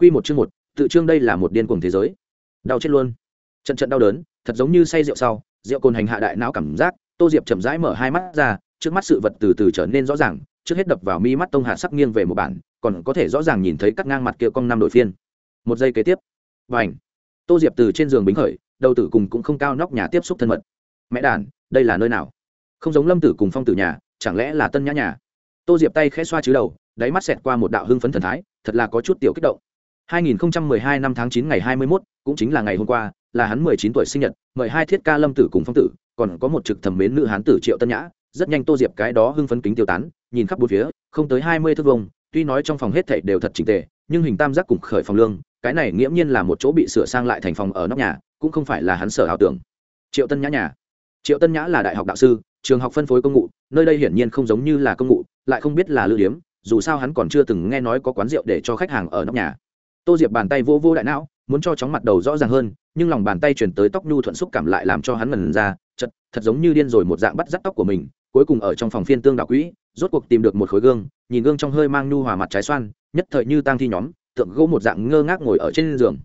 Quy một chương một, tự chương đây là một điên cuồng thế giới. Đau chết luôn. Trận trận đau đớn, thật giống như say rượu sau, rượu cồn hành hạ đại não cảm giác, Tô Diệp chậm rãi mở hai mắt ra, trước mắt sự vật từ từ trở nên rõ ràng, trước hết đập vào mi mắt tông hạ sắc nghiêng về một bản, còn có thể rõ ràng nhìn thấy cắt ngang mặt kia cong năm đội phiên. Một giây kế tiếp, bành. Tô Diệp từ trên giường bính khởi, đầu tử cùng cũng không cao nóc nhà tiếp xúc thân mật. Mẹ đàn, đây là nơi nào? Không giống Lâm Tử cùng Phong Tử nhà, chẳng lẽ là Tân Nhã nhà? Tô Diệp tay khẽ xoa chứ đầu, đáy mắt xẹt qua một đạo hưng phấn thần thái, thật là có chút tiểu kích động. 2012 năm tháng 9 ngày 21, cũng chính là ngày hôm qua, là hắn 19 tuổi sinh nhật, mời hai thiết ca Lâm Tử cùng Phong Tử, còn có một trực thẩm mến nữ hán tử Triệu Tân Nhã, rất nhanh Tô Diệp cái đó hưng phấn kính tiêu tán, nhìn khắp bốn phía, không tới 20 thước vùng, tuy nói trong phòng hết thảy đều thật chỉnh tề, nhưng hình tam giác cùng khởi phòng lương, cái này nghiễm nhiên là một chỗ bị sửa sang lại thành phòng ở nóc nhà, cũng không phải là hắn sở ảo tưởng. Triệu Tân Nhã nhà. Triệu Tân Nhã là đại học đạo sư, trường học phân phối công ngụ, nơi đây hiển nhiên không giống như là công ngụ, lại không biết là lữ điếm, dù sao hắn còn chưa từng nghe nói có quán rượu để cho khách hàng ở nóc nhà tô diệp bàn tay vô vô đại não, muốn cho chóng mặt đầu rõ ràng hơn, nhưng lòng bàn tay chuyển tới tóc nhu thuận xúc cảm lại làm cho hắn ngần ra, chật, thật giống như điên rồi một dạng bắt dắt tóc của mình, cuối cùng ở trong phòng phiên tương đạo quỹ, rốt cuộc tìm được một khối gương, nhìn gương trong hơi mang nhu hòa mặt trái xoan, nhất thời như tang thi nhóm, tượng gỗ một dạng ngơ ngác ngồi ở trên giường.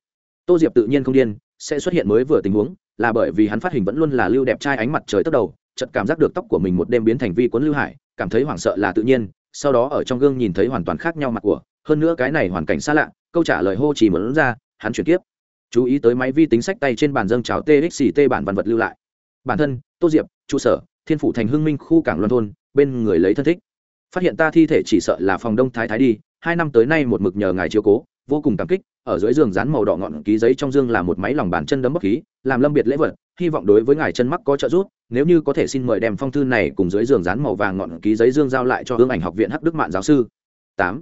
Tô diệp tự nhiên không điên, sẽ xuất hiện mới vừa tình huống, là bởi vì hắn phát hình vẫn luôn là lưu đẹp trai ánh mặt trời tốc đầu chật cảm giác được tóc của mình một đêm biến thành vi cuốn lưu hải, cảm thấy hoảng sợ là tự nhiên, sau đó ở trong gương nhìn thấy hoàn toàn khác nhau mặt của, hơn nữa cái này hoàn cảnh xa lạ câu trả lời hô chỉ muốn ra, hắn chuyển tiếp chú ý tới máy vi tính sách tay trên bàn dâng trào txt bản văn vật lưu lại. Bản thân, tô diệp, trụ sở, thiên phủ thành hưng minh khu cảng loan thôn, bên người lấy thân thích. Phát hiện ta thi thể chỉ sợ là phòng đông thái thái đi, hai năm tới nay một mực nhờ ngài chiếu cố, vô cùng cảm kích, ở dưới giường dán màu đỏ ngọn ký giấy trong dương là một máy lòng bàn chân đấm bất khí, làm lâm biệt lễ vật, hy vọng đối với ngài chân mắc có trợ giúp, nếu như có thể xin mời đem phong thư này cùng dưới giường dán màu vàng ngọn ký giấy dương giao lại cho hương ảnh học viện hắc đức mạng giáo sư. Tám.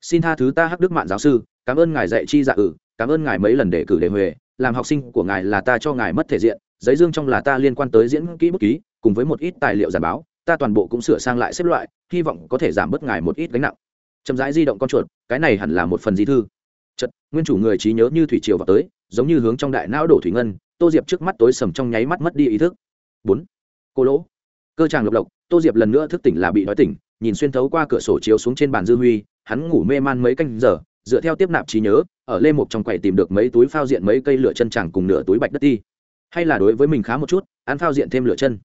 Xin tha thứ ta hắc đức mạng giáo sư cảm ơn ngài dạy chi dạ ử, cảm ơn ngài mấy lần đề cử đề huệ, làm học sinh của ngài là ta cho ngài mất thể diện, giấy dương trong là ta liên quan tới diễn kỹ bút ký, cùng với một ít tài liệu giản báo, ta toàn bộ cũng sửa sang lại xếp loại, hy vọng có thể giảm bớt ngài một ít gánh nặng. Chậm rãi di động con chuột, cái này hẳn là một phần di thư. Chật nguyên chủ người trí nhớ như thủy triều vào tới, giống như hướng trong đại não đổ thủy ngân, tô diệp trước mắt tối sầm trong nháy mắt mất đi ý thức. Bốn. Cô lỗ. Cơ tràng lộc lộc, tô diệp lần nữa thức tỉnh là bị đói tỉnh, nhìn xuyên thấu qua cửa sổ chiếu xuống trên bàn dư huy, hắn ngủ mê man mấy canh giờ dựa theo tiếp nạp trí nhớ, ở lê một trong quầy tìm được mấy túi phao diện mấy cây lửa chân tràng cùng nửa túi bạch đất ti. Hay là đối với mình khá một chút, ăn phao diện thêm lửa chân.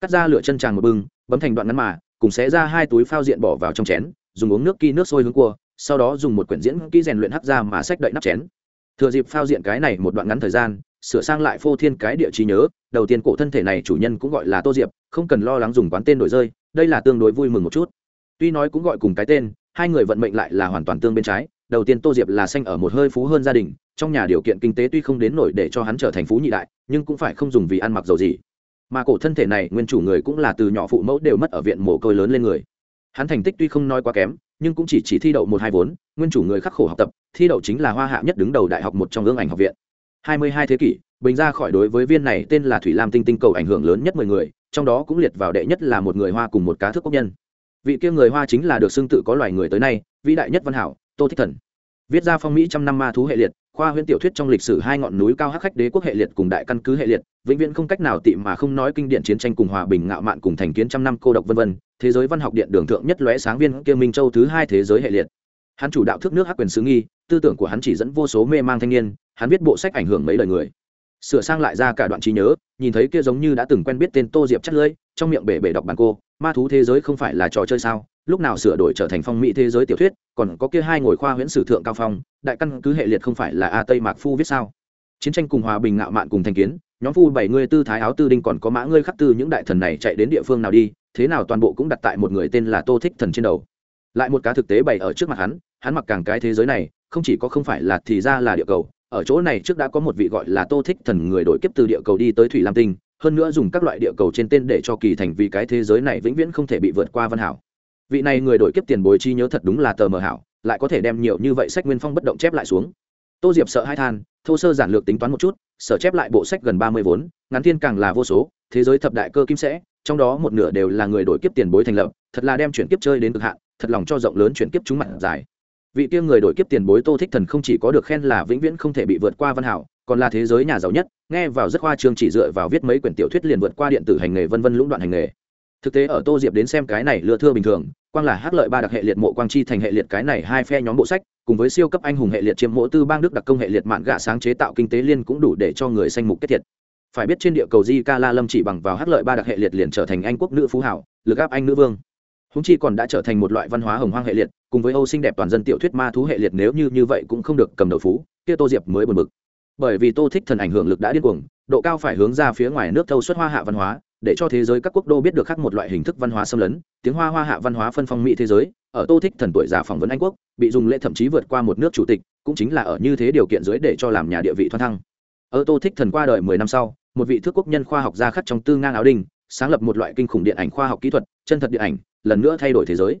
Cắt ra lửa chân tràng một bưng, bấm thành đoạn ngắn mà, cùng xé ra hai túi phao diện bỏ vào trong chén, dùng uống nước kỳ nước sôi hướng cua, sau đó dùng một quyển diễn kỹ rèn luyện hắc ra mà xách đậy nắp chén. Thừa dịp phao diện cái này một đoạn ngắn thời gian, sửa sang lại phô thiên cái địa trí nhớ, đầu tiên cổ thân thể này chủ nhân cũng gọi là tô diệp, không cần lo lắng dùng quán tên đổi rơi, đây là tương đối vui mừng một chút. Tuy nói cũng gọi cùng cái tên, hai người vận mệnh lại là hoàn toàn tương bên trái đầu tiên tô diệp là sanh ở một hơi phú hơn gia đình, trong nhà điều kiện kinh tế tuy không đến nổi để cho hắn trở thành phú nhị đại, nhưng cũng phải không dùng vì ăn mặc dầu gì. Mà cổ thân thể này, nguyên chủ người cũng là từ nhỏ phụ mẫu đều mất ở viện mồ côi lớn lên người. Hắn thành tích tuy không nói quá kém, nhưng cũng chỉ chỉ thi đậu một hai vốn, nguyên chủ người khắc khổ học tập, thi đậu chính là hoa hạ nhất đứng đầu đại học một trong ương ảnh học viện. Hai mươi hai thế kỷ, bình ra khỏi đối với viên này tên là thủy lam tinh tinh cầu ảnh hưởng lớn nhất mười người, trong đó cũng liệt vào đệ nhất là một người hoa cùng một cá thước quốc nhân. Vị kia người hoa chính là được xưng tự có loài người tới nay, vĩ đại nhất văn hảo tô thích thần. Viết ra phong mỹ trăm năm ma thú hệ liệt, khoa huyễn tiểu thuyết trong lịch sử hai ngọn núi cao hắc khách đế quốc hệ liệt cùng đại căn cứ hệ liệt, vĩnh viễn không cách nào tị mà không nói kinh điển chiến tranh cùng hòa bình ngạo mạn cùng thành kiến trăm năm cô độc vân vân, thế giới văn học điện đường thượng nhất lóe sáng viên kia minh châu thứ hai thế giới hệ liệt. Hắn chủ đạo thức nước hắc quyền xứ nghi, tư tưởng của hắn chỉ dẫn vô số mê mang thanh niên, hắn viết bộ sách ảnh hưởng mấy lời người. Sửa sang lại ra cả đoạn trí nhớ, nhìn thấy kia giống như đã từng quen biết tên tô diệp chắc lưỡi, trong miệng bể bể đọc bàn cô ma thú thế giới không phải là trò chơi sao? Lúc nào sửa đổi trở thành phong mỹ thế giới tiểu thuyết, còn có kia hai ngồi khoa huyễn sử thượng cao phong, đại căn cứ hệ liệt không phải là a tây mạc phu viết sao? Chiến tranh cùng hòa bình ngạo mạn cùng thành kiến, nhóm phu bảy người tư thái áo tư đinh còn có mã ngươi khắc tư những đại thần này chạy đến địa phương nào đi, thế nào toàn bộ cũng đặt tại một người tên là tô thích thần trên đầu. Lại một cá thực tế bày ở trước mặt hắn hắn mặc càng cái thế giới này, không chỉ có không phải là thì ra là địa cầu, ở chỗ này trước đã có một vị gọi là tô thích thần người đổi kiếp từ địa cầu đi tới thủy lam tinh hơn nữa dùng các loại địa cầu trên tên để cho kỳ thành vì cái thế giới này vĩnh viễn không thể bị vượt qua văn hảo. Vị này người đổi kiếp tiền bối chi nhớ thật đúng là tờ mờ hảo, lại có thể đem nhiều như vậy sách nguyên phong bất động chép lại xuống. Tô diệp sợ hai than, thô sơ giản lược tính toán một chút, sở chép lại bộ sách gần ba mươi vốn, ngắn thiên càng là vô số, thế giới thập đại cơ kim sẽ, trong đó một nửa đều là người đổi kiếp tiền bối thành lập, thật là đem chuyển kiếp chơi đến cực hạn, thật lòng cho rộng lớn chuyển kiếp chúng mặt dài. Vị kia người đổi kiếp tiền bối tô thích thần không chỉ có được khen là vĩnh viễn không thể bị vượt qua văn hảo còn là thế giới nhà giàu nhất, nghe vào rất khoa trương chỉ dựa vào viết mấy quyển tiểu thuyết liền vượt qua điện tử hành nghề vân vân lũng đoạn hành nghề. Thực tế ở tô diệp đến xem cái này lừa thưa bình thường, quang là hát lợi ba đặc hệ liệt mộ quang chi thành hệ liệt cái này hai phe nhóm bộ sách, cùng với siêu cấp anh hùng hệ liệt chiêm mỗ tư bang đức đặc công hệ liệt mạn gạ sáng chế tạo kinh tế liên cũng đủ để cho người sanh mục kết thiệt. Phải biết trên địa cầu di ca la lâm chỉ bằng vào hát lợi ba đặc hệ liệt liền trở thành anh quốc nữ phú hảo, lực áp anh nữ vương. Húng chi còn đã trở thành một loại văn hóa hồng hoang hệ liệt, cùng với âu xinh đẹp toàn dân tiểu thuyết ma thú hệ liệt nếu như như vậy cũng không được cầm đầu phú, kia tô diệp mới buồn bực bởi vì tô thích thần ảnh hưởng lực đã điên cuồng, độ cao phải hướng ra phía ngoài nước thâu xuất hoa hạ văn hóa, để cho thế giới các quốc đô biết được khác một loại hình thức văn hóa xâm lấn, tiếng hoa hoa hạ văn hóa phân phong mỹ thế giới. Ở tô thích thần tuổi già phỏng vấn anh quốc, bị dùng lễ thậm chí vượt qua một nước chủ tịch, cũng chính là ở như thế điều kiện dưới để cho làm nhà địa vị thoăn thăng. Ở tô thích thần qua đời mười năm sau, một vị thước quốc nhân khoa học gia khắc trong tư ngang áo đinh, sáng lập một loại kinh khủng điện ảnh khoa học kỹ thuật, chân thật điện ảnh, lần nữa thay đổi thế giới.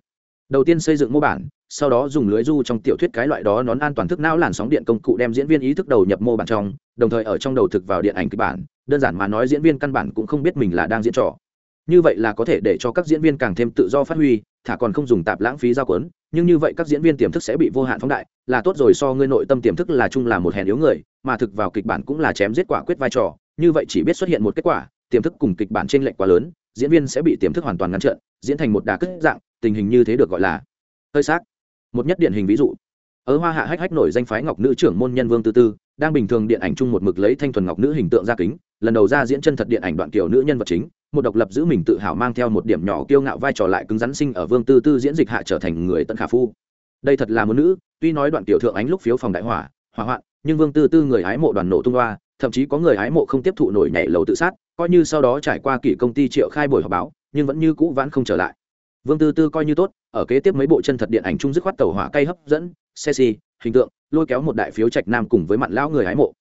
Đầu tiên xây dựng mô bản sau đó dùng lưới du trong tiểu thuyết cái loại đó nón an toàn thức não làn sóng điện công cụ đem diễn viên ý thức đầu nhập mô bản trong, đồng thời ở trong đầu thực vào điện ảnh kịch bản. Đơn giản mà nói diễn viên căn bản cũng không biết mình là đang diễn trò. Như vậy là có thể để cho các diễn viên càng thêm tự do phát huy, thả còn không dùng tạp lãng phí giao quấn nhưng như vậy các diễn viên tiềm thức sẽ bị vô hạn phóng đại, là tốt rồi so ngươi nội tâm tiềm thức là chung là một hèn yếu người, mà thực vào kịch bản cũng là chém giết quả quyết vai trò. Như vậy chỉ biết xuất hiện một kết quả, tiềm thức cùng kịch bản trên lệnh quá lớn, diễn viên sẽ bị tiềm thức hoàn toàn ngăn trợn diễn thành một đà cất dạng, tình hình như thế được gọi là hơi xác một nhất điển hình ví dụ. Ở hoa hạ hách hách nổi danh phái ngọc nữ trưởng môn nhân vương tư tư, đang bình thường điện ảnh chung một mực lấy thanh thuần ngọc nữ hình tượng ra kính, lần đầu ra diễn chân thật điện ảnh đoạn kiểu nữ nhân vật chính, một độc lập giữ mình tự hào mang theo một điểm nhỏ kiêu ngạo vai trò lại cứng rắn sinh ở vương tư tư diễn dịch hạ trở thành người tận khả phu. Đây thật là một nữ, tuy nói đoạn tiểu thượng ánh lúc phiếu phòng đại hỏa hỏa hoạn, nhưng vương tư tư người hái mộ đoàn nổ tung loa thậm chí có người hái mộ không tiếp thụ nổi nhảy lầu tự sát, coi như sau đó trải qua kỷ công ty triệu khai buổi họp báo, nhưng vẫn như cũ vãn không trở lại vương tư tư coi như tốt, ở kế tiếp mấy bộ chân thật điện ảnh chung dứt khoát tàu hỏa cây hấp dẫn, xe xì, hình tượng, lôi kéo một đại phiếu trạch nam cùng với mặn lão người hái mộ.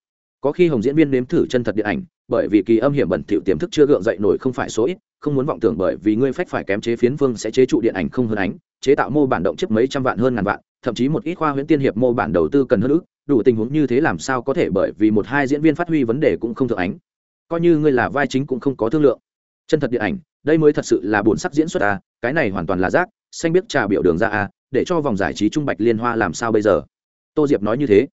Có khi hồng diễn viên nếm thử chân thật điện ảnh, bởi vì kỳ âm hiểm bẩn thỉu tiềm thức chưa gượng dậy nổi không phải số ít, không muốn vọng tưởng bởi vì ngươi phách phải kém chế phiến phương sẽ chế trụ điện ảnh không hơn ánh, chế tạo mô bản động chiếc mấy trăm vạn hơn ngàn vạn, thậm chí một ít khoa huyễn tiên hiệp mô bản đầu tư cần hơn ước đủ tình huống như thế làm sao có thể bởi vì một hai diễn viên phát huy vấn đề cũng không thượng ánh. Coi như ngươi là vai chính cũng không có thương lượng. Chân thật điện ảnh đây mới thật sự là bổn sắc diễn xuất à cái này hoàn toàn là rác, xanh biết trà biểu đường ra à để cho vòng giải trí trung bạch liên hoa làm sao bây giờ? Tô diệp nói như thế.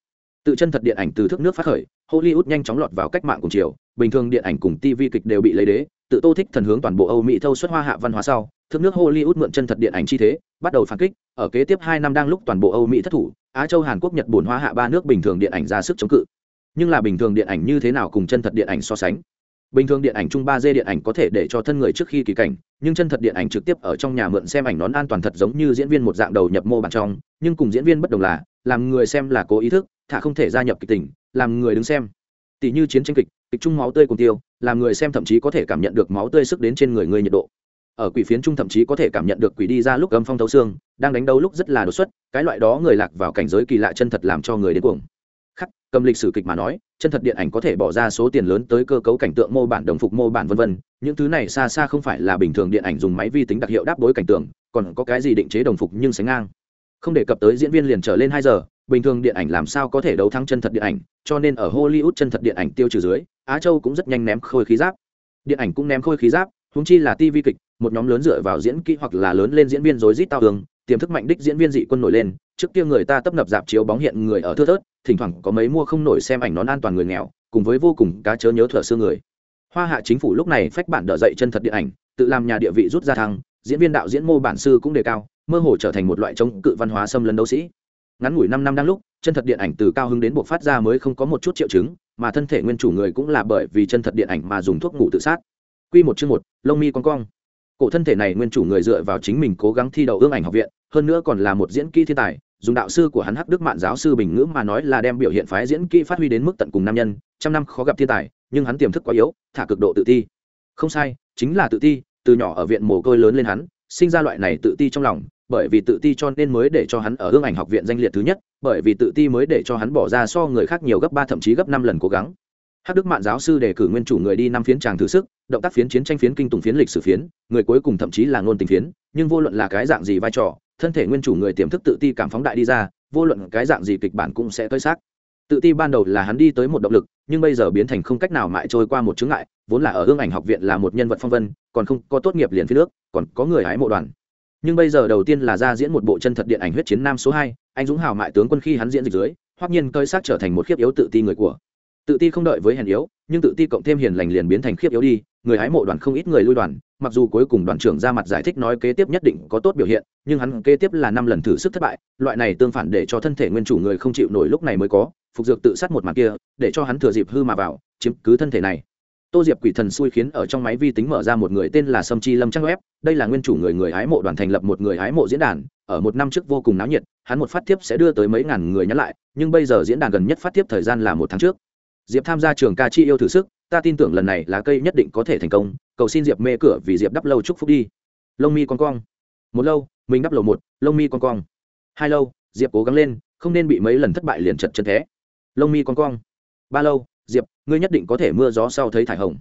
Tự chân thật điện ảnh từ thức nước phát khởi, hollywood nhanh chóng lọt vào cách mạng cùng chiều, bình thường điện ảnh cùng tv kịch đều bị lấy đế, tự tô thích thần hướng toàn bộ âu mỹ thâu xuất hoa hạ văn hóa sau thức nước hollywood mượn chân thật điện ảnh chi thế, bắt đầu phản kích, ở kế tiếp hai năm đang lúc toàn bộ âu mỹ thất thủ, á châu, hàn quốc, nhật bổn hoa hạ ba nước bình thường điện ảnh ra sức chống cự. Nhưng là bình thường điện ảnh như thế nào cùng chân thật điện ảnh so sánh? Bình thường điện ảnh chung ba d điện ảnh có thể để cho thân người trước khi kỳ cảnh, nhưng chân thật điện ảnh trực tiếp ở trong nhà mượn xem ảnh nón an toàn thật giống như diễn viên một dạng đầu nhập mô bản trong, nhưng cùng diễn viên bất đồng là, làm người xem là cố ý thức, thả không thể gia nhập kịch tình, làm người đứng xem. Tỷ như chiến tranh kịch kịch chung máu tươi cùng tiêu, làm người xem thậm chí có thể cảm nhận được máu tươi sức đến trên người người nhiệt độ. Ở quỷ phiến trung thậm chí có thể cảm nhận được quỷ đi ra lúc âm phong thấu xương, đang đánh đấu lúc rất là đột xuất, cái loại đó người lạc vào cảnh giới kỳ lạ chân thật làm cho người đến cuồng. Khắc cầm lịch sử kịch mà nói chân thật điện ảnh có thể bỏ ra số tiền lớn tới cơ cấu cảnh tượng mô bản, đồng phục mô bản, vân vân. Những thứ này xa xa không phải là bình thường điện ảnh dùng máy vi tính đặc hiệu đáp đối cảnh tượng, còn có cái gì định chế đồng phục nhưng sánh ngang. Không đề cập tới diễn viên liền trở lên hai giờ, bình thường điện ảnh làm sao có thể đấu thắng chân thật điện ảnh, cho nên ở hollywood chân thật điện ảnh tiêu trừ dưới, á châu cũng rất nhanh ném khôi khí giáp. Điện ảnh cũng ném khôi khí giáp húng chi là tv kịch, một nhóm lớn dựa vào diễn kỹ hoặc là lớn lên diễn viên rối rít tao tường, tiềm thức mạnh đích diễn viên dị quân nổi lên trước kia người ta tấp nập dạp chiếu bóng hiện người ở thưa thớt thỉnh thoảng có mấy mua không nổi xem ảnh nón an toàn người nghèo cùng với vô cùng cá chớ nhớ thở xưa người. Hoa hạ chính phủ lúc này phách bản đỡ dậy chân thật điện ảnh tự làm nhà địa vị rút ra thăng diễn viên đạo diễn mô bản sư cũng đề cao mơ hồ trở thành một loại chống cự văn hóa xâm lấn đấu sĩ. Ngắn ngủi năm năm đang lúc chân thật điện ảnh từ cao hứng đến buộc phát ra mới không có một chút triệu chứng mà thân thể nguyên chủ người cũng là bởi vì chân thật điện ảnh mà dùng thuốc ngủ tự sát. Quy một chương một, lông mi con cong. Cổ thân thể này nguyên chủ người dựa vào chính mình cố gắng thi đậu ương ảnh học viện, hơn nữa còn là một diễn kỹ thiên tài, dùng đạo sư của hắn Hắc Đức Mạn giáo sư bình ngữ mà nói là đem biểu hiện phái diễn kỹ phát huy đến mức tận cùng nam nhân, trăm năm khó gặp thiên tài, nhưng hắn tiềm thức quá yếu, thả cực độ tự ti. Không sai, chính là tự ti, từ nhỏ ở viện mồ côi lớn lên hắn, sinh ra loại này tự ti trong lòng, bởi vì tự ti cho nên mới để cho hắn ở hương ảnh học viện danh liệt thứ nhất, bởi vì tự ti mới để cho hắn bỏ ra so người khác nhiều gấp ba thậm chí gấp năm lần cố gắng Hắc Đức Mạn giáo sư đề cử nguyên chủ người đi năm phiến tràng thử sức, động tác phiến chiến tranh phiến kinh tùng phiến lịch sử phiến, người cuối cùng thậm chí là ngôn tình phiến, nhưng vô luận là cái dạng gì vai trò, thân thể nguyên chủ người tiềm thức tự ti cảm phóng đại đi ra, vô luận cái dạng gì kịch bản cũng sẽ tới xác. Tự ti ban đầu là hắn đi tới một động lực, nhưng bây giờ biến thành không cách nào mãi trôi qua một chướng ngại, vốn là ở hương ảnh học viện là một nhân vật phong vân, còn không có tốt nghiệp liền phía nước, còn có người hái mộ đoàn. Nhưng bây giờ đầu tiên là ra diễn một bộ chân thật điện ảnh huyết chiến nam số hai, anh dũng hào mại tướng quân khi hắn diễn dịch dưới, hoắc nhiên cơi xác trở thành một khiếp yếu tự ti người của tự ti không đợi với hèn yếu, nhưng tự ti cộng thêm hiền lành liền biến thành khiếp yếu đi, người hái mộ đoàn không ít người lui đoàn, mặc dù cuối cùng đoàn trưởng ra mặt giải thích nói kế tiếp nhất định có tốt biểu hiện, nhưng hắn kế tiếp là năm lần thử sức thất bại, loại này tương phản để cho thân thể nguyên chủ người không chịu nổi lúc này mới có, phục dược tự sát một mặt kia, để cho hắn thừa dịp hư mà vào, chiếm cứ thân thể này. Tô diệp quỷ thần xui khiến ở trong máy vi tính mở ra một người tên là sâm chi lâm trang web, đây là nguyên chủ người người hái mộ đoàn thành lập một người hái mộ diễn đàn, ở một năm trước vô cùng náo nhiệt, hắn một phát tiếp sẽ đưa tới mấy ngàn người nhắn lại, nhưng bây giờ diễn đàn gần nhất phát tiếp thời gian là một tháng trước diệp tham gia trường ca chi yêu thử sức, ta tin tưởng lần này lá cây nhất định có thể thành công, cầu xin diệp mê cửa vì diệp đắp lâu chúc phúc đi. Lông mi con cong. Một lâu, mình đắp lầu một, lông mi con cong. Hai lâu, diệp cố gắng lên, không nên bị mấy lần thất bại liền chật chân thế. Lông mi con cong. Ba lâu, diệp, ngươi nhất định có thể mưa gió sau thấy thải hồng.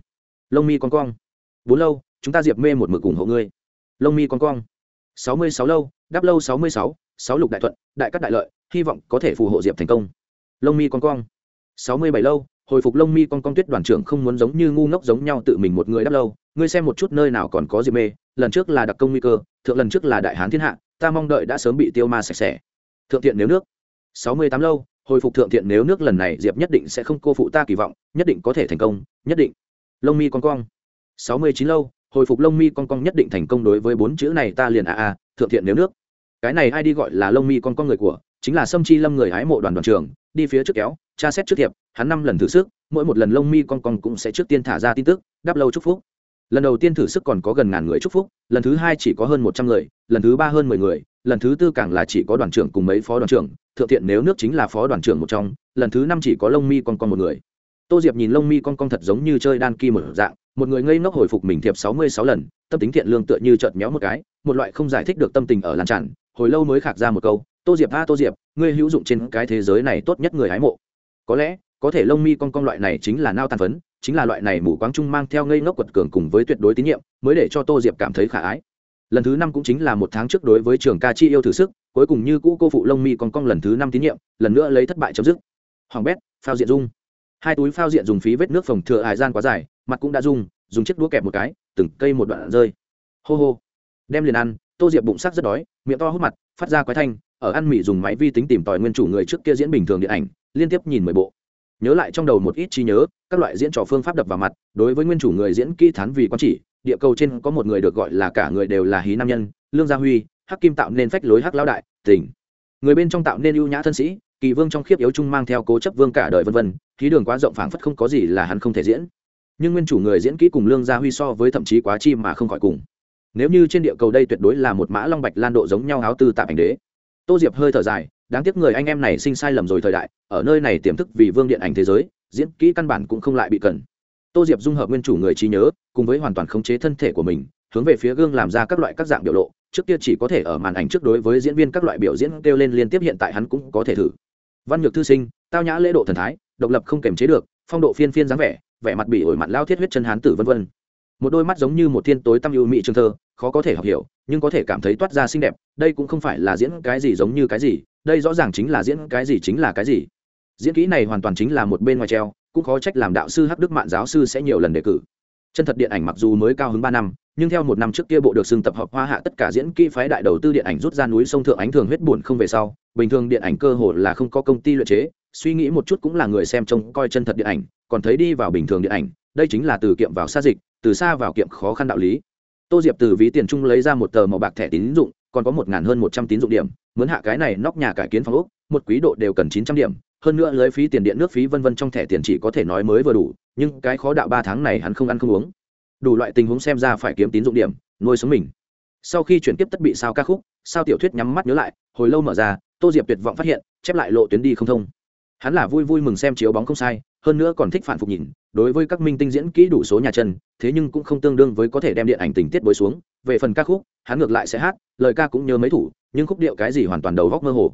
Lông mi con cong. Bốn lâu, chúng ta diệp mê một mực ủng hộ ngươi. Lông mi con cong. Sáu mươi sáu lâu, đắp lâu sáu mươi sáu sáu lục đại thuận, đại cắt đại lợi, hy vọng có thể phù hộ diệp thành công. Lông mi con cong. Sáu mươi bảy lâu hồi phục lông mi con con tuyết đoàn trưởng không muốn giống như ngu ngốc giống nhau tự mình một người đắp lâu, ngươi xem một chút nơi nào còn có diệp mê, lần trước là đặc công nguy cơ, thượng lần trước là đại hán thiên hạ, ta mong đợi đã sớm bị tiêu ma sạch sẽ. Thượng thiện nếu nước. Sáu mươi tám lâu, hồi phục thượng thiện nếu nước lần này, diệp nhất định sẽ không cô phụ ta kỳ vọng, nhất định có thể thành công, nhất định. Lông mi con cong sáu mươi chín lâu, hồi phục lông mi con cong nhất định thành công đối với bốn chữ này ta liền a a, thượng thiện nếu nước. Cái này ai đi gọi là lông mi con con người của? Chính là sâm chi lâm người hái mộ đoàn đoàn trường đi phía trước kéo, tra xét trước thiệp, hắn năm lần thử sức, mỗi một lần lông mi con con cũng sẽ trước tiên thả ra tin tức, đáp lâu chúc phúc. Lần đầu tiên thử sức còn có gần ngàn người chúc phúc, lần thứ hai chỉ có hơn một trăm người, lần thứ ba hơn mười người, lần thứ tư càng là chỉ có đoàn trưởng cùng mấy phó đoàn trưởng, thượng thiện nếu nước chính là phó đoàn trưởng một trong, lần thứ năm chỉ có lông mi con con một người. Tô diệp nhìn lông mi con con thật giống như chơi đan kỳ một dạng, một người ngây ngốc hồi phục mình thiệp sáu mươi sáu lần, tâm tính thiện lương tựa như chợt méo một cái, một loại không giải thích được tâm tình ở làn tràn, hồi lâu mới khạc ra một câu tô diệp a tô diệp, ngươi hữu dụng trên cái thế giới này tốt nhất người hái mộ. Có lẽ, có thể lông mi con con loại này chính là nao tàn phấn, chính là loại này mù quáng trung mang theo ngây ngốc quật cường cùng với tuyệt đối tín nhiệm, mới để cho tô diệp cảm thấy khả ái. Lần thứ năm cũng chính là một tháng trước đối với trường ca chi yêu thử sức, cuối cùng như cũ cô phụ lông mi con con lần thứ năm tín nhiệm, lần nữa lấy thất bại chấm dứt. Hoàng bét, phao diện dung. Hai túi phao diện dùng phí vết nước phòng thừa hải gian quá dài, mặt cũng đã dung dùng chiếc đũa kẹp một cái, từng cây một đoạn rơi. Hô hô. Đem liền ăn, tô diệp bụng sắc rất đói, miệng to hút mặt, phát ra quái thanh ở ăn mì dùng máy vi tính tìm tòi nguyên chủ người trước kia diễn bình thường điện ảnh, liên tiếp nhìn mười bộ. Nhớ lại trong đầu một ít trí nhớ, các loại diễn trò phương pháp đập vào mặt, đối với nguyên chủ người diễn kỹ thán vì quan chỉ, địa cầu trên có một người được gọi là cả người đều là hí nam nhân, lương gia huy, hắc kim tạo nên phách lối hắc lão đại tỉnh người bên trong tạo nên ưu nhã thân sĩ, kỳ vương trong khiếp yếu trung mang theo cố chấp vương cả đời vân vân, khí đường quá rộng phảng phất không có gì là hắn không thể diễn. Nhưng nguyên chủ người diễn kỹ cùng lương gia huy so với thậm chí quá chi mà không khỏi cùng. Nếu như trên địa cầu đây tuyệt đối là một mã long bạch lan độ giống nhau áo tư tạp ảnh đế tô diệp hơi thở dài, đáng tiếc người anh em này sinh sai lầm rồi thời đại, ở nơi này tiềm thức vì vương điện ảnh thế giới, diễn kỹ căn bản cũng không lại bị cần. Tô diệp dung hợp nguyên chủ người trí nhớ, cùng với hoàn toàn khống chế thân thể của mình, hướng về phía gương làm ra các loại các dạng biểu lộ, trước kia chỉ có thể ở màn ảnh trước đối với diễn viên các loại biểu diễn kêu lên liên tiếp, hiện tại hắn cũng có thể thử. Văn nhược thư sinh, tao nhã lễ độ thần thái, độc lập không kềm chế được, phong độ phiên phiên dáng vẻ vẻ mặt bị ổi mặt lao thiết huyết chân hán tử vân vân một đôi mắt giống như một thiên tối tăm ưu mỹ trường thơ, khó có thể học hiểu, nhưng có thể cảm thấy toát ra xinh đẹp, đây cũng không phải là diễn cái gì giống như cái gì, đây rõ ràng chính là diễn cái gì chính là cái gì. Diễn kỹ này hoàn toàn chính là một bên ngoài treo, cũng khó trách làm đạo sư hắc đức mạng giáo sư sẽ nhiều lần đề cử. Chân thật điện ảnh mặc dù mới cao hứng ba năm, nhưng theo một năm trước kia bộ được xưng tập hợp hoa hạ tất cả diễn kỹ phái đại đầu tư điện ảnh rút ra núi sông thượng ánh thường huyết buồn không về sau, bình thường điện ảnh cơ hồ là không có công ty luyện chế, suy nghĩ một chút cũng là người xem trông coi chân thật điện ảnh, còn thấy đi vào bình thường điện ảnh, đây chính là từ kiệm vào xa dịch từ xa vào kiệm khó khăn đạo lý. Tô diệp từ ví tiền trung lấy ra một tờ màu bạc thẻ tín dụng, còn có một ngàn hơn một trăm tín dụng điểm, mướn hạ cái này nóc nhà cải kiến phòng ốc, một quý độ đều cần chín trăm điểm, hơn nữa lấy phí tiền điện nước phí vân vân trong thẻ tiền chỉ có thể nói mới vừa đủ, nhưng cái khó đạo ba tháng này hắn không ăn không uống. Đủ loại tình huống xem ra phải kiếm tín dụng điểm, nuôi sống mình. Sau khi chuyển tiếp tất bị sao ca khúc, sao tiểu thuyết nhắm mắt nhớ lại, hồi lâu mở ra, tô diệp tuyệt vọng phát hiện, chép lại lộ tuyến đi không thông. Hắn là vui vui mừng xem chiếu bóng không sai hơn nữa còn thích phản phục nhìn, đối với các minh tinh diễn kỹ đủ số nhà chân, thế nhưng cũng không tương đương với có thể đem điện ảnh tình tiết bối xuống. Về phần ca khúc, hắn ngược lại sẽ hát, lời ca cũng nhớ mấy thủ, nhưng khúc điệu cái gì hoàn toàn đầu góc mơ hồ.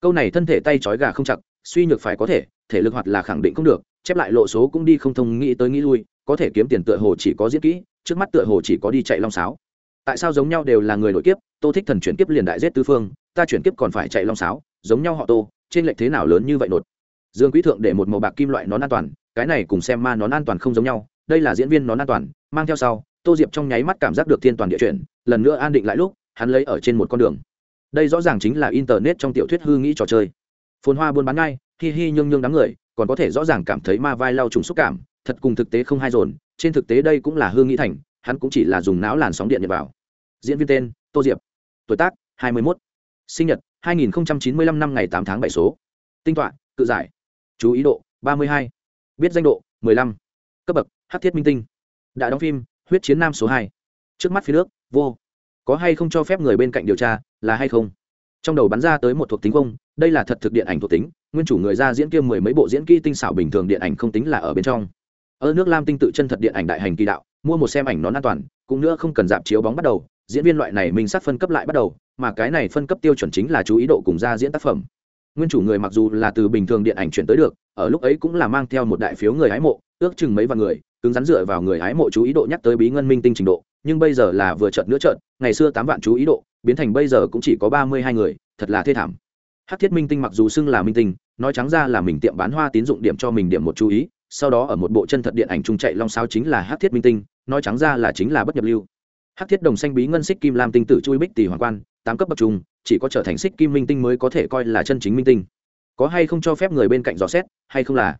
Câu này thân thể tay trói gà không chặt, suy nhược phải có thể thể lực hoạt là khẳng định không được, chép lại lộ số cũng đi không thông nghĩ tới nghĩ lui, có thể kiếm tiền tựa hồ chỉ có diễn kỹ, trước mắt tựa hồ chỉ có đi chạy long sáo. Tại sao giống nhau đều là người nội kiếp, tô thích thần chuyển kiếp liền đại giết tư phương, ta chuyển kiếp còn phải chạy long sáo, giống nhau họ tô, trên lệch thế nào lớn như vậy nột? Dương quý thượng để một màu bạc kim loại nón an toàn, cái này cùng xem ma nón an toàn không giống nhau, đây là diễn viên nón an toàn, mang theo sau, tô diệp trong nháy mắt cảm giác được thiên toàn địa chuyển, lần nữa an định lại lúc, hắn lấy ở trên một con đường. Đây rõ ràng chính là internet trong tiểu thuyết hư nghĩ trò chơi. Phồn hoa buôn bán ngay, hi hi nhương nhương đám người, còn có thể rõ ràng cảm thấy ma vai lau trùng xúc cảm, thật cùng thực tế không hai dồn, trên thực tế đây cũng là hương nghĩ thành, hắn cũng chỉ là dùng não làn sóng điện nhập vào. Diễn viên tên, tô diệp. Tuổi tác 21. sinh nhật 2095 năm ngày 8 tháng 7 số. Tinh tọa, cự giải chú ý độ 32. biết danh độ 15. cấp bậc, hát thiết minh tinh đã đóng phim, huyết chiến nam số 2. trước mắt phía nước, vô có hay không cho phép người bên cạnh điều tra, là hay không trong đầu bắn ra tới một thuộc tính không, đây là thật thực điện ảnh thuộc tính, nguyên chủ người ra diễn kia mười mấy bộ diễn kỹ tinh xảo bình thường điện ảnh không tính là ở bên trong ở nước lam tinh tự chân thật điện ảnh đại hành kỳ đạo, mua một xem ảnh nón an toàn, cũng nữa không cần dạp chiếu bóng bắt đầu, diễn viên loại này mình sát phân cấp lại bắt đầu, mà cái này phân cấp tiêu chuẩn chính là chú ý độ cùng ra diễn tác phẩm nguyên chủ người mặc dù là từ bình thường điện ảnh chuyển tới được, ở lúc ấy cũng là mang theo một đại phiếu người hái mộ, ước chừng mấy vạn người, cứng rắn dựa vào người hái mộ chú ý độ nhắc tới bí ngân minh tinh trình độ, nhưng bây giờ là vừa chợt nữa chợt, ngày xưa tám vạn chú ý độ, biến thành bây giờ cũng chỉ có ba mươi hai người, thật là thê thảm. Hắc thiết minh tinh mặc dù xưng là minh tinh, nói trắng ra là mình tiệm bán hoa tín dụng điểm cho mình điểm một chú ý, sau đó ở một bộ chân thật điện ảnh trung chạy long sao chính là hắc thiết minh tinh, nói trắng ra là chính là bất nhập lưu hắc thiết đồng xanh bí ngân xích kim lam tinh tử chui bích tỷ hoàng quan, tám cấp bậc trung, chỉ có trở thành xích kim minh tinh mới có thể coi là chân chính minh tinh. Có hay không cho phép người bên cạnh dò xét, hay không là?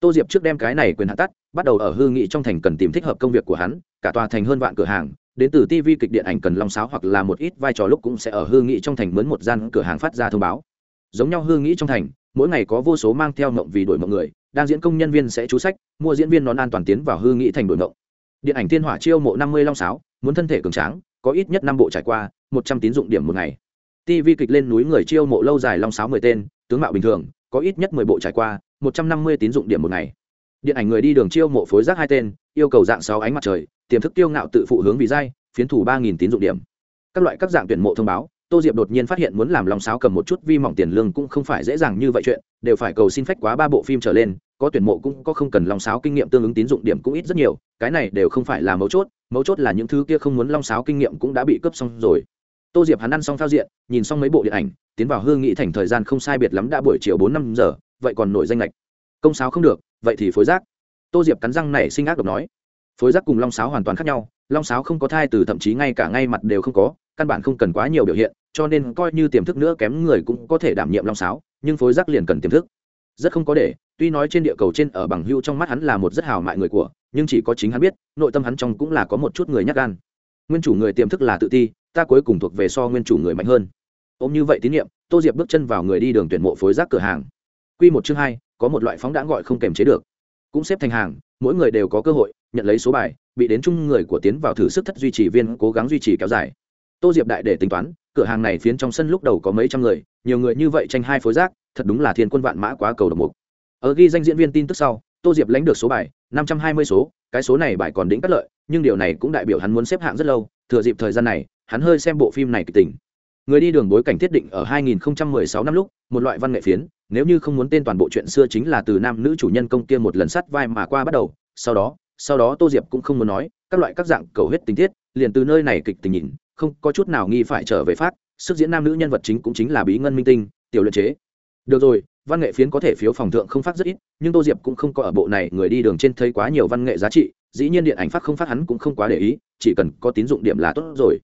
Tô diệp trước đem cái này quyền hạ tắt, bắt đầu ở hư nghị trong thành cần tìm thích hợp công việc của hắn, cả tòa thành hơn vạn cửa hàng, đến từ tv kịch điện ảnh cần long sáo hoặc là một ít vai trò lúc cũng sẽ ở hư nghị trong thành mướn một gian cửa hàng phát ra thông báo. Giống nhau hư nghị trong thành, mỗi ngày có vô số mang theo mộng vì đổi mộng người, đang diễn công nhân viên sẽ chú sách, mua diễn viên nón an toàn tiến vào hư nghị thành đổi mộng. Điện ảnh thiên hỏa chiêu mộ năm mươi long sáo muốn thân thể cường tráng, có ít nhất năm bộ trải qua, một trăm tín dụng điểm một ngày. Tv kịch lên núi người chiêu mộ lâu dài long sáo mười tên, tướng mạo bình thường, có ít nhất mười bộ trải qua, một trăm năm mươi tín dụng điểm một ngày. Điện ảnh người đi đường chiêu mộ phối giác hai tên, yêu cầu dạng sáu ánh mặt trời, tiềm thức tiêu ngạo tự phụ hướng vì dai, phiến thủ ba nghìn tín dụng điểm. Các loại các dạng tuyển mộ thông báo, tô diệp đột nhiên phát hiện muốn làm lòng sáo cầm một chút vi mỏng tiền lương cũng không phải dễ dàng như vậy chuyện, đều phải cầu xin phách quá ba bộ phim trở lên có tuyển mộ cũng có không cần long sáo kinh nghiệm tương ứng tín dụng điểm cũng ít rất nhiều, cái này đều không phải là mấu chốt mấu chốt là những thứ kia không muốn long sáo kinh nghiệm cũng đã bị cướp xong rồi. Tô diệp hắn ăn xong phao diện, nhìn xong mấy bộ điện ảnh, tiến vào hương nghị thành thời gian không sai biệt lắm đã buổi chiều bốn năm giờ, vậy còn nổi danh lệch. Công sáo không được, vậy thì phối giác tô diệp cắn răng này sinh ác độc nói. Phối giác cùng long sáo hoàn toàn khác nhau, long sáo không có thai từ thậm chí ngay cả ngay mặt đều không có, căn bản không cần quá nhiều biểu hiện, cho nên coi như tiềm thức nữa kém người cũng có thể đảm nhiệm long sáo, nhưng phối giác liền cần tiềm thức rất không có để, tuy nói trên địa cầu trên ở bằng hưu trong mắt hắn là một rất hào mại người của, nhưng chỉ có chính hắn biết, nội tâm hắn trong cũng là có một chút người nhắc gan. Nguyên chủ người tiềm thức là tự ti, ta cuối cùng thuộc về so nguyên chủ người mạnh hơn. Ôm như vậy tín nhiệm, tô diệp bước chân vào người đi đường tuyển mộ phối giác cửa hàng. Q một chương hai, có một loại phóng đã gọi không kềm chế được. Cũng xếp thành hàng, mỗi người đều có cơ hội, nhận lấy số bài, bị đến chung người của tiến vào thử sức thất duy trì viên cố gắng duy trì kéo dài tô diệp đại để tính toán, cửa hàng này phiến trong sân lúc đầu có mấy trăm người, nhiều người như vậy tranh hai phối giác thật đúng là thiên quân vạn mã quá cầu đồng mục. Ở ghi danh diễn viên tin tức sau, tô diệp lãnh được số bài, năm trăm hai mươi số, cái số này bài còn đỉnh cắt lợi, nhưng điều này cũng đại biểu hắn muốn xếp hạng rất lâu, thừa dịp thời gian này, hắn hơi xem bộ phim này kịch tình. Người đi đường bối cảnh thiết định ở 2016 năm lúc, một loại văn nghệ phiến, nếu như không muốn tên toàn bộ chuyện xưa chính là từ nam nữ chủ nhân công kia một lần sắt vai mà qua bắt đầu, sau đó sau đó tô diệp cũng không muốn nói, các loại các dạng cầu hết tình tiết, liền từ nơi này kịch tình nhìn không có chút nào nghi phải trở về phát sức diễn nam nữ nhân vật chính cũng chính là bí ngân minh tinh, tiểu luyện chế. Được rồi, văn nghệ phiến có thể phiếu phòng thượng không phát rất ít, nhưng tô diệp cũng không có ở bộ này người đi đường trên thấy quá nhiều văn nghệ giá trị, dĩ nhiên điện ảnh phát không phát hắn cũng không quá để ý, chỉ cần có tín dụng điểm là tốt rồi.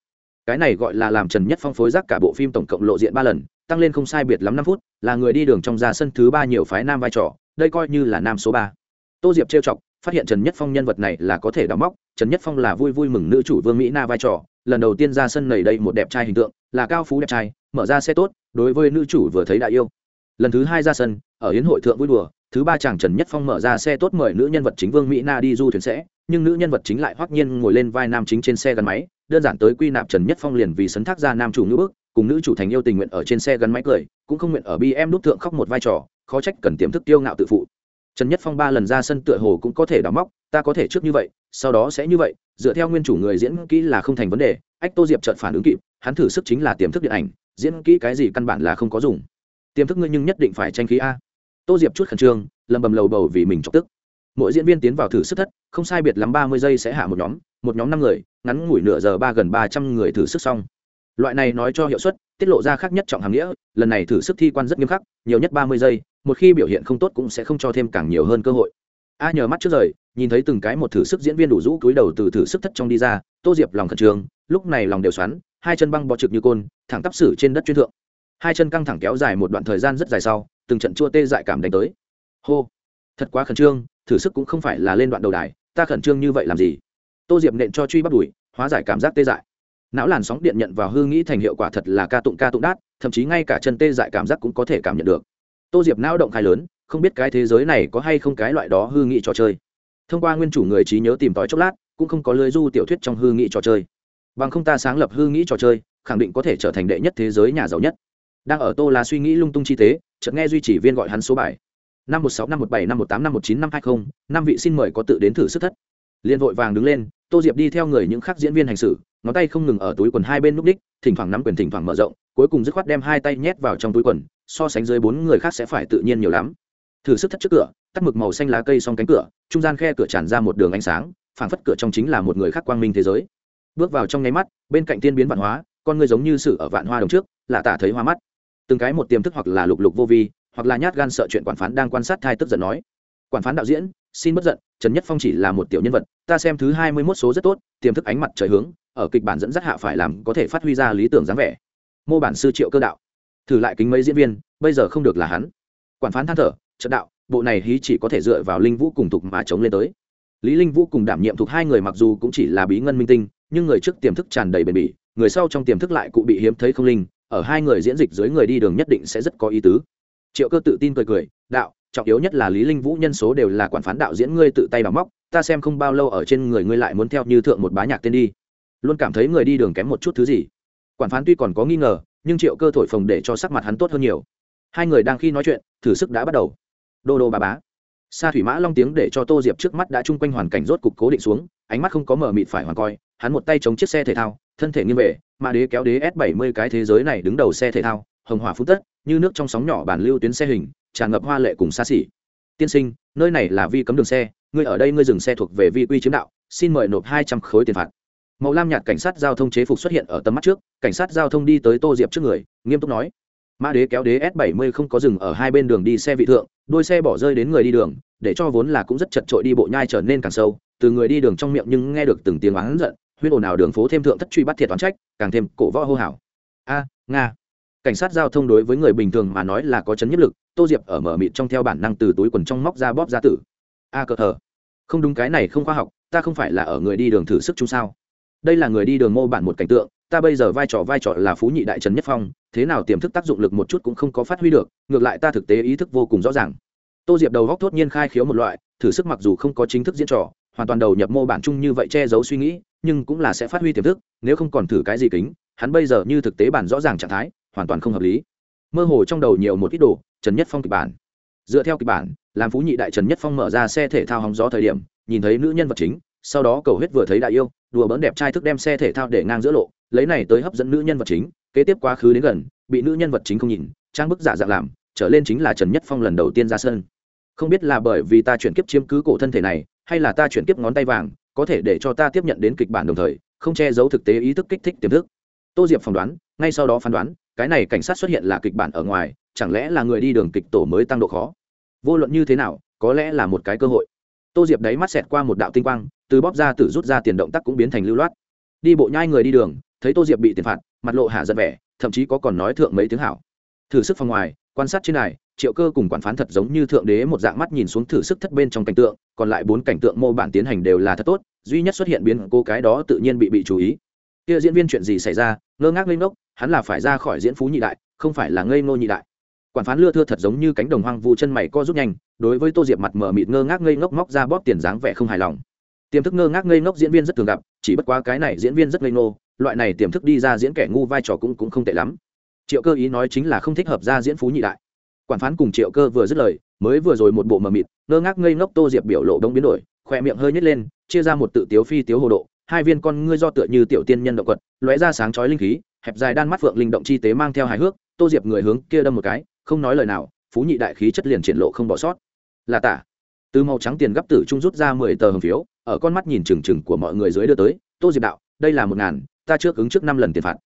Cái này gọi là làm trần nhất phong phối rác cả bộ phim tổng cộng lộ diện ba lần, tăng lên không sai biệt lắm năm phút, là người đi đường trong ra sân thứ ba nhiều phái nam vai trò, đây coi như là nam số ba. Tô diệp trêu chọc, phát hiện trần nhất phong nhân vật này là có thể đóng móc, trần nhất phong là vui vui mừng nữ chủ vương mỹ na vai trò lần đầu tiên ra sân nảy đây một đẹp trai hình tượng, là cao phú đẹp trai, mở ra xe tốt, đối với nữ chủ vừa thấy đại yêu. Lần thứ hai ra sân, ở hiến hội thượng vui đùa, thứ ba chàng trần nhất phong mở ra xe tốt mời nữ nhân vật chính vương mỹ na đi du thuyền sẽ, nhưng nữ nhân vật chính lại hoắc nhiên ngồi lên vai nam chính trên xe gắn máy, đơn giản tới quy nạp trần nhất phong liền vì sấn thác ra nam chủ nữ bước cùng nữ chủ thành yêu tình nguyện ở trên xe gắn máy cười, cũng không nguyện ở bi em đút thượng khóc một vai trò, khó trách cần tiềm thức tiêu ngạo tự phụ. Trần nhất phong ba lần ra sân tựa hồ cũng có thể đóng móc ta có thể trước như vậy, sau đó sẽ như vậy, dựa theo nguyên chủ người diễn kỹ là không thành vấn đề, ách tô diệp chợt phản ứng kịp, hắn thử sức chính là tiềm thức điện ảnh, diễn kỹ cái gì căn bản là không có dùng. Tiềm thức ngươi nhưng nhất định phải tranh khí a. Tô diệp chút khẩn trương, lầm bầm lầu bầu vì mình chọc tức. Mỗi diễn viên tiến vào thử sức thất, không sai biệt lắm ba mươi giây sẽ hạ một nhóm một nhóm năm người, ngắn ngủi nửa giờ ba gần ba trăm người thử sức xong. Loại này nói cho hiệu suất, tiết lộ ra khác nhất trọng hàm nghĩa, lần này thử sức thi quan rất nghiêm khắc, nhiều nhất ba mươi giây, một khi biểu hiện không tốt cũng sẽ không cho thêm càng nhiều hơn cơ hội. A nhờ mắt trước rời nhìn thấy từng cái một thử sức diễn viên đủ rũ túi đầu từ thử sức thất trong đi ra, tô diệp lòng khẩn trương, lúc này lòng đều xoắn, hai chân băng bò trực như côn, thẳng tắp sử trên đất chuyên thượng. Hai chân căng thẳng kéo dài một đoạn thời gian rất dài sau, từng trận chua tê dại cảm đánh tới. Hô! Thật quá khẩn trương, thử sức cũng không phải là lên đoạn đầu đài, ta khẩn trương như vậy làm gì? Tô diệp nện cho truy bắt đùi hóa giải cảm giác tê dại. Não làn sóng điện nhận vào hư nghĩ thành hiệu quả thật là ca tụng ca tụng đát, thậm chí ngay cả chân tê dại cảm giác cũng có thể cảm nhận được. Tô diệp não động khai lớn, không biết cái thế giới này có hay không cái loại đó hư nghĩ trò chơi thông qua nguyên chủ người trí nhớ tìm tòi chốc lát, cũng không có lưới du tiểu thuyết trong hư nghị trò chơi. Bằng không ta sáng lập hư nghĩ trò chơi, khẳng định có thể trở thành đệ nhất thế giới nhà giàu nhất. Đang ở tô là suy nghĩ lung tung chi tế, chợt nghe duy trì viên gọi hắn số bài. Năm một sáu, năm một bảy, năm một tám, năm một chín, năm hai mươi năm vị xin mời có tự đến thử sức thất. Liên vội vàng đứng lên, tô diệp đi theo người những khác diễn viên hành xử, ngón tay không ngừng ở túi quần hai bên núp đích, thỉnh thoảng nắm quyền thỉnh thoảng mở rộng, cuối cùng dứt khoát đem hai tay nhét vào trong túi quần, so sánh dưới bốn người khác sẽ phải tự nhiên nhiều lắm. Thử sức thất trước cửa tắt mực màu xanh lá cây xong cánh cửa, trung gian khe cửa tràn ra một đường ánh sáng, phảng phất cửa trong chính là một người khác quang minh thế giới. Bước vào trong nháy mắt, bên cạnh tiên biến vạn hóa, con người giống như sự ở vạn hoa đồng trước là tả thấy hoa mắt. Từng cái một tiềm thức hoặc là lục lục vô vi, hoặc là nhát gan sợ chuyện quản phán đang quan sát thai tức giận nói. Quản phán đạo diễn, xin bất giận, trần nhất phong chỉ là một tiểu nhân vật, ta xem thứ hai mươi mốt số rất tốt, tiềm thức ánh mặt trời hướng, ở kịch bản dẫn dắt hạ phải làm có thể phát huy ra lý tưởng dáng vẻ. Mô bản sư triệu cơ đạo. Thử lại kính mấy diễn viên, bây giờ không được là hắn. Quản phán than thở trận đạo bộ này hí chỉ có thể dựa vào linh vũ cùng thục mà chống lên tới. Lý linh vũ cùng đảm nhiệm thuộc hai người mặc dù cũng chỉ là bí ngân minh tinh, nhưng người trước tiềm thức tràn đầy bền bỉ, người sau trong tiềm thức lại cụ bị hiếm thấy không linh, ở hai người diễn dịch dưới người đi đường nhất định sẽ rất có ý tứ. Triệu cơ tự tin cười cười, đạo, trọng yếu nhất là lý linh vũ nhân số đều là quản phán đạo diễn ngươi tự tay bảo móc, ta xem không bao lâu ở trên người ngươi lại muốn theo như thượng một bá nhạc tên đi. Luôn cảm thấy người đi đường kém một chút thứ gì. Quản phán tuy còn có nghi ngờ, nhưng triệu cơ thổi phồng để cho sắc mặt hắn tốt hơn nhiều. Hai người đang khi nói chuyện, thử sức đã bắt đầu đô đô bà bá. Sa thủy mã long tiếng để cho tô diệp trước mắt đã chung quanh hoàn cảnh rốt cục cố định xuống, ánh mắt không có mở mịt phải hoàn coi, hắn một tay chống chiếc xe thể thao, thân thể nghiêng về, mà đế kéo đế s bảy mươi cái thế giới này đứng đầu xe thể thao, hồng hỏa phú tất, như nước trong sóng nhỏ bản lưu tuyến xe hình, tràn ngập hoa lệ cùng xa xỉ. Tiên sinh, nơi này là vi cấm đường xe, ngươi ở đây ngươi dừng xe thuộc về vi quy chiếm đạo, xin mời nộp hai trăm khối tiền phạt. Màu lam nhạt cảnh sát giao thông chế phục xuất hiện ở tầm mắt trước, cảnh sát giao thông đi tới tô diệp trước người, nghiêm túc nói. Mã đế kéo đế s 70 không có dừng ở hai bên đường đi xe vị thượng đôi xe bỏ rơi đến người đi đường, để cho vốn là cũng rất chật trội đi bộ nhai trở nên càng sâu. Từ người đi đường trong miệng nhưng nghe được từng tiếng oán giận huyên ồn ào đường phố thêm thượng thất truy bắt thiệt toán trách, càng thêm cổ võ hô hào. A, nga. Cảnh sát giao thông đối với người bình thường mà nói là có chấn nhất lực, tô diệp ở mở mịt trong theo bản năng từ túi quần trong móc ra bóp ra tử. A cờ thờ. Không đúng cái này không khoa học, ta không phải là ở người đi đường thử sức chung sao? Đây là người đi đường mô bản một cảnh tượng, ta bây giờ vai trò vai trò là phú nhị đại trần nhất phong thế nào tiềm thức tác dụng lực một chút cũng không có phát huy được, ngược lại ta thực tế ý thức vô cùng rõ ràng. Tô diệp đầu góc thốt nhiên khai khiếu một loại, thử sức mặc dù không có chính thức diễn trò, hoàn toàn đầu nhập mô bản chung như vậy che giấu suy nghĩ, nhưng cũng là sẽ phát huy tiềm thức, nếu không còn thử cái gì kính, hắn bây giờ như thực tế bản rõ ràng trạng thái, hoàn toàn không hợp lý. Mơ hồ trong đầu nhiều một ít đồ, trần nhất phong kịch bản. Dựa theo kịch bản, làm phú nhị đại trần nhất phong mở ra xe thể thao hóng gió thời điểm, nhìn thấy nữ nhân vật chính, sau đó cầu hết vừa thấy đại yêu, đùa bỡn đẹp trai thức đem xe thể thao để ngang giữa lộ, lấy này tới hấp dẫn nữ nhân vật chính kế tiếp quá khứ đến gần, bị nữ nhân vật chính không nhìn, trang bức giả dạng làm, trở lên chính là trần nhất phong lần đầu tiên ra sân. Không biết là bởi vì ta chuyển kiếp chiếm cứ cổ thân thể này, hay là ta chuyển kiếp ngón tay vàng, có thể để cho ta tiếp nhận đến kịch bản đồng thời, không che giấu thực tế ý thức kích thích tiềm thức. Tô diệp phỏng đoán, ngay sau đó phán đoán, cái này cảnh sát xuất hiện là kịch bản ở ngoài, chẳng lẽ là người đi đường kịch tổ mới tăng độ khó? Vô luận như thế nào, có lẽ là một cái cơ hội. Tô diệp đáy mắt xẹt qua một đạo tinh quang, từ bóp ra, từ rút ra tiền động tác cũng biến thành lưu loát. Đi bộ nhai người đi đường thấy tô diệp bị tiền phạt, mặt lộ hạ giận vẻ, thậm chí có còn nói thượng mấy tiếng hảo. Thử sức phòng ngoài, quan sát trên này triệu cơ cùng quản phán thật giống như thượng đế một dạng mắt nhìn xuống thử sức thất bên trong cảnh tượng, còn lại bốn cảnh tượng mô bản tiến hành đều là thật tốt, duy nhất xuất hiện biến cô cái đó tự nhiên bị bị chú ý. Kia diễn viên chuyện gì xảy ra, ngơ ngác lên ngốc, hắn là phải ra khỏi diễn phú nhị đại, không phải là ngây ngô nhị đại. Quản phán lưa thưa thật giống như cánh đồng hoang vu chân mày co rút nhanh, đối với tô diệp mặt mờ mịt ngơ ngác ngây ngốc móc ra bóp tiền dáng vẻ không hài lòng. Tiềm thức ngơ ngác ngây ngốc diễn viên rất thường gặp, chỉ bất quá cái này diễn viên rất ngây ngô loại này tiềm thức đi ra diễn kẻ ngu vai trò cũng cũng không tệ lắm. Triệu cơ ý nói chính là không thích hợp ra diễn phú nhị đại. Quản phán cùng triệu cơ vừa dứt lời, mới vừa rồi một bộ mờ mịt, ngơ ngác ngây ngốc tô diệp biểu lộ đông biến đổi, khỏe miệng hơi nhét lên, chia ra một tự tiếu phi tiếu hồ độ, hai viên con ngươi do tựa như tiểu tiên nhân động quật, lóe ra sáng chói linh khí, hẹp dài đan mắt phượng linh động chi tế mang theo hài hước, tô diệp người hướng kia đâm một cái, không nói lời nào, phú nhị đại khí chất liền triển lộ không bỏ sót. Là tả. Từ màu trắng tiền gấp tử trung rút ra mười tờ hồng phiếu, ở con mắt nhìn trừng trừng của mọi người dưới đưa tới, tô diệp đạo, đây là một ngàn ta trước ứng trước năm lần tiền phạt.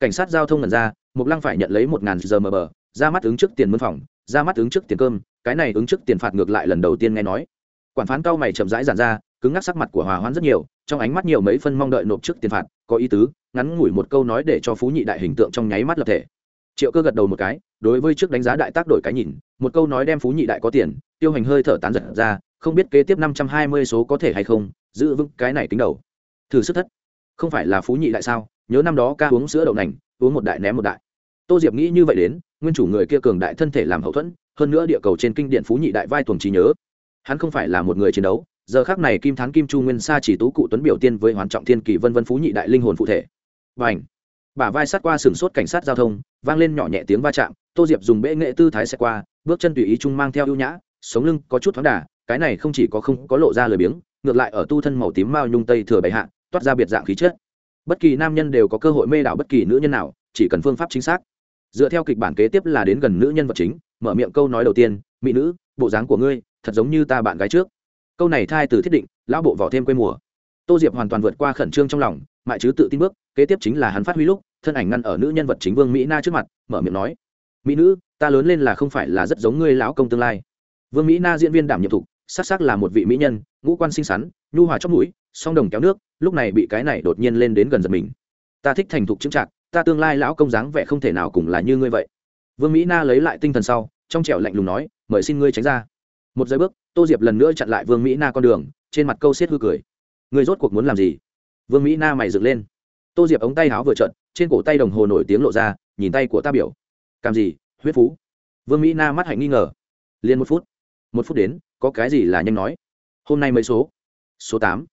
Cảnh sát giao thông lần ra mục lăng phải nhận lấy một ngàn giờ mờ bờ, ra mắt ứng trước tiền mân phòng, ra mắt ứng trước tiền cơm, cái này ứng trước tiền phạt ngược lại lần đầu tiên nghe nói. Quản phán cao mày chậm rãi giản ra, cứng ngắc sắc mặt của hòa hoãn rất nhiều, trong ánh mắt nhiều mấy phân mong đợi nộp trước tiền phạt, có ý tứ, ngắn ngủi một câu nói để cho phú nhị đại hình tượng trong nháy mắt lập thể. Triệu cơ gật đầu một cái, đối với trước đánh giá đại tác đổi cái nhìn, một câu nói đem phú nhị đại có tiền, tiêu hành hơi thở tán giật ra, không biết kế tiếp năm trăm hai mươi số có thể hay không, giữ vững cái này tính đầu. Thử sức thất không phải là phú nhị đại sao? Nhớ năm đó ca uống sữa đậu nành, uống một đại ném một đại. Tô diệp nghĩ như vậy đến, nguyên chủ người kia cường đại thân thể làm hậu thuẫn, hơn nữa địa cầu trên kinh điện phú nhị đại vai tuồng trí nhớ. Hắn không phải là một người chiến đấu, giờ khác này kim thắng kim chu nguyên sa chỉ tú cụ tuấn biểu tiên với hoàn trọng thiên kỳ vân vân phú nhị đại linh hồn phụ thể. Và ảnh bả vai sát qua sừng sốt cảnh sát giao thông, vang lên nhỏ nhẹ tiếng va chạm, tô diệp dùng bệ nghệ tư thái xe qua, bước chân tùy ý trung mang theo ưu nhã, sống lưng có chút thoáng đà, cái này không chỉ có không có lộ ra lời biếng, ngược lại ở tu thân màu tím mao nhung tây thừa bày hạ toát ra biệt dạng khí chất. Bất kỳ nam nhân đều có cơ hội mê đảo bất kỳ nữ nhân nào, chỉ cần phương pháp chính xác. Dựa theo kịch bản kế tiếp là đến gần nữ nhân vật chính, mở miệng câu nói đầu tiên, mỹ nữ, bộ dáng của ngươi thật giống như ta bạn gái trước. Câu này thai từ thiết định, lão bộ vỏ thêm quê mùa. Tô diệp hoàn toàn vượt qua khẩn trương trong lòng mại chứ tự tin bước, kế tiếp chính là hắn phát huy lúc, thân ảnh ngăn ở nữ nhân vật chính vương mỹ na trước mặt, mở miệng nói, mỹ nữ, ta lớn lên là không phải là rất giống ngươi lão công tương lai. Vương mỹ na diễn viên đảm nhiệm thục sắc sắc là một vị mỹ nhân, ngũ quan xinh xắn, nhu hòa trong mũi song đồng kéo nước, lúc này bị cái này đột nhiên lên đến gần giật mình. Ta thích thành thục chứng chạc, ta tương lai lão công dáng vẻ không thể nào cùng là như ngươi vậy. Vương mỹ na lấy lại tinh thần sau, trong trẻo lạnh lùng nói, mời xin ngươi tránh ra. Một giây bước, tô diệp lần nữa chặn lại vương mỹ na con đường, trên mặt câu xiết hư cười. Ngươi rốt cuộc muốn làm gì? Vương mỹ na mày dựng lên. Tô diệp ống tay háo vừa trận trên cổ tay đồng hồ nổi tiếng lộ ra, nhìn tay của ta biểu. Cảm gì, huyết phú? Vương mỹ na mắt hạnh nghi ngờ. Liền một phút. Một phút đến, có cái gì là nhanh nói? Hôm nay mấy số số tám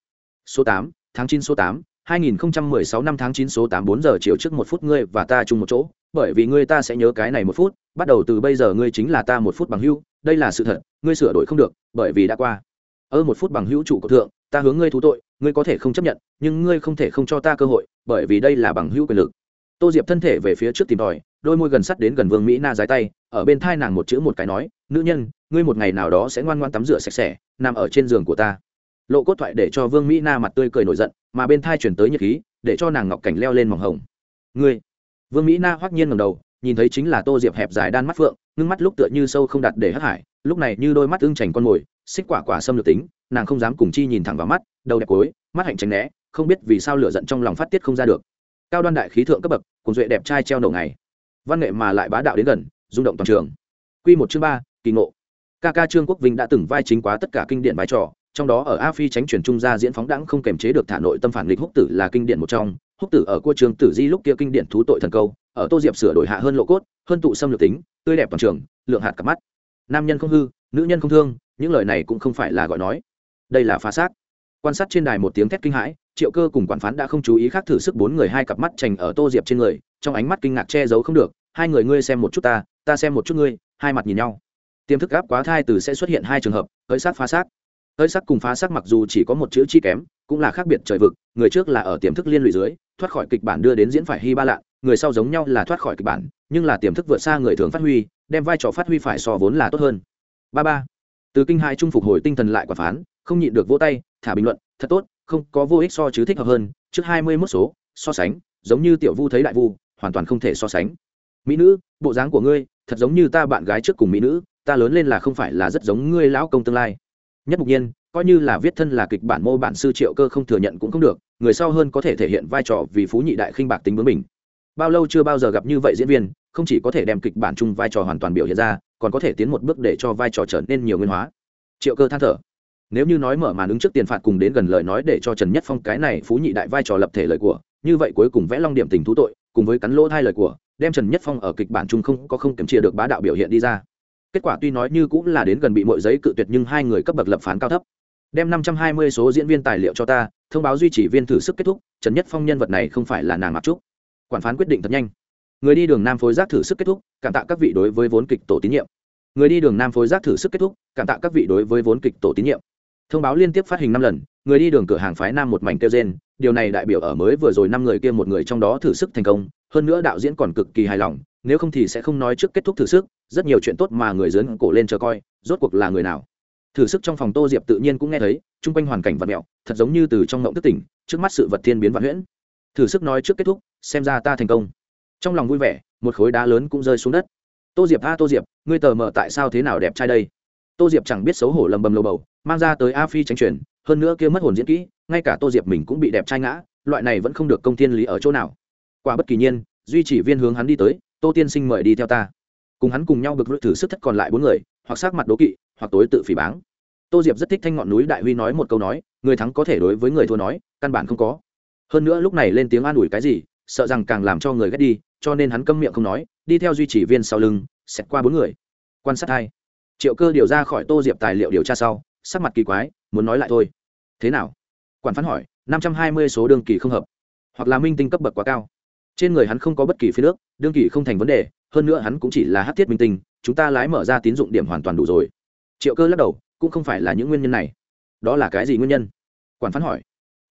số tám tháng chín số tám hai nghìn sáu năm tháng chín số tám bốn giờ chiều trước một phút ngươi và ta chung một chỗ bởi vì ngươi ta sẽ nhớ cái này một phút bắt đầu từ bây giờ ngươi chính là ta một phút bằng hữu đây là sự thật ngươi sửa đổi không được bởi vì đã qua. Ơ một phút bằng hữu chủ của thượng ta hướng ngươi thú tội ngươi có thể không chấp nhận nhưng ngươi không thể không cho ta cơ hội bởi vì đây là bằng hữu quyền lực. Tô diệp thân thể về phía trước tìm đòi, đôi môi gần sắt đến gần vương mỹ na giái tay ở bên thai nàng một chữ một cái nói nữ nhân ngươi một ngày nào đó sẽ ngoan ngoãn tắm rửa sạch sẽ nằm ở trên giường của ta lộ cốt thoại để cho vương mỹ na mặt tươi cười nổi giận, mà bên thai chuyển tới nhiệt khí, để cho nàng ngọc cảnh leo lên mỏng hồng. Ngươi? Vương mỹ na hoắc nhiên ngầm đầu, nhìn thấy chính là tô diệp hẹp dài đan mắt phượng, ngưng mắt lúc tựa như sâu không đặt để hắc hải, lúc này như đôi mắt ưng chành con mồi, xích quả quả xâm lược tính, nàng không dám cùng chi nhìn thẳng vào mắt, đầu đẹp cối, mắt hạnh tránh né, không biết vì sao lửa giận trong lòng phát tiết không ra được. Cao đoan đại khí thượng cấp bậc, cùng duệ đẹp trai treo nổ ngày. Văn nghệ mà lại bá đạo đến gần, rung động toàn trường. Q một chương ba, kỳ ngộ. Ca ca trương quốc vinh đã từng vai chính quá tất cả kinh điển vai trò trong đó ở a phi tránh truyền trung gia diễn phóng đẳng không kềm chế được thả nội tâm phản nghịch húc tử là kinh điển một trong. Húc tử ở cua trường tử di lúc kia kinh điển thú tội thần câu, ở tô diệp sửa đổi hạ hơn lộ cốt, hơn tụ xâm lược tính, tươi đẹp toàn trường, lượng hạt cặp mắt. Nam nhân không hư, nữ nhân không thương, những lời này cũng không phải là gọi nói. Đây là phá xác. Quan sát trên đài một tiếng thét kinh hãi, triệu cơ cùng quản phán đã không chú ý khác thử sức bốn người hai cặp mắt chành ở tô diệp trên người, trong ánh mắt kinh ngạc che giấu không được, hai người ngươi xem một chút ta ta xem một chút ngươi hai mặt nhìn nhau. Tiềm thức áp quá thai từ sẽ xuất hiện hai trường hợp hơi sát phá xác hơi sắc cùng phá sắc mặc dù chỉ có một chữ chi kém, cũng là khác biệt trời vực, người trước là ở tiềm thức liên lụy dưới, thoát khỏi kịch bản đưa đến diễn phải hy ba lạ, người sau giống nhau là thoát khỏi kịch bản, nhưng là tiềm thức vượt xa người thường phát huy, đem vai trò phát huy phải so vốn là tốt hơn. Ba ba. Từ kinh hai trung phục hồi tinh thần lại quả phán, không nhịn được vỗ tay, thả bình luận, thật tốt, không có vô ích so chứ thích hợp hơn, trước hai mươi mốt số, so sánh, giống như tiểu vu thấy đại vu, hoàn toàn không thể so sánh. Mỹ nữ, bộ dáng của ngươi, thật giống như ta bạn gái trước cùng mỹ nữ, ta lớn lên là không phải là rất giống ngươi lão công tương lai nhất mục nhiên, coi như là viết thân là kịch bản mô bản sư triệu cơ không thừa nhận cũng không được, người sau hơn có thể thể hiện vai trò vì phú nhị đại khinh bạc tính bướng mình bao lâu chưa bao giờ gặp như vậy diễn viên, không chỉ có thể đem kịch bản chung vai trò hoàn toàn biểu hiện ra, còn có thể tiến một bước để cho vai trò trở nên nhiều nguyên hóa. Triệu cơ than thở. Nếu như nói mở màn ứng trước tiền phạt cùng đến gần lời nói để cho trần nhất phong cái này phú nhị đại vai trò lập thể lời của, như vậy cuối cùng vẽ long điểm tình thú tội, cùng với cắn lỗ hai lời của, đem trần nhất phong ở kịch bản chung không có không kiểm chia được bá đạo biểu hiện đi ra kết quả tuy nói như cũng là đến gần bị mọi giấy cự tuyệt nhưng hai người cấp bậc lập phán cao thấp. Đem năm trăm hai mươi số diễn viên tài liệu cho ta, thông báo duy trì viên thử sức kết thúc, trần nhất phong nhân vật này không phải là nàng mặc trúc quản phán quyết định thật nhanh. Người đi đường nam phối giác thử sức kết thúc, cảm tạ các vị đối với vốn kịch tổ tín nhiệm. Người đi đường nam phối giác thử sức kết thúc, cảm tạ các vị đối với vốn kịch tổ tín nhiệm. Thông báo liên tiếp phát hình năm lần, người đi đường cửa hàng phái nam một mảnh kêu gen điều này đại biểu ở mới vừa rồi năm người kia một người trong đó thử sức thành công, hơn nữa đạo diễn còn cực kỳ hài lòng nếu không thì sẽ không nói trước kết thúc thử sức, rất nhiều chuyện tốt mà người dớn cổ lên chờ coi, rốt cuộc là người nào? Thử sức trong phòng tô diệp tự nhiên cũng nghe thấy, chung quanh hoàn cảnh vật mẹo, thật giống như từ trong ngộng thức tỉnh, trước mắt sự vật thiên biến vạn huyễn. Thử sức nói trước kết thúc, xem ra ta thành công. Trong lòng vui vẻ, một khối đá lớn cũng rơi xuống đất. Tô diệp, a, tô diệp, ngươi tờ mờ tại sao thế nào đẹp trai đây? Tô diệp chẳng biết xấu hổ lầm bầm lầu bầu, mang ra tới a phi tranh truyền hơn nữa kia mất hồn diễn kỹ, ngay cả tô diệp mình cũng bị đẹp trai ngã, loại này vẫn không được công thiên lý ở chỗ nào. Quả bất kỳ nhiên, duy chỉ viên hướng hắn đi tới tô tiên sinh mời đi theo ta. Cùng hắn cùng nhau bực thử sức thất còn lại bốn người, hoặc sát mặt đố kỵ, hoặc tối tự phỉ báng. Tô diệp rất thích thanh ngọn núi đại huy nói một câu nói, người thắng có thể đối với người thua nói, căn bản không có. Hơn nữa lúc này lên tiếng an ủi cái gì, sợ rằng càng làm cho người ghét đi, cho nên hắn câm miệng không nói, đi theo duy trì viên sau lưng, xẹt qua bốn người. Quan sát hai. Triệu cơ điều ra khỏi tô diệp tài liệu điều tra sau, sắc mặt kỳ quái, muốn nói lại thôi. Thế nào? Quản phán hỏi, năm trăm hai mươi số đường kỳ không hợp. Hoặc là minh tinh cấp bậc quá cao trên người hắn không có bất kỳ phía nước, đương kỳ không thành vấn đề, hơn nữa hắn cũng chỉ là hát thiết minh tinh, chúng ta lái mở ra tín dụng điểm hoàn toàn đủ rồi. Triệu cơ lắc đầu, cũng không phải là những nguyên nhân này. Đó là cái gì nguyên nhân? Quản phán hỏi.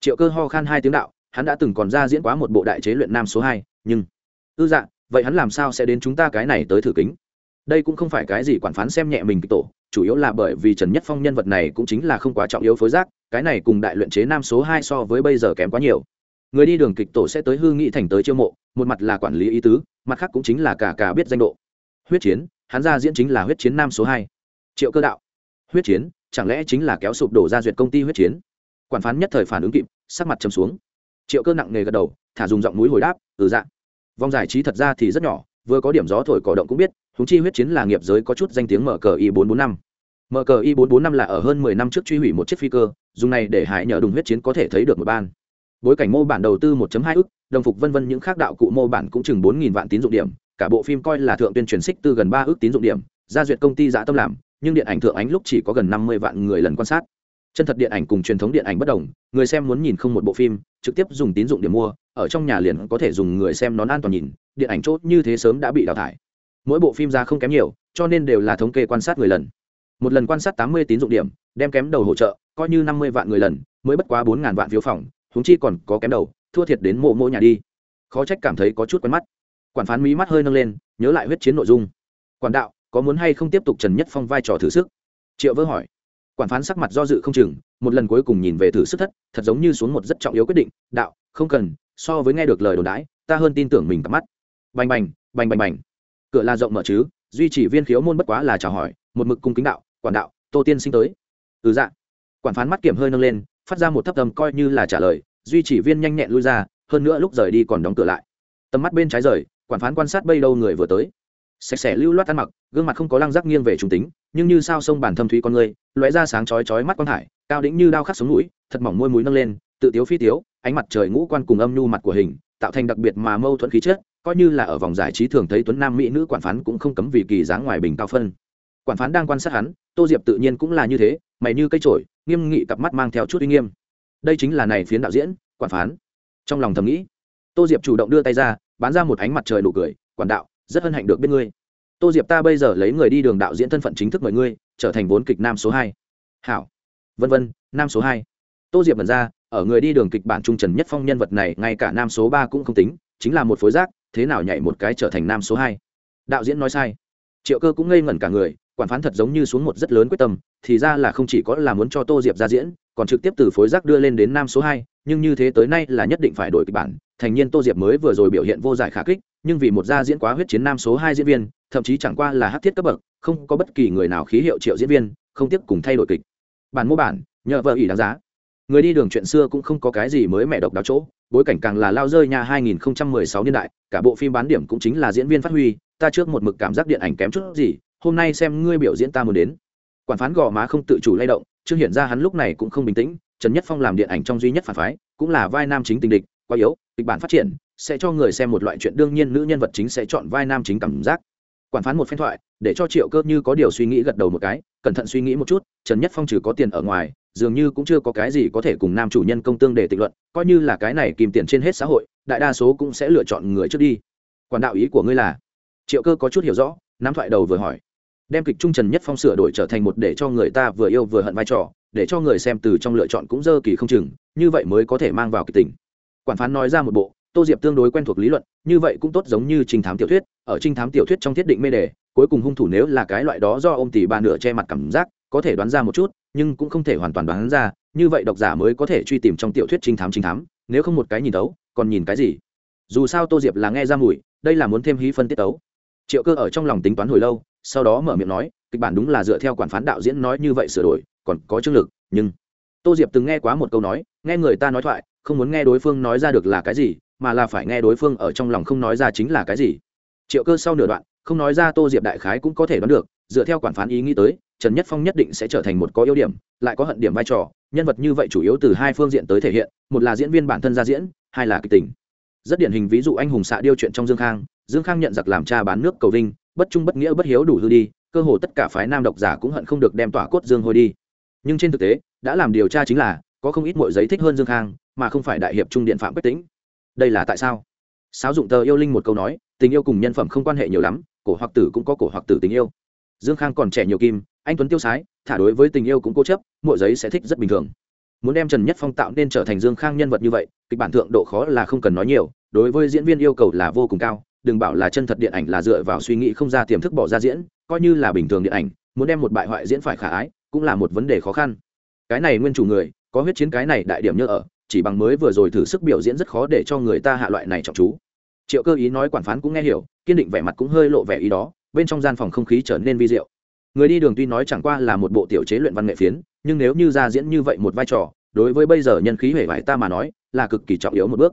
Triệu cơ ho khan hai tiếng đạo, hắn đã từng còn ra diễn quá một bộ đại chế luyện nam số hai, nhưng, ư dạ vậy hắn làm sao sẽ đến chúng ta cái này tới thử kính? Đây cũng không phải cái gì quản phán xem nhẹ mình kịch tổ, chủ yếu là bởi vì trần nhất phong nhân vật này cũng chính là không quá trọng yếu phối giác cái này cùng đại luyện chế nam số hai so với bây giờ kém quá nhiều người đi đường kịch tổ sẽ tới hư nghị thành tới chiêu mộ, một mặt là quản lý ý tứ, mặt khác cũng chính là cả cả biết danh độ. Huyết chiến, hắn ra diễn chính là huyết chiến nam số hai. Triệu cơ đạo. Huyết chiến, chẳng lẽ chính là kéo sụp đổ ra duyệt công ty huyết chiến? Quản phán nhất thời phản ứng kịp, sắc mặt trầm xuống. Triệu cơ nặng nề gật đầu, thả dùng giọng núi hồi đáp từ dạng vòng giải trí thật ra thì rất nhỏ, vừa có điểm gió thổi cỏ động cũng biết húng chi huyết chiến là nghiệp giới có chút danh tiếng mở cờ y bốn bốn năm. Mở cờ y bốn bốn năm là ở hơn mười năm trước truy hủy một chiếc phi cơ, dùng này để hải nhờ đùng huyết chiến có thể thấy được một ban bối cảnh mô bản đầu tư 1.2 ức, đồng phục vân vân những khác đạo cụ mô bản cũng chừng 4.000 vạn tín dụng điểm, cả bộ phim coi là thượng tuyên truyền xích tư gần ba ước tín dụng điểm, gia duyệt công ty giả tâm làm, nhưng điện ảnh thượng ánh lúc chỉ có gần 50 vạn người lần quan sát. Chân thật điện ảnh cùng truyền thống điện ảnh bất đồng, người xem muốn nhìn không một bộ phim, trực tiếp dùng tín dụng điểm mua, ở trong nhà liền có thể dùng người xem nón an toàn nhìn, điện ảnh chốt như thế sớm đã bị đào thải. Mỗi bộ phim ra không kém nhiều, cho nên đều là thống kê quan sát người lần. Một lần quan sát 80 tín dụng điểm, đem kém đầu hỗ trợ, coi như 50 vạn người lần, mới bất quá 4.000 vạn phiếu phòng huống chi còn có kém đầu, thua thiệt đến mộ mộ nhà đi. Khó trách cảm thấy có chút quen mắt. Quản phán mí mắt hơi nâng lên, nhớ lại huyết chiến nội dung. Quản đạo, có muốn hay không tiếp tục trần nhất phong vai trò thử sức? Triệu vỡ hỏi. Quản phán sắc mặt do dự không chừng, một lần cuối cùng nhìn về thử sức thất, thật giống như xuống một rất trọng yếu quyết định. Đạo, không cần, so với nghe được lời đồn đãi, ta hơn tin tưởng mình cặp mắt. Bành bành bành bành bành. Cửa là rộng mở chứ, duy chỉ viên khiếu môn bất quá là chào hỏi, một mực cung kính đạo, quản đạo, tô tiên sinh tới. Ừ dạ. Quản phán mắt kiểm hơi nâng lên phát ra một thấp tầm coi như là trả lời, duy chỉ viên nhanh nhẹn lui ra, hơn nữa lúc rời đi còn đóng cửa lại. Tầm mắt bên trái rời, quản phán quan sát bây đâu người vừa tới. Sạch sẽ lưu loát ăn mặc, gương mặt không có lăng rắc nghiêng về trung tính, nhưng như sao sông bản thâm thúy con người, lóe ra sáng chói chói mắt quang hải cao đĩnh như đao khắc sống mũi thật mỏng môi mũi nâng lên, tự tiếu phi tiếu, ánh mặt trời ngũ quan cùng âm nhu mặt của hình, tạo thành đặc biệt mà mâu thuẫn khí chất, coi như là ở vòng giải trí thường thấy tuấn nam mỹ nữ quản phán cũng không cấm vì kỳ dáng ngoài bình cao phân. Quản phán đang quan sát hắn, tô diệp tự nhiên cũng là như thế, mày như cây trổi nghiêm nghị cặp mắt mang theo chút uy nghiêm. Đây chính là này phiến đạo diễn, quản phán. Trong lòng thầm nghĩ, tô diệp chủ động đưa tay ra bán ra một ánh mặt trời nụ cười, quản đạo, rất hân hạnh được biết ngươi. Tô diệp ta bây giờ lấy người đi đường đạo diễn thân phận chính thức mời ngươi, trở thành vốn kịch nam số hai. Hảo. Vân vân, nam số hai. Tô diệp vần ra, ở người đi đường kịch bản trung trần nhất phong nhân vật này, ngay cả nam số ba cũng không tính, chính là một phối giác thế nào nhảy một cái trở thành nam số hai? Đạo diễn nói sai. Triệu cơ cũng ngây ngẩn cả người quản phán thật giống như xuống một rất lớn quyết tâm, thì ra là không chỉ có là muốn cho tô diệp ra diễn, còn trực tiếp từ phối giác đưa lên đến nam số hai, nhưng như thế tới nay là nhất định phải đổi kịch bản. Thành nhiên tô diệp mới vừa rồi biểu hiện vô giải khả kích, nhưng vì một gia diễn quá huyết chiến nam số hai diễn viên, thậm chí chẳng qua là hát thiết cấp bậc, không có bất kỳ người nào khí hiệu triệu diễn viên, không tiếp cùng thay đổi kịch. Bản mô bản, nhờ vợ ỷ đáng giá. Người đi đường chuyện xưa cũng không có cái gì mới mẹ độc đáo chỗ, bối cảnh càng là lao rơi nhà 2016 niên đại, cả bộ phim bán điểm cũng chính là diễn viên phát huy, ta trước một mực cảm giác điện ảnh kém chút gì hôm nay xem ngươi biểu diễn ta muốn đến. Quản phán gò má không tự chủ lay động, chưa hiện ra hắn lúc này cũng không bình tĩnh, trần nhất phong làm điện ảnh trong duy nhất phản phái, cũng là vai nam chính tình địch, quá yếu, kịch bản phát triển, sẽ cho người xem một loại chuyện đương nhiên nữ nhân vật chính sẽ chọn vai nam chính cảm giác. Quản phán một phen thoại, để cho triệu cơ như có điều suy nghĩ gật đầu một cái, cẩn thận suy nghĩ một chút, trần nhất phong trừ có tiền ở ngoài, dường như cũng chưa có cái gì có thể cùng nam chủ nhân công tương để tịch luận, coi như là cái này kìm tiền trên hết xã hội, đại đa số cũng sẽ lựa chọn người trước đi. Quản đạo ý của ngươi là? Triệu cơ có chút hiểu rõ, nắm thoại đầu vừa hỏi đem kịch trung trần nhất phong sửa đổi trở thành một để cho người ta vừa yêu vừa hận vai trò, để cho người xem từ trong lựa chọn cũng dơ kỳ không chừng, như vậy mới có thể mang vào kịch tình. Quản phán nói ra một bộ, tô diệp tương đối quen thuộc lý luận, như vậy cũng tốt giống như trình thám tiểu thuyết, ở trinh thám tiểu thuyết trong thiết định mê đề, cuối cùng hung thủ nếu là cái loại đó do ông tỷ ba nửa che mặt cảm giác, có thể đoán ra một chút, nhưng cũng không thể hoàn toàn đoán ra, như vậy độc giả mới có thể truy tìm trong tiểu thuyết trinh thám trinh thám, nếu không một cái nhìn tấu, còn nhìn cái gì? Dù sao tô diệp là nghe ra mùi, đây là muốn thêm hí phân tiết tấu triệu cơ ở trong lòng tính toán hồi lâu, sau đó mở miệng nói, kịch bản đúng là dựa theo quản phán đạo diễn nói như vậy sửa đổi, còn có chương lực, nhưng tô diệp từng nghe quá một câu nói, nghe người ta nói thoại, không muốn nghe đối phương nói ra được là cái gì, mà là phải nghe đối phương ở trong lòng không nói ra chính là cái gì. Triệu cơ sau nửa đoạn, không nói ra tô diệp đại khái cũng có thể đoán được, dựa theo quản phán ý nghĩ tới, trần nhất phong nhất định sẽ trở thành một có ưu điểm, lại có hận điểm vai trò, nhân vật như vậy chủ yếu từ hai phương diện tới thể hiện, một là diễn viên bản thân ra diễn, hai là kịch tình rất điển hình ví dụ anh hùng xạ điêu chuyện trong dương khang. Dương khang nhận giặc làm cha bán nước cầu vinh, bất trung bất nghĩa bất hiếu đủ hư đi, cơ hồ tất cả phái nam độc giả cũng hận không được đem tỏa cốt dương hôi đi. Nhưng trên thực tế, đã làm điều tra chính là, có không ít mọi giấy thích hơn dương khang, mà không phải đại hiệp trung điện phạm bất tĩnh. Đây là tại sao? Sáo dụng tờ yêu linh một câu nói, tình yêu cùng nhân phẩm không quan hệ nhiều lắm, cổ hoặc tử cũng có cổ hoặc tử tình yêu. Dương khang còn trẻ nhiều kim, anh tuấn tiêu sái, thả đối với tình yêu cũng cố chấp mọi giấy sẽ thích rất bình thường muốn đem trần nhất phong tạo nên trở thành dương khang nhân vật như vậy, kịch bản thượng độ khó là không cần nói nhiều, đối với diễn viên yêu cầu là vô cùng cao, đừng bảo là chân thật điện ảnh là dựa vào suy nghĩ không ra tiềm thức bỏ ra diễn, coi như là bình thường điện ảnh, muốn đem một bại hoại diễn phải khả ái, cũng là một vấn đề khó khăn. Cái này nguyên chủ người, có huyết chiến cái này đại điểm nhớ ở, chỉ bằng mới vừa rồi thử sức biểu diễn rất khó để cho người ta hạ loại này trọng chú. Triệu cơ ý nói quản phán cũng nghe hiểu, kiên định vẻ mặt cũng hơi lộ vẻ ý đó, bên trong gian phòng không khí trở nên vi diệu. Người đi đường tuy nói chẳng qua là một bộ tiểu chế luyện văn nghệ phiến nhưng nếu như ra diễn như vậy một vai trò, đối với bây giờ nhân khí hể vải ta mà nói, là cực kỳ trọng yếu một bước.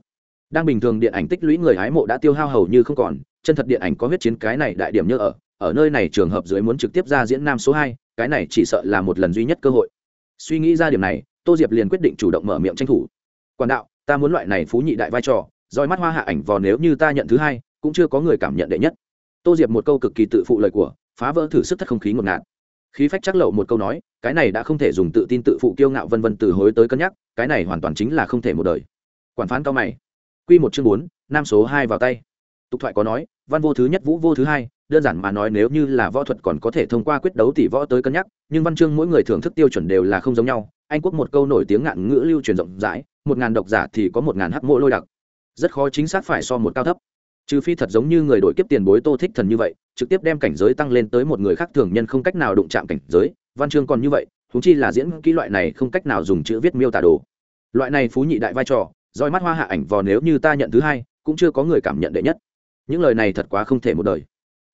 Đang bình thường điện ảnh tích lũy người hái mộ đã tiêu hao hầu như không còn, chân thật điện ảnh có huyết chiến cái này đại điểm như ở ở nơi này trường hợp dưới muốn trực tiếp ra diễn nam số hai, cái này chỉ sợ là một lần duy nhất cơ hội. Suy nghĩ ra điểm này, tô diệp liền quyết định chủ động mở miệng tranh thủ. Quản đạo, ta muốn loại này phú nhị đại vai trò, roi mắt hoa hạ ảnh vò nếu như ta nhận thứ hai, cũng chưa có người cảm nhận đệ nhất. Tô diệp một câu cực kỳ tự phụ lời của, phá vỡ thử sức thất không khí ngột ngạt khí phách chắc lậu một câu nói, cái này đã không thể dùng tự tin tự phụ kiêu ngạo vân vân từ hối tới cân nhắc, cái này hoàn toàn chính là không thể một đời. Quản phán cao mày. Q một chương bốn, nam số hai vào tay. Tục thoại có nói, văn vô thứ nhất, vũ vô thứ hai, đơn giản mà nói nếu như là võ thuật còn có thể thông qua quyết đấu tỷ võ tới cân nhắc, nhưng văn chương mỗi người thưởng thức tiêu chuẩn đều là không giống nhau. Anh quốc một câu nổi tiếng ngạn ngữ lưu truyền rộng rãi, một ngàn độc giả thì có một ngàn hắc mộ lôi đặc. Rất khó chính xác phải so một cao thấp trừ phi thật giống như người đổi kiếp tiền bối tô thích thần như vậy, trực tiếp đem cảnh giới tăng lên tới một người khác thường nhân không cách nào đụng chạm cảnh giới, văn chương còn như vậy thúng chi là diễn kỹ loại này không cách nào dùng chữ viết miêu tả đồ. Loại này phú nhị đại vai trò, roi mắt hoa hạ ảnh vò nếu như ta nhận thứ hai, cũng chưa có người cảm nhận đệ nhất. Những lời này thật quá không thể một đời.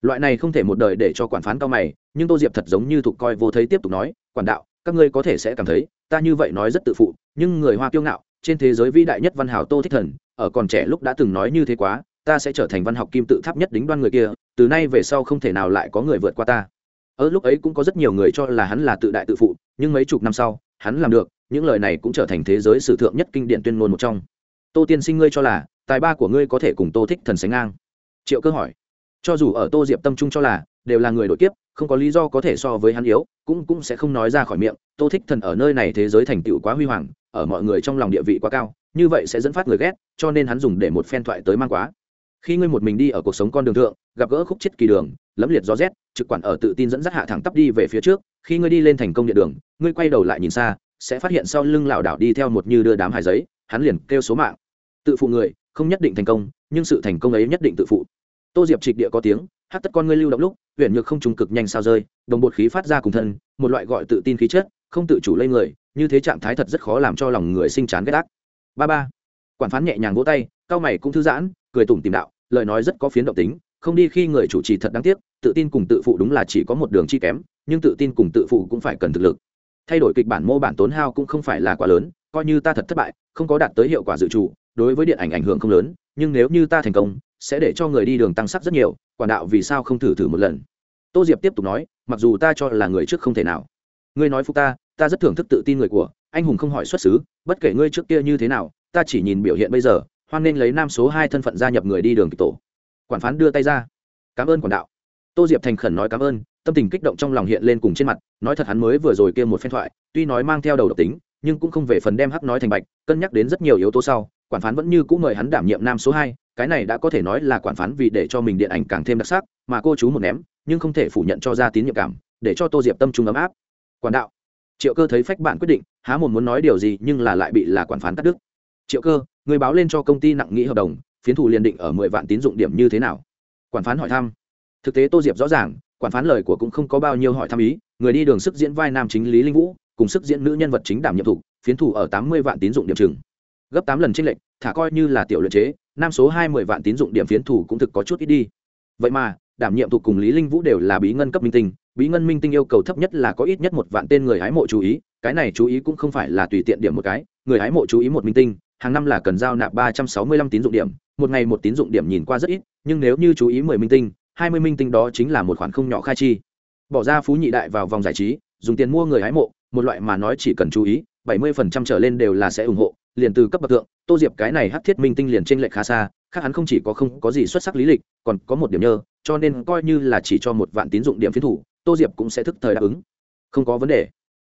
Loại này không thể một đời để cho quản phán cao mày, nhưng tô diệp thật giống như thục coi vô thấy tiếp tục nói, quản đạo, các ngươi có thể sẽ cảm thấy, ta như vậy nói rất tự phụ, nhưng người hoa kiêu ngạo, trên thế giới vĩ đại nhất văn hào tô thích thần, ở còn trẻ lúc đã từng nói như thế quá ta sẽ trở thành văn học kim tự tháp nhất đính đoan người kia, từ nay về sau không thể nào lại có người vượt qua ta. Ở lúc ấy cũng có rất nhiều người cho là hắn là tự đại tự phụ, nhưng mấy chục năm sau, hắn làm được, những lời này cũng trở thành thế giới sử thượng nhất kinh điển tuyên ngôn một trong. Tô tiên sinh ngươi cho là, tài ba của ngươi có thể cùng tô thích thần sánh ngang? Triệu cơ hỏi. Cho dù ở tô diệp tâm trung cho là, đều là người đội kiếp, không có lý do có thể so với hắn yếu, cũng cũng sẽ không nói ra khỏi miệng, tô thích thần ở nơi này thế giới thành tựu quá huy hoàng, ở mọi người trong lòng địa vị quá cao, như vậy sẽ dẫn phát người ghét, cho nên hắn dùng để một phen thoại tới mang quá khi ngươi một mình đi ở cuộc sống con đường thượng, gặp gỡ khúc chết kỳ đường, lẫm liệt gió rét, trực quản ở tự tin dẫn dắt hạ thẳng tắp đi về phía trước, khi ngươi đi lên thành công địa đường, ngươi quay đầu lại nhìn xa, sẽ phát hiện sau lưng lảo đảo đi theo một như đưa đám hải giấy, hắn liền kêu số mạng. Tự phụ người, không nhất định thành công, nhưng sự thành công ấy nhất định tự phụ. Tô diệp trịch địa có tiếng, hát tất con ngươi lưu động lúc huyện nhược không trùng cực nhanh sao rơi, đồng bột khí phát ra cùng thân, một loại gọi tự tin khí chất, không tự chủ lây người, như thế trạng thái thật rất khó làm cho lòng người sinh chán ghét ác. Ba ba. Quản phán nhẹ nhàng vỗ tay, cao mày cũng thư giãn, cười tủm tìm đạo lời nói rất có phiến động tính, không đi khi người chủ trì thật đáng tiếc, tự tin cùng tự phụ đúng là chỉ có một đường chi kém, nhưng tự tin cùng tự phụ cũng phải cần thực lực. Thay đổi kịch bản mô bản tốn hao cũng không phải là quá lớn, coi như ta thật thất bại, không có đạt tới hiệu quả dự trù, đối với điện ảnh ảnh hưởng không lớn, nhưng nếu như ta thành công, sẽ để cho người đi đường tăng sắc rất nhiều quản đạo vì sao không thử thử một lần. Tô diệp tiếp tục nói, mặc dù ta cho là người trước không thể nào. Ngươi nói phục ta ta rất thưởng thức tự tin người của, anh hùng không hỏi xuất xứ, bất kể ngươi trước kia như thế nào, ta chỉ nhìn biểu hiện bây giờ hoan nên lấy nam số hai thân phận gia nhập người đi đường kịch tổ. Quản phán đưa tay ra. Cảm ơn quản đạo. Tô diệp thành khẩn nói cảm ơn, tâm tình kích động trong lòng hiện lên cùng trên mặt, nói thật hắn mới vừa rồi kia một phen thoại, tuy nói mang theo đầu độc tính, nhưng cũng không về phần đem hắc nói thành bạch, cân nhắc đến rất nhiều yếu tố sau, quản phán vẫn như cũng mời hắn đảm nhiệm nam số hai, cái này đã có thể nói là quản phán vì để cho mình điện ảnh càng thêm đặc sắc, mà cô chú một ném, nhưng không thể phủ nhận cho ra tín nhiệm cảm, để cho tô diệp tâm trung ấm áp. Quản đạo, triệu cơ thấy phách bạn quyết định, há một muốn nói điều gì nhưng là lại bị là quản phán cắt đứt triệu cơ, người báo lên cho công ty nặng nghĩ hợp đồng, phiến thủ liền định ở mười vạn tín dụng điểm như thế nào? Quản phán hỏi thăm. Thực tế tô diệp rõ ràng, quản phán lời của cũng không có bao nhiêu hỏi thăm ý, người đi đường sức diễn vai nam chính lý linh vũ, cùng sức diễn nữ nhân vật chính đảm nhiệm thủ, phiến thủ ở tám mươi vạn tín dụng điểm chừng. Gấp tám lần tranh lệch, thả coi như là tiểu luyện chế, nam số hai mươi vạn tín dụng điểm phiến thủ cũng thực có chút ít đi. Vậy mà, đảm nhiệm thủ cùng lý linh vũ đều là bí ngân cấp minh tinh, bí ngân minh tinh yêu cầu thấp nhất là có ít nhất một vạn tên người hái mộ chú ý, cái này chú ý cũng không phải là tùy tiện điểm một cái, người hái mộ chú ý một minh tinh hàng năm là cần giao nạp ba trăm sáu mươi lăm tín dụng điểm, một ngày một tín dụng điểm nhìn qua rất ít, nhưng nếu như chú ý mười minh tinh, hai mươi minh tinh đó chính là một khoản không nhỏ khai chi. Bỏ ra phú nhị đại vào vòng giải trí, dùng tiền mua người hái mộ, một loại mà nói chỉ cần chú ý, bảy mươi phần trăm trở lên đều là sẽ ủng hộ, liền từ cấp bậc thượng, tô diệp cái này hắc thiết minh tinh liền trên lệch khá xa, khác hắn không chỉ có không có gì xuất sắc lý lịch, còn có một điểm nhơ, cho nên coi như là chỉ cho một vạn tín dụng điểm phiến thủ, tô diệp cũng sẽ thức thời đáp ứng. Không có vấn đề.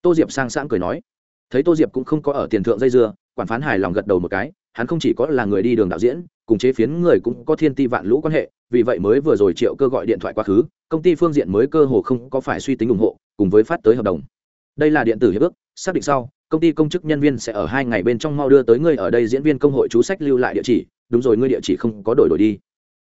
Tô diệp sang sáng cười nói thấy tô diệp cũng không có ở tiền thượng dây dưa, quản phán hài lòng gật đầu một cái, hắn không chỉ có là người đi đường đạo diễn, cùng chế phiến người cũng có thiên ti vạn lũ quan hệ, vì vậy mới vừa rồi triệu cơ gọi điện thoại quá khứ, công ty phương diện mới cơ hồ không có phải suy tính ủng hộ, cùng với phát tới hợp đồng. Đây là điện tử hiệp ước, xác định sau, công ty công chức nhân viên sẽ ở hai ngày bên trong mau đưa tới ngươi ở đây diễn viên công hội chú sách lưu lại địa chỉ, đúng rồi ngươi địa chỉ không có đổi đổi đi.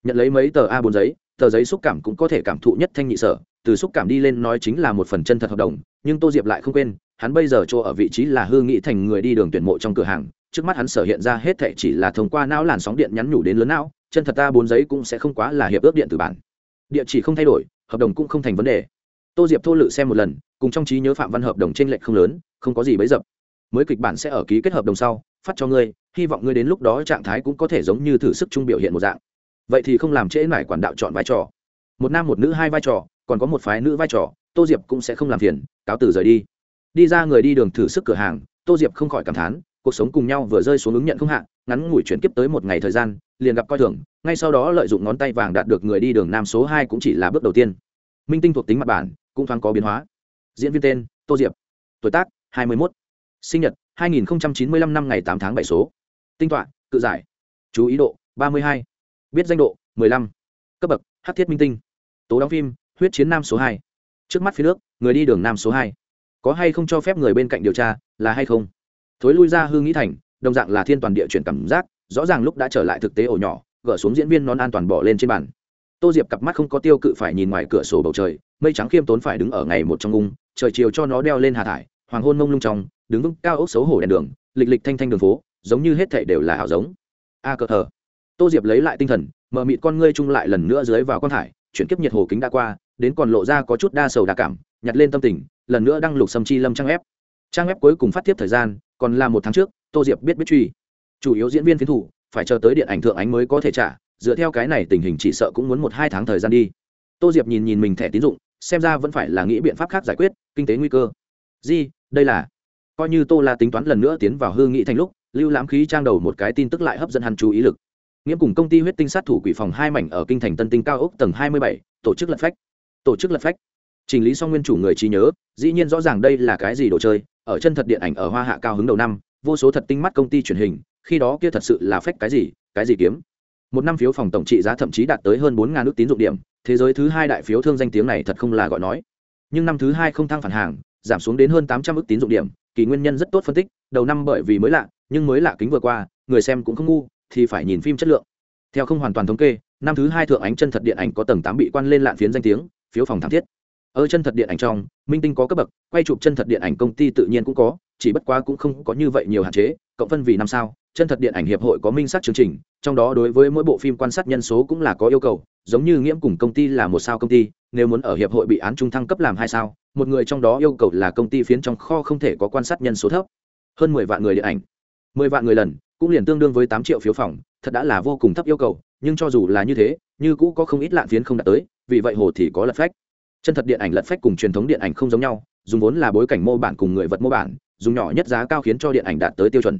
Nhận lấy mấy tờ a 4 giấy tờ giấy xúc cảm cũng có thể cảm thụ nhất thanh nhị sở, từ xúc cảm đi lên nói chính là một phần chân thật hợp đồng, nhưng tô diệp lại không quên, hắn bây giờ chỗ ở vị trí là hư nghị thành người đi đường tuyển mộ trong cửa hàng, trước mắt hắn sở hiện ra hết thệ chỉ là thông qua não làn sóng điện nhắn nhủ đến lớn não, chân thật ta bốn giấy cũng sẽ không quá là hiệp ước điện tử bản. Địa chỉ không thay đổi, hợp đồng cũng không thành vấn đề. Tô diệp thô lự xem một lần, cùng trong trí nhớ phạm văn hợp đồng trên lệnh không lớn, không có gì bấy dập. Mới kịch bản sẽ ở ký kết hợp đồng sau, phát cho ngươi, hy vọng ngươi đến lúc đó trạng thái cũng có thể giống như thử sức chung biểu hiện một dạng vậy thì không làm trễ nải quản đạo chọn vai trò. Một nam một nữ hai vai trò, còn có một phái nữ vai trò, tô diệp cũng sẽ không làm phiền, cáo từ rời đi. Đi ra người đi đường thử sức cửa hàng, tô diệp không khỏi cảm thán, cuộc sống cùng nhau vừa rơi xuống ứng nhận không hạn ngắn ngủi chuyển kiếp tới một ngày thời gian, liền gặp coi thường, ngay sau đó lợi dụng ngón tay vàng đạt được người đi đường nam số hai cũng chỉ là bước đầu tiên. Minh tinh thuộc tính mặt bản, cũng thoáng có biến hóa. Diễn viên tên, tô diệp. Tuổi tác, hai mươi một sinh nhật, hai nghìn chín mươi lăm năm ngày tám tháng bảy số. Tinh tọa, cự giải. Chú ý độ, ba mươi hai biết danh độ, mười lăm, cấp bậc, hát thiết minh tinh, tố đóng phim, huyết chiến nam số hai. Trước mắt phía nước, người đi đường nam số hai. Có hay không cho phép người bên cạnh điều tra, là hay không? Thối lui ra hư nghĩ thành, đồng dạng là thiên toàn địa chuyển cảm giác, rõ ràng lúc đã trở lại thực tế ổ nhỏ, gỡ xuống diễn viên non an toàn bỏ lên trên bàn. Tô diệp cặp mắt không có tiêu cự phải nhìn ngoài cửa sổ bầu trời, mây trắng khiêm tốn phải đứng ở ngày một trong ung trời chiều cho nó đeo lên hà thải, hoàng hôn mông lung trong, đứng vững cao ốc xấu hổ đèn đường, lịch lịch thanh thanh đường phố, giống như hết thảy đều là hảo giống. A cờ thờ tô diệp lấy lại tinh thần, mở mịt con ngươi chung lại lần nữa dưới vào con thải, chuyển kiếp nhiệt hồ kính đã qua, đến còn lộ ra có chút đa sầu đa cảm, nhặt lên tâm tình, lần nữa đăng lục sâm chi lâm trang ép trang ép cuối cùng phát tiếp thời gian, còn là một tháng trước, tô diệp biết biết truy. Chủ yếu diễn viên phiến thủ, phải chờ tới điện ảnh thượng ánh mới có thể trả, dựa theo cái này tình hình chỉ sợ cũng muốn một hai tháng thời gian đi. Tô diệp nhìn nhìn mình thẻ tín dụng, xem ra vẫn phải là nghĩ biện pháp khác giải quyết, kinh tế nguy cơ. Di, đây là. Coi như tô la tính toán lần nữa tiến vào hư nghị thành lúc, lưu lãm khí trang đầu một cái tin tức lại hấp dẫn hắn chú ý lực nghĩa cùng công ty huyết tinh sát thủ quỷ phòng hai mảnh ở kinh thành tân tinh cao ốc tầng hai mươi bảy, tổ chức lật phách. Tổ chức lật phách. Trình lý xong nguyên chủ người trí nhớ, dĩ nhiên rõ ràng đây là cái gì đồ chơi, ở chân thật điện ảnh ở hoa hạ cao hứng đầu năm, vô số thật tinh mắt công ty truyền hình, khi đó kia thật sự là phách cái gì cái gì kiếm. Một năm phiếu phòng tổng trị giá thậm chí đạt tới hơn bốn ngàn nước tín dụng điểm, thế giới thứ hai đại phiếu thương danh tiếng này thật không là gọi nói. Nhưng năm thứ hai không thăng phản hàng, giảm xuống đến hơn tám trăm ước tín dụng điểm, kỳ nguyên nhân rất tốt phân tích, đầu năm bởi vì mới lạ, nhưng mới lạ kính vừa qua, người xem cũng không ngu thì phải nhìn phim chất lượng. Theo không hoàn toàn thống kê, năm thứ hai thượng ánh chân thật điện ảnh có tầng tám bị quan lên lạn phiến danh tiếng, phiếu phòng thảm thiết. Ở chân thật điện ảnh trong, minh tinh có cấp bậc, quay chụp chân thật điện ảnh công ty tự nhiên cũng có, chỉ bất quá cũng không có như vậy nhiều hạn chế, cộng phân vì năm sao, chân thật điện ảnh hiệp hội có minh sát chương trình, trong đó đối với mỗi bộ phim quan sát nhân số cũng là có yêu cầu, giống như nghiễm cùng công ty là một sao công ty, nếu muốn ở hiệp hội bị án trung thăng cấp làm hai sao, một người trong đó yêu cầu là công ty phiến trong kho không thể có quan sát nhân số thấp, hơn mười vạn người điện ảnh, mười vạn người lần cũng liền tương đương với tám triệu phiếu phòng, thật đã là vô cùng thấp yêu cầu, nhưng cho dù là như thế, như cũ có không ít lạn phiến không đạt tới, vì vậy hồ thì có lật phách. Chân thật điện ảnh lật phách cùng truyền thống điện ảnh không giống nhau, dùng vốn là bối cảnh mô bản cùng người vật mô bản, dùng nhỏ nhất giá cao khiến cho điện ảnh đạt tới tiêu chuẩn.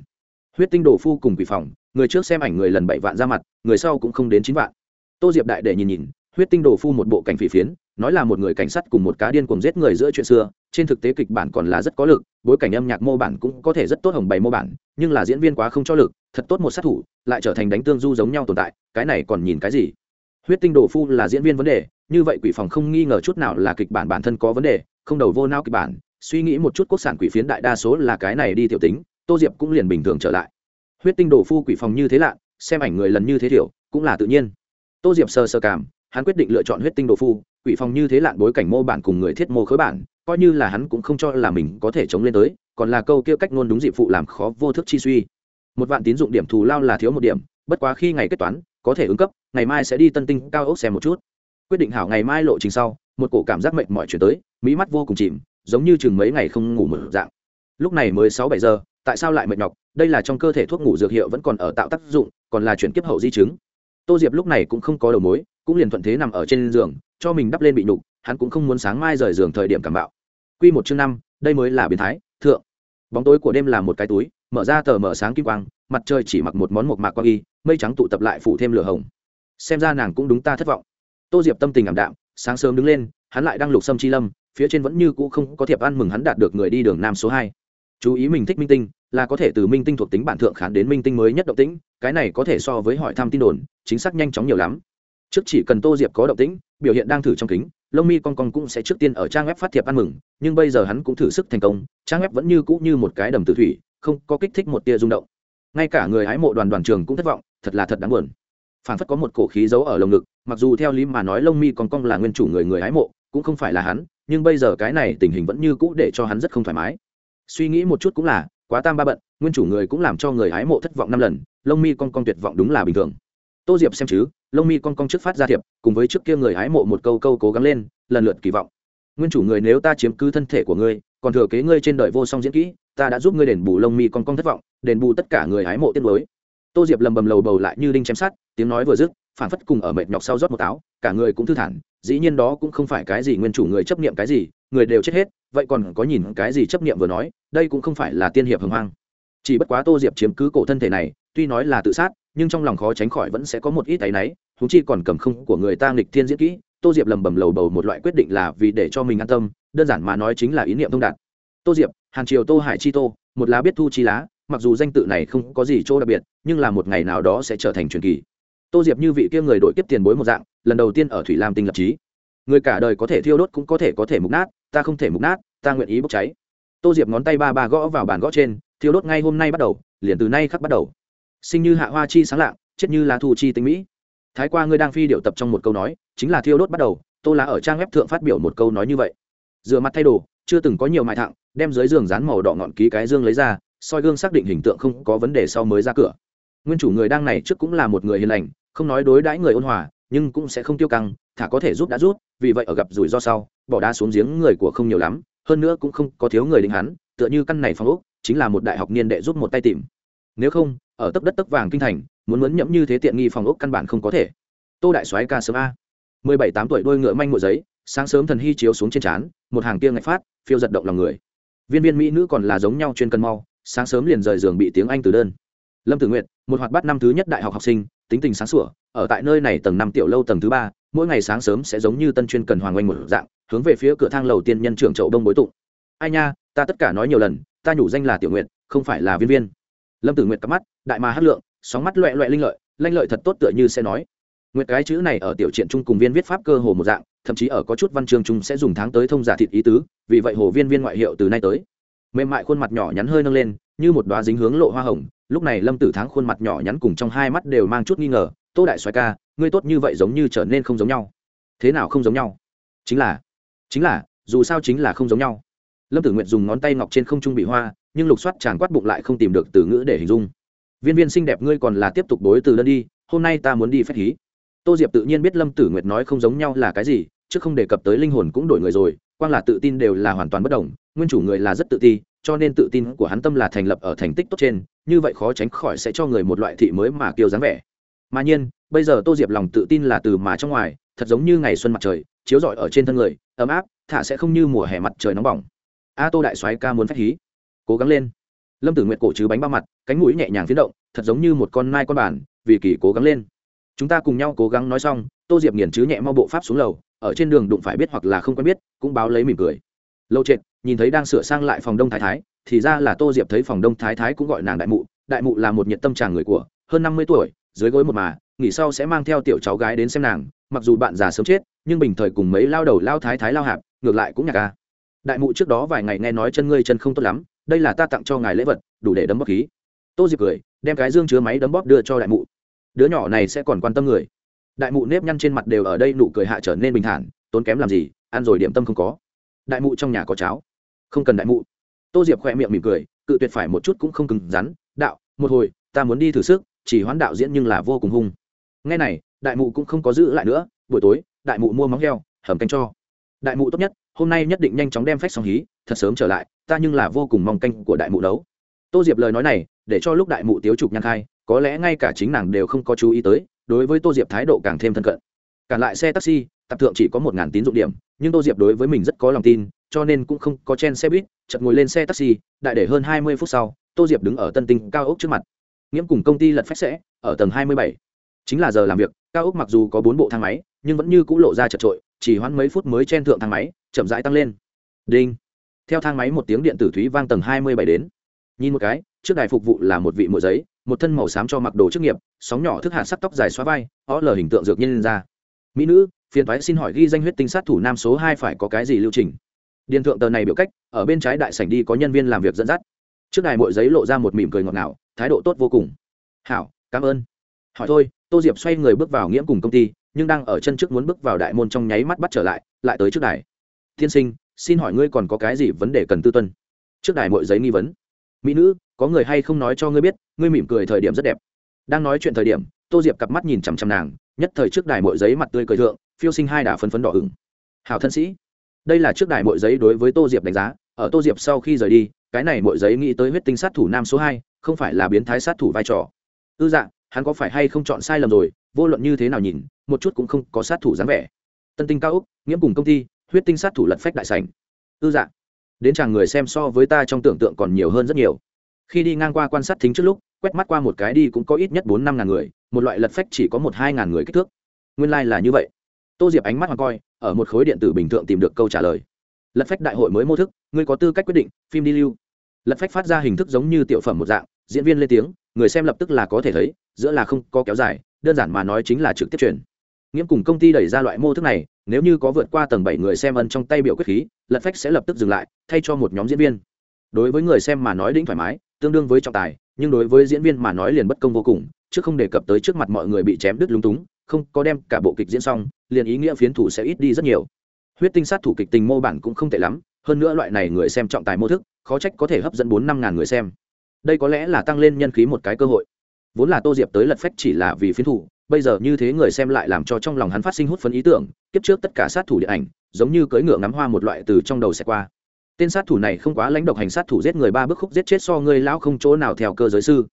Huyết tinh đồ phu cùng quỷ phòng, người trước xem ảnh người lần bảy vạn ra mặt, người sau cũng không đến chín vạn. Tô diệp đại để nhìn nhìn, huyết tinh đồ phu một bộ cảnh phỉ phiến nói là một người cảnh sát cùng một cá điên cùng giết người giữa chuyện xưa, trên thực tế kịch bản còn là rất có lực, bối cảnh âm nhạc mô bản cũng có thể rất tốt hồng bày mô bản, nhưng là diễn viên quá không cho lực, thật tốt một sát thủ, lại trở thành đánh tương du giống nhau tồn tại, cái này còn nhìn cái gì? Huyết tinh đồ phu là diễn viên vấn đề, như vậy quỷ phòng không nghi ngờ chút nào là kịch bản bản thân có vấn đề, không đầu vô nao kịch bản, suy nghĩ một chút quốc sản quỷ phiến đại đa số là cái này đi tiểu tính, tô diệp cũng liền bình thường trở lại. Huyết tinh đồ phu quỷ phòng như thế lạ, xem ảnh người lần như thế thiểu cũng là tự nhiên. Tô diệp sơ sơ cảm, hắn quyết định lựa chọn huyết tinh đồ phu quỷ phòng như thế lạn bối cảnh mô bản cùng người thiết mô khối bản, coi như là hắn cũng không cho là mình có thể chống lên tới, còn là câu kia cách ngôn đúng dịp phụ làm khó vô thức chi suy. Một vạn tín dụng điểm thù lao là thiếu một điểm, bất quá khi ngày kết toán, có thể ứng cấp, ngày mai sẽ đi tân tinh cao ốc xem một chút. Quyết định hảo ngày mai lộ trình sau, một cổ cảm giác mệt mỏi chuyển tới mỹ mắt vô cùng chìm, giống như chừng mấy ngày không ngủ mở dạng. Lúc này mới sáu bảy giờ, tại sao lại mệt nhọc? Đây là trong cơ thể thuốc ngủ dược hiệu vẫn còn ở tạo tác dụng, còn là chuyển kiếp hậu di chứng. Tô diệp lúc này cũng không có đầu mối, cũng liền thuận thế nằm ở trên giường cho mình đắp lên bị nhục, hắn cũng không muốn sáng mai rời giường thời điểm cảm bạo. Quy một chương năm, đây mới là biến thái, thượng. Bóng tối của đêm là một cái túi, mở ra tờ mở sáng kim quang, mặt trời chỉ mặc một món một mạc quang y, mây trắng tụ tập lại phủ thêm lửa hồng. Xem ra nàng cũng đúng ta thất vọng. Tô diệp tâm tình ảm đạm, sáng sớm đứng lên, hắn lại đang lục sâm chi lâm, phía trên vẫn như cũ không có thiệp ăn mừng hắn đạt được người đi đường nam số hai. Chú ý mình thích minh tinh, là có thể từ minh tinh thuộc tính bản thượng khán đến minh tinh mới nhất động tĩnh, cái này có thể so với hỏi thăm tin đồn, chính xác nhanh chóng nhiều lắm trước chỉ cần tô diệp có động tĩnh, biểu hiện đang thử trong kính, lông mi con con cũng sẽ trước tiên ở trang web phát thiệp ăn mừng, nhưng bây giờ hắn cũng thử sức thành công, trang web vẫn như cũ như một cái đầm tử thủy, không có kích thích một tia rung động. Ngay cả người hái mộ đoàn đoàn trường cũng thất vọng, thật là thật đáng buồn. Phản phất có một cổ khí giấu ở lồng ngực, mặc dù theo lý mà nói lông mi con con là nguyên chủ người người hái mộ, cũng không phải là hắn, nhưng bây giờ cái này tình hình vẫn như cũ để cho hắn rất không thoải mái. Suy nghĩ một chút cũng là, quá tam ba bận, nguyên chủ người cũng làm cho người hái mộ thất vọng năm lần, lông mi con con tuyệt vọng đúng là bình thường tô diệp xem chứ, lông mi con con trước phát ra thiệp, cùng với trước kia người hái mộ một câu câu cố gắng lên, lần lượt kỳ vọng. Nguyên chủ người nếu ta chiếm cứ thân thể của ngươi, còn thừa kế ngươi trên đời vô song diễn kỹ, ta đã giúp ngươi đền bù lông mi con con thất vọng, đền bù tất cả người hái mộ tiết mới tô diệp lầm bầm lầu bầu lại như đinh chém sát tiếng nói vừa dứt, phản phất cùng ở mệt nhọc sau rót một táo, cả người cũng thư thản, dĩ nhiên đó cũng không phải cái gì nguyên chủ người chấp niệm cái gì, người đều chết hết, vậy còn có nhìn cái gì chấp niệm vừa nói, đây cũng không phải là tiên hiệp hồng hoang. Chỉ bất quá tô diệp chiếm cứ cổ thân thể này, tuy nói là tự sát nhưng trong lòng khó tránh khỏi vẫn sẽ có một ít áy náy thú chi còn cầm không của người ta nghịch thiên diễn kỹ, tô diệp lầm bầm lầu bầu một loại quyết định là vì để cho mình an tâm, đơn giản mà nói chính là ý niệm thông đạt. Tô diệp hàng triều, tô hải, chi tô, một lá biết thu chi lá, mặc dù danh tự này không có gì chỗ đặc biệt, nhưng là một ngày nào đó sẽ trở thành truyền kỳ. Tô diệp như vị kia người đội kiếp tiền bối một dạng, lần đầu tiên ở thủy lam tinh lập trí người cả đời có thể thiêu đốt cũng có thể có thể mục nát, ta không thể mục nát, ta nguyện ý bốc cháy. Tô diệp ngón tay ba ba gõ vào bàn gõ trên, thiêu đốt ngay hôm nay bắt đầu, liền từ nay khắc bắt đầu sinh như hạ hoa chi sáng lạng, chết như là thu chi tinh mỹ. Thái qua ngươi đang phi điệu tập trong một câu nói, chính là thiêu đốt bắt đầu, tô lá ở trang web thượng phát biểu một câu nói như vậy. Rửa mặt thay đồ, chưa từng có nhiều mại thẳng, đem dưới giường dán màu đỏ ngọn ký cái dương lấy ra, soi gương xác định hình tượng không có vấn đề sau mới ra cửa. Nguyên chủ người đang này trước cũng là một người hiền lành, không nói đối đãi người ôn hòa, nhưng cũng sẽ không tiêu căng, thả có thể giúp đã rút vì vậy ở gặp rủi ro sau, bỏ đá xuống giếng người của không nhiều lắm, hơn nữa cũng không có thiếu người định hắn, tựa như căn này phong ốc, chính là một đại học niên đệ giúp một tay tìm nếu không, ở tấp đất tấp vàng kinh thành, muốn muốn nhẫm như thế tiện nghi phòng ốc căn bản không có thể. Tô đại soái ca sớm a. Mười bảy, tám tuổi đôi ngựa manh ngựa giấy, sáng sớm thần hy chiếu xuống trên trán, một hàng kia ngạch phát, phiêu giật động lòng người. Viên viên mỹ nữ còn là giống nhau chuyên cân mau, sáng sớm liền rời giường bị tiếng anh từ đơn. Lâm tử nguyện một hoạt bát năm thứ nhất đại học học sinh, tính tình sáng sủa, ở tại nơi này tầng năm tiểu lâu tầng thứ ba, mỗi ngày sáng sớm sẽ giống như tân chuyên cần hoàng oanh một dạng, hướng về phía cửa thang lầu tiên nhân trưởng chậu đông bối tụng. Ai nha, ta tất cả nói nhiều lần, ta nhủ danh là tiểu nguyện không phải là viên viên lâm tử Nguyệt cắm mắt, đại mà hát lượng, sóng mắt loẹ loẹ linh lợi, lanh lợi thật tốt tựa như sẽ nói. Nguyệt cái chữ này ở tiểu truyện trung cùng viên viết pháp cơ hồ một dạng, thậm chí ở có chút văn chương trung sẽ dùng tháng tới thông giả thịt ý tứ, vì vậy hồ viên viên ngoại hiệu từ nay tới. Mềm mại khuôn mặt nhỏ nhắn hơi nâng lên, như một đoá dính hướng lộ hoa hồng, lúc này lâm tử tháng khuôn mặt nhỏ nhắn cùng trong hai mắt đều mang chút nghi ngờ, tô đại xoài ca, ngươi tốt như vậy giống như trở nên không giống nhau. Thế nào không giống nhau? Chính là chính là, dù sao chính là không giống nhau lâm tử nguyện dùng ngón tay ngọc trên không trung bị hoa, nhưng lục soát chàng quát bụng lại không tìm được từ ngữ để hình dung. Viên viên xinh đẹp ngươi còn là tiếp tục đối từ đơn đi, hôm nay ta muốn đi phép hí. Tô diệp tự nhiên biết lâm tử nguyệt nói không giống nhau là cái gì, chứ không đề cập tới linh hồn cũng đổi người rồi, quang là tự tin đều là hoàn toàn bất đồng, nguyên chủ người là rất tự ti, cho nên tự tin của hắn tâm là thành lập ở thành tích tốt trên, như vậy khó tránh khỏi sẽ cho người một loại thị mới mà kiêu dáng vẻ. Mà nhiên, bây giờ tô diệp lòng tự tin là từ mà trong ngoài, thật giống như ngày xuân mặt trời, chiếu rọi ở trên thân người, ấm áp, thả sẽ không như mùa hè mặt trời nóng bỏng a tô đại soái ca muốn phát hí. Cố gắng lên. Lâm tử nguyệt cổ chứ bánh bao mặt, cánh mũi nhẹ nhàng phiến động, thật giống như một con nai con bản, vì kỳ cố gắng lên. Chúng ta cùng nhau cố gắng nói xong, tô diệp nghiền chứ nhẹ mau bộ pháp xuống lầu, ở trên đường đụng phải biết hoặc là không quen biết, cũng báo lấy mỉm cười. Lâu trệt, nhìn thấy đang sửa sang lại phòng đông thái thái, thì ra là tô diệp thấy phòng đông thái thái cũng gọi nàng đại mụ đại mụ là một nhiệt tâm tràng người của, hơn năm mươi tuổi, dưới gối một mà, nghỉ sau sẽ mang theo tiểu cháu gái đến xem nàng, mặc dù bạn già sớm chết, nhưng bình thời cùng mấy lao đầu lao thái thái lao hạp, ngược lại cũng nhạc ca đại mụ trước đó vài ngày nghe nói chân ngươi chân không tốt lắm, đây là ta tặng cho ngài lễ vật, đủ để đấm bóp khí. Tô diệp cười, đem cái dương chứa máy đấm bóp đưa cho đại mụ. Đứa nhỏ này sẽ còn quan tâm người. Đại mụ nếp nhăn trên mặt đều ở đây nụ cười hạ trở nên bình thản, tốn kém làm gì, ăn rồi điểm tâm không có. Đại mụ trong nhà có cháo. Không cần đại mụ. Tô diệp khoe miệng mỉm cười, cự tuyệt phải một chút cũng không cứng rắn. Đạo, một hồi, ta muốn đi thử sức, chỉ hoán đạo diễn nhưng là vô cùng hung. Ngay này, đại mụ cũng không có giữ lại nữa, buổi tối, đại mụ mua móng heo, hầm canh cho đại mụ tốt nhất, hôm nay nhất định nhanh chóng đem phách xong hí, thật sớm trở lại, ta nhưng là vô cùng mong canh của đại mụ đấu tô diệp lời nói này, để cho lúc đại mụ tiếu trục nhăn khai có lẽ ngay cả chính nàng đều không có chú ý tới, đối với tô diệp thái độ càng thêm thân cận. Cản lại xe taxi tập thượng chỉ có một ngàn tín dụng điểm, nhưng tô diệp đối với mình rất có lòng tin, cho nên cũng không có chen xe buýt chật ngồi lên xe taxi, đại để hơn hai mươi phút sau, tô diệp đứng ở tân tinh cao ốc trước mặt. Nghiễm cùng công ty lật phách sẽ, ở tầng hai mươi bảy. Chính là giờ làm việc, cao ốc mặc dù có bốn bộ thang máy, nhưng vẫn như c ũ lộ ra chật trội chỉ hoãn mấy phút mới chen thượng thang máy, chậm rãi tăng lên. Đinh. Theo thang máy một tiếng điện tử thúy vang tầng hai mươi bảy đến. Nhìn một cái, trước đài phục vụ là một vị mộ giấy, một thân màu xám cho mặc đồ chức nghiệp, sóng nhỏ thức hạt sắc tóc dài xóa vai, ó lờ hình tượng dược nhân lên ra mỹ nữ, phiền thoái xin hỏi ghi danh huyết tinh sát thủ nam số hai phải có cái gì lưu trình? Điện thượng tờ này biểu cách, ở bên trái đại sảnh đi có nhân viên làm việc dẫn dắt. Trước đài mội giấy lộ ra một mỉm cười ngọt ngào, thái độ tốt vô cùng. Hảo, cảm ơn. Hỏi thôi, tô diệp xoay người bước vào nghiễm cùng công ty nhưng đang ở chân trước muốn bước vào đại môn trong nháy mắt bắt trở lại lại tới trước đài. Tiên sinh, xin hỏi ngươi còn có cái gì vấn đề cần tư tuân? Trước đài muội giấy nghi vấn. Mỹ nữ, có người hay không nói cho ngươi biết, ngươi mỉm cười thời điểm rất đẹp. Đang nói chuyện thời điểm, tô diệp cặp mắt nhìn chằm chằm nàng, nhất thời trước đài muội giấy mặt tươi cười thượng, phiêu sinh hai đà phấn phấn đỏ hừng hào thân sĩ. Đây là trước đài muội giấy đối với tô diệp đánh giá, ở tô diệp sau khi rời đi, cái này muội giấy nghĩ tới huyết tinh sát thủ nam số hai, không phải là biến thái sát thủ vai trò. Ư dạ hắn có phải hay không chọn sai lầm rồi, vô luận như thế nào nhìn một chút cũng không có sát thủ dáng vẻ. Tân tinh cao úc nghiễm cùng công ty, huyết tinh sát thủ lật phách đại sành ư dạ. Đến chàng người xem so với ta trong tưởng tượng còn nhiều hơn rất nhiều. Khi đi ngang qua quan sát thính trước lúc, quét mắt qua một cái đi cũng có ít nhất bốn năm ngàn người, một loại lật phách chỉ có một hai ngàn người kích thước. Nguyên lai、like、là như vậy. Tô diệp ánh mắt hoàng coi, ở một khối điện tử bình thường tìm được câu trả lời. Lật phách đại hội mới mô thức, ngươi có tư cách quyết định, phim đi lưu. Lật phách phát ra hình thức giống như tiểu phẩm một dạng, diễn viên lên tiếng, người xem lập tức là có thể thấy, giữa là không có kéo dài, đơn giản mà nói chính là trực tiếp truyền nghiễm cùng công ty đẩy ra loại mô thức này, nếu như có vượt qua tầng bảy người xem ân trong tay biểu quyết khí, lật phách sẽ lập tức dừng lại, thay cho một nhóm diễn viên. Đối với người xem mà nói đĩnh thoải mái, tương đương với trọng tài, nhưng đối với diễn viên mà nói liền bất công vô cùng, chứ không đề cập tới trước mặt mọi người bị chém đứt lúng túng, không có đem cả bộ kịch diễn xong, liền ý nghĩa phiến thủ sẽ ít đi rất nhiều. Huyết tinh sát thủ kịch tình mô bản cũng không tệ lắm, hơn nữa loại này người xem trọng tài mô thức, khó trách có thể hấp dẫn bốn năm ngàn người xem. Đây có lẽ là tăng lên nhân khí một cái cơ hội. Vốn là tô diệp tới lật phách chỉ là vì phiến thủ bây giờ như thế người xem lại làm cho trong lòng hắn phát sinh hút phấn ý tưởng, kiếp trước tất cả sát thủ điện ảnh, giống như cưỡi ngựa ngắm hoa một loại từ trong đầu sẽ qua. Tên sát thủ này không quá lãnh độc hành sát thủ giết người ba bước khúc giết chết so ngươi lão không chỗ nào theo cơ giới sư.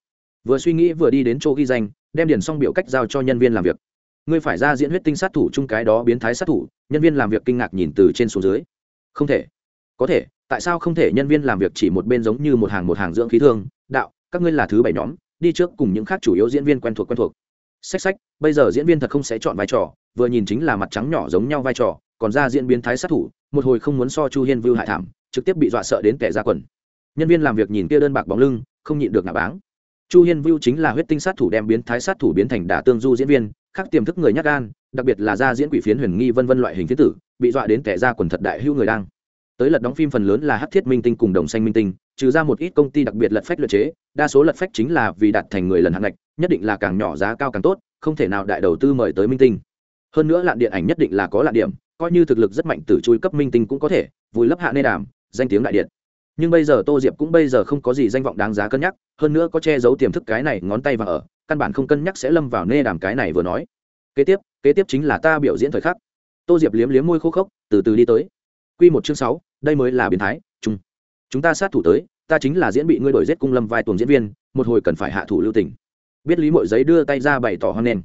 Vừa suy nghĩ vừa đi đến chỗ ghi danh, đem điền xong biểu cách giao cho nhân viên làm việc. Ngươi phải ra diễn huyết tinh sát thủ chung cái đó biến thái sát thủ, nhân viên làm việc kinh ngạc nhìn từ trên xuống dưới. Không thể. Có thể, tại sao không thể nhân viên làm việc chỉ một bên giống như một hàng một hàng dưỡng khí thương, đạo, các ngươi là thứ bảy nhóm, đi trước cùng những khác chủ yếu diễn viên quen thuộc quen thuộc sách sách bây giờ diễn viên thật không sẽ chọn vai trò, vừa nhìn chính là mặt trắng nhỏ giống nhau vai trò, còn ra diễn biến thái sát thủ, một hồi không muốn so chu hiên vưu hại thảm, trực tiếp bị dọa sợ đến kẻ ra quần. Nhân viên làm việc nhìn kia đơn bạc bóng lưng, không nhịn được nạ báng. Chu hiên vưu chính là huyết tinh sát thủ đem biến thái sát thủ biến thành đả tương du diễn viên, khác tiềm thức người nhắc gan, đặc biệt là ra diễn quỷ phiến huyền nghi vân vân loại hình thiết tử, bị dọa đến kẻ ra quần thật đại hữu người đang tới lật đóng phim phần lớn là hát thiết minh tinh cùng đồng xanh minh tinh, trừ ra một ít công ty đặc biệt lật phách luật chế, đa số lật phách chính là vì đạt thành người lần hạng ngạch, nhất định là càng nhỏ giá cao càng tốt, không thể nào đại đầu tư mời tới minh tinh. Hơn nữa lạn điện ảnh nhất định là có lạn điểm, coi như thực lực rất mạnh từ chui cấp minh tinh cũng có thể vùi lấp hạ nê đàm, danh tiếng đại điện. Nhưng bây giờ tô diệp cũng bây giờ không có gì danh vọng đáng giá cân nhắc, hơn nữa có che giấu tiềm thức cái này ngón tay và ở, căn bản không cân nhắc sẽ lâm vào nê đàm cái này vừa nói. Kế tiếp kế tiếp chính là ta biểu diễn thời khắc. Tô diệp liếm liếm môi khô khốc, từ từ đi tới. Q một chương sáu đây mới là biến thái, chung. Chúng ta sát thủ tới, ta chính là diễn bị ngươi đổi giết cung lâm vai tuồng diễn viên, một hồi cần phải hạ thủ lưu tình. Biết lý mội giấy đưa tay ra bày tỏ hoan nghênh.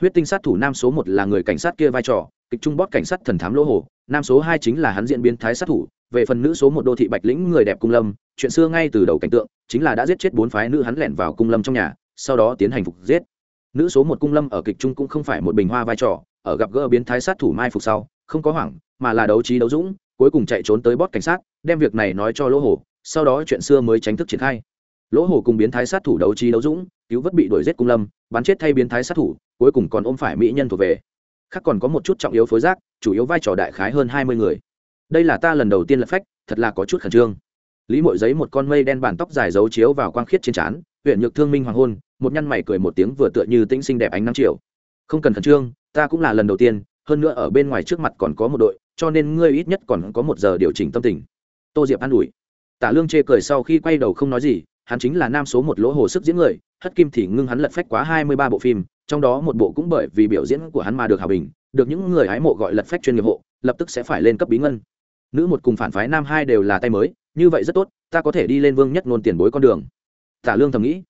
Huyết tinh sát thủ nam số một là người cảnh sát kia vai trò, kịch trung bót cảnh sát thần thám lỗ hồ, nam số hai chính là hắn diễn biến thái sát thủ, về phần nữ số một đô thị bạch lĩnh người đẹp cung lâm, chuyện xưa ngay từ đầu cảnh tượng, chính là đã giết chết bốn phái nữ hắn lẻn vào cung lâm trong nhà, sau đó tiến hành phục giết. Nữ số một cung lâm ở kịch trung cũng không phải một bình hoa vai trò, ở gặp gỡ biến thái sát thủ mai phục sau, không có hoảng, mà là đấu trí đấu dũng cuối cùng chạy trốn tới bót cảnh sát, đem việc này nói cho lỗ hổ. sau đó chuyện xưa mới tránh thức triển khai lỗ hổ cùng biến thái sát thủ đấu trí đấu dũng, cứu vớt bị đuổi giết cung lâm, bắn chết thay biến thái sát thủ, cuối cùng còn ôm phải mỹ nhân thuộc về khác còn có một chút trọng yếu phối giác chủ yếu vai trò đại khái hơn hai mươi người đây là ta lần đầu tiên lập phách, thật là có chút khẩn trương lý mội giấy một con mây đen bàn tóc dài giấu chiếu vào quang khiết trên trán huyện nhược thương minh hoàng hôn, một nhăn mày cười một tiếng vừa tựa như tĩnh xinh đẹp ánh năm triệu. không cần khẩn trương, ta cũng là lần đầu tiên, hơn nữa ở bên ngoài trước mặt còn có một đội cho nên ngươi ít nhất còn có một giờ điều chỉnh tâm tình. Tô diệp an ủi. Tả lương chê cười sau khi quay đầu không nói gì, hắn chính là nam số một lỗ hồ sức diễn người, hất kim thì ngưng hắn lật phách quá hai mươi ba bộ phim, trong đó một bộ cũng bởi vì biểu diễn của hắn mà được hào bình, được những người hái mộ gọi lật phách chuyên nghiệp hộ, lập tức sẽ phải lên cấp bí ngân. Nữ một cùng phản phái nam hai đều là tay mới, như vậy rất tốt, ta có thể đi lên vương nhất ngôn tiền bối con đường. Tả lương thầm nghĩ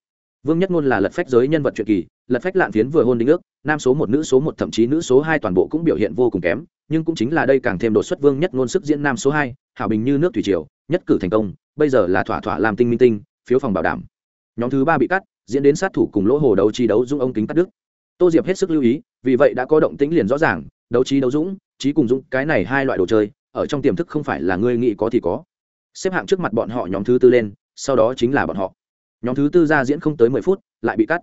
vương nhất ngôn là lật phách giới nhân vật truyện kỳ, lật phách lạn phiến vừa hôn đính ước, nam số một, nữ số một, thậm chí nữ số hai toàn bộ cũng biểu hiện vô cùng kém, nhưng cũng chính là đây càng thêm đột xuất vương nhất ngôn sức diễn nam số hai, hảo bình như nước thủy triều, nhất cử thành công, bây giờ là thỏa thỏa làm tinh minh tinh, phiếu phòng bảo đảm. Nhóm thứ ba bị cắt, diễn đến sát thủ cùng lỗ hồ đấu trí đấu dũng ông kính cắt đứt. Tô diệp hết sức lưu ý, vì vậy đã có động tĩnh liền rõ ràng, đấu trí đấu dũng, trí cùng dũng, cái này hai loại đồ chơi, ở trong tiềm thức không phải là ngươi nghĩ có thì có. Xếp hạng trước mặt bọn họ nhóm thứ tư lên, sau đó chính là bọn họ nhóm thứ tư ra diễn không tới mười phút lại bị cắt.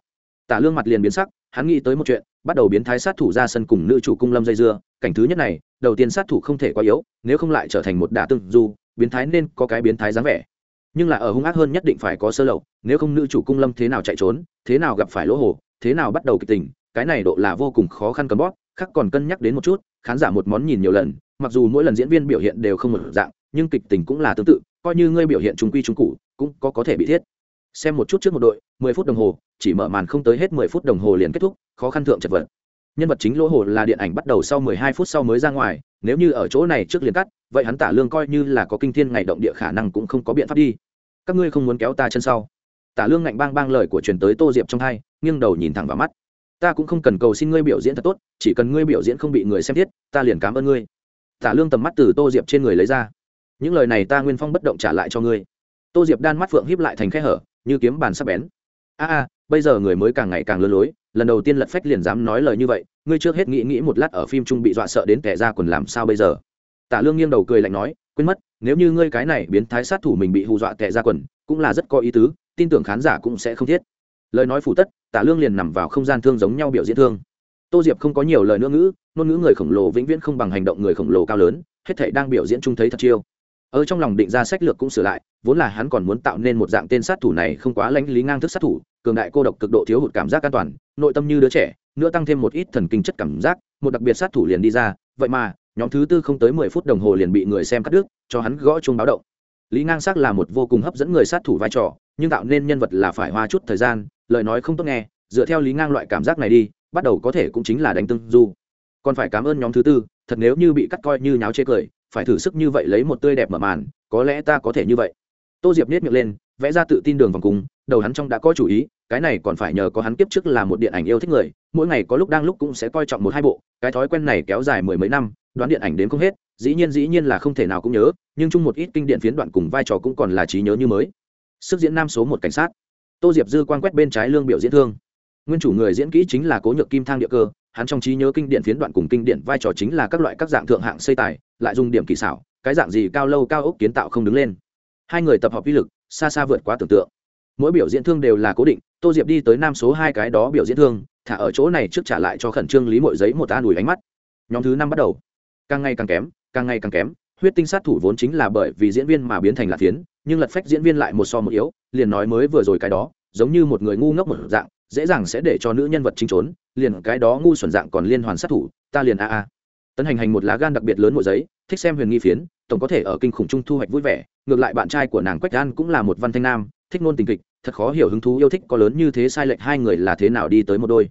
Tả lương mặt liền biến sắc hắn nghĩ tới một chuyện bắt đầu biến thái sát thủ ra sân cùng nữ chủ cung lâm dây dưa. Cảnh thứ nhất này đầu tiên sát thủ không thể quá yếu nếu không lại trở thành một đả tương du biến thái nên có cái biến thái dáng vẻ. Nhưng là ở hung ác hơn nhất định phải có sơ lậu nếu không nữ chủ cung lâm thế nào chạy trốn thế nào gặp phải lỗ hổ, thế nào bắt đầu kịch tình cái này độ là vô cùng khó khăn cầm bóp khác còn cân nhắc đến một chút khán giả một món nhìn nhiều lần mặc dù mỗi lần diễn viên biểu hiện đều không một dạng nhưng kịch tình cũng là tương tự coi như ngươi biểu hiện trung quy trung cụ cũng có có thể bị thiết xem một chút trước một đội, mười phút đồng hồ, chỉ mở màn không tới hết mười phút đồng hồ liền kết thúc, khó khăn thượng chật vật. Nhân vật chính lỗ hồ là điện ảnh bắt đầu sau mười hai phút sau mới ra ngoài, nếu như ở chỗ này trước liền cắt, vậy hắn tả lương coi như là có kinh thiên ngày động địa khả năng cũng không có biện pháp đi. Các ngươi không muốn kéo ta chân sau. Tả lương ngạnh bang bang lời của truyền tới tô diệp trong hai, nghiêng đầu nhìn thẳng vào mắt. Ta cũng không cần cầu xin ngươi biểu diễn thật tốt, chỉ cần ngươi biểu diễn không bị người xem thiết, ta liền cảm ơn ngươi. Tả lương tầm mắt từ tô diệp trên người lấy ra. Những lời này ta nguyên phong bất động trả lại cho ngươi. Tô diệp đan mắt phượng hiếp lại thành khe hở như kiếm bàn sắp bén. A a, bây giờ người mới càng ngày càng lơ lối, lần đầu tiên lật phách liền dám nói lời như vậy, ngươi trước hết nghĩ nghĩ một lát ở phim trung bị dọa sợ đến tẻ ra quần làm sao bây giờ? Tả lương nghiêng đầu cười lạnh nói, quên mất, nếu như ngươi cái này biến thái sát thủ mình bị hù dọa tẻ ra quần, cũng là rất có ý tứ, tin tưởng khán giả cũng sẽ không thiết. Lời nói phủ tất tả lương liền nằm vào không gian thương giống nhau biểu diễn thương. Tô diệp không có nhiều lời nữa ngữ, ngôn ngữ người khổng lồ vĩnh viễn không bằng hành động người khổng lồ cao lớn, hết thể đang biểu diễn chung thấy thật chiêu ở trong lòng định ra sách lược cũng sửa lại, vốn là hắn còn muốn tạo nên một dạng tên sát thủ này không quá lãnh lý ngang thức sát thủ, cường đại cô độc cực độ thiếu hụt cảm giác an toàn, nội tâm như đứa trẻ, nữa tăng thêm một ít thần kinh chất cảm giác, một đặc biệt sát thủ liền đi ra, vậy mà, nhóm thứ tư không tới mười phút đồng hồ liền bị người xem cắt đứt, cho hắn gõ chuông báo động. Lý ngang sắc là một vô cùng hấp dẫn người sát thủ vai trò, nhưng tạo nên nhân vật là phải hoa chút thời gian, lời nói không tốt nghe, dựa theo lý ngang loại cảm giác này đi, bắt đầu có thể cũng chính là đánh tương du. Còn phải cảm ơn nhóm thứ tư, thật nếu như bị cắt coi như nháo chê cười phải thử sức như vậy lấy một tươi đẹp mở màn, có lẽ ta có thể như vậy. Tô diệp nết miệng lên, vẽ ra tự tin đường vòng cung, đầu hắn trong đã có chủ ý, cái này còn phải nhờ có hắn kiếp trước là một điện ảnh yêu thích người, mỗi ngày có lúc đang lúc cũng sẽ coi trọng một hai bộ, cái thói quen này kéo dài mười mấy năm, đoán điện ảnh đến không hết, dĩ nhiên dĩ nhiên là không thể nào cũng nhớ, nhưng chung một ít kinh điện phiến đoạn cùng vai trò cũng còn là trí nhớ như mới. Sức diễn nam số một cảnh sát. Tô diệp dư quan quét bên trái lương biểu diễn thương. Nguyên chủ người diễn kỹ chính là cố nhược kim thang địa cơ, hắn trong trí nhớ kinh điển phiến đoạn cùng kinh điển vai trò chính là các loại các dạng thượng hạng xây tài lại dùng điểm kỳ xảo, cái dạng gì cao lâu cao ốc kiến tạo không đứng lên. Hai người tập hợp uy lực, xa xa vượt quá tưởng tượng. Mỗi biểu diễn thương đều là cố định, tô diệp đi tới nam số hai cái đó biểu diễn thương, thả ở chỗ này trước trả lại cho khẩn trương lý mội giấy một an ủi ánh mắt. Nhóm thứ năm bắt đầu. Càng ngày càng kém, càng ngày càng kém, huyết tinh sát thủ vốn chính là bởi vì diễn viên mà biến thành lạc phiến nhưng lật phách diễn viên lại một so một yếu, liền nói mới vừa rồi cái đó, giống như một người ngu ngốc một dạng, dễ dàng sẽ để cho nữ nhân vật chính trốn, liền cái đó ngu xuẩn dạng còn liên hoàn sát thủ, ta liền a a tấn hành hành một lá gan đặc biệt lớn mộ giấy, thích xem huyền nghi phiến, tổng có thể ở kinh khủng trung thu hoạch vui vẻ, ngược lại bạn trai của nàng quách gan cũng là một văn thanh nam, thích ngôn tình kịch, thật khó hiểu hứng thú yêu thích có lớn như thế sai lệch hai người là thế nào đi tới một đôi.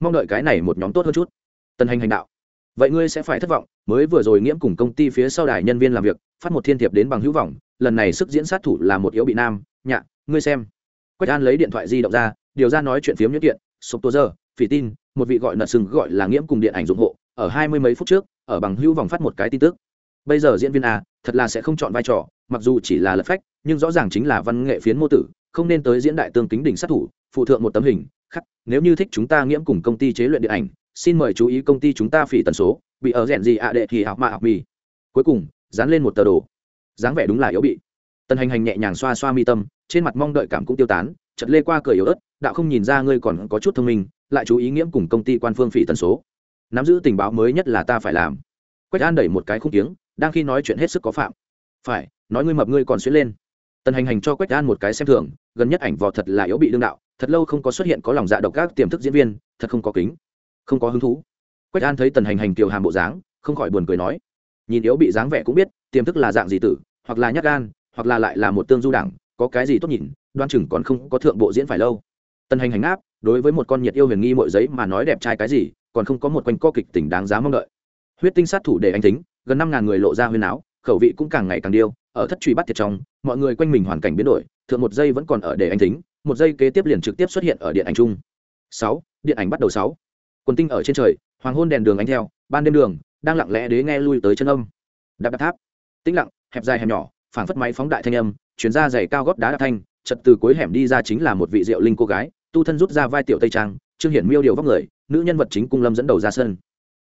Mong đợi cái này một nhóm tốt hơn chút. Tân hành hành đạo. Vậy ngươi sẽ phải thất vọng, mới vừa rồi nghiễm cùng công ty phía sau đài nhân viên làm việc, phát một thiên thiệp đến bằng hữu vọng, lần này sức diễn sát thủ là một yếu bị nam, nhạ, ngươi xem. Quách an lấy điện thoại di động ra, điều ra nói chuyện phiếm nhất kiện, sụp tô giờ, phỉ tin, một vị gọi nợ sừng gọi là nghiễm cùng điện ảnh dụng hộ ở hai mươi mấy phút trước, ở bằng hữu vòng phát một cái tin tức. Bây giờ diễn viên a, thật là sẽ không chọn vai trò, mặc dù chỉ là lật phách, nhưng rõ ràng chính là văn nghệ phiến mô tử, không nên tới diễn đại tương kính đỉnh sát thủ, phụ thượng một tấm hình, khắc, nếu như thích chúng ta nghiễm cùng công ty chế luyện điện ảnh, xin mời chú ý công ty chúng ta phỉ tần số, bị ở rèn gì ạ đệ thì học mạ học mì. Cuối cùng, dán lên một tờ đồ. Dáng vẻ đúng là yếu bị. Tần hành hành nhẹ nhàng xoa xoa mi tâm, trên mặt mong đợi cảm cũng tiêu tán chật lê qua cười yếu ớt, đạo không nhìn ra ngươi còn có chút thông minh, lại chú ý nghiễm cùng công ty quan phương phỉ tần số nắm giữ tình báo mới nhất là ta phải làm. Quách an đẩy một cái khung tiếng đang khi nói chuyện hết sức có phạm. Phải nói ngươi mập ngươi còn xuyến lên. Tần hành hành cho quách an một cái xem thường gần nhất ảnh vò thật là yếu bị đương đạo thật lâu không có xuất hiện có lòng dạ độc các tiềm thức diễn viên thật không có kính không có hứng thú. Quách an thấy tần hành hành kiều hàm bộ dáng không khỏi buồn cười nói nhìn yếu bị dáng vẻ cũng biết tiềm thức là dạng gì tử hoặc là nhát gan hoặc là lại là một tương du đảng, có cái gì tốt nhìn đoan chừng còn không có thượng bộ diễn phải lâu. Tần hành hành áp đối với một con nhiệt yêu huyền nghi mọi giấy mà nói đẹp trai cái gì còn không có một quanh co kịch tỉnh đáng giá mong đợi. Huyết tinh sát thủ để anh tính gần năm ngàn người lộ ra huyên áo, khẩu vị cũng càng ngày càng điêu, ở thất truy bắt thiệt trong, mọi người quanh mình hoàn cảnh biến đổi, thượng một giây vẫn còn ở để anh tính một giây kế tiếp liền trực tiếp xuất hiện ở điện ảnh chung. Sáu, điện ảnh bắt đầu sáu. Quần tinh ở trên trời, hoàng hôn đèn đường ánh theo, ban đêm đường, đang lặng lẽ đế nghe lui tới chân âm. Đạp đạp tháp. Tĩnh lặng, hẹp dài hẹp nhỏ, phảng phất máy phóng đại thanh âm, chuyến ra giày cao gót đá đạp thanh, chật từ cuối hẻm đi ra chính là một vị diệu linh cô gái, tu thân rút ra vai tiểu tây trang trương hiển miêu điều vóc người nữ nhân vật chính cung lâm dẫn đầu ra sân.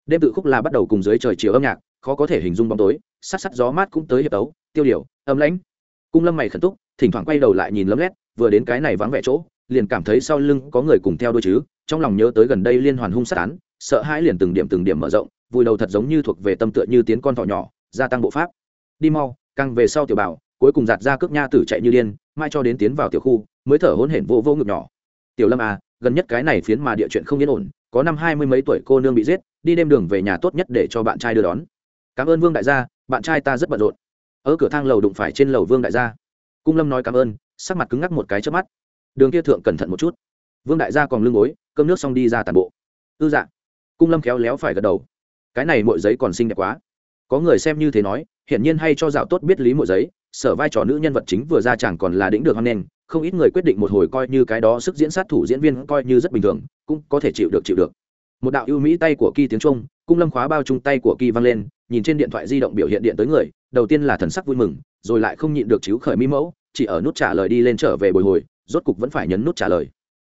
Đêm tự khúc là bắt đầu cùng dưới trời chiều âm nhạc, khó có thể hình dung bóng tối, sát sắt gió mát cũng tới hiệp tấu, tiêu điều, âm lãnh. Cung lâm mày khẩn túc, thỉnh thoảng quay đầu lại nhìn lấm lét, vừa đến cái này vắng vẻ chỗ, liền cảm thấy sau lưng có người cùng theo đôi chứ, trong lòng nhớ tới gần đây liên hoàn hung sát án, sợ hãi liền từng điểm từng điểm mở rộng vùi đầu thật giống như thuộc về tâm tựa như tiến con thỏ nhỏ, gia tăng bộ pháp. Đi mau, càng về sau tiểu bảo, cuối cùng giạt ra cước nha tử chạy như điên, mai cho đến tiến vào tiểu khu, mới thở hôn hển vô vô ngực nhỏ. Tiểu lâm à gần nhất cái này phiến mà địa chuyện không yên ổn có năm hai mươi mấy tuổi cô nương bị giết, đi đêm đường về nhà tốt nhất để cho bạn trai đưa đón. Cảm ơn vương đại gia, bạn trai ta rất bận rộn. Ở cửa thang lầu đụng phải trên lầu vương đại gia. Cung lâm nói cảm ơn, sắc mặt cứng ngắc một cái trước mắt. Đường kia thượng cẩn thận một chút. Vương đại gia còn lưng gối, cơm nước xong đi ra tàn bộ. Ư dạ. Cung lâm khéo léo phải gật đầu. Cái này mội giấy còn xinh đẹp quá. Có người xem như thế nói, hiển nhiên hay cho dạo tốt biết lý mội giấy, sở vai trò nữ nhân vật chính vừa ra chẳng còn là đĩnh được hoan nghênh, không ít người quyết định một hồi coi như cái đó sức diễn sát thủ diễn viên coi như rất bình thường cũng có thể chịu được chịu được. Một đạo ưu mỹ tay của kỳ tiếng trung, cung lâm khóa bao chung tay của kỳ văng lên, nhìn trên điện thoại di động biểu hiện điện tới người, đầu tiên là thần sắc vui mừng, rồi lại không nhịn được chiếu khởi mỹ mẫu, chỉ ở nút trả lời đi lên trở về bồi hồi, rốt cục vẫn phải nhấn nút trả lời.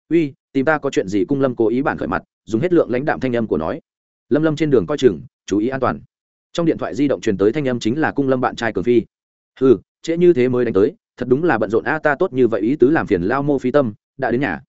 Uy, tìm ta có chuyện gì? Cung lâm cố ý bản khởi mặt, dùng hết lượng lãnh đạm thanh âm của nói. Lâm lâm trên đường coi chừng, chú ý an toàn. Trong điện thoại di động truyền tới thanh âm chính là cung lâm bạn trai cường phi. Ừ trễ như thế mới đánh tới, thật đúng là bận rộn a, ta tốt như vậy ý tứ làm phiền lao mô phi tâm, đã đến nhà.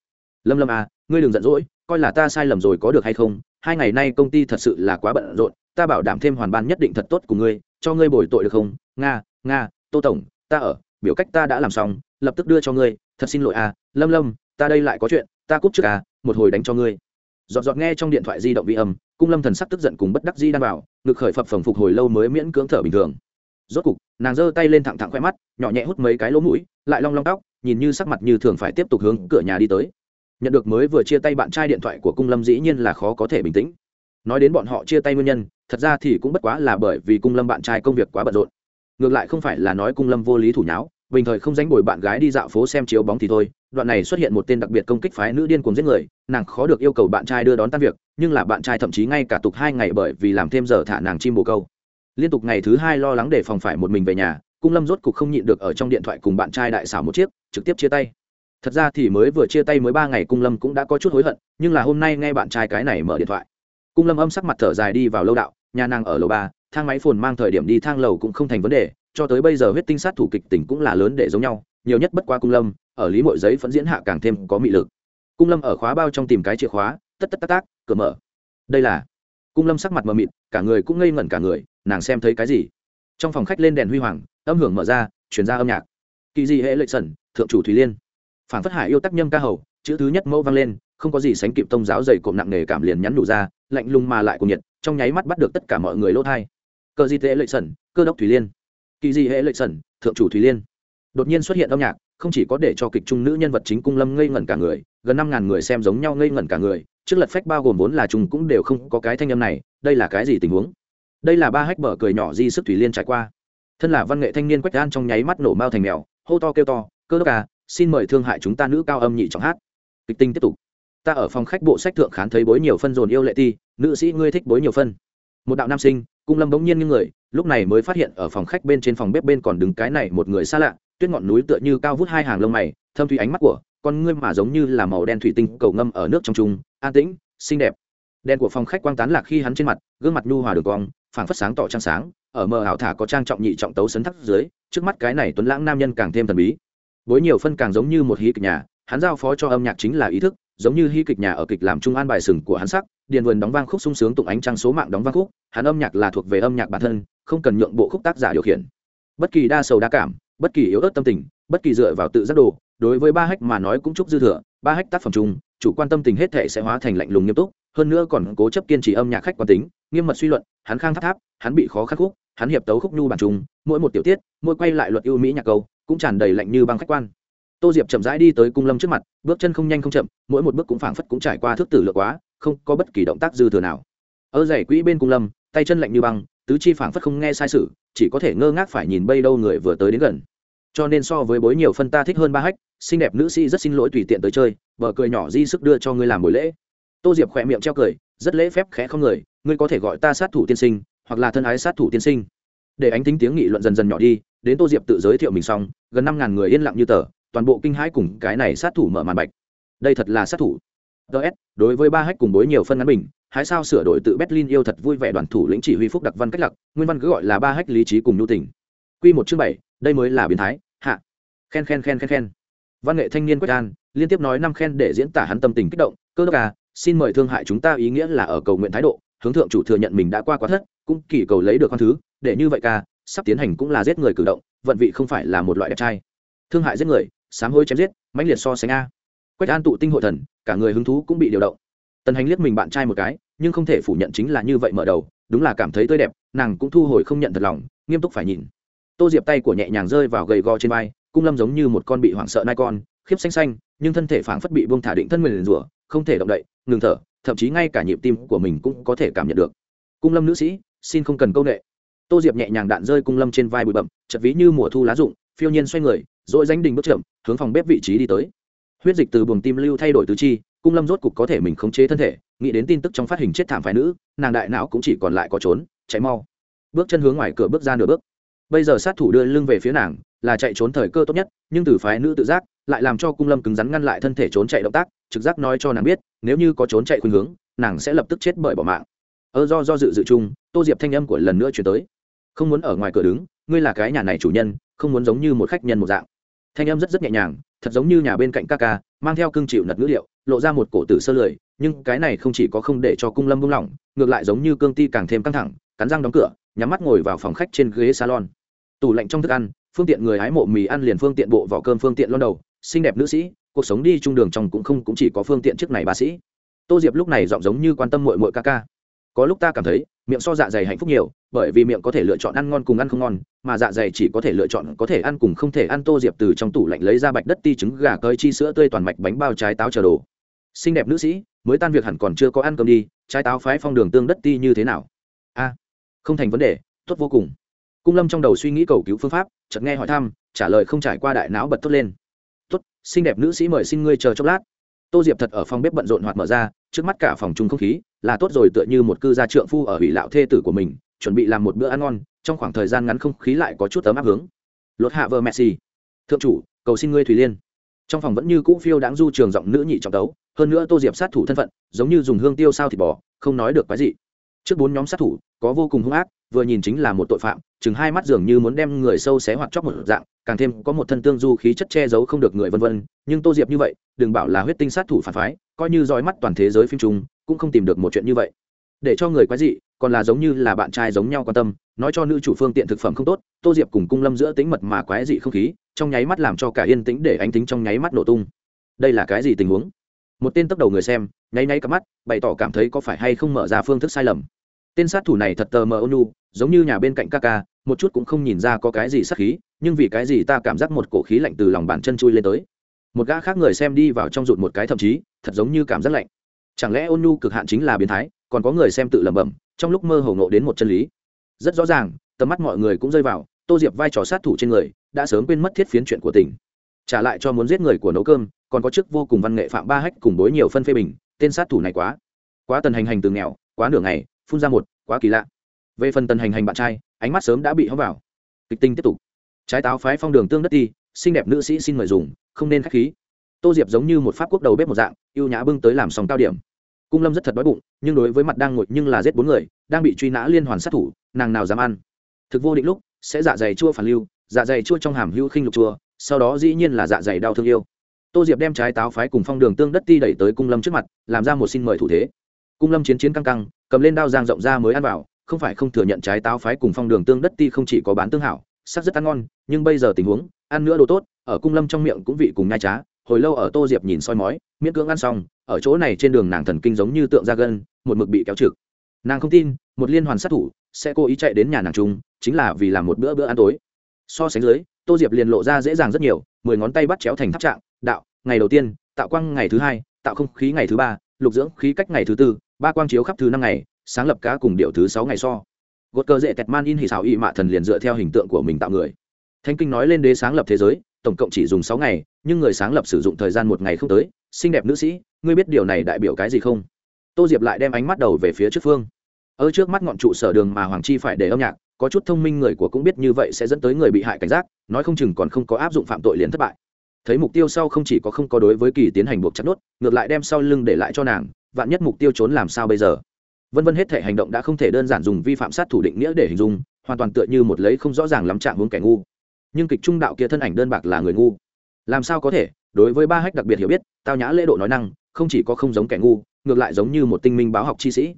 Lâm lâm à ngươi đừng giận dỗi coi là ta sai lầm rồi có được hay không, hai ngày nay công ty thật sự là quá bận rộn, ta bảo đảm thêm hoàn ban nhất định thật tốt của ngươi, cho ngươi bồi tội được không? Nga nga, tô tổng, ta ở, biểu cách ta đã làm xong, lập tức đưa cho ngươi, thật xin lỗi à lâm lâm, ta đây lại có chuyện, ta cúp trước à một hồi đánh cho ngươi. Dọn dọn nghe trong điện thoại di động vi âm, cung lâm thần sắc tức giận cùng bất đắc di đang bảo, ngực khởi phập phồng phục hồi lâu mới miễn cưỡng thở bình thường. Rốt cục, nàng giơ tay lên thẳng thẳng khoe mắt, nhỏ nhẹ hút mấy cái lỗ mũi, lại long long tóc, nhìn như sắc mặt như thường phải tiếp tục hướng cửa nhà đi tới nhận được mới vừa chia tay bạn trai điện thoại của cung lâm dĩ nhiên là khó có thể bình tĩnh. Nói đến bọn họ chia tay nguyên nhân, thật ra thì cũng bất quá là bởi vì cung lâm bạn trai công việc quá bận rộn. Ngược lại không phải là nói cung lâm vô lý thủ nháo, bình thời không dánh bồi bạn gái đi dạo phố xem chiếu bóng thì thôi, đoạn này xuất hiện một tên đặc biệt công kích phái nữ điên cuồng giết người, nàng khó được yêu cầu bạn trai đưa đón tan việc, nhưng là bạn trai thậm chí ngay cả tục hai ngày bởi vì làm thêm giờ thả nàng chim bồ câu. Liên tục ngày thứ hai lo lắng để phòng phải một mình về nhà, cung lâm rốt cục không nhịn được ở trong điện thoại cùng bạn trai đại xảo một chiếc, trực tiếp chia tay thật ra thì mới vừa chia tay mới ba ngày cung lâm cũng đã có chút hối hận, nhưng là hôm nay nghe bạn trai cái này mở điện thoại. Cung lâm âm sắc mặt thở dài đi vào lâu đạo, nhà nàng ở lầu ba, thang máy phồn mang thời điểm đi thang lầu cũng không thành vấn đề, cho tới bây giờ huyết tinh sát thủ kịch tỉnh cũng là lớn để giống nhau, nhiều nhất bất qua cung lâm, ở lý mội giấy phẫn diễn hạ càng thêm có mị lực. Cung lâm ở khóa bao trong tìm cái chìa khóa, tất tất tác tác, cửa mở. Đây là cung lâm sắc mặt mờ mịt, cả người cũng ngây ngẩn cả người, nàng xem thấy cái gì? Trong phòng khách lên đèn huy hoàng, âm hưởng mở ra chuyển ra âm nhạc. Kỳ dị hệ lệ sẩn, thượng chủ thủy liên phản phất hải yêu tác nhâm ca hầu, chữ thứ nhất mẫu vang lên, không có gì sánh kịp tông giáo dày cộm nặng nề cảm liền nhắn đủ ra, lạnh lùng mà lại cùng nhiệt, trong nháy mắt bắt được tất cả mọi người lỗ thai cờ di tệ lệ sẩn, cơ đốc thủy liên. Kỳ di hệ lệ sẩn, thượng chủ thủy liên. Đột nhiên xuất hiện âm nhạc, không chỉ có để cho kịch trung nữ nhân vật chính cung lâm ngây ngẩn cả người, gần năm ngàn người xem giống nhau ngây ngẩn cả người, trước lật phách bao gồm vốn là chúng cũng đều không có cái thanh âm này, đây là cái gì tình huống? Đây là ba hách bờ cười nhỏ di sức thủy liên trải qua. Thân là văn nghệ thanh niên quách gan trong nháy mắt nổ mao thành mèo, hô to kêu to, cơ đốc à xin mời thương hại chúng ta nữ cao âm nhị trọng hát. Kịch tinh tiếp tục. Ta ở phòng khách bộ sách thượng khán thấy bối nhiều phân dồn yêu lệ ti, nữ sĩ ngươi thích bối nhiều phân. Một đạo nam sinh, cung lâm bỗng nhiên như người, lúc này mới phát hiện ở phòng khách bên trên phòng bếp bên còn đứng cái này một người xa lạ, tuyết ngọn núi tựa như cao vút hai hàng lông mày, thâm thủy ánh mắt của con ngươi mà giống như là màu đen thủy tinh cầu ngâm ở nước trong trung an tĩnh, xinh đẹp. Đèn của phòng khách quang tán lạc khi hắn trên mặt, gương mặt nhu hòa đường cong, phảng phất sáng tỏ trang sáng, ở mờ ảo thả có trang trọng nhị trọng tấu sấn thắt dưới, trước mắt cái này tuấn lãng nam nhân càng thêm thần bí bối nhiều phân càng giống như một hí kịch nhà, hắn giao phó cho âm nhạc chính là ý thức, giống như hí kịch nhà ở kịch làm trung an bài sừng của hắn sắc, điền vườn đóng vang khúc sung sướng tụng ánh trăng số mạng đóng vang khúc, hắn âm nhạc là thuộc về âm nhạc bản thân, không cần nhượng bộ khúc tác giả điều khiển. Bất kỳ đa sầu đa cảm, bất kỳ yếu ớt tâm tình, bất kỳ dựa vào tự giác đồ, đối với ba hách mà nói cũng chúc dư thừa, ba hách tác phẩm chung, chủ quan tâm tình hết thể sẽ hóa thành lạnh lùng nghiêm túc, hơn nữa còn cố chấp kiên trì âm nhạc khách quan tính, nghiêm mật suy luận, hắn khang tháp tháp, hắn bị khó khắc khúc, hắn hiệp tấu khúc nhu bản chung, mỗi một tiểu tiết, mỗi quay lại luật ưu mỹ nhạc câu cũng tràn đầy lạnh như băng khách quan. Tô diệp chậm rãi đi tới cung lâm trước mặt, bước chân không nhanh không chậm, mỗi một bước cũng phảng phất cũng trải qua thức tử lựa quá, không có bất kỳ động tác dư thừa nào. Ở dãy quỹ bên cung lâm, tay chân lạnh như băng, tứ chi phảng phất không nghe sai sự, chỉ có thể ngơ ngác phải nhìn bây đâu người vừa tới đến gần. Cho nên so với bối nhiều phân ta thích hơn ba hách, xinh đẹp nữ sĩ rất xin lỗi tùy tiện tới chơi vợ cười nhỏ di sức đưa cho ngươi làm buổi lễ. Tô diệp khỏe miệng treo cười, rất lễ phép khẽ không người, ngươi có thể gọi ta sát thủ tiên sinh, hoặc là thân ái sát thủ tiên sinh. Để ánh tính tiếng nghị luận dần dần nhỏ đi đến tô diệp tự giới thiệu mình xong, gần năm ngàn người yên lặng như tờ, toàn bộ kinh hãi cùng cái này sát thủ mở màn bạch. Đây thật là sát thủ. Ts đối với ba hách cùng bối nhiều phân ngắn bình, hái sao sửa đổi tự berlin yêu thật vui vẻ đoàn thủ lĩnh chỉ huy phúc đặc văn cách lặc nguyên văn cứ gọi là ba hách lý trí cùng nhu tình. Q một chương bảy, đây mới là biến thái, hạ. Khen khen khen khen khen. Văn nghệ thanh niên quách an, liên tiếp nói năm khen để diễn tả hắn tâm tình kích động, cơ đốc à xin mời thương hại chúng ta ý nghĩa là ở cầu nguyện thái độ, hướng thượng chủ thừa nhận mình đã qua quá thất, cũng kỳ cầu lấy được con thứ, để như vậy ca sắp tiến hành cũng là giết người cử động, vận vị không phải là một loại đẹp trai. Thương hại giết người, sám hối chém giết, mãnh liệt so sánh a. Quách an tụ tinh hội thần, cả người hứng thú cũng bị điều động. Tần hành liếc mình bạn trai một cái, nhưng không thể phủ nhận chính là như vậy mở đầu, đúng là cảm thấy tươi đẹp, nàng cũng thu hồi không nhận thật lòng, nghiêm túc phải nhìn. Tô diệp tay của nhẹ nhàng rơi vào gầy gò trên vai, cung lâm giống như một con bị hoảng sợ nai con, khiếp xanh xanh, nhưng thân thể phảng phất bị buông thả định thân mình rủa, không thể động đậy, ngừng thở, thậm chí ngay cả nhịp tim của mình cũng có thể cảm nhận được. Cung lâm nữ sĩ, xin không cần câu nệ tô diệp nhẹ nhàng đạn rơi cung lâm trên vai bụi bậm chật ví như mùa thu lá rụng, phiêu nhiên xoay người dội danh đình bước chậm, hướng phòng bếp vị trí đi tới. Huyết dịch từ buồng tim lưu thay đổi tứ chi, cung lâm rốt cục có thể mình khống chế thân thể, nghĩ đến tin tức trong phát hình chết thảm phái nữ, nàng đại não cũng chỉ còn lại có trốn, chạy mau. Bước chân hướng ngoài cửa bước ra nửa bước. Bây giờ sát thủ đưa lưng về phía nàng, là chạy trốn thời cơ tốt nhất, nhưng từ phái nữ tự giác, lại làm cho cung lâm cứng rắn ngăn lại thân thể trốn chạy động tác, trực giác nói cho nàng biết, nếu như có trốn chạy khuynh hướng, nàng sẽ lập tức chết bởi bỏ mạng. Ơ do do dự dự chung, tô diệp thanh âm của lần nữa chuyển tới không muốn ở ngoài cửa đứng, ngươi là cái nhà này chủ nhân, không muốn giống như một khách nhân một dạng. Thanh âm rất rất nhẹ nhàng, thật giống như nhà bên cạnh ca ca, mang theo cương chịu nật ngữ liệu lộ ra một cổ tử sơ lười, nhưng cái này không chỉ có không để cho cung lâm buông lỏng, ngược lại giống như cương ti càng thêm căng thẳng, cắn răng đóng cửa, nhắm mắt ngồi vào phòng khách trên ghế salon. Tủ lạnh trong thức ăn, phương tiện người hái mộ mì ăn liền phương tiện bộ vỏ cơm phương tiện lon đầu, xinh đẹp nữ sĩ, cuộc sống đi trung đường trong cũng không cũng chỉ có phương tiện trước này bác sĩ. Tô diệp lúc này giọng giống như quan tâm mội mội ca ca có lúc ta cảm thấy miệng so dạ dày hạnh phúc nhiều, bởi vì miệng có thể lựa chọn ăn ngon cùng ăn không ngon, mà dạ dày chỉ có thể lựa chọn có thể ăn cùng không thể ăn tô diệp từ trong tủ lạnh lấy ra bạch đất ti trứng gà cơi chi sữa tươi toàn mạch bánh bao trái táo chờ đồ. Xinh đẹp nữ sĩ, mới tan việc hẳn còn chưa có ăn cơm đi, trái táo phái phong đường tương đất ti như thế nào? A, không thành vấn đề, tốt vô cùng. Cung lâm trong đầu suy nghĩ cầu cứu phương pháp, chợt nghe hỏi thăm, trả lời không trải qua đại não bật tốt lên. Tốt, xinh đẹp nữ sĩ mời xin ngươi chờ chốc lát. Tô diệp thật ở phòng bếp bận rộn hoạt mở ra trước mắt cả phòng chung không khí là tốt rồi, tựa như một cư gia trượng phu ở ủy lạo thê tử của mình, chuẩn bị làm một bữa ăn ngon, trong khoảng thời gian ngắn không khí lại có chút ấm áp hướng. Lột hạ vợ messi thượng chủ, cầu xin ngươi thùy liên. Trong phòng vẫn như cũ phiêu đáng du trường giọng nữ nhị trọng tấu, hơn nữa tô diệp sát thủ thân phận, giống như dùng hương tiêu sao thịt bò, không nói được cái gì trước bốn nhóm sát thủ, có vô cùng hung ác vừa nhìn chính là một tội phạm, chừng hai mắt dường như muốn đem người sâu xé hoặc chóc một dạng, càng thêm có một thân tương du khí chất che giấu không được người vân vân, nhưng tô diệp như vậy, đừng bảo là huyết tinh sát thủ phản phái, coi như dõi mắt toàn thế giới phim trung cũng không tìm được một chuyện như vậy. Để cho người quái dị, còn là giống như là bạn trai giống nhau quan tâm, nói cho nữ chủ phương tiện thực phẩm không tốt, tô diệp cùng cung lâm giữa tính mật mà quái dị không khí, trong nháy mắt làm cho cả yên tĩnh để ánh tính trong nháy mắt nổ tung. Đây là cái gì tình huống? Một tên tốc đầu người xem, nháy nháy cặp mắt, bày tỏ cảm thấy có phải hay không mở ra phương thức sai lầm tên sát thủ này thật tờ mờ ônu giống như nhà bên cạnh ca ca, một chút cũng không nhìn ra có cái gì sát khí, nhưng vì cái gì ta cảm giác một cổ khí lạnh từ lòng bàn chân chui lên tới. Một gã khác người xem đi vào trong rụt một cái thậm chí, thật giống như cảm giác lạnh. Chẳng lẽ ônu cực hạn chính là biến thái, còn có người xem tự lẩm bẩm, trong lúc mơ hồ ngộ đến một chân lý. Rất rõ ràng, tầm mắt mọi người cũng rơi vào, tô diệp vai trò sát thủ trên người, đã sớm quên mất thiết phiến chuyện của tỉnh trả lại cho muốn giết người của nấu cơm, còn có chức vô cùng văn nghệ phạm ba hách cùng bối nhiều phân phê bình, tên sát thủ này quá. Quá tần hành hành từ nghèo, quá nửa ngày phun ra một, quá kỳ lạ. Về phần tần hành hành bạn trai, ánh mắt sớm đã bị hóng vào. Kịch tinh tiếp tục. Trái táo phái phong đường tương đất ti xinh đẹp nữ sĩ xin mời dùng, không nên k h á c h khí. Tô diệp giống như một pháp quốc đầu bếp một dạng y ê u nhã bưng tới làm sòng cao điểm. Cung lâm rất thật đói bụng, nhưng đối với mặt đang ngồi nhưng là giết bốn người, đang bị truy nã liên hoàn sát thủ, nàng nào dám ăn. Thực vô định lúc, sẽ dạ dày chua phản lưu dạ dày chua trong hàm hưu khinh lục chua, sau đó dĩ nhiên là dạ dày đau thương yêu. Tô diệp đem trái táo phái cùng phong đường tương đất ti đẩy tới cung lâm trước mặt, làm ra một xin mời thủ thế. Cung lâm chiến chiến căng căng cầm lên đao giang rộng ra mới ăn vào, không phải không thừa nhận trái táo phái cùng phong đường tương đất ti không chỉ có bán tương hảo, sắc rất ăn ngon, nhưng bây giờ tình huống, ăn nữa đồ tốt, ở cung lâm trong miệng cũng vị cùng nhai trá, hồi lâu ở tô diệp nhìn soi mói, miễn cưỡng ăn xong, ở chỗ này trên đường nàng thần kinh giống như tượng da gân, một mực bị kéo trực. Nàng không tin, một liên hoàn sát thủ sẽ cố ý chạy đến nhà nàng trung chính là vì làm một bữa bữa ăn tối. So sánh dưới, tô diệp liền lộ ra dễ dàng rất nhiều, mười ngón tay bắt chéo thành tháp trạng, đạo, ngày đầu tiên, tạo quang ngày thứ hai, tạo không khí ngày thứ ba, lục dưỡng khí cách ngày thứ tư ba quang chiếu khắp thứ năm ngày, sáng lập cá cùng điệu thứ sáu ngày so. Gột cơ dễ tẹt man in hỉ xào y mạ thần liền dựa theo hình tượng của mình tạo người. Thanh kinh nói lên đế sáng lập thế giới, tổng cộng chỉ dùng sáu ngày, nhưng người sáng lập sử dụng thời gian một ngày không tới, xinh đẹp nữ sĩ, ngươi biết điều này đại biểu cái gì không? Tô diệp lại đem ánh mắt đầu về phía trước phương. Ở trước mắt ngọn trụ sở đường mà hoàng chi phải để âm nhạc, có chút thông minh người của cũng biết như vậy sẽ dẫn tới người bị hại cảnh giác, nói không chừng còn không có áp dụng phạm tội liền thất bại. Thấy mục tiêu sau không chỉ có không có đối với kỳ tiến hành buộc chặt nốt, ngược lại đem sau lưng để lại cho nàng vạn nhất mục tiêu trốn làm sao bây giờ? Vân vân hết thể hành động đã không thể đơn giản dùng vi phạm sát thủ định nghĩa để hình dung, hoàn toàn tựa như một lấy không rõ ràng lắm trạng hướng kẻ ngu. Nhưng kịch trung đạo kia thân ảnh đơn bạc là người ngu. Làm sao có thể? Đối với ba hách đặc biệt hiểu biết, tao nhã lễ độ nói năng, không chỉ có không giống kẻ ngu, ngược lại giống như một tinh minh báo học chi sĩ.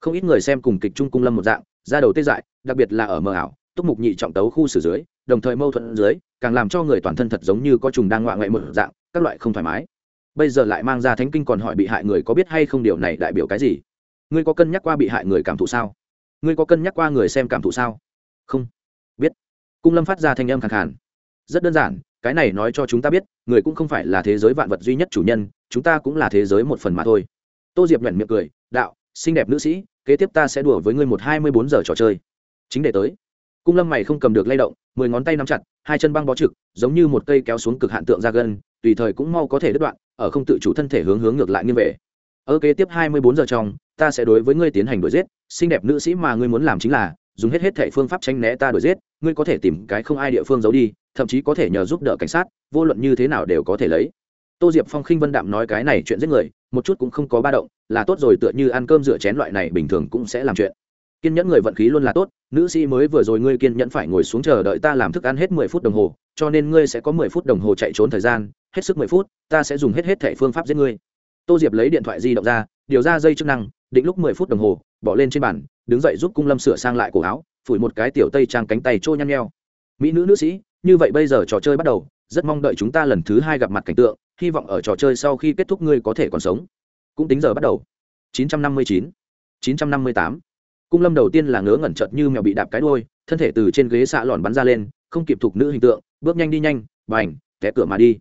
Không ít người xem cùng kịch trung cung lâm một dạng, ra đầu tê dại, đặc biệt là ở mờ ảo, túc mục nhị trọng tấu khu xử dưới, đồng thời mâu thuẫn dưới, càng làm cho người toàn thân thật giống như có trùng đang ngoạ ngoại một dạng, các loại không thoải mái bây giờ lại mang ra thánh kinh còn hỏi bị hại người có biết hay không điều này đại biểu cái gì? Ngươi có cân nhắc qua bị hại người cảm thụ sao? Ngươi có cân nhắc qua người xem cảm thụ sao? Không. Biết. Cung lâm phát ra thanh âm khẳng khàn. Rất đơn giản, cái này nói cho chúng ta biết, người cũng không phải là thế giới vạn vật duy nhất chủ nhân, chúng ta cũng là thế giới một phần mà thôi. Tô diệp nhuận miệng cười, đạo, xinh đẹp nữ sĩ, kế tiếp ta sẽ đùa với ngươi một hai mươi bốn giờ trò chơi. Chính để tới. Cung lâm mày không cầm được lay động, mười ngón tay nắm chặt, hai chân băng bó trực, giống như một cây kéo xuống cực hạn tượng ra gân tùy thời cũng mau có thể đứt đoạn, ở không tự chủ thân thể hướng hướng ngược lại nghiêng về. Ở kế tiếp hai mươi bốn giờ trong, ta sẽ đối với ngươi tiến hành đuổi giết, xinh đẹp nữ sĩ mà ngươi muốn làm chính là, dùng hết hết thể phương pháp tránh né ta đuổi giết, ngươi có thể tìm cái không ai địa phương giấu đi, thậm chí có thể nhờ giúp đỡ cảnh sát, vô luận như thế nào đều có thể lấy. Tô diệp phong khinh vân đạm nói cái này chuyện giết người, một chút cũng không có ba động, là tốt rồi tựa như ăn cơm rửa chén loại này bình thường cũng sẽ làm chuyện. Kiên nhẫn người vận khí luôn là tốt, nữ sĩ mới vừa rồi ngươi kiên nhẫn phải ngồi xuống chờ đợi ta làm thức ăn hết mười phút đồng hồ, cho nên ngươi sẽ có mười phút đồng hồ chạy trốn thời gian hết sức mười phút, ta sẽ dùng hết hết thẻ phương pháp giết ngươi. Tô diệp lấy điện thoại di động ra, điều ra dây chức năng, định lúc mười phút đồng hồ, bỏ lên trên bàn, đứng dậy giúp cung lâm sửa sang lại cổ áo, phủi một cái tiểu tây trang cánh tay trôi nhăn nheo. Mỹ nữ nữ sĩ, như vậy bây giờ trò chơi bắt đầu, rất mong đợi chúng ta lần thứ hai gặp mặt cảnh tượng, hy vọng ở trò chơi sau khi kết thúc ngươi có thể còn sống. Cũng tính giờ bắt đầu. 959 958 cung lâm đầu tiên là ngớ ngẩn chợt như mèo bị đạp cái đuôi, thân thể từ trên ghế xạ lòn bắn ra lên, không kịp thuộc nữ hình tượng, bước nhanh đi nhanh, bành té cửa mà đi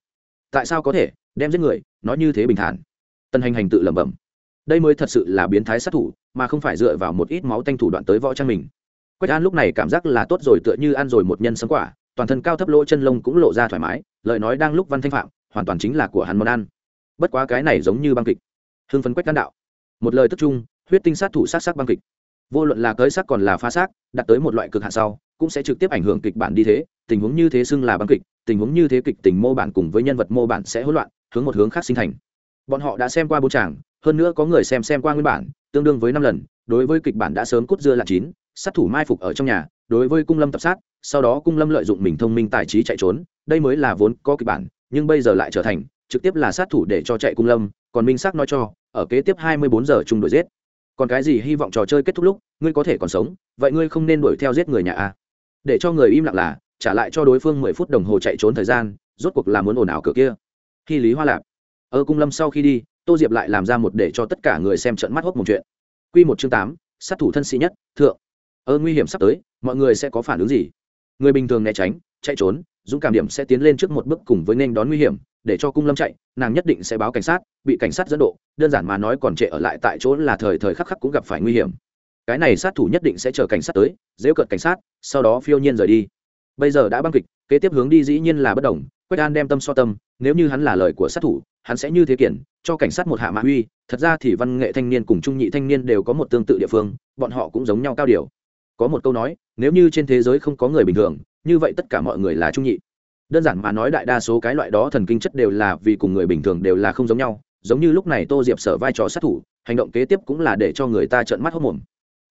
tại sao có thể đem giết người, nói như thế bình thản. Tân hành hành tự lẩm bẩm. Đây mới thật sự là biến thái sát thủ, mà không phải dựa vào một ít máu tanh thủ đoạn tới võ trang mình. Quách an lúc này cảm giác là tốt rồi, tựa như ăn rồi một nhân sấm quả, toàn thân cao thấp lỗ chân lông cũng lộ ra thoải mái, lời nói đang lúc văn thanh phạm, hoàn toàn chính là của hắn món ăn. Bất quá cái này giống như băng kịch. Hưng phấn quách an đạo. Một lời tức chung, huyết tinh sát thủ sát sắc băng kịch. Vô luận là cới sắc còn là phá xác đặt tới một loại cực hạn sau, cũng sẽ trực tiếp ảnh hưởng kịch bản đi thế tình huống như thế xưng là băng kịch, tình huống như thế kịch tình mô bản cùng với nhân vật mô bản sẽ hỗn loạn, hướng một hướng khác sinh thành. Bọn họ đã xem qua bốn tràng, hơn nữa có người xem xem qua nguyên bản, tương đương với năm lần, đối với kịch bản đã sớm cút dưa là chín, sát thủ mai phục ở trong nhà, đối với cung lâm tập sát, sau đó cung lâm lợi dụng mình thông minh tài trí chạy trốn, đây mới là vốn có kịch bản, nhưng bây giờ lại trở thành, trực tiếp là sát thủ để cho chạy cung lâm, còn minh xác nói cho, ở kế tiếp hai mươi bốn giờ chung đuổi giết. Còn cái gì hy vọng trò chơi kết thúc lúc, ngươi có thể còn sống, vậy ngươi không nên đuổi theo giết người nhà a. Để cho người im lặng là trả lại cho đối phương mười phút đồng hồ chạy trốn thời gian, rốt cuộc là muốn ồn ào cửa kia. Khi lý hoa lạp ở cung lâm sau khi đi, tô diệp lại làm ra một để cho tất cả người xem trận mắt hốc một chuyện. Q một chương tám, sát thủ thân sĩ nhất, thượng. Ơ nguy hiểm sắp tới, mọi người sẽ có phản ứng gì? Người bình thường né tránh, chạy trốn, dũng cảm điểm sẽ tiến lên trước một bước cùng với nên đón nguy hiểm, để cho cung lâm chạy, nàng nhất định sẽ báo cảnh sát, bị cảnh sát dẫn độ, đơn giản mà nói còn trệ ở lại tại chỗ là thời thời khắc khắc cũng gặp phải nguy hiểm. Cái này sát thủ nhất định sẽ chờ cảnh sát tới dễ cợt cảnh sát, sau đó phiêu nhiên rời đi bây giờ đã băng kịch, kế tiếp hướng đi dĩ nhiên là bất đồng, quách an đem tâm so tâm, nếu như hắn là lời của sát thủ, hắn sẽ như thế kiển cho cảnh sát một hạ mạ uy, thật ra thì văn nghệ thanh niên cùng trung nhị thanh niên đều có một tương tự địa phương, bọn họ cũng giống nhau cao điều có một câu nói, nếu như trên thế giới không có người bình thường, như vậy tất cả mọi người là trung nhị. Đơn giản mà nói đại đa số cái loại đó thần kinh chất đều là vì cùng người bình thường đều là không giống nhau, giống như lúc này tô diệp sở vai trò sát thủ, hành động kế tiếp cũng là để cho người ta trợn mắt hốc mồm.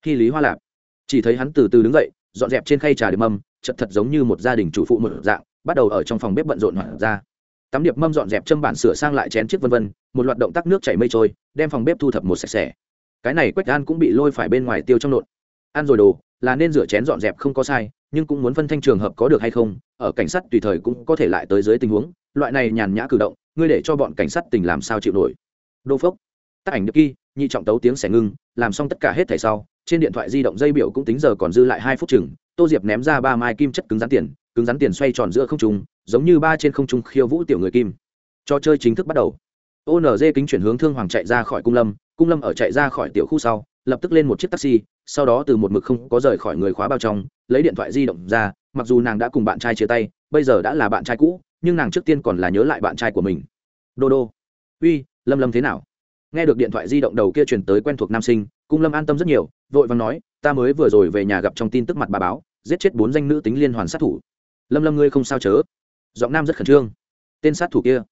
Khi lý hoa lạp chỉ thấy hắn từ từ đứng dậy, dọn dẹp trên khay trà điệp mâm chật thật giống như một gia đình chủ phụ một dạng, bắt đầu ở trong phòng bếp bận rộn hoạt ra. Tắm điệp mâm dọn dẹp châm bản sửa sang lại chén chiếc vân vân, một loạt động tác nước chảy mây trôi, đem phòng bếp thu thập một sạch sẽ. Cái này quách an cũng bị lôi phải bên ngoài tiêu trong nộn. Ăn rồi đồ, là nên rửa chén dọn dẹp không có sai, nhưng cũng muốn phân thanh trường hợp có được hay không, ở cảnh sát tùy thời cũng có thể lại tới dưới tình huống, loại này nhàn nhã cử động, ngươi để cho bọn cảnh sát tình làm sao chịu nổi. Đô phốc. Tác ảnh được kỳ nhị trọng tấu tiếng xẻ ngưng, làm xong tất cả hết thảy sau trên điện thoại di động dây biểu cũng tính giờ còn dư lại hai phút chừng, tô diệp ném ra ba mai kim chất cứng rắn tiền, cứng rắn tiền xoay tròn giữa không trung, giống như ba trên không trung khiêu vũ tiểu người kim. Trò chơi chính thức bắt đầu. Onz kính chuyển hướng thương hoàng chạy ra khỏi cung lâm cung lâm ở chạy ra khỏi tiểu khu sau, lập tức lên một chiếc taxi, sau đó từ một mực không có rời khỏi người khóa bao trong, lấy điện thoại di động ra, mặc dù nàng đã cùng bạn trai chia tay, bây giờ đã là bạn trai cũ, nhưng nàng trước tiên còn là nhớ lại bạn trai của mình. Đô đô. Uy, lâm lâm thế nào? Nghe được điện thoại di động đầu kia truyền tới quen thuộc nam sinh cung lâm an tâm rất nhiều, vội vàng nói, ta mới vừa rồi về nhà gặp trong tin tức mặt bà báo, giết chết bốn danh nữ tính liên hoàn sát thủ. Lâm lâm ngươi không sao chớ? Giọng nam rất khẩn trương. Tên sát thủ kia.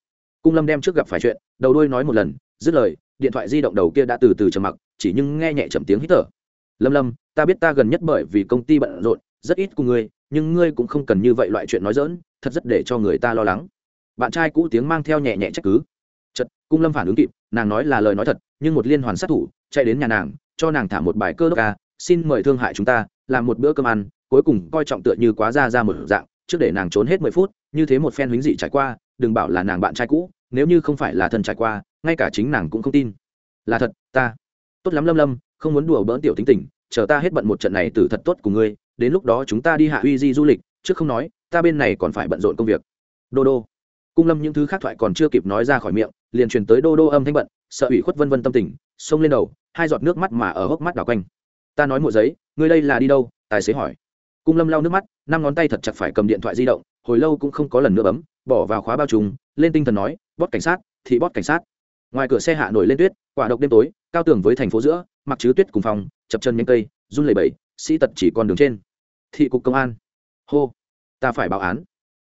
Cung lâm đem trước gặp phải chuyện, đầu đuôi nói một lần, dứt lời, điện thoại di động đầu kia đã từ từ trầm mặc, chỉ nhưng nghe nhẹ chậm tiếng hít thở. Lâm lâm, ta biết ta gần nhất bởi vì công ty bận rộn, rất ít cùng ngươi, nhưng ngươi cũng không cần như vậy loại chuyện nói dỡn thật rất để cho người ta lo lắng. Bạn trai cũ tiếng mang theo nhẹ nhẹ trách cứ. Chật, cung lâm phản ứng kịp, nàng nói là lời nói thật, nhưng một liên hoàn sát thủ, chạy đến nhà nàng cho nàng thả một bài cơ đốc ca, xin mời thương hại chúng ta, làm một bữa cơm ăn, cuối cùng coi trọng tựa như quá ra ra một dạng, trước để nàng trốn hết mười phút, như thế một phen lính dị trải qua, đừng bảo là nàng bạn trai cũ, nếu như không phải là thân trải qua, ngay cả chính nàng cũng không tin. Là thật, ta. Tốt lắm lâm lâm, không muốn đùa bỡn tiểu tính tình, chờ ta hết bận một trận này từ thật tốt của ngươi, đến lúc đó chúng ta đi hạ uy di du lịch, trước không nói, ta bên này còn phải bận rộn công việc. Đô đô. Cung lâm những thứ khác thoại còn chưa kịp nói ra khỏi miệng, liền truyền tới đô đô âm thanh bận, sợ ủy khuất vân vân tâm tình, xông lên đầu hai giọt nước mắt mà ở hốc mắt đảo quanh. Ta nói mùa giấy, ngươi đây là đi đâu? Tài xế hỏi. Cung lâm lau nước mắt, năm ngón tay thật chặt phải cầm điện thoại di động, hồi lâu cũng không có lần nữa bấm, bỏ vào khóa bao trùng lên tinh thần nói, bót cảnh sát, thì bót cảnh sát. Ngoài cửa xe hạ nổi lên tuyết, quả độc đêm tối, cao tường với thành phố giữa, mặc chứ tuyết cùng phòng, chập chân nhanh cây, run lầy bẩy, sĩ tật chỉ còn đường trên. Thị cục công an. Hô. Ta phải báo án.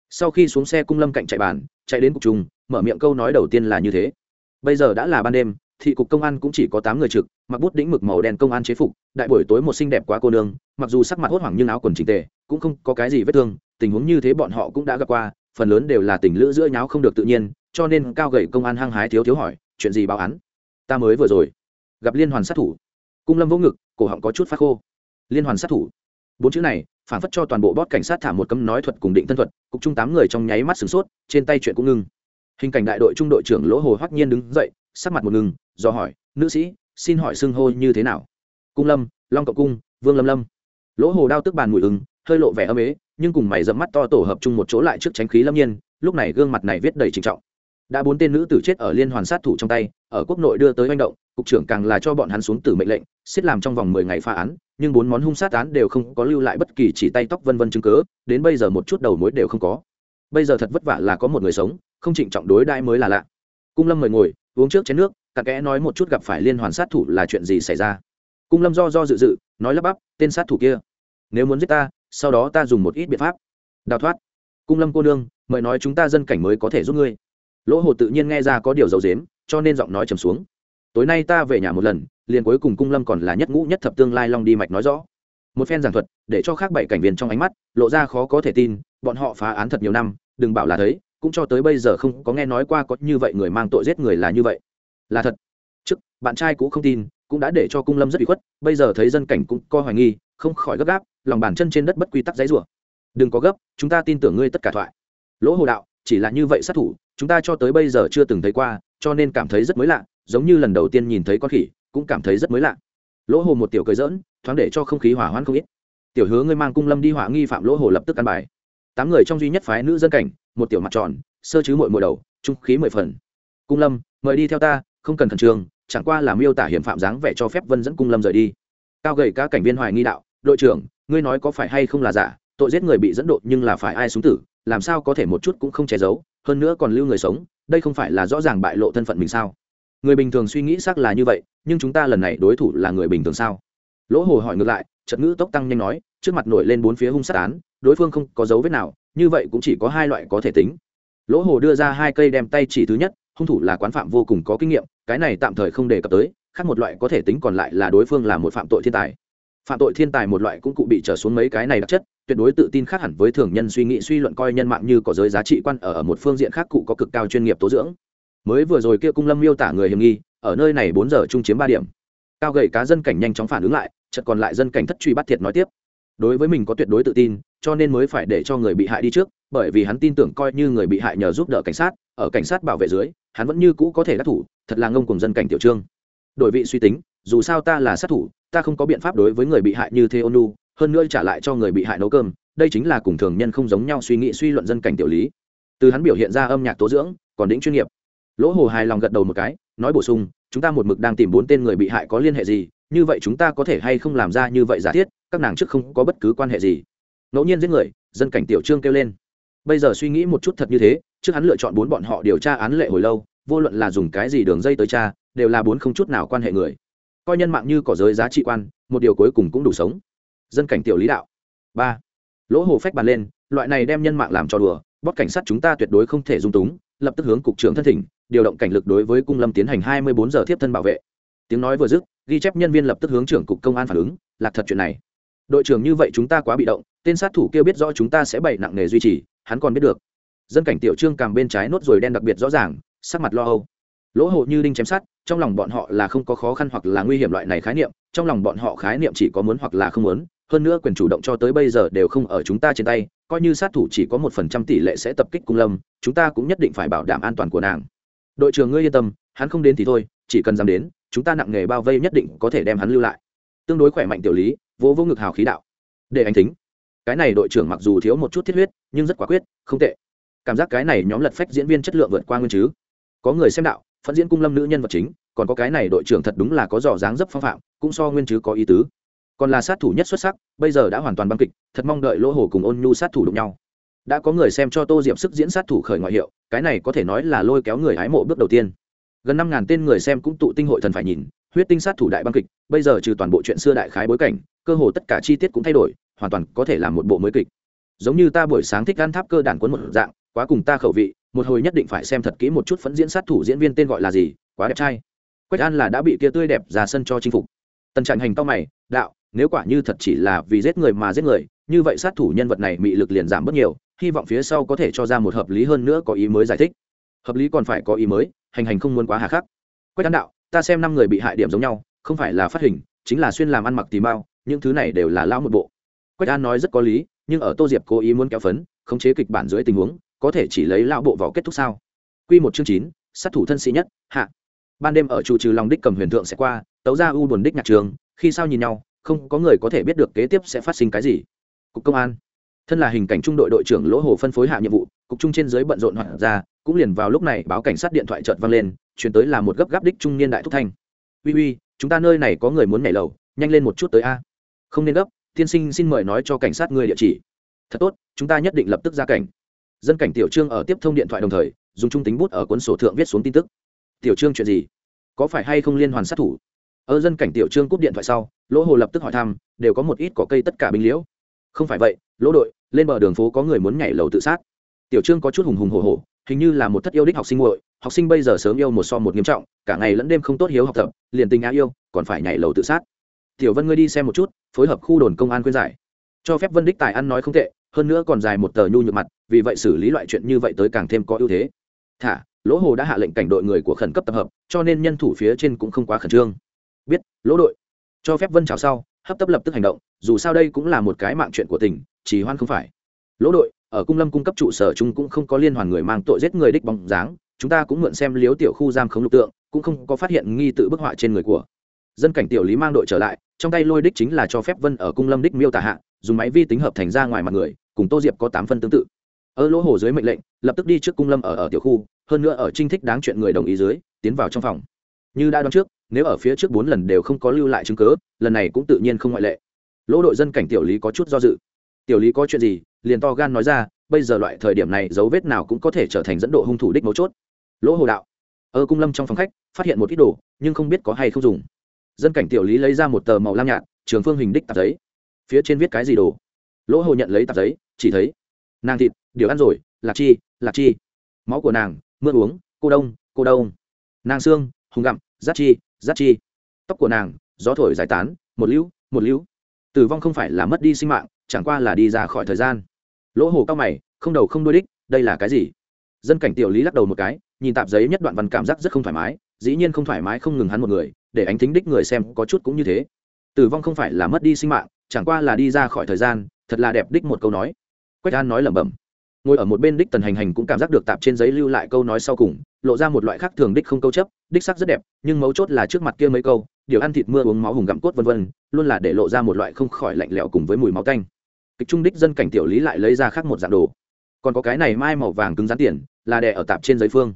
Sau khi xuống xe, cung lâm cạnh chạy bàn, chạy đến cục trùng, mở miệng câu nói đầu tiên là như thế. Bây giờ đã là ban đêm thị cục công an cũng chỉ có tám người trực, mặc bút đĩnh mực màu đen công an chế phục, đại buổi tối một xinh đẹp quá cô nương, mặc dù sắc mặt hốt hoảng nhưng áo quần trình tề, cũng không có cái gì vết thương, tình huống như thế bọn họ cũng đã gặp qua, phần lớn đều là tình lữ giữa nháo không được tự nhiên, cho nên cao gậy công an hăng hái thiếu thiếu hỏi, chuyện gì báo án? Ta mới vừa rồi gặp liên hoàn sát thủ. Cung lâm vỗ ngực, cổ họng có chút phát khô. Liên hoàn sát thủ? Bốn chữ này, phản phất cho toàn bộ bót cảnh sát thả một cấm nói thuật cùng định thân thuật, cục trung tám người trong nháy mắt sửng sốt, trên tay chuyện cũng ngưng. Hình cảnh đại đội trung đội trưởng lỗ hồ hoắc nhiên đứng dậy, sắc mặt một ngừng do hỏi, nữ sĩ, xin hỏi xưng hô như thế nào? Cung lâm, long cộng cung, vương lâm lâm. Lỗ hồ đao tức bàn mùi ứng hơi lộ vẻ âm ế, nhưng cùng mày dẫm mắt to tổ hợp chung một chỗ lại trước tránh khí lâm nhiên, lúc này gương mặt này viết đầy trịnh trọng. Đã bốn tên nữ tử chết ở liên hoàn sát thủ trong tay, ở quốc nội đưa tới manh động, cục trưởng càng là cho bọn hắn xuống tử mệnh lệnh, xiết làm trong vòng mười ngày phá án, nhưng bốn món hung sát án đều không có lưu lại bất kỳ chỉ tay tóc vân vân chứng cớ đến bây giờ một chút đầu mối đều không có. Bây giờ thật vất vả là có một người sống, không trịnh trọng đối đãi mới là lạ. Cung lâm mời ngồi, uống trước chén nước cặn kẽ nói một chút gặp phải liên hoàn sát thủ là chuyện gì xảy ra. Cung lâm do do dự dự, nói lắp bắp, tên sát thủ kia, nếu muốn giết ta, sau đó ta dùng một ít biện pháp. Đào thoát. Cung lâm cô nương, mời nói chúng ta dân cảnh mới có thể giúp ngươi. Lỗ hồ tự nhiên nghe ra có điều dầu dếm cho nên giọng nói trầm xuống. Tối nay ta về nhà một lần, liền cuối cùng cung lâm còn là nhất ngũ nhất thập tương lai long đi mạch nói rõ. Một phen giảng thuật, để cho khác bảy cảnh viên trong ánh mắt, lộ ra khó có thể tin, bọn họ phá án thật nhiều năm, đừng bảo là thấy, cũng cho tới bây giờ không có nghe nói qua có như vậy người mang tội giết người là như vậy là thật. Trước, bạn trai cũ không tin, cũng đã để cho cung lâm rất bị khuất, bây giờ thấy dân cảnh cũng co hoài nghi, không khỏi gấp gáp, lòng bàn chân trên đất bất quy tắc giấy rủa. Đừng có gấp, chúng ta tin tưởng ngươi tất cả thoại. Lỗ hồ đạo, chỉ là như vậy sát thủ, chúng ta cho tới bây giờ chưa từng thấy qua, cho nên cảm thấy rất mới lạ, giống như lần đầu tiên nhìn thấy con khỉ, cũng cảm thấy rất mới lạ. Lỗ hồ một tiểu cười dỡn thoáng để cho không khí hỏa hoãn không ít. Tiểu hứa ngươi mang cung lâm đi hỏa nghi phạm lỗ hồ lập tức căn bài. Tám người trong duy nhất phái nữ dân cảnh, một tiểu mặt tròn, sơ chứ mội mội đầu, trung khí mười phần. Cung lâm, mời đi theo ta không cần khẩn trương, chẳng qua là miêu tả hiểm phạm dáng vẻ cho phép vân dẫn cung lâm rời đi. Cao gầy các cảnh viên hoài nghi đạo, đội trưởng, ngươi nói có phải hay không là giả? Tội giết người bị dẫn độ nhưng là phải ai xuống tử, làm sao có thể một chút cũng không che giấu, hơn nữa còn lưu người sống, đây không phải là rõ ràng bại lộ thân phận mình sao? Người bình thường suy nghĩ xác là như vậy, nhưng chúng ta lần này đối thủ là người bình thường sao? Lỗ hồ hỏi ngược lại trận ngữ tốc tăng nhanh nói, trước mặt nổi lên bốn phía hung sát án, đối phương không có dấu vết nào, như vậy cũng chỉ có hai loại có thể tính. Lỗ hồ đưa ra hai cây đem tay chỉ thứ nhất hung thủ là quán phạm vô cùng có kinh nghiệm cái này tạm thời không đề cập tới khác một loại có thể tính còn lại là đối phương là một phạm tội thiên tài. Phạm tội thiên tài một loại cũng cụ bị trở xuống mấy cái này đặc chất tuyệt đối tự tin khác hẳn với thường nhân suy nghĩ suy luận coi nhân mạng như có giới giá trị quan ở, ở một phương diện khác cụ có cực cao chuyên nghiệp tố dưỡng. Mới vừa rồi kia cung lâm miêu tả người hiểm nghi ở nơi này bốn giờ chung chiếm ba điểm. Cao gậy cá dân cảnh nhanh chóng phản ứng lại chợt còn lại dân cảnh thất truy bắt thiệt nói tiếp. Đối với mình có tuyệt đối tự tin cho nên mới phải để cho người bị hại đi trước bởi vì hắn tin tưởng coi như người bị hại nhờ giúp đỡ cảnh sát ở cảnh sát bảo vệ dưới hắn vẫn như cũ có thể đắc thủ, thật là ngông cùng dân cảnh tiểu trương. Đổi vị suy tính, dù sao ta là sát thủ, ta không có biện pháp đối với người bị hại như thế ônu hơn nữa trả lại cho người bị hại nấu cơm, đây chính là cùng thường nhân không giống nhau suy nghĩ suy luận dân cảnh tiểu lý. Từ hắn biểu hiện ra âm nhạc tố dưỡng, còn đĩnh chuyên nghiệp. Lỗ hồ hài lòng gật đầu một cái, nói bổ sung, chúng ta một mực đang tìm bốn tên người bị hại có liên hệ gì, như vậy chúng ta có thể hay không làm ra như vậy giả thiết, các nàng trước không có bất cứ quan hệ gì. Ngẫu nhiên giết người, dân cảnh tiểu trương kêu lên. Bây giờ suy nghĩ một chút thật như thế trước hắn lựa chọn bốn bọn họ điều tra án lệ hồi lâu, vô luận là dùng cái gì đường dây tới cha đều là bốn không chút nào quan hệ người. Coi nhân mạng như cỏ giới giá trị quan, một điều cuối cùng cũng đủ sống. Dân cảnh tiểu lý đạo. Ba. Lỗ hồ phách bàn lên, loại này đem nhân mạng làm cho đùa, bóp cảnh sát chúng ta tuyệt đối không thể dung túng, lập tức hướng cục trưởng thân thỉnh, điều động cảnh lực đối với cung lâm tiến hành hai mươi bốn giờ tiếp thân bảo vệ. Tiếng nói vừa dứt, ghi chép nhân viên lập tức hướng trưởng cục công an phản ứng là thật chuyện này. Đội trưởng như vậy chúng ta quá bị động, tên sát thủ kia biết rõ chúng ta sẽ bày nặng nghề duy trì, hắn còn biết được dân cảnh tiểu trương càng bên trái nốt rồi đen đặc biệt rõ ràng, sắc mặt lo âu. Lỗ hộ như đinh chém sát, trong lòng bọn họ là không có khó khăn hoặc là nguy hiểm loại này khái niệm, trong lòng bọn họ khái niệm chỉ có muốn hoặc là không muốn, hơn nữa quyền chủ động cho tới bây giờ đều không ở chúng ta trên tay, coi như sát thủ chỉ có một phần trăm tỷ lệ sẽ tập kích cung lâm, chúng ta cũng nhất định phải bảo đảm an toàn của nàng. Đội trưởng ngươi yên tâm, hắn không đến thì thôi, chỉ cần dám đến, chúng ta nặng nghề bao vây nhất định có thể đem hắn lưu lại. Tương đối khỏe mạnh tiểu lý, vô vô ngực hào khí đạo. Để anh tính. Cái này đội trưởng mặc dù thiếu một chút thiết huyết, nhưng rất quả quyết, không tệ cảm giác cái này nhóm lật phách diễn viên chất lượng vượt qua nguyên chứ. Có người xem đạo, phẫn diễn cung lâm nữ nhân vật chính, còn có cái này đội trưởng thật đúng là có dò dáng dấp phong phạm, cũng so nguyên chứ có ý tứ. Còn là sát thủ nhất xuất sắc, bây giờ đã hoàn toàn băng kịch, thật mong đợi lỗ hồ cùng ôn nhu sát thủ đụng nhau. Đã có người xem cho tô diệp sức diễn sát thủ khởi ngoại hiệu, cái này có thể nói là lôi kéo người hái mộ bước đầu tiên. Gần năm ngàn tên người xem cũng tụ tinh hội thần phải nhìn, huyết tinh sát thủ đại băng kịch, bây giờ trừ toàn bộ chuyện xưa đại khái bối cảnh, cơ hồ tất cả chi tiết cũng thay đổi, hoàn toàn có thể là một bộ mới kịch. Giống như ta buổi sáng thích ăn tháp cơ đàn cuốn một dạng quá cùng ta khẩu vị, một hồi nhất định phải xem thật kỹ một chút phẫn diễn sát thủ diễn viên tên gọi là gì, quá đẹp trai. Quách an là đã bị kia tươi đẹp ra sân cho chinh phục. Tần trạng hành to mày, đạo, nếu quả như thật chỉ là vì giết người mà giết người, như vậy sát thủ nhân vật này bị lực liền giảm bớt nhiều, hy vọng phía sau có thể cho ra một hợp lý hơn nữa có ý mới giải thích. Hợp lý còn phải có ý mới, hành hành không muốn quá hà khắc. Quách an đạo, ta xem năm người bị hại điểm giống nhau, không phải là phát hình, chính là xuyên làm ăn mặc tì mao, những thứ này đều là lão một bộ. Quách an nói rất có lý, nhưng ở tô diệp cố ý muốn kéo phấn, khống chế kịch bản dưới tình huống có thể chỉ lấy lão bộ vào kết thúc sao? Quy một chương chín, sát thủ thân sĩ nhất, hạ. Ban đêm ở chủ trừ lòng đích cầm huyền thượng sẽ qua, tấu ra u buồn đích nhạc trường, khi sao nhìn nhau, không có người có thể biết được kế tiếp sẽ phát sinh cái gì. Cục công an. Thân là hình cảnh trung đội đội trưởng lỗ hồ phân phối hạ nhiệm vụ, cục trung trên dưới bận rộn hoạt ra, cũng liền vào lúc này báo cảnh sát điện thoại chợt vang lên, chuyển tới là một gấp gáp đích trung niên đại thúc thanh. Uy uy, chúng ta nơi này có người muốn nhảy lầu, nhanh lên một chút tới a. Không nên gấp, tiên sinh xin mời nói cho cảnh sát người địa chỉ. Thật tốt, chúng ta nhất định lập tức ra cảnh dân cảnh tiểu trương ở tiếp thông điện thoại đồng thời, dùng trung tính bút ở cuốn sổ thượng viết xuống tin tức. Tiểu trương chuyện gì? Có phải hay không liên hoàn sát thủ? Ở dân cảnh tiểu trương cúp điện thoại sau, lỗ hồ lập tức hỏi thăm, đều có một ít cỏ cây tất cả binh liễu. Không phải vậy, lỗ đội, lên bờ đường phố có người muốn nhảy lầu tự sát. Tiểu trương có chút hùng hùng hồ hồ hình như là một thất yêu đích học sinh nguội học sinh bây giờ sớm yêu một so một nghiêm trọng, cả ngày lẫn đêm không tốt hiếu học tập, liền tình á yêu, còn phải nhảy lầu tự sát. Tiểu vân ngươi đi xem một chút, phối hợp khu đồn công an khuyên giải. Cho phép vân đích tài ăn nói không tệ, hơn nữa còn dài một tờ nhu nhược mặt vì vậy xử lý loại chuyện như vậy tới càng thêm có ưu thế. Thả, lỗ hồ đã hạ lệnh cảnh đội người của khẩn cấp tập hợp, cho nên nhân thủ phía trên cũng không quá khẩn trương. Biết, lỗ đội, cho phép vân chào sau, hấp tấp lập tức hành động, dù sao đây cũng là một cái mạng chuyện của tỉnh chỉ hoan không phải. Lỗ đội, ở cung lâm cung cấp trụ sở chúng cũng không có liên hoàn người mang tội giết người đích bóng dáng, chúng ta cũng mượn xem liếu tiểu khu giam khống lục tượng, cũng không có phát hiện nghi tự bức họa trên người của. Dân cảnh tiểu lý mang đội trở lại, trong tay lôi đích chính là cho phép vân ở cung lâm đích miêu tả hạ, dùng máy vi tính hợp thành ra ngoài mặt người, cùng tô diệp có tám phân tương tự ở lỗ hồ dưới mệnh lệnh, lập tức đi trước cung lâm ở ở tiểu khu, hơn nữa ở trinh thích đáng chuyện người đồng ý dưới, tiến vào trong phòng. Như đã đoán trước, nếu ở phía trước bốn lần đều không có lưu lại chứng cứ lần này cũng tự nhiên không ngoại lệ. Lỗ đội dân cảnh tiểu lý có chút do dự. Tiểu lý có chuyện gì? Liền to gan nói ra, bây giờ loại thời điểm này dấu vết nào cũng có thể trở thành dẫn độ hung thủ đích mấu chốt. Lỗ hồ đạo. Ở cung lâm trong phòng khách, phát hiện một ít đồ, nhưng không biết có hay không dùng. Dân cảnh tiểu lý lấy ra một tờ màu lam nhạt, trường phương hình đích tạp giấy. Phía trên viết cái gì đồ? Lỗ hồ nhận lấy tạp giấy, chỉ thấy nàng thịt, điều ăn rồi, lạc chi lạc chi. Máu của nàng, mưa uống, cô đông cô đông. Nàng xương, hùng gặm giắt chi giắt chi. Tóc của nàng, gió thổi giải tán, một lưu một lưu tử vong không phải là mất đi sinh mạng, chẳng qua là đi ra khỏi thời gian. Lỗ hồ cao mày, không đầu không đuôi đích, đây là cái gì? Dân cảnh tiểu lý lắc đầu một cái, nhìn tạp giấy nhất đoạn văn cảm giác rất không thoải mái, dĩ nhiên không thoải mái không ngừng hắn một người, để ánh thính đích người xem có chút cũng như thế. Tử vong không phải là mất đi sinh mạng, chẳng qua là đi ra khỏi thời gian, thật là đẹp đích một câu nói quách an nói lẩm bẩm. Ngồi ở một bên đích tần hành hành cũng cảm giác được tạp trên giấy lưu lại câu nói sau cùng, lộ ra một loại khác thường đích không câu chấp, đích sắc rất đẹp, nhưng mấu chốt là trước mặt kia mấy câu, điều ăn thịt mưa uống máu hùng gặm cốt vân vân, luôn là để lộ ra một loại không khỏi lạnh lẽo cùng với mùi máu tanh kịch trung đích dân cảnh tiểu lý lại lấy ra khác một dạng đồ. Còn có cái này mai màu vàng cứng rắn tiền, là đè ở tạp trên giấy phương.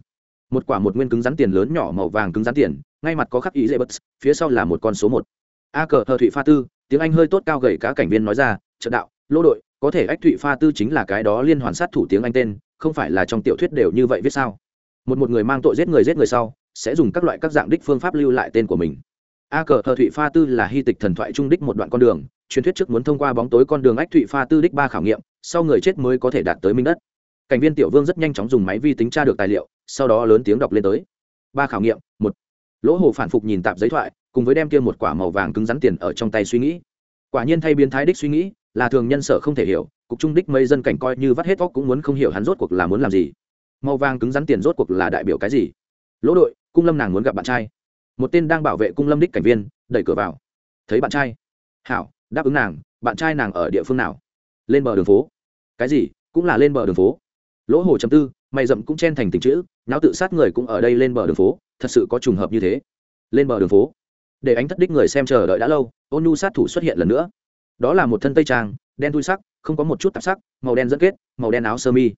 Một quả một nguyên cứng rắn tiền lớn nhỏ màu vàng cứng rắn tiền, ngay mặt có khắc ý dễ bật, phía sau là một con số một. A cờ, hờ thụy pha tư, tiếng anh hơi tốt cao gầy cá cảnh viên nói ra trợ đạo lỗ đội có thể ách thụy pha tư chính là cái đó liên hoàn sát thủ tiếng anh tên, không phải là trong tiểu thuyết đều như vậy viết sao? Một một người mang tội giết người giết người sau, sẽ dùng các loại các dạng đích phương pháp lưu lại tên của mình. A cờ hờ thụy pha tư là hy tịch thần thoại trung đích một đoạn con đường, truyền thuyết trước muốn thông qua bóng tối con đường ách thụy pha tư đích ba khảo nghiệm, sau người chết mới có thể đạt tới minh đất. Cảnh viên tiểu vương rất nhanh chóng dùng máy vi tính tra được tài liệu, sau đó lớn tiếng đọc lên tới. Ba khảo nghiệm, một. Lỗ hồ phản phục nhìn tạp giấy thoại, cùng với đem kia một quả màu vàng cứng rắn tiền ở trong tay suy nghĩ. Quả nhiên thay biến thái đích suy nghĩ là thường nhân sở không thể hiểu, cục trung đích mây dân cảnh coi như vắt hết óc cũng muốn không hiểu hắn rốt cuộc là muốn làm gì. Màu vàng cứng rắn tiền rốt cuộc là đại biểu cái gì? Lỗ đội, cung lâm nàng muốn gặp bạn trai. Một tên đang bảo vệ cung lâm đích cảnh viên, đẩy cửa vào. Thấy bạn trai. Hảo, đáp ứng nàng, bạn trai nàng ở địa phương nào? Lên bờ đường phố. Cái gì? Cũng là lên bờ đường phố. Lỗ hồ chấm tư, mày rậm cũng chen thành tình chữ, náo tự sát người cũng ở đây lên bờ đường phố, thật sự có trùng hợp như thế. Lên bờ đường phố. Để ánh thất đích người xem chờ đợi đã lâu, ôn nhu sát thủ xuất hiện lần nữa đó là một thân tây trang, đen thui sắc, không có một chút tạp sắc, màu đen dẫn kết, màu đen áo sơ mi.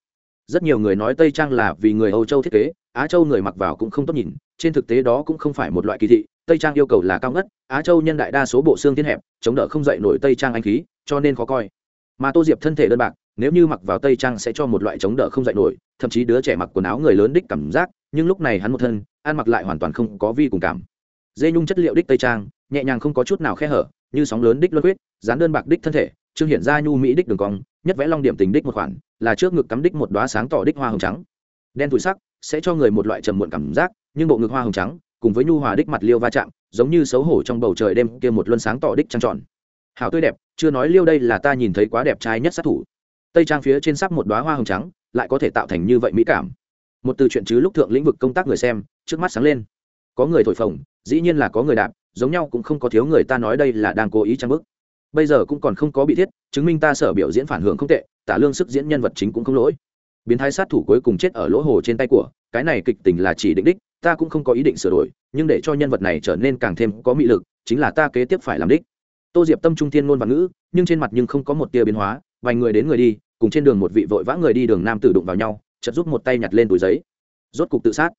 Rất nhiều người nói tây trang là vì người âu châu thiết kế, á châu người mặc vào cũng không tốt nhìn, trên thực tế đó cũng không phải một loại kỳ thị, tây trang yêu cầu là cao ngất, á châu nhân đại đa số bộ xương thiên hẹp, chống đỡ không dậy nổi tây trang anh khí, cho nên khó coi. Mà tô diệp thân thể đơn bạc, nếu như mặc vào tây trang sẽ cho một loại chống đỡ không dậy nổi, thậm chí đứa trẻ mặc quần áo người lớn đích cảm giác, nhưng lúc này hắn một thân, ăn mặc lại hoàn toàn không có vi cùng cảm. Dê nhung chất liệu đích tây trang, nhẹ nhàng không có chút nào khe hở như sóng lớn đích luân huyết dán đơn bạc đích thân thể, trương hiện ra nhu mỹ đích đường cong, nhất vẽ long điểm tình đích một khoản, là trước ngực cắm đích một đoá sáng tỏ đích hoa hồng trắng. Đen thủi sắc, sẽ cho người một loại trầm muộn cảm giác, nhưng bộ ngực hoa hồng trắng, cùng với nhu hòa đích mặt liêu va chạm, giống như xấu hổ trong bầu trời đêm kia một luân sáng tỏ đích trăng tròn. Hào tươi đẹp, chưa nói liêu đây là ta nhìn thấy quá đẹp trai nhất sát thủ. Tây trang phía trên sắp một đoá hoa hồng trắng, lại có thể tạo thành như vậy mỹ cảm. Một từ chuyện chứ lúc thượng lĩnh vực công tác người xem, trước mắt sáng lên. Có người thổi phồng, dĩ nhiên là có người đạp giống nhau cũng không có thiếu người ta nói đây là đang cố ý trang bức. Bây giờ cũng còn không có bị thiết, chứng minh ta sở biểu diễn phản hưởng không tệ, tả lương sức diễn nhân vật chính cũng không lỗi. Biến thái sát thủ cuối cùng chết ở lỗ hồ trên tay của, cái này kịch tình là chỉ định đích, ta cũng không có ý định sửa đổi, nhưng để cho nhân vật này trở nên càng thêm có mị lực, chính là ta kế tiếp phải làm đích. Tô diệp tâm trung thiên ngôn và ngữ, nhưng trên mặt nhưng không có một tia biến hóa, vài người đến người đi, cùng trên đường một vị vội vã người đi đường nam tử đụng vào nhau chật giúp một tay nhặt lên túi giấy. Rốt cục tự sát.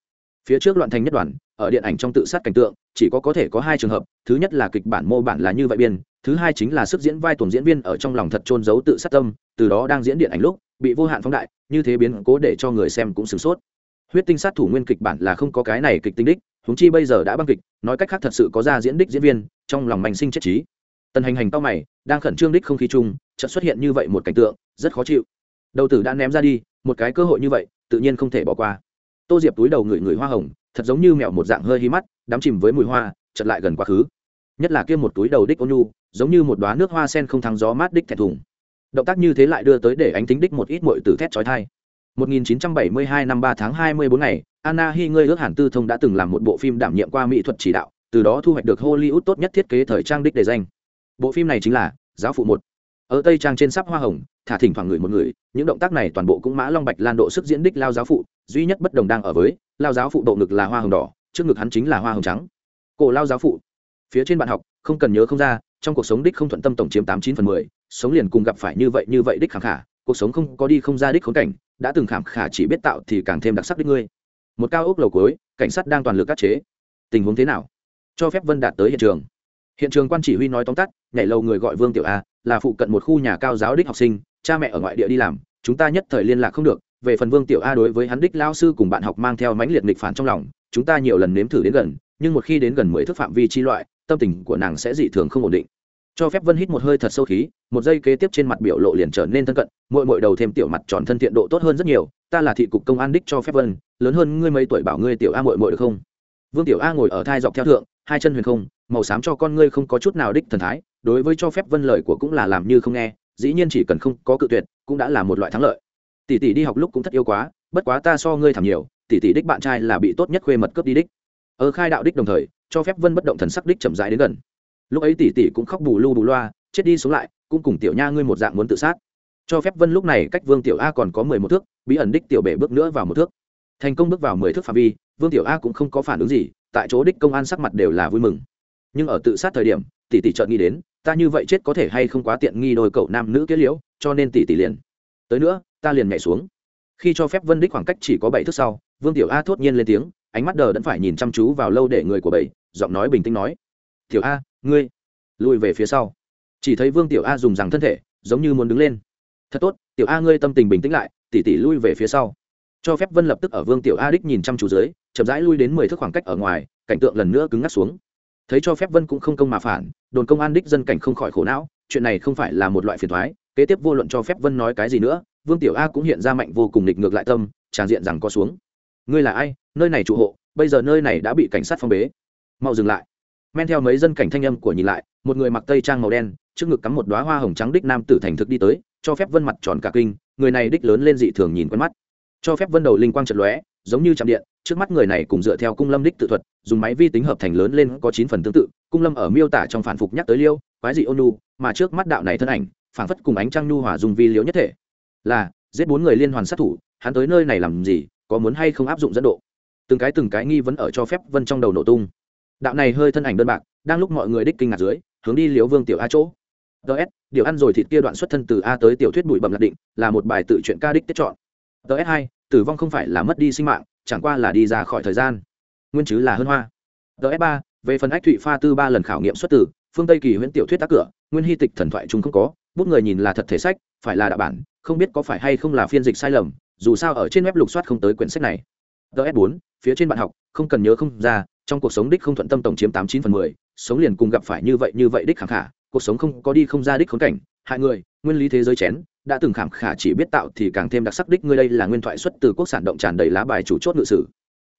Phía trước loạn thành nhất đoàn, ở điện ảnh trong tự sát cảnh tượng chỉ có có thể có hai trường hợp, thứ nhất là kịch bản mô bản là như vậy biên, thứ hai chính là sức diễn vai tuồng diễn viên ở trong lòng thật trôn giấu tự sát tâm, từ đó đang diễn điện ảnh lúc, bị vô hạn phóng đại, như thế biến cố để cho người xem cũng sửng sốt. Huyết tinh sát thủ nguyên kịch bản là không có cái này kịch tinh đích húng chi bây giờ đã băng kịch, nói cách khác thật sự có ra diễn đích diễn viên, trong lòng manh sinh chết trí. Tần hành hành tao mày, đang khẩn trương đích không khí chung, chợt xuất hiện như vậy một cảnh tượng, rất khó chịu. Đầu tử đã ném ra đi, một cái cơ hội như vậy, tự nhiên không thể bỏ qua. Tô diệp túi đầu người người hoa hồng, thật giống như mèo một dạng hơi hí mắt đắm chìm với mùi hoa chật lại gần quá khứ. Nhất là kia một túi đầu đích ôn nhu, giống như một đoá nước hoa sen không thắng gió mát đích thẹn thùng. Động tác như thế lại đưa tới để ánh tính đích một ít mội từ thét trói thai 1972 năm 3 tháng 24 ngày, Anna Hy ngươi ước Hàn tư thông đã từng làm một bộ phim đảm nhiệm qua mỹ thuật chỉ đạo, từ đó thu hoạch được Hollywood tốt nhất thiết kế thời trang đích đề danh. Bộ phim này chính là giáo phụ một. Ở tây trang trên sắp hoa hồng, thả thỉnh thoảng người một người những động tác này toàn bộ cũng mã long bạch lan độ sức diễn đích lao giáo phụ, duy nhất bất đồng đang ở với, lao giáo phụ độ ngực là hoa hồng đỏ trước ngực hắn chính là hoa hồng trắng. Cổ lao giáo phụ, phía trên bạn học, không cần nhớ không ra, trong cuộc sống đích không thuận tâm tổng chiếm tám chín phần mười, sống liền cùng gặp phải như vậy như vậy đích khảm khả, cuộc sống không có đi không ra đích khốn cảnh, đã từng khảm khả chỉ biết tạo thì càng thêm đặc sắc đích ngươi. Một cao ốc lầu cuối, cảnh sát đang toàn lực các chế. Tình huống thế nào? Cho phép vân đạt tới hiện trường. Hiện trường quan chỉ huy nói tóm tắt, nhảy lầu người gọi vương tiểu a, là phụ cận một khu nhà cao giáo đích học sinh, cha mẹ ở ngoại địa đi làm, chúng ta nhất thời liên lạc không được về phần vương tiểu a đối với hắn đích lao sư cùng bạn học mang theo mãnh liệt nghịch phản trong lòng, chúng ta nhiều lần nếm thử đến gần, nhưng một khi đến gần mười thước phạm vi chi loại, tâm tình của nàng sẽ dị thường không ổn định. Cho phép vân hít một hơi thật sâu khí, một giây kế tiếp trên mặt biểu lộ liền trở nên thân cận, muội muội đầu thêm tiểu mặt tròn thân thiện độ tốt hơn rất nhiều, ta là thị cục công an đích cho phép vân, lớn hơn ngươi mấy tuổi bảo ngươi tiểu a mội mội được không? Vương tiểu a ngồi ở thai dọc theo thượng, hai chân huyền không, màu xám cho con ngươi không có chút nào đích thần thái, đối với cho phép vân lời của cũng là làm như không nghe, dĩ nhiên chỉ cần không có cự tuyệt, cũng đã là một loại thắng lợi tỷ tỷ đi học lúc cũng thất yêu quá, bất quá ta so ngươi thảm nhiều, tỷ tỷ đích bạn trai là bị tốt nhất khuê mật cướp đi đích. Ở khai đạo đích đồng thời, cho phép vân bất động thần sắc đích chậm rãi đến gần. Lúc ấy tỷ tỷ cũng khóc bù lu bù loa, chết đi xuống lại, cũng cùng tiểu nha ngươi một dạng muốn tự sát. Cho phép vân lúc này cách vương tiểu a còn có mười một thước, bí ẩn đích tiểu bể bước nữa vào một thước. Thành công bước vào mười thước phạm vi, vương tiểu a cũng không có phản ứng gì, tại chỗ đích công an sắc mặt đều là vui mừng. Nhưng ở tự sát thời điểm, tỷ tỷ chợt nghĩ đến, ta như vậy chết có thể hay không quá tiện nghi đôi cậu nam nữ kết liễu, cho nên tỷ tỷ liền. Tới nữa ta liền nhảy xuống. Khi cho phép vân đích khoảng cách chỉ có bảy thước sau, vương tiểu a thốt nhiên lên tiếng, ánh mắt đờ đẫn phải nhìn chăm chú vào lâu để người của bảy, giọng nói bình tĩnh nói, tiểu a, ngươi lùi về phía sau. Chỉ thấy vương tiểu a dùng rằng thân thể, giống như muốn đứng lên. Thật tốt, tiểu a ngươi tâm tình bình tĩnh lại, tỉ tỉ lui về phía sau. Cho phép vân lập tức ở vương tiểu a đích nhìn chăm chú dưới, chậm rãi lui đến mười thước khoảng cách ở ngoài, cảnh tượng lần nữa cứng ngắt xuống. Thấy cho phép vân cũng không công mà phản, đồn công an đích dân cảnh không khỏi khổ não, chuyện này không phải là một loại phiền thoái kế tiếp vô luận cho phép vân nói cái gì nữa, vương tiểu a cũng hiện ra mạnh vô cùng địch ngược lại tâm, tràn diện rằng có xuống. Ngươi là ai? Nơi này trụ hộ, bây giờ nơi này đã bị cảnh sát phong bế. Mau dừng lại. Men theo mấy dân cảnh thanh âm của nhìn lại, một người mặc tây trang màu đen, trước ngực cắm một đoá hoa hồng trắng đích nam tử thành thực đi tới, cho phép vân mặt tròn cả kinh, người này đích lớn lên dị thường nhìn quen mắt. Cho phép vân đầu linh quang trận lóe, giống như chạm điện, trước mắt người này cùng dựa theo cung lâm đích tự thuật, dùng máy vi tính hợp thành lớn lên có chín phần tương tự, cung lâm ở miêu tả trong phản phục nhắc tới liêu, quái dị ônu mà trước mắt đạo này thân ảnh phản phất cùng ánh trăng nhu hòa dùng vi liễu nhất thể. Là, giết bốn người liên hoàn sát thủ, hắn tới nơi này làm gì, có muốn hay không áp dụng dẫn độ? Từng cái từng cái nghi vấn ở cho phép vân trong đầu nổ tung. Đạo này hơi thân ảnh đơn bạc, đang lúc mọi người đích kinh ngạc dưới, hướng đi liếu vương tiểu a chỗ. Ts điều ăn rồi thịt kia đoạn xuất thân từ a tới tiểu thuyết bụi bẩm lạc định, là một bài tự truyện ca đích tiết chọn. Ts hai, tử vong không phải là mất đi sinh mạng, chẳng qua là đi ra khỏi thời gian. Nguyên chứ là hơn hoa. Ts ba, về phần ách thụy pha tư ba lần khảo nghiệm xuất tử phương tây kỳ huyễn tiểu thuyết tác cửa, nguyên hy tịch thần thoại chúng không có bút người nhìn là thật thể sách, phải là đạo bản, không biết có phải hay không là phiên dịch sai lầm, dù sao ở trên web lục soát không tới quyển sách này. Ts bốn, phía trên bạn học, không cần nhớ không ra, trong cuộc sống đích không thuận tâm tổng chiếm tám chín phần mười, sống liền cùng gặp phải như vậy như vậy đích khẳng khả, cuộc sống không có đi không ra đích khốn cảnh. Hại người, nguyên lý thế giới chén, đã từng khảm khả chỉ biết tạo thì càng thêm đặc sắc đích ngươi đây là nguyên thoại xuất từ quốc sản động tràn đầy lá bài chủ chốt ngự sử.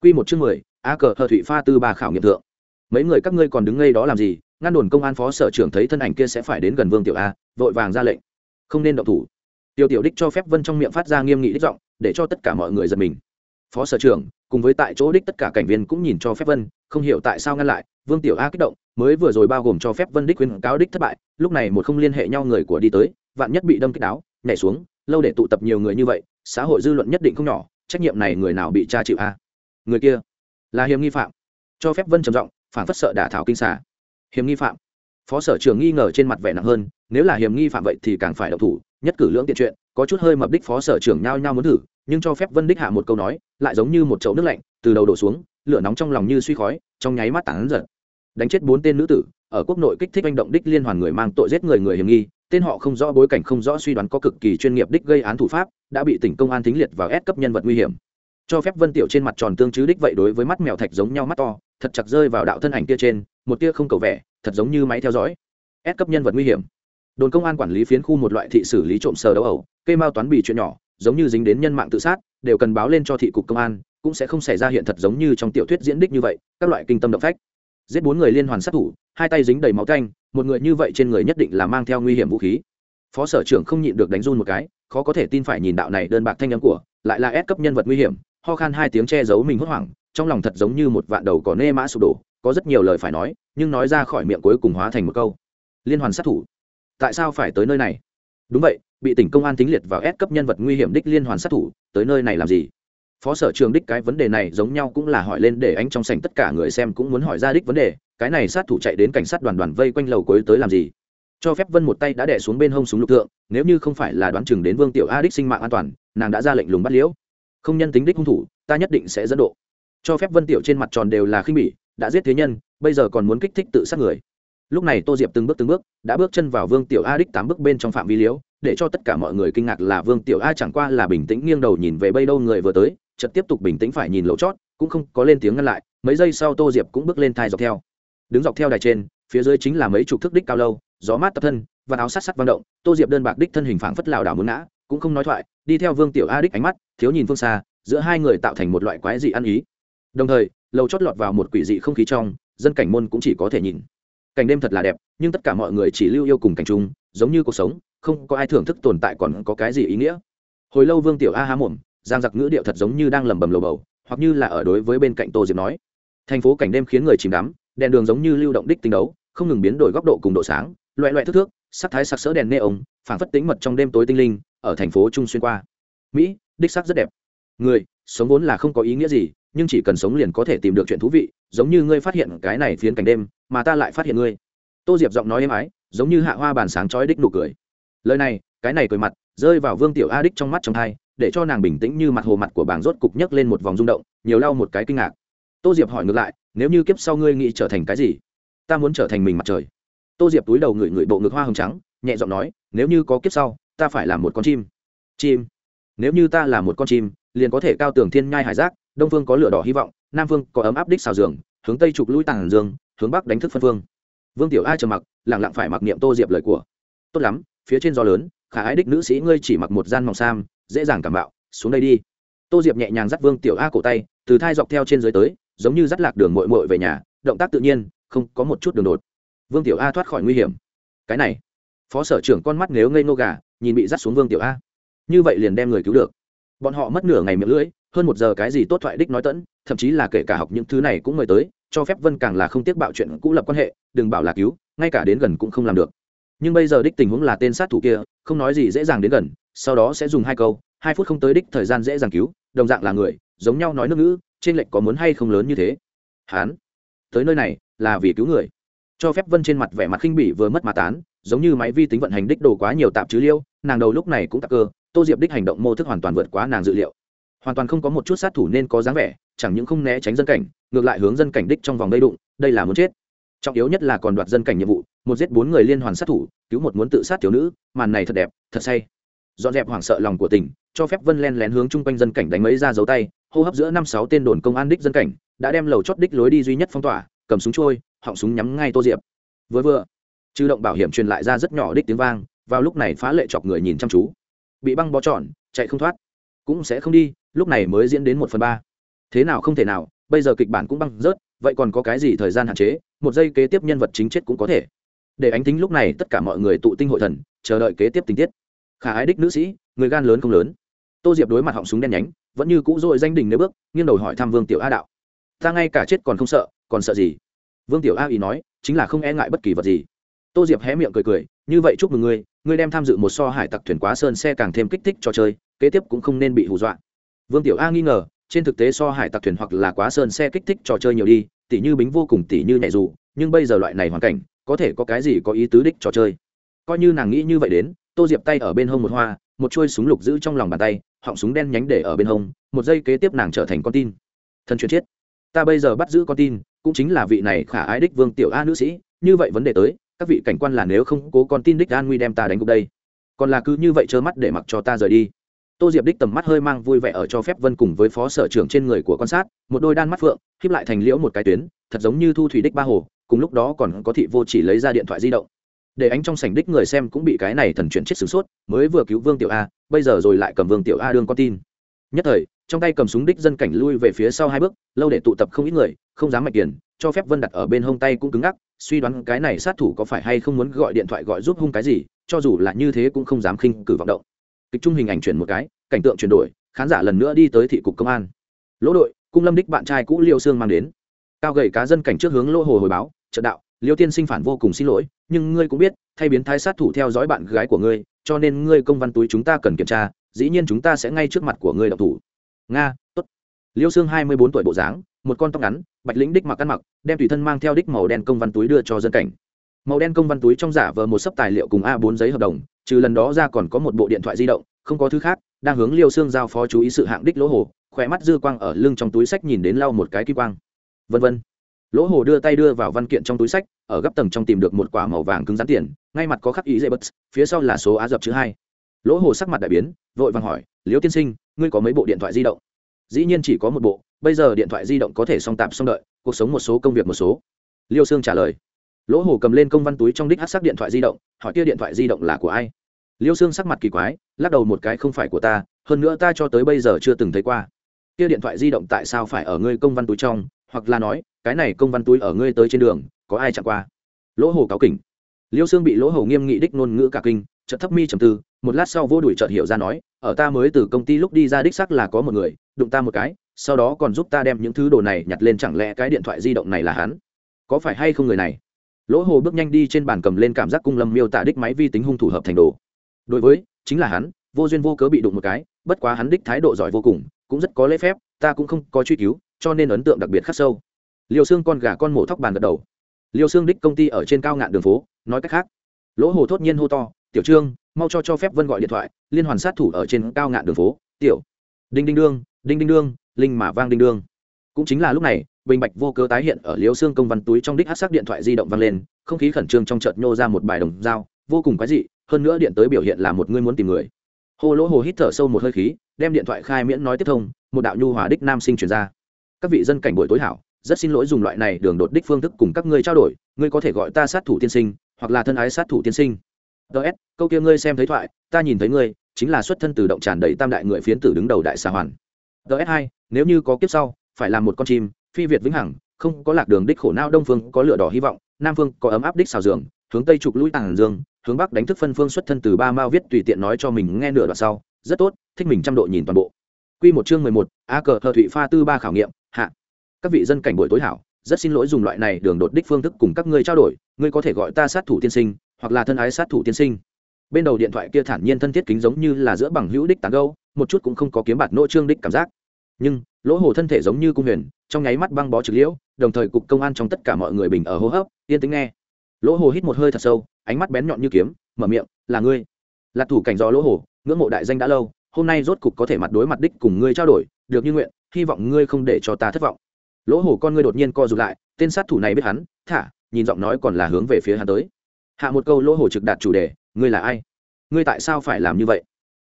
Quy một chương mười, a cờ hờ thụy pha tư ba khảo nghiệm thượng. Mấy người các ngươi còn đứng ngay đó làm gì? Ngăn đồn công an phó sở trưởng thấy thân ảnh kia sẽ phải đến gần vương tiểu a, vội vàng ra lệnh. Không nên động thủ. Tiểu tiểu đích cho phép vân trong miệng phát ra nghiêm nghị đích giọng, để cho tất cả mọi người giật mình. Phó sở trưởng, cùng với tại chỗ đích tất cả cảnh viên cũng nhìn cho phép vân, không hiểu tại sao ngăn lại, vương tiểu a kích động, mới vừa rồi bao gồm cho phép vân đích khuyên cáo đích thất bại, lúc này một không liên hệ nhau người của đi tới, vạn nhất bị đâm kích đáo, nhảy xuống, lâu để tụ tập nhiều người như vậy, xã hội dư luận nhất định không nhỏ, trách nhiệm này người nào bị tra chịu a? Người kia là hiểm nghi phạm. Cho phép vân trầm giọng phản phất sợ đả thảo kinh xả hiểm nghi phạm. Phó sở trưởng nghi ngờ trên mặt vẻ nặng hơn, nếu là hiểm nghi phạm vậy thì càng phải độc thủ, nhất cử lưỡng tiện chuyện, có chút hơi mập đích phó sở trưởng nhao nhao muốn thử, nhưng cho phép vân đích hạ một câu nói, lại giống như một chậu nước lạnh, từ đầu đổ xuống, lửa nóng trong lòng như suy khói, trong nháy mắt tản giật đánh chết bốn tên nữ tử, ở quốc nội kích thích manh động đích liên hoàn người mang tội giết người người hiểm nghi, tên họ không rõ bối cảnh không rõ suy đoán có cực kỳ chuyên nghiệp đích gây án thủ pháp, đã bị tỉnh công an thính liệt vào ép cấp nhân vật nguy hiểm. Cho phép vân tiểu trên mặt tròn tương chứ đích vậy đối với mắt mèo thạch giống nhau mắt to, thật chặt rơi vào đạo thân ảnh kia trên một tia không cầu vẻ, thật giống như máy theo dõi. Ép cấp nhân vật nguy hiểm. Đồn công an quản lý phiến khu một loại thị xử lý trộm sờ đấu ẩu cây mao toán bị chuyện nhỏ, giống như dính đến nhân mạng tự sát, đều cần báo lên cho thị cục công an, cũng sẽ không xảy ra hiện thật giống như trong tiểu thuyết diễn đích như vậy, các loại kinh tâm động phách. Giết bốn người liên hoàn sát thủ, hai tay dính đầy máu canh, một người như vậy trên người nhất định là mang theo nguy hiểm vũ khí. Phó sở trưởng không nhịn được đánh run một cái, khó có thể tin phải nhìn đạo này đơn bạc thanh âm của, lại là ép cấp nhân vật nguy hiểm, ho khan hai tiếng che giấu mình hốt hoảng trong lòng thật giống như một vạn đầu có nê mã sụp đổ, có rất nhiều lời phải nói, nhưng nói ra khỏi miệng cuối cùng hóa thành một câu. Liên hoàn sát thủ. Tại sao phải tới nơi này? Đúng vậy, bị tỉnh công an tính liệt vào ép cấp nhân vật nguy hiểm đích liên hoàn sát thủ, tới nơi này làm gì? Phó sở trường đích cái vấn đề này giống nhau cũng là hỏi lên để anh trong sảnh tất cả người xem cũng muốn hỏi ra đích vấn đề, cái này sát thủ chạy đến cảnh sát đoàn đoàn vây quanh lầu cuối tới làm gì? Cho phép vân một tay đã đẻ xuống bên hông súng lục thượng, nếu như không phải là đoán chừng đến vương tiểu a đích sinh mạng an toàn, nàng đã ra lệnh lùng bắt liễu. Không nhân tính đích hung thủ, ta nhất định sẽ dẫn độ cho phép vân tiểu trên mặt tròn đều là khinh bỉ, đã giết thế nhân, bây giờ còn muốn kích thích tự sát người. Lúc này tô diệp từng bước từng bước, đã bước chân vào vương tiểu a đích tám bước bên trong phạm vi liễu để cho tất cả mọi người kinh ngạc là vương tiểu a chẳng qua là bình tĩnh nghiêng đầu nhìn về bây đâu người vừa tới, chợt tiếp tục bình tĩnh phải nhìn lỗ chót, cũng không có lên tiếng ngăn lại, mấy giây sau tô diệp cũng bước lên thai dọc theo. Đứng dọc theo đài trên, phía dưới chính là mấy chục thước đích cao lâu, gió mát tập thân, và áo sát sắt vang động, tô diệp đơn bạc đích thân hình phảng phất lảo đảo muốn ngã, cũng không nói thoại, đi theo vương tiểu a đích ánh mắt, thiếu nhìn phương xa, giữa hai người tạo thành một loại quái dị ăn ý đồng thời, lầu chót lọt vào một quỷ dị không khí trong, dân cảnh môn cũng chỉ có thể nhìn. Cảnh đêm thật là đẹp, nhưng tất cả mọi người chỉ lưu yêu cùng cảnh chung, giống như cuộc sống, không có ai thưởng thức tồn tại còn có cái gì ý nghĩa. Hồi lâu vương tiểu a há mồm, giang giặc ngữ điệu thật giống như đang lẩm bẩm lầu bầu, hoặc như là ở đối với bên cạnh tô diệp nói. Thành phố cảnh đêm khiến người chìm đắm, đèn đường giống như lưu động đích tinh đấu, không ngừng biến đổi góc độ cùng độ sáng loại loại thức thước, sắc thái sắc sỡ đèn nê ống phảng phất tính mật trong đêm tối tinh linh, ở thành phố trung xuyên qua. Mỹ, đích sắc rất đẹp. Người, sống vốn là không có ý nghĩa gì nhưng chỉ cần sống liền có thể tìm được chuyện thú vị, giống như ngươi phát hiện cái này phiến cảnh đêm, mà ta lại phát hiện ngươi. Tô diệp giọng nói êm ái, giống như hạ hoa bàn sáng chói đích nụ cười. Lời này, cái này cười mặt, rơi vào vương tiểu a đích trong mắt trong thai, để cho nàng bình tĩnh như mặt hồ mặt của bảng rốt cục nhấc lên một vòng rung động, nhiều lau một cái kinh ngạc. Tô diệp hỏi ngược lại, nếu như kiếp sau ngươi nghĩ trở thành cái gì? Ta muốn trở thành mình mặt trời. Tô diệp túi đầu ngửi ngửi bộ ngực hoa hồng trắng, nhẹ giọng nói, nếu như có kiếp sau, ta phải là một con chim. Chim? Nếu như ta là một con chim, liền có thể cao tường thiên nhai hải giác đông phương có lửa đỏ hy vọng, nam phương có ấm áp đích xào giường, hướng tây trục lũi tàng dương, hướng bắc đánh thức phân phương vương tiểu a trầm mặc lẳng lặng phải mặc niệm tô diệp lời của. Tốt lắm, phía trên gió lớn, khả ái đích nữ sĩ ngươi chỉ mặc một gian mỏng sam, dễ dàng cảm bạo, xuống đây đi. Tô diệp nhẹ nhàng dắt vương tiểu a cổ tay, từ thai dọc theo trên dưới tới, giống như dắt lạc đường mội mội về nhà, động tác tự nhiên, không có một chút đường đột. Vương tiểu a thoát khỏi nguy hiểm. Cái này, phó sở trưởng con mắt nếu ngây nô gà, nhìn bị dắt xuống vương tiểu a như vậy liền đem người cứu được. Bọn họ mất nửa ngày miệng lưỡi hơn một giờ cái gì tốt thoại đích nói tẫn, thậm chí là kể cả học những thứ này cũng mời tới, cho phép vân càng là không tiếc bạo chuyện cũ lập quan hệ, đừng bảo là cứu, ngay cả đến gần cũng không làm được. Nhưng bây giờ đích tình huống là tên sát thủ kia, không nói gì dễ dàng đến gần, sau đó sẽ dùng hai câu, hai phút không tới đích thời gian dễ dàng cứu, đồng dạng là người, giống nhau nói nước ngữ, trên lệnh có muốn hay không lớn như thế. Hán, tới nơi này, là vì cứu người. Cho phép vân trên mặt vẻ mặt khinh bỉ vừa mất mà tán, giống như máy vi tính vận hành đích đồ quá nhiều tạp chứ liêu, nàng đầu lúc này cũng tắc cơ, tô diệp đích hành động mô thức hoàn toàn vượt quá nàng dự liệu hoàn toàn không có một chút sát thủ nên có dáng vẻ, chẳng những không né tránh dân cảnh, ngược lại hướng dân cảnh đích trong vòng đây đụng, đây là muốn chết. Trọng yếu nhất là còn đoạt dân cảnh nhiệm vụ, một giết bốn người liên hoàn sát thủ, cứu một muốn tự sát thiếu nữ, màn này thật đẹp, thật say. Dọn dẹp hoảng sợ lòng của tỉnh cho phép vân len lén hướng chung quanh dân cảnh đánh mấy ra dấu tay, hô hấp giữa năm sáu tên đồn công an đích dân cảnh, đã đem lầu chót đích lối đi duy nhất phong tỏa, cầm súng trôi, họng súng nhắm ngay tô diệp. Vừa vừa, chư động bảo hiểm truyền lại ra rất nhỏ đích tiếng vang, vào lúc này phá lệ chọc người nhìn chăm chú. Bị băng bó trọn chạy không thoát. Cũng sẽ không đi lúc này mới diễn đến một phần ba. Thế nào không thể nào, bây giờ kịch bản cũng băng rớt, vậy còn có cái gì thời gian hạn chế, một giây kế tiếp nhân vật chính chết cũng có thể. Để ánh tính lúc này tất cả mọi người tụ tinh hội thần, chờ đợi kế tiếp tình tiết. Khả ái đích nữ sĩ, người gan lớn không lớn. Tô diệp đối mặt họng súng đen nhánh, vẫn như cũ dội danh đình nếu bước, nghiêng đầu hỏi thăm vương tiểu a đạo. Ta ngay cả chết còn không sợ, còn sợ gì? Vương tiểu a ý nói, chính là không e ngại bất kỳ vật gì. Tô diệp hé miệng cười cười, như vậy chúc mừng ngươi ngươi đem tham dự một so hải tặc thuyền quá sơn xe càng thêm kích thích trò chơi, kế tiếp cũng không nên bị hù dọa vương tiểu a nghi ngờ, trên thực tế so hải tặc thuyền hoặc là quá sơn xe kích thích trò chơi nhiều đi, tỉ như bính vô cùng tỉ như nhảy dù, nhưng bây giờ loại này hoàn cảnh, có thể có cái gì có ý tứ đích trò chơi? Coi như nàng nghĩ như vậy đến, tô diệp tay ở bên hông một hoa, một chuôi súng lục giữ trong lòng bàn tay, họng súng đen nhánh để ở bên hông, một giây kế tiếp nàng trở thành con tin. Thân truyền chiết ta bây giờ bắt giữ con tin, cũng chính là vị này khả ái đích vương tiểu a nữ sĩ, như vậy vấn đề tới, các vị cảnh quan là nếu không cố con tin đích an nguy đem ta đánh gục đây. Còn là cứ như vậy trơ mắt để mặc cho ta rời đi tô diệp đích tầm mắt hơi mang vui vẻ ở cho phép vân cùng với phó sở trưởng trên người của quan sát, một đôi đan mắt phượng khiếp lại thành liễu một cái tuyến, thật giống như thu thủy đích ba hồ, cùng lúc đó còn có thị vô chỉ lấy ra điện thoại di động. Để ánh trong sảnh đích người xem cũng bị cái này thần chuyển chết sửng sốt, mới vừa cứu vương tiểu a, bây giờ rồi lại cầm vương tiểu a đương con tin. Nhất thời, trong tay cầm súng đích dân cảnh lui về phía sau hai bước, lâu để tụ tập không ít người, không dám mạch tiền, cho phép vân đặt ở bên hông tay cũng cứng ngắc, suy đoán cái này sát thủ có phải hay không muốn gọi điện thoại gọi giúp hung cái gì, cho dù là như thế cũng không dám khinh cử vọng động kịch trung hình ảnh chuyển một cái, cảnh tượng chuyển đổi, khán giả lần nữa đi tới thị cục công an. Lỗ đội, cung lâm đích bạn trai cũ liêu sương mang đến. Cao gầy cá dân cảnh trước hướng lỗ hồ hồi báo trợ đạo, liêu tiên sinh phản vô cùng xin lỗi, nhưng ngươi cũng biết, thay biến thái sát thủ theo dõi bạn gái của ngươi, cho nên ngươi công văn túi chúng ta cần kiểm tra, dĩ nhiên chúng ta sẽ ngay trước mặt của ngươi đọc thủ. Nga, tốt. Liêu xương hai mươi bốn tuổi bộ dáng, một con tóc ngắn, bạch lĩnh đích mặc ăn mặc, đem tùy thân mang theo đích màu đen công văn túi đưa cho dân cảnh màu đen công văn túi trong giả vờ một sấp tài liệu cùng a bốn giấy hợp đồng, trừ lần đó ra còn có một bộ điện thoại di động, không có thứ khác, đang hướng liêu xương giao phó chú ý sự hạng đích lỗ hồ khỏe mắt dư quang ở lưng trong túi sách nhìn đến lau một cái kỳ quang. Vân vân. Lỗ hồ đưa tay đưa vào văn kiện trong túi sách, ở gấp tầng trong tìm được một quả màu vàng cứng rắn tiền, ngay mặt có khắc ý dễ bật phía sau là số á dập chữ hai. Lỗ hồ sắc mặt đại biến, vội vàng hỏi liễu tiên sinh, ngươi có mấy bộ điện thoại di động? Dĩ nhiên chỉ có một bộ, bây giờ điện thoại di động có thể song tạp song đợi, cuộc sống một số, công việc một số. Liêu sương trả lời lỗ Hổ cầm lên công văn túi trong đích hát sắc điện thoại di động, hỏi kia điện thoại di động là của ai? Liêu sương sắc mặt kỳ quái, lắc đầu một cái, không phải của ta, hơn nữa ta cho tới bây giờ chưa từng thấy qua. Kia điện thoại di động tại sao phải ở ngươi công văn túi trong? Hoặc là nói, cái này công văn túi ở ngươi tới trên đường, có ai chặn qua? Lỗ Hổ cáo kỉnh. Liêu sương bị lỗ Hổ nghiêm nghị đích ngôn ngữ cả kinh, chợt thấp mi trầm tư, một lát sau vô đuổi chợt hiểu ra nói, ở ta mới từ công ty lúc đi ra đích sắc là có một người, đụng ta một cái, sau đó còn giúp ta đem những thứ đồ này nhặt lên, chẳng lẽ cái điện thoại di động này là hắn? Có phải hay không người này? Lỗ hồ bước nhanh đi trên bàn cầm lên cảm giác cung lâm miêu tả đích máy vi tính hung thủ hợp thành đồ. Đối với, chính là hắn, vô duyên vô cớ bị đụng một cái, bất quá hắn đích thái độ giỏi vô cùng, cũng rất có lễ phép, ta cũng không có truy cứu, cho nên ấn tượng đặc biệt khắc sâu. Liều xương con gà con mổ thóc bàn gật đầu. Liều xương đích công ty ở trên cao ngạn đường phố, nói cách khác. Lỗ hồ thốt nhiên hô to, tiểu trương, mau cho cho phép vân gọi điện thoại, liên hoàn sát thủ ở trên cao ngạn đường phố, tiểu. Đinh đinh đương, đinh đinh đương, linh mà vang đinh đương. Cũng chính là lúc này bình bạch vô cớ tái hiện ở liếu xương công văn túi trong đích hát sắc điện thoại di động vang lên, không khí khẩn trương trong chợt nhô ra một bài đồng dao, vô cùng quái dị, hơn nữa điện tới biểu hiện là một người muốn tìm người. Hồ lỗ hồ hít thở sâu một hơi khí, đem điện thoại khai miễn nói tiếp thông, một đạo nhu hòa đích nam sinh chuyển ra. Các vị dân cảnh buổi tối hảo, rất xin lỗi dùng loại này đường đột đích phương thức cùng các ngươi trao đổi, ngươi có thể gọi ta sát thủ tiên sinh, hoặc là thân ái sát thủ tiên sinh. Ts câu kia ngươi xem thấy thoại, ta nhìn thấy ngươi, chính là xuất thân từ động tràn đầy tam đại người phiến tử đứng đầu đại xà hoàn. Ts hai, nếu như có kiếp sau, phải làm một con chim phi việt vĩnh hằng không có lạc đường đích khổ não đông phương có lửa đỏ hy vọng nam phương có ấm áp đích xào giường hướng tây trục lũi tàng dương hướng bắc đánh thức phân phương xuất thân từ ba mao viết tùy tiện nói cho mình nghe nửa đoạn sau rất tốt thích mình trăm độ nhìn toàn bộ Quy một chương mười một, A cờ hờ thụy pha tư ba khảo nghiệm, hạ. Các vị dân cảnh buổi tối hảo, rất xin lỗi dùng loại này đường đột đích phương thức cùng các ngươi trao đổi, ngươi có thể gọi ta sát thủ tiên sinh, hoặc là thân ái sát thủ tiên sinh. Bên đầu điện thoại kia thản nhiên thân thiết kính giống như là giữa bằng hữu đích tán gẫu, một chút cũng không có kiếm bạt nỗ trương đích cảm giác. Nhưng, lỗ hồ thân thể giống như cung huyền, trong nháy mắt băng bó trực liễu, đồng thời cục công an trong tất cả mọi người bình ở hô hấp, yên tĩnh nghe. Lỗ hồ hít một hơi thật sâu, ánh mắt bén nhọn như kiếm, mở miệng, "Là ngươi." Lạc thủ cảnh do lỗ hồ, ngưỡng mộ đại danh đã lâu, hôm nay rốt cục có thể mặt đối mặt đích cùng ngươi trao đổi được như nguyện hy vọng ngươi không để cho ta thất vọng lỗ hổ con ngươi đột nhiên co rụt lại tên sát thủ này biết hắn thả nhìn giọng nói còn là hướng về phía hắn tới hạ một câu lỗ hổ trực đạt chủ đề ngươi là ai ngươi tại sao phải làm như vậy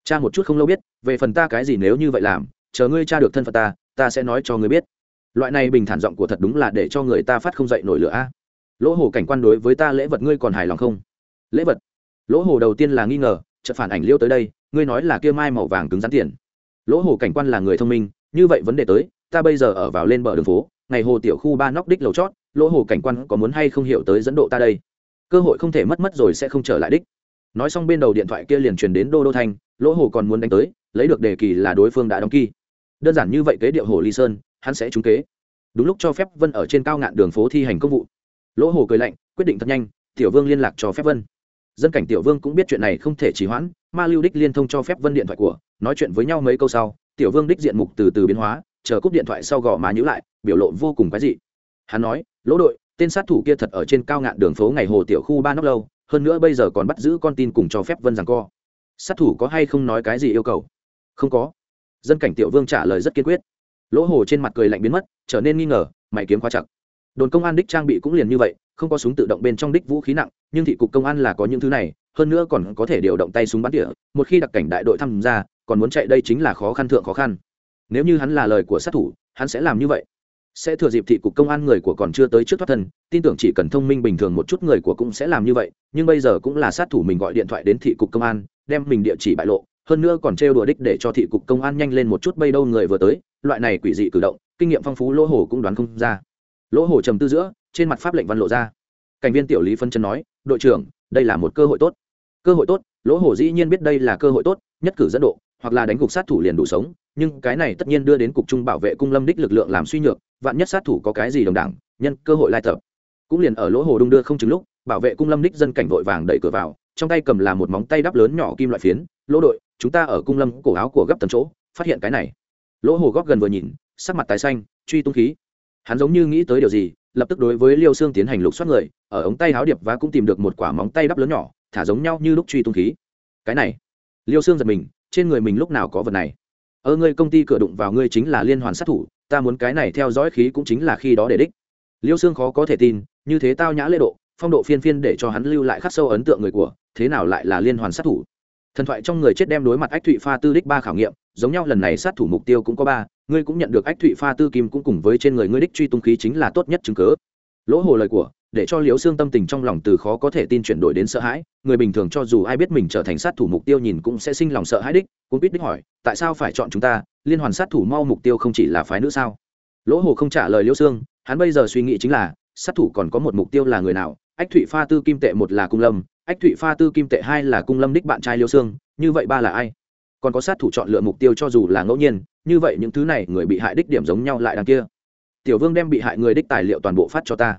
cha một chút không lâu biết về phần ta cái gì nếu như vậy làm chờ ngươi tra được thân phận ta ta sẽ nói cho ngươi biết. Loại này bình thản giọng của thật đúng là để cho người ta phát không dậy nổi lửa a. Lỗ hổ cảnh quan đối với ta lễ vật ngươi còn hài lòng không? Lễ vật? Lỗ hổ đầu tiên là nghi ngờ, chợt phản ảnh liêu tới đây, ngươi nói là kia mai màu vàng cứng rắn tiền. Lỗ hồ cảnh quan là người thông minh, như vậy vấn đề tới, ta bây giờ ở vào lên bờ đường phố, ngày hồ tiểu khu ba nóc đích lầu chót, lỗ hồ cảnh quan có muốn hay không hiểu tới dẫn độ ta đây? Cơ hội không thể mất mất rồi sẽ không trở lại đích. Nói xong bên đầu điện thoại kia liền truyền đến đô đô thanh, lỗ hồ còn muốn đánh tới, lấy được đề kỳ là đối phương đã đóng kỳ đơn giản như vậy kế điệu hồ ly sơn, hắn sẽ trúng kế. Đúng lúc cho phép vân ở trên cao ngạn đường phố thi hành công vụ. Lỗ hồ cười lạnh, quyết định thật nhanh, tiểu vương liên lạc cho phép vân. Dân cảnh tiểu vương cũng biết chuyện này không thể trì hoãn, ma lưu đích liên thông cho phép vân điện thoại của, nói chuyện với nhau mấy câu sau, tiểu vương đích diện mục từ từ biến hóa, chờ cúp điện thoại sau gò má nhữ lại, biểu lộ vô cùng quái dị. Hắn nói, lỗ đội, tên sát thủ kia thật ở trên cao ngạn đường phố ngày hồ tiểu khu ba nóc lâu, hơn nữa bây giờ còn bắt giữ con tin cùng cho phép vân rằng co. Sát thủ có hay không nói cái gì yêu cầu? Không có dân cảnh tiểu vương trả lời rất kiên quyết. Lỗ hồ trên mặt cười lạnh biến mất, trở nên nghi ngờ, mày kiếm khóa chặt. Đồn công an đích trang bị cũng liền như vậy, không có súng tự động bên trong đích vũ khí nặng, nhưng thị cục công an là có những thứ này, hơn nữa còn có thể điều động tay súng bắn tỉa, một khi đặc cảnh đại đội tham gia, còn muốn chạy đây chính là khó khăn thượng khó khăn. Nếu như hắn là lời của sát thủ, hắn sẽ làm như vậy. Sẽ thừa dịp thị cục công an người của còn chưa tới trước thoát thân, tin tưởng chỉ cần thông minh bình thường một chút người của cũng sẽ làm như vậy, nhưng bây giờ cũng là sát thủ mình gọi điện thoại đến thị cục công an, đem mình địa chỉ bại lộ hơn nữa còn trêu đùa đích để cho thị cục công an nhanh lên một chút bây đâu người vừa tới, loại này quỷ dị cử động, kinh nghiệm phong phú lỗ hổ cũng đoán không ra. Lỗ hổ trầm tư giữa, trên mặt pháp lệnh văn lộ ra. Cảnh viên tiểu lý phân chân nói, đội trưởng, đây là một cơ hội tốt. Cơ hội tốt, lỗ hổ dĩ nhiên biết đây là cơ hội tốt, nhất cử dẫn độ, hoặc là đánh gục sát thủ liền đủ sống, nhưng cái này tất nhiên đưa đến cục trung bảo vệ cung lâm đích lực lượng làm suy nhược, vạn nhất sát thủ có cái gì đồng đảng nhân cơ hội lai tập. Cũng liền ở lỗ hồ đung đưa không chừng lúc, bảo vệ cung lâm đích dân cảnh vội vàng đẩy cửa vào, trong tay cầm là một móng tay đắp lớn nhỏ kim loại phiến lỗ đội, chúng ta ở cung lâm cổ áo của gấp tầm chỗ, phát hiện cái này. Lỗ hồ góp gần vừa nhìn, sắc mặt tái xanh, truy tung khí. Hắn giống như nghĩ tới điều gì, lập tức đối với liêu xương tiến hành lục soát người, ở ống tay háo điệp và cũng tìm được một quả móng tay đắp lớn nhỏ, thả giống nhau như lúc truy tung khí. Cái này. Liêu xương giật mình, trên người mình lúc nào có vật này? Ơ ngươi công ty cửa đụng vào ngươi chính là liên hoàn sát thủ, ta muốn cái này theo dõi khí cũng chính là khi đó để đích. Liêu xương khó có thể tin, như thế tao nhã lễ độ, phong độ phiên phiên để cho hắn lưu lại khắc sâu ấn tượng người của, thế nào lại là liên hoàn sát thủ? Thần thoại trong người chết đem đối mặt ách thụy pha tư đích ba khảo nghiệm, giống nhau lần này sát thủ mục tiêu cũng có ba, ngươi cũng nhận được ách thụy pha tư kim cũng cùng với trên người ngươi đích truy tung khí chính là tốt nhất chứng cớ. Lỗ hồ lời của, để cho liễu xương tâm tình trong lòng từ khó có thể tin chuyển đổi đến sợ hãi, người bình thường cho dù ai biết mình trở thành sát thủ mục tiêu nhìn cũng sẽ sinh lòng sợ hãi đích cũng biết đích hỏi, tại sao phải chọn chúng ta, liên hoàn sát thủ mau mục tiêu không chỉ là phái nữ sao? Lỗ hồ không trả lời liễu xương hắn bây giờ suy nghĩ chính là, sát thủ còn có một mục tiêu là người nào, ách thụy pha tư kim tệ một là cung lâm ách thụy pha tư kim tệ hai là cung lâm đích bạn trai liêu xương như vậy ba là ai? Còn có sát thủ chọn lựa mục tiêu cho dù là ngẫu nhiên, như vậy những thứ này người bị hại đích điểm giống nhau lại đằng kia. Tiểu vương đem bị hại người đích tài liệu toàn bộ phát cho ta.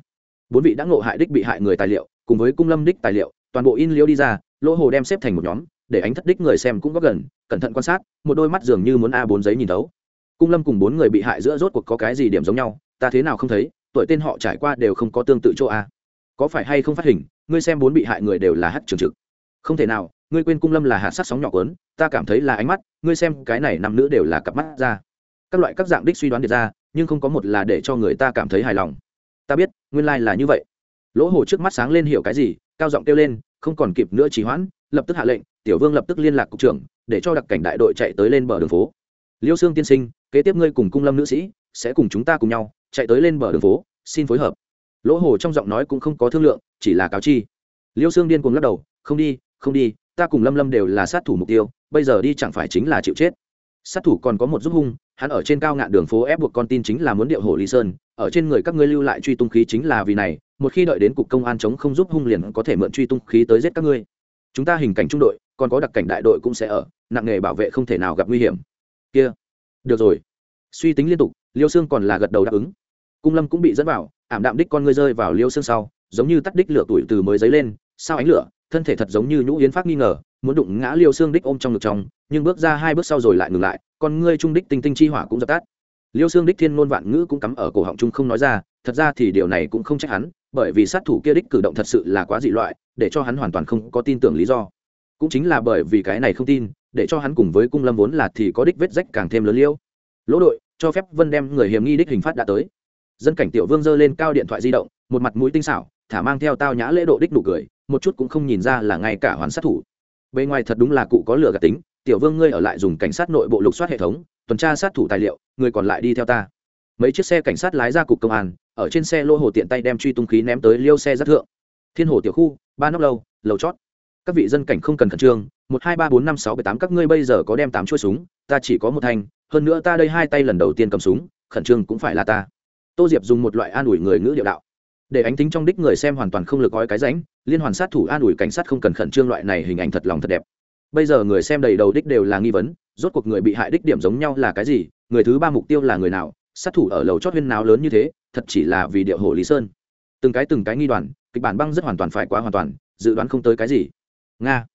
Bốn vị đã ngộ hại đích bị hại người tài liệu, cùng với cung lâm đích tài liệu, toàn bộ in liêu đi ra, lỗ hồ đem xếp thành một nhóm, để ánh thất đích người xem cũng góp gần, cẩn thận quan sát, một đôi mắt dường như muốn a bốn giấy nhìn thấu. Cung lâm cùng bốn người bị hại giữa rốt cuộc có cái gì điểm giống nhau, ta thế nào không thấy, tuổi tên họ trải qua đều không có tương tự chỗ a. Có phải hay không phát hình ngươi xem bốn bị hại người đều là hát trường trực. Không thể nào, ngươi quên cung lâm là hạt sát sóng nhỏ quấn ta cảm thấy là ánh mắt, ngươi xem cái này nam nữ đều là cặp mắt ra. Các loại các dạng đích suy đoán được ra, nhưng không có một là để cho người ta cảm thấy hài lòng. Ta biết, nguyên lai、like、là như vậy. Lỗ hồ trước mắt sáng lên hiểu cái gì, cao giọng kêu lên, không còn kịp nữa trì hoãn, lập tức hạ lệnh, tiểu vương lập tức liên lạc cục trưởng, để cho đặc cảnh đại đội chạy tới lên bờ đường phố. Liêu sương tiên sinh, kế tiếp ngươi cùng cung lâm nữ sĩ, sẽ cùng chúng ta cùng nhau, chạy tới lên bờ đường phố, xin phối hợp lỗ hồ trong giọng nói cũng không có thương lượng, chỉ là cáo chi. Liêu xương điên cuồng lắc đầu, không đi không đi, ta cùng lâm lâm đều là sát thủ mục tiêu, bây giờ đi chẳng phải chính là chịu chết. Sát thủ còn có một giúp hung, hắn ở trên cao ngạn đường phố ép buộc con tin chính là muốn điệu hồ lý sơn, ở trên người các ngươi lưu lại truy tung khí chính là vì này, một khi đợi đến cục công an chống không giúp hung liền có thể mượn truy tung khí tới giết các ngươi. Chúng ta hình cảnh trung đội, còn có đặc cảnh đại đội cũng sẽ ở, nặng nghề bảo vệ không thể nào gặp nguy hiểm. Kia, được rồi. Suy tính liên tục, liêu xương còn là gật đầu đáp ứng. Cung lâm cũng bị dẫn vào ảm đạm đích con ngươi rơi vào liêu xương sau, giống như tắt đích lửa tuổi từ mới dấy lên, sao ánh lửa, thân thể thật giống như nhũ yến phát nghi ngờ, muốn đụng ngã liêu xương đích ôm trong ngực trong, nhưng bước ra hai bước sau rồi lại ngừng lại, con ngươi trung đích tinh tinh chi hỏa cũng dập tắt. Liêu xương đích thiên ngôn vạn ngữ cũng cắm ở cổ họng trung không nói ra, thật ra thì điều này cũng không trách hắn, bởi vì sát thủ kia đích cử động thật sự là quá dị loại, để cho hắn hoàn toàn không có tin tưởng lý do. Cũng chính là bởi vì cái này không tin, để cho hắn cùng với cung lâm vốn là thì có đích vết rách càng thêm lớn liêu. Lỗ đội, cho phép vân đem người hiểm nghi đích hình phát đã tới dân cảnh tiểu vương giơ lên cao điện thoại di động, một mặt mũi tinh xảo, thả mang theo tao nhã lễ độ đích nụ cười, một chút cũng không nhìn ra là ngay cả hoàn sát thủ. Bề ngoài thật đúng là cụ có lửa gạt tính, tiểu vương ngươi ở lại dùng cảnh sát nội bộ lục soát hệ thống, tuần tra sát thủ tài liệu, người còn lại đi theo ta. Mấy chiếc xe cảnh sát lái ra cục công an, ở trên xe lô hồ tiện tay đem truy tung khí ném tới liêu xe rất thượng. Thiên hồ tiểu khu, ba nóc lâu, lầu chót. Các vị dân cảnh không cần khẩn trương, một hai ba bốn năm sáu bảy tám, các ngươi bây giờ có đem tám chuôi súng, ta chỉ có một thanh, hơn nữa ta đây hai tay lần đầu tiên cầm súng, khẩn trương cũng phải là ta tô diệp dùng một loại an ủi người ngữ điệu đạo. Để ánh tính trong đích người xem hoàn toàn không lực gói cái ránh liên hoàn sát thủ an ủi cảnh sát không cần khẩn trương loại này hình ảnh thật lòng thật đẹp. Bây giờ người xem đầy đầu đích đều là nghi vấn, rốt cuộc người bị hại đích điểm giống nhau là cái gì, người thứ ba mục tiêu là người nào, sát thủ ở lầu chót huyên náo lớn như thế, thật chỉ là vì điệu hồ lý sơn. Từng cái từng cái nghi đoàn, kịch bản băng rất hoàn toàn phải quá hoàn toàn, dự đoán không tới cái gì. Nga.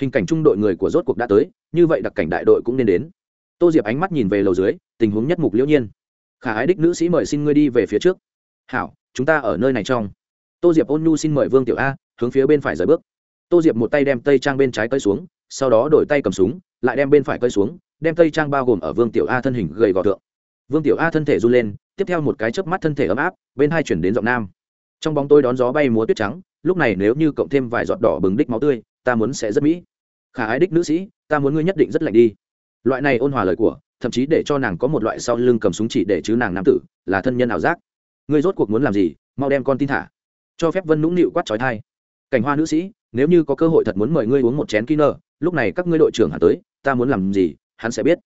Hình cảnh trung đội người của rốt cuộc đã tới, như vậy đặc cảnh đại đội cũng nên đến. Tô diệp ánh mắt nhìn về lầu dưới, tình huống nhất mục liễu nhiên khả ái đích nữ sĩ mời xin ngươi đi về phía trước. Hảo, chúng ta ở nơi này trong. Tô diệp ôn nhu xin mời vương tiểu a, hướng phía bên phải rời bước. Tô diệp một tay đem tây trang bên trái cơi xuống, sau đó đổi tay cầm súng, lại đem bên phải cơi xuống, đem tây trang bao gồm ở vương tiểu a thân hình gầy gò tượng vương tiểu a thân thể run lên, tiếp theo một cái chớp mắt thân thể ấm áp, bên hai chuyển đến giọng nam. Trong bóng tôi đón gió bay múa tuyết trắng, lúc này nếu như cộng thêm vài giọt đỏ bừng đích máu tươi, ta muốn sẽ rất mỹ. Khả ái đích nữ sĩ, ta muốn ngươi nhất định rất lạnh đi. Loại này ôn hòa lời của thậm chí để cho nàng có một loại sau lưng cầm súng chỉ để chứ nàng nam tử, là thân nhân ảo giác. Ngươi rốt cuộc muốn làm gì? Mau đem con tin thả. Cho phép vân nũng nịu quát trói thai. Cảnh hoa nữ sĩ, nếu như có cơ hội thật muốn mời ngươi uống một chén kỹ nơ lúc này các ngươi đội trưởng hẳn tới, ta muốn làm gì, hắn sẽ biết.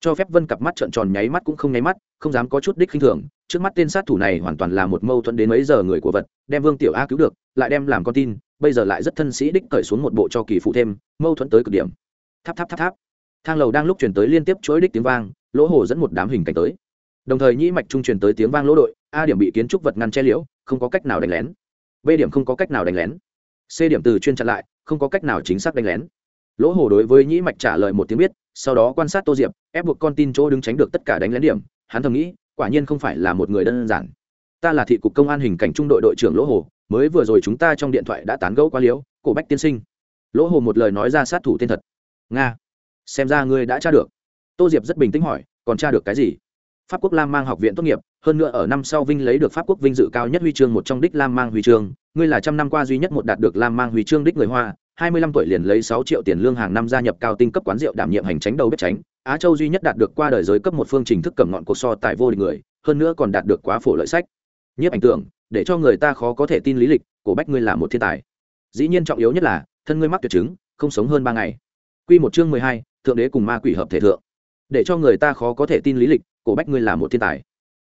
Cho phép vân cặp mắt trợn tròn nháy mắt cũng không nháy mắt, không dám có chút đích khinh thường, trước mắt tên sát thủ này hoàn toàn là một mâu thuẫn đến mấy giờ người của vật, đem vương tiểu a cứu được, lại đem làm con tin, bây giờ lại rất thân sĩ đích cởi xuống một bộ cho kỳ phụ thêm, mâu thuẫn tới cực điểm. Tháp tháp tháp tháp thang lầu đang lúc chuyển tới liên tiếp chuỗi đích tiếng vang, lỗ hồ dẫn một đám hình cảnh tới. Đồng thời nhĩ mạch trung truyền tới tiếng vang lỗ đội, a điểm bị kiến trúc vật ngăn che liễu, không có cách nào đánh lén. B điểm không có cách nào đánh lén. C điểm từ chuyên chặn lại, không có cách nào chính xác đánh lén. Lỗ hồ đối với nhĩ mạch trả lời một tiếng biết, sau đó quan sát tô diệp, ép buộc con tin chỗ đứng tránh được tất cả đánh lén điểm. Hắn thầm nghĩ, quả nhiên không phải là một người đơn giản. Ta là thị cục công an hình cảnh trung đội đội trưởng lỗ hồ mới vừa rồi chúng ta trong điện thoại đã tán gẫu quá liễu, cổ bách tiên sinh. Lỗ hồ một lời nói ra sát thủ tên thật. Nga xem ra ngươi đã tra được. Tô diệp rất bình tĩnh hỏi, còn tra được cái gì? Pháp quốc lam mang học viện tốt nghiệp, hơn nữa ở năm sau vinh lấy được pháp quốc vinh dự cao nhất huy chương một trong đích lam mang huy chương, ngươi là trăm năm qua duy nhất một đạt được lam mang huy chương đích người hoa, hai mươi lăm tuổi liền lấy sáu triệu tiền lương hàng năm gia nhập cao tinh cấp quán rượu đảm nhiệm hành tránh đầu bếp tránh, á châu duy nhất đạt được qua đời giới cấp một phương trình thức cầm ngọn cuộc so tại vô địch người, hơn nữa còn đạt được quá phổ lợi sách. Nhiếp ảnh tưởng, để cho người ta khó có thể tin lý lịch, cổ bách ngươi là một thiên tài. Dĩ nhiên trọng yếu nhất là, thân ngươi mắc tuyệt chứng, không sống hơn ba ngày. Quy một chương mười hai thượng đế cùng ma quỷ hợp thể thượng. Để cho người ta khó có thể tin lý lịch, cổ bách ngươi là một thiên tài.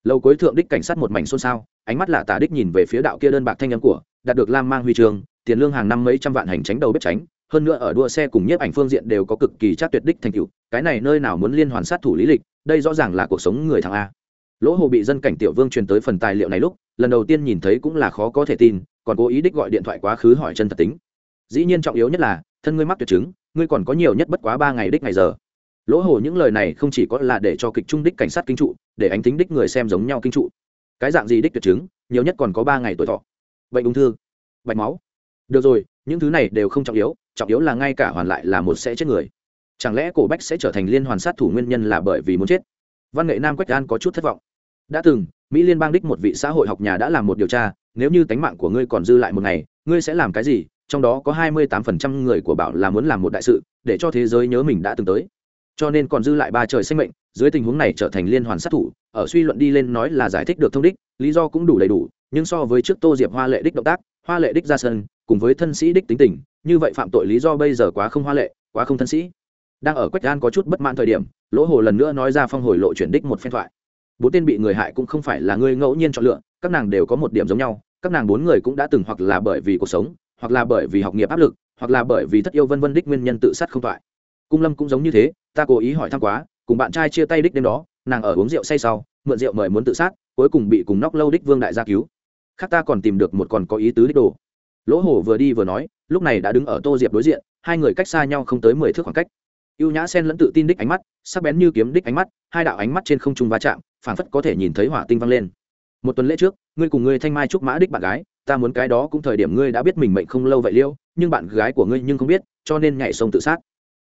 Lâu cuối thượng đích cảnh sát một mảnh xôn xao, ánh mắt lạ tả đích nhìn về phía đạo kia đơn bạc thanh âm của, đạt được lam mang huy trường tiền lương hàng năm mấy trăm vạn hành tránh đầu bếp tránh, hơn nữa ở đua xe cùng nhiếp ảnh phương diện đều có cực kỳ chắc tuyệt đích thành tựu, cái này nơi nào muốn liên hoàn sát thủ lý lịch, đây rõ ràng là cuộc sống người thằng a. Lỗ hồ bị dân cảnh tiểu vương truyền tới phần tài liệu này lúc, lần đầu tiên nhìn thấy cũng là khó có thể tin, còn cố ý đích gọi điện thoại quá khứ hỏi chân thật tính. Dĩ nhiên trọng yếu nhất là, thân ngươi mắc tuyệt chứng ngươi còn có nhiều nhất bất quá ba ngày đích ngày giờ. Lỗ Hổ những lời này không chỉ có là để cho kịch trung đích cảnh sát kinh trụ, để ánh tính đích người xem giống nhau kinh trụ. Cái dạng gì đích tuyệt chứng, nhiều nhất còn có ba ngày tuổi thọ. Bệnh ung thư, bạch máu. Được rồi, những thứ này đều không trọng yếu trọng yếu là ngay cả hoàn lại là một sẽ chết người. Chẳng lẽ cổ bách sẽ trở thành liên hoàn sát thủ nguyên nhân là bởi vì muốn chết? Văn nghệ nam quách an có chút thất vọng. Đã từng, mỹ liên bang đích một vị xã hội học nhà đã làm một điều tra, nếu như tánh mạng của ngươi còn dư lại một ngày, ngươi sẽ làm cái gì? Trong đó có hai mươi tám phần trăm người của bảo là muốn làm một đại sự, để cho thế giới nhớ mình đã từng tới. Cho nên còn dư lại ba trời sinh mệnh, dưới tình huống này trở thành liên hoàn sát thủ, ở suy luận đi lên nói là giải thích được thông đích, lý do cũng đủ đầy đủ, nhưng so với trước tô diệp hoa lệ đích động tác, hoa lệ đích ra sân, cùng với thân sĩ đích tính tình, như vậy phạm tội lý do bây giờ quá không hoa lệ, quá không thân sĩ. Đang ở quách An có chút bất mãn thời điểm, lỗ hồ lần nữa nói ra phong hồi lộ chuyển đích một phen thoại. Bốn tên bị người hại cũng không phải là người ngẫu nhiên chọn lựa, các nàng đều có một điểm giống nhau, các nàng bốn người cũng đã từng hoặc là bởi vì cuộc sống hoặc là bởi vì học nghiệp áp lực, hoặc là bởi vì thất yêu vân vân đích nguyên nhân tự sát không thoại. Cung lâm cũng giống như thế, ta cố ý hỏi thăm quá, cùng bạn trai chia tay đích đêm đó, nàng ở uống rượu say sau, mượn rượu mời muốn tự sát, cuối cùng bị cùng nóc lâu đích vương đại gia cứu. Khác ta còn tìm được một còn có ý tứ đích đồ. Lỗ hổ vừa đi vừa nói, lúc này đã đứng ở tô diệp đối diện, hai người cách xa nhau không tới mười thước khoảng cách. Y ê u nhã sen lẫn tự tin đích ánh mắt, sắc bén như kiếm đích ánh mắt, hai đạo ánh mắt trên không trung va chạm, phảng phất có thể nhìn thấy hỏa tinh văng lên. Một tuần lễ trước, ngươi cùng ngươi thanh mai trúc mã đích bạn gái ta muốn cái đó cũng thời điểm ngươi đã biết mình mệnh không lâu vậy liêu, nhưng bạn gái của ngươi nhưng không biết, cho nên nhảy sông tự sát.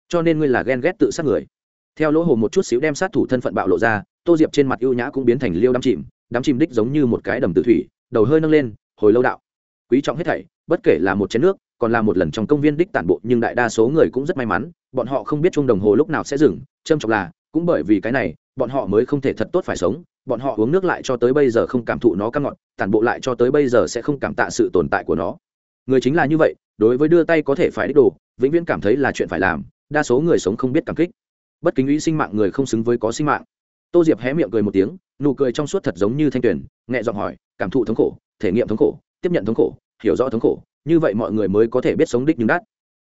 Cho nên ngươi là ghen ghét tự sát người. Theo lỗ hồ một chút xíu đem sát thủ thân phận bạo lộ ra, tô diệp trên mặt ưu nhã cũng biến thành liêu đắm chìm đắm chìm đích giống như một cái đầm tự thủy, đầu hơi nâng lên, hồi lâu đạo. Quý trọng hết thảy, bất kể là một chén nước, còn là một lần trong công viên đích tản bộ, nhưng đại đa số người cũng rất may mắn, bọn họ không biết chung đồng hồ lúc nào sẽ dừng trâm trọng là, cũng bởi vì cái này, bọn họ mới không thể thật tốt phải sống bọn họ uống nước lại cho tới bây giờ không cảm thụ nó căng ngọt, tản bộ lại cho tới bây giờ sẽ không cảm tạ sự tồn tại của nó. Người chính là như vậy, đối với đưa tay có thể phải đích đồ, vĩnh viễn cảm thấy là chuyện phải làm, đa số người sống không biết cảm kích. Bất kính ý sinh mạng người không xứng với có sinh mạng. Tô diệp hé miệng cười một tiếng, nụ cười trong suốt thật giống như thanh tuyển nhẹ giọng hỏi, cảm thụ thống khổ, thể nghiệm thống khổ, tiếp nhận thống khổ, hiểu rõ thống khổ, như vậy mọi người mới có thể biết sống đích nhưng đắt.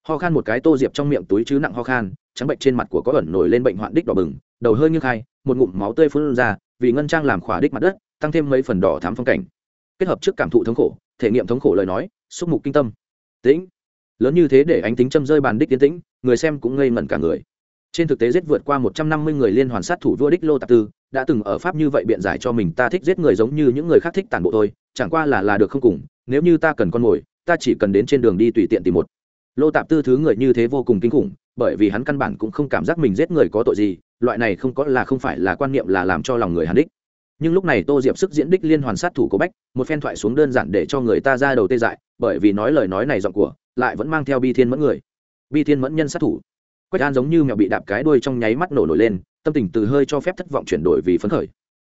Ho khan một cái tô diệp trong miệng túi chứ nặng ho khan, trắng bệnh trên mặt của có ẩn nổi lên bệnh hoạn đích đỏ bừng, đầu hơi như khai, một ngụm máu tươi phun ra vì ngân trang làm khỏa đích mặt đất, tăng thêm mấy phần đỏ thám phong cảnh. Kết hợp trước cảm thụ thống khổ, thể nghiệm thống khổ lời nói, xúc mục kinh tâm. Tĩnh. Lớn như thế để ánh tính châm rơi bàn đích tiến tĩnh, người xem cũng ngây ngẩn cả người. Trên thực tế giết vượt qua một trăm năm mươi người liên hoàn sát thủ vua đích lô tạp tư, đã từng ở pháp như vậy biện giải cho mình ta thích giết người giống như những người khác thích tàn bộ thôi, chẳng qua là là được không cùng, nếu như ta cần con mồi, ta chỉ cần đến trên đường đi tùy tiện tìm một. Lô tạp tư thứ người như thế vô cùng kinh khủng, bởi vì hắn căn bản cũng không cảm giác mình giết người có tội gì loại này không có là không phải là quan niệm là làm cho lòng người hàn đích. Nhưng lúc này tô diệp sức diễn đích liên hoàn sát thủ của bách, một phen thoại xuống đơn giản để cho người ta ra đầu tê dại, bởi vì nói lời nói này giọng của lại vẫn mang theo bi thiên mẫn người. Bi thiên mẫn nhân sát thủ. Quách an giống như mèo bị đạp cái đuôi trong nháy mắt nổ nổi lên, tâm tình từ hơi cho phép thất vọng chuyển đổi vì phấn khởi.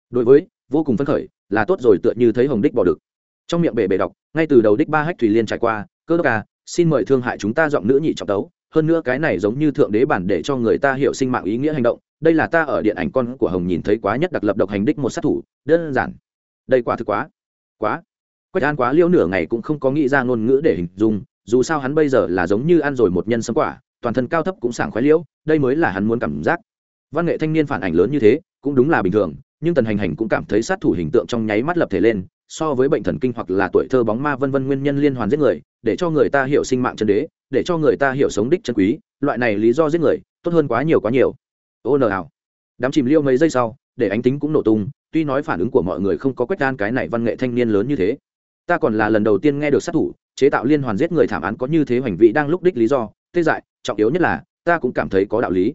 Đối với, vô cùng phấn khởi, là tốt rồi tựa như thấy hồng đích bỏ được. Trong miệng bể bể đọc, ngay từ đầu đích ba hách thủy liên trải qua, cơ đốc ca xin mời thương hại chúng ta giọng nữ nhị trọng tấu hơn nữa cái này giống như thượng đế bản để cho người ta hiểu sinh mạng ý nghĩa hành động, đây là ta ở điện ảnh con của hồng nhìn thấy quá nhất đặc lập độc hành đích một sát thủ, đơn giản. Đây quả thực quá quá. Quách an quá liêu nửa ngày cũng không có nghĩ ra ngôn ngữ để hình dung, dù sao hắn bây giờ là giống như ăn rồi một nhân sấm quả, toàn thân cao thấp cũng sảng khoái liễu, đây mới là hắn muốn cảm giác. Văn nghệ thanh niên phản ảnh lớn như thế, cũng đúng là bình thường, nhưng tần hành hành cũng cảm thấy sát thủ hình tượng trong nháy mắt lập thể lên, so với bệnh thần kinh hoặc là tuổi thơ bóng ma vân vân nguyên nhân liên hoàn giết người để cho người ta hiểu sinh mạng chân đế, để cho người ta hiểu sống đích chân quý, loại này lý do giết người, tốt hơn quá nhiều quá nhiều. Ô nờ ảo. Đám chìm liêu mấy giây sau, để ánh tính cũng nổ tung, tuy nói phản ứng của mọi người không có quét gan cái này văn nghệ thanh niên lớn như thế. Ta còn là lần đầu tiên nghe được sát thủ chế tạo liên hoàn giết người thảm án có như thế hành vi đang lúc đích lý do tê dại, trọng yếu nhất là, ta cũng cảm thấy có đạo lý.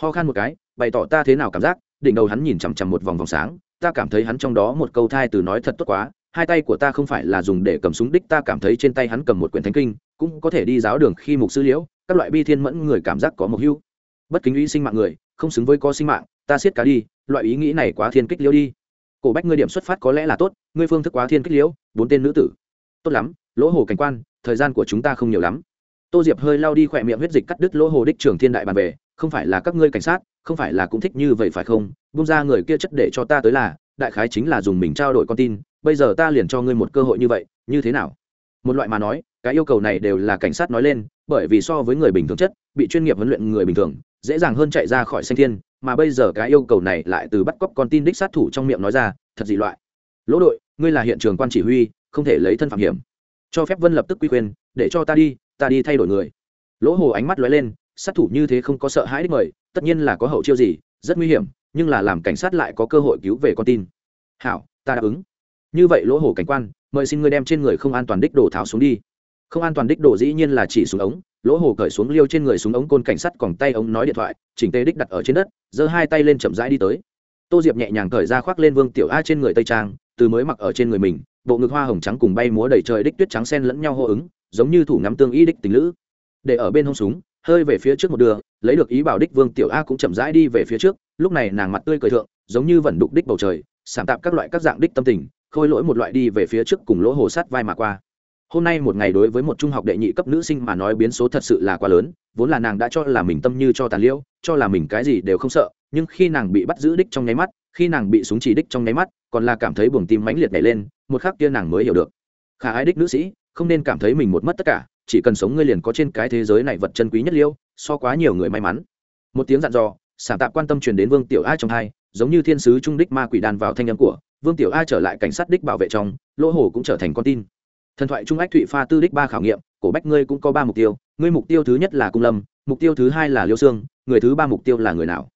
Ho khan một cái, bày tỏ ta thế nào cảm giác, đỉnh đầu hắn nhìn chằm chằm một vòng vòng sáng, ta cảm thấy hắn trong đó một câu thai từ nói thật tốt quá hai tay của ta không phải là dùng để cầm súng đích, ta cảm thấy trên tay hắn cầm một quyển thánh kinh, cũng có thể đi giáo đường khi mục sư liễu, các loại bi thiên mẫn người cảm giác có mục hưu bất kính ý sinh mạng người, không xứng với có sinh mạng, ta siết cá đi, loại ý nghĩ này quá thiên kích liễu đi. Cổ bách ngươi điểm xuất phát có lẽ là tốt, ngươi phương thức quá thiên kích liễu, bốn tên nữ tử. Tốt lắm, lỗ hồ cảnh quan, thời gian của chúng ta không nhiều lắm. Tô diệp hơi lao đi khỏe miệng huyết dịch cắt đứt lỗ hồ đích trường thiên đại bàn về, không phải là các ngươi cảnh sát, không phải là cũng thích như vậy phải không? Bung ra người kia chất để cho ta tới là, đại khái chính là dùng mình trao đổi con tin bây giờ ta liền cho ngươi một cơ hội như vậy, như thế nào? Một loại mà nói, cái yêu cầu này đều là cảnh sát nói lên, bởi vì so với người bình thường chất, bị chuyên nghiệp huấn luyện người bình thường, dễ dàng hơn chạy ra khỏi xanh thiên, mà bây giờ cái yêu cầu này lại từ bắt cóc con tin đích sát thủ trong miệng nói ra, thật dị loại. Lỗ đội, ngươi là hiện trường quan chỉ huy, không thể lấy thân phạm hiểm. Cho phép vân lập tức quy quyền để cho ta đi ta đi thay đổi người. Lỗ hồ ánh mắt lóe lên, sát thủ như thế không có sợ hãi đích mời, tất nhiên là có hậu chiêu gì, rất nguy hiểm, nhưng là làm cảnh sát lại có cơ hội cứu về con tin. Hảo, ta đáp ứng như vậy lỗ hổ cảnh quan, mời xin ngươi đem trên người không an toàn đích đồ tháo xuống đi. Không an toàn đích đồ dĩ nhiên là chỉ xuống ống, lỗ hồ cởi xuống liêu trên người xuống ống côn cảnh sát còn tay ống nói điện thoại, chỉnh tê đích đặt ở trên đất, giơ hai tay lên chậm rãi đi tới. Tô diệp nhẹ nhàng cởi ra khoác lên vương tiểu a trên người tây trang, từ mới mặc ở trên người mình, bộ ngực hoa hồng trắng cùng bay múa đầy trời đích tuyết trắng sen lẫn nhau hô ứng, giống như thủ ngắm tương ý đích tình lữ. Để ở bên hông súng, hơi về phía trước một đường, lấy được ý bảo đích vương tiểu a cũng chậm rãi đi về phía trước, lúc này nàng mặt tươi cười thượng, giống như vẫn đục đích bầu trời sảm tạp các loại các dạng đích tâm tình khôi lỗi một loại đi về phía trước cùng lỗ hồ sát vai mà qua. Hôm nay một ngày đối với một trung học đệ nhị cấp nữ sinh mà nói biến số thật sự là quá lớn, vốn là nàng đã cho là mình tâm như cho tàn liễu, cho là mình cái gì đều không sợ, nhưng khi nàng bị bắt giữ đích trong nháy mắt, khi nàng bị súng chỉ đích trong nháy mắt, còn là cảm thấy buồng tim mãnh liệt nhảy lên, một khắc kia nàng mới hiểu được. Khả ái đích nữ sĩ, không nên cảm thấy mình một mất tất cả, chỉ cần sống ngươi liền có trên cái thế giới này vật chân quý nhất liêu, so quá nhiều người may mắn. Một tiếng dặn dò sản tạp quan tâm truyền đến vương tiểu ai trong hai, giống như thiên sứ trung đích ma quỷ đàn vào thanh âm của vương tiểu a trở lại cảnh sát đích bảo vệ trong, lỗ hồ cũng trở thành con tin. Thần thoại trung ách thụy pha tư đích ba khảo nghiệm, cổ bách ngươi cũng có ba mục tiêu, ngươi mục tiêu thứ nhất là cung lâm, mục tiêu thứ hai là liêu xương người thứ ba mục tiêu là người nào?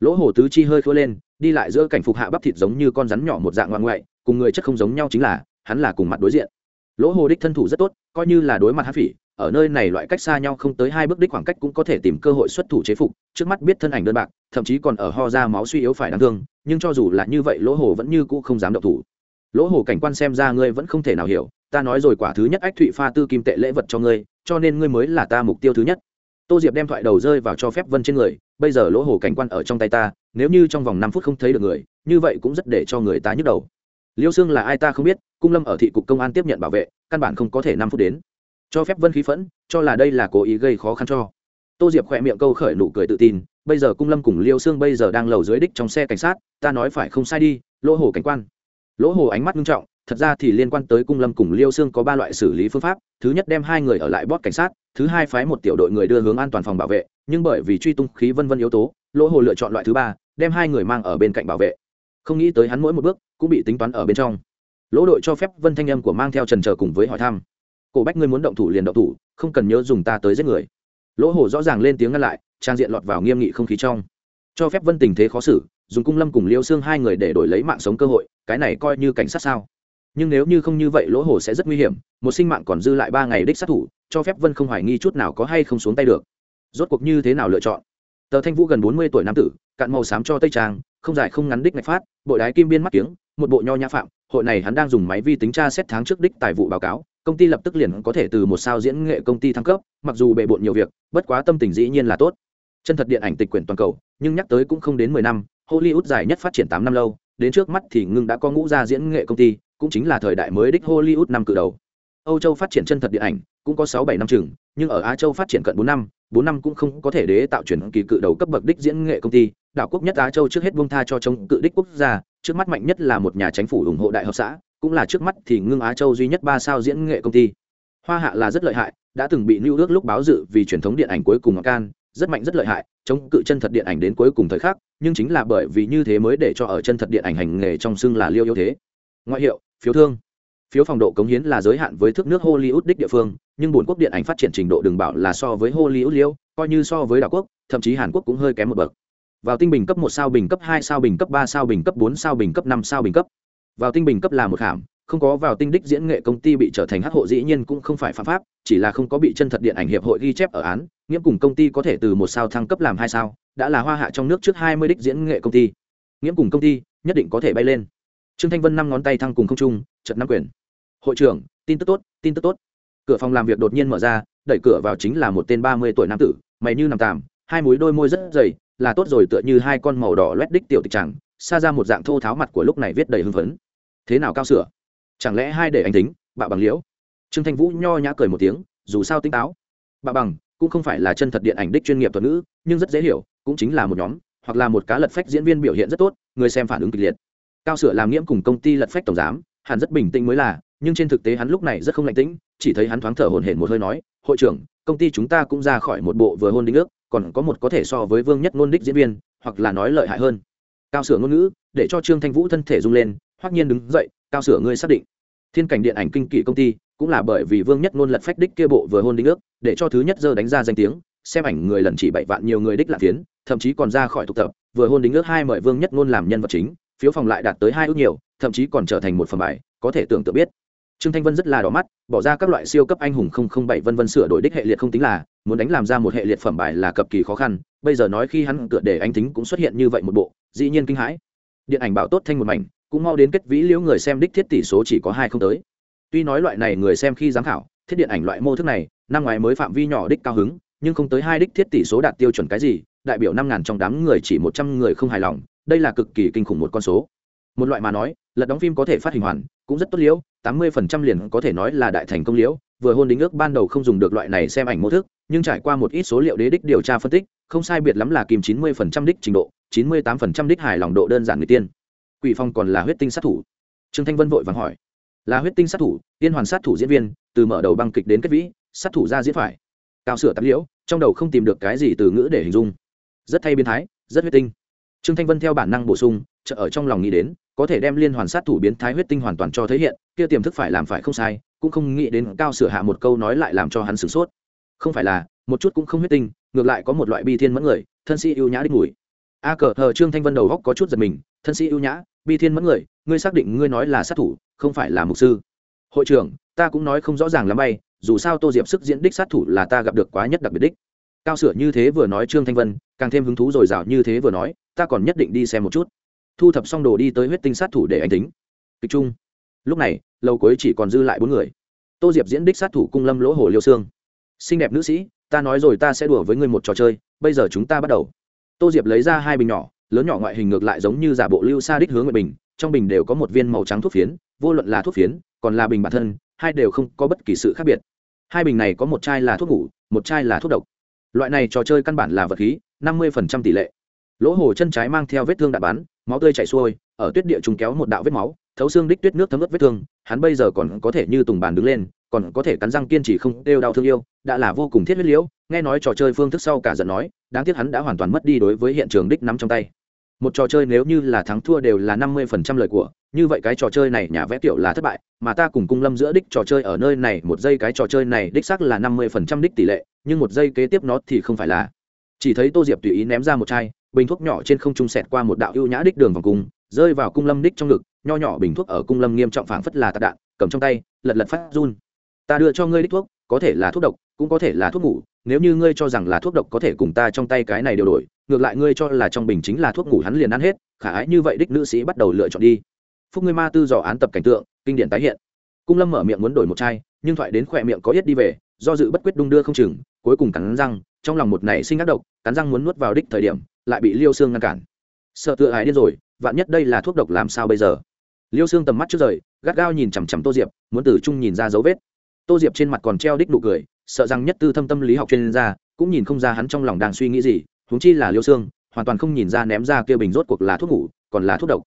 Lỗ hồ tứ chi hơi khô lên, đi lại giữa cảnh phục hạ bắp thịt giống như con rắn nhỏ một dạng ngoan ngoại, cùng người chất không giống nhau chính là, hắn là cùng mặt đối diện. Lỗ hồ đích thân thủ rất tốt, coi như là đối mặt hát phỉ ở nơi này loại cách xa nhau không tới hai bước đích khoảng cách cũng có thể tìm cơ hội xuất thủ chế phục, trước mắt biết thân ảnh đơn bạc, thậm chí còn ở ho ra máu suy yếu phải đáng thương, nhưng cho dù là như vậy lỗ hồ vẫn như cũ không dám động thủ. Lỗ hồ cảnh quan xem ra ngươi vẫn không thể nào hiểu, ta nói rồi quả thứ nhất ách thụy pha tư kim tệ lễ vật cho ngươi, cho nên ngươi mới là ta mục tiêu thứ nhất. Tô diệp đem thoại đầu rơi vào cho phép vân trên người, bây giờ lỗ hồ cảnh quan ở trong tay ta, nếu như trong vòng năm phút không thấy được người, như vậy cũng rất để cho người ta nhức đầu. Liêu xương là ai ta không biết, cung lâm ở thị cục công an tiếp nhận bảo vệ, căn bản không có thể năm phút đến cho phép vân khí phẫn, cho là đây là cố ý gây khó khăn cho. Tô diệp khỏe miệng câu khởi nụ cười tự tin, bây giờ cung lâm cùng liêu xương bây giờ đang lầu dưới đích trong xe cảnh sát, ta nói phải không sai đi, lỗ hồ cảnh quan. Lỗ hồ ánh mắt nghiêm trọng, thật ra thì liên quan tới cung lâm cùng liêu xương có ba loại xử lý phương pháp, thứ nhất đem hai người ở lại bót cảnh sát, thứ hai phái một tiểu đội người đưa hướng an toàn phòng bảo vệ, nhưng bởi vì truy tung khí vân vân yếu tố, lỗ hồ lựa chọn loại thứ ba, đem hai người mang ở bên cạnh bảo vệ. Không nghĩ tới hắn mỗi một bước cũng bị tính toán ở bên trong. Lỗ đội cho phép vân thanh âm của mang theo trần trờ cùng với hỏi thăm cổ bách ngươi muốn động thủ liền động thủ, không cần nhớ dùng ta tới giết người. Lỗ Hổ rõ ràng lên tiếng ngăn lại, trang diện lọt vào nghiêm nghị không khí trong. Cho phép vân tình thế khó xử, dùng cung lâm cùng liêu xương hai người để đổi lấy mạng sống cơ hội, cái này coi như cảnh sát sao? Nhưng nếu như không như vậy lỗ Hổ sẽ rất nguy hiểm, một sinh mạng còn dư lại ba ngày đích sát thủ, cho phép vân không hoài nghi chút nào có hay không xuống tay được. Rốt cuộc như thế nào lựa chọn? Tờ thanh vũ gần bốn mươi tuổi nam tử, cạn màu xám cho tây trang, không dài không ngắn đích ngạch phát, bội đái kim biên mắt kiếng, một bộ nho nhã phạm, hội này hắn đang dùng máy vi tính tra xét tháng trước đích tài vụ báo cáo công ty lập tức liền có thể từ một sao diễn nghệ công ty thăng cấp, mặc dù bề bộn nhiều việc, bất quá tâm tình dĩ nhiên là tốt. Chân thật điện ảnh tịch quyển toàn cầu, nhưng nhắc tới cũng không đến mười năm, hollywood dài nhất phát triển tám năm lâu, đến trước mắt thì ngưng đã có ngũ gia diễn nghệ công ty, cũng chính là thời đại mới đích hollywood năm cử đầu. Âu châu phát triển chân thật điện ảnh, cũng có sáu bảy năm chừng, nhưng ở á châu phát triển cận bốn năm bốn năm cũng không có thể đế tạo chuyển kỳ cự đầu cấp bậc đích diễn nghệ công ty. Đảo quốc nhất á châu trước hết buông tha cho chống cự đích quốc gia, trước mắt mạnh nhất là một nhà chính phủ ủng hộ đại hợp xã cũng là trước mắt thì ngưng á châu duy nhất ba sao diễn nghệ công ty. Hoa hạ là rất lợi hại, đã từng bị lưu ước lúc báo dự vì truyền thống điện ảnh cuối cùng ngọc can, rất mạnh rất lợi hại, chống cự chân thật điện ảnh đến cuối cùng thời khắc, nhưng chính là bởi vì như thế mới để cho ở chân thật điện ảnh hành nghề trong xưng là liêu yếu thế. Ngoại hiệu, phiếu thương. Phiếu phòng độ cống hiến là giới hạn với thước nước hollywood đích địa phương, nhưng bốn quốc điện ảnh phát triển trình độ đừng bảo là so với hollywood liêu, coi như so với đảo quốc, thậm chí hàn quốc cũng hơi kém một bậc. Vào tinh bình cấp một sao bình cấp hai sao bình cấp ba sao bình cấp bốn sao bình cấp năm sao bình cấp vào tinh bình cấp là một hàm, không có vào tinh đích diễn nghệ công ty bị trở thành hắc hộ dĩ nhiên cũng không phải phạm pháp, chỉ là không có bị chân thật điện ảnh hiệp hội ghi chép ở án, nghiễm cùng công ty có thể từ một sao thăng cấp làm hai sao, đã là hoa hạ trong nước trước hai mươi đích diễn nghệ công ty. Nghiễm cùng công ty, nhất định có thể bay lên. Trương thanh vân năm ngón tay thăng cùng không trung trận năm quyền. Hội trưởng, tin tức tốt, tin tức tốt. Cửa phòng làm việc đột nhiên mở ra, đẩy cửa vào chính là một tên ba mươi tuổi nam tử, mày như nằm tàm hai múi đôi môi rất dày, là tốt rồi tựa như hai con màu đỏ loét đích tiểu tịch chẳng xa ra một dạng thô tháo mặt của lúc này viết đầy hưng phấn thế nào cao sửa? Chẳng lẽ hai để anh tính, bạ bằng liễu? Trương thanh vũ nho nhã cười một tiếng, dù sao tinh táo. Bạ bằng cũng không phải là chân thật điện ảnh đích chuyên nghiệp thuật ngữ, nhưng rất dễ hiểu, cũng chính là một nhóm, hoặc là một cá lật phách diễn viên biểu hiện rất tốt, người xem phản ứng kịch liệt. Cao sửa làm nghiễm cùng công ty lật phách tổng giám, hẳn rất bình tĩnh mới là, nhưng trên thực tế hắn lúc này rất không lạnh tĩnh, chỉ thấy hắn thoáng thở hổn hển một hơi nói, hội trưởng, công ty chúng ta cũng ra khỏi một bộ vừa hôn đính ước, còn có một có thể so với vương nhất ngôn đích diễn viên, hoặc là nói lợi hại hơn. Cao sửa ngôn ngữ, để cho trương thanh vũ thân thể rung lên hoắc nhiên đứng dậy cao sửa ngươi xác định. Thiên cảnh điện ảnh kinh kỳ công ty cũng là bởi vì vương nhất ngôn lật phách đích kia bộ vừa hôn đính ước để cho thứ nhất giờ đánh ra danh tiếng xem ảnh người lần chỉ bảy vạn nhiều người đích lạc tiến, thậm chí còn ra khỏi tục tập vừa hôn đính ước hai mời vương nhất ngôn làm nhân vật chính phiếu phòng lại đạt tới hai ước nhiều thậm chí còn trở thành một phần bài có thể tưởng tượng biết. Trương thanh vân rất là đỏ mắt bỏ ra các loại siêu cấp anh hùng không không bảy vân vân sửa đổi đích hệ liệt không tính là muốn đánh làm ra một hệ liệt phẩm bài là cực kỳ khó khăn bây giờ nói khi hắn tựa để anh tính cũng xuất hiện như vậy một bộ dĩ nhiên kinh hãi. Điện ảnh bảo tốt thanh một mảnh cũng mau đến kết vĩ liễu người xem đích thiết tỷ số chỉ có hai không tới. Tuy nói loại này người xem khi giám khảo, thiết điện ảnh loại mô thức này, năm ngoái mới phạm vi nhỏ đích cao hứng, nhưng không tới hai đích thiết tỷ số đạt tiêu chuẩn cái gì, đại biểu năm ngàn trong đám người chỉ một trăm người không hài lòng, đây là cực kỳ kinh khủng một con số. Một loại mà nói, lật đóng phim có thể phát hình hoàn, cũng rất tốt liễu, tám mươi phần trăm liền có thể nói là đại thành công liễu, vừa hôn đính ước ban đầu không dùng được loại này xem ảnh mô thức, nhưng trải qua một ít số liệu đế đích điều tra phân tích, không sai biệt lắm là kìm chín mươi phần trăm đích trình độ, chín mươi tám phần trăm đích hài lòng độ đơn giản người tiên quỷ phong còn là huyết tinh sát thủ. Trương thanh vân vội vàng hỏi, là huyết tinh sát thủ, tiên hoàn sát thủ diễn viên, từ mở đầu băng kịch đến kết vĩ, sát thủ ra diễn phải. Cao sửa tắt liễu, trong đầu không tìm được cái gì từ ngữ để hình dung. Rất thay biến thái, rất huyết tinh. Trương thanh vân theo bản năng bổ sung chợ ở trong lòng nghĩ đến, có thể đem liên hoàn sát thủ biến thái huyết tinh hoàn toàn cho thấy hiện, kia tiềm thức phải làm phải không sai, cũng không nghĩ đến cao sửa hạ một câu nói lại làm cho hắn sửng sốt. Không phải là, một chút cũng không huyết tinh, ngược lại có một loại bi thiên mẫn người, thân sĩ ưu nhã đích mùi. A cờ hờ trương thanh vân đầu góc có chút giật mình, thân sĩ ưu nhã bi thiên mẫn người, ngươi xác định ngươi nói là sát thủ, không phải là mục sư. Hội trưởng, ta cũng nói không rõ ràng lắm bay, dù sao tô diệp sức diễn đích sát thủ là ta gặp được quá nhất đặc biệt đích. Cao sửa như thế vừa nói trương thanh vân, càng thêm hứng thú r ồ i r à o như thế vừa nói, ta còn nhất định đi xem một chút. Thu thập xong đồ đi tới huyết tinh sát thủ để anh tính. Kịch trung. Lúc này lâu cuối chỉ còn dư lại bốn người. Tô diệp diễn đích sát thủ cung lâm lỗ hồ liêu xương xinh đẹp nữ sĩ, ta nói rồi ta sẽ đùa với ngươi một trò chơi, bây giờ chúng ta bắt đầu. Tô diệp lấy ra hai bình nhỏ lớn nhỏ ngoại hình ngược lại giống như giả bộ lưu xa đích hướng nguyện bình, trong bình đều có một viên màu trắng thuốc phiến, vô luận là thuốc phiến, còn là bình bản thân, hai đều không có bất kỳ sự khác biệt. Hai bình này có một chai là thuốc ngủ, một chai là thuốc độc. Loại này trò chơi căn bản là vật khí, năm mươi tỷ lệ. Lỗ hồ chân trái mang theo vết thương đạn bắn, máu tươi chảy xuôi, ở tuyết địa trùng kéo một đạo vết máu, thấu xương đích tuyết nước thấm ướt vết thương, hắn bây giờ còn có thể như tùng bàn đứng lên, còn có thể cắn răng kiên trì không đeo đau thương yêu, đã là vô cùng thiết huyết liễu, nghe nói trò chơi phương thức sau cả giận nói, đáng tiếc hắn đã hoàn toàn mất đi đối với hiện trường đích nắm trong tay một trò chơi nếu như là thắng thua đều là năm mươi phần trăm lời của, như vậy cái trò chơi này nhà vẽ tiểu là thất bại, mà ta cùng cung lâm giữa đích trò chơi ở nơi này, một giây cái trò chơi này đích xác là năm mươi phần trăm đích tỷ lệ, nhưng một giây kế tiếp nó thì không phải là. Chỉ thấy tô diệp tùy ý ném ra một chai, bình thuốc nhỏ trên không trung sẹt qua một đạo ưu nhã đích đường vòng cung, rơi vào cung lâm đích trong ngực, nho nhỏ bình thuốc ở cung lâm nghiêm trọng phảng phất là tạc đạn, cầm trong tay, lật lật phát run. Ta đưa cho ngươi đích thuốc, có thể là thuốc độc cũng có thể là thuốc ngủ, nếu như ngươi cho rằng là thuốc độc có thể cùng ta trong tay cái này đều đổi, ngược lại ngươi cho là trong bình chính là thuốc ngủ hắn liền ăn hết, khả ái như vậy đích nữ sĩ bắt đầu lựa chọn đi. Phúc ngươi ma tư dò án tập cảnh tượng, kinh điển tái hiện. Cung lâm mở miệng muốn đổi một chai, nhưng thoại đến khỏe miệng có yết đi về, do dự bất quyết đung đưa không chừng, cuối cùng cắn răng, trong lòng một nảy sinh ác độc, cắn răng muốn nuốt vào đích thời điểm, lại bị liêu xương ngăn cản. Sợ tự ái điên rồi, vạn nhất đây là thuốc độc làm sao bây giờ? Liêu xương tầm mắt trước rời, gắt gao nhìn chằm chằm tô diệp, muốn từ trung nhìn ra dấu vết. Tô diệp trên mặt còn treo đích nụ cười sợ rằng nhất tư thâm tâm lý học chuyên gia cũng nhìn không ra hắn trong lòng đang suy nghĩ gì, huống chi là liêu xương hoàn toàn không nhìn ra ném ra kia bình rốt cuộc là thuốc ngủ, còn là thuốc độc.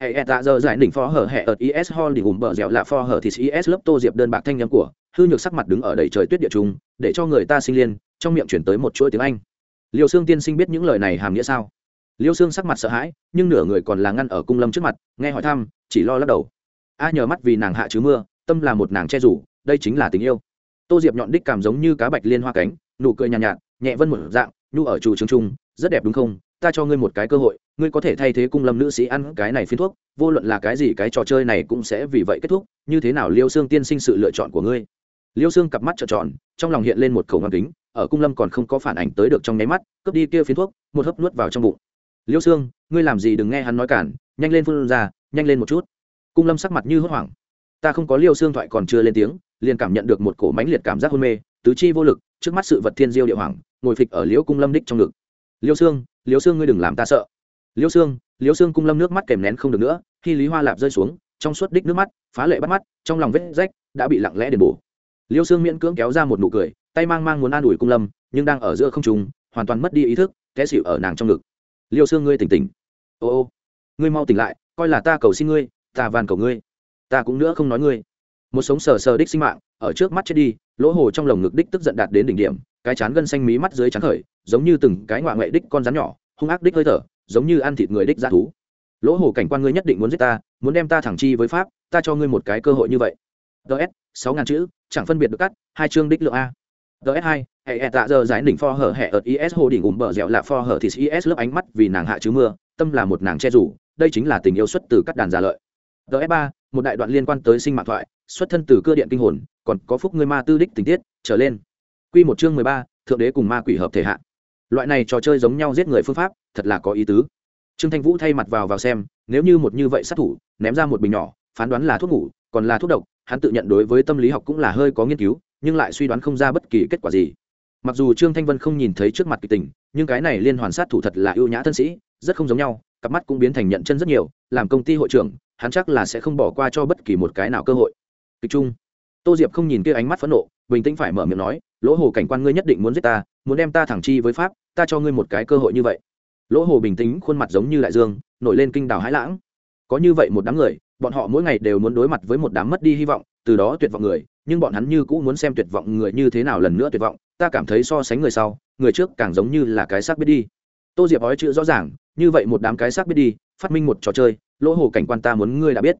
Hệ e tạ giờ giải đỉnh phó hở hệ ợt is ho đi ủng bờ dẻo là phó hở thì is lớp tô diệp đơn bạc thanh nhắm của, hư nhược sắc mặt đứng ở đầy trời tuyết địa trung, để cho người ta sinh liên, trong miệng chuyển tới một chuỗi tiếng anh. Liêu xương tiên sinh biết những lời này hàm nghĩa sao? Liêu xương sắc mặt sợ hãi, nhưng nửa người còn là ngăn ở cung lâm trước mặt, nghe hỏi thăm, chỉ lo lắc đầu. A nhờ mắt vì nàng hạ chứ mưa, tâm là một nàng che rủ, đây chính là tình yêu tô diệp nhọn đích cảm giống như cá bạch liên hoa cánh nụ cười nhàn nhạt, nhạt nhẹ vân một dạng nhu ở chủ trường trung rất đẹp đúng không? Ta cho ngươi một cái cơ hội ngươi có thể thay thế cung lâm nữ sĩ ăn cái này phiến thuốc vô luận là cái gì cái trò chơi này cũng sẽ vì vậy kết thúc như thế nào liêu xương tiên sinh sự lựa chọn của ngươi? Liêu xương cặp mắt trợn tròn trong lòng hiện lên một khẩu ngang kính ở cung lâm còn không có phản ảnh tới được trong nháy mắt cướp đi kia phiến thuốc một hớp nuốt vào trong bụng. Liêu xương ngươi làm gì đừng nghe hắn nói cản nhanh lên phun ra nhanh lên một chút. Cung lâm sắc mặt như hốt hoảng. Ta không có liêu xương thoại còn chưa lên tiếng liền cảm nhận được một cổ mãnh liệt cảm giác hôn mê, tứ chi vô lực, trước mắt sự vật thiên diêu địa hoàng ngồi phịch ở liễu cung lâm đích trong ngực. Liêu xương liêu xương ngươi đừng làm ta sợ. Liêu xương liêu xương cung lâm nước mắt kèm nén không được nữa, khi lý hoa lạp rơi xuống, trong suốt đích nước mắt, phá lệ bắt mắt, trong lòng vết rách đã bị lặng lẽ đền bù. Liêu xương miễn cưỡng kéo ra một nụ cười, tay mang mang muốn an ủi cung lâm, nhưng đang ở giữa không trùng hoàn toàn mất đi ý thức, té xịu ở nàng trong ngực. Liêu xương ngươi tỉnh tỉnh. Ô ô, ngươi mau tỉnh lại, coi là ta cầu xin ngươi, ta van cầu ngươi, ta cũng nữa không nói ngươi một sống sờ sờ đích sinh mạng, ở trước mắt chết đi, lỗ hồ trong lồng ngực đích tức giận đạt đến đỉnh điểm, cái chán gân xanh mí mắt dưới trắng khởi, giống như từng cái ngoại ngoại đích con rắn nhỏ, hung ác đích hơi thở, giống như ăn thịt người đích dã thú. Lỗ hồ cảnh quan ngươi nhất định muốn giết ta, muốn đem ta thẳng chi với pháp, ta cho ngươi một cái cơ hội như vậy. Ts sáu ngàn chữ, chẳng phân biệt được cắt, hai chương đích lượng a. Ts hai, hệ hệ tạ giờ giải đỉnh pho hở hệ ợt is hồ đỉnh ủng bờ dẻo là pho hở thịt is lớp ánh mắt vì nàng hạ chứ mưa, tâm là một nàng che rủ, đây chính là tình yêu xuất từ các đàn giả lợi. Ts ba, một đại đoạn liên quan tới sinh mạng thoại xuất thân từ cơ điện kinh hồn, còn có phúc ngươi ma tư đích tình tiết, trở lên. Quy một chương mười ba, thượng đế cùng ma quỷ hợp thể hạ. Loại này trò chơi giống nhau giết người phương pháp, thật là có ý tứ. Trương thanh vũ thay mặt vào vào xem, nếu như một như vậy sát thủ, ném ra một bình nhỏ, phán đoán là thuốc ngủ, còn là thuốc độc, hắn tự nhận đối với tâm lý học cũng là hơi có nghiên cứu, nhưng lại suy đoán không ra bất kỳ kết quả gì. Mặc dù trương thanh vân không nhìn thấy trước mặt kịch tình, nhưng cái này liên hoàn sát thủ thật là ưu nhã thân sĩ, rất không giống nhau, cặp mắt cũng biến thành nhận chân rất nhiều, làm công ty hội trưởng, hắn chắc là sẽ không bỏ qua cho bất kỳ một cái nào cơ hội kịch trung tô diệp không nhìn kia ánh mắt phẫn nộ, bình tĩnh phải mở miệng nói, lỗ hồ cảnh quan ngươi nhất định muốn giết ta, muốn đem ta thẳng chi với pháp, ta cho ngươi một cái cơ hội như vậy. Lỗ hồ bình tĩnh, khuôn mặt giống như đại dương, nổi lên kinh đào hãi lãng. Có như vậy một đám người, bọn họ mỗi ngày đều muốn đối mặt với một đám mất đi hy vọng, từ đó tuyệt vọng người, nhưng bọn hắn như cũ muốn xem tuyệt vọng người như thế nào lần nữa tuyệt vọng, ta cảm thấy so sánh người sau, người trước càng giống như là cái xác biết đi. Tô diệp nói chữ rõ ràng, như vậy một đám cái xác biết đi, phát minh một trò chơi, lỗ hồ cảnh quan ta muốn ngươi đã biết.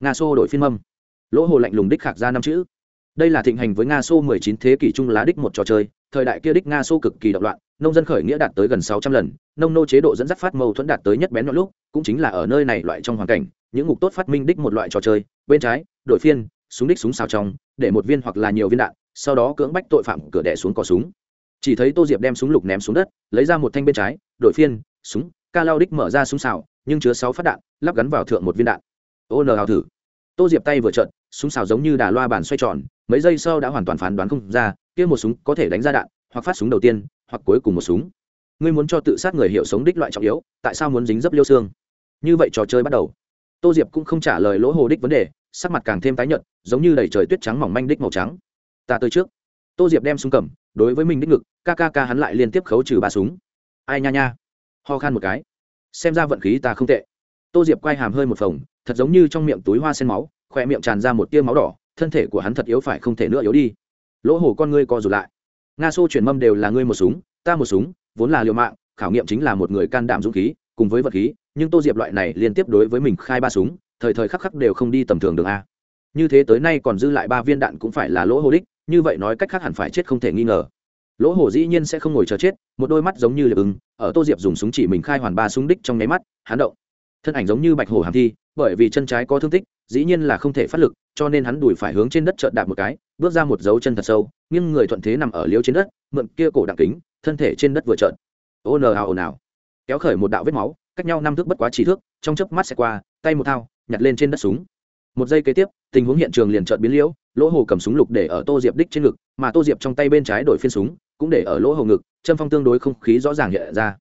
Nga xô đổi phiên mâm lỗ hồ lạnh lùng đích khạc ra năm chữ. Đây là thịnh hành với nga xô 19 thế kỷ trung lá đích một trò chơi, thời đại kia đích nga xô cực kỳ động loạn, nông dân khởi nghĩa đạt tới gần 600 lần, nông nô chế độ dẫn dắt phát mâu thuẫn đạt tới nhất bén nhọn lúc, cũng chính là ở nơi này loại trong hoàn cảnh, những ngục tốt phát minh đích một loại trò chơi, bên trái đội phiên, súng đích súng xào trong, để một viên hoặc là nhiều viên đạn, sau đó cưỡng bách tội phạm cửa đẻ xuống cò súng. Chỉ thấy tô diệp đem súng lục ném xuống đất, lấy ra một thanh bên trái đội phiên, súng, ca lao đích mở ra súng xào, nhưng chứa sáu phát đạn, lắp gắn vào thượng một viên đạn. Ô nờ hào thử tô diệp tay vừa trận súng xào giống như đà loa bàn xoay tròn, mấy giây sau đã hoàn toàn phán đoán không ra, kia một súng có thể đánh ra đạn, hoặc phát súng đầu tiên, hoặc cuối cùng một súng. Ngươi muốn cho tự sát người hiểu sống đích loại trọng yếu, tại sao muốn dính dấp liêu xương? Như vậy trò chơi bắt đầu. Tô diệp cũng không trả lời lỗ hồ đích vấn đề, sắc mặt càng thêm tái nhợt, giống như đầy trời tuyết trắng mỏng manh đích màu trắng. Ta tới trước. Tô diệp đem súng cầm, đối với mình đích ngực, ca ca ca hắn lại liên tiếp khấu trừ ba súng. Ai nha nha. Ho khan một cái. Xem ra vận khí ta không tệ. Tô diệp quay hàm hơi một phòng thật giống như trong miệng túi hoa sen máu, khoe miệng tràn ra một tia máu đỏ, thân thể của hắn thật yếu phải không thể nữa yếu đi. Lỗ hổ con ngươi co rụt lại. Nga xô chuyển mâm đều là ngươi một súng, ta một súng, vốn là liều mạng, khảo nghiệm chính là một người can đảm dũng khí, cùng với vật khí, nhưng tô diệp loại này liên tiếp đối với mình khai ba súng, thời thời khắc khắc đều không đi tầm thường đường a. Như thế tới nay còn dư lại ba viên đạn cũng phải là lỗ hồ đích, như vậy nói cách khác hẳn phải chết không thể nghi ngờ. Lỗ hồ dĩ nhiên sẽ không ngồi chờ chết, một đôi mắt giống như liệp ứng ở tô diệp dùng súng chỉ mình khai hoàn ba súng đích trong nháy mắt, hắn động. Thân ảnh giống như bạch hồ hàm thi bởi vì chân trái có thương tích, dĩ nhiên là không thể phát lực, cho nên hắn đùi phải hướng trên đất trợn đạp một cái, bước ra một dấu chân thật sâu nhưng người thuận thế nằm ở liếu trên đất, mượn kia cổ đặc kính, thân thể trên đất vừa trợn. Ô nờ hào ồn ào. Kéo khởi một đạo vết máu, cách nhau năm thước bất quá chỉ thước, trong chớp mắt xe qua, tay một thao, nhặt lên trên đất súng. Một giây kế tiếp, tình huống hiện trường liền trợn biến liễu, lỗ hồ cầm súng lục để ở tô diệp đích trên ngực, mà tô diệp trong tay bên trái đổi phiên súng, cũng để ở lỗ hồ ngực, châm phong tương đối không khí rõ ràng hiện ra.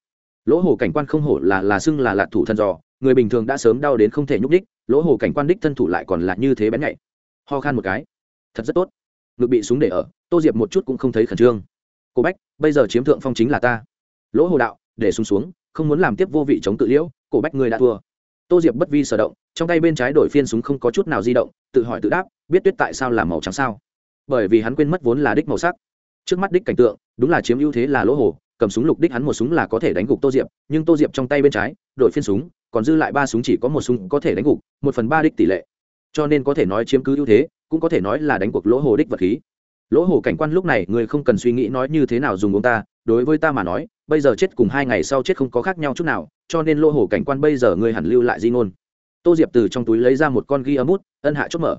Lỗ hồ cảnh quan không hổ là là xưng là lạc thủ thân dò người bình thường đã sớm đau đến không thể nhúc đích lỗ hồ cảnh quan đích thân thủ lại còn là như thế bén nhạy. Ho khan một cái. Thật rất tốt. Ngực bị súng để ở, tô diệp một chút cũng không thấy khẩn trương. Cô bách, bây giờ chiếm thượng phong chính là ta. Lỗ hồ đạo, để súng xuống, không muốn làm tiếp vô vị chống tự liễu cổ bách người đã thua. Tô diệp bất vi sở động, trong tay bên trái đổi phiên súng không có chút nào di động, tự hỏi tự đáp, biết tuyết tại sao làm màu trắng sao? Bởi vì hắn quên mất vốn là đích màu sắc. Trước mắt đích cảnh tượng, đúng là chiếm ưu thế là lỗ hồ cầm súng lục đích hắn một súng là có thể đánh gục tô diệp, nhưng tô diệp trong tay bên trái, đổi phiên súng còn dư lại ba súng chỉ có một súng có thể đánh gục, một phần ba đích tỷ lệ. Cho nên có thể nói chiếm cứ ưu thế, cũng có thể nói là đánh cuộc lỗ hồ đích vật khí. Lỗ hồ cảnh quan lúc này, người không cần suy nghĩ nói như thế nào dùng ông ta, đối với ta mà nói, bây giờ chết cùng hai ngày sau chết không có khác nhau chút nào, cho nên lỗ hồ cảnh quan bây giờ ngươi hẳn lưu lại di ngôn. Tô diệp từ trong túi lấy ra một con ghi âm út ân hạ chốt mở.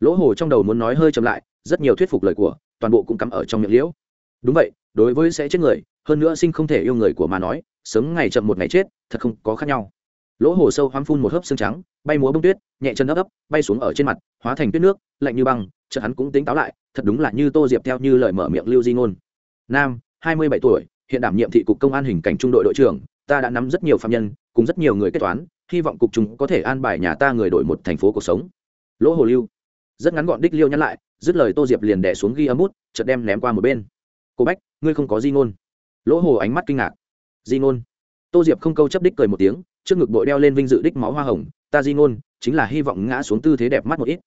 Lỗ hồ trong đầu muốn nói hơi chậm lại, rất nhiều thuyết phục lời của, toàn bộ cũng cắm ở trong miệng liễu. Đúng vậy, đối với sẽ chết người, hơn nữa sinh không thể yêu người của mà nói, sớm ngày chậm một ngày chết, thật không có khác nhau lỗ hồ sâu hoắm phun một hớp xương trắng, bay múa bông tuyết, nhẹ chân ấp ấp, bay xuống ở trên mặt, hóa thành tuyết nước, lạnh như băng, chợt hắn cũng tính táo lại, thật đúng là như tô diệp theo như lời mở miệng lưu di ngôn. Nam, hai mươi bảy tuổi, hiện đảm nhiệm thị cục công an hình cảnh trung đội đội trưởng, ta đã nắm rất nhiều phạm nhân, cùng rất nhiều người kết toán, hy vọng cục chúng có thể an bài nhà ta người đổi một thành phố cuộc sống. Lỗ hồ lưu, rất ngắn gọn đích liêu nhắn lại, dứt lời tô diệp liền đẻ xuống ghi âm bút, chợt đem ném qua một bên. Cô bách, ngươi không có di ngôn. Lỗ hồ ánh mắt kinh ngạc. Di ngôn tô diệp không câu chấp đích cười một tiếng, trước ngực bội đeo lên vinh dự đích máu hoa hồng, ta di ngôn, chính là hy vọng ngã xuống tư thế đẹp mắt một ít.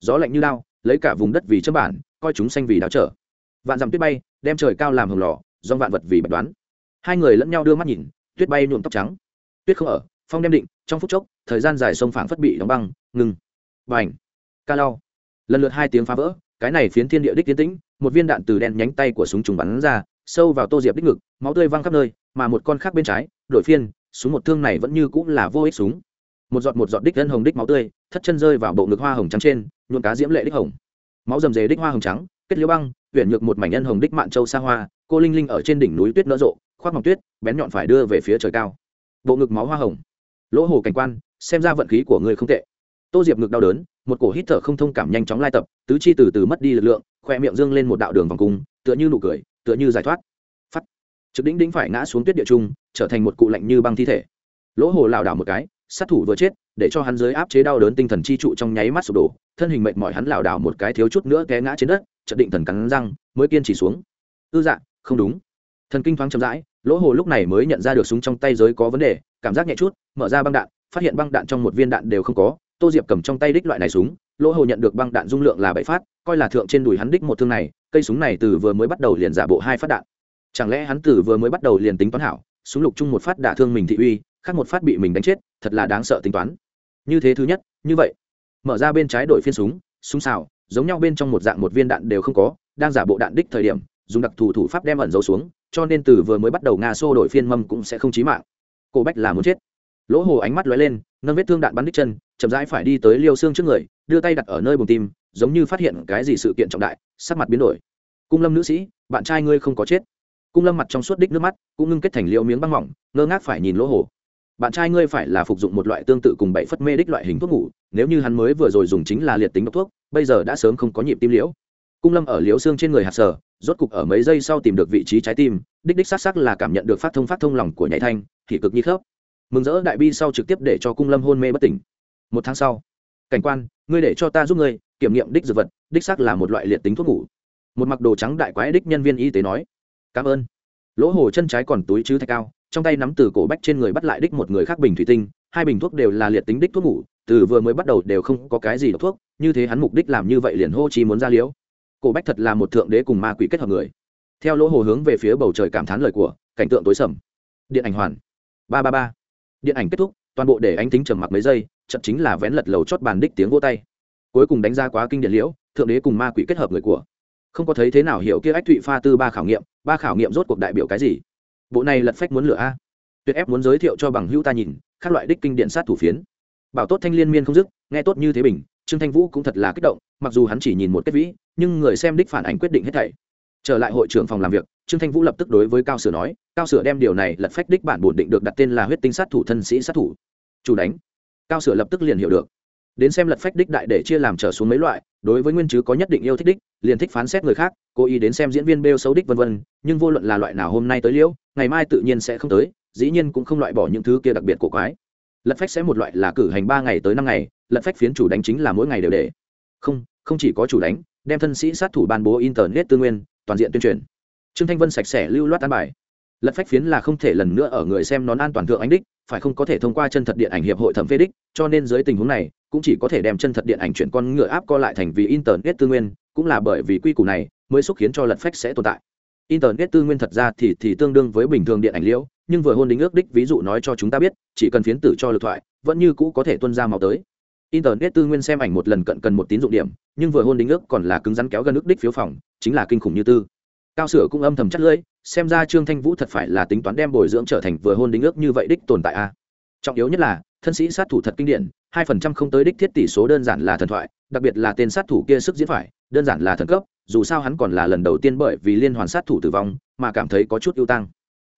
Gió lạnh như lao lấy cả vùng đất vì chấm bản, coi chúng xanh vì đáo trở. Vạn dặm tuyết bay, đem trời cao làm hồng lò, do vạn vật vì bạch đoán. Hai người lẫn nhau đưa mắt nhìn, tuyết bay nhuộm tóc trắng. Tuyết không ở, phong đem định, trong phút chốc, thời gian dài sông phảng phất bị đóng băng, ngừng. Và ảnh ca lau. Lần lượt hai tiếng phá vỡ, cái này phiến thiên địa đích tiến tĩnh, một viên đạn từ đen nhánh tay của súng trùng bắn ra sâu vào tô diệp đích ngực, máu tươi văng khắp nơi, mà một con khác bên trái đội phiên, súng một thương này vẫn như cũng là vô ích súng. Một giọt một giọt đích gân hồng đích máu tươi, thất chân rơi vào bộ ngực hoa hồng trắng trên nhuộn cá diễm lệ đích hồng. Máu rầm rề đích hoa hồng trắng, kết liễu băng huyện nhược một mảnh nhân hồng đích mạn châu xa hoa, cô linh linh ở trên đỉnh núi tuyết nở rộ, khoác mỏng tuyết, bén nhọn phải đưa về phía trời cao. Bộ ngực máu hoa hồng. Lỗ hồ cảnh quan, xem ra vận khí của người không tệ. Tô diệp ngực đau đớn, một cổ hít thở không thông cảm nhanh chóng lai tập, tứ chi từ từ mất đi lực lượng, khoe miệng dương lên một đạo đường vòng cung, tựa như nụ cười tựa như giải thoát. Trực đĩnh đĩnh phải ngã xuống tuyết địa trung, trở thành một cụ lạnh như băng thi thể. Lỗ hồ lảo đảo một cái, sát thủ vừa chết, để cho hắn dưới áp chế đau đớn tinh thần chi trụ trong nháy mắt sụp đổ, thân hình mệt mỏi hắn lảo đảo một cái thiếu chút nữa té ngã trên đất, chợt định thần cắn răng, mới kiên trì xuống. Ư dạ không đúng. Thần kinh thoáng chậm rãi, lỗ hồ lúc này mới nhận ra được súng trong tay giới có vấn đề, cảm giác nhẹ chút, mở ra băng đạn, phát hiện băng đạn trong một viên đạn đều không có. Tô diệp cầm trong tay đích loại này súng, lỗ hồ nhận được băng đạn dung lượng là bảy phát, coi là thượng trên đùi hắn đích một thương này cây súng này từ vừa mới bắt đầu liền giả bộ hai phát đạn. Chẳng lẽ hắn từ vừa mới bắt đầu liền tính toán hảo, súng lục chung một phát đả thương mình thị uy, khác một phát bị mình đánh chết, thật là đáng sợ tính toán. Như thế thứ nhất, như vậy. Mở ra bên trái đội phiên súng súng xào, giống nhau bên trong một dạng một viên đạn đều không có, đang giả bộ đạn đích thời điểm, dùng đặc thù thủ pháp đem ẩn dấu xuống, cho nên từ vừa mới bắt đầu nga xô đổi phiên mâm cũng sẽ không chí mạng. Cổ bách là muốn chết. Lỗ hồ ánh mắt lóe lên, nâng vết thương đạn bắn đích chân, chậm rãi phải đi tới liêu xương trước người, đưa tay đặt ở nơi bùng tim giống như phát hiện cái gì sự kiện trọng đại, sắc mặt biến đổi. Cung lâm nữ sĩ, bạn trai ngươi không có chết. Cung lâm mặt trong suốt đích nước mắt, cũng ngưng kết thành liêu miếng băng mỏng, ngơ ngác phải nhìn lỗ hổ. bạn trai ngươi phải là phục dụng một loại tương tự cùng bảy phất mê đích loại hình thuốc ngủ, nếu như hắn mới vừa rồi dùng chính là liệt tính độc thuốc, bây giờ đã sớm không có nhịp tim liễu. Cung lâm ở liễu xương trên người hạt sở rốt cục ở mấy giây sau tìm được vị trí trái tim, đích đích xác xác là cảm nhận được phát thông phát thông lòng của nhảy thanh, thì cực như khớp. Mừng rỡ đại bi sau trực tiếp để cho cung lâm hôn mê bất tỉnh. Một tháng sau, cảnh quan, ngươi để cho ta giúp ngươi kiểm nghiệm đích dược vật, đích xác là một loại liệt tính thuốc ngủ. Một mặc đồ trắng đại quái đích nhân viên y tế nói, cảm ơn. Lỗ hồ chân trái còn túi chứ thạch cao, trong tay nắm từ cổ bách trên người bắt lại đích một người khác bình thủy tinh, hai bình thuốc đều là liệt tính đích thuốc ngủ, từ vừa mới bắt đầu đều không có cái gì độc thuốc, như thế hắn mục đích làm như vậy liền hô chi muốn ra liễu. Cổ bách thật là một thượng đế cùng ma quỷ kết hợp người. Theo lỗ hồ hướng về phía bầu trời cảm thán lời của, cảnh tượng tối sầm. Điện ảnh hoàn. Ba ba ba. Điện ảnh kết thúc, toàn bộ để anh tính trầm mặc mấy giây chậm chính là vén lật lầu chót bàn đích tiếng vô tay cuối cùng đánh ra quá kinh điển liễu, thượng đế cùng ma quỷ kết hợp người của. Không có thấy thế nào hiểu kia ách thụy pha tư ba khảo nghiệm, ba khảo nghiệm rốt cuộc đại biểu cái gì? Bộ này lật phách muốn lửa a. Tuyệt ép muốn giới thiệu cho bằng hữu ta nhìn, các loại đích kinh điện sát thủ phiến. Bảo tốt thanh liên miên không dứt, nghe tốt như thế bình, trương thanh vũ cũng thật là kích động, mặc dù hắn chỉ nhìn một kết vĩ, nhưng người xem đích phản ảnh quyết định hết thảy. Trở lại hội trưởng phòng làm việc, trương thanh vũ lập tức đối với cao sửa nói, cao sửa đem điều này lật phách đích bản bổn định được đặt tên là huyết tinh sát thủ thân sĩ sát thủ. Chủ đánh. Cao sửa lập tức liền hiểu được đến xem lật phách đích đại để chia làm trở xuống mấy loại, đối với nguyên chứ có nhất định yêu thích đích, liền thích phán xét người khác, cố ý đến xem diễn viên bêu xấu đích vân vân, nhưng vô luận là loại nào hôm nay tới liễu, ngày mai tự nhiên sẽ không tới, dĩ nhiên cũng không loại bỏ những thứ kia đặc biệt cổ quái. Lật phách sẽ một loại là cử hành ba ngày tới năm ngày, lật phách phiến chủ đánh chính là mỗi ngày đều để. Không không chỉ có chủ đánh, đem thân sĩ sát thủ ban bố internet tư nguyên, toàn diện tuyên truyền. Trương thanh vân sạch sẽ lưu loát an bài. Lật phách phiến là không thể lần nữa ở người xem nón an toàn thượng ánh đích, phải không có thể thông qua chân thật điện ảnh hiệp hội thẩm phê đích, cho nên dưới tình huống này cũng chỉ có thể đem chân thật điện ảnh chuyển con ngựa áp co lại thành vì internet tư nguyên, cũng là bởi vì quy củ này mới xúc khiến cho lật phách sẽ tồn tại. Internet tư nguyên thật ra thì thì tương đương với bình thường điện ảnh liễu, nhưng vừa hôn đính ước đích ví dụ nói cho chúng ta biết, chỉ cần phiến tử cho lượt thoại, vẫn như cũ có thể tuân ra màu tới. Internet tư nguyên xem ảnh một lần cận cần một tín dụng điểm, nhưng vừa hôn đính ước còn là cứng rắn kéo gần ước đích phiếu phòng, chính là kinh khủng như tư. Cao sửa cũng âm thầm chắc lưỡi, xem ra trương thanh vũ thật phải là tính toán đem bồi dưỡng trở thành vừa hôn đính ước như vậy đích tồn tại a. Trọng yếu nhất là thân sĩ sát thủ thật kinh điển, hai phần trăm không tới đích thiết tỷ số đơn giản là thần thoại, đặc biệt là tên sát thủ kia sức diễn phải, đơn giản là thần cấp, dù sao hắn còn là lần đầu tiên bởi vì liên hoàn sát thủ tử vong mà cảm thấy có chút ưu tăng.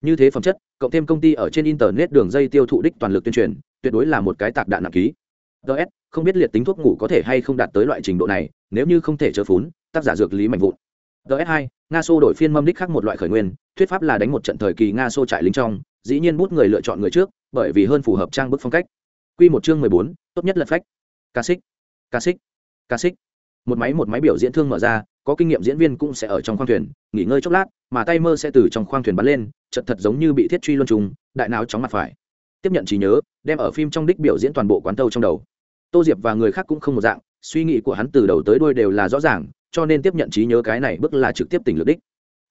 Như thế phẩm chất, cộng thêm công ty ở trên internet đường dây tiêu thụ đích toàn lực tuyên truyền, tuyệt đối là một cái tạc đạn nặng ký. Ts không biết liệt tính thuốc ngủ có thể hay không đạt tới loại trình độ này, nếu như không thể chớ phún, tác giả dược lý mạnh vụn. Ts hai, nga xô đổi phiên mâm đích khác một loại khởi nguyên, thuyết pháp là đánh một trận thời kỳ nga xô trại lính trong dĩ nhiên bút người lựa chọn người trước, bởi vì hơn phù hợp trang bức phong cách. Q một chương mười bốn, tốt nhất lật phách. Ca xích ca xích ca xích. Một máy một máy biểu diễn thương mở ra, có kinh nghiệm diễn viên cũng sẽ ở trong khoang thuyền, nghỉ ngơi chốc lát, mà tay mơ sẽ từ trong khoang thuyền bắn lên, chật thật giống như bị thiết truy luân trùng, đại não chóng mặt phải. Tiếp nhận trí nhớ, đem ở phim trong đích biểu diễn toàn bộ quán tâu trong đầu. Tô diệp và người khác cũng không một dạng, suy nghĩ của hắn từ đầu tới đuôi đều là rõ ràng, cho nên tiếp nhận trí nhớ cái này bước là trực tiếp tỉnh lực đích.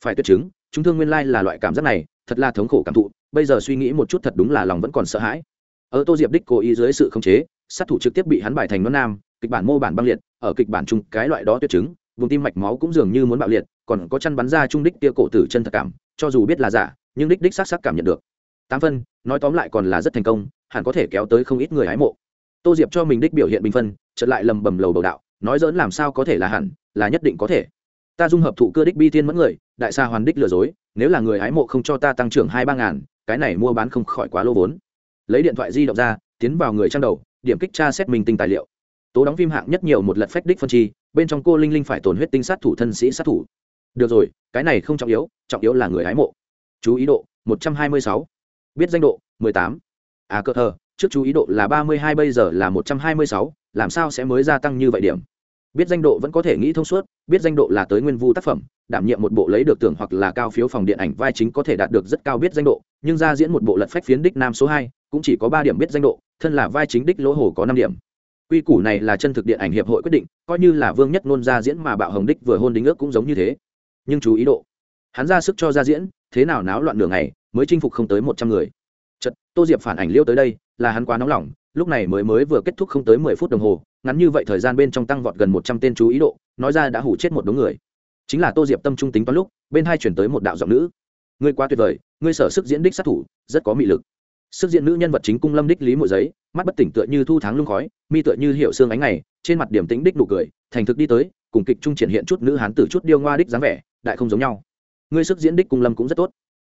Phải tuyệt chứng, chúng thương nguyên lai là loại cảm giác này, thật là thống khổ cảm thụ bây giờ suy nghĩ một chút thật đúng là lòng vẫn còn sợ hãi. Ở tô diệp đích cố ý dưới sự khống chế, sát thủ trực tiếp bị hắn bài thành non nam, kịch bản mô bản băng liệt, ở kịch bản chung cái loại đó tuyệt chứng, vùng tim mạch máu cũng dường như muốn bạo liệt, còn có chăn bắn ra trung đích kia cổ tử chân thật cảm, cho dù biết là giả, nhưng đích đích xác xác cảm nhận được. Tám phân, nói tóm lại còn là rất thành công, hẳn có thể kéo tới không ít người hái mộ. Tô diệp cho mình đích biểu hiện bình phân, chợt lại lầm bầm lầu bầu đạo, nói dỡn làm sao có thể là hẳn, là nhất định có thể ta dung hợp thụ cơ đích bi thiên mẫn người đại xa hoàn đích lừa dối nếu là người hái mộ không cho ta tăng trưởng hai ba ngàn cái này mua bán không khỏi quá lô vốn. Lấy điện thoại di động ra tiến vào người trang đầu điểm kích tra xét minh tinh tài liệu. Tố đóng phim hạng nhất nhiều một lật phách đích phân chi bên trong cô linh linh phải tổn huyết tinh sát thủ thân sĩ sát thủ. Được rồi cái này không trọng yếu trọng yếu là người hái mộ. Chú ý độ 126. biết danh độ 18. à cơ thờ trước chú ý độ là 32 bây giờ là 126, làm sao sẽ mới gia tăng như vậy điểm? Biết danh độ vẫn có thể nghĩ thông suốt, biết danh độ là tới nguyên vu tác phẩm, đảm nhiệm một bộ lấy được tưởng hoặc là cao phiếu phòng điện ảnh vai chính có thể đạt được rất cao biết danh độ, nhưng ra diễn một bộ lật phách phiến đích nam số hai, cũng chỉ có ba điểm biết danh độ, thân là vai chính đích lỗ hồ có năm điểm. Quy củ này là chân thực điện ảnh hiệp hội quyết định, coi như là vương nhất nôn ra diễn mà bạo hồng đích vừa hôn đính ước cũng giống như thế. Nhưng chú ý độ. Hắn ra sức cho ra diễn, thế nào náo loạn nửa ngày, mới chinh phục không tới một trăm người. Chật tô diệp phản ảnh liêu tới đây, là hắn quá nóng lòng, lúc này mới mới vừa kết thúc không tới mười phút đồng hồ ngắn như vậy thời gian bên trong tăng vọt gần một trăm tên chú ý độ, nói ra đã hủ chết một đống người. Chính là tô diệp tâm trung tính toán lúc, bên hai chuyển tới một đạo giọng nữ. Ngươi quá tuyệt vời, ngươi sở sức diễn đích sát thủ, rất có mị lực. Sức diễn nữ nhân vật chính cung lâm đích lý mộ giấy, mắt bất tỉnh tựa như thu tháng lung khói, mi tựa như hiệu xương ánh ngày, trên mặt điểm tính đích nụ cười, thành thực đi tới, cùng kịch trung triển hiện chút nữ hán tử chút điêu ngoa đích dáng vẻ, đại không giống nhau. Ngươi sức diễn đích cung lâm cũng rất tốt.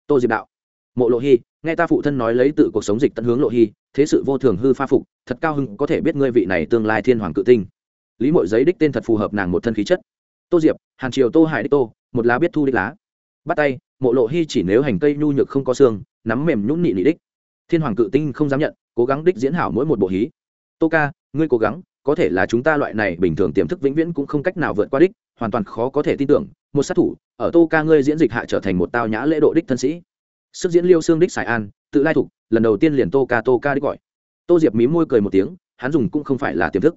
Tô diệp đạo, mộ lộ hy nghe ta phụ thân nói lấy tự cuộc sống dịch tận hướng lộ hy, thế sự vô thường hư pha phục, thật cao hưng có thể biết ngươi vị này tương lai thiên hoàng cự tinh. Lý mội giấy đích tên thật phù hợp nàng một thân khí chất. Tô diệp, hàn triều tô hải đích tô, một lá biết thu đích lá. Bắt tay, mộ lộ hy chỉ nếu hành cây nhu nhược không có xương, nắm mềm nhũng nị nị đích. Thiên hoàng cự tinh không dám nhận, cố gắng đích diễn hảo mỗi một bộ hí. Tô ca, ngươi cố gắng, có thể là chúng ta loại này bình thường tiềm thức vĩnh viễn cũng không cách nào vượt qua đích, hoàn toàn khó có thể tin tưởng, một sát thủ, ở tô ca ngươi diễn dịch hạ trở thành một tao nhã lễ độ đích thân sĩ sức diễn liêu xương đích sài an tự lai thục lần đầu tiên liền tô ca tô ca đích gọi. Tô diệp mí môi cười một tiếng hắn dùng cũng không phải là tiềm thức.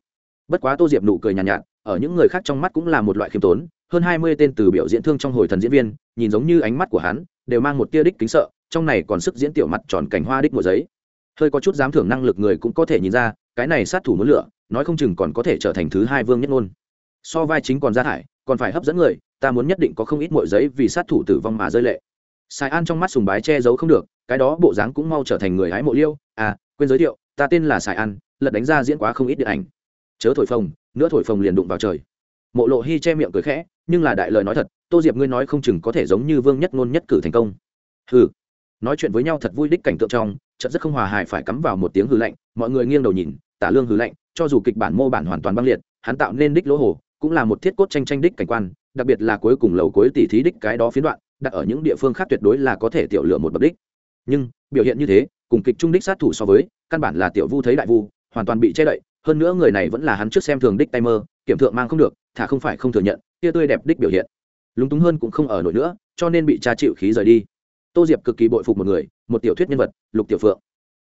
Bất quá tô diệp nụ cười nhàn nhạt, nhạt ở những người khác trong mắt cũng là một loại khiêm tốn hơn hai mươi tên từ biểu diễn thương trong hồi thần diễn viên nhìn giống như ánh mắt của hắn đều mang một tia đích kính sợ trong này còn sức diễn tiểu mặt tròn cảnh hoa đích mùa giấy. Hơi có chút dám thưởng năng lực người cũng có thể nhìn ra cái này sát thủ muốn lửa nói không chừng còn có thể trở thành thứ hai vương nhất ngôn. So vai chính còn ra thải còn phải hấp dẫn người ta muốn nhất định có không ít mội giấy vì sát thủ tử vong mà rơi lệ sai an trong mắt sùng bái che giấu không được cái đó bộ dáng cũng mau trở thành người hái mộ liêu. À quên giới thiệu ta tên là sài an lật đánh ra diễn quá không ít điện ảnh. Chớ thổi phồng nữa thổi phồng liền đụng vào trời. Mộ lộ hi che miệng cười khẽ nhưng là đại lời nói thật tô diệp ngươi nói không chừng có thể giống như vương nhất ngôn nhất cử thành công. Hừ, nói chuyện với nhau thật vui đích cảnh tượng trong chợt rất không hòa hài phải cắm vào một tiếng hừ lạnh mọi người nghiêng đầu nhìn tả lương hừ lạnh cho dù kịch bản mô bản hoàn toàn băng liệt hắn tạo nên đích lỗ hổ cũng là một thiết cốt tranh tranh đích cảnh quan đặc biệt là cuối cùng lầu cuối tỷ thí đích cái đó phiến đoạn đặt ở những địa phương khác tuyệt đối là có thể tiểu lựa một bậc đích. Nhưng, biểu hiện như thế, cùng kịch trung đích sát thủ so với, căn bản là tiểu vu thấy đại vu, hoàn toàn bị che đậy, hơn nữa người này vẫn là hắn trước xem thường đích tay mơ, kiểm thượng mang không được, thả không phải không thừa nhận, kia tươi đẹp đích biểu hiện. Lúng túng hơn cũng không ở nổi nữa, cho nên bị cha chịu khí rời đi. Tô diệp cực kỳ bội phục một người, một tiểu thuyết nhân vật, lục tiểu phượng.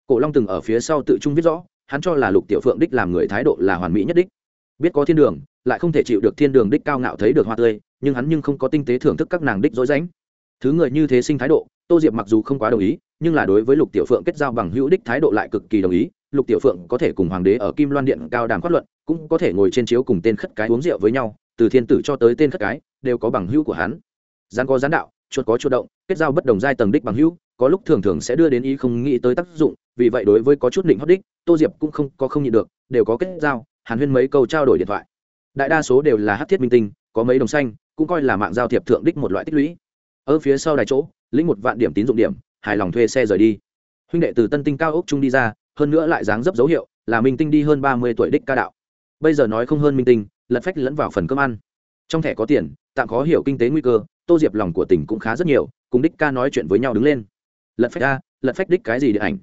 Cổ long từng ở phía sau tự trung viết rõ, hắn cho là lục tiểu phượng đích làm người thái độ là hoàn mỹ nhất đích. Biết có thiên đường, lại không thể chịu được thiên đường đích cao ngạo thấy được hoa tươi, nhưng hắn nhưng không có tinh tế thưởng thức các nàng đích dối rãnh thứ người như thế sinh thái độ, tô diệp mặc dù không quá đồng ý, nhưng là đối với lục tiểu phượng kết giao bằng hữu đích thái độ lại cực kỳ đồng ý. Lục tiểu phượng có thể cùng hoàng đế ở kim loan điện cao đàm phát luận, cũng có thể ngồi trên chiếu cùng tên khất cái uống rượu với nhau, từ thiên tử cho tới tên khất cái, đều có bằng hữu của hắn. Gian có gián đạo, chuột có chuột động, kết giao bất đồng giai tầng đích bằng hữu, có lúc thường thường sẽ đưa đến ý không nghĩ tới tác dụng, vì vậy đối với có chút định hót đích, tô diệp cũng không có không nhịn được, đều có kết giao, hàn huyên mấy câu trao đổi điện thoại. Đại đa số đều là hát thiết minh tinh, có mấy đồng xanh, cũng coi là mạng giao thiệp thượng đích một loại tích lũy ở phía sau đài chỗ, lĩnh một vạn điểm tín dụng điểm, hài lòng thuê xe rời đi. Huynh đệ từ tân tinh cao ốc trung đi ra, hơn nữa lại dáng dấp dấu hiệu là minh tinh đi hơn ba mươi tuổi đích ca đạo. Bây giờ nói không hơn minh tinh, lật phách lẫn vào phần cơm ăn. Trong thẻ có tiền, tạm khó hiểu kinh tế nguy cơ, tô diệp lòng của tỉnh cũng khá rất nhiều, cùng đích ca nói chuyện với nhau đứng lên. Lật phách a, lật phách đích cái gì điện ảnh?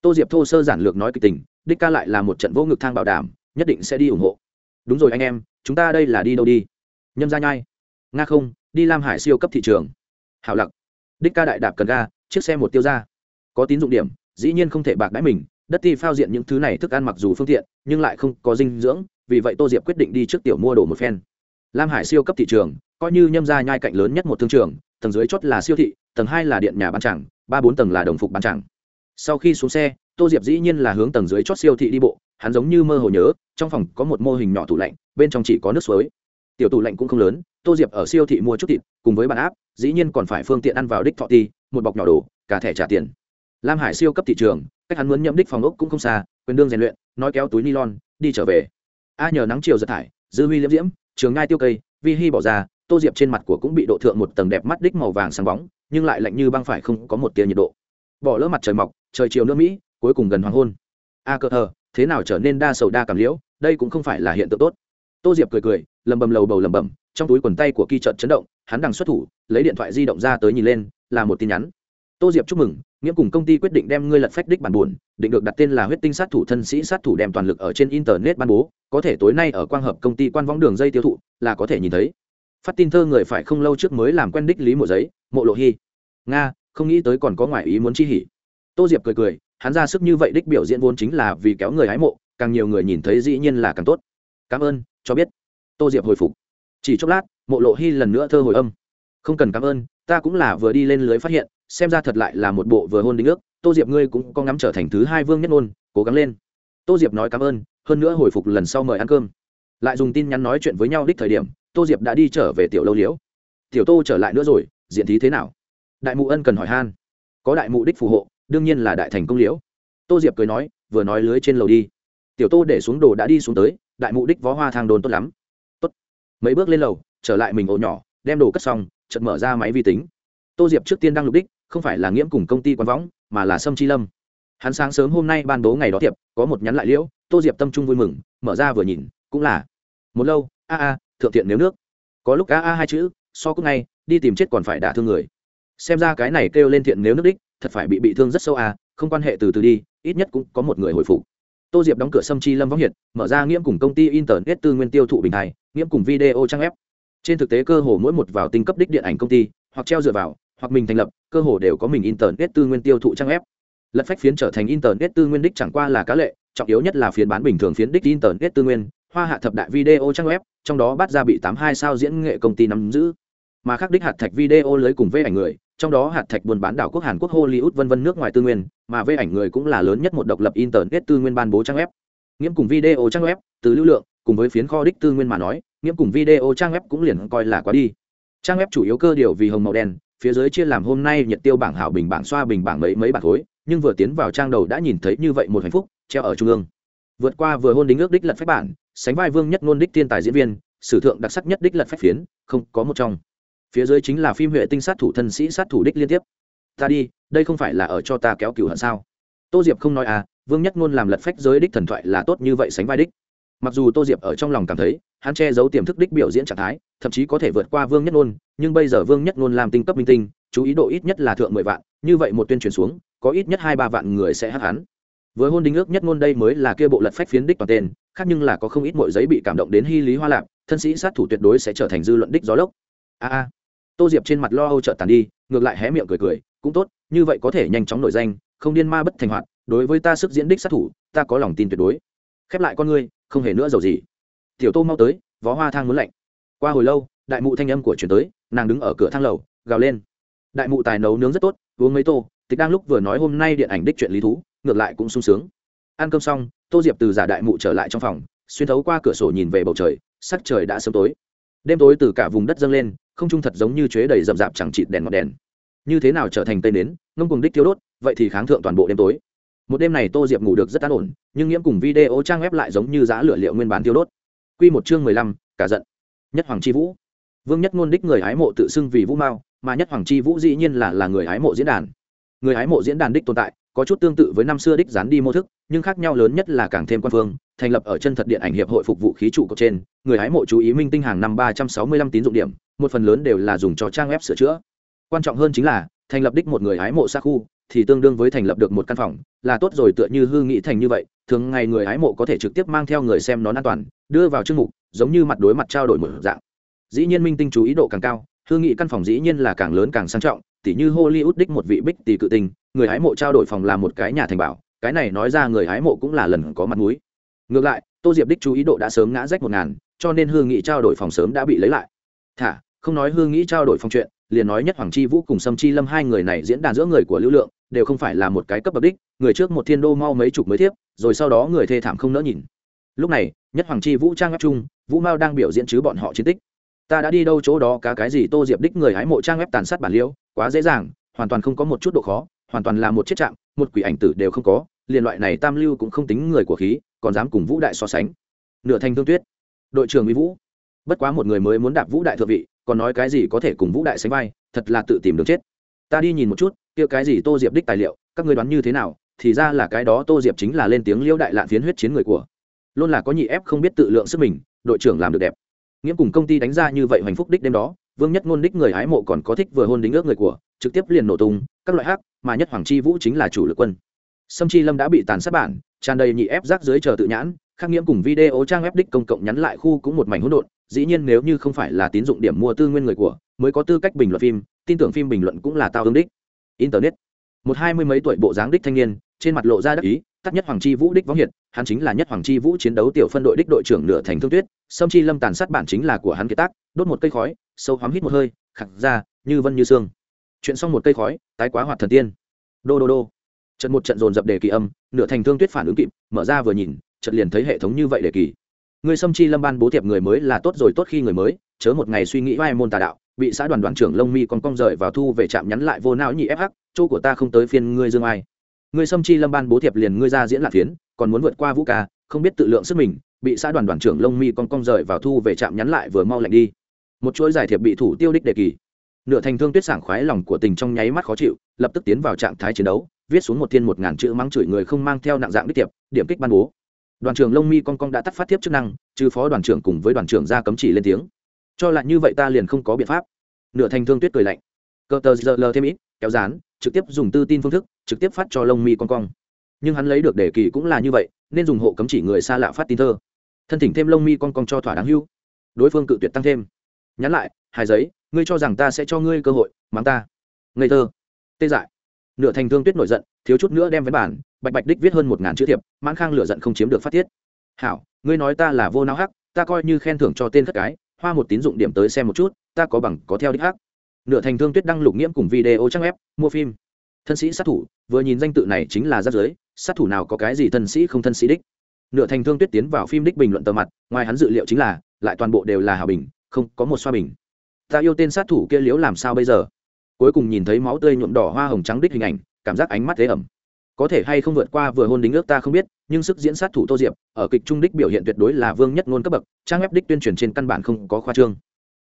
Tô diệp thô sơ giản lược nói kịch tình, đích ca lại là một trận vô ngực thang bảo đảm, nhất định sẽ đi ủng hộ. Đúng rồi anh em, chúng ta đây là đi đâu đi? Nhâm ra nhai. Nga không, đi lam hải siêu cấp thị trường hảo lặc. Đích ca đại đạp cần ga, chiếc xe một tiêu ra. Có tín dụng điểm, dĩ nhiên không thể bạc đãi mình, đất ti phao diện những thứ này thức ăn mặc dù phương tiện, nhưng lại không có dinh dưỡng, vì vậy tô diệp quyết định đi trước tiểu mua đồ một phen. Lam hải siêu cấp thị trường, coi như nhâm ra nhai cạnh lớn nhất một thương trường, tầng dưới chót là siêu thị, tầng hai là điện nhà bán chẳng, ba bốn tầng là đồng phục bán chẳng. Sau khi xuống xe, tô diệp dĩ nhiên là hướng tầng dưới chót siêu thị đi bộ, hắn giống như mơ hồ nhớ, trong phòng có một mô hình nhỏ tủ lạnh, bên trong chỉ có nước suối. Tiểu tủ lạnh cũng không lớn tô diệp ở siêu thị mua chút thịt, cùng với bàn áp, dĩ nhiên còn phải phương tiện ăn vào đích thọ ti, một bọc nhỏ đồ, cả thẻ trả tiền. Lam hải siêu cấp thị trường, cách hắn muốn nhậm đích phòng ốc cũng không xa quyền đương rèn luyện, nói kéo túi nylon, đi trở về. A nhờ nắng chiều giật thải, dư huy liễm diễm, trường ngai tiêu cây, vi hy bỏ ra, tô diệp trên mặt của cũng bị độ thượng một tầng đẹp mắt đích màu vàng sáng bóng, nhưng lại lạnh như băng phải không có một tia nhiệt độ. Bỏ lỡ mặt trời mọc, trời chiều nước mỹ, cuối cùng gần hoàng hôn. A cơ thờ, thế nào trở nên đa sầu đa cảm liễu, đây cũng không phải là hiện tượng tốt. Tô diệp cười cười lầm bầm lầu bầu lầm bầm, trong túi quần tay của kỳ trợn chấn động, hắn đang xuất thủ, lấy điện thoại di động ra tới nhìn lên, là một tin nhắn. Tô diệp chúc mừng, nghĩa cùng công ty quyết định đem ngươi lật phách đích bản buồn, định được đặt tên là huyết tinh sát thủ thân sĩ sát thủ đem toàn lực ở trên internet ban bố, có thể tối nay ở quang hợp công ty quan võng đường dây tiêu thụ, là có thể nhìn thấy. Phát tin thơ người phải không lâu trước mới làm quen đích lý mộ giấy, mộ lộ hy nga, không nghĩ tới còn có ngoại ý muốn chi hỉ. Tô diệp cười cười, hắn ra sức như vậy đích biểu diễn vốn chính là vì kéo người hái mộ, càng nhiều người nhìn thấy dĩ nhiên là càng tốt. Cảm ơn, cho biết tô diệp hồi phục. Chỉ chốc lát, mộ lộ hy lần nữa thơ hồi âm. Không cần cảm ơn, ta cũng là vừa đi lên lưới phát hiện, xem ra thật lại là một bộ vừa hôn đính ước. Tô diệp ngươi cũng có ngắm trở thành thứ hai vương nhất ngôn, cố gắng lên. Tô diệp nói cảm ơn, hơn nữa hồi phục lần sau mời ăn cơm. Lại dùng tin nhắn nói chuyện với nhau đích thời điểm, tô diệp đã đi trở về tiểu lâu liễu. Tiểu tô trở lại nữa rồi, diện thí thế nào? Đại mụ ân cần hỏi han. Có đại mụ đích phù hộ, đương nhiên là đại thành công liễu. Tô diệp cười nói, vừa nói lưới trên lầu đi. Tiểu tô để xuống đồ đã đi xuống tới, đại mụ đích vó hoa thang đồn tốt lắm mấy bước lên lầu, trở lại mình ổ nhỏ, đem đồ cất xong, chợt mở ra máy vi tính. Tô diệp trước tiên đang lục đích, không phải là nghiễm cùng công ty quan võng, mà là sâm chi lâm. Hắn sáng sớm hôm nay ban bố ngày đó tiệp có một nhắn lại liễu, tô diệp tâm trung vui mừng, mở ra vừa nhìn, cũng là, một lâu, a a, thượng tiện nếu nước. Có lúc a a hai chữ, so cũng ngay, đi tìm chết còn phải đả thương người. Xem ra cái này kêu lên thiện nếu nước đích, thật phải bị bị thương rất sâu à không quan hệ từ từ đi, ít nhất cũng có một người hồi phục. Tô diệp đóng cửa sâm chi lâm võng hiệt, mở ra nghiễm cùng công ty internet tư nguyên tiêu thụ bình bình 台 nghiễm cùng video trang web. Trên thực tế cơ hồ mỗi một vào tinh cấp đích điện ảnh công ty, hoặc treo dựa vào, hoặc mình thành lập, cơ hồ đều có mình internet tư nguyên tiêu thụ trang web. Lật phách phiến trở thành internet tư nguyên đích chẳng qua là cá lệ, trọng yếu nhất là phiến bán bình thường phiến đích internet tư nguyên. Hoa hạ thập đại video trang web, trong đó bắt ra bị tám hai sao diễn nghệ công ty nắm giữ. Mà khác đích hạt thạch video lưới cùng với ảnh người, trong đó hạt thạch buôn bán đảo quốc hàn quốc, hollywood, vân vân nước ngoài tư nguyên, mà với ảnh người cũng là lớn nhất một độc lập internet tư nguyên ban bố trang web. Nghiễm cùng video trang web, từ lưu lượng cùng với phiến kho đích tư nguyên mà nói, nghiễm cùng video trang web cũng liền coi là quá đi. Trang web chủ yếu cơ điều vì hồng màu đen, phía dưới chia làm hôm nay nhiệt tiêu bảng hảo bình bảng xoa bình bảng mấy mấy bảng khối, nhưng vừa tiến vào trang đầu đã nhìn thấy như vậy một hạnh phúc, treo ở trung ương. Vượt qua vừa hôn đính ước đích lật phép bản, sánh vai vương nhất ngôn đích thiên tài diễn viên, sử thượng đặc sắc nhất đích lật phép phiến, không có một trong. Phía dưới chính là phim huệ tinh sát thủ thân sĩ sát thủ đích liên tiếp. Ta đi, đây không phải là ở cho ta kéo cửu hận sao? Tô diệp không nói à vương nhất ngôn làm lật phách giới đích thần thoại là tốt như vậy sánh vai đích mặc dù tô diệp ở trong lòng cảm thấy, hắn che giấu tiềm thức đích biểu diễn trạng thái, thậm chí có thể vượt qua vương nhất ngôn nhưng bây giờ vương nhất ngôn làm tinh cấp minh tinh, chú ý độ ít nhất là thượng mười vạn, như vậy một tuyên truyền xuống, có ít nhất hai ba vạn người sẽ hát hắn. Với hôn đinh ước nhất ngôn đây mới là kia bộ lật phách phiến đích toàn tên, khác nhưng là có không ít mọi giấy bị cảm động đến hy lý hoa lạc, thân sĩ sát thủ tuyệt đối sẽ trở thành dư luận đích gió lốc. A a. Tô diệp trên mặt lo âu trợt tàn đi, ngược lại hé miệng cười cười, cũng tốt, như vậy có thể nhanh chóng nổi danh, không điên ma bất thành hoạt, đối với ta sức diễn đích sát thủ, ta có lòng tin tuyệt đối. Khép lại con ngươi không hề nữa dầu gì. Tiểu tô mau tới, vó hoa thang muốn lạnh. Qua hồi lâu, đại mụ thanh âm của chuyển tới, nàng đứng ở cửa thang lầu, gào lên. Đại mụ tài nấu nướng rất tốt, uống mấy tô, tịch đang lúc vừa nói hôm nay điện ảnh đích chuyện lý thú, ngược lại cũng sung sướng. Ăn cơm xong, tô diệp từ giả đại mụ trở lại trong phòng, xuyên thấu qua cửa sổ nhìn về bầu trời, sắc trời đã sớm tối. Đêm tối từ cả vùng đất dâng lên, không trung thật giống như chuế đầy rậm rạp chẳng chịt đèn ngọn đèn. Như thế nào trở thành tây nến, ngông cùng đích thiếu đốt, vậy thì kháng thượng toàn bộ đêm tối một đêm này tô diệp ngủ được rất an ổn, nhưng nghiễm cùng video trang web lại giống như giá lửa liệu nguyên bán tiêu đốt. Q một chương mười lăm, cả giận. Nhất hoàng c h i vũ. Vương nhất ngôn đích người hái mộ tự xưng vì vũ mao, mà nhất hoàng c h i vũ dĩ nhiên là là người hái mộ diễn đàn. Người hái mộ diễn đàn đích tồn tại, có chút tương tự với năm xưa đích dán đi mô thức, nhưng khác nhau lớn nhất là càng thêm quan phương, thành lập ở chân thật điện ảnh hiệp hội phục vụ khí trụ cột trên. Người hái mộ chú ý minh tinh hàng năm ba trăm sáu mươi lăm tín dụng điểm, một phần lớn đều là dùng cho trang web sửa chữa. Quan trọng hơn chính là, thành lập đích một người hái mộ xa khu thì tương đương với thành lập được một căn phòng là tốt rồi tựa như hư nghĩ thành như vậy thường ngày người hái mộ có thể trực tiếp mang theo người xem nón an toàn đưa vào chương mục giống như mặt đối mặt trao đổi một dạng. Dĩ nhiên minh tinh chú ý độ càng cao hư nghị căn phòng dĩ nhiên là càng lớn càng sang trọng tỉ như hollywood đích một vị bích tỷ cự tình, người hái mộ trao đổi phòng là một cái nhà thành bảo cái này nói ra người hái mộ cũng là lần có mặt mũi. Ngược lại tô diệp đích chú ý độ đã sớm ngã rách một ngàn cho nên hương nghị trao đổi phòng sớm đã bị lấy lại. Thả không nói hương nghị trao đổi phòng chuyện liền nói nhất hoàng chi vũ cùng sâm chi lâm hai người này diễn đàn giữa người của lưu lượng đều không phải là một cái cấp bậc đích người trước một thiên đô mau mấy chục mới thiếp rồi sau đó người thê thảm không nỡ nhìn. Lúc này nhất hoàng chi vũ trang web chung vũ mao đang biểu diễn chứ bọn họ chiến tích. Ta đã đi đâu chỗ đó cả cái gì tô diệp đích người hái mộ trang web tàn sát bản liêu, quá dễ dàng hoàn toàn không có một chút độ khó hoàn toàn là một chiếc chạm một quỷ ảnh tử đều không có liền loại này tam lưu cũng không tính người của khí còn dám cùng vũ đại so sánh. Nửa thanh thương tuyết. Đội trưởng mỹ vũ. Bất quá một người mới muốn đạp vũ đại thượng vị còn nói cái gì có thể cùng vũ đại sánh vai thật là tự tìm đường chết ta đi nhìn một chút, kia cái gì tô diệp đích tài liệu, các ngươi đoán như thế nào? Thì ra là cái đó tô diệp chính là lên tiếng liêu đại lạn phiến huyết chiến người của. Luôn là có nhị ép không biết tự lượng sức mình, đội trưởng làm được đẹp. Nghĩa cùng công ty đánh ra như vậy hoành phúc đích đêm đó, vương nhất ngôn đích người hái mộ còn có thích vừa hôn đính ước người của, trực tiếp liền nổ tung, các loại hắc, mà nhất hoàng chi vũ chính là chủ lực quân. Sâm chi lâm đã bị tàn sát bản, tràn đầy nhị ép rác dưới chờ tự nhãn khắc nghiễm cùng video trang web đích công cộng nhắn lại khu cũng một mảnh hỗn độn, dĩ nhiên nếu như không phải là tín dụng điểm mua tư nguyên người của mới có tư cách bình luận phim, tin tưởng phim bình luận cũng là tao ứng đích. Internet. Một hai mươi mấy tuổi bộ dáng đích thanh niên, trên mặt lộ ra đắc ý, tắt nhất hoàng chi vũ đích võng hiệt hắn chính là nhất hoàng chi vũ chiến đấu tiểu phân đội đích đội trưởng nửa thành thương tuyết, sâm chi lâm tàn sát bản chính là của hắn kế tác, đốt một cây khói, sâu hoắm hít một hơi khặt ra, như vân như sương. Chuyện xong một cây khói, tái quá hoạt thần tiên. Đô đô đô. Trận một trận dồn dập đề kỳ âm, nửa thành thương tuyết phản ứng kịp, mở ra vừa nhìn, trận liền thấy hệ thống như vậy đề kỳ. Người sâm chi lâm ban bố thiệp người mới là tốt rồi tốt khi người mới, chớ một ngày suy nghĩ vai môn tà đạo bị xã đoàn đoàn trưởng lông mi còn cong rời vào thu về trạm nhắn lại vô não nhị ép hắc chỗ của ta không tới phiên ngươi dương ai. Ngươi sâm chi lâm ban bố thiệp liền ngươi ra diễn lạc phiến, còn muốn vượt qua vũ ca, không biết tự lượng sức mình, bị xã đoàn đoàn trưởng lông mi con cong rời vào thu về trạm nhắn lại vừa mau lạnh đi. Một chuỗi giải thiệp bị thủ tiêu đích đề kỳ. Nửa thành thương tuyết sảng khoái lòng của tình trong nháy mắt khó chịu, lập tức tiến vào trạng thái chiến đấu, viết xuống một thiên một ngàn chữ mắng chửi người không mang theo nặng dạng đích tiệp điểm kích ban bố. Đoàn trưởng lông mi con cong đã tắt phát tiếp chức năng, trừ phó đoàn trưởng cùng với đoàn trưởng ra cấm chỉ lên tiếng cho lại như vậy ta liền không có biện pháp. Nửa thành thương tuyết cười lạnh. Cơ tờ giờ lờ thêm ít, kéo dán, trực tiếp dùng tư tin phương thức, trực tiếp phát cho lông mi con cong. Nhưng hắn lấy được đề kỳ cũng là như vậy, nên dùng hộ cấm chỉ người xa lạ phát tin thơ. Thân thỉnh thêm lông mi con cong cho thỏa đáng hưu. Đối phương cự tuyệt tăng thêm. Nhắn lại hai giấy, ngươi cho rằng ta sẽ cho ngươi cơ hội, mắng ta. Ngây thơ. Tê dại. Nửa thành thương tuyết nổi giận, thiếu chút nữa đem với bản, bạch bạch đích viết hơn một ngàn chữ thiệp, mãn khang lửa giận không chiếm được phát tiết. Hảo, ngươi nói ta là vô não hắc, ta coi như khen thưởng cho tên khất cái hoa một tín dụng điểm tới xem một chút, ta có bằng, có theo đích hát nửa thành thương tuyết đăng lục nghiễm cùng video trang web, mua phim. Thân sĩ sát thủ, vừa nhìn danh tự này chính là giáp giới, sát thủ nào có cái gì thân sĩ không thân sĩ đích. Nửa thành thương tuyết tiến vào phim đích bình luận tờ mặt, ngoài hắn dự liệu chính là, lại toàn bộ đều là hào bình, không có một xoa bình. Ta yêu tên sát thủ kia liếu làm sao bây giờ? Cuối cùng nhìn thấy máu tươi nhuộm đỏ hoa hồng trắng đích hình ảnh, cảm giác ánh mắt thế ẩm có thể hay không vượt qua vừa hôn đính ước ta không biết, nhưng sức diễn sát thủ tô diệp, ở kịch trung đích biểu hiện tuyệt đối là vương nhất ngôn cấp bậc, trang web đích tuyên truyền trên căn bản không có khoa trương.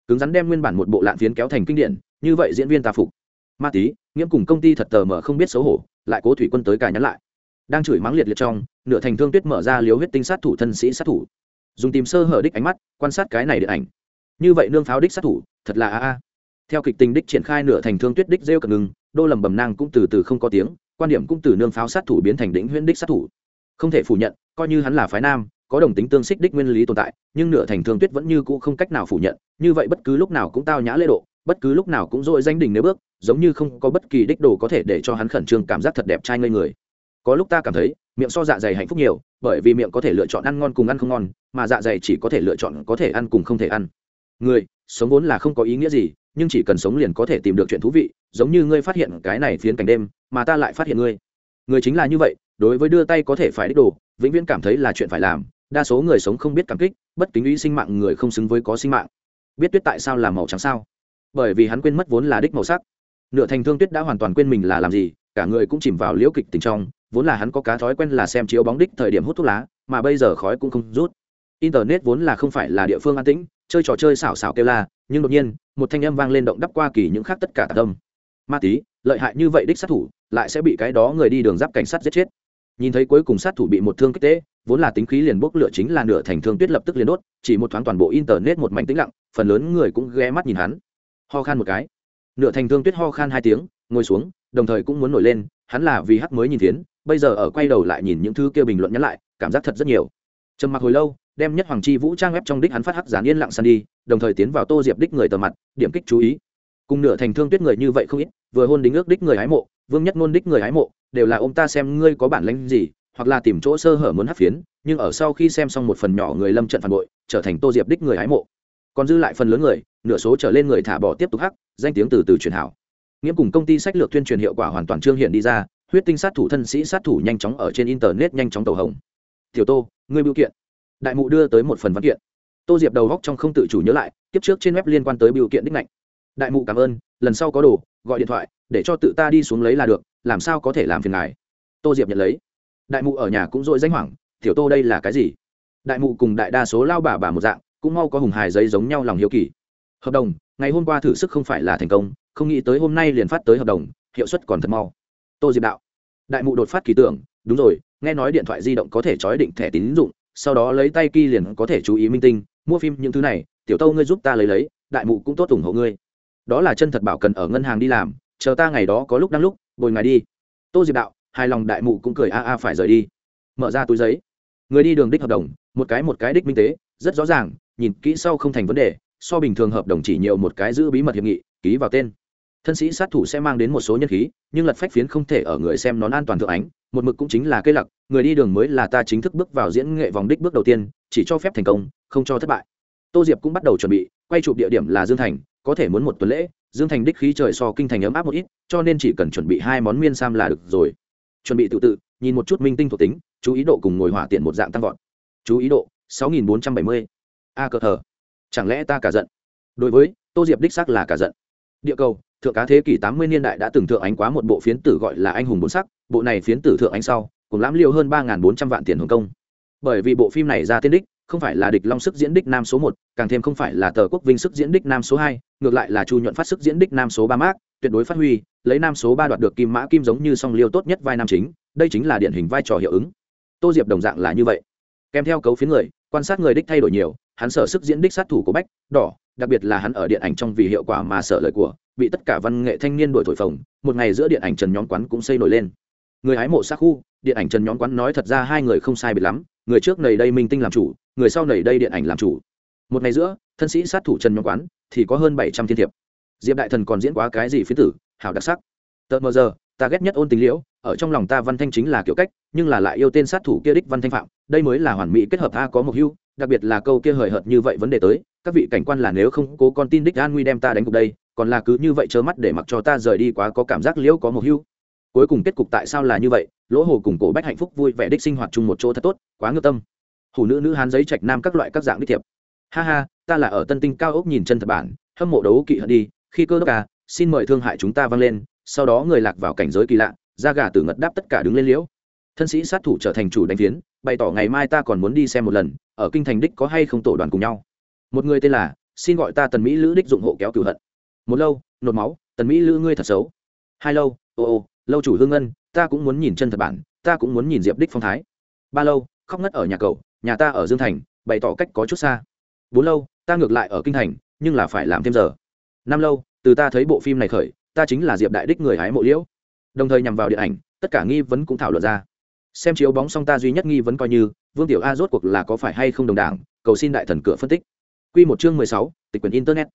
Cứng rắn đem nguyên bản một bộ lạn phiến kéo thành kinh điển, như vậy diễn viên ta phục. Ma tí nghiễm cùng công ty thật tờ mở không biết xấu hổ, lại cố thủy quân tới cài nhắn lại. Đang chửi mắng liệt liệt trong, nửa thành thương tuyết mở ra liếu huyết tinh sát thủ thân sĩ sát thủ. Dùng tìm sơ hở đích ánh mắt, quan sát cái này điện ảnh. Như vậy nương pháo đích sát thủ, thật là a a. Theo kịch tình đích triển khai nửa thành thương tuyết đích rêu cận ngừng, đô lầm bầm nang cũng từ từ không có tiếng quan điểm cũng từ nương pháo sát thủ biến thành đỉnh huyễn đích sát thủ. Không thể phủ nhận, coi như hắn là phái nam, có đồng tính tương xích đích nguyên lý tồn tại, nhưng nửa thành thương tuyết vẫn như cũ không cách nào phủ nhận, như vậy bất cứ lúc nào cũng tao nhã lễ độ, bất cứ lúc nào cũng dội danh đỉnh nếu bước, giống như không có bất kỳ đích đồ có thể để cho hắn khẩn trương cảm giác thật đẹp trai ngây người. Có lúc ta cảm thấy, miệng so dạ dày hạnh phúc nhiều, bởi vì miệng có thể lựa chọn ăn ngon cùng ăn không ngon, mà dạ dày chỉ có thể lựa chọn có thể ăn cùng không thể ăn. Người, sống vốn là không có ý nghĩa gì nhưng chỉ cần sống liền có thể tìm được chuyện thú vị, giống như ngươi phát hiện cái này phiến cảnh đêm, mà ta lại phát hiện ngươi. Người chính là như vậy, đối với đưa tay có thể phải đích đồ, vĩnh viễn cảm thấy là chuyện phải làm, đa số người sống không biết cảm kích, bất kính ý sinh mạng người không xứng với có sinh mạng. Biết tuyết tại sao là màu trắng sao? Bởi vì hắn quên mất vốn là đích màu sắc. Nửa thành thương tuyết đã hoàn toàn quên mình là làm gì, cả người cũng chìm vào liễu kịch tình trong, vốn là hắn có cá thói quen là xem chiếu bóng đích thời điểm hút thuốc lá, mà bây giờ khói cũng không rút. Internet vốn là không phải là địa phương an tĩnh, chơi trò chơi xảo xảo kêu la nhưng đột nhiên, một thanh âm vang lên động đắp qua kỳ những khác tất cả tạc âm. Ma tí, lợi hại như vậy đích sát thủ, lại sẽ bị cái đó người đi đường giáp cảnh sát giết chết. Nhìn thấy cuối cùng sát thủ bị một thương kích tế, vốn là tính khí liền bốc lửa chính là nửa thành thương tuyết lập tức liền đốt, chỉ một thoáng toàn bộ internet một mảnh tĩnh lặng, phần lớn người cũng ghé mắt nhìn hắn. Ho khan một cái. Nửa thành thương tuyết ho khan hai tiếng, ngồi xuống, đồng thời cũng muốn nổi lên, hắn là vì hắc mới nhìn tiến, bây giờ ở quay đầu lại nhìn những thứ kia bình luận nhắn lại, cảm giác thật rất nhiều. Trầm mặc hồi lâu đem nhất hoàng chi vũ trang web trong đích hắn phát hắc gián yên lặng săn đi, đồng thời tiến vào tô diệp đích người tờ mặt, điểm kích chú ý. Cùng nửa thành thương tuyết người như vậy không ít, vừa hôn đính ước đích người hái mộ, vương nhất ngôn đích người hái mộ, đều là ông ta xem ngươi có bản lãnh gì, hoặc là tìm chỗ sơ hở muốn hắc phiến, nhưng ở sau khi xem xong một phần nhỏ người lâm trận phản bội, trở thành tô diệp đích người hái mộ. Còn dư lại phần lớn người, nửa số trở lên người thả bỏ tiếp tục hắc, danh tiếng từ từ truyền hảo. Nghĩa cùng công ty sách lược tuyên truyền hiệu quả hoàn toàn trương hiện đi ra, huyết tinh sát thủ thân sĩ sát thủ nhanh chóng ở trên internet nhanh chóng tàu hồng. Tiểu tô, ngươi biểu kiện đại mụ đưa tới một phần văn kiện. Tô diệp đầu góc trong không tự chủ nhớ lại, kiếp trước trên web liên quan tới biểu kiện đích ngạnh. Đại mụ cảm ơn, lần sau có đồ, gọi điện thoại, để cho tự ta đi xuống lấy là được, làm sao có thể làm phiền ngài? Tô diệp nhận lấy. Đại mụ ở nhà cũng dội danh hoảng, tiểu tô đây là cái gì? Đại mụ cùng đại đa số lao bà bà một dạng, cũng mau có hùng hài giấy giống nhau lòng hiếu kỳ. Hợp đồng, ngày hôm qua thử sức không phải là thành công, không nghĩ tới hôm nay liền phát tới hợp đồng, hiệu suất còn thật mau. Tô diệp đạo. Đại mụ đột phát kỳ tưởng, đúng rồi, nghe nói điện thoại di động có thể trói định thẻ tín dụng sau đó lấy tay ki liền có thể chú ý minh tinh, mua phim những thứ này, tiểu tâu ngươi giúp ta lấy lấy, đại mụ cũng tốt ủng hộ ngươi. Đó là chân thật bảo cần ở ngân hàng đi làm, chờ ta ngày đó có lúc đang lúc, bồi ngài đi. Tô diệp đạo, hài lòng đại mụ cũng cười, a a, phải rời đi. Mở ra túi giấy. Người đi đường đích hợp đồng, một cái một cái đích minh tế, rất rõ ràng, nhìn kỹ sau không thành vấn đề, so bình thường hợp đồng chỉ nhiều một cái giữ bí mật hiệp nghị, ký vào tên. Thân sĩ sát thủ sẽ mang đến một số nhân khí, nhưng lật phách phiến không thể ở người xem nón an toàn thượng ánh một mực cũng chính là cây lặc, người đi đường mới là ta chính thức bước vào diễn nghệ vòng đích bước đầu tiên, chỉ cho phép thành công, không cho thất bại. Tô diệp cũng bắt đầu chuẩn bị, quay chụp địa điểm là dương thành, có thể muốn một tuần lễ, dương thành đích khí trời so kinh thành ấm áp một ít, cho nên chỉ cần chuẩn bị hai món miên sam là được rồi. Chuẩn bị tự tự, nhìn một chút minh tinh thuộc tính, chú ý độ cùng ngồi hỏa tiện một dạng tăng vọt. Chú ý độ 6470. a cờ thờ. Chẳng lẽ ta cả giận? Đối với, tô diệp đích xác là cả giận. Địa cầu thượng cá thế kỷ tám mươi niên đại đã từng thượng ánh quá một bộ phiến tử gọi là anh hùng bốn sắc, bộ này phiến tử thượng ánh sau, cùng lãm liêu hơn ba bốn trăm vạn tiền hồng công. Bởi vì bộ phim này ra tiên đích, không phải là địch long sức diễn đích nam số một, càng thêm không phải là tờ quốc vinh sức diễn đích nam số hai, ngược lại là chu nhuận phát sức diễn đích nam số ba mác, tuyệt đối phát huy, lấy nam số ba đoạt được kim mã kim giống như song liêu tốt nhất vai nam chính, đây chính là điển hình vai trò hiệu ứng. Tô diệp đồng dạng là như vậy. Kèm theo cấu phiến người, quan sát người đích thay đổi nhiều, hắn sở sức diễn đích sát thủ của bách, đỏ, đặc biệt là hắn ở điện ảnh trong vì hiệu quả mà sợ lời của bị tất cả văn nghệ thanh niên đổi thổi phồng, một ngày giữa điện ảnh trần nhóm quán cũng xây nổi lên. Người hái mộ xác khu, điện ảnh trần nhóm quán nói thật ra hai người không sai biệt lắm, người trước nầy đây minh tinh làm chủ, người sau nầy đây điện ảnh làm chủ. Một ngày giữa, thân sĩ sát thủ trần nhóm quán thì có hơn bảy trăm thiên thiệp. Diệp đại thần còn diễn quá cái gì phía tử, hảo đặc sắc. Tờ mờ giờ, ta ghét nhất ôn tình liễu, ở trong lòng ta văn thanh chính là kiểu cách, nhưng là lại yêu tên sát thủ kia đích văn thanh phạm, đây mới là hoàn mỹ kết hợp a có một hưu, đặc biệt là câu kia hời hợt như vậy vấn đề tới, các vị cảnh quan là nếu không cố con tin đích an nguy đem ta đánh cục đây còn là cứ như vậy trơ mắt để mặc cho ta rời đi quá có cảm giác liễu có một hưu. Cuối cùng kết cục tại sao là như vậy? Lỗ hồ cùng cổ bách hạnh phúc vui vẻ đích sinh hoạt chung một chỗ thật tốt, quá ngư tâm. Hủ nữ nữ hán giấy trạch nam các loại các dạng đích thiệp. Ha ha, ta là ở tân tinh cao ốc nhìn chân thật bản, hâm mộ đấu kỵ hận đi, khi cơ đốc ca xin mời thương hại chúng ta vang lên, sau đó người lạc vào cảnh giới kỳ lạ ra gà từ ngật đáp tất cả đứng lên liễu. Thân sĩ sát thủ trở thành chủ đánh phiến, bày tỏ ngày mai ta còn muốn đi xem một lần, ở kinh thành đích có hay không tổ đoàn cùng nhau. Một người tên là, xin gọi ta tần mỹ lữ đích dụng hộ kéo cửu hận một lâu nột máu, tần mỹ lữ ngươi thật xấu. Hai lâu, ô ô, lâu chủ hương ngân, ta cũng muốn nhìn chân thật bản, ta cũng muốn nhìn diệp đích phong thái. Ba lâu, khóc ngất ở nhà cầu nhà ta ở dương thành, bày tỏ cách có chút xa. Bốn lâu, ta ngược lại ở kinh thành, nhưng là phải làm thêm giờ. Năm lâu, từ ta thấy bộ phim này khởi, ta chính là diệp đại đích người hái mộ liễu. Đồng thời nhằm vào điện ảnh, tất cả nghi vấn cũng thảo luận ra. Xem chiếu bóng xong ta duy nhất nghi vấn coi như, vương tiểu a rốt cuộc là có phải hay không đồng đảng, cầu xin đại thần cửa phân tích. Q một chương mười sáu, tịch quyền internet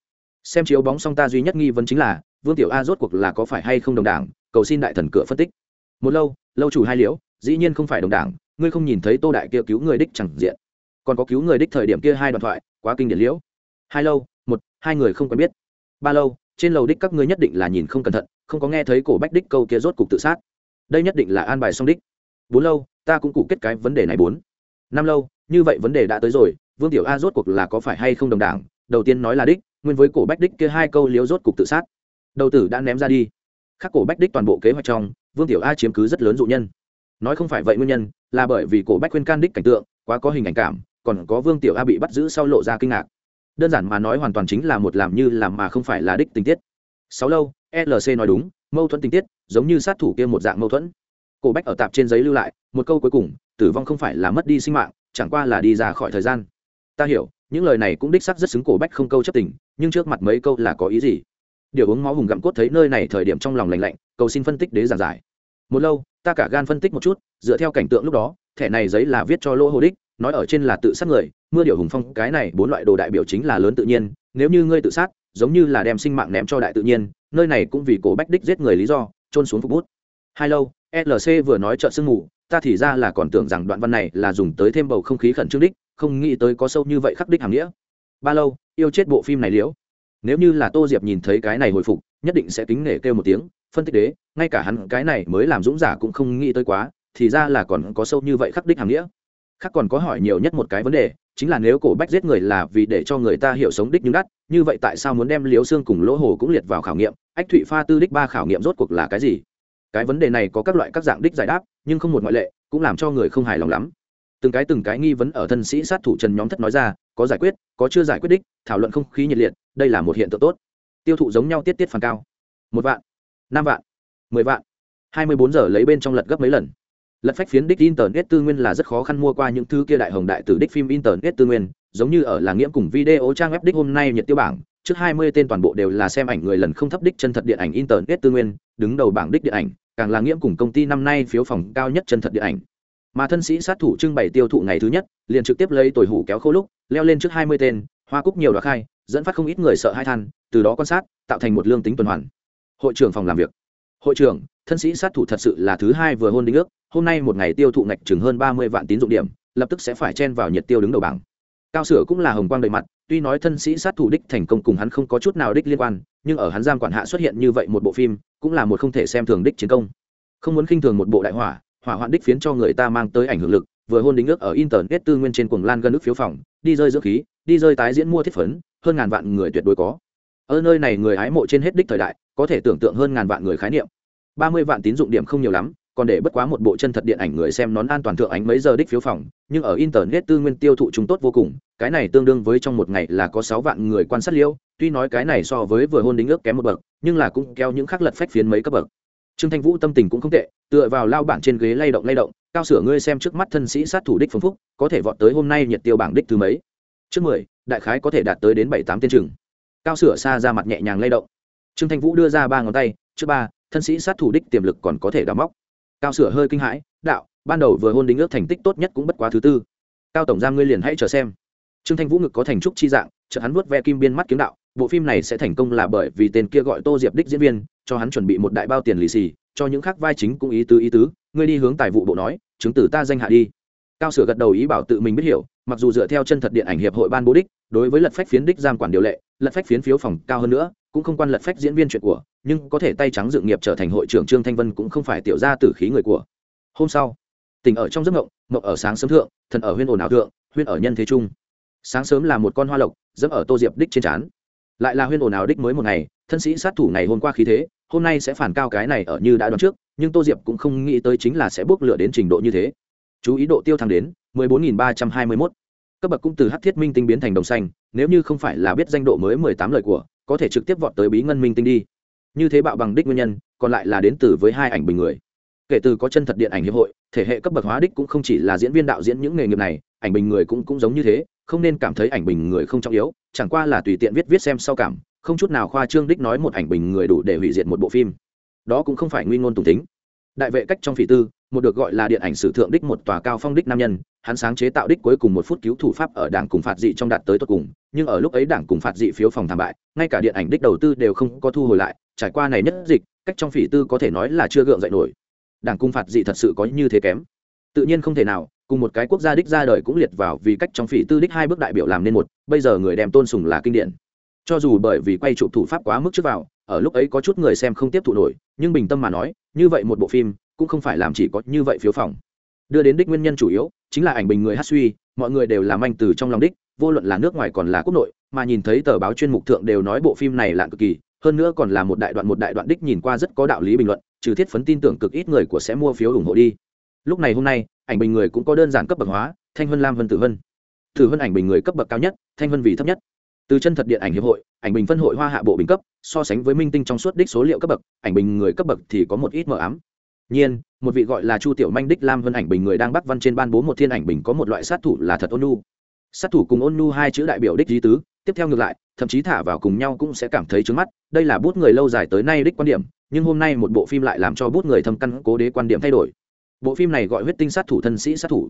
xem chiếu bóng xong ta duy nhất nghi vấn chính là, vương tiểu a rốt cuộc là có phải hay không đồng đảng, cầu xin đại thần cửa phân tích. Một lâu lâu chủ hai liễu, dĩ nhiên không phải đồng đảng, ngươi không nhìn thấy tô đại kia cứu người đích chẳng diện. Còn có cứu người đích thời điểm kia hai đoạn thoại, quá kinh điển liễu. Hai lâu, một, hai người không quen biết. Ba lâu, trên lầu đích các ngươi nhất định là nhìn không cẩn thận, không có nghe thấy cổ bách đích câu kia rốt cục tự sát. Đây nhất định là an bài song đích. Bốn lâu, ta cũng cụ kết cái vấn đề này bốn. Năm lâu, như vậy vấn đề đã tới rồi, vương tiểu a rốt cuộc là có phải hay không đồng đảng, đầu tiên nói là đích nguyên với cổ bách đích kia hai câu liếu rốt cục tự sát. Đầu tử đã ném ra đi. Khắc cổ bách đích toàn bộ kế hoạch trong, vương tiểu a chiếm cứ rất lớn dụ nhân. Nói không phải vậy nguyên nhân, là bởi vì cổ bách khuyên can đích cảnh tượng, quá có hình ảnh cảm, còn có vương tiểu a bị bắt giữ sau lộ ra kinh ngạc. Đơn giản mà nói hoàn toàn chính là một làm như làm mà không phải là đích tình tiết. Sáu lâu lc nói đúng, mâu thuẫn tình tiết, giống như sát thủ kia một dạng mâu thuẫn. Cổ bách ở tạp trên giấy lưu lại, một câu cuối cùng, tử vong không phải là mất đi sinh mạng, chẳng qua là đi ra khỏi thời gian. Ta hiểu những lời này cũng đích sắc rất xứng cổ bách không câu chấp tình, nhưng trước mặt mấy câu là có ý gì? Điều uống máu hùng gặm cốt thấy nơi này thời điểm trong lòng lành lạnh, cầu xin phân tích đế giảng giải. Một lâu, ta cả gan phân tích một chút, dựa theo cảnh tượng lúc đó, thẻ này giấy là viết cho lỗ hồ đích, nói ở trên là tự sát người, mưa điều hùng phong, cái này bốn loại đồ đại biểu chính là lớn tự nhiên, nếu như ngươi tự sát, giống như là đem sinh mạng ném cho đại tự nhiên, nơi này cũng vì cổ bách đích giết người lý do trôn xuống phục bút. Hai lâu lc vừa nói trợ sương mù, ta thì ra là còn tưởng rằng đoạn văn này là dùng tới thêm bầu không khí khẩn trương đích không nghĩ tới có sâu như vậy khắc đích hàm nghĩa. Ba lâu, yêu chết bộ phim này liễu. Nếu như là tô diệp nhìn thấy cái này hồi phục, nhất định sẽ kính nể kêu một tiếng, phân tích đế, ngay cả hắn cái này mới làm dũng giả cũng không nghĩ tới quá, thì ra là còn có sâu như vậy khắc đích hàm nghĩa. Khác còn có hỏi nhiều nhất một cái vấn đề, chính là nếu cổ bách giết người là vì để cho người ta hiểu sống đích nhưng đắt, như vậy tại sao muốn đem liếu xương cùng lỗ hồ cũng liệt vào khảo nghiệm? Ách thụy pha tư đích ba khảo nghiệm rốt cuộc là cái gì? Cái vấn đề này có các loại các dạng đích giải đáp, nhưng không một ngoại lệ, cũng làm cho người không hài lòng lắm từng cái từng cái nghi vấn ở thân sĩ sát thủ trần nhóm thất nói ra, có giải quyết, có chưa giải quyết đích, thảo luận không khí nhiệt liệt, đây là một hiện tượng tốt. Tiêu thụ giống nhau tiết tiết phản cao. Một vạn, năm vạn, mười vạn. Hai mươi bốn giờ lấy bên trong lật gấp mấy lần. Lật phách phiến đích internet tư nguyên là rất khó khăn mua qua những thứ kia đại hồng đại tử đích phim internet tư nguyên, giống như ở là nghiễm cùng video trang web đích hôm nay nhiệt tiêu bảng, trước hai mươi tên toàn bộ đều là xem ảnh người lần không thấp đích chân thật điện ảnh internet tư nguyên, đứng đầu bảng đích điện ảnh, càng là nghiễm cùng công ty năm nay phiếu phòng cao nhất chân thật điện ảnh mà thân sĩ sát thủ trưng bày tiêu thụ ngày thứ nhất, liền trực tiếp lấy tồi hủ kéo khô lúc, leo lên trước hai mươi tên, hoa cúc nhiều đoạt khai, dẫn phát không ít người sợ hai than, từ đó quan sát, tạo thành một lương tính tuần hoàn. Hội trưởng phòng làm việc. Hội trưởng, thân sĩ sát thủ thật sự là thứ hai vừa hôn đính ước, hôm nay một ngày tiêu thụ ngạch chừng hơn ba mươi vạn tín dụng điểm, lập tức sẽ phải chen vào nhiệt tiêu đứng đầu bảng. Cao sửa cũng là hồng quang đầy mặt, tuy nói thân sĩ sát thủ đích thành công cùng hắn không có chút nào đích liên quan, nhưng ở hắn giam quản hạ xuất hiện như vậy một bộ phim, cũng là một không thể xem thường đích chiến công. Không muốn khinh thường một bộ đại hỏa hỏa hoạn đích phiến cho người ta mang tới ảnh hưởng lực, vừa hôn đính ước ở internet tư nguyên trên cuồng lan gần nước phiếu phòng, đi rơi dưỡng khí, đi rơi tái diễn mua thiết phấn, hơn ngàn vạn người tuyệt đối có. Ở nơi này người hái mộ trên hết đích thời đại, có thể tưởng tượng hơn ngàn vạn người khái niệm. Ba mươi vạn tín dụng điểm không nhiều lắm, còn để bất quá một bộ chân thật điện ảnh người xem nón an toàn thượng ánh mấy giờ đích phiếu phòng, nhưng ở internet tư nguyên tiêu thụ chúng tốt vô cùng, cái này tương đương với trong một ngày là có sáu vạn người quan sát liêu, tuy nói cái này so với vừa hôn đính ước kém một bậc, nhưng là cũng kéo những khắc lật phách phiến mấy cấp bậc trương thanh vũ tâm tình cũng không tệ, tựa vào lao bản trên ghế lay động lay động, cao sửa ngươi xem trước mắt thân sĩ sát thủ đích phong phúc, có thể vọt tới hôm nay nhiệt tiêu bảng đích thứ mấy? Trước mười, đại khái có thể đạt tới đến bảy tám tiên chừng cao sửa xa ra mặt nhẹ nhàng lay động. Trương thanh vũ đưa ra ba ngón tay, trước ba, thân sĩ sát thủ đích tiềm lực còn có thể đào móc. Cao sửa hơi kinh hãi, đạo, ban đầu vừa hôn đính ước thành tích tốt nhất cũng bất quá thứ tư. Cao tổng giam ngươi liền hãy chờ xem. Trương thanh vũ ngực có thành trúc chi dạng, chợt hắn vuốt ve kim biên mắt kiếm đạo, bộ phim này sẽ thành công là bởi vì tên kia gọi tô diệp đích diễn viên cho hắn chuẩn bị một đại bao tiền lì xì, cho những khác vai chính cũng ý tứ ý tứ. Ngươi đi hướng tài vụ bộ nói, chứng tử ta danh hạ đi. Cao sửa gật đầu ý bảo tự mình biết hiểu, mặc dù dựa theo chân thật điện ảnh hiệp hội ban bố đích, đối với lật phách phiến đích giam quản điều lệ, lật phách phiến phiếu phòng cao hơn nữa, cũng không quan lật phách diễn viên chuyện của, nhưng có thể tay trắng dự nghiệp trở thành hội trưởng trương thanh vân cũng không phải tiểu gia tử khí người của. Hôm sau tỉnh ở trong giấc ngộng ngộng ở sáng sớm thượng, thần ở huyên ồn ảo thượng, huyên ở nhân thế trung sáng sớm là một con hoa lộc, dẫm ở tô diệp đích trên trán. Lại là huyên ồn ào đích mới một ngày thân sĩ sát thủ ngày hôm qua khí thế, hôm nay sẽ phản cao cái này ở như đã đoán trước, nhưng tô diệp cũng không nghĩ tới chính là sẽ bốc lửa đến trình độ như thế. Chú ý độ tiêu thăng đến 14.321. cấp bậc cũng từ hắc thiết minh tinh biến thành đồng xanh, nếu như không phải là biết danh độ mới 18 lời của, có thể trực tiếp vọt tới bí ngân minh tinh đi. Như thế bạo bằng đích nguyên nhân, còn lại là đến từ với hai ảnh bình người. Kể từ có chân thật điện ảnh hiệp hội, thể hệ cấp bậc hóa đích cũng không chỉ là diễn viên đạo diễn những nghề nghiệp này, ảnh bình người cũng cũng giống như thế, không nên cảm thấy ảnh bình người không trọng yếu, chẳng qua là tùy tiện viết viết xem sau cảm không chút nào khoa trương đích nói một ảnh bình người đủ để hủy diệt một bộ phim. Đó cũng không phải nguyên ngôn tùng tính. Đại vệ cách trong phỉ tư, một được gọi là điện ảnh sử thượng đích một tòa cao phong đích nam nhân, hắn sáng chế tạo đích cuối cùng một phút cứu thủ pháp ở đảng cùng phạt dị trong đạt tới tốt cùng, nhưng ở lúc ấy đảng cùng phạt dị phiếu phòng thảm bại, ngay cả điện ảnh đích đầu tư đều không có thu hồi lại, trải qua này nhất dịch, cách trong phỉ tư có thể nói là chưa gượng dậy nổi. Đảng cung phạt dị thật sự có như thế kém. Tự nhiên không thể nào, cùng một cái quốc gia đích ra đời cũng liệt vào vì cách trong phỉ tư đích hai bước đại biểu làm nên một, bây giờ người đem tôn sùng là kinh điển cho dù bởi vì quay chụp thủ pháp quá mức trước vào, ở lúc ấy có chút người xem không tiếp thụ nổi, nhưng bình tâm mà nói, như vậy một bộ phim cũng không phải làm chỉ có như vậy phiếu phòng. Đưa đến đích nguyên nhân chủ yếu, chính là ảnh bình người hát suy, mọi người đều làm anh từ trong lòng đích, vô luận là nước ngoài còn là quốc nội, mà nhìn thấy tờ báo chuyên mục thượng đều nói bộ phim này lạ cực kỳ, hơn nữa còn là một đại đoạn một đại đoạn đích nhìn qua rất có đạo lý bình luận, trừ thiết phấn tin tưởng cực ít người của sẽ mua phiếu ủng hộ đi. Lúc này hôm nay, ảnh bình người cũng có đơn giản cấp bậc hóa, thanh vân lam vân tử vân tử vân ảnh bình người cấp bậc cao nhất, thanh vân vì thấp nhất từ chân thật điện ảnh hiệp hội, ảnh bình phân hội hoa hạ bộ bình cấp, so sánh với minh tinh trong suốt đích số liệu cấp bậc, ảnh bình người cấp bậc thì có một ít mờ ám. Nhiên, một vị gọi là chu tiểu manh đích lam vân ảnh bình người đang bắt văn trên ban bố một thiên ảnh bình có một loại sát thủ là thật ôn nu. Sát thủ cùng ôn nu hai chữ đại biểu đích di tứ, tiếp theo ngược lại, thậm chí thả vào cùng nhau cũng sẽ cảm thấy trứng mắt, đây là bút người lâu dài tới nay đích quan điểm, nhưng hôm nay một bộ phim lại làm cho bút người thâm căn cố đế quan điểm thay đổi. Bộ phim này gọi huyết tinh sát thủ, thân sĩ sát thủ.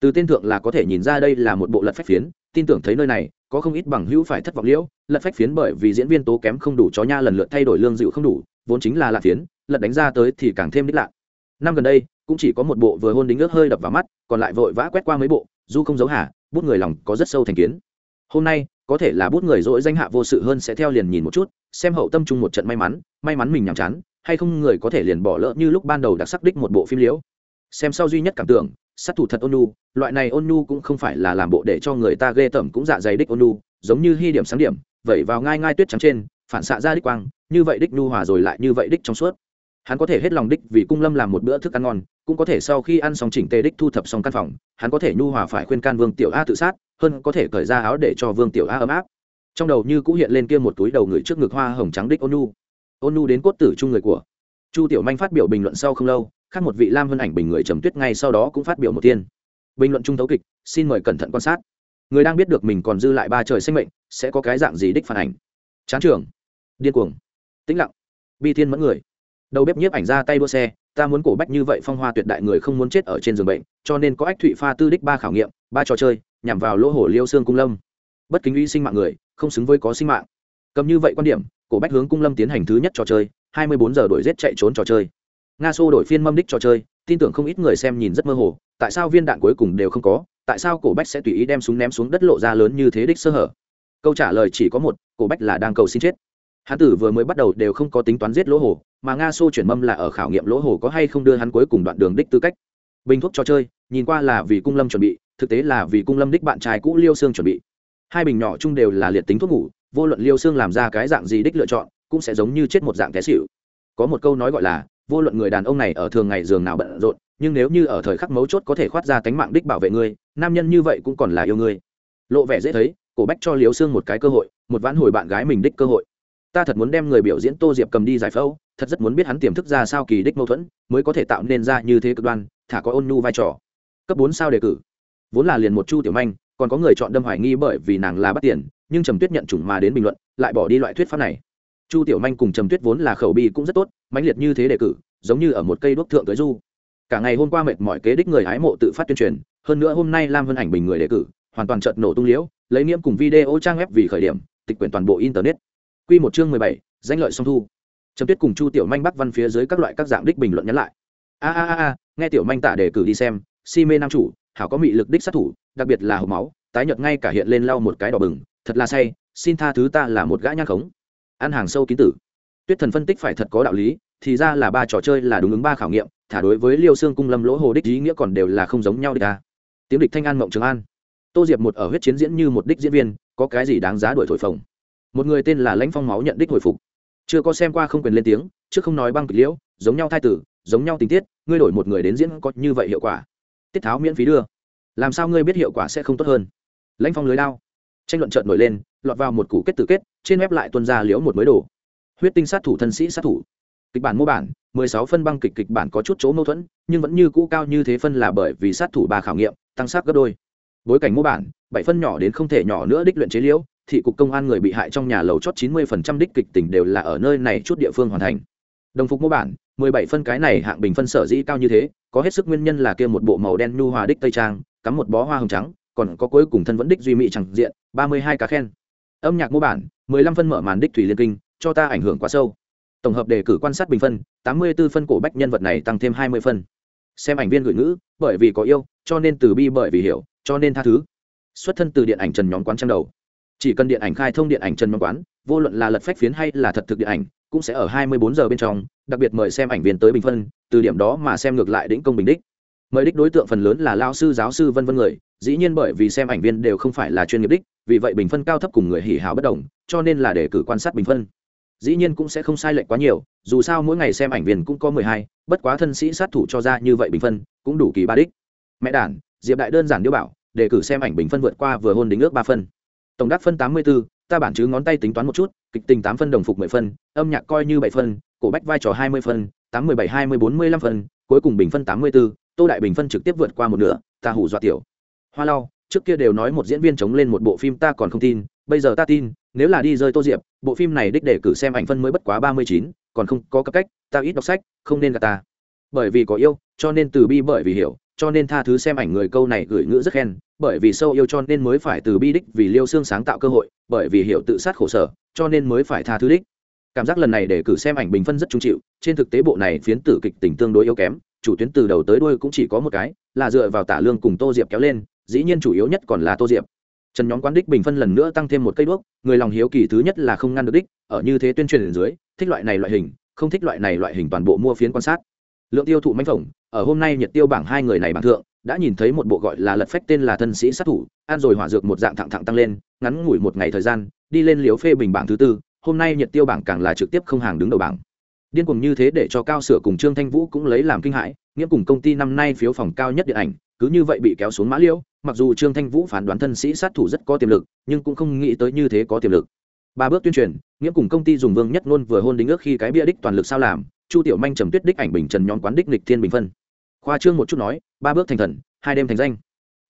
Từ tên thượng là có thể nhìn ra đây là một bộ lật phách phiến tin tưởng thấy nơi này, có không ít bằng hữu phải thất vọng liễu, lật phách phiến bởi vì diễn viên tố kém không đủ, chó nha lần lượt thay đổi lương dịu không đủ, vốn chính là lạ phiến, lật đánh ra tới thì càng thêm đích lạ. Năm gần đây, cũng chỉ có một bộ vừa hôn đính ước hơi đập vào mắt, còn lại vội vã quét qua mấy bộ du không giấu hả bút người lòng có rất sâu thành kiến. Hôm nay, có thể là bút người dỗi danh hạ vô sự hơn sẽ theo liền nhìn một chút, xem hậu tâm trung một trận may mắn may mắn mình nhàm chán, hay không người có thể liền bỏ lỡ như lúc ban đầu đặc sắc đích một bộ phim liễu. Xem sau duy nhất cảm tưởng sát thủ thật ôn nu loại này ôn nu cũng không phải là làm bộ để cho người ta ghê tởm cũng dạ dày đích ôn nu giống như hy điểm sáng điểm, vẩy vào ngai ngai tuyết trắng trên, phản xạ ra đích quang, như vậy đích nu hòa rồi lại như vậy đích trong suốt. Hắn có thể hết lòng đích vì cung lâm làm một bữa thức ăn ngon, cũng có thể sau khi ăn xong chỉnh tề đích thu thập xong căn phòng, hắn có thể nhu hòa phải khuyên can vương tiểu a tự sát, hơn có thể cởi ra áo để cho vương tiểu a ấm áp. Trong đầu như cũ hiện lên kia một túi đầu người trước ngực hoa hồng trắng đích ôn nu ôn nu đến cốt tử chung người của chu tiểu manh phát biểu bình luận sau không lâu khác một vị lam vân ảnh bình người trầm tuyết ngay sau đó cũng phát biểu một tiên. Bình luận trung thấu kịch, xin mời cẩn thận quan sát. Người đang biết được mình còn dư lại ba trời sinh mệnh, sẽ có cái dạng gì đích phản ảnh? Chán trường. Điên cuồng. Tĩnh lặng. Bi thiên mẫn người. Đầu bếp nhiếp ảnh ra tay đua xe, ta muốn cổ bách như vậy phong hoa tuyệt đại người không muốn chết ở trên giường bệnh, cho nên có ách thụy pha tư đích ba khảo nghiệm, ba trò chơi, nhằm vào lỗ hổ liêu xương cung lâm. Bất kính uy sinh mạng người, không xứng với có sinh mạng. Cầm như vậy quan điểm, cổ bách hướng cung lâm tiến hành thứ nhất trò chơi, hai mươi bốn giờ đổi rét chạy trốn trò chơi nga xô đổi phiên mâm đích trò chơi, tin tưởng không ít người xem nhìn rất mơ hồ, tại sao viên đạn cuối cùng đều không có, tại sao cổ bách sẽ tùy ý đem súng ném xuống đất lộ ra lớn như thế đích sơ hở? Câu trả lời chỉ có một, cổ bách là đang cầu xin chết. Hán tử vừa mới bắt đầu đều không có tính toán giết lỗ hồ, mà nga xô chuyển mâm là ở khảo nghiệm lỗ hồ có hay không đưa hắn cuối cùng đoạn đường đích tư cách. Bình thuốc trò chơi, nhìn qua là vì cung lâm chuẩn bị, thực tế là vì cung lâm đích bạn trai cũ liêu xương chuẩn bị. Hai bình nhỏ chung đều là liệt tính thuốc ngủ, vô luận liêu xương làm ra cái dạng gì đích lựa chọn, cũng sẽ giống như chết một dạng té xịu có một câu nói gọi là vô luận người đàn ông này ở thường ngày giường nào bận rộn, nhưng nếu như ở thời khắc mấu chốt có thể khoát ra tánh mạng đích bảo vệ ngươi, nam nhân như vậy cũng còn là yêu ngươi. Lộ vẻ dễ thấy, cổ bách cho liếu xương một cái cơ hội, một vãn hồi bạn gái mình đích cơ hội. Ta thật muốn đem người biểu diễn tô diệp cầm đi giải phẫu, thật rất muốn biết hắn tiềm thức ra sao kỳ đích mâu thuẫn, mới có thể tạo nên ra như thế cực đoan, thả có ôn nhu vai trò. Cấp bốn sao đề cử. Vốn là liền một chu tiểu manh, còn có người chọn đâm hoài nghi bởi vì nàng là bắt tiền, nhưng trầm tuyết nhận chủng mà đến bình luận, lại bỏ đi loại thuyết pháp này chu tiểu manh cùng trầm tuyết vốn là khẩu bi cũng rất tốt, mãnh liệt như thế đề cử, giống như ở một cây đuốc thượng tới du. Cả ngày hôm qua mệt mỏi kế đích người hái mộ tự phát tuyên truyền, hơn nữa hôm nay lam vân ảnh bình người đề cử, hoàn toàn chợt nổ tung liễu, lấy nghiễm cùng video trang web vì khởi điểm, tịch quyển toàn bộ internet. Quy một chương mười bảy, danh lợi song thu. Trầm tuyết cùng chu tiểu manh bắc văn phía dưới các loại các dạng đích bình luận nhắn lại. A a a nghe tiểu manh tả đề cử đi xem, si mê nam chủ, hảo có mị lực đích sát thủ, đặc biệt là hộp máu, tái nhợt ngay cả hiện lên lau một cái đỏ bừng, thật là say, xin tha thứ ta là một gã nhang khống ăn hàng sâu kín tử. Tuyết thần phân tích phải thật có đạo lý, thì ra là ba trò chơi là đúng ứng ba khảo nghiệm, thả đối với liêu xương cung lâm lỗ hồ đích ý nghĩa còn đều là không giống nhau địch ta. Tiếng địch thanh an mộng trường an. Tô diệp một ở huyết chiến diễn như một đích diễn viên, có cái gì đáng giá đuổi thổi phồng? Một người tên là lãnh phong máu nhận đích hồi phục. Chưa có xem qua không quyền lên tiếng chứ không nói băng kịch liễu, giống nhau thai tử, giống nhau tình tiết, ngươi đổi một người đến diễn có như vậy hiệu quả. Tiết tháo miễn phí đưa. Làm sao ngươi biết hiệu quả sẽ không tốt hơn? Lãnh phong lưới lao tranh luận trợn nổi lên, lọt vào một củ kết tử kết, trên web lại tuân ra liễu một mới đồ. Huyết tinh sát thủ thân sĩ sát thủ. Kịch bản mô bản, mười sáu phân băng kịch kịch bản có chút chỗ mâu thuẫn, nhưng vẫn như cũ cao như thế phân là bởi vì sát thủ ba khảo nghiệm, tăng sát gấp đôi. Bối cảnh mô bản, bảy phân nhỏ đến không thể nhỏ nữa đích luyện chế liễu, thị cục công an người bị hại trong nhà lầu chót chín mươi phần trăm đích kịch tỉnh đều là ở nơi này chút địa phương hoàn thành. Đồng phục mô bản, mười bảy phân cái này hạng bình phân sở dĩ cao như thế, có hết sức nguyên nhân là kia một bộ màu đen nhu hòa đích tây trang, cắm một bó hoa hồng trắng còn có cuối cùng thân vẫn đích duy mỹ chẳng diện, ba mươi hai cá khen. Âm nhạc mô bản, mười lăm phân mở màn đích thủy liên kinh, cho ta ảnh hưởng quá sâu. Tổng hợp đề cử quan sát bình phân, tám mươi 84 phân cổ bách nhân vật này tăng thêm hai mươi phân. Xem ảnh viên gửi ngữ, bởi vì có yêu, cho nên từ bi bởi vì hiểu, cho nên tha thứ. Xuất thân từ điện ảnh trần nhóm quán trang đầu. Chỉ cần điện ảnh khai thông điện ảnh trần nhóm quán, vô luận là lật phách phiến hay là thật thực điện ảnh, cũng sẽ ở hai mươi bốn giờ bên trong, đặc biệt mời xem ảnh viên tới bình phân, từ điểm đó mà xem ngược lại đỉnh công bình đích. Mời đích đối tượng phần lớn là lao sư, giáo sư, vân vân người dĩ nhiên bởi vì xem ảnh viên đều không phải là chuyên nghiệp đích vì vậy bình phân cao thấp cùng người hỉ hảo bất đồng cho nên là để cử quan sát bình phân. Dĩ nhiên cũng sẽ không sai lệch quá nhiều dù sao mỗi ngày xem ảnh viên cũng có mười hai bất quá thân sĩ sát thủ cho ra như vậy bình phân cũng đủ kỳ ba đích. Mẹ đản diệp đại đơn giản điêu bảo đề cử xem ảnh bình phân vượt qua vừa hôn đính ước ba phân. Tổng đắc phân tám mươi 84, ta bản chứ ngón tay tính toán một chút kịch tình tám phân đồng phục mười phân âm nhạc coi như bảy phân cổ bách vai trò hai mươi phân tám mươi bảy hai mươi bốn mươi lăm phân cuối cùng bình phân tám mươi 84, tô đại bình phân trực tiếp vượt qua một nửa ta hủ dọa tiểu hoa lau, trước kia đều nói một diễn viên chống lên một bộ phim ta còn không tin, bây giờ ta tin, nếu là đi rơi tô diệp, bộ phim này đích để cử xem ảnh phân mới bất quá ba mươi chín, còn không có cấp cách, ta ít đọc sách, không nên gạt ta. Bởi vì có yêu, cho nên từ bi, bởi vì hiểu, cho nên tha thứ xem ảnh người câu này gửi ngữ rất khen, bởi vì sâu yêu cho nên mới phải từ bi đích vì liêu xương sáng tạo cơ hội, bởi vì hiểu tự sát khổ sở, cho nên mới phải tha thứ đích. Cảm giác lần này để cử xem ảnh bình phân rất trung chịu, trên thực tế bộ này phiến tử kịch tình tương đối yếu kém, chủ tuyến từ đầu tới đuôi cũng chỉ có một cái, là dựa vào tả lương cùng tô diệp kéo lên dĩ nhiên chủ yếu nhất còn là tô diệp. Trần nhóm quán đích bình phân lần nữa tăng thêm một cây đuốc, người lòng hiếu kỳ thứ nhất là không ngăn được đích, ở như thế tuyên truyền dưới, thích loại này loại hình, không thích loại này loại hình toàn bộ mua phiến quan sát. Lượng tiêu thụ manh phỏng ở hôm nay nhiệt tiêu bảng hai người này bảng thượng, đã nhìn thấy một bộ gọi là lật phách tên là thân sĩ sát thủ, ăn rồi hỏa dược một dạng thẳng thẳng tăng lên, ngắn ngủi một ngày thời gian, đi lên liếu phê bình bảng thứ tư, hôm nay nhiệt tiêu bảng càng là trực tiếp không hàng đứng đầu bảng điên cuồng như thế để cho cao sửa cùng trương thanh vũ cũng lấy làm kinh hãi, nghĩa cùng công ty năm nay phiếu phòng cao nhất điện ảnh, cứ như vậy bị kéo xuống mã liễu, mặc dù trương thanh vũ phán đoán thân sĩ sát thủ rất có tiềm lực, nhưng cũng không nghĩ tới như thế có tiềm lực. Ba bước tuyên truyền, nghĩa cùng công ty dùng vương nhất luôn vừa hôn đính ước khi cái bia đích toàn lực sao làm, chu tiểu manh trầm tuyết đích ảnh bình trần nhóm quán đích lịch thiên bình phân. Khoa trương một chút nói, ba bước thành thần, hai đêm thành danh.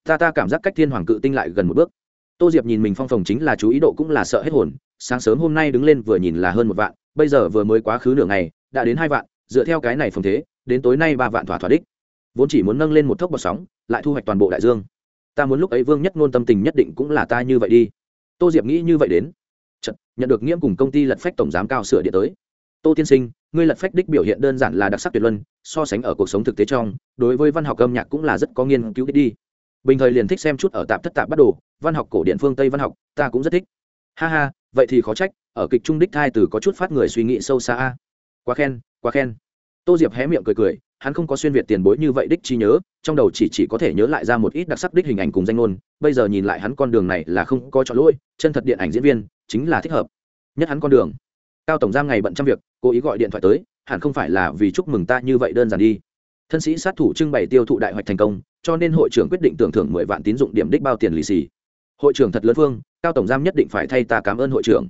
Ta ta cảm giác cách thiên hoàng cự tinh lại gần một bước. Tô diệp nhìn mình phong phòng chính là chú ý độ cũng là sợ hết hồn, sáng sớm hôm nay đứng lên vừa nhìn là hơn một vạn bây giờ vừa mới quá khứ nửa ngày đã đến hai vạn dựa theo cái này phòng thế đến tối nay ba vạn thỏa thỏa đích. Vốn chỉ muốn nâng lên một thốc bọt sóng lại thu hoạch toàn bộ đại dương. Ta muốn lúc ấy vương nhất ngôn tâm tình nhất định cũng là ta như vậy đi. Tô diệp nghĩ như vậy đến. Chật, nhận được nghiễm cùng công ty lật phách tổng giám cao sửa điện tới. Tô tiên sinh ngươi lật phách đích biểu hiện đơn giản là đặc sắc tuyệt luân so sánh ở cuộc sống thực tế trong đối với văn học âm nhạc cũng là rất có nghiên cứu đích đi. Bình thời liền thích xem chút ở tạp thất tạp bắt đồ văn học cổ điện phương tây văn học ta cũng rất thích. Ha ha vậy thì khó trách ở kịch trung đích thai từ có chút phát người suy nghĩ sâu xa. A quá khen quá khen. Tô diệp hé miệng cười cười, hắn không có xuyên việt tiền bối như vậy đích chi nhớ, trong đầu chỉ chỉ có thể nhớ lại ra một ít đặc sắc đích hình ảnh cùng danh ngôn, bây giờ nhìn lại hắn con đường này là không có chọn lỗi, chân thật điện ảnh diễn viên, chính là thích hợp. Nhất hắn con đường. Cao tổng giam ngày bận trăm việc, cố ý gọi điện thoại tới, hẳn không phải là vì chúc mừng ta như vậy đơn giản đi. Thân sĩ sát thủ trưng bày tiêu thụ đại hoạch thành công, cho nên hội trưởng quyết định tưởng thưởng mười vạn tín dụng điểm đích bao tiền lì xì. Hội trưởng thật lớn phương, cao tổng giam nhất định phải thay ta cảm ơn hội trưởng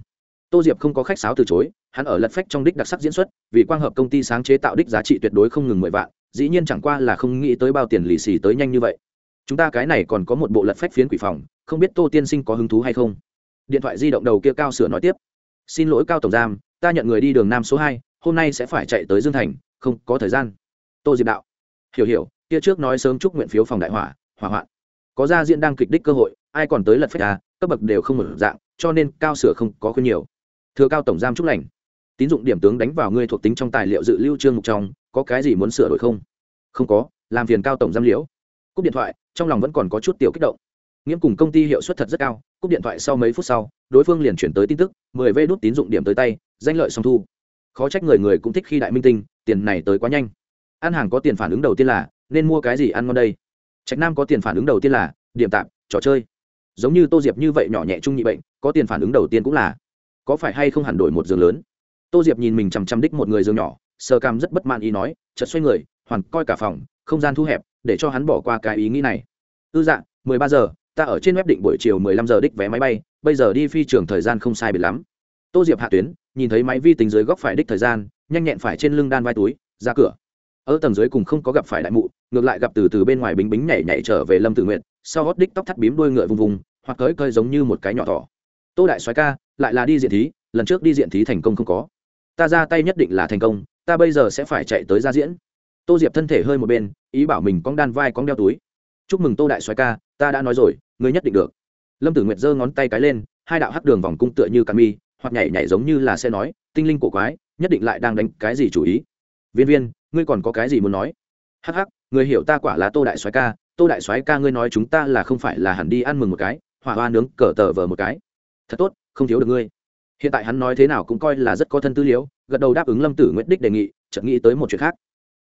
tô diệp không có khách sáo từ chối, hắn ở lật phách trong đích đặc sắc diễn xuất, vì quang hợp công ty sáng chế tạo đích giá trị tuyệt đối không ngừng mười vạn, dĩ nhiên chẳng qua là không nghĩ tới bao tiền lì xì tới nhanh như vậy. Chúng ta cái này còn có một bộ lật phách phiến quỷ phòng, không biết tô tiên sinh có hứng thú hay không? Điện thoại di động đầu kia cao sửa nói tiếp. Xin lỗi cao tổng giam ta nhận người đi đường nam số hai, hôm nay sẽ phải chạy tới dương thành, không có thời gian. Tô diệp đạo. Hiểu hiểu, kia trước nói sớm chúc nguyện phiếu phòng đại hỏa hỏa hoạn. Có ra diễn đang kịch đích cơ hội, ai còn tới lật phách à cấp bậc đều không một dạng, cho nên cao sửa không có khuyên nhiều. Thừa cao tổng giam chúc lành. Tín dụng điểm tướng đánh vào ngươi thuộc tính trong tài liệu dự lưu trương mục trong, có cái gì muốn sửa đổi không? Không có, làm phiền cao tổng giam liễu. Cúp điện thoại, trong lòng vẫn còn có chút tiểu kích động. Nghiễm cùng công ty hiệu suất thật rất cao, cúp điện thoại sau mấy phút sau, đối phương liền chuyển tới tin tức, mười vê đốt tín dụng điểm tới tay, danh lợi song thu. Khó trách người người cũng thích khi đại minh tinh, tiền này tới quá nhanh. Ăn hàng có tiền phản ứng đầu tiên là, nên mua cái gì ăn ngon đây? Trạch nam có tiền phản ứng đầu tiên là, điểm tạm, trò chơi. Giống như tô diệp như vậy nhỏ nhẹ trung nhị bệnh, có tiền phản ứng đầu tiên cũng là có phải hay không hẳn đổi một giường lớn? Tô diệp nhìn mình chằm chằm đích một người giường nhỏ sơ cam rất bất mãn ý nói, chợt xoay người, hoàn coi cả phòng, không gian thu hẹp, để cho hắn bỏ qua cái ý nghĩ này. Ư dạ mười ba giờ, ta ở trên web định buổi chiều mười lăm giờ đích vé máy bay, bây giờ đi phi trường thời gian không sai biệt lắm. Tô diệp hạ tuyến, nhìn thấy máy vi tính dưới góc phải đích thời gian, nhanh nhẹn phải trên lưng đan vai túi, ra cửa. Ở tầng dưới cùng không có gặp phải đại mụ, ngược lại gặp từ từ bên ngoài bính bính nhảy nhảy trở về lâm tự nguyện sau hót đích tóc thắt bím đuôi ngựa vùng vùng hoặc cỡi cơi giống như một cái nhỏ thỏ. Tô đại soái ca lại là đi diện thí, lần trước đi diện thí thành công không có. Ta ra tay nhất định là thành công, ta bây giờ sẽ phải chạy tới ra diễn. Tô diệp thân thể hơi một bên, ý bảo mình cong đan vai cong đeo túi. Chúc mừng tô đại soái ca, ta đã nói rồi, ngươi nhất định được. Lâm tử nguyệt giơ ngón tay cái lên, hai đạo hắc đường vòng cung tựa như cà mi, hoặc nhảy nhảy giống như là xe nói, tinh linh cổ quái, nhất định lại đang đánh cái gì chủ ý? Viên viên, ngươi còn có cái gì muốn nói? Hắc hắc, người hiểu ta quả là tô đại soái ca, tô đại soái ca ngươi nói chúng ta là không phải là hẳn đi ăn mừng một cái hỏa hoa nướng cờ tờ vờ một cái. Thật tốt không thiếu được ngươi. Hiện tại hắn nói thế nào cũng coi là rất có thân tư liễu, gật đầu đáp ứng lâm tử nguyễn đích đề nghị, chợt nghĩ tới một chuyện khác.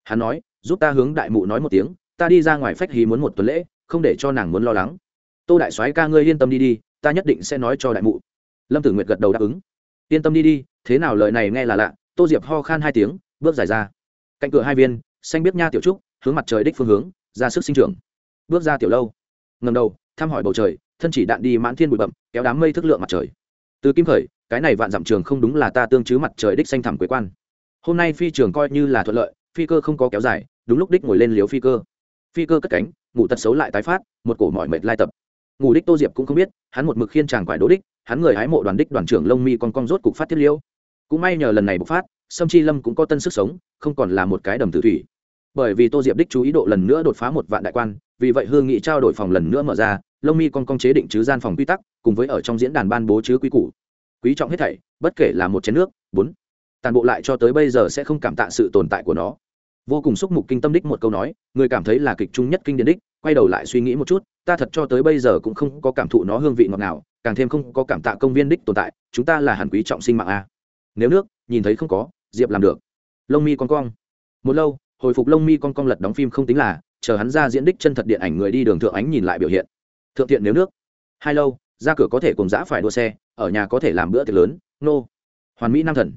Hắn nói, giúp ta hướng đại mụ nói một tiếng, ta đi ra ngoài phách hí muốn một tuần lễ, không để cho nàng muốn lo lắng. Tô đại soái ca ngươi yên tâm đi đi, ta nhất định sẽ nói cho đại mụ. Lâm tử nguyệt gật đầu đáp ứng. Yên tâm đi đi, thế nào lời này nghe là lạ. Tô diệp ho khan hai tiếng, bước dài ra. Cạnh cửa hai viên, xanh biết nha tiểu trúc, hướng mặt trời đích phương hướng, ra sức sinh trưởng. Bước ra tiểu lâu. Ngầm đầu, thăm hỏi bầu trời, thân chỉ đạn đi mãn thiên bụi bậm kéo đám mây thức lượng mặt trời từ kim khởi, cái này vạn dặm trường không đúng là ta tương chứ mặt trời đích xanh thẳm quế quan. Hôm nay phi trường coi như là thuận lợi, phi cơ không có kéo dài, đúng lúc đích ngồi lên liếu phi cơ. Phi cơ cất cánh, ngủ tật xấu lại tái phát, một cổ mỏi mệt lai tập. Ngủ đích tô diệp cũng không biết, hắn một mực khiên chàng quải đố đích, hắn người hái mộ đoàn đích đoàn trưởng lông mi con con rốt cục phát thiết liêu. Cũng may nhờ lần này bộc phát, sâm chi lâm cũng có tân sức sống, không còn là một cái đầm tử thủy. Bởi vì tô diệp đích chú ý độ lần nữa đột phá một vạn đại quan, vì vậy hương nghị trao đổi phòng lần nữa mở ra lông mi con con chế định chứ gian phòng quy tắc cùng với ở trong diễn đàn ban bố chứ quy củ. Quý trọng hết thảy bất kể là một chén nước bốn. Toàn bộ lại cho tới bây giờ sẽ không cảm tạ sự tồn tại của nó. Vô cùng xúc mục kinh tâm đích một câu nói người cảm thấy là kịch trung nhất kinh điển đích quay đầu lại suy nghĩ một chút ta thật cho tới bây giờ cũng không có cảm thụ nó hương vị ngọt ngào, càng thêm không có cảm tạ công viên đích tồn tại chúng ta là hàn quý trọng sinh mạng a. Nếu nước nhìn thấy không có diệp làm được. Lông mi con cong một lâu hồi phục lông mi con cong lật đóng phim không tính là chờ hắn ra diễn đích chân thật điện ảnh người đi đường thượng ánh nhìn lại biểu hiện thượng tiện nếu nước. Hai lâu, ra cửa có thể cùng dã phải đua xe, ở nhà có thể làm bữa tiệc lớn, nô. Hoàn mỹ nam thần,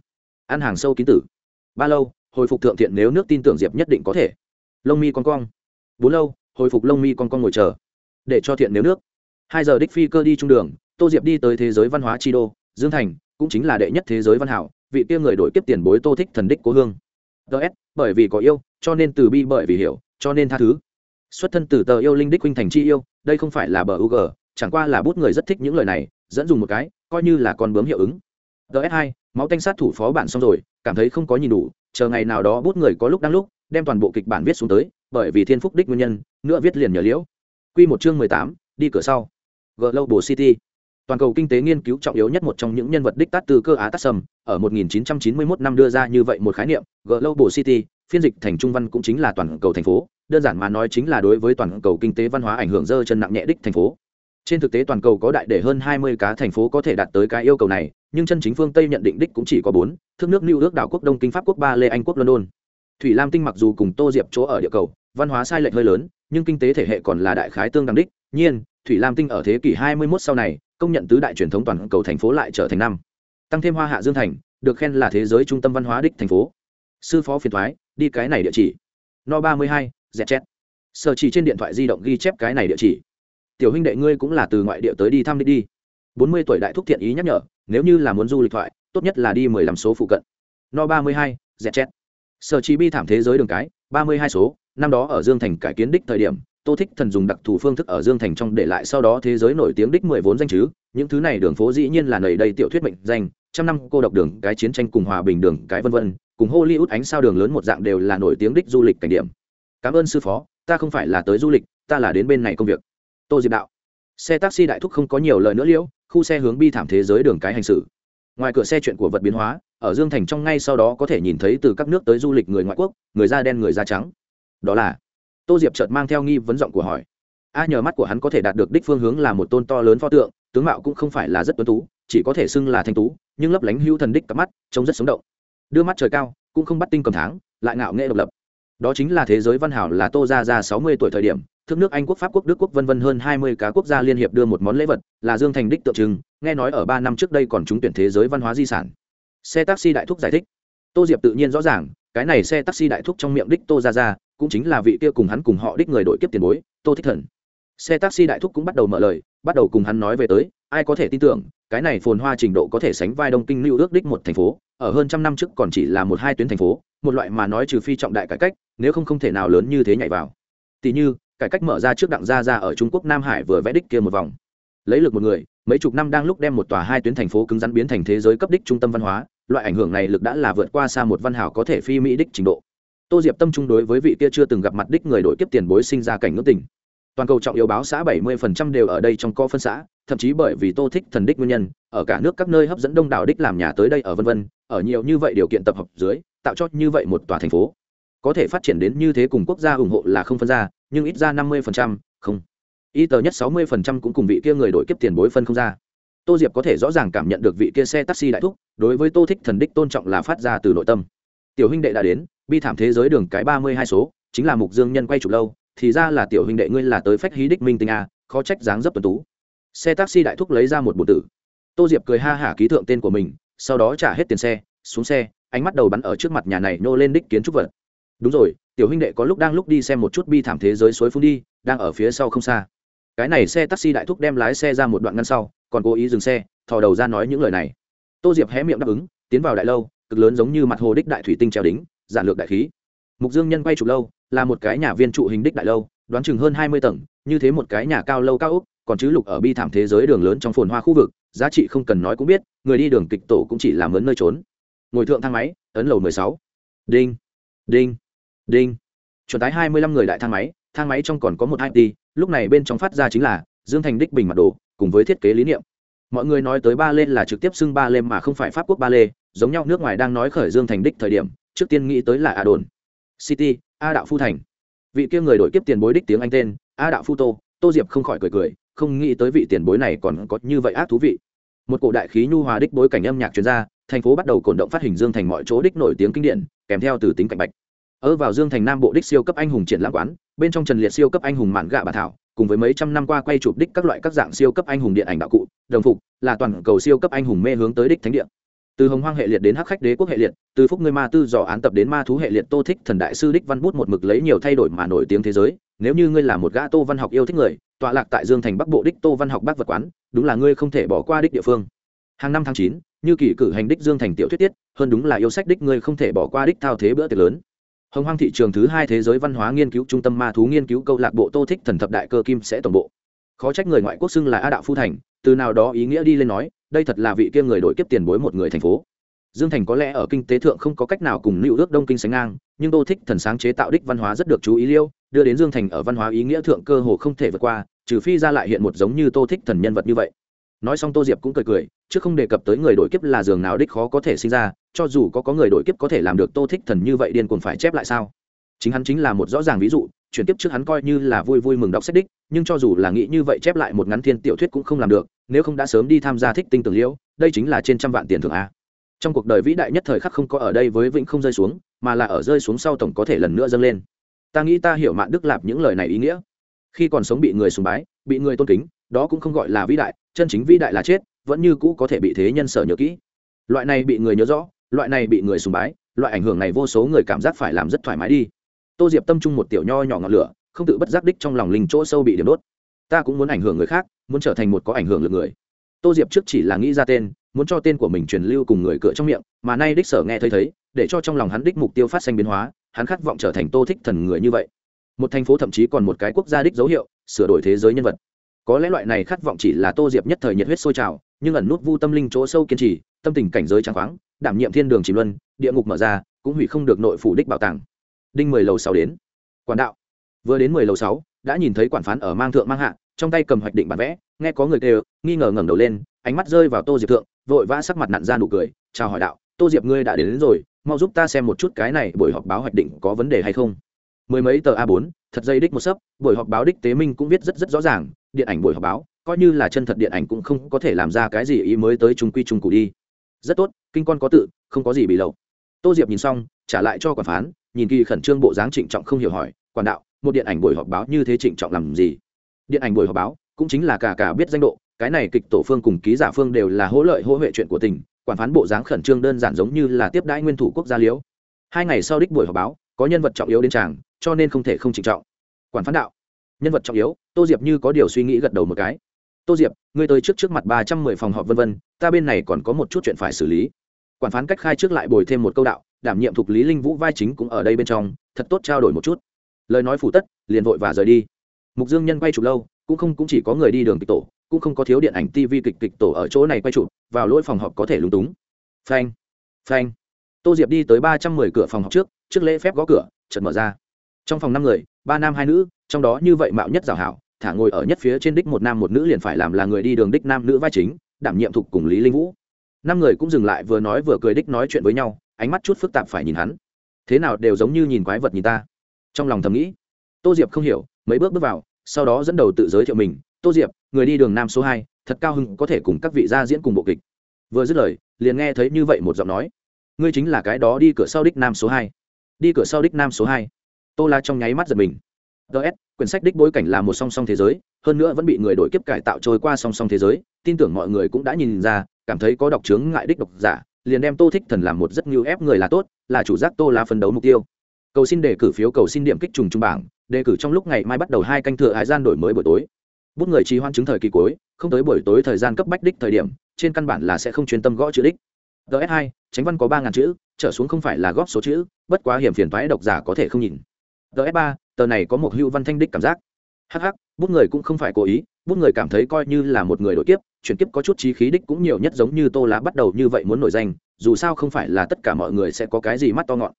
ăn hàng sâu ký tử. Ba lâu, hồi phục thượng thiện nếu nước tin tưởng diệp nhất định có thể. Lông mi con cong. Bốn lâu, hồi phục lông mi con cong ngồi chờ, để cho thiện nếu nước. Hai giờ đích phi cơ đi trung đường, tô diệp đi tới thế giới văn hóa chi đô, dương thành, cũng chính là đệ nhất thế giới văn hảo, vị kia người đổi tiếp tiền bối tô thích thần đích cố hương. Ts bởi vì có yêu, cho nên từ bi bởi vì hiểu, cho nên tha thứ. Xuất thân từ tờ yêu linh đích huynh thành chi yêu đây không phải là bờ u g chẳng qua là bút người rất thích những lời này, dẫn dùng một cái, coi như là con bướm hiệu ứng. Ts hai, máu tanh sát thủ phó bản xong rồi, cảm thấy không có nhìn đủ, chờ ngày nào đó bút người có lúc đang lúc, đem toàn bộ kịch bản viết xuống tới, bởi vì thiên phúc đích nguyên nhân, nữa viết liền nhờ liễu. Q một chương mười tám, đi cửa sau. Global city. Toàn cầu kinh tế nghiên cứu trọng yếu nhất một trong những nhân vật đích tát từ cơ á tát sầm, ở 1991 năm đưa ra như vậy một khái niệm, global city, phiên dịch thành trung văn cũng chính là toàn cầu thành phố đơn giản mà nói chính là đối với toàn cầu kinh tế văn hóa ảnh hưởng dơ chân nặng nhẹ đích thành phố. Trên thực tế toàn cầu có đại để hơn 20 cá thành phố có thể đạt tới cái yêu cầu này, nhưng chân chính phương tây nhận định đích cũng chỉ có bốn, thước nước lưu ước đảo quốc đông kinh, pháp quốc, ba lê, anh quốc, london. Thủy lam tinh mặc dù cùng tô diệp chỗ ở địa cầu, văn hóa sai lệch hơi lớn, nhưng kinh tế thể hệ còn là đại khái tương đẳng đích. Nhiên, thủy lam tinh ở thế kỷ 21 sau này, công nhận tứ đại truyền thống toàn cầu thành phố lại trở thành năm. Tăng thêm hoa hạ dương thành, được khen là thế giới trung tâm văn hóa đích thành phố. Sư phó phiền thoái, đi cái này địa chỉ. No ba mươi hai dẹt chết. Sở chỉ trên điện thoại di động ghi chép cái này địa chỉ. Tiểu huynh đệ ngươi cũng là từ ngoại địa tới đi thăm đi đi. Bốn mươi tuổi đại thúc thiện ý nhắc nhở, nếu như là muốn du lịch thoại, tốt nhất là đi mười lăm số phụ cận. No ba mươi hai, dẹt chết. Sở chỉ bi thảm thế giới đường cái, ba mươi hai số, năm đó ở dương thành cải kiến đích thời điểm, tô thích thần dùng đặc thù phương thức ở dương thành trong để lại sau đó thế giới nổi tiếng đích mười vốn danh chứ những thứ này đường phố dĩ nhiên là nầy đầy tiểu thuyết mệnh danh, trăm năm cô độc đường, cái chiến tranh cùng hòa bình đường, cái vân vân, cùng hollywood ánh sao đường lớn một dạng đều là nổi tiếng đích du lịch cảnh điểm cảm ơn sư phó, ta không phải là tới du lịch, ta là đến bên này công việc. Tô diệp đạo. Xe taxi đại thúc không có nhiều lời nữa liễu, khu xe hướng bi thảm thế giới đường cái hành xử. Ngoài cửa xe chuyện của vật biến hóa, ở dương thành trong ngay sau đó có thể nhìn thấy từ các nước tới du lịch người ngoại quốc, người da đen người da trắng. Đó là, tô diệp chợt mang theo nghi vấn giọng của hỏi. A, nhờ mắt của hắn có thể đạt được đích phương hướng là một tôn to lớn pho tượng, tướng mạo cũng không phải là rất tuấn tú, chỉ có thể xưng là thanh tú, nhưng lấp lánh hữu thần đích cặp mắt, trông rất sống động. Đưa mắt trời cao, cũng không bắt tinh cầm tháng, lại ngạo nghệ độc lập đó chính là thế giới văn hảo là tô ra ra sáu mươi tuổi thời điểm thức nước anh quốc, pháp quốc, đức quốc, vân vân hơn hai mươi cá quốc gia liên hiệp đưa một món lễ vật, là dương thành đích tượng trưng, nghe nói ở ba năm trước đây còn trúng tuyển thế giới văn hóa di sản. Xe taxi đại thúc giải thích. Tô diệp tự nhiên rõ ràng, cái này xe taxi đại thúc trong miệng đích tô ra ra cũng chính là vị kia cùng hắn cùng họ đích người đội kiếp tiền bối, tô thích thần. Xe taxi đại thúc cũng bắt đầu mở lời, bắt đầu cùng hắn nói về tới, ai có thể tin tưởng, cái này phồn hoa trình độ có thể sánh vai đông kinh lưu ước đích một thành phố, ở hơn trăm năm trước còn chỉ là một hai tuyến thành phố, một loại mà nói trừ phi trọng đại cải cách nếu không không thể nào lớn như thế nhảy vào. Tỷ như, cải cách mở ra trước đặng gia ra ở trung quốc nam hải vừa vẽ đích kia một vòng. Lấy lực một người, mấy chục năm đang lúc đem một tòa hai tuyến thành phố cứng rắn biến thành thế giới cấp đích trung tâm văn hóa, loại ảnh hưởng này lực đã là vượt qua xa một văn hảo có thể phi mỹ đích trình độ. Tô diệp tâm trung đối với vị kia chưa từng gặp mặt đích người đổi kiếp tiền bối sinh ra cảnh ngưỡng tình. Toàn cầu trọng yếu báo xã 70% đều ở đây trong co phân xã, thậm chí bởi vì tô thích thần đích nguyên nhân, ở cả nước các nơi hấp dẫn đông đảo đích làm nhà tới đây ở vân vân, ở nhiều như vậy điều kiện tập hợp dưới, tạo cho như vậy một tòa thành phố có thể phát triển đến như thế cùng quốc gia ủng hộ là không phân ra nhưng ít ra 50%, không. Ít tờ nhất 60% cũng cùng vị kia người đổi kiếp tiền bối phân không ra. Tô diệp có thể rõ ràng cảm nhận được vị kia xe taxi đại thúc đối với tô thích thần đích tôn trọng là phát ra từ nội tâm. Tiểu huynh đệ đã đến bi thảm thế giới đường cái ba mươi hai số chính là mục dương nhân quay chụp lâu thì ra là tiểu huynh đệ ngươi là tới phách hí đích minh tinh a khó trách dáng dấp tuần tú. Xe taxi đại thúc lấy ra một bộ tử. Tô diệp cười ha hả ký thượng tên của mình sau đó trả hết tiền xe xuống xe ánh mắt đầu bắn ở trước mặt nhà này nô lên đích kiến trúc vật đúng rồi, tiểu huynh đệ có lúc đang lúc đi xem một chút bi thảm thế giới suối phun đi, đang ở phía sau không xa. Cái này xe taxi đại thúc đem lái xe ra một đoạn ngăn sau, còn cố ý dừng xe, thò đầu ra nói những lời này. Tô diệp hé miệng đáp ứng, tiến vào đại lâu, cực lớn giống như mặt hồ đích đại thủy tinh treo đính, giản lược đại khí. Mục dương nhân quay chụp lâu, là một cái nhà viên trụ hình đích đại lâu, đoán chừng hơn hai mươi tầng, như thế một cái nhà cao lâu cao úc còn chứ lục ở bi thảm thế giới đường lớn trong phồn hoa khu vực, giá trị không cần nói cũng biết, người đi đường kịch tổ cũng chỉ làm lớn nơi trốn. Ngồi thượng thang máy, ấn lầu mười sáu. Đinh đinh đinh. Chuẩn tái hai mươi lăm người đại thang máy thang máy trong còn có một it lúc này bên trong phát ra chính là dương thành đích bình mặt đồ, cùng với thiết kế lý niệm. Mọi người nói tới ba lê là trực tiếp xưng ba lê mà không phải pháp quốc ba lê, giống nhau nước ngoài đang nói khởi dương thành đích thời điểm, trước tiên nghĩ tới là a đồn. City, a đạo phu thành. Vị kia người đổi kiếp tiền bối đích tiếng anh tên, a đạo phu tô tô diệp không khỏi cười cười, không nghĩ tới vị tiền bối này còn có như vậy ác thú vị. Một cổ đại khí nhu hòa đích bối cảnh âm nhạc chuyên gia thành phố bắt đầu cổn động phát hình dương thành mọi chỗ đích nổi tiếng kinh điển, kèm theo từ tính cạnh bạch ở vào dương thành nam bộ đích siêu cấp anh hùng triển lãm quán, bên trong trần liệt siêu cấp anh hùng mạn gạ bà thảo, cùng với mấy trăm năm qua quay chụp đích các loại các dạng siêu cấp anh hùng điện ảnh đạo cụ, đồng phục, là toàn cầu siêu cấp anh hùng mê hướng tới đích thánh địa. Từ hồng hoang hệ liệt đến hắc khách đế quốc hệ liệt, từ phúc ngươi ma tư dò án tập đến ma thú hệ liệt tô thích thần đại sư đích văn bút một mực lấy nhiều thay đổi mà nổi tiếng thế giới. Nếu như ngươi là một gã tô văn học yêu thích người, tọa lạc tại dương thành bắc bộ đích tô văn học bác vật quán, đúng là ngươi không thể bỏ qua đích địa phương. Hàng năm tháng chín, như kỳ cử hành đích dương thành tiểu thuyết tiết, hơn đúng là yêu sách đích ngươi không thể bỏ qua đích thao thế bữa tiệc lớn hồng hoang thị trường thứ hai thế giới văn hóa nghiên cứu trung tâm ma thú nghiên cứu câu lạc bộ tô thích thần thập đại cơ kim sẽ tổng bộ. Khó trách người ngoại quốc xưng là a đạo phu thành, từ nào đó ý nghĩa đi lên nói, đây thật là vị kia người đổi kiếp tiền bối một người thành phố. Dương thành có lẽ ở kinh tế thượng không có cách nào cùng lưu ước đông kinh sánh ngang, nhưng tô thích thần sáng chế tạo đích văn hóa rất được chú ý liêu, đưa đến dương thành ở văn hóa ý nghĩa thượng cơ hồ không thể vượt qua, trừ phi ra lại hiện một giống như tô thích thần nhân vật như vậy nói xong tô diệp cũng cười cười, chứ không đề cập tới người đổi kiếp là giường nào đích khó có thể sinh ra, cho dù có có người đổi kiếp có thể làm được tô thích thần như vậy điên cuồng phải chép lại sao? Chính hắn chính là một rõ ràng ví dụ, chuyển tiếp trước hắn coi như là vui vui mừng đọc sách đích, nhưng cho dù là nghĩ như vậy chép lại một ngắn thiên tiểu thuyết cũng không làm được, nếu không đã sớm đi tham gia thích tinh tường liễu, đây chính là trên trăm vạn tiền thưởng a. Trong cuộc đời vĩ đại nhất thời khắc không có ở đây với vĩnh không rơi xuống, mà là ở rơi xuống sau tổng có thể lần nữa dâng lên. Ta nghĩ ta hiểu mạn đức lạp những lời này ý nghĩa. Khi còn sống bị người sùng bái, bị người tôn kính, đó cũng không gọi là vĩ đại chân chính vĩ đại là chết, vẫn như cũ có thể bị thế nhân sở nhớ kỹ. Loại này bị người nhớ rõ, loại này bị người sùng bái, loại ảnh hưởng này vô số người cảm giác phải làm rất thoải mái đi. Tô diệp tâm trung một tiểu nho nhỏ ngọn lửa, không tự bất giác đích trong lòng linh chỗ sâu bị điểm đốt. Ta cũng muốn ảnh hưởng người khác, muốn trở thành một có ảnh hưởng lực người. Tô diệp trước chỉ là nghĩ ra tên, muốn cho tên của mình truyền lưu cùng người cửa trong miệng, mà nay đích sở nghe thấy thấy, để cho trong lòng hắn đích mục tiêu phát sinh biến hóa, hắn khát vọng trở thành tô thích thần người như vậy. Một thành phố thậm chí còn một cái quốc gia đích dấu hiệu, sửa đổi thế giới nhân vật có lẽ loại này khát vọng chỉ là tô diệp nhất thời nhiệt huyết sôi trào nhưng ẩn nút vu tâm linh chỗ sâu kiên trì tâm tình cảnh giới trắng khoáng đảm nhiệm thiên đường chỉ luân địa ngục mở ra cũng hủy không được nội phủ đích bảo tàng. Đinh mười lầu sáu đến. Quản đạo. Vừa đến mười lầu sáu đã nhìn thấy quản phán ở mang thượng mang hạ trong tay cầm hoạch định bản vẽ nghe có người kêu nghi ngờ ngẩng đầu lên ánh mắt rơi vào tô diệp thượng vội vã sắc mặt nặn ra nụ cười chào hỏi đạo tô diệp ngươi đã đến, đến rồi mau giúp ta xem một chút cái này buổi họp báo hoạch định có vấn đề hay không? Mười mấy tờ a 4 thật dây đích một sấp buổi họp báo đích tế minh cũng viết rất rất rõ ràng điện ảnh buổi họp báo, coi như là chân thật điện ảnh cũng không có thể làm ra cái gì ý mới tới trung quy trung cụ đi. Rất tốt, kinh con có tự, không có gì bị lậu. Tô diệp nhìn xong, trả lại cho quản phán, nhìn kỳ khẩn trương bộ dáng trịnh trọng không hiểu hỏi, quản đạo, một điện ảnh buổi họp báo như thế trịnh trọng làm gì? Điện ảnh buổi họp báo cũng chính là cả cả biết danh độ, cái này kịch tổ phương cùng ký giả phương đều là hỗ lợi hỗ huệ chuyện của tỉnh quản phán bộ dáng khẩn trương đơn giản giống như là tiếp đãi nguyên thủ quốc gia liễu. Hai ngày sau đích buổi họp báo, có nhân vật trọng yếu đến tràng, cho nên không thể không trịnh trọng. Quản phán đạo nhân vật trọng yếu, tô diệp như có điều suy nghĩ gật đầu một cái. Tô diệp, ngươi tới trước trước mặt ba trăm mười phòng họp vân vân, ta bên này còn có một chút chuyện phải xử lý. Quản phán cách khai trước lại bồi thêm một câu đạo, đảm nhiệm thuộc lý linh vũ vai chính cũng ở đây bên trong, thật tốt trao đổi một chút. Lời nói phủ tất, liền vội và rời đi. Mục dương nhân quay chụp lâu, cũng không, cũng chỉ có người đi đường kịch tổ, cũng không có thiếu điện ảnh tv kịch kịch tổ ở chỗ này quay chụp, vào lỗi phòng họp có thể lúng túng. Phanh phanh. Tô diệp đi tới ba trăm mười cửa phòng họp trước trước lễ phép gõ cửa, chợt mở ra trong phòng năm người, ba nam hai nữ, trong đó như vậy mạo nhất rào hảo, thả ngồi ở nhất phía trên đích một nam một nữ liền phải làm là người đi đường đích nam nữ vai chính, đảm nhiệm thuộc cùng lý linh vũ. Năm người cũng dừng lại vừa nói vừa cười đích nói chuyện với nhau, ánh mắt chút phức tạp phải nhìn hắn. Thế nào đều giống như nhìn quái vật nhìn ta. Trong lòng thầm nghĩ, tô diệp không hiểu, mấy bước bước vào, sau đó dẫn đầu tự giới thiệu mình, tô diệp, người đi đường nam số hai, thật cao hưng có thể cùng các vị gia diễn cùng bộ kịch. Vừa dứt lời, liền nghe thấy như vậy một giọng nói, ngươi chính là cái đó đi cửa sau đích nam số hai. Đi cửa sau đích nam số hai tô la trong nháy mắt giật mình. Ts quyển sách đích bối cảnh là một song song thế giới, hơn nữa vẫn bị người đổi kiếp cải tạo trôi qua song song thế giới, tin tưởng mọi người cũng đã nhìn ra, cảm thấy có đọc chướng ngại đích độc giả, liền đem tô thích thần làm một rất nhiều ép người là tốt, là chủ giác tô la phấn đấu mục tiêu. Cầu xin đề cử phiếu, cầu xin điểm kích trùng trung bảng, đề cử trong lúc ngày mai bắt đầu hai canh thừa hải gian đổi mới buổi tối. Bút người trì hoan chứng thời kỳ cuối, không tới buổi tối thời gian cấp bách đích thời điểm, trên căn bản là sẽ không chuyên tâm gõ chữ đích. Ts hai, tránh văn có ba ngàn chữ, trở xuống không phải là góp số chữ, bất quá hiểm phiền thoái độc giả có thể không nhìn ts ba, tờ này có một hưu văn thanh đích cảm giác. Hh bút người cũng không phải cố ý, bút người cảm thấy coi như là một người đội kiếp, chuyển kiếp có chút trí khí đích cũng nhiều nhất giống như tô lá bắt đầu như vậy muốn nổi danh, dù sao không phải là tất cả mọi người sẽ có cái gì mắt to ngọn.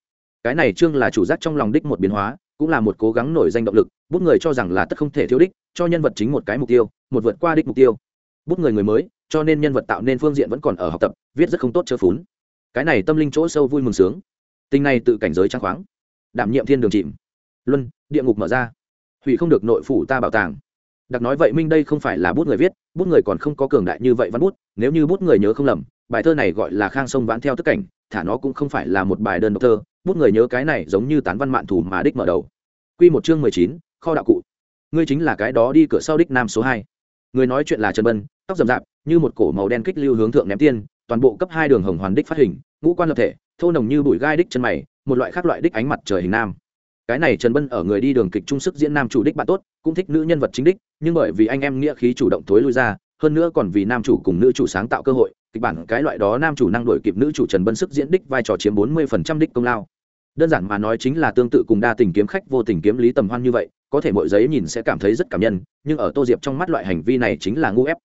Cái này chương là chủ giác trong lòng đích một biến hóa, cũng là một cố gắng nổi danh động lực, bút người cho rằng là tất không thể thiếu đích, cho nhân vật chính một cái mục tiêu, một vượt qua đích mục tiêu. Bút người người mới, cho nên nhân vật tạo nên phương diện vẫn còn ở học tập, viết rất không tốt chớ phún. Cái này tâm linh chỗ sâu vui mừng sướng. Tình này tự cảnh giới trang khoáng. Đảm nhiệm thiên đường chìm luân, địa ngục mở ra. Hủy không được nội phủ ta bảo tàng. Đặc nói vậy minh đây không phải là bút người viết, bút người còn không có cường đại như vậy văn bút, nếu như bút người nhớ không lầm, bài thơ này gọi là khang sông vãn theo tức cảnh, thả nó cũng không phải là một bài đơn độc thơ, bút người nhớ cái này giống như tán văn mạn thủ mà đích mở đầu. Quy một chương mười chín, kho đạo cụ. Ngươi chính là cái đó đi cửa sau đích nam số hai. Người nói chuyện là trần bân, tóc rậm rạp, như một cổ màu đen kích lưu hướng thượng ném tiên, toàn bộ cấp hai đường hồng hoàn đích phát hình, ngũ quan lập thể, thô nồng như bụi gai đích chân mày, một loại khác loại đích ánh mặt trời hình nam cái này trần bân ở người đi đường kịch trung sức diễn nam chủ đích bạn tốt, cũng thích nữ nhân vật chính đích, nhưng bởi vì anh em nghĩa khí chủ động thối lui ra, hơn nữa còn vì nam chủ cùng nữ chủ sáng tạo cơ hội, kịch bản cái loại đó nam chủ năng đổi kịp nữ chủ trần bân sức diễn đích vai trò chiếm bốn mươi phần trăm đích công lao. Đơn giản mà nói chính là tương tự cùng đa tình kiếm khách vô tình kiếm lý tầm hoan như vậy, có thể mỗi giấy nhìn sẽ cảm thấy rất cảm nhân, nhưng ở tô diệp trong mắt loại hành vi này chính là ngu ép.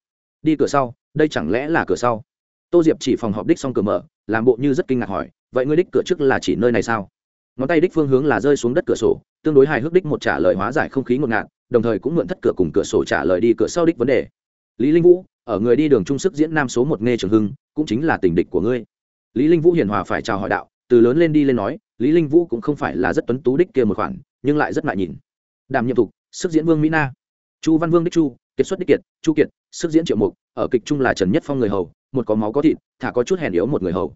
Đi cửa sau, đây chẳng lẽ là cửa sau? Tô diệp chỉ phòng họp đích xong cửa mở, làm bộ như rất kinh ngạc hỏi, vậy ngươi đích cửa trước là chỉ nơi này sao? Ngón tay đích phương hướng là rơi xuống đất cửa sổ, tương đối hài hước đích một trả lời hóa giải không khí ngột ngạt, đồng thời cũng mượn thất cửa cùng cửa sổ trả lời đi cửa sau đích vấn đề. Lý linh vũ, ở người đi đường trung sức diễn nam số một nghe trường hưng, cũng chính là tình địch của ngươi. Lý linh vũ hiền hòa phải chào hỏi đạo, từ lớn lên đi lên nói, lý linh vũ cũng không phải là rất tuấn tú đích kia một khoản, nhưng lại rất ngại nhìn. Đảm nhiệm thục, sức diễn vương mỹ na. Chu văn vương đích chu, kiệt xuất đích kiệt, chu kiệt, sức diễn triệu mục, ở kịch trung là trần nhất phong người hầu, một có máu có thịt, thả có chút hèn yếu một người hầu.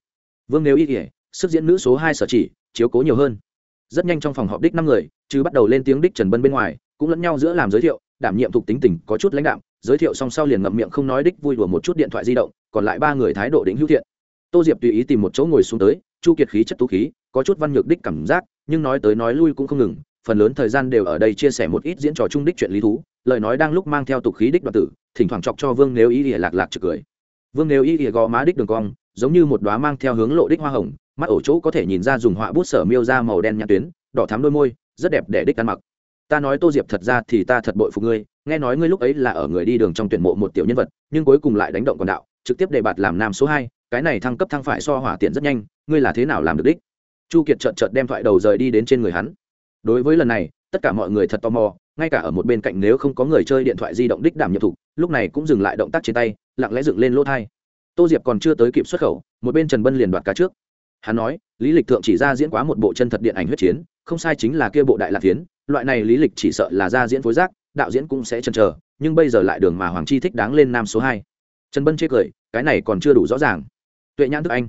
Vương nếu y kỉa sức diễn nữ số hai sở chỉ, chiếu cố nhiều hơn. Rất nhanh trong phòng họp đích năm người chứ bắt đầu lên tiếng đích trần bân bên ngoài, cũng lẫn nhau giữa làm giới thiệu, đảm nhiệm thuộc tính tình, có chút lãnh đạm, giới thiệu xong sau liền ngậm miệng không nói đích vui đùa một chút điện thoại di động, còn lại ba người thái độ đỉnh hữu thiện. Tô diệp tùy ý tìm một chỗ ngồi xuống tới, chu kiệt khí chất tú khí, có chút văn nhược đích cảm giác, nhưng nói tới nói lui cũng không ngừng, phần lớn thời gian đều ở đây chia sẻ một ít diễn trò chung đích chuyện lý thú, lời nói đang lúc mang theo tục khí đích đoạn tử, thỉnh thoảng chọc cho vương nếu ý ỉa lạc lạc trực cười. Vương nếu ý ỉa gò má đích đường cong, giống như một đoá mang theo hướng lộ đích hoa hồng mắt ổ chỗ có thể nhìn ra dùng họa bút sở miêu ra màu đen nhãn tuyến, đỏ thắm đôi môi, rất đẹp để đích ăn mặc. Ta nói tô diệp thật ra thì ta thật bội phục ngươi, nghe nói ngươi lúc ấy là ở người đi đường trong tuyển mộ một tiểu nhân vật, nhưng cuối cùng lại đánh động còn đạo, trực tiếp đề bạt làm nam số hai, cái này thăng cấp thăng phải so hỏa tiện rất nhanh, ngươi là thế nào làm được đích? Chu kiệt trợt trợt đem thoại đầu rời đi đến trên người hắn. Đối với lần này, tất cả mọi người thật tò mò, ngay cả ở một bên cạnh nếu không có người chơi điện thoại di động đích đảm nhiệm thục, lúc này cũng dừng lại động tác trên tay, lặng lẽ dựng lên lỗ thai. Tô diệp còn chưa tới kịp xuất khẩu, một bên trần bân liền đoạt cá trước hắn nói, lý lịch thượng chỉ ra diễn quá một bộ chân thật điện ảnh huyết chiến, không sai chính là kia bộ đại lạc tiến loại này lý lịch chỉ sợ là ra diễn phối giác đạo diễn cũng sẽ chần chờ, nhưng bây giờ lại đường mà hoàng chi thích đáng lên nam số hai. Trần bân chê cười, cái này còn chưa đủ rõ ràng. Tuệ nhãn thức anh,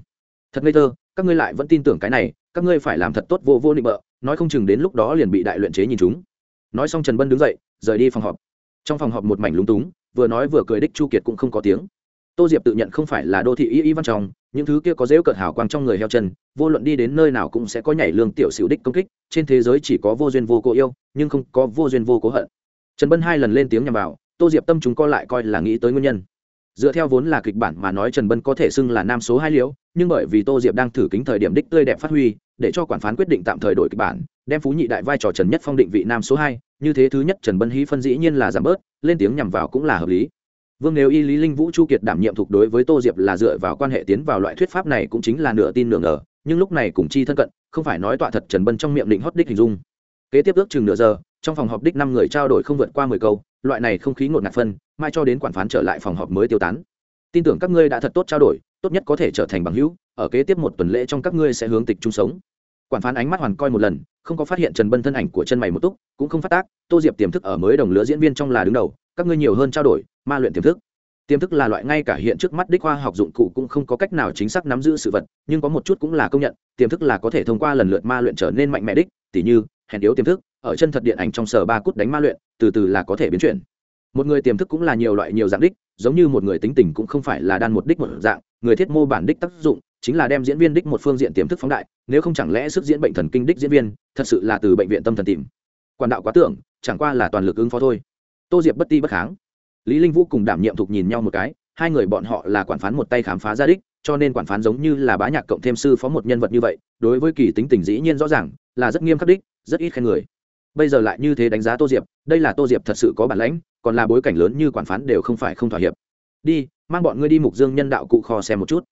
thật ngây thơ, các ngươi lại vẫn tin tưởng cái này, các ngươi phải làm thật tốt vô vô định bợ, nói không chừng đến lúc đó liền bị đại luyện chế nhìn chúng. Nói xong trần bân đứng dậy, rời đi phòng họp. Trong phòng họp một mảnh lúng túng, vừa nói vừa cười đích chu kiệt cũng không có tiếng. Tô diệp tự nhận không phải là đô thị y y văn tròng những thứ kia có dễ cợt hào quang trong người heo chân, vô luận đi đến nơi nào cũng sẽ có nhảy lương tiểu xỉu đích công kích, trên thế giới chỉ có vô duyên vô cố yêu, nhưng không có vô duyên vô cố hận. Trần bân hai lần lên tiếng nhằm vào, tô diệp tâm chúng co lại coi là nghĩ tới nguyên nhân. Dựa theo vốn là kịch bản mà nói trần bân có thể xưng là nam số hai liễu, nhưng bởi vì tô diệp đang thử kính thời điểm đích tươi đẹp phát huy, để cho quản phán quyết định tạm thời đổi kịch bản, đem phú nhị đại vai trò trần nhất phong định vị nam số hai, như thế thứ nhất trần bân hí phân dĩ nhiên là giảm bớt, lên tiếng nhằm vào cũng là hợp lý vương nếu y lý linh vũ chu kiệt đảm nhiệm thuộc đối với tô diệp là dựa vào quan hệ tiến vào loại thuyết pháp này cũng chính là nửa tin nửa ngờ, nhưng lúc này cùng chi thân cận, không phải nói tọa thật trần bân trong miệng định hót đích hình dung. Kế tiếp ước chừng nửa giờ, trong phòng họp đích năm người trao đổi không vượt qua mười câu, loại này không khí ngột ngạt phân, mai cho đến quản phán trở lại phòng họp mới tiêu tán. Tin tưởng các ngươi đã thật tốt trao đổi, tốt nhất có thể trở thành bằng hữu, ở kế tiếp một tuần lễ trong các ngươi sẽ hướng tịch chung sống. Quản phán ánh mắt hoàn coi một lần, không có phát hiện trần bân thân ảnh của chân mày một túc, cũng không phát tác, tô diệp tiềm thức ở mới đồng lứa diễn viên trong là đứng đầu các ngươi nhiều hơn trao đổi, ma luyện tiềm thức. Tiềm thức là loại ngay cả hiện trước mắt đích khoa học dụng cụ cũng không có cách nào chính xác nắm giữ sự vật, nhưng có một chút cũng là công nhận, tiềm thức là có thể thông qua lần lượt ma luyện trở nên mạnh mẽ đích, tỉ như, hèn yếu tiềm thức, ở chân thật điện ảnh trong sở ba cút đánh ma luyện, từ từ là có thể biến chuyển. Một người tiềm thức cũng là nhiều loại nhiều dạng đích, giống như một người tính tình cũng không phải là đan một đích một dạng, người thiết mô bản đích tác dụng, chính là đem diễn viên đích một phương diện tiềm thức phóng đại, nếu không chẳng lẽ sức diễn bệnh thần kinh đích diễn viên, thật sự là từ bệnh viện tâm thần tìm. Quản đạo quá tưởng, chẳng qua là toàn lực ứng phó thôi tô diệp bất ti bất kháng. Lý linh vũ cùng đảm nhiệm thục nhìn nhau một cái, hai người bọn họ là quản phán một tay khám phá ra đích, cho nên quản phán giống như là bá nhạc cộng thêm sư phó một nhân vật như vậy, đối với kỳ tính tình dĩ nhiên rõ ràng, là rất nghiêm khắc đích, rất ít khen người. Bây giờ lại như thế đánh giá tô diệp, đây là tô diệp thật sự có bản lãnh, còn là bối cảnh lớn như quản phán đều không phải không thỏa hiệp. Đi, mang bọn ngươi đi mục dương nhân đạo cụ kho xem một chút.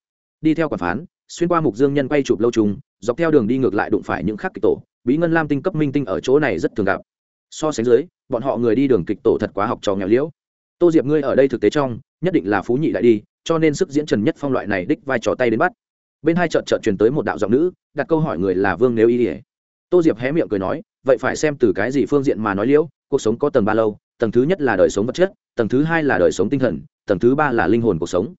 Đi theo quản phán, xuyên qua mục dương nhân quay chụp lâu trùng, dọc theo đường đi ngược lại đụng phải những khắc kịch tổ, bí ngân lam tinh cấp minh tinh ở chỗ này rất thường gặp so sánh dưới, bọn họ người đi đường kịch tổ thật quá học trò nghèo liễu. Tô diệp ngươi ở đây thực tế trong, nhất định là phú nhị đại đi, cho nên sức diễn trần nhất phong loại này đích vai trò tay đến bắt. Bên hai trận trận truyền tới một đạo giọng nữ, đặt câu hỏi người là vương nếu y ỉa tô diệp hé miệng cười nói, vậy phải xem từ cái gì phương diện mà nói liễu, cuộc sống có tầng ba lâu, tầng thứ nhất là đời sống vật chất, tầng thứ hai là đời sống tinh thần, tầng thứ ba là linh hồn cuộc sống.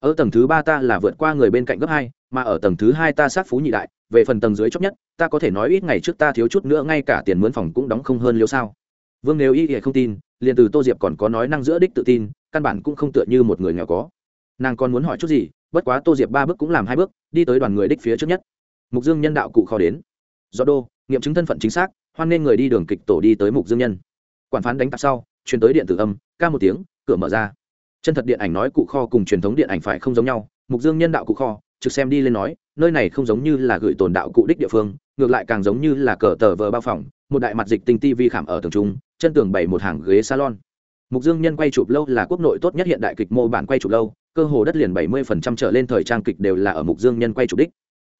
Ở tầng thứ ba ta là vượt qua người bên cạnh gấp hai, mà ở tầng thứ hai ta sát phú nhị đại về phần tầng dưới chót nhất, ta có thể nói ít ngày trước ta thiếu chút nữa, ngay cả tiền mướn phòng cũng đóng không hơn liêu sao. Vương nếu y ỉa không tin, liền từ tô diệp còn có nói năng giữa đích tự tin, căn bản cũng không tựa như một người nghèo có. Nàng còn muốn hỏi chút gì, bất quá tô diệp ba bước cũng làm hai bước, đi tới đoàn người đích phía trước nhất. Mục dương nhân đạo cụ kho đến. Do đô, nghiệm chứng thân phận chính xác, hoan nên người đi đường kịch tổ đi tới mục dương nhân. Quản phán đánh tạp sau, truyền tới điện tử âm, ca một tiếng, cửa mở ra. Chân thật điện ảnh nói cụ kho cùng truyền thống điện ảnh phải không giống nhau, mục dương nhân đạo cụ kho, trực xem đi lên nói nơi này không giống như là gửi tồn đạo cụ đích địa phương, ngược lại càng giống như là cờ tờ vờ bao phòng, một đại mặt dịch tinh ti vi khảm ở tường trung, chân tường bày một hàng ghế salon. Mục dương nhân quay chụp lâu là quốc nội tốt nhất hiện đại kịch mô bản quay chụp lâu, cơ hồ đất liền bảy mươi phần trăm trở lên thời trang kịch đều là ở mục dương nhân quay chụp đích.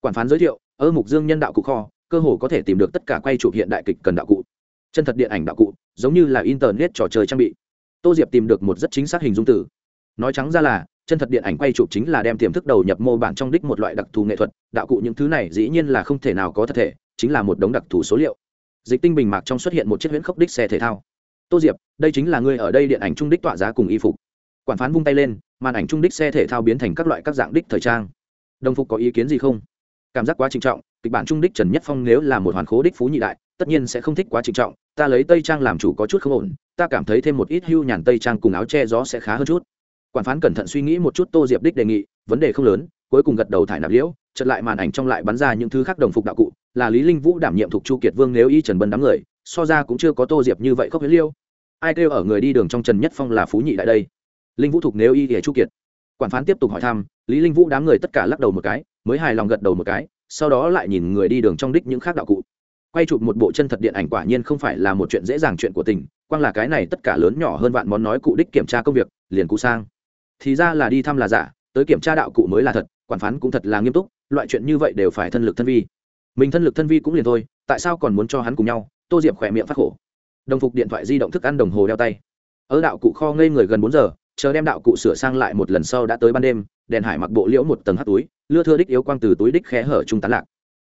Quản phán giới thiệu ở mục dương nhân đạo cụ kho, cơ hồ có thể tìm được tất cả quay chụp hiện đại kịch cần đạo cụ. Chân thật điện ảnh đạo cụ, giống như là internet trò chơi trang bị. Tô diệp tìm được một rất chính xác hình dung tử nói trắng ra là chân thật điện ảnh quay chụp chính là đem tiềm thức đầu nhập mô bản trong đích một loại đặc thù nghệ thuật, đạo cụ những thứ này dĩ nhiên là không thể nào có thật thể, chính là một đống đặc thù số liệu. Dịch tinh bình mạc trong xuất hiện một chiếc huyễn khốc đích xe thể thao. Tô diệp, đây chính là người ở đây điện ảnh trung đích tọa giá cùng y phục. Quản phán vung tay lên, màn ảnh trung đích xe thể thao biến thành các loại các dạng đích thời trang. Đồng phục có ý kiến gì không? Cảm giác quá trinh trọng, kịch bản trung đích trần nhất phong nếu là một hoàn khố đích phú nhị đại, tất nhiên sẽ không thích quá trinh trọng, ta lấy tây trang làm chủ có chút không ổn, ta cảm thấy thêm một ít hưu nhàn tây trang cùng áo che gió sẽ khá hơn chút quản phán cẩn thận suy nghĩ một chút tô diệp đích đề nghị, vấn đề không lớn, cuối cùng gật đầu thải nạp liễu chật lại màn ảnh trong lại bắn ra những thứ khác đồng phục đạo cụ, là lý linh vũ đảm nhiệm thuộc chu kiệt vương nếu y trần bân đám người, so ra cũng chưa có tô diệp như vậy khóc huyết liêu. Ai kêu ở người đi đường trong trần nhất phong là phú nhị đại đây? Linh vũ thuộc nếu y để chu kiệt. Quản phán tiếp tục hỏi thăm, lý linh vũ đám người tất cả lắc đầu một cái, mới hài lòng gật đầu một cái, sau đó lại nhìn người đi đường trong đích những khác đạo cụ. Quay chụp một bộ chân thật điện ảnh quả nhiên không phải là một chuyện dễ dàng chuyện của tình, quang là cái này tất cả lớn nhỏ hơn vạn món nói cụ đích kiểm tra công việc, liền cụ sang thì ra là đi thăm là giả, tới kiểm tra đạo cụ mới là thật, quản phán cũng thật là nghiêm túc, loại chuyện như vậy đều phải thân lực thân vi. Mình thân lực thân vi cũng liền thôi, tại sao còn muốn cho hắn cùng nhau? Tô diệp khỏe miệng phát khổ. Đồng phục điện thoại di động thức ăn đồng hồ đeo tay. Ở đạo cụ kho ngây người gần bốn giờ, chờ đem đạo cụ sửa sang lại một lần sau đã tới ban đêm, đèn hải mặc bộ liễu một tầng hắt túi, lưa thưa đích yếu quang từ túi đích khẽ hở trung tán lạc.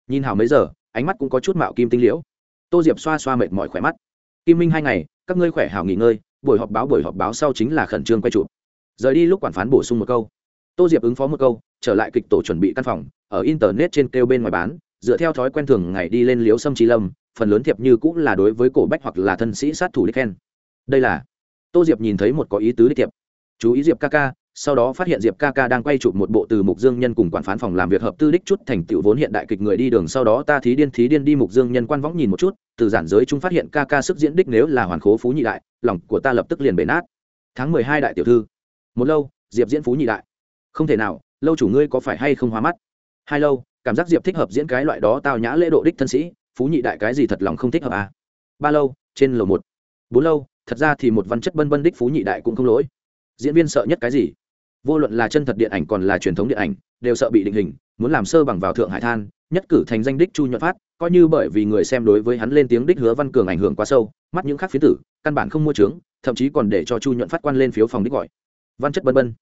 Nhìn hào mấy giờ, ánh mắt cũng có chút mạo kim tinh liễu. Tô diệp xoa xoa mệt mỏi khỏe mắt. Kim minh hai ngày, các ngươi khỏe hảo nghỉ ngơi, buổi họp báo buổi họp báo sau chính là khẩn trương quay chụp rời đi lúc quản phán bổ sung một câu. Tô diệp ứng phó một câu, trở lại kịch tổ chuẩn bị căn phòng, ở internet trên kêu bên ngoài bán, dựa theo thói quen thường ngày đi lên liếu sâm trí lâm, phần lớn thiệp như cũng là đối với cổ bách hoặc là thân sĩ sát thủ đích khen. Đây là, tô diệp nhìn thấy một có ý tứ đích thiệp. Chú ý diệp ca ca, sau đó phát hiện diệp ca ca đang quay chụp một bộ từ mục dương nhân cùng quản phán phòng làm việc hợp tư đích chút thành tựu vốn hiện đại kịch người đi đường, sau đó ta thí điên thí điên đi mục dương nhân quan võng nhìn một chút, từ giản giới chúng phát hiện ca ca sức diễn đích nếu là hoàn khố phú nhị đại, lòng của ta lập tức liền bể nát. Tháng mười hai đại tiểu thư một lâu, diệp diễn phú nhị đại. Không thể nào, lâu chủ ngươi có phải hay không hóa mắt? Hai lâu, cảm giác diệp thích hợp diễn cái loại đó tao nhã lễ độ đích thân sĩ, phú nhị đại cái gì thật lòng không thích hợp à. ba lâu, trên lầu một. Bốn lâu, thật ra thì một văn chất bân bân đích phú nhị đại cũng không lỗi. Diễn viên sợ nhất cái gì? Vô luận là chân thật điện ảnh còn là truyền thống điện ảnh, đều sợ bị định hình, muốn làm sơ bằng vào thượng hải than, nhất cử thành danh đích chu nhuận phát, coi như bởi vì người xem đối với hắn lên tiếng đích hứa văn cường ảnh hưởng quá sâu, mắt những khác phía tử, căn bản không mua trướng thậm chí còn để cho chu nhuận phát quan lên phiếu phòng đích gọi văn chất bân bân.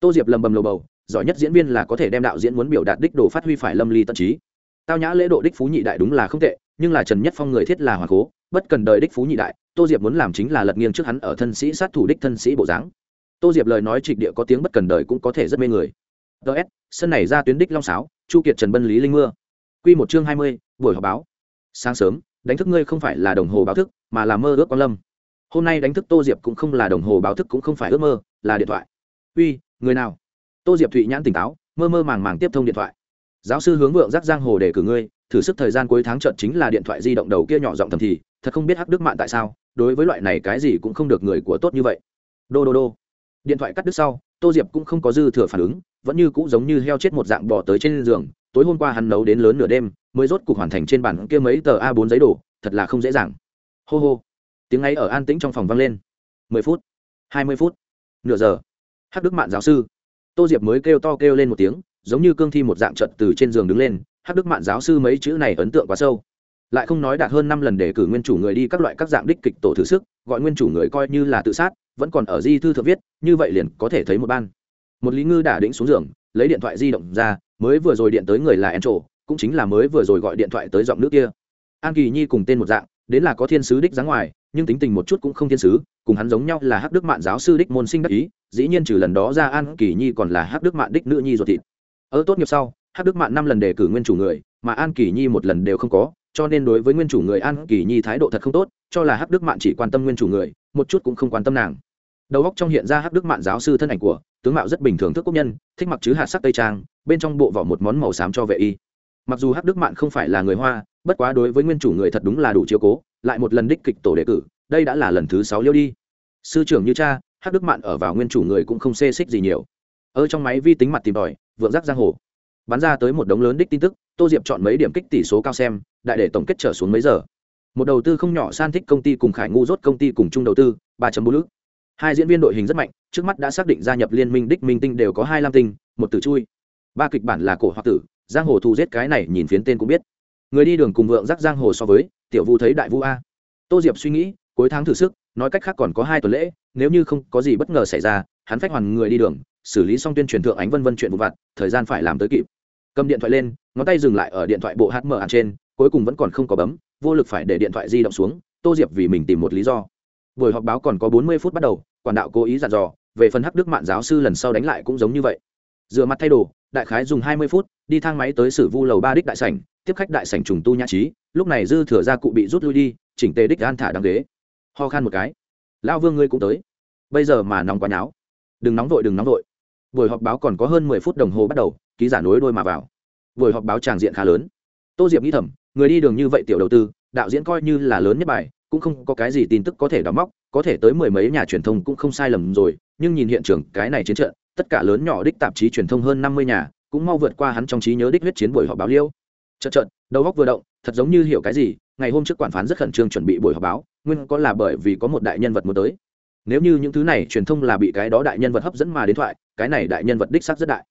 Tô diệp lầm bầm lầu bầu, giỏi nhất diễn viên là có thể đem đạo diễn muốn biểu đạt đích đồ phát huy phải lâm ly tận trí. Tao nhã lễ độ đích phú nhị đại đúng là không tệ, nhưng là trần nhất phong người thiết là hoàng cố, bất cần đời đích phú nhị đại, tô diệp muốn làm chính là lật nghiêng trước hắn ở thân sĩ sát thủ đích thân sĩ bộ dáng. Tô diệp lời nói trịch địa có tiếng bất cần đời cũng có thể rất mê người. Ts sân này ra tuyến đích long sáo, chu kiệt trần bân lý linh mưa. Q một chương hai mươi, buổi họp báo. Sáng sớm, đánh thức ngươi không phải là đồng hồ báo thức, mà là mơ ước quan lâm hôm nay đánh thức tô diệp cũng không là đồng hồ báo thức cũng không phải ước mơ, là điện thoại. Uy, người nào? Tô diệp thụy nhãn tỉnh táo, mơ mơ màng màng tiếp thông điện thoại. Giáo sư hướng vượng giác giang hồ để cử ngươi, thử sức thời gian cuối tháng trận chính là điện thoại di động đầu kia nhỏ giọng thầm thì, thật không biết hắc đức mạng tại sao, đối với loại này cái gì cũng không được người của tốt như vậy. Đô đô đô. Điện thoại cắt đứt sau, tô diệp cũng không có dư thừa phản ứng, vẫn như cũ giống như heo chết một dạng bỏ tới trên giường, tối hôm qua hắn nấu đến lớn nửa đêm, mới rốt cục hoàn thành trên bản kia mấy tờ a 4 giấy đồ, thật là không dễ dàng. Hô hô tiếng ấy ở an tĩnh trong phòng vang lên. Mười phút, hai mươi phút, nửa giờ. Hắc đức mạn giáo sư, tô diệp mới kêu to kêu lên một tiếng, giống như cương thi một dạng trận từ trên giường đứng lên, hắc đức mạn giáo sư mấy chữ này ấn tượng quá sâu. Lại không nói đạt hơn năm lần để cử nguyên chủ người đi các loại các dạng đích kịch tổ thử sức, gọi nguyên chủ người coi như là tự sát, vẫn còn ở di thư thượng viết, như vậy liền có thể thấy một ban. Một lý ngư đả đĩnh xuống giường, lấy điện thoại di động ra, mới vừa rồi điện tới người là en trổ cũng chính là mới vừa rồi gọi điện thoại tới giọng nước kia. An kỳ nhi cùng tên một dạng, đến là có thiên sứ đích dáng ngoài nhưng tính tình một chút cũng không thiên sứ, cùng hắn giống nhau là hắc đức mạn giáo sư đích môn sinh đắc ý, dĩ nhiên trừ lần đó ra an kỳ nhi còn là hắc đức mạn đích nữ nhi ruột thịt. Ở tốt nghiệp sau, hắc đức mạn năm lần đề cử nguyên chủ người, mà an kỳ nhi một lần đều không có, cho nên đối với nguyên chủ người an kỳ nhi thái độ thật không tốt, cho là hắc đức mạn chỉ quan tâm nguyên chủ người, một chút cũng không quan tâm nàng. Đầu góc trong hiện ra hắc đức mạn giáo sư thân ảnh của tướng mạo rất bình thường thức quốc nhân, thích mặc chứ hạt sắc tây trang, bên trong bộ vỏ một món màu xám cho vệ y mặc dù hắc đức mạn không phải là người hoa, bất quá đối với nguyên chủ người thật đúng là đủ chiếu cố, lại một lần đích kịch tổ đề cử, đây đã là lần thứ sáu liêu đi. Sư trưởng như cha, hắc đức mạn ở vào nguyên chủ người cũng không xê xích gì nhiều. Ở trong máy vi tính mặt tìm tòi, vượng giác giang hồ. Bắn ra tới một đống lớn đích tin tức, tô diệp chọn mấy điểm kích tỷ số cao xem, đại để tổng kết trở xuống mấy giờ. Một đầu tư không nhỏ san thích công ty cùng khải ngu rốt công ty cùng chung đầu tư, ba bốn lữ. hai diễn viên đội hình rất mạnh, trước mắt đã xác định gia nhập liên minh đích minh tinh đều có hai lam tinh, một tử chui. Ba kịch bản là cổ hoặc tử giang hồ thù giết cái này nhìn phiến tên cũng biết. Người đi đường cùng vượng giác giang hồ so với, tiểu vu thấy đại vu a. Tô diệp suy nghĩ, cuối tháng thử sức, nói cách khác còn có hai tuần lễ, nếu như không có gì bất ngờ xảy ra, hắn phách hoàn người đi đường, xử lý xong tuyên truyền thượng ánh vân vân chuyện vụ vặt, thời gian phải làm tới kịp. Cầm điện thoại lên, ngón tay dừng lại ở điện thoại bộ hm ạn trên, cuối cùng vẫn còn không có bấm, vô lực phải để điện thoại di động xuống, tô diệp vì mình tìm một lý do. Buổi họp báo còn có bốn mươi phút bắt đầu, quản đạo cố ý dặn dò, về phần hắc đức mạng giáo sư lần sau đánh lại cũng giống như vậy. Rửa mặt thay đồ đại khái dùng hai mươi phút, đi thang máy tới sử vu lầu ba đích đại sảnh, tiếp khách đại sảnh trùng tu nhã trí, lúc này dư thừa ra cụ bị rút lui đi, chỉnh tề đích an thả đằng ghế. Ho khan một cái. Lão vương ngươi cũng tới. Bây giờ mà nóng quá nháo. Đừng nóng vội, đừng nóng vội. Buổi họp báo còn có hơn mười phút đồng hồ bắt đầu, ký giả nối đôi mà vào. Buổi họp báo tràng diện khá lớn. Tô diệp nghĩ thầm, người đi đường như vậy tiểu đầu tư, đạo diễn coi như là lớn nhất bài, cũng không có cái gì tin tức có thể đóng móc, có thể tới mười mấy nhà truyền thông cũng không sai lầm rồi, nhưng nhìn hiện trường, cái này chiến trận tất cả lớn nhỏ đích tạp chí truyền thông hơn năm mươi nhà, cũng mau vượt qua hắn trong trí nhớ đích huyết chiến buổi họp báo liêu. Chợt chợt, đầu góc vừa động, thật giống như hiểu cái gì, ngày hôm trước quản phán rất khẩn trương chuẩn bị buổi họp báo, nguyên có là bởi vì có một đại nhân vật muốn tới. Nếu như những thứ này truyền thông là bị cái đó đại nhân vật hấp dẫn mà đến thoại, cái này đại nhân vật đích sắc rất đại.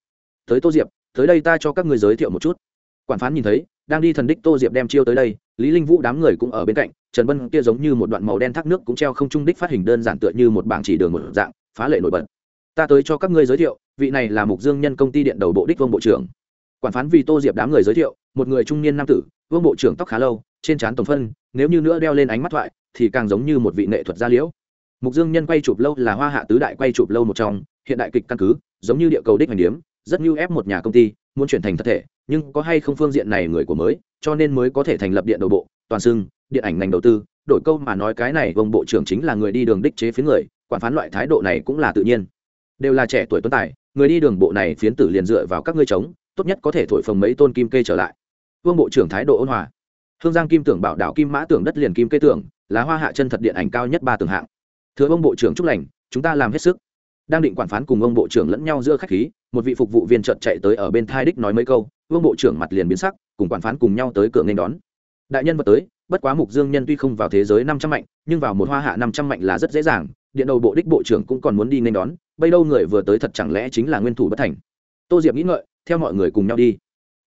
Tới tô diệp, tới đây ta cho các người giới thiệu một chút. Quản phán nhìn thấy, đang đi thần đích tô diệp đem chiêu tới đây, lý linh vũ đám người cũng ở bên cạnh, trần bân kia giống như một đoạn màu đen thác nước cũng treo không trung đích phát hình đơn giản tựa như một bảng chỉ đường một dạng, phá lệ nổi bật ta tới cho các ngươi giới thiệu, vị này là mục dương nhân công ty điện đầu bộ đích vương bộ trưởng. Quản phán vì tô diệp đám người giới thiệu, một người trung niên nam tử, vương bộ trưởng tóc khá lâu, trên trán tổng phân, nếu như nữa đeo lên ánh mắt thoại, thì càng giống như một vị nghệ thuật gia liễu. Mục dương nhân quay chụp lâu là hoa hạ tứ đại quay chụp lâu một trong, hiện đại kịch căn cứ, giống như địa cầu đích hành điếm, rất như ép một nhà công ty, muốn chuyển thành thật thể, nhưng có hay không phương diện này người của mới, cho nên mới có thể thành lập điện đầu bộ, toàn xưng, điện ảnh ngành đầu tư. Đổi câu mà nói cái này vông bộ trưởng chính là người đi đường đích chế phía người, quản phán loại thái độ này cũng là tự nhiên đều là trẻ tuổi tuấn tài, người đi đường bộ này phiến tử liền dựa vào các ngươi chống, tốt nhất có thể thổi phồng mấy tôn kim kê trở lại. Vương bộ trưởng thái độ ôn hòa. Hương giang kim tưởng bảo đảo kim mã tưởng đất liền kim kê tưởng, là hoa hạ chân thật điện ảnh cao nhất ba tường hạng. Thưa ông bộ trưởng chúc lành, chúng ta làm hết sức. Đang định quản phán cùng ông bộ trưởng lẫn nhau giữa khách khí, một vị phục vụ viên trợt chạy tới ở bên thai đích nói mấy câu, vương bộ trưởng mặt liền biến sắc, cùng quản phán cùng nhau tới cửa nên đón. Đại nhân vật tới, bất quá mục dương nhân tuy không vào thế giới năm trăm mạnh, nhưng vào một hoa hạ năm trăm mạnh là rất dễ dàng điện đầu bộ đích bộ trưởng cũng còn muốn đi nên đón, bây đâu người vừa tới thật chẳng lẽ chính là nguyên thủ bất thành? Tô diệp nghĩ ngợi, theo mọi người cùng nhau đi.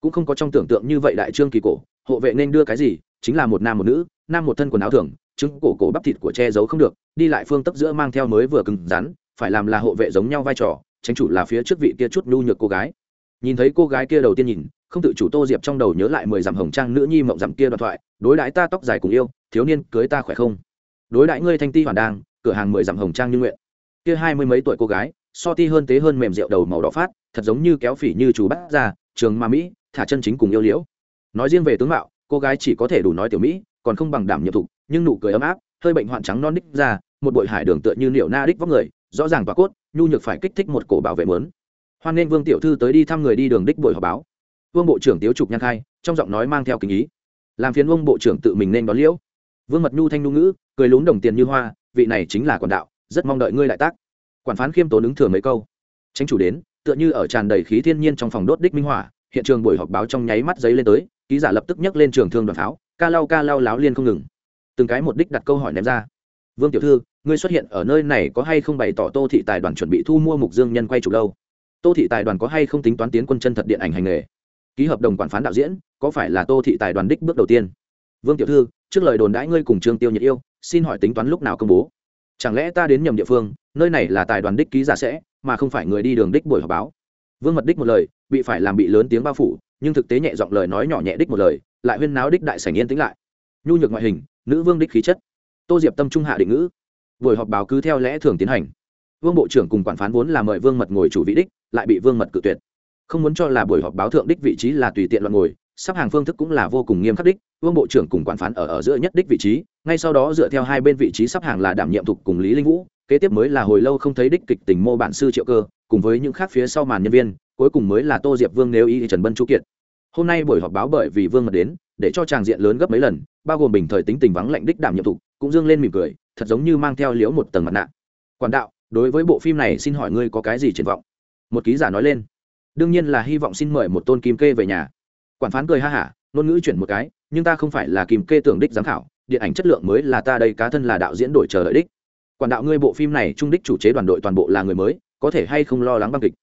Cũng không có trong tưởng tượng như vậy đại trương kỳ cổ, hộ vệ nên đưa cái gì, chính là một nam một nữ, nam một thân quần áo thường chứng cổ cổ bắp thịt của che giấu không được, đi lại phương tấp giữa mang theo mới vừa cứng rắn, phải làm là hộ vệ giống nhau vai trò, tránh chủ là phía trước vị kia chút nhu nhược cô gái. Nhìn thấy cô gái kia đầu tiên nhìn, không tự chủ tô diệp trong đầu nhớ lại mười dặm hồng trang nữ nhi mộng dặm kia đoạn thoại, đối đãi ta tóc dài cùng yêu, thiếu niên cưới ta khỏe không? Đối đãi ngươi thanh ti hoàn đang cửa hàng mười dặm hồng trang như nguyện. Kia hai mươi mấy tuổi cô gái, so ti hơn tế hơn mềm rượu đầu màu đỏ phát, thật giống như kéo phỉ như chú bắt ra, trường ma mỹ, thả chân chính cùng yêu liễu. Nói riêng về tướng mạo, cô gái chỉ có thể đủ nói tiểu mỹ, còn không bằng đảm nhiệm thục, nhưng nụ cười ấm áp, hơi bệnh hoạn trắng non đích ra, một bội hải đường tựa như liệu na đích vóc người, rõ ràng và cốt, nhu nhược phải kích thích một cổ bảo vệ mớn hoan nên vương tiểu thư tới đi thăm người đi đường đích buổi họp báo. Vương bộ trưởng tiếu trục nhan khai, trong giọng nói mang theo kinh ý. Làm phiến vương bộ trưởng tự mình nên đón liễu. Vương mật nhu thanh nhu ngữ, cười lún đồng tiền như hoa vị này chính là quản đạo, rất mong đợi ngươi đại tác. Quản phán khiêm tốn ứng thừa mấy câu. Tránh chủ đến, tựa như ở tràn đầy khí thiên nhiên trong phòng đốt đích minh hỏa hiện trường buổi họp báo trong nháy mắt giấy lên tới, ký giả lập tức nhấc lên trường thương đoàn pháo, ca lau ca lau láo liên không ngừng. Từng cái một đích đặt câu hỏi ném ra. Vương tiểu thư, ngươi xuất hiện ở nơi này có hay không bày tỏ tô thị tài đoàn chuẩn bị thu mua mục dương nhân quay chụp đâu? Tô thị tài đoàn có hay không tính toán tiến quân chân thật điện ảnh hành nghề? Ký hợp đồng quản phán đạo diễn, có phải là tô thị tài đoàn đích bước đầu tiên? Vương tiểu thư, trước lời đồn đãi ngươi cùng trương tiêu nhiệt yêu xin hỏi tính toán lúc nào công bố? Chẳng lẽ ta đến nhầm địa phương, nơi này là tài đoàn đích ký giả sẽ, mà không phải người đi đường đích buổi họp báo? Vương mật đích một lời, bị phải làm bị lớn tiếng bao phủ, nhưng thực tế nhẹ giọng lời nói nhỏ nhẹ đích một lời, lại huyên náo đích đại sảnh yên tĩnh lại. Nhu nhược ngoại hình, nữ vương đích khí chất. Tô diệp tâm trung hạ định ngữ. Buổi họp báo cứ theo lẽ thường tiến hành. Vương bộ trưởng cùng quản phán vốn là mời vương mật ngồi chủ vị đích, lại bị vương mật cự tuyệt. Không muốn cho là buổi họp báo thượng đích vị trí là tùy tiện loạn ngồi sắp hàng phương thức cũng là vô cùng nghiêm khắc đích, vương bộ trưởng cùng quản phán ở ở giữa nhất đích vị trí, ngay sau đó dựa theo hai bên vị trí sắp hàng là đảm nhiệm thục cùng lý linh vũ, kế tiếp mới là hồi lâu không thấy đích kịch tình mô bản sư triệu cơ, cùng với những khác phía sau màn nhân viên, cuối cùng mới là tô diệp vương nếu y trần bân chu kiệt. Hôm nay buổi họp báo bởi vì vương mật đến, để cho tràng diện lớn gấp mấy lần, bao gồm bình thời tính tình vắng lạnh đích đảm nhiệm thục cũng dương lên mỉm cười, thật giống như mang theo liễu một tầng mặt nạ. Quản đạo, đối với bộ phim này xin hỏi ngươi có cái gì triển vọng? Một ký giả nói lên. Đương nhiên là hy vọng xin mời một tôn kim kê về nhà quản phán cười ha hả, ngôn ngữ chuyển một cái, nhưng ta không phải là kìm kê tưởng đích giám khảo, điện ảnh chất lượng mới là ta đây cá thân là đạo diễn đổi chờ lợi đích. Quản đạo ngươi bộ phim này trung đích chủ chế đoàn đội toàn bộ là người mới, có thể hay không lo lắng băng kịch?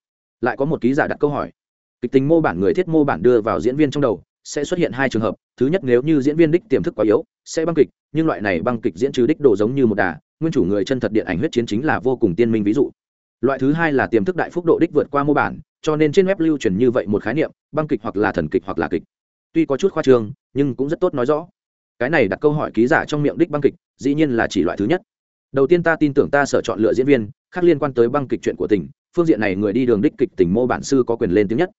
Lại có một ký giả đặt câu hỏi. Kịch tính mô bản người thiết mô bản đưa vào diễn viên trong đầu, sẽ xuất hiện hai trường hợp, thứ nhất nếu như diễn viên đích tiềm thức quá yếu, sẽ băng kịch, nhưng loại này băng kịch diễn trừ đích đồ giống như một đà, nguyên chủ người chân thật điện ảnh huyết chiến chính là vô cùng tiên minh ví dụ. Loại thứ hai là tiềm thức đại phúc độ đích vượt qua mô bản cho nên trên web lưu truyền như vậy một khái niệm, băng kịch hoặc là thần kịch hoặc là kịch. Tuy có chút khoa trương, nhưng cũng rất tốt nói rõ. Cái này đặt câu hỏi ký giả trong miệng đích băng kịch, dĩ nhiên là chỉ loại thứ nhất. Đầu tiên ta tin tưởng ta sở chọn lựa diễn viên, khác liên quan tới băng kịch chuyện của tỉnh phương diện này người đi đường đích kịch tỉnh mô bản sư có quyền lên tiếng nhất.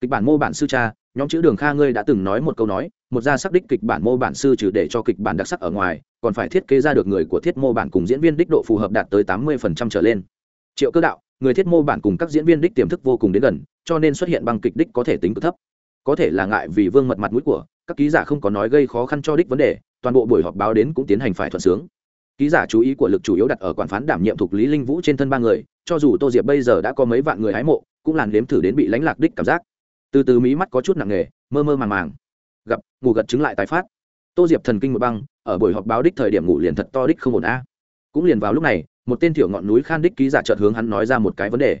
Kịch bản mô bản sư cha, nhóm chữ đường kha ngươi đã từng nói một câu nói, một gia sắc đích kịch bản mô bản sư trừ để cho kịch bản đặc sắc ở ngoài, còn phải thiết kế ra được người của thiết mô bản cùng diễn viên đích độ phù hợp đạt tới tám mươi trở lên. Triệu cơ đạo người thiết mô bản cùng các diễn viên đích tiềm thức vô cùng đến gần, cho nên xuất hiện băng kịch đích có thể tính cực thấp. Có thể là ngại vì vương mật mặt mũi của, các ký giả không có nói gây khó khăn cho đích vấn đề, toàn bộ buổi họp báo đến cũng tiến hành phải thuận sướng. Ký giả chú ý của lực chủ yếu đặt ở quản phán đảm nhiệm thuộc lý linh vũ trên thân ba người, cho dù tô diệp bây giờ đã có mấy vạn người hái mộ, cũng làn đếm thử đến bị lánh lạc đích cảm giác. Từ từ mí mắt có chút nặng nề, mơ mơ màng màng. Gặp, ngủ gật chứng lại tái phát. Tô diệp thần kinh một băng, ở buổi họp báo đích thời điểm ngủ liền thật to đích không ổn a cũng liền vào lúc này, một tên thiểu ngọn núi khan đích ký giả chợt hướng hắn nói ra một cái vấn đề.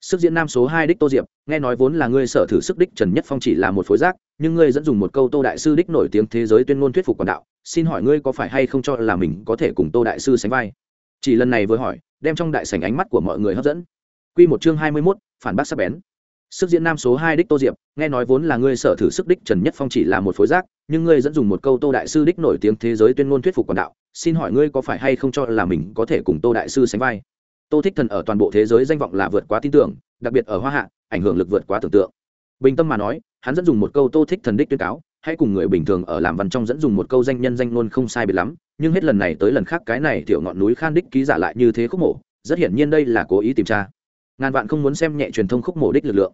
Sức diễn nam số hai đích tô diệp, nghe nói vốn là ngươi sở thử sức đích trần nhất phong chỉ là một phối giác, nhưng ngươi dẫn dùng một câu tô đại sư đích nổi tiếng thế giới tuyên ngôn thuyết phục quản đạo, xin hỏi ngươi có phải hay không cho là mình có thể cùng tô đại sư sánh vai? Chỉ lần này vừa hỏi, đem trong đại sảnh ánh mắt của mọi người hấp dẫn. Q một chương hai mươi mốt, phản bác sắc bén. Sức diễn nam số hai đích tô diệp, nghe nói vốn là ngươi sở thử sức đích trần nhất phong chỉ là một phối giác, nhưng ngươi dẫn dùng một câu tô đại sư đích nổi tiếng thế giới tuyên ngôn thuyết phục quản đạo xin hỏi ngươi có phải hay không cho là mình có thể cùng tô đại sư sánh vai? Tô thích thần ở toàn bộ thế giới danh vọng là vượt quá tin tưởng, đặc biệt ở hoa hạ, ảnh hưởng lực vượt quá tưởng tượng. Bình tâm mà nói, hắn dẫn dùng một câu tô thích thần đích tuyên cáo, hãy cùng người bình thường ở làm văn trong dẫn dùng một câu danh nhân danh ngôn không sai biệt lắm, nhưng hết lần này tới lần khác cái này tiểu ngọn núi khan đích ký giả lại như thế khúc mổ, rất hiển nhiên đây là cố ý tìm tra. Ngàn vạn không muốn xem nhẹ truyền thông khúc mổ đích lực lượng.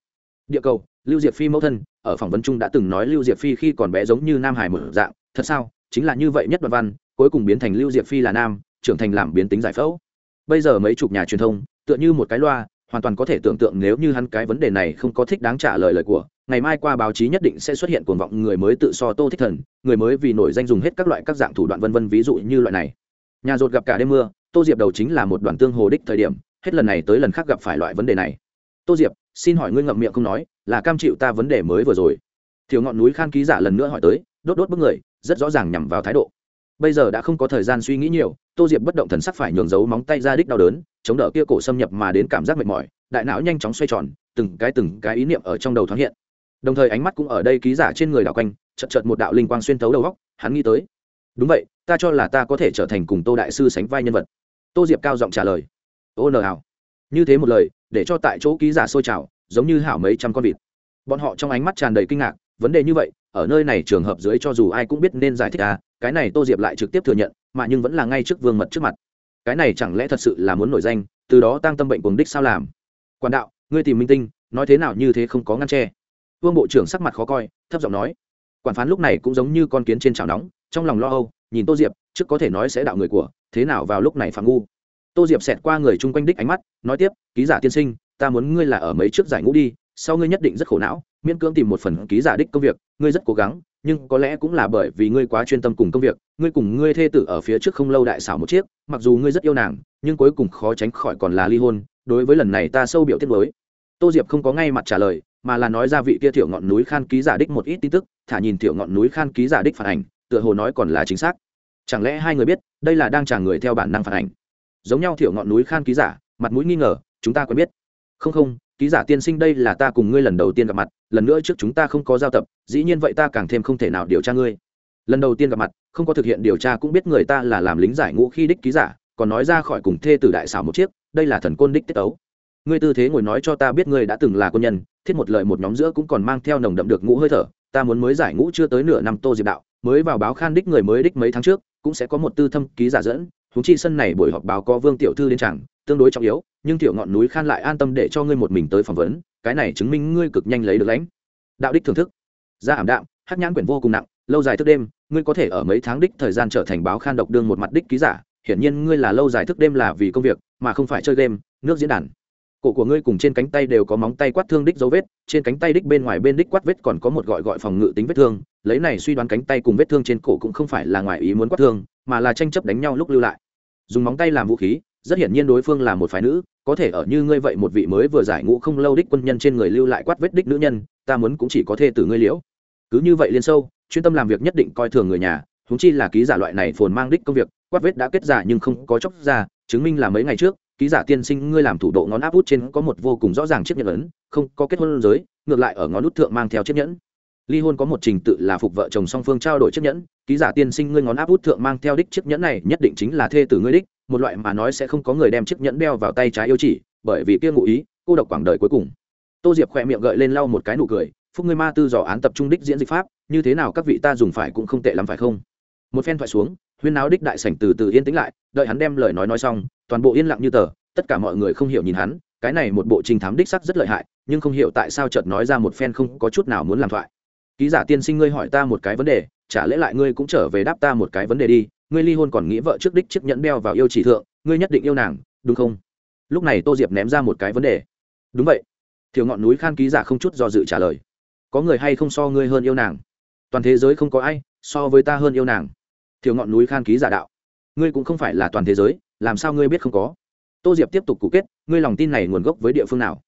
Địa cầu, lưu diệp phi mẫu thân, ở phỏng vấn chung đã từng nói lưu diệp phi khi còn bé giống như nam hải mở dạng, thật sao? Chính là như vậy nhất đoạn văn cuối cùng biến thành lưu diệp phi là nam, trưởng thành làm biến tính giải phẫu. Bây giờ mấy chục nhà truyền thông, tựa như một cái loa, hoàn toàn có thể tưởng tượng nếu như hắn cái vấn đề này không có thích đáng trả lời lời của, ngày mai qua báo chí nhất định sẽ xuất hiện cuồng vọng người mới tự so tô thích thần, người mới vì nổi danh dùng hết các loại các dạng thủ đoạn vân vân, ví dụ như loại này. Nhà rột gặp cả đêm mưa, tô diệp đầu chính là một đoàn tương hồ đích thời điểm, hết lần này tới lần khác gặp phải loại vấn đề này. Tô diệp, xin hỏi ngươi ngậm miệng không nói, là cam chịu ta vấn đề mới vừa rồi? Thiếu ngọn núi khan ký giả lần nữa hỏi tới, đốt đốt bức người, rất rõ ràng nhằm vào thái độ bây giờ đã không có thời gian suy nghĩ nhiều, tô diệp bất động thần sắc phải nhường dấu móng tay ra đích đau đớn, chống đỡ kia cổ xâm nhập mà đến cảm giác mệt mỏi, đại não nhanh chóng xoay tròn, từng cái từng cái ý niệm ở trong đầu thoáng hiện. Đồng thời ánh mắt cũng ở đây ký giả trên người đảo quanh chật chật một đạo linh quang xuyên thấu đầu góc, hắn nghĩ tới. Đúng vậy, ta cho là ta có thể trở thành cùng tô đại sư sánh vai nhân vật. Tô diệp cao giọng trả lời. Ô nờ hảo. Như thế một lời, để cho tại chỗ ký giả sôi trào, giống như hảo mấy trăm con vịt. Bọn họ trong ánh mắt tràn đầy kinh ngạc, vấn đề như vậy ở nơi này trường hợp dưới cho dù ai cũng biết nên giải thích à cái này tô diệp lại trực tiếp thừa nhận, mà nhưng vẫn là ngay trước vương mật trước mặt. Cái này chẳng lẽ thật sự là muốn nổi danh, từ đó tăng tâm bệnh cuồng đích sao làm? Quản đạo, ngươi tìm minh tinh, nói thế nào như thế không có ngăn tre vương bộ trưởng sắc mặt khó coi, thấp giọng nói. Quản phán lúc này cũng giống như con kiến trên chảo nóng, trong lòng lo âu, nhìn tô diệp, trước có thể nói sẽ đạo người của, thế nào vào lúc này phạm ngu. Tô diệp xẹt qua người chung quanh đích ánh mắt, nói tiếp, ký giả tiên sinh, ta muốn ngươi là ở mấy trước giải ngũ đi, sau ngươi nhất định rất khổ não miễn cưỡng tìm một phần ký giả đích công việc, ngươi rất cố gắng, nhưng có lẽ cũng là bởi vì ngươi quá chuyên tâm cùng công việc, ngươi cùng ngươi thê tử ở phía trước không lâu đại xảo một chiếc, mặc dù ngươi rất yêu nàng, nhưng cuối cùng khó tránh khỏi còn là ly hôn, đối với lần này ta sâu biểu tiết với tô diệp không có ngay mặt trả lời, mà là nói ra vị kia thiểu ngọn núi khan ký giả đích một ít tin tức, thả nhìn thiểu ngọn núi khan ký giả đích phản ảnh, tựa hồ nói còn là chính xác. Chẳng lẽ hai người biết, đây là đang trả người theo bản năng phản ảnh? Giống nhau thiểu ngọn núi khan ký giả, mặt mũi nghi ngờ, chúng ta quen biết. Không không ký giả tiên sinh đây là ta cùng ngươi lần đầu tiên gặp mặt, lần nữa trước chúng ta không có giao tập, dĩ nhiên vậy ta càng thêm không thể nào điều tra ngươi. Lần đầu tiên gặp mặt, không có thực hiện điều tra cũng biết người ta là làm lính giải ngũ khi đích ký giả, còn nói ra khỏi cùng thê tử đại xảo một chiếc, đây là thần côn đích tiết ấu ngươi tư thế ngồi nói cho ta biết ngươi đã từng là quân nhân, thiết một lời một nhóm giữa cũng còn mang theo nồng đậm được ngũ hơi thở, ta muốn mới giải ngũ chưa tới nửa năm tô diệp đạo, mới vào báo khan đích người mới đích mấy tháng trước, cũng sẽ có một tư thâm ký giả dẫn húng chi sân này buổi họp báo có vương tiểu thư đến chẳng tương đối trọng yếu, nhưng tiểu ngọn núi khan lại an tâm để cho ngươi một mình tới phỏng vấn, cái này chứng minh ngươi cực nhanh lấy được lãnh. Đạo đích thưởng thức. Ra ảm đạm, hát nhãn quyển vô cùng nặng, lâu dài thức đêm, ngươi có thể ở mấy tháng đích thời gian trở thành báo khan độc đương một mặt đích ký giả, hiển nhiên ngươi là lâu dài thức đêm là vì công việc, mà không phải chơi game, nước diễn đàn. Cổ của ngươi cùng trên cánh tay đều có móng tay quát thương đích dấu vết, trên cánh tay đích bên ngoài bên đích quát vết còn có một gọi gọi phòng ngự tính vết thương, lấy này suy đoán cánh tay cùng vết thương trên cổ cũng không phải là ngoài ý muốn quát thương, mà là tranh chấp đánh nhau lúc lưu lại. Dùng móng tay làm vũ khí rất hiển nhiên đối phương là một phái nữ, có thể ở như ngươi vậy một vị mới vừa giải ngũ không lâu đích quân nhân trên người lưu lại quát vết đích nữ nhân, ta muốn cũng chỉ có thê từ ngươi liễu. Cứ như vậy liên sâu, chuyên tâm làm việc nhất định coi thường người nhà húng chi là ký giả loại này phồn mang đích công việc, quát vết đã kết giả nhưng không có chóc ra, chứng minh là mấy ngày trước, ký giả tiên sinh ngươi làm thủ độ ngón áp út trên có một vô cùng rõ ràng chiếc nhẫn ấn, không có kết hôn giới, ngược lại ở ngón út thượng mang theo chiếc nhẫn. Ly hôn có một trình tự là phục vợ chồng song phương trao đổi chiếc nhẫn, ký giả tiên sinh ngươi ngón áp út thượng mang theo đích chiếc nhẫn này nhất định chính là thê tử ngươi đích một loại mà nói sẽ không có người đem chiếc nhẫn đeo vào tay trái yêu chỉ, bởi vì kia ngụ ý, cô độc quảng đời cuối cùng. Tô diệp khỏe miệng gợi lên lau một cái nụ cười, phúc ngươi ma tư dò án tập trung đích diễn dịch pháp, như thế nào các vị ta dùng phải cũng không tệ lắm phải không? Một phen thoại xuống, huyên náo đích đại sảnh từ từ yên tĩnh lại, đợi hắn đem lời nói nói xong, toàn bộ yên lặng như tờ, tất cả mọi người không hiểu nhìn hắn, cái này một bộ trình thám đích sắc rất lợi hại, nhưng không hiểu tại sao chợt nói ra một phen không có chút nào muốn làm thoại. Ký giả tiên sinh ngươi hỏi ta một cái vấn đề trả lễ lại ngươi cũng trở về đáp ta một cái vấn đề đi ngươi ly hôn còn nghĩ vợ trước đích chiếc nhẫn đeo vào yêu chỉ thượng, ngươi nhất định yêu nàng, đúng không? Lúc này tô diệp ném ra một cái vấn đề. Đúng vậy. Thiểu ngọn núi khan ký giả không chút do dự trả lời. Có người hay không so ngươi hơn yêu nàng? Toàn thế giới không có ai so với ta hơn yêu nàng. Thiểu ngọn núi khan ký giả đạo. Ngươi cũng không phải là toàn thế giới, làm sao ngươi biết không có? Tô diệp tiếp tục cụ kết, ngươi lòng tin này nguồn gốc với địa phương nào?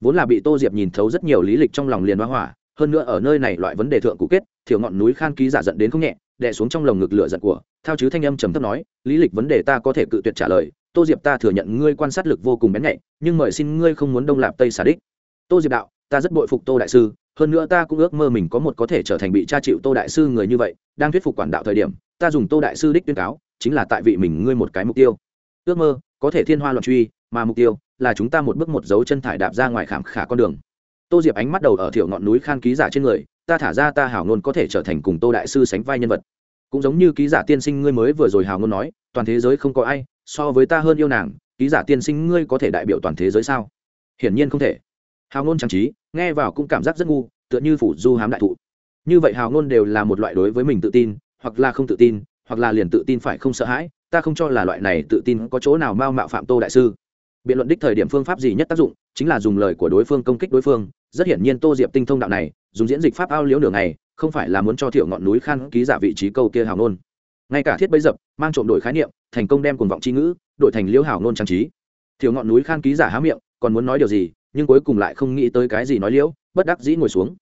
Vốn là bị tô diệp nhìn thấu rất nhiều lý lịch trong lòng liền hoa hỏa hơn nữa ở nơi này loại vấn đề thượng cụ kết, thiểu ngọn núi khan ký giả giận đến không nhẹ, đè xuống trong lồng ngực lửa giận của theo chứ thanh âm trầm thấp nói, lý lịch vấn đề ta có thể cự tuyệt trả lời, tô diệp ta thừa nhận ngươi quan sát lực vô cùng bén nhạy, nhưng mời xin ngươi không muốn đông lạp tây xả đích. Tô diệp đạo, ta rất bội phục tô đại sư, hơn nữa ta cũng ước mơ mình có một có thể trở thành bị cha chịu tô đại sư người như vậy, đang thuyết phục quản đạo thời điểm, ta dùng tô đại sư đích tuyên cáo, chính là tại vị mình ngươi một cái mục tiêu. Ước mơ, có thể thiên hoa loạn truy, mà mục tiêu là chúng ta một bước một dấu chân thải đạp ra ngoài khảm khả con đường tô diệp ánh mắt đầu ở thiểu ngọn núi khan ký giả trên người, ta thả ra ta hảo ngôn có thể trở thành cùng tô đại sư sánh vai nhân vật. Cũng giống như ký giả tiên sinh ngươi mới vừa rồi hào ngôn nói, toàn thế giới không có ai so với ta hơn yêu nàng, ký giả tiên sinh ngươi có thể đại biểu toàn thế giới sao? Hiển nhiên không thể. Hào ngôn trang trí, nghe vào cũng cảm giác rất ngu, tựa như phủ du hám đại thụ. Như vậy hào ngôn đều là một loại đối với mình tự tin, hoặc là không tự tin, hoặc là liền tự tin phải không sợ hãi, ta không cho là loại này tự tin có chỗ nào mau mạo phạm tô đại sư. Biện luận đích thời điểm phương pháp gì nhất tác dụng, chính là dùng lời của đối phương công kích đối phương rất hiển nhiên tô diệp tinh thông đạo này dùng diễn dịch pháp ao liễu nửa ngày không phải là muốn cho thiệu ngọn núi khan ký giả vị trí câu kia hào nôn ngay cả thiết bấy dập mang trộm đổi khái niệm thành công đem cùng vọng c h i ngữ đổi thành liễu hào nôn trang trí. Thiệu ngọn núi khan ký giả há miệng còn muốn nói điều gì nhưng cuối cùng lại không nghĩ tới cái gì nói liễu bất đắc dĩ ngồi xuống.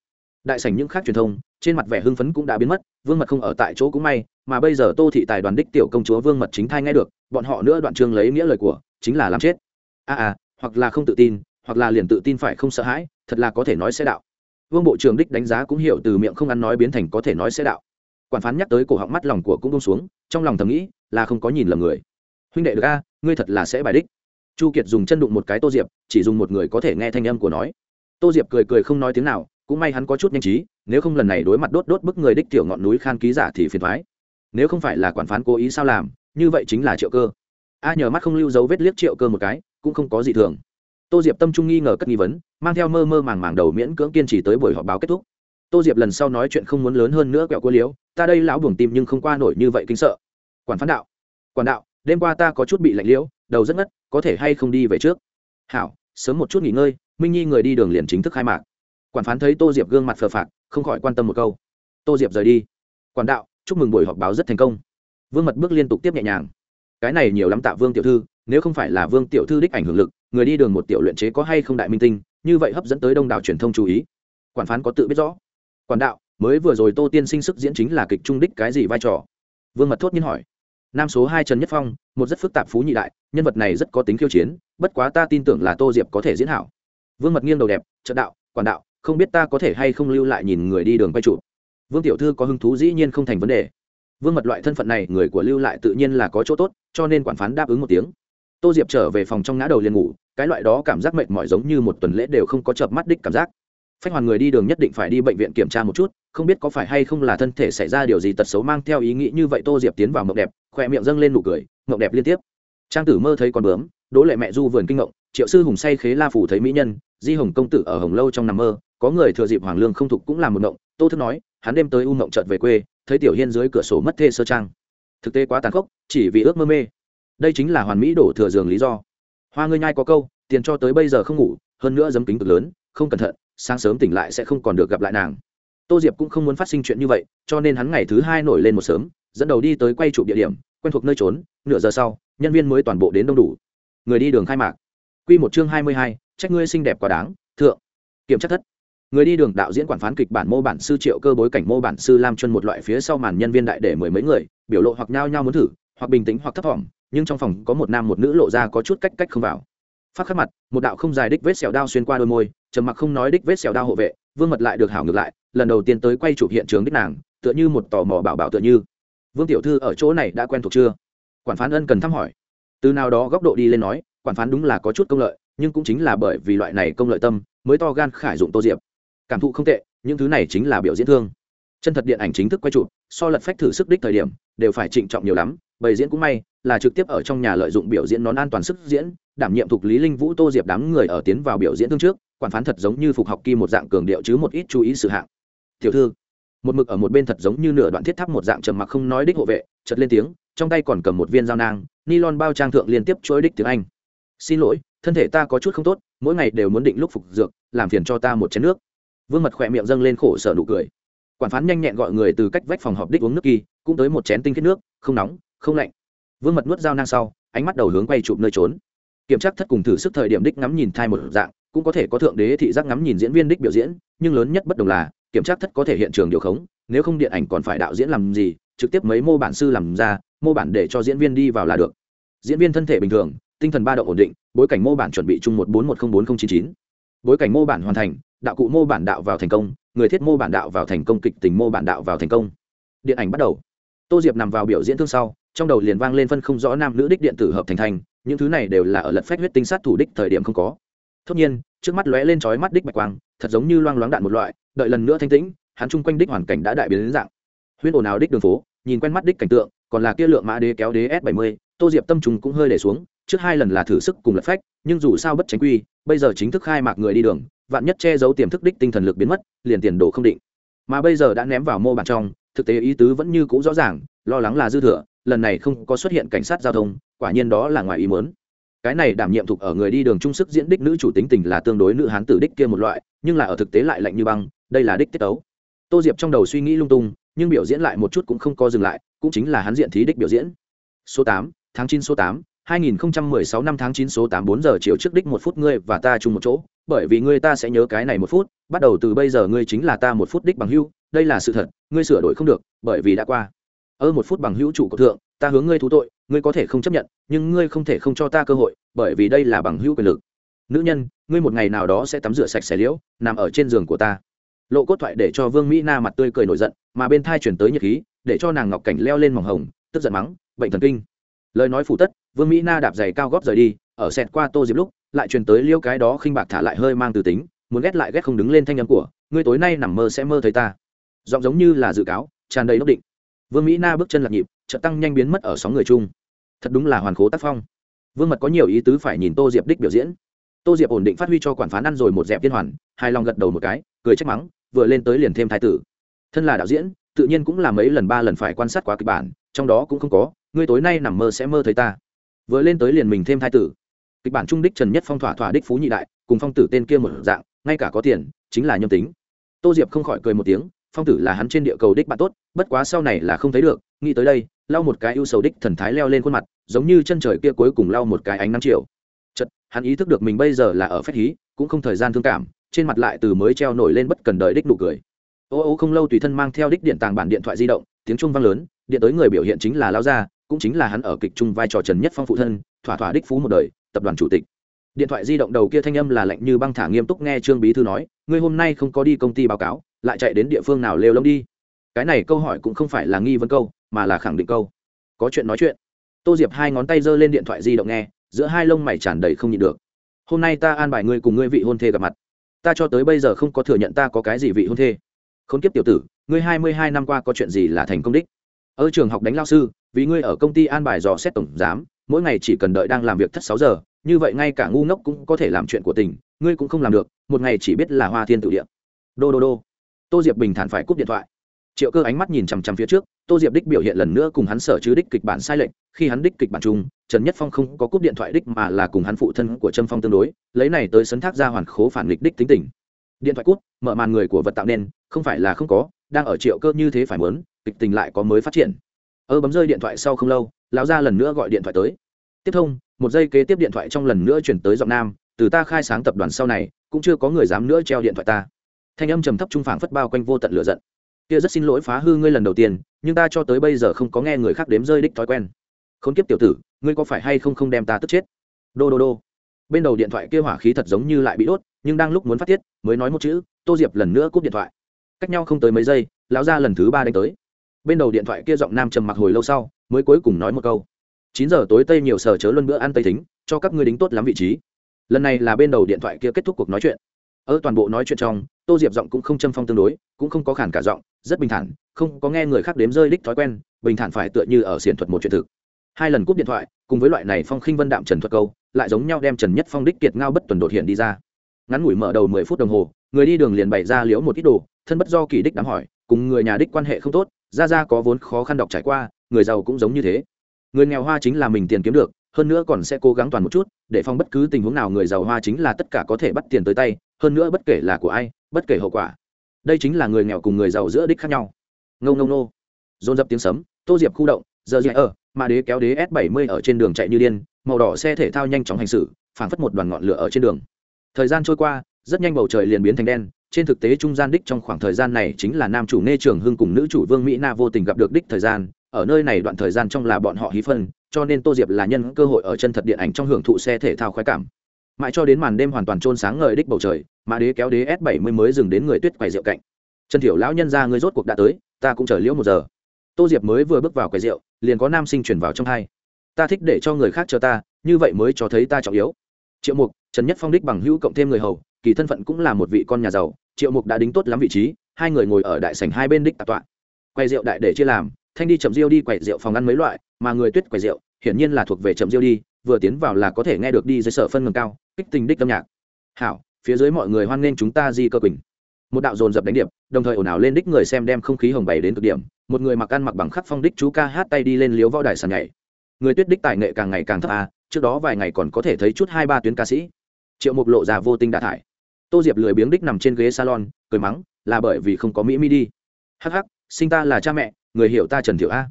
Đại sảnh những khác truyền thông trên mặt vẻ hưng phấn cũng đã biến mất vương mật không ở tại chỗ cũng may mà bây giờ tô thị tài đoàn đích tiểu công chúa vương mật chính thai nghe được bọn họ nữa đoạn chương lấy nghĩa lời của chính là làm chết. A à, à hoặc là không tự tin hoặc là liền tự tin phải không sợ hãi thật là có thể nói sẽ đạo. Vương bộ trưởng đích đánh giá cũng hiểu từ miệng không ăn nói biến thành có thể nói sẽ đạo. Quản phán nhắc tới cổ họng mắt lòng của cũng bông xuống, trong lòng thầm nghĩ, là không có nhìn lầm người. Huynh đệ được a, ngươi thật là sẽ bài đích. Chu kiệt dùng chân đụng một cái tô diệp, chỉ dùng một người có thể nghe thanh âm của nói. Tô diệp cười cười không nói tiếng nào, cũng may hắn có chút nhanh trí, nếu không lần này đối mặt đốt đốt bức người đích tiểu ngọn núi khan ký giả thì phiền thoái nếu không phải là quản phán cố ý sao làm, như vậy chính là triệu cơ. A nhờ mắt không lưu dấu vết liếc triệu cơ một cái, cũng không có gì thường tô diệp tâm trung nghi ngờ cất nghi vấn mang theo mơ mơ màng màng đầu miễn cưỡng kiên trì tới buổi họp báo kết thúc. Tô diệp lần sau nói chuyện không muốn lớn hơn nữa quẹo cô liếu ta đây lão buồng tim nhưng không qua nổi như vậy kinh sợ. Quản phán đạo quản đạo đêm qua ta có chút bị lạnh liễu đầu rất ngất có thể hay không đi về trước? Hảo sớm một chút nghỉ ngơi minh nhi người đi đường liền chính thức khai mạc. Quản phán thấy tô diệp gương mặt phờ phạt, không khỏi quan tâm một câu. Tô diệp rời đi. Quản đạo chúc mừng buổi họp báo rất thành công. Vương mật bước liên tục tiếp nhẹ nhàng. Cái này nhiều lắm tạ vương tiểu thư nếu không phải là vương tiểu thư đích ảnh hưởng lực người đi đường một tiểu luyện chế có hay không đại minh tinh, như vậy hấp dẫn tới đông đảo truyền thông chú ý. Quản phán có tự biết rõ. Quản đạo, mới vừa rồi tô tiên sinh sức diễn chính là kịch trung đích cái gì vai trò? Vương mật thốt nhiên hỏi. Nam số hai trần nhất phong, một rất phức tạp phú nhị đại, nhân vật này rất có tính khiêu chiến, bất quá ta tin tưởng là tô diệp có thể diễn hảo. Vương mật nghiêng đầu đẹp trợ đạo, quản đạo, không biết ta có thể hay không lưu lại nhìn người đi đường quay trụ vương tiểu thư có hứng thú dĩ nhiên không thành vấn đề. Vương mật loại thân phận này, người của lưu lại tự nhiên là có chỗ tốt, cho nên quản phán đáp ứng một tiếng tô diệp trở về phòng trong ngã đầu liền ngủ, cái loại đó cảm giác mệt mỏi giống như một tuần lễ đều không có chợp mắt đích cảm giác. Phách hoàn người đi đường nhất định phải đi bệnh viện kiểm tra một chút, không biết có phải hay không là thân thể xảy ra điều gì tật xấu mang theo ý nghĩ như vậy tô diệp tiến vào mộng đẹp, khỏe miệng dâng lên nụ cười, mộng đẹp liên tiếp. Trang tử mơ thấy con bướm, đỗ lệ mẹ du vườn kinh ngộng, triệu sư hùng say khế la phủ thấy mỹ nhân, di hồng công tử ở hồng lâu trong nằm mơ, có người thừa dịp hoàng lương không thục cũng làm một mộng tô thức nói, hắn đêm tới u mộng trợt về quê, thấy tiểu hiên dưới cửa sổ mất thê sơ trang. Thực tế quá tàn khốc, chỉ vì ước mơ mê đây chính là hoàn mỹ đổ thừa giường lý do. Hoa ngươi nhai có câu, tiền cho tới bây giờ không ngủ, hơn nữa dấm kính cực lớn, không cẩn thận, sáng sớm tỉnh lại sẽ không còn được gặp lại nàng. Tô diệp cũng không muốn phát sinh chuyện như vậy, cho nên hắn ngày thứ hai nổi lên một sớm, dẫn đầu đi tới quay chụp địa điểm, quen thuộc nơi trốn, nửa giờ sau, nhân viên mới toàn bộ đến đông đủ. Người đi đường khai mạc. Quy một chương hai mươi hai, trách ngươi xinh đẹp quá đáng, thượng. Kiểm tra thất. Người đi đường đạo diễn quản phán kịch bản mô bản sư triệu cơ bối cảnh mô bản sư lam chân một loại phía sau màn nhân viên đại để mười mấy người, biểu lộ hoặc nhao nhao muốn thử, hoặc bình tĩnh hoặc thấp thỏm nhưng trong phòng có một nam một nữ lộ ra có chút cách cách không vào. Phát khắc mặt, một đạo không dài đích vết sẹo đao xuyên qua đôi môi, trầm mặc không nói đích vết sẹo đao hộ vệ, vương mật lại được hảo ngược lại, lần đầu tiên tới quay chụp hiện trường đích nàng, tựa như một tò mò bảo bảo tựa như. Vương tiểu thư ở chỗ này đã quen thuộc chưa? Quản phán ân cần thăm hỏi. Từ nào đó góc độ đi lên nói, quản phán đúng là có chút công lợi, nhưng cũng chính là bởi vì loại này công lợi tâm, mới to gan khải dụng tô diệp. Cảm thụ không tệ, những thứ này chính là biểu diễn thương. Chân thật điện ảnh chính thức quay chụp, so lật phách thử sức đích thời điểm, đều phải trịnh trọng nhiều lắm bày diễn cũng may, là trực tiếp ở trong nhà lợi dụng biểu diễn nón an toàn sức diễn, đảm nhiệm thuộc lý linh vũ, tô diệp đám người ở tiến vào biểu diễn tương trước, quản phán thật giống như phục học kỳ một dạng cường điệu chứ một ít chú ý sự hạng. Tiểu thư. Một mực ở một bên thật giống như nửa đoạn thiết tháp một dạng trầm mặc không nói đích hộ vệ, chợt lên tiếng, trong tay còn cầm một viên dao nang, nylon bao trang thượng liên tiếp chối đích tiếng anh. Xin lỗi, thân thể ta có chút không tốt, mỗi ngày đều muốn định lúc phục dược, làm phiền cho ta một chén nước. Vương mật khỏe miệng dâng lên khổ sở nụ cười. Quản phán nhanh nhẹn gọi người từ cách vách phòng họp đích uống nước kỳ, cũng tới một chén tinh khiết nước, không nóng không lạnh. Vương mật nuốt dao nang sau, ánh mắt đầu hướng quay chụp nơi trốn. Kiểm tra thất cùng thử sức thời điểm đích ngắm nhìn thai một dạng, cũng có thể có thượng đế thị giác ngắm nhìn diễn viên đích biểu diễn, nhưng lớn nhất bất đồng là, kiểm tra thất có thể hiện trường điều khống, nếu không điện ảnh còn phải đạo diễn làm gì, trực tiếp mấy mô bản sư làm ra, mô bản để cho diễn viên đi vào là được. Diễn viên thân thể bình thường, tinh thần ba động ổn định, bối cảnh mô bản chuẩn bị chung một bốn một không bốn không chín chín. Bối cảnh mô bản hoàn thành, đạo cụ mô bản đạo vào thành công, người thiết mô bản đạo vào thành công, kịch tình mô bản đạo vào thành công. Điện ảnh bắt đầu. Tô diệp nằm vào biểu diễn thương sau trong đầu liền vang lên phân không rõ nam nữ đích điện tử hợp thành thành, những thứ này đều là ở lật phách huyết tinh sát thủ đích thời điểm không có. Tất nhiên, trước mắt lóe lên chói mắt đích bạch quang, thật giống như loang loáng đạn một loại, đợi lần nữa thanh tĩnh, hắn chung quanh đích hoàn cảnh đã đại biến đến dạng. Huyên ồn ào đích đường phố, nhìn quen mắt đích cảnh tượng, còn là kia lượng mã đế kéo đế s 70 tô diệp tâm trùng cũng hơi để xuống, trước hai lần là thử sức cùng lật phách, nhưng dù sao bất tránh quy, bây giờ chính thức khai mạc người đi đường, vạn nhất che giấu tiềm thức đích tinh thần lực biến mất, liền tiền đồ không định. Mà bây giờ đã ném vào mô bản trong, thực tế ý tứ vẫn như cũ rõ ràng, lo lắng là dư thừa lần này không có xuất hiện cảnh sát giao thông quả nhiên đó là ngoài ý muốn. Cái này đảm nhiệm thuộc ở người đi đường trung sức diễn đích nữ chủ tính tình là tương đối nữ hán tử đích kia một loại nhưng là ở thực tế lại lạnh như băng đây là đích tiết tấu. Tô diệp trong đầu suy nghĩ lung tung nhưng biểu diễn lại một chút cũng không có dừng lại cũng chính là hắn diện thí đích biểu diễn. Số tám tháng chín số tám 2016 năm tháng 9 số 8 4 giờ chiều trước đích một phút ngươi và ta chung một chỗ, bởi vì ngươi ta sẽ nhớ cái này một phút, bắt đầu từ bây giờ ngươi chính là ta một phút đích bằng hữu, đây là sự thật, ngươi sửa đổi không được, bởi vì đã qua. Ơ một phút bằng hữu chủ của thượng, ta hướng ngươi thú tội, ngươi có thể không chấp nhận, nhưng ngươi không thể không cho ta cơ hội, bởi vì đây là bằng hữu quyền lực. Nữ nhân, ngươi một ngày nào đó sẽ tắm rửa sạch sẽ liễu, nằm ở trên giường của ta. Lộ cốt thoại để cho Vương Mỹ Na mặt tươi cười nổi giận, mà bên thai chuyển tới nhiệt khí, để cho nàng ngọc cảnh leo lên mỏng hồng, tức giận mắng, bệnh thần kinh lời nói phủ tất vương mỹ na đạp giày cao góp rời đi ở xẹt qua tô diệp lúc lại truyền tới liêu cái đó khinh bạc thả lại hơi mang từ tính muốn ghét lại ghét không đứng lên thanh âm của ngươi tối nay nằm mơ sẽ mơ thấy ta giọng giống như là dự cáo tràn đầy đốc định vương mỹ na bước chân lạc nhịp, chợt tăng nhanh biến mất ở sóng người chung. Thật đúng là hoàn khố tác phong. Vương mật có nhiều ý tứ phải nhìn tô diệp đích biểu diễn. Tô diệp ổn định phát huy cho quản phán ăn rồi một dẹp tiên hoàn hai lòng gật đầu một cái, cười trách mắng, vừa lên tới liền thêm thái tử. Thân là đạo diễn, tự nhiên cũng là mấy lần ba lần phải quan sát quá kịch bản, trong đó cũng không có, ngươi tối nay nằm mơ sẽ mơ thấy ta. Vừa lên tới liền mình thêm thái tử. Kịch bản trung đích trần nhất phong thỏa thỏa đích phú nhị đại, cùng phong tử tên kia một dạng, ngay cả có tiền, chính là nhâm tính. Tô diệp không khỏi cười một tiếng phong tử là hắn trên địa cầu đích bạn tốt, bất quá sau này là không thấy được, nghĩ tới đây, lau một cái ưu sầu đích thần thái leo lên khuôn mặt, giống như chân trời kia cuối cùng lau một cái ánh nắng chiều. Chật hắn ý thức được mình bây giờ là ở phép hí, cũng không thời gian thương cảm, trên mặt lại từ mới treo nổi lên bất cần đợi đích nụ cười. Ô ô không lâu tùy thân mang theo đích điện tàng bản điện thoại di động, tiếng trung vang lớn, điện tới người biểu hiện chính là lao gia, cũng chính là hắn ở kịch trung vai trò trần nhất phong phụ thân, thỏa thỏa đích phú một đời, tập đoàn chủ tịch. Điện thoại di động đầu kia thanh âm là lạnh như băng thả nghiêm túc nghe trương bí thư nói, ngươi hôm nay không có đi công ty báo cáo lại chạy đến địa phương nào lêu lông đi. Cái này câu hỏi cũng không phải là nghi vấn câu, mà là khẳng định câu. Có chuyện nói chuyện. Tô diệp hai ngón tay giơ lên điện thoại di động nghe, giữa hai lông mày tràn đầy không nhịn được. Hôm nay ta an bài ngươi cùng ngươi vị hôn thê gặp mặt. Ta cho tới bây giờ không có thừa nhận ta có cái gì vị hôn thê. Khốn kiếp tiểu tử, ngươi hai mươi hai năm qua có chuyện gì là thành công đích? Ở trường học đánh lao sư, vì ngươi ở công ty an bài dò xét tổng giám, mỗi ngày chỉ cần đợi đang làm việc thất sáu giờ, như vậy ngay cả ngu ngốc cũng có thể làm chuyện của tình, ngươi cũng không làm được, một ngày chỉ biết là hoa thiên tự địa. Đô đô đô tô diệp bình thản phải cúp điện thoại. Triệu cơ ánh mắt nhìn chằm chằm phía trước, tô diệp đích biểu hiện lần nữa cùng hắn sở chứ đích kịch bản sai lệch, khi hắn đích kịch bản chung, trần nhất phong không có cúp điện thoại đích mà là cùng hắn phụ thân của trâm phong tương đối, lấy này tới sấn thác ra hoàn khố phản nghịch đích tính tình. Điện thoại cút mở màn người của vật tạo nên, không phải là không có, đang ở triệu cơ như thế phải muốn, kịch tình lại có mới phát triển. Ơ bấm rơi điện thoại sau không lâu, lão gia lần nữa gọi điện thoại tới. Tiếp thông, một giây kế tiếp điện thoại trong lần nữa chuyển tới giọng nam, từ ta khai sáng tập đoàn sau này, cũng chưa có người dám nữa treo điện thoại ta thanh âm trầm thấp trung phảng phất bao quanh vô tận lửa giận. Kia rất xin lỗi phá hư ngươi lần đầu tiên, nhưng ta cho tới bây giờ không có nghe người khác đếm rơi đích thói quen. Khốn kiếp tiểu tử, ngươi có phải hay không không đem ta tức chết? Đô đô đô. Bên đầu điện thoại kia hỏa khí thật giống như lại bị đốt, nhưng đang lúc muốn phát tiết, mới nói một chữ, tô diệp lần nữa cúp điện thoại. Cách nhau không tới mấy giây, lão ra lần thứ ba đánh tới. Bên đầu điện thoại kia giọng nam trầm mặc hồi lâu sau, mới cuối cùng nói một câu. Chín giờ tối tây nhiều sở chớ luân bữa ăn tây thính, cho các ngươi đính tốt lắm vị trí. Lần này là bên đầu điện thoại kia kết thúc cuộc nói chuyện. Ở toàn bộ nói chuyện trong tô diệp giọng cũng không châm phong tương đối, cũng không có khản cả giọng, rất bình thản, không có nghe người khác đếm rơi đích thói quen, bình thản phải tựa như ở xiển thuật một chuyện thực. Hai lần cúp điện thoại, cùng với loại này phong khinh vân đạm trần thuật câu, lại giống nhau đem trần nhất phong đích kiệt ngao bất tuần đột hiện đi ra. Ngắn ngủi mở đầu mười phút đồng hồ, người đi đường liền bày ra liễu một ít đồ, thân bất do kỳ đích đám hỏi, cùng người nhà đích quan hệ không tốt, ra ra có vốn khó khăn đọc trải qua, người giàu cũng giống như thế. Người nghèo hoa chính là mình tiền kiếm được, hơn nữa còn sẽ cố gắng toàn một chút, để phong bất cứ tình huống nào người giàu hoa chính là tất cả có thể bắt tiền tới tay hơn nữa bất kể là của ai, bất kể hậu quả, đây chính là người nghèo cùng người giàu giữa đích khác nhau. Ngâu ngâu nô dồn dập tiếng sấm, tô diệp khu động, giờ dạy ở, mà đế kéo đế s 70 ở trên đường chạy như điên, màu đỏ xe thể thao nhanh chóng hành xử, phảng phất một đoàn ngọn lửa ở trên đường. Thời gian trôi qua, rất nhanh bầu trời liền biến thành đen, trên thực tế trung gian đích trong khoảng thời gian này chính là nam chủ nghe trường hưng cùng nữ chủ vương mỹ na vô tình gặp được đích thời gian, ở nơi này đoạn thời gian trong là bọn họ hí phân, cho nên tô diệp là nhân cơ hội ở chân thật điện ảnh trong hưởng thụ xe thể thao khoái cảm mãi cho đến màn đêm hoàn toàn trôn sáng ngời đích bầu trời mà đế kéo đế s 70 mới dừng đến người tuyết quầy rượu cạnh. Trần thiểu lão nhân ra ngươi rốt cuộc đã tới, ta cũng chờ liễu một giờ. Tô diệp mới vừa bước vào quầy rượu, liền có nam sinh chuyển vào trong hai. Ta thích để cho người khác chờ ta, như vậy mới cho thấy ta trọng yếu. Triệu mục, trần nhất phong đích bằng hữu cộng thêm người hầu, kỳ thân phận cũng là một vị con nhà giàu. Triệu mục đã đính tốt lắm vị trí, hai người ngồi ở đại sảnh hai bên đích tạp tọa. Quầy rượu đại để chia làm, thanh đi chậm rượu đi quầy rượu phòng ăn mấy loại, mà người tuyết quầy rượu, hiển nhiên là thuộc về chậm rượu đi vừa tiến vào là có thể nghe được đi dưới sở phân ngầm cao, kích tình đích âm nhạc. Hảo, phía dưới mọi người hoan nghênh chúng ta di cơ quỳnh. Một đạo dồn dập đánh điệp, đồng thời ồn ào lên đích người xem đem không khí hồng bày đến cực điểm. Một người mặc ăn mặc bằng khắc phong đích chú ca hát tay đi lên liếu võ đài sàn nhảy. Người tuyết đích tài nghệ càng ngày càng thấp a, trước đó vài ngày còn có thể thấy chút hai ba tuyến ca sĩ. Triệu mục lộ ra vô tinh đã thải. Tô diệp lười biếng đích nằm trên ghế salon, cười mắng, là bởi vì không có mỹ mi đi. Hắc hắc, sinh ta là cha mẹ, người hiểu ta trần thiệu a.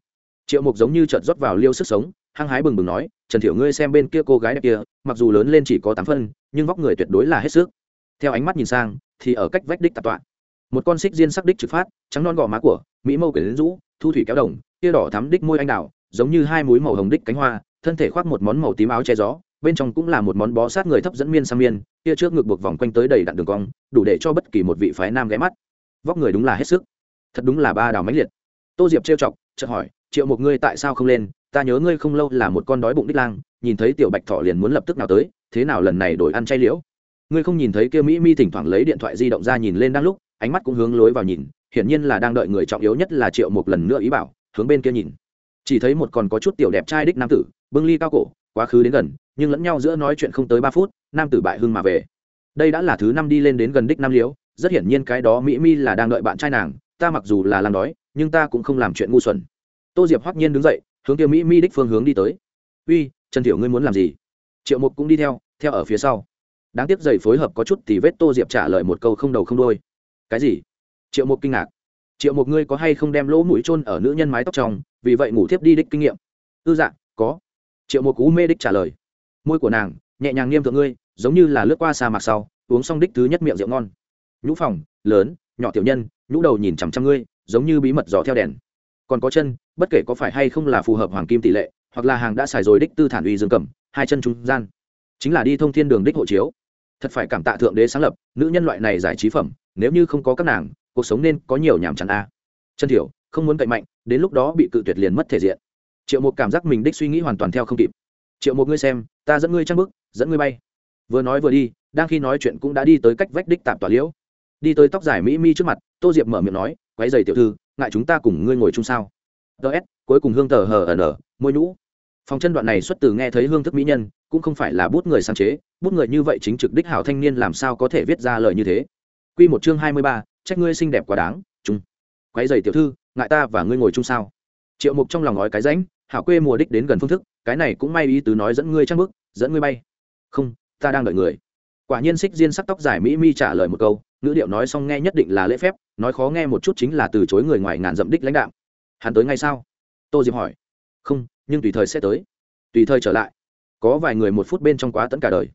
Triệu mục giống như trợt rót vào liêu sức sống hăng hái bừng bừng nói, trần thiệu ngươi xem bên kia cô gái đẹp kia, mặc dù lớn lên chỉ có tám phân, nhưng vóc người tuyệt đối là hết sức. Theo ánh mắt nhìn sang, thì ở cách vách đích tạp tọa, một con xích diên sắc đích trực phát, trắng non gò má của, mỹ mâu quyển rũ, thu thủy kéo đồng kia đỏ thắm đích môi anh đào, giống như hai múi màu hồng đích cánh hoa, thân thể khoác một món màu tím áo che gió, bên trong cũng là một món bó sát người thấp dẫn miên sang miên kia trước ngực buộc vòng quanh tới đầy đặn đường cong, đủ để cho bất kỳ một vị phái nam ghé mắt. Vóc người đúng là hết sức. Thật đúng là ba đào mãnh liệt. Tô diệp trêu chọc, chợt hỏi, triệu một ngươi tại sao không lên? Ta nhớ ngươi không lâu là một con đói bụng đích lang, nhìn thấy tiểu bạch thọ liền muốn lập tức nào tới, thế nào lần này đổi ăn chay liễu? Ngươi không nhìn thấy kia mỹ mi thỉnh thoảng lấy điện thoại di động ra nhìn lên đang lúc, ánh mắt cũng hướng lối vào nhìn, hiển nhiên là đang đợi người trọng yếu nhất là triệu một lần nữa ý bảo, hướng bên kia nhìn. Chỉ thấy một còn có chút tiểu đẹp trai đích nam tử, bưng ly cao cổ, quá khứ đến gần, nhưng lẫn nhau giữa nói chuyện không tới ba phút, nam tử bại hưng mà về. Đây đã là thứ năm đi lên đến gần đích nam liễu, rất hiển nhiên cái đó mỹ mi là đang đợi bạn trai nàng, ta mặc dù là làm đói, nhưng ta cũng không làm chuyện ngu xuẩn. Tô diệp hoắc nhiên đứng dậy hướng kia mỹ mi đích phương hướng đi tới. Uy, trần thiểu ngươi muốn làm gì? Triệu mục cũng đi theo theo ở phía sau. Đáng tiếc giày phối hợp có chút thì vết tô diệp trả lời một câu không đầu không đôi cái gì? Triệu mục kinh ngạc. Triệu mục ngươi có hay không đem lỗ mũi trôn ở nữ nhân mái tóc trong, vì vậy ngủ thiếp đi đích kinh nghiệm? Ư dạ có. Triệu mục cú mê đích trả lời. Môi của nàng, nhẹ nhàng nghiêm thượng ngươi, giống như là lướt qua sa mạc sau, uống xong đích thứ nhất miệng rượu ngon. Nhũ phòng, lớn, nhỏ tiểu nhân, nhũ đầu nhìn chằm chằm ngươi, giống như bí mật dò theo đèn. Còn có chân bất kể có phải hay không là phù hợp hoàng kim tỷ lệ, hoặc là hàng đã xài rồi đích tư thản uy dương cầm, hai chân trung gian, chính là đi thông thiên đường đích hộ chiếu. Thật phải cảm tạ thượng đế sáng lập, nữ nhân loại này giải trí phẩm, nếu như không có các nàng, cuộc sống nên có nhiều nhàm chán a. Chân thiểu, không muốn cậy mạnh, đến lúc đó bị cự tuyệt liền mất thể diện. Triệu một cảm giác mình đích suy nghĩ hoàn toàn theo không kịp. Triệu một ngươi xem, ta dẫn ngươi trang bức, dẫn ngươi bay. Vừa nói vừa đi, đang khi nói chuyện cũng đã đi tới cách vách đích tạm tòa liễu. Đi tới tóc dài mỹ mi trước mặt, tô diệp mở miệng nói quái dày tiểu thư, ngại chúng ta cùng ngươi ngồi chung sao? Ts cuối cùng hương tờ hờ ở nở môi nhũ phòng chân đoạn này xuất từ nghe thấy hương thức mỹ nhân cũng không phải là bút người sáng chế bút người như vậy chính trực đích hảo thanh niên làm sao có thể viết ra lời như thế Quy một chương hai mươi ba, trách ngươi xinh đẹp quá đáng, chung. Quấy giày tiểu thư, ngại ta và ngươi ngồi chung sao? Triệu Mục trong lòng nói cái rãnh, hảo quê mùa đích đến gần phương thức, cái này cũng may ý tứ nói dẫn ngươi trang bước, dẫn ngươi bay. Không, ta đang đợi người. Quả nhiên xích diên sắc tóc dài mỹ mi trả lời một câu, ngữ điệu nói xong nghe nhất định là lễ phép, nói khó nghe một chút chính là từ chối người ngoài ngàn dặm đích lãnh đạo. Hắn tới ngay sao? Tô Diệp hỏi. Không, nhưng tùy thời sẽ tới. Tùy thời trở lại. có vài người một phút bên trong quá tẫn cả đời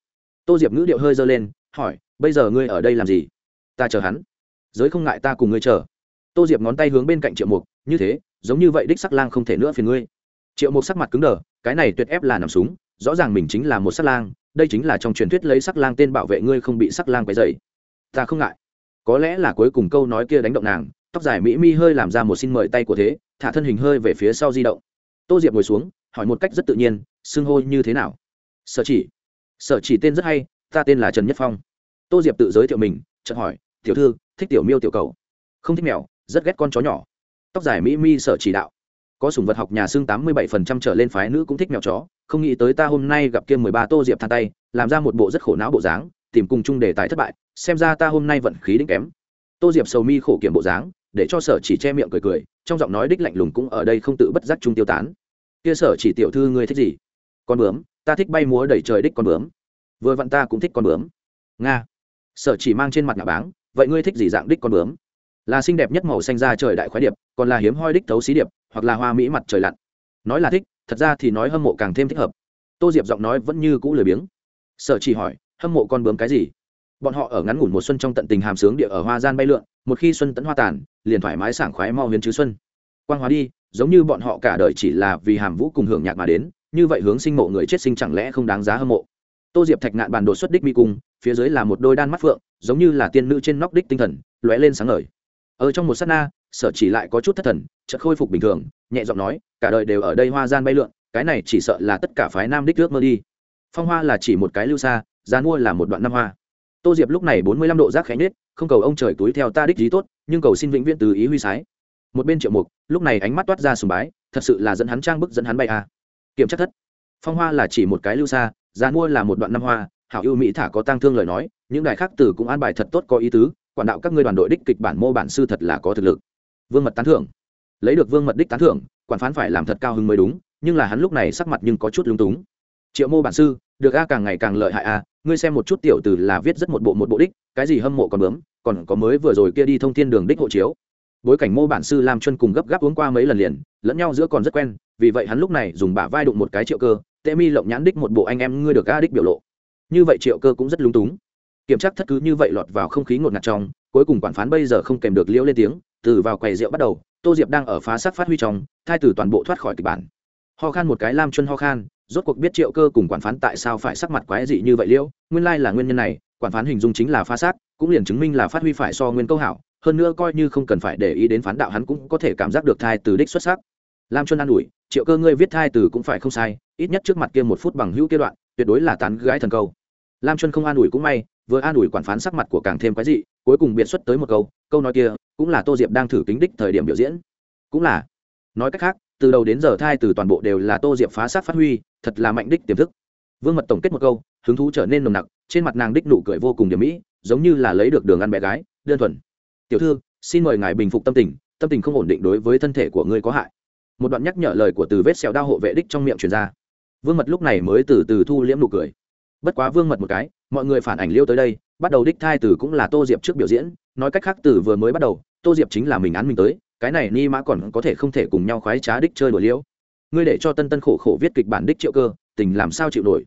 tô diệp ngữ điệu hơi dơ lên hỏi bây giờ ngươi ở đây làm gì ta chờ hắn giới không ngại ta cùng ngươi chờ tô diệp ngón tay hướng bên cạnh triệu mục như thế giống như vậy đích sắc lang không thể nữa phiền ngươi triệu mục sắc mặt cứng đờ cái này tuyệt ép là nằm súng rõ ràng mình chính là một sắc lang đây chính là trong truyền thuyết lấy sắc lang tên bảo vệ ngươi không bị sắc lang quấy dày ta không ngại có lẽ là cuối cùng câu nói kia đánh động nàng tóc dài mỹ mi hơi làm ra một xin mời tay của thế, thả thân hình hơi về phía sau di động. Tô diệp ngồi xuống, hỏi một cách rất tự nhiên, xưng hô như thế nào? Sở chỉ. Sở chỉ tên rất hay, ta tên là trần nhất phong. Tô diệp tự giới thiệu mình, chợt hỏi, tiểu thư, thích tiểu miêu tiểu cầu? Không thích mèo, rất ghét con chó nhỏ. Tóc dài mỹ mi sở chỉ đạo. Có sủng vật học nhà xưng tám mươi bảy phần trăm trở lên phái nữ cũng thích mèo chó, không nghĩ tới ta hôm nay gặp kia mười ba tô diệp than tay, làm ra một bộ rất khổ não bộ dáng, tìm cùng chung đề tài thất bại, xem ra ta hôm nay vận khí đĩnh kém. Tô diệp sầu mi khổ kiểm bộ dáng để cho sở chỉ che miệng cười cười, trong giọng nói đích lạnh lùng cũng ở đây không tự bất giác chung tiêu tán. Kia sở chỉ tiểu thư ngươi thích gì? Con bướm, ta thích bay múa đẩy trời đích con bướm. Vừa vặn ta cũng thích con bướm. Nga. Sở chỉ mang trên mặt ngạ báng, vậy ngươi thích gì dạng đích con bướm? Là xinh đẹp nhất màu xanh da trời đại khoái điệp, còn là hiếm hoi đích thấu xí điệp, hoặc là hoa mỹ mặt trời lặn. Nói là thích, thật ra thì nói hâm mộ càng thêm thích hợp. Tô diệp giọng nói vẫn như cũ lười biếng. Sở chỉ hỏi, hâm mộ con bướm cái gì? Bọn họ ở ngắn ngủn một xuân trong tận tình hàm sướng địa ở hoa gian bay lượn, một khi xuân tẫn hoa tàn, liền thoải mái sảng khoái mau huyền chứ xuân. Quang hóa đi, giống như bọn họ cả đời chỉ là vì hàm vũ cùng hưởng nhạc mà đến, như vậy hướng sinh mộ người chết sinh chẳng lẽ không đáng giá hâm mộ. Tô diệp thạch ngạn bàn đột xuất đích mi cung, phía dưới là một đôi đan mắt phượng, giống như là tiên nữ trên nóc đích tinh thần, lóe lên sáng ngời. Ở trong một sát na, sở chỉ lại có chút thất thần, chợt khôi phục bình thường, nhẹ giọng nói, cả đời đều ở đây hoa gian bay lượn, cái này chỉ sợ là tất cả phái nam đích nước mơ đi. Phong hoa là chỉ một cái lưu xa, giá mua là một đoạn năm hoa tô diệp lúc này bốn mươi lăm độ rác khẽ nhết không cầu ông trời túi theo ta đích lý tốt, nhưng cầu xin vĩnh viễn từ ý huy sái. Một bên triệu mục, lúc này ánh mắt toát ra sùng bái, thật sự là dẫn hắn trang bức dẫn hắn bay à. kiểm tra thất. Phong hoa là chỉ một cái lưu xa, giá mua là một đoạn năm hoa, hảo ưu mỹ thả có tang thương lời nói, những đại khác từ cũng an bài thật tốt có ý tứ, quản đạo các ngươi đoàn đội đích kịch bản mô bản sư thật là có thực lực. Vương mật tán thưởng. Lấy được vương mật đích tán thưởng, quản phán phải làm thật cao hứng mới đúng, nhưng là hắn lúc này sắc mặt nhưng có chút lung túng. Triệu mô bản sư, được a càng ngày càng lợi hại a ngươi xem một chút tiểu từ là viết rất một bộ một bộ đích, cái gì hâm mộ còn bướm, còn có mới vừa rồi kia đi thông thiên đường đích hộ chiếu. Bối cảnh mô bản sư lam chân cùng gấp gáp uống qua mấy lần liền, lẫn nhau giữa còn rất quen, vì vậy hắn lúc này dùng bả vai đụng một cái triệu cơ, tệ mi lộng nhãn đích một bộ anh em ngươi được a đích biểu lộ. Như vậy triệu cơ cũng rất lúng túng. Kiểm tra thất cứ như vậy lọt vào không khí ngột ngạt trong, cuối cùng quản phán bây giờ không kèm được liễu lên tiếng, từ vào quầy rượu bắt đầu, tô diệp đang ở phá sắc phát huy trong, thai từ toàn bộ thoát khỏi kịch bản. Ho khan một cái lam chân ho khan rốt cuộc biết triệu cơ cùng quản phán tại sao phải sắc mặt quái dị như vậy liễu? Nguyên lai là nguyên nhân này, quản phán hình dung chính là pha xác, cũng liền chứng minh là phát huy phải so nguyên câu hảo, hơn nữa coi như không cần phải để ý đến phán đạo hắn cũng có thể cảm giác được thai từ đích xuất sắc. Lam chuân an ủi, triệu cơ ngươi viết thai từ cũng phải không sai, ít nhất trước mặt kia một phút bằng hữu kia đoạn, tuyệt đối là tán gái thần câu. Lam chuân không an ủi cũng may, vừa an ủi quản phán sắc mặt của càng thêm quái dị, cuối cùng biện xuất tới một câu câu nói kia cũng là tô diệp đang thử kính đích thời điểm biểu diễn. Cũng là, nói cách khác từ đầu đến giờ thai từ toàn bộ đều là tô diệp phá sát phát huy, thật là mạnh đích tiềm thức. Vương mật tổng kết một câu, hứng thú trở nên nồng nặc, trên mặt nàng đích nụ cười vô cùng điểm mỹ, giống như là lấy được đường ăn bé gái, đơn thuần. Tiểu thư, xin mời ngài bình phục tâm tình tâm tình không ổn định đối với thân thể của ngươi có hại. Một đoạn nhắc nhở lời của từ vết xẹo đao hộ vệ đích trong miệng truyền ra. Vương mật lúc này mới từ từ thu liễm nụ cười. Bất quá vương mật một cái, mọi người phản ảnh liêu tới đây, bắt đầu đích thai từ cũng là tô diệp trước biểu diễn, nói cách khác từ vừa mới bắt đầu, tô diệp chính là mình án mình tới cái này ni mã còn có thể không thể cùng nhau khoái trá đích chơi đùa liễu. Ngươi để cho tân tân khổ khổ viết kịch bản đích triệu cơ, tình làm sao chịu nổi?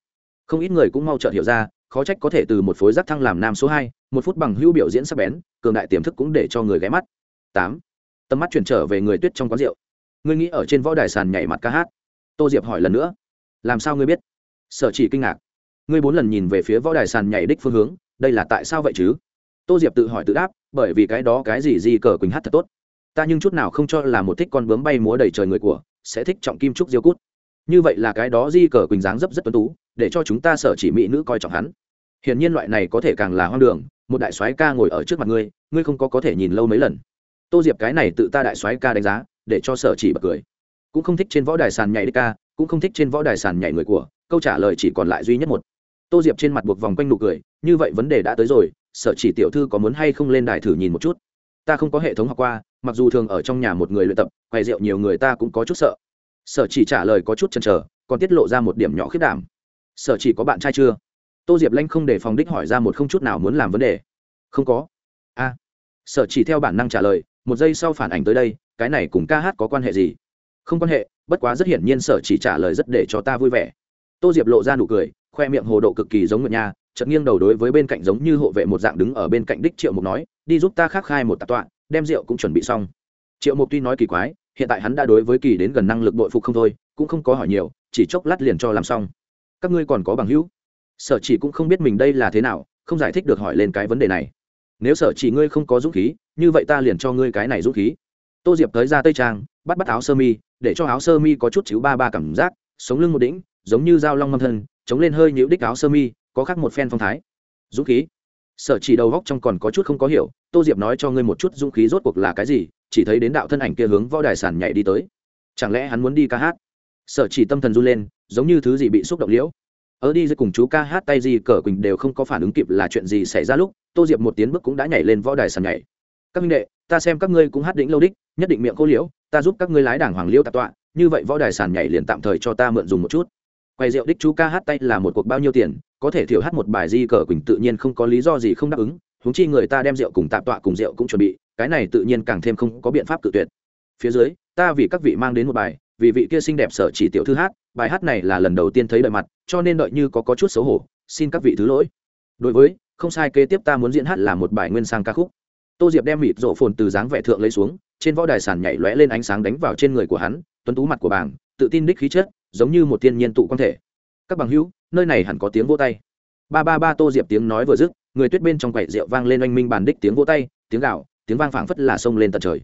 Không ít người cũng mau chợt hiểu ra, khó trách có thể từ một phối giác thăng làm nam số hai, một phút bằng hữu biểu diễn sắc bén, cường đại tiềm thức cũng để cho người ghé mắt. Tám. Tầm mắt chuyển trở về người tuyết trong quán rượu. Ngươi nghĩ ở trên võ đài sàn nhảy mặt ca hát? Tô diệp hỏi lần nữa. Làm sao ngươi biết? Sở chỉ kinh ngạc. Ngươi bốn lần nhìn về phía võ đài sàn nhảy đích phương hướng, đây là tại sao vậy chứ? Tô diệp tự hỏi tự đáp, bởi vì cái đó cái gì gì cờ quỳnh hát thật tốt ta nhưng chút nào không cho là một thích con bướm bay múa đầy trời người của, sẽ thích trọng kim trúc diêu cút. Như vậy là cái đó di cờ quỳnh dáng dấp rất tuấn tú, để cho chúng ta sợ chỉ mỹ nữ coi trọng hắn. Hiển nhiên loại này có thể càng là hoang đường, một đại soái ca ngồi ở trước mặt ngươi ngươi không có có thể nhìn lâu mấy lần. Tô diệp cái này tự ta đại soái ca đánh giá, để cho sở chỉ bật cười. Cũng không thích trên võ đài sàn nhảy đích ca, cũng không thích trên võ đài sàn nhảy người của, câu trả lời chỉ còn lại duy nhất một. Tô diệp trên mặt buộc vòng quanh nụ cười, như vậy vấn đề đã tới rồi, sở chỉ tiểu thư có muốn hay không lên đài thử nhìn một chút? Ta không có hệ thống học qua, mặc dù thường ở trong nhà một người luyện tập quay rượu nhiều người ta cũng có chút sợ. Sở chỉ trả lời có chút chăn trở còn tiết lộ ra một điểm nhỏ khiết đảm. Sở chỉ có bạn trai chưa? Tô diệp lanh không để phòng đích hỏi ra một không chút nào muốn làm vấn đề. Không có. A. Sở chỉ theo bản năng trả lời, một giây sau phản ảnh tới đây, cái này cùng ca hát có quan hệ gì? Không quan hệ, bất quá rất hiển nhiên sở chỉ trả lời rất để cho ta vui vẻ. Tô diệp lộ ra nụ cười, khoe miệng hồ độ cực kỳ giống nguyệt nha chợt nghiêng đầu đối với bên cạnh giống như hộ vệ một dạng đứng ở bên cạnh đích triệu mục nói, đi giúp ta khắc khai một tạp tọa, đem rượu cũng chuẩn bị xong. Triệu mục tuy nói kỳ quái, hiện tại hắn đã đối với kỳ đến gần năng lực bội phục không thôi, cũng không có hỏi nhiều, chỉ chốc lát liền cho làm xong. Các ngươi còn có bằng hữu? Sở chỉ cũng không biết mình đây là thế nào, không giải thích được hỏi lên cái vấn đề này. Nếu sở chỉ ngươi không có dũng khí, như vậy ta liền cho ngươi cái này dũng khí. Tô diệp tới ra tây trang, bắt bắt áo sơ mi, để cho áo sơ mi có chút chữ ba ba cảm giác, sống lưng một đỉnh, giống như dao long ngâm thân, chống lên hơi nhũ đích áo sơ mi có khác một phen phong thái. Dũng khí. Sở chỉ đầu góc trong còn có chút không có hiểu, tô diệp nói cho ngươi một chút dũng khí rốt cuộc là cái gì, chỉ thấy đến đạo thân ảnh kia hướng võ đài sản nhảy đi tới. Chẳng lẽ hắn muốn đi ca hát? Sở chỉ tâm thần run lên, giống như thứ gì bị xúc động liễu. Ở đi dưới cùng chú ca hát tay gì cờ quỳnh đều không có phản ứng kịp là chuyện gì xảy ra lúc, tô diệp một tiến bước cũng đã nhảy lên võ đài sàn nhảy. Các minh đệ, ta xem các ngươi cũng hát đỉnh lâu đích, nhất định miệng cô liễu, ta giúp các ngươi lái đảng hoàng liễu tạp tọa, như vậy võ đài sàn nhảy liền tạm thời cho ta mượn dùng một chút. Quay rượu đích chú ca hát tay là một cuộc bao nhiêu tiền có thể thiểu hát một bài di cờ quỳnh tự nhiên không có lý do gì không đáp ứng, huống chi người ta đem rượu cùng tạp tọa cùng rượu cũng chuẩn bị, cái này tự nhiên càng thêm không có biện pháp cự tuyệt. Phía dưới, ta vì các vị mang đến một bài, vì vị kia xinh đẹp sở chỉ tiểu thư hát, bài hát này là lần đầu tiên thấy đời mặt, cho nên đợi như có có chút xấu hổ, xin các vị thứ lỗi. Đối với, không sai kế tiếp ta muốn diễn hát là một bài nguyên sang ca khúc. Tô diệp đem mịt rộ phồn từ dáng vẻ thượng lấy xuống, trên võ đài sàn nhảy lóe lên ánh sáng đánh vào trên người của hắn, tuấn tú mặt của bảng, tự tin đích khí chất, giống như một thiên nhiên tụ quan thể. Các bằng hữu nơi này hẳn có tiếng vỗ tay. Ba ba ba tô diệp tiếng nói vừa dứt, người tuyết bên trong quậy rượu vang lên oanh minh bàn đích tiếng vỗ tay, tiếng gạo tiếng vang phảng phất là sông lên tận trời.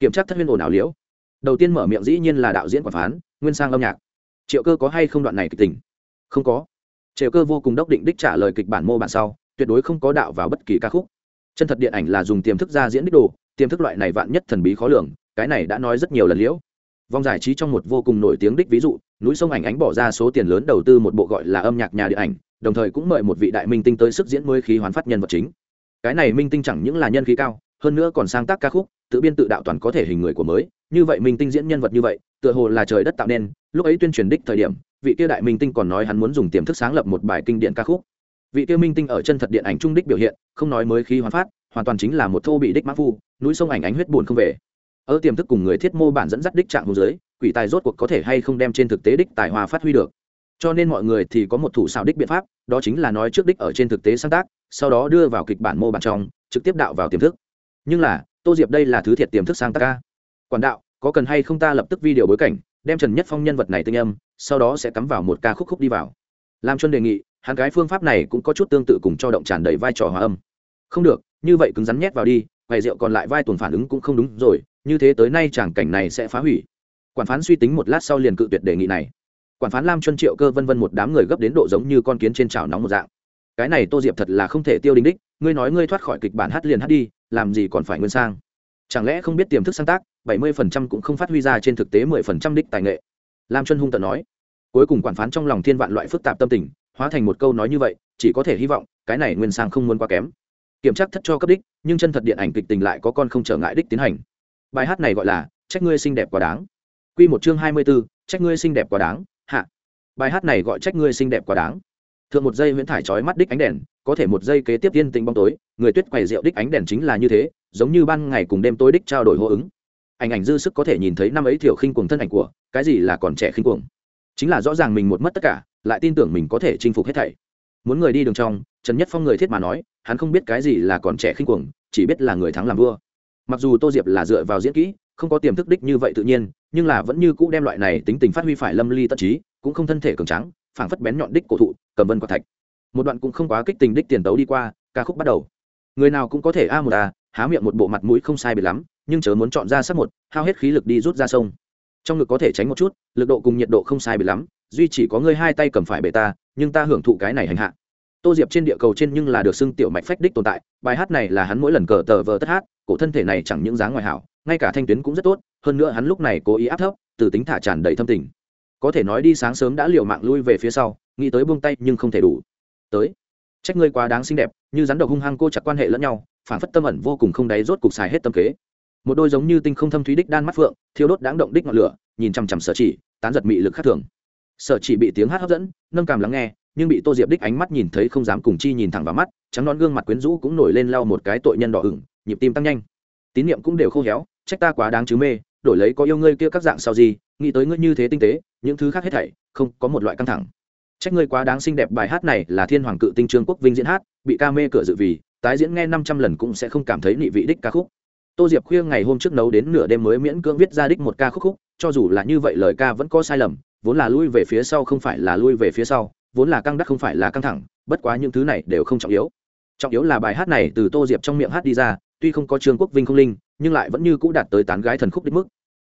Kiểm tra thất huyên ồn ào liễu. Đầu tiên mở miệng dĩ nhiên là đạo diễn quản phán, nguyên sang âm nhạc. Triệu cơ có hay không đoạn này kịch tình? Không có. Triệu cơ vô cùng đốc định đích trả lời kịch bản mô bản sau, tuyệt đối không có đạo vào bất kỳ ca khúc. Chân thật điện ảnh là dùng tiềm thức ra diễn đích đồ, tiềm thức loại này vạn nhất thần bí khó lường, cái này đã nói rất nhiều lần liễu vòng giải trí trong một vô cùng nổi tiếng đích ví dụ, núi sông ảnh ánh bỏ ra số tiền lớn đầu tư một bộ gọi là âm nhạc nhà điện ảnh, đồng thời cũng mời một vị đại minh tinh tới sức diễn mới khí hoán phát nhân vật chính. Cái này minh tinh chẳng những là nhân khí cao, hơn nữa còn sáng tác ca khúc, tự biên tự đạo toàn có thể hình người của mới. Như vậy minh tinh diễn nhân vật như vậy, tựa hồ là trời đất tạo nên, lúc ấy tuyên truyền đích thời điểm, vị kia đại minh tinh còn nói hắn muốn dùng tiềm thức sáng lập một bài kinh điển ca khúc. Vị kia minh tinh ở chân thật điện ảnh trung đích biểu hiện, không nói mới khí hoán phát, hoàn toàn chính là một thô bị đích mã phu, núi sông ảnh ánh huyết buồn không về ở tiềm thức cùng người thiết mô bản dẫn dắt đích trạng hô giới, quỷ tài rốt cuộc có thể hay không đem trên thực tế đích tài hòa phát huy được. Cho nên mọi người thì có một thủ xảo đích biện pháp, đó chính là nói trước đích ở trên thực tế sáng tác, sau đó đưa vào kịch bản mô bản trong, trực tiếp đạo vào tiềm thức. Nhưng là, tô diệp đây là thứ thiệt tiềm thức sáng tác ca. Quản đạo, có cần hay không ta lập tức video bối cảnh, đem trần nhất phong nhân vật này tinh âm, sau đó sẽ cắm vào một ca khúc khúc đi vào. Làm chuân đề nghị, hắn cái phương pháp này cũng có chút tương tự cùng cho động tràn đầy vai trò hòa âm. Không được, như vậy cứng rắn nhét vào đi quầy rượu còn lại vai tuần phản ứng cũng không đúng rồi, như thế tới nay chẳng cảnh này sẽ phá hủy. Quản phán suy tính một lát sau liền cự tuyệt đề nghị này. Quản phán lam chuân triệu cơ vân vân một đám người gấp đến độ giống như con kiến trên chảo nóng một dạng. Cái này tô diệp thật là không thể tiêu đinh đích, ngươi nói ngươi thoát khỏi kịch bản hát liền hát đi, làm gì còn phải nguyên sang? Chẳng lẽ không biết tiềm thức sáng tác, bảy mươi phần trăm cũng không phát huy ra trên thực tế mười phần trăm đích tài nghệ? Lam chuân hung tận nói. Cuối cùng quản phán trong lòng thiên vạn loại phức tạp tâm tình, hóa thành một câu nói như vậy, chỉ có thể hy vọng, cái này nguyên sang không muốn quá kém kiểm tra thất cho cấp đích, nhưng chân thật điện ảnh kịch tình lại có con không trở ngại đích tiến hành. Bài hát này gọi là trách ngươi xinh đẹp quá đáng. Q một chương hai mươi b ố trách ngươi xinh đẹp quá đáng, hạ. Bài hát này gọi trách ngươi xinh đẹp quá đáng. Thượng một giây huyễn thải trói mắt đích ánh đèn, có thể một giây kế tiếp tiên tình bóng tối, người tuyết quầy rượu đích ánh đèn chính là như thế, giống như ban ngày cùng đêm tối đích trao đổi hô ứng. Ảnh ảnh dư sức có thể nhìn thấy năm ấy thiểu khinh cuồng thân ảnh của, cái gì là còn trẻ khinh cuồng. Chính là rõ ràng mình một mất tất cả, lại tin tưởng mình có thể chinh phục hết thảy. Muốn người đi đường trong trần nhất phong người thiết mà nói, hắn không biết cái gì là còn trẻ khinh cuồng, chỉ biết là người thắng làm vua. Mặc dù tô diệp là dựa vào diễn kỹ, không có tiềm thức đích như vậy tự nhiên, nhưng là vẫn như cũ đem loại này tính tình phát huy phải lâm ly tất trí, cũng không thân thể cường trắng phảng phất bén nhọn đích cổ thụ, cầm vân quả thạch. Một đoạn cũng không quá kích tình đích tiền tấu đi qua, ca khúc bắt đầu. Người nào cũng có thể a một a, há miệng một bộ mặt mũi không sai biệt lắm, nhưng chớ muốn chọn ra sắc một, hao hết khí lực đi rút ra sông. Trong ngực có thể tránh một chút, lực độ cùng nhiệt độ không sai biệt lắm, duy chỉ có ngươi hai tay cầm phải bề ta, nhưng ta hưởng thụ cái này hành hạ tô diệp trên địa cầu trên nhưng là được xưng tiểu mạch phách đích tồn tại, bài hát này là hắn mỗi lần cờ tờ vờ tất hát, cổ thân thể này chẳng những dáng ngoài hảo, ngay cả thanh tuyến cũng rất tốt, hơn nữa hắn lúc này cố ý áp thấp, từ tính thả tràn đầy thâm tình. Có thể nói đi sáng sớm đã liều mạng lui về phía sau, nghĩ tới buông tay nhưng không thể đủ. Tới. Trách ngươi quá đáng xinh đẹp, như rắn độc hung hăng cô chặt quan hệ lẫn nhau phản phất tâm ẩn vô cùng không đáy rốt cục xài hết tâm kế. Một đôi giống như tinh không thâm thúy đích đan mắt phượng, thiêu đốt đáng động đích ngọn lửa, nhìn chằm chằm sở chỉ, tán giật mị lực khác thường. Sở chỉ bị tiếng hát hấp dẫn, nâng cảm lắng nghe nhưng bị tô diệp đích ánh mắt nhìn thấy không dám cùng chi nhìn thẳng vào mắt, trắng non gương mặt quyến rũ cũng nổi lên lau một cái tội nhân đỏ ửng, nhịp tim tăng nhanh. Tín niệm cũng đều khô héo, trách ta quá đáng chứ mê, đổi lấy có yêu ngươi kia các dạng sao gì, nghĩ tới ngươi như thế tinh tế, những thứ khác hết thảy, không có một loại căng thẳng. Trách ngươi quá đáng xinh đẹp bài hát này là thiên hoàng cự tinh trương quốc vinh diễn hát, bị ca mê cửa dự vì, tái diễn nghe năm trăm lần cũng sẽ không cảm thấy nị vị đích ca khúc. Tô diệp khuya ngày hôm trước nấu đến nửa đêm mới miễn cưỡng viết ra đích một ca khúc khúc, cho dù là như vậy lời ca vẫn có sai lầm, vốn là lui về phía sau không phải là lui về phía sau vốn là căng đắc không phải là căng thẳng, bất quá những thứ này đều không trọng yếu. Trọng yếu là bài hát này từ tô diệp trong miệng hát đi ra, tuy không có trương quốc vinh không linh, nhưng lại vẫn như cũ đạt tới tán gái thần khúc đích mức.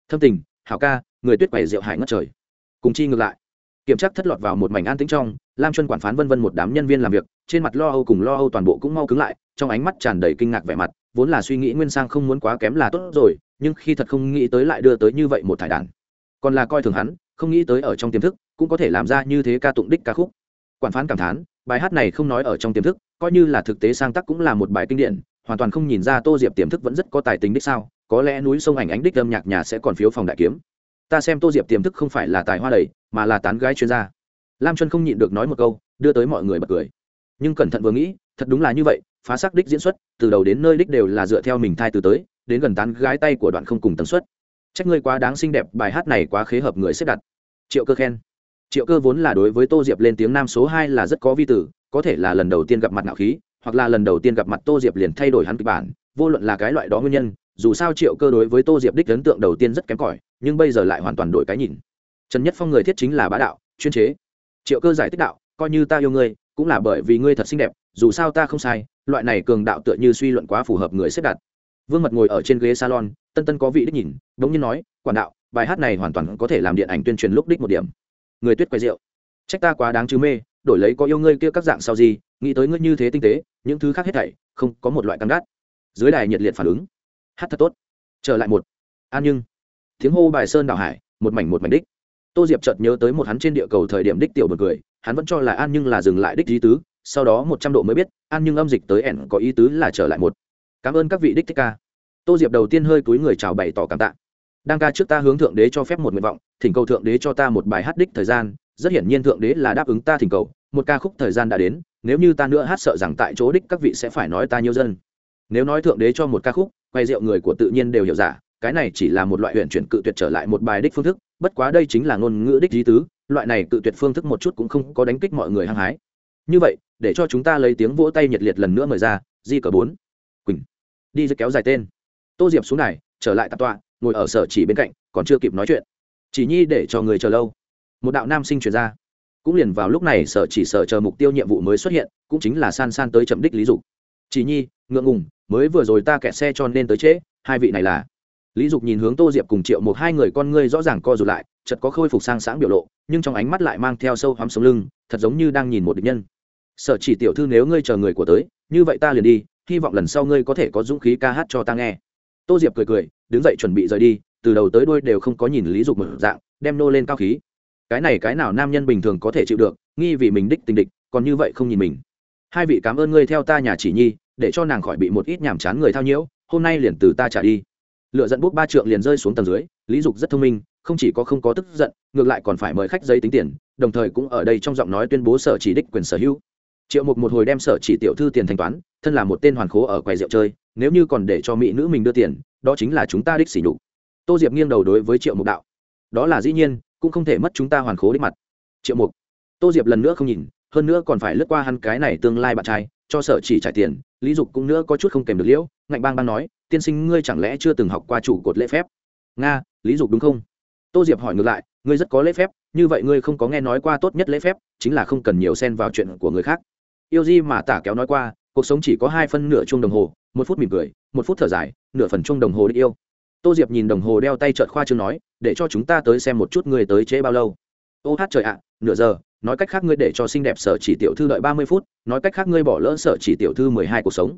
Thâm tình, hảo ca, người tuyết quẩy rượu hải ngất trời. Cùng chi ngược lại. Kiểm tra thất lọt vào một mảnh an tĩnh trong, lam chuân quản phán vân vân một đám nhân viên làm việc, trên mặt lo âu cùng lo âu toàn bộ cũng mau cứng lại, trong ánh mắt tràn đầy kinh ngạc vẻ mặt, vốn là suy nghĩ nguyên sang không muốn quá kém là tốt rồi, nhưng khi thật không nghĩ tới lại đưa tới như vậy một thải đàn. Còn là coi thường hắn không nghĩ tới ở trong tiềm thức, cũng có thể làm ra như thế ca tụng đích ca khúc. Quản phán cảm thán, bài hát này không nói ở trong tiềm thức, coi như là thực tế sang tác cũng là một bài kinh điển, hoàn toàn không nhìn ra tô diệp tiềm thức vẫn rất có tài tình đích sao, có lẽ núi sông ảnh ánh đích âm nhạc nhà sẽ còn phiếu phòng đại kiếm. Ta xem tô diệp tiềm thức không phải là tài hoa đầy, mà là tán gái chuyên gia. Lam chân không nhịn được nói một câu, đưa tới mọi người bật cười. Nhưng cẩn thận vừa nghĩ, thật đúng là như vậy, phá sắc đích diễn xuất, từ đầu đến nơi đích đều là dựa theo mình thai từ tới, đến gần tán gái tay của đoạn không cùng tần suất trách ngươi quá đáng xinh đẹp, bài hát này quá khế hợp người xếp đặt. Triệu cơ khen. Triệu cơ vốn là đối với tô diệp lên tiếng nam số hai là rất có vi tử, có thể là lần đầu tiên gặp mặt nạo khí, hoặc là lần đầu tiên gặp mặt tô diệp liền thay đổi hắn kịch bản, vô luận là cái loại đó nguyên nhân, dù sao triệu cơ đối với tô diệp đích ấn tượng đầu tiên rất kém cỏi, nhưng bây giờ lại hoàn toàn đổi cái nhìn. Trần nhất phong người thiết chính là bá đạo, chuyên chế. Triệu cơ giải thích đạo, coi như ta yêu ngươi, cũng là bởi vì ngươi thật xinh đẹp, dù sao ta không sai, loại này cường đạo tựa như suy luận quá phù hợp người xếp đặt vương mật ngồi ở trên ghế salon, tân tân có vị đích nhìn đ ố n g nhiên nói, quản đạo, bài hát này hoàn toàn có thể làm điện ảnh tuyên truyền lúc đích một điểm. Người tuyết quay rượu. Trách ta quá đáng chứ mê, đổi lấy có yêu ngươi kia các dạng sau gì, nghĩ tới ngươi như thế tinh tế, những thứ khác hết thảy, không có một loại căng đát dưới đài nhiệt liệt phản ứng. Hát thật tốt. Trở lại một. An nhưng. Tiếng hô bài sơn đảo hải, một mảnh một mảnh đích. Tô diệp chợt nhớ tới một hắn trên địa cầu thời điểm đích tiểu bật cười, hắn vẫn cho là an nhưng là dừng lại đích ý tứ, sau đó một trăm độ mới biết, an nhưng âm dịch tới ẻn có ý tứ là trở lại một cảm ơn các vị đích thích ca. Tô diệp đầu tiên hơi cúi người chào bày tỏ cảm tạ. Đang ca trước ta hướng thượng đế cho phép một nguyện vọng, thỉnh cầu thượng đế cho ta một bài hát đích thời gian, rất hiển nhiên thượng đế là đáp ứng ta thỉnh cầu, một ca khúc thời gian đã đến, nếu như ta nữa hát sợ rằng tại chỗ đích các vị sẽ phải nói ta nhiều dân. Nếu nói thượng đế cho một ca khúc, quay rượu người của tự nhiên đều hiểu giả, cái này chỉ là một loại huyện chuyển cự tuyệt trở lại một bài đích phương thức, bất quá đây chính là ngôn ngữ đích lý tứ, loại này cự tuyệt phương thức một chút cũng không có đánh kích mọi người hăng hái. Như vậy, để cho chúng ta lấy tiếng vỗ tay nhiệt liệt lần nữa mời ra, di cờ bốn. Quỳnh đi dây kéo dài tên. Tô diệp xuống này trở lại tạp tọa, ngồi ở sở chỉ bên cạnh, còn chưa kịp nói chuyện. Chỉ nhi để cho người chờ lâu. Một đạo nam sinh chuyển ra. Cũng liền vào lúc này sở chỉ sở chờ mục tiêu nhiệm vụ mới xuất hiện, cũng chính là san san tới chậm đích lý dục. Chỉ nhi, ngượng ngùng, mới vừa rồi ta kẹt xe cho nên tới trễ, hai vị này là. Lý dục nhìn hướng tô diệp cùng triệu một hai người con ngươi rõ ràng co rụt lại chật có khôi phục sang sáng biểu lộ, nhưng trong ánh mắt lại mang theo sâu hóm sống lưng, thật giống như đang nhìn một địch nhân. Sở chỉ tiểu thư nếu ngươi chờ người của tới, như vậy ta liền đi hy vọng lần sau ngươi có thể có dũng khí ca hát cho ta nghe. Tô diệp cười cười, đứng dậy chuẩn bị rời đi, từ đầu tới đuôi đều không có nhìn lý dục một dạng, đem nô lên cao khí. Cái này cái nào nam nhân bình thường có thể chịu được, nghi vì mình đích tình địch, còn như vậy không nhìn mình. Hai vị cảm ơn ngươi theo ta nhà chỉ nhi, để cho nàng khỏi bị một ít nhàm chán người thao nhiễu, hôm nay liền từ ta trả đi. Lựa dẫn bút ba trượng liền rơi xuống tầng dưới, lý dục rất thông minh, không chỉ có không có tức giận, ngược lại còn phải mời khách giấy tính tiền, đồng thời cũng ở đây trong giọng nói tuyên bố sở chỉ đích quyền sở hữu triệu mục một hồi đem sở chỉ tiểu thư tiền thanh toán, thân là một tên hoàn khố ở quầy rượu chơi, nếu như còn để cho mỹ nữ mình đưa tiền, đó chính là chúng ta đích xỉ nhục. Tô diệp nghiêng đầu đối với triệu mục đạo. Đó là dĩ nhiên, cũng không thể mất chúng ta hoàn khố đích mặt. Triệu mục. Tô diệp lần nữa không nhìn, hơn nữa còn phải lướt qua hắn cái này tương lai bạn trai, cho sở chỉ trả tiền, lý dục cũng nữa có chút không kèm được liễu, ngạnh bang bang nói, tiên sinh, ngươi chẳng lẽ chưa từng học qua chủ cột lễ phép? Nga, lý dục đúng không? Tô diệp hỏi ngược lại, ngươi rất có lễ phép, như vậy ngươi không có nghe nói qua tốt nhất lễ phép, chính là không cần nhiều xen vào chuyện của người khác yêu di mà tả kéo nói qua, cuộc sống chỉ có hai phân nửa chung đồng hồ, một phút mỉm cười, một phút thở dài, nửa phần chung đồng hồ đi yêu. Tô diệp nhìn đồng hồ đeo tay trợt khoa chương nói, để cho chúng ta tới xem một chút người tới trễ bao lâu. Ô hát trời ạ, nửa giờ, nói cách khác ngươi để cho xinh đẹp sở chỉ tiểu thư đợi ba mươi phút, nói cách khác ngươi bỏ lỡ sở chỉ tiểu thư mười hai cuộc sống.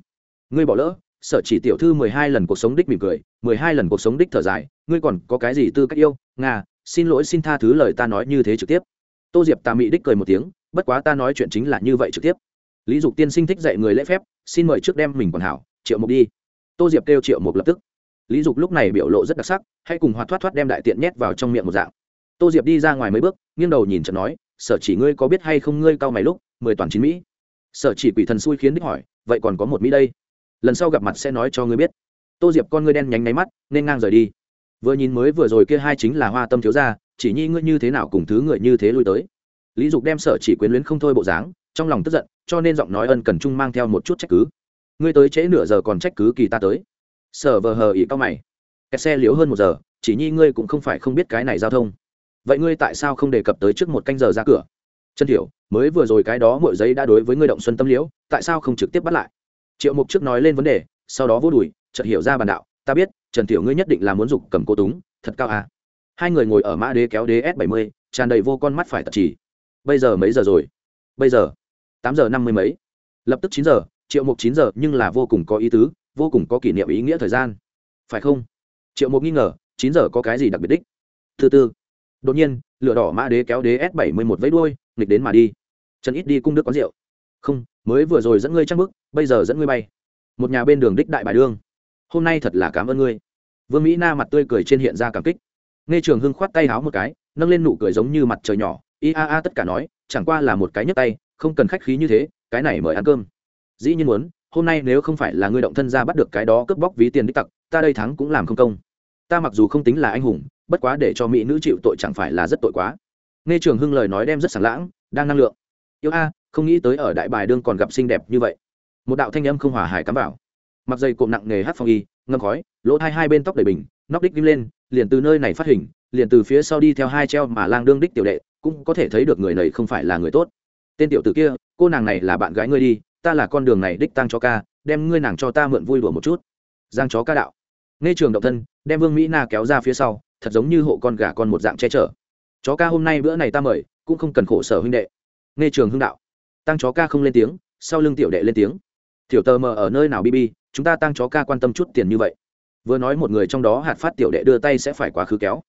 Ngươi bỏ lỡ, sở chỉ tiểu thư mười hai lần cuộc sống đích mỉm cười, mười hai lần cuộc sống đích thở dài, ngươi còn có cái gì tư cách yêu? Nga, xin lỗi xin tha thứ lời ta nói như thế trực tiếp. Tô diệp tà mị đích cười một tiếng, bất quá ta nói chuyện chính là như vậy trực tiếp lý dục tiên sinh thích dạy người lễ phép, xin mời trước đem mình còn hảo, triệu mục đi. Tô diệp kêu triệu mục lập tức. Lý dục lúc này biểu lộ rất đặc sắc hãy cùng hoạt thoát thoát đem đại tiện nhét vào trong miệng một dạng. Tô diệp đi ra ngoài mấy bước, nghiêng đầu nhìn trận nói, sở chỉ ngươi có biết hay không ngươi cao mày lúc, mười toàn chín mỹ? Sở chỉ quỷ thần xui khiến đích hỏi, vậy còn có một mỹ đây? Lần sau gặp mặt sẽ nói cho ngươi biết. Tô diệp con ngươi đen nhánh nháy mắt, nên ngang rời đi. Vừa nhìn mới vừa rồi kia hai chính là hoa tâm thiếu gia, chỉ nhi ngươi như thế nào cùng thứ người như thế lui tới? Lý dục đem sở chỉ quyến luyến không thôi bộ dáng, trong lòng tức giận cho nên giọng nói ân cần trung mang theo một chút trách cứ. Ngươi tới trễ nửa giờ còn trách cứ kỳ ta tới. Sở vờ hờ ỉ cao mày. Kẹt xe liếu hơn một giờ, chỉ nhi ngươi cũng không phải không biết cái này giao thông. Vậy ngươi tại sao không đề cập tới trước một canh giờ ra cửa? Chân thiểu, mới vừa rồi cái đó mỗi giấy đã đối với ngươi động xuân tâm liễu tại sao không trực tiếp bắt lại? Triệu mục trước nói lên vấn đề, sau đó vô đùi, chợt hiểu ra bàn đạo, ta biết, trần tiểu ngươi nhất định là muốn dục cầm cô túng, thật cao à. hai người ngồi ở mã đế kéo đế s bảy mươi, tràn đầy vô con mắt phải tật chỉ. Bây giờ mấy giờ rồi? Bây giờ tám giờ năm mươi mấy. Lập tức chín giờ, triệu mục chín giờ, nhưng là vô cùng có ý tứ, vô cùng có kỷ niệm ý nghĩa thời gian. Phải không? Triệu mục nghi ngờ, chín giờ có cái gì đặc biệt đích? Thứ tư, đột nhiên, lửa đỏ mã đế kéo đế s bảy mươi một vẫy đuôi, nghịch đến mà đi. Trần ít đi cung đức có rượu. Không, mới vừa rồi dẫn ngươi trăng bức bây giờ dẫn ngươi bay. Một nhà bên đường đích đại bài đương. Hôm nay thật là cảm ơn ngươi. Vương mỹ na mặt tươi cười trên hiện ra cảm kích. Nghe trường hưng khoát tay háo một cái, nâng lên nụ cười giống như mặt trời nhỏ. I a a tất cả nói, chẳng qua là một cái nhấc tay không cần khách khí như thế, cái này mời ăn cơm. Dĩ nhiên muốn, hôm nay nếu không phải là ngươi động thân ra bắt được cái đó cướp bóc ví tiền đích tặc, ta đây thắng cũng làm không công. Ta mặc dù không tính là anh hùng, bất quá để cho mỹ nữ chịu tội chẳng phải là rất tội quá. Nghe trường hưng lời nói đem rất sảng lãng, đang năng lượng. Yêu a, không nghĩ tới ở đại bài đương còn gặp xinh đẹp như vậy. Một đạo thanh âm không hòa hải cắm vào. Mặc dây cộm nặng nghề hát phong y, ngâm khói, lỗ hai hai bên tóc đầy bình, nóc đích đinh lên, liền từ nơi này phát hình, liền từ phía sau đi theo hai treo mà lang đương đích tiểu đệ, cũng có thể thấy được người này không phải là người tốt tên tiểu tử kia, cô nàng này là bạn gái ngươi đi, ta là con đường này đích tăng cho ca, đem ngươi nàng cho ta mượn vui đùa một chút. Giang chó ca đạo. Nghe trường động thân, đem vương mỹ na kéo ra phía sau, thật giống như hộ con gà con một dạng che chở. Chó ca hôm nay bữa này ta mời, cũng không cần khổ sở huynh đệ. Nghe trường hưng đạo. Tăng chó ca không lên tiếng, sau lưng tiểu đệ lên tiếng. Tiểu tờ mờ ở nơi nào bb chúng ta tăng chó ca quan tâm chút tiền như vậy. Vừa nói một người trong đó hạt phát tiểu đệ đưa tay sẽ phải quá khứ kéo.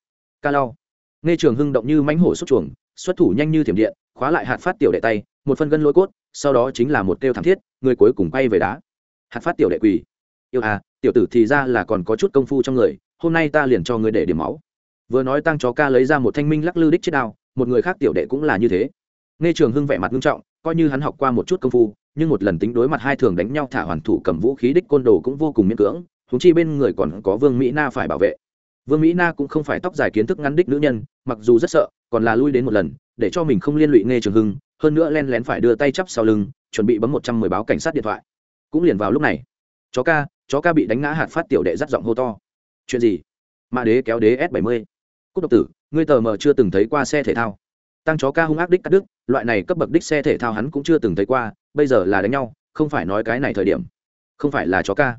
Ca lau. Nghe trường hưng động như mánh hổ xuất chuồng xuất thủ nhanh như thiểm điện, khóa lại hạt phát tiểu đệ tay, một phân gân lôi cốt, sau đó chính là một kêu thảm thiết, người cuối cùng bay về đá. Hạt phát tiểu đệ quỳ. Yêu à tiểu tử thì ra là còn có chút công phu trong người, hôm nay ta liền cho ngươi để điểm máu. Vừa nói tăng chó ca lấy ra một thanh minh lắc lư đích chết đao, một người khác tiểu đệ cũng là như thế. Nghe trường hưng vẻ mặt nghiêm trọng, coi như hắn học qua một chút công phu, nhưng một lần tính đối mặt hai thường đánh nhau thả hoàn thủ cầm vũ khí đích côn đồ cũng vô cùng miễn cưỡng thúng chi bên người còn có vương mỹ na phải bảo vệ. Vương mỹ na cũng không phải tóc dài kiến thức ngắn đích nữ nhân, mặc dù rất sợ còn là lui đến một lần, để cho mình không liên lụy nghe trường hưng, hơn nữa len lén phải đưa tay chắp sau lưng, chuẩn bị bấm một trăm mười báo cảnh sát điện thoại. Cũng liền vào lúc này, chó ca chó ca bị đánh ngã hạt phát tiểu đệ dắt giọng hô to. Chuyện gì? Mạ đế kéo đế s bảy mươi. Cúc độc tử, ngươi tờ mờ chưa từng thấy qua xe thể thao. Tăng chó ca hung ác đích cắt đứt, loại này cấp bậc đích xe thể thao hắn cũng chưa từng thấy qua, bây giờ là đánh nhau, không phải nói cái này thời điểm. Không phải là chó ca.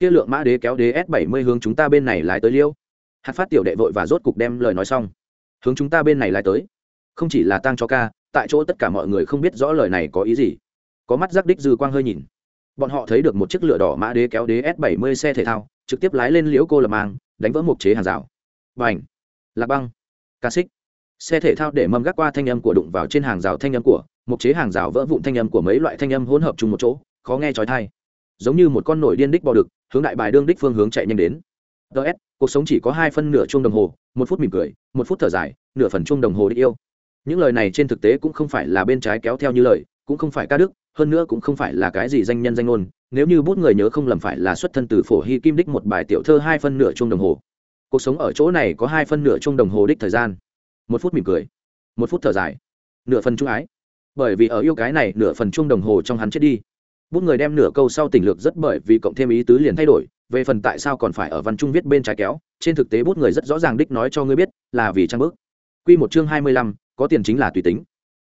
Kia lượng mã đế kéo đế s bảy mươi hướng chúng ta bên này lái tới liêu. Hạt phát tiểu đệ vội và rốt cục đem lời nói xong hướng chúng ta bên này lại tới. Không chỉ là tang cho ca, tại chỗ tất cả mọi người không biết rõ lời này có ý gì. Có mắt giác đích dư quang hơi nhìn. Bọn họ thấy được một chiếc lửa đỏ mã đế kéo đế s bảy mươi xe thể thao, trực tiếp lái lên liễu cô lập mang, đánh vỡ một chế hàng rào. Và ảnh lạc băng! Ca xích! Xe thể thao để mâm gác qua thanh âm của đụng vào trên hàng rào thanh âm của, một chế hàng rào vỡ vụn thanh âm của mấy loại thanh âm hỗn hợp chung một chỗ, khó nghe trói thai giống như một con nổi điên đích bò đực, hướng đại bài đương đích phương hướng chạy nhanh đến. Ts cuộc sống chỉ có hai phân nửa chung đồng hồ, một phút mỉm cười, một phút thở dài, nửa phần chung đồng hồ đi yêu. Những lời này trên thực tế cũng không phải là bên trái kéo theo như lời, cũng không phải ca đức, hơn nữa cũng không phải là cái gì danh nhân danh ngôn. Nếu như bút người nhớ không lầm phải là xuất thân từ phổ hy kim đích một bài tiểu thơ hai phân nửa chung đồng hồ. Cuộc sống ở chỗ này có hai phân nửa chung đồng hồ đích thời gian. Một phút mỉm cười, một phút thở dài, nửa phần trung ái. Bởi vì ở yêu cái này nửa phần chung đồng hồ trong hắn chết đi bút người đem nửa câu sau tỉnh lược rất bởi vì cộng thêm ý tứ liền thay đổi, về phần tại sao còn phải ở văn trung viết bên trái kéo, trên thực tế bút người rất rõ ràng đích nói cho ngươi biết, là vì trang bước quy một chương hai mươi lăm, có tiền chính là tùy tính.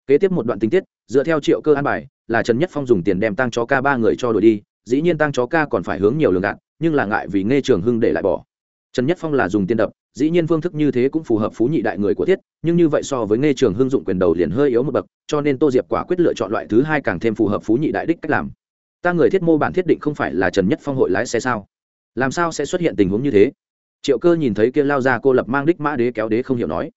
Kế tiếp một đoạn tình tiết, dựa theo triệu cơ an bài, là trần nhất phong dùng tiền đem tăng chó ca ba người cho đổi đi, dĩ nhiên tăng chó ca còn phải hướng nhiều lường gạt, nhưng là ngại vì nghe trường hưng để lại bỏ. Trần nhất phong là dùng tiền đập, dĩ nhiên phương thức như thế cũng phù hợp phú nhị đại người của thiết nhưng như vậy so với nghe trường hưng dụng quyền đầu liền hơi yếu một bậc, cho nên tô diệp quả quyết lựa chọn loại thứ hai càng thêm phù hợp phú nhị đại đích cách làm ta người thiết mô bản thiết định không phải là trần nhất phong hội lái xe sao? Làm sao sẽ xuất hiện tình huống như thế? Triệu cơ nhìn thấy kia lao ra cô lập mang đích mã đế kéo đế không hiểu nói.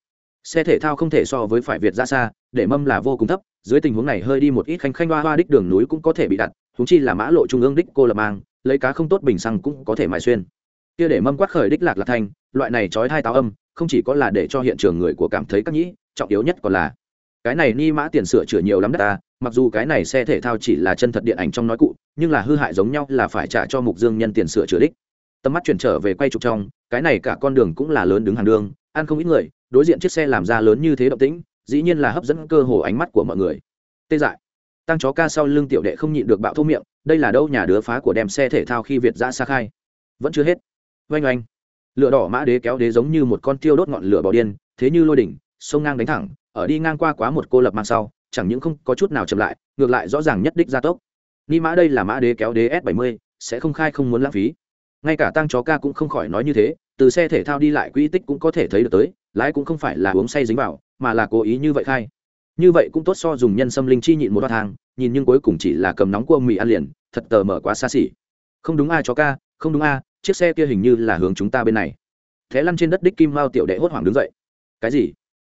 Xe thể thao không thể so với phải việt ra xa, để mâm là vô cùng thấp, dưới tình huống này hơi đi một ít khanh khanh hoa hoa đích đường núi cũng có thể bị đặt thúng chi là mã lộ trung ương đích cô lập mang, lấy cá không tốt bình xăng cũng có thể mài xuyên. Kia để mâm quát khởi đích lạc lạc thanh, loại này trói hai táo âm, không chỉ có là để cho hiện trường người của cảm thấy các nhĩ, trọng yếu nhất còn là cái này ni mã tiền sửa chữa nhiều lắm đất ta, mặc dù cái này xe thể thao chỉ là chân thật điện ảnh trong nói cụ, nhưng là hư hại giống nhau là phải trả cho mục dương nhân tiền sửa chữa đích. Tầm mắt chuyển trở về quay trục trong, cái này cả con đường cũng là lớn đứng hàng đường, ăn không ít người, đối diện chiếc xe làm ra lớn như thế động tĩnh, dĩ nhiên là hấp dẫn cơ hồ ánh mắt của mọi người. Tê dại. Tăng chó ca sau lưng tiểu đệ không nhịn được bạo thô miệng, đây là đâu nhà đứa phá của đem xe thể thao khi việt ra xa khai. Vẫn chưa hết. Oanh oanh. Lửa đỏ mã đế kéo đế giống như một con tiêu đốt ngọn lửa bò điên, thế như lôi đỉnh, sông ngang đánh thẳng ở đi ngang qua quá một cô lập mang sau, chẳng những không có chút nào chậm lại, ngược lại rõ ràng nhất đích gia tốc. Ni mã đây là mã đế kéo đế s 70 sẽ không khai không muốn lãng phí. Ngay cả tăng chó ca cũng không khỏi nói như thế, từ xe thể thao đi lại quỹ tích cũng có thể thấy được tới, lái cũng không phải là uống say dính vào, mà là cố ý như vậy khai. Như vậy cũng tốt so dùng nhân xâm linh chi nhịn một đoạn thang nhìn nhưng cuối cùng chỉ là cầm nóng cua mì ăn liền, thật tờ mở quá xa xỉ. Không đúng a chó ca, không đúng a, chiếc xe kia hình như là hướng chúng ta bên này. Thế lăn trên đất đích kim mao tiểu đệ hốt hoảng đứng dậy. Cái gì?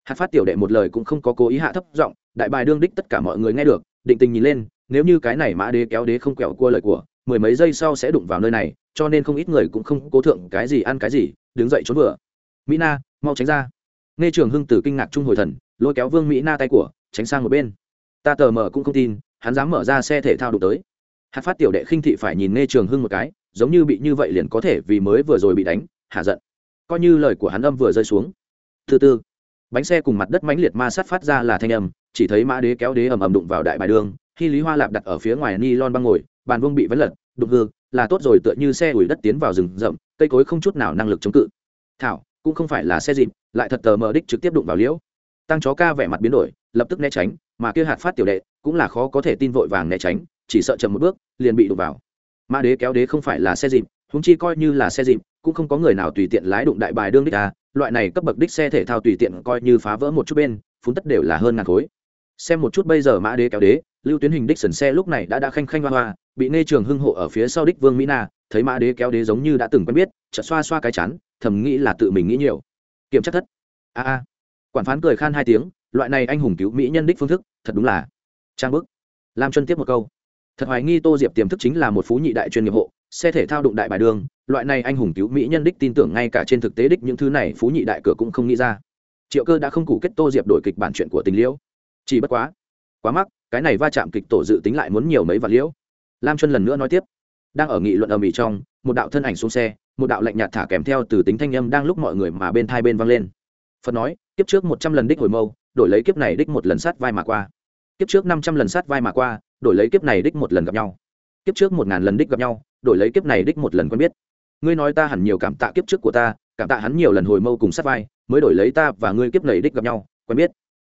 Hạt phát tiểu đệ một lời cũng không có cố ý hạ thấp giọng, đại bài đương đích tất cả mọi người nghe được, định tình nhìn lên, nếu như cái này mã đế kéo đế không quẹo cua lời của, mười mấy giây sau sẽ đụng vào nơi này, cho nên không ít người cũng không cố thượng cái gì ăn cái gì, đứng dậy trốn vừa. Mỹ na, mau tránh ra. Nghe trường hưng tử kinh ngạc trung hồi thần, lôi kéo vương mỹ na tay của, tránh sang một bên. Ta tờ mờ cũng không tin, hắn dám mở ra xe thể thao đụng tới. Hạt phát tiểu đệ khinh thị phải nhìn nghe trường hưng một cái, giống như bị như vậy liền có thể vì mới vừa rồi bị đánh, hạ giận. Coi như lời của hắn âm vừa rơi xuống. Thứ tư bánh xe cùng mặt đất mãnh liệt ma sát phát ra là thanh âm, chỉ thấy mã đế kéo đế ầm ầm đụng vào đại bài đường, khi lý hoa lạp đặt ở phía ngoài ni lon băng ngồi, bàn vương bị vấn lật, đụng hư, là tốt rồi tựa như xe ủi đất tiến vào rừng rậm, cây cối không chút nào năng lực chống cự. Thảo, cũng không phải là xe dịp, lại thật tờ mờ đích trực tiếp đụng vào liễu. Tăng chó ca vẻ mặt biến đổi, lập tức né tránh, mà kia hạt phát tiểu đệ, cũng là khó có thể tin vội vàng né tránh, chỉ sợ chậm một bước, liền bị đụng vào. Mã đế kéo đế không phải là xe dịp húng chi coi như là xe dịp, cũng không có người nào tùy tiện lái đụng đại bài đương đích à loại này cấp bậc đích xe thể thao tùy tiện coi như phá vỡ một chút bên phun tất đều là hơn ngàn khối. Xem một chút bây giờ mã đế kéo đế lưu tuyến hình đích sần xe lúc này đã đã khanh khanh hoa hoa bị nê trường hưng hộ ở phía sau đích vương mỹ na thấy mã đế kéo đế giống như đã từng quen biết chợt xoa xoa cái chán, thầm nghĩ là tự mình nghĩ nhiều. Kiểm tra thất. A a. Quản phán cười khan hai tiếng loại này anh hùng cứu mỹ nhân đích phương thức thật đúng là trang bức. Lam chân tiếp một câu. Thật hoài nghi tô diệp tiềm thức chính là một phú nhị đại chuyên nghiệp hộ xe thể thao đụng đại bài đường, loại này anh hùng cứu mỹ nhân đích tin tưởng ngay cả trên thực tế đích những thứ này phú nhị đại cửa cũng không nghĩ ra. Triệu cơ đã không cụ kết tô diệp đổi kịch bản chuyện của tình liễu. Chỉ bất quá quá mắc, cái này va chạm kịch tổ dự tính lại muốn nhiều mấy vạn liễu. Lam chân lần nữa nói tiếp, đang ở nghị luận ở mỹ trong, một đạo thân ảnh xuống xe, một đạo lạnh nhạt thả kèm theo từ tính thanh âm đang lúc mọi người mà bên thai bên vang lên. Phật nói, kiếp trước một trăm lần đích hồi mâu, đổi lấy kiếp này đích một lần sát vai mà qua. Kiếp trước năm trăm lần sát vai mà qua, đổi lấy kiếp này đích một lần gặp nhau kiếp trước một ngàn lần đích gặp nhau, đổi lấy kiếp này đích một lần quen biết. Ngươi nói ta hẳn nhiều cảm tạ kiếp trước của ta, cảm tạ hắn nhiều lần hồi mâu cùng sát vai, mới đổi lấy ta và ngươi kiếp này đích gặp nhau, quen biết.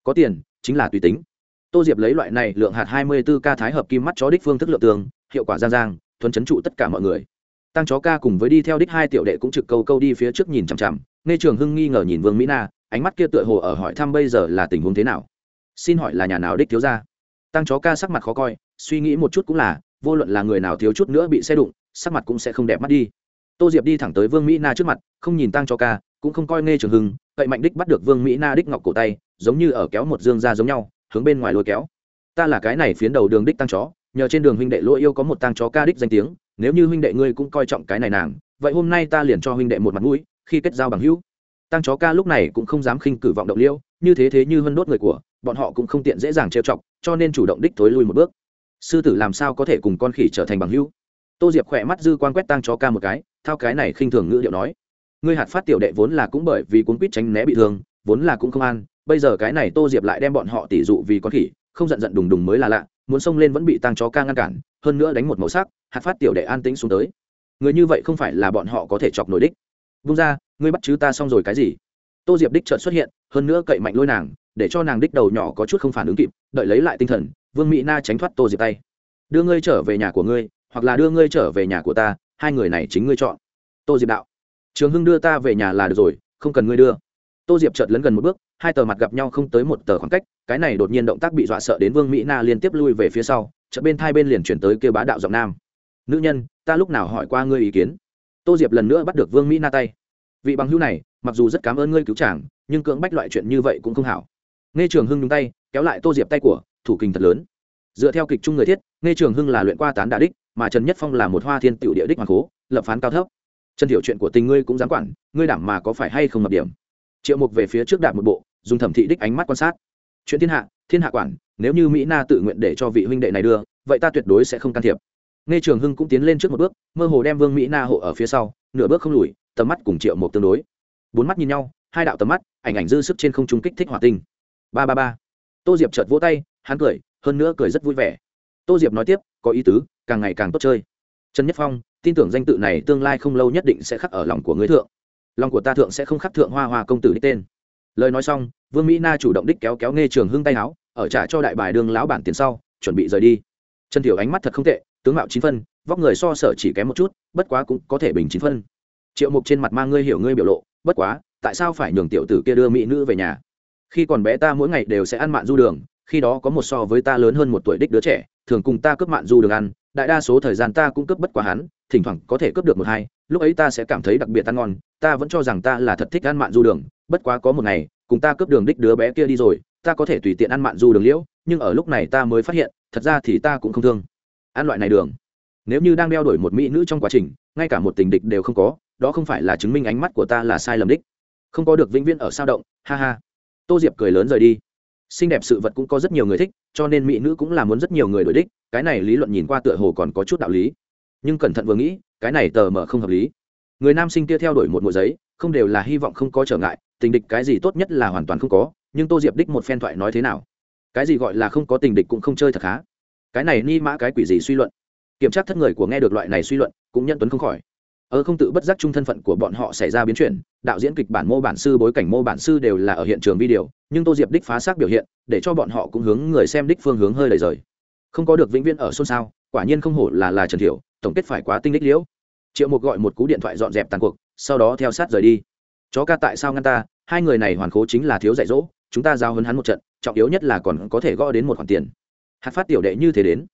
Có tiền, chính là tùy tính. Tô diệp lấy loại này lượng hạt hai mươi bốn ca thái hợp kim mắt chó đích phương thức lượng tường, hiệu quả giang giang, thuần chấn trụ tất cả mọi người. Tăng chó ca cùng với đi theo đích hai tiểu đệ cũng trực câu câu đi phía trước nhìn chằm chằm, nghe trường hưng nghi ngờ nhìn vương mỹ na, ánh mắt kia tựa hồ ở hỏi thăm bây giờ là tình huống thế nào. Xin hỏi là nhà nào đích thiếu ra tăng chó ca sắc mặt khó coi, suy nghĩ một chút cũng là vô luận là người nào thiếu chút nữa bị xe đụng, sắc mặt cũng sẽ không đẹp mắt đi. Tô diệp đi thẳng tới vương mỹ na trước mặt, không nhìn tăng Cho ca, cũng không coi nghe trường hưng, cậy mạnh đích bắt được vương mỹ na đích ngọc cổ tay, giống như ở kéo một dương ra giống nhau, hướng bên ngoài lôi kéo. Ta là cái này phiến đầu đường đích tăng chó, nhờ trên đường huynh đệ lỗi yêu có một tăng chó ca đích danh tiếng, nếu như huynh đệ ngươi cũng coi trọng cái này nàng, vậy hôm nay ta liền cho huynh đệ một mặt mũi, khi kết giao bằng hữu. Tăng chó ca lúc này cũng không dám khinh cử vọng động liêu, như thế thế như hân đốt người của, bọn họ cũng không tiện dễ dàng trêu chọc, cho nên chủ động đích thối lui một bước sư tử làm sao có thể cùng con khỉ trở thành bằng hữu? Tô diệp khỏe mắt dư quan quét tăng chó ca một cái, thao cái này khinh thường ngữ điệu nói. Ngươi hạt phát tiểu đệ vốn là cũng bởi vì cuốn quýt tránh né bị thương, vốn là cũng không an bây giờ cái này tô diệp lại đem bọn họ tỉ dụ vì con khỉ, không giận giận đùng đùng mới là lạ, muốn xông lên vẫn bị tăng chó ca ngăn cản, hơn nữa đánh một màu sắc, hạt phát tiểu đệ an tĩnh xuống tới. Người như vậy không phải là bọn họ có thể chọc nổi đích. Vung ra, ngươi bắt chứ ta xong rồi cái gì? Tô diệp đích trợn xuất hiện, hơn nữa cậy mạnh lôi nàng, để cho nàng đích đầu nhỏ có chút không phản ứng kịp, đợi lấy lại tinh thần vương mỹ na tránh thoát tô diệp tay. Đưa ngươi trở về nhà của ngươi, hoặc là đưa ngươi trở về nhà của ta, hai người này chính ngươi chọn. Tô diệp đạo. Trường hưng đưa ta về nhà là được rồi, không cần ngươi đưa. Tô diệp chợt lấn gần một bước, hai tờ mặt gặp nhau không tới một tờ khoảng cách, cái này đột nhiên động tác bị dọa sợ đến vương mỹ na liên tiếp lui về phía sau, chợt bên thai bên liền chuyển tới kêu bá đạo giọng nam. Nữ nhân, ta lúc nào hỏi qua ngươi ý kiến? Tô diệp lần nữa bắt được vương mỹ na tay. Vị bằng hữu này, mặc dù rất cảm ơn ngươi cứu chàng, nhưng cưỡng bách loại chuyện như vậy cũng không hảo. Nghe trường hưng nhúng tay, kéo lại tô diệp tay của thủ kình thật lớn. Dựa theo kịch chung người thiết nghe trường hưng là luyện qua tán đà đích, mà trần nhất phong là một hoa thiên tiểu địa đích hoàng cố, lập phán cao thấp. Trần thiểu chuyện của tình ngươi cũng dám quản, ngươi đảm mà có phải hay không mập điểm? Triệu mục về phía trước đạp một bộ, dùng thẩm thị đích ánh mắt quan sát. Chuyện thiên hạ thiên hạ quản, nếu như mỹ na tự nguyện để cho vị huynh đệ này đưa, vậy ta tuyệt đối sẽ không can thiệp. Nghe trường hưng cũng tiến lên trước một bước, mơ hồ đem vương mỹ na hộ ở phía sau, nửa bước không lùi, tầm mắt cùng triệu mục tương đối. Bốn mắt nhìn nhau, hai đạo tầm mắt, ảnh ảnh dư sức trên không trung kích thích hỏa tinh. Ba ba ba. Tô diệp chợt vỗ tay hắn cười, hơn nữa cười rất vui vẻ. Tô diệp nói tiếp, có ý tứ, càng ngày càng tốt chơi. Trần nhất phong, tin tưởng danh tự này tương lai không lâu nhất định sẽ khắc ở lòng của người thượng. Lòng của ta thượng sẽ không khắc thượng hoa hoa công tử đích tên. Lời nói xong, vương mỹ na chủ động đích kéo kéo nghe trường hưng tay áo, ở trả cho đại bài đương lão bản tiền sau, chuẩn bị rời đi. Trần thiểu ánh mắt thật không tệ, tướng mạo chín phân, vóc người so sở chỉ kém một chút, bất quá cũng có thể bình chín phân. Triệu mục trên mặt mang ngươi hiểu ngươi biểu lộ, bất quá, tại sao phải nhường tiểu tử kia đưa mỹ nữ về nhà? Khi còn bé ta mỗi ngày đều sẽ ăn mạn du đường khi đó có một so với ta lớn hơn một tuổi đích đứa trẻ, thường cùng ta cướp mạn du đường ăn, đại đa số thời gian ta cũng cướp bất quá hắn, thỉnh thoảng có thể cướp được một hai, lúc ấy ta sẽ cảm thấy đặc biệt ăn ngon, ta vẫn cho rằng ta là thật thích ăn mạn du đường, bất quá có một ngày, cùng ta cướp đường đích đứa bé kia đi rồi, ta có thể tùy tiện ăn mạn du đường liễu, nhưng ở lúc này ta mới phát hiện, thật ra thì ta cũng không thương. Ăn loại này đường, nếu như đang đeo đuổi một mỹ nữ trong quá trình, ngay cả một tình địch đều không có, đó không phải là chứng minh ánh mắt của ta là sai lầm đích. Không có được vĩnh viễn ở sao động, ha ha. Tô diệp cười lớn rời đi xinh đẹp sự vật cũng có rất nhiều người thích, cho nên mỹ nữ cũng là muốn rất nhiều người đổi đích, cái này lý luận nhìn qua tựa hồ còn có chút đạo lý. Nhưng cẩn thận vừa nghĩ, cái này tờ mờ không hợp lý. Người nam sinh kia theo đuổi một mùa giấy, không đều là hy vọng không có trở ngại, tình địch cái gì tốt nhất là hoàn toàn không có, nhưng tô diệp đích một phen thoại nói thế nào? Cái gì gọi là không có tình địch cũng không chơi thật khá. Cái này ni mã cái quỷ gì suy luận? Kiểm tra thất người của nghe được loại này suy luận, cũng nhận tuấn không khỏi ở không tự bất giác chung thân phận của bọn họ xảy ra biến chuyển, đạo diễn kịch bản mô bản sư, bối cảnh mô bản sư đều là ở hiện trường video, nhưng tô diệp đích phá xác biểu hiện, để cho bọn họ cũng hướng người xem đích phương hướng hơi lời rời. Không có được vĩnh viễn ở xôn xao, quả nhiên không hổ là là trần thiểu, tổng kết phải quá tinh đích liễu. Triệu một gọi một cú điện thoại dọn dẹp tàn cuộc, sau đó theo sát rời đi. Chó ca tại sao ngăn ta? Hai người này hoàn khố chính là thiếu dạy dỗ, chúng ta giao hấn hắn một trận, trọng yếu nhất là còn có thể gõ đến một khoản tiền. Hạt phát tiểu đệ như thế đến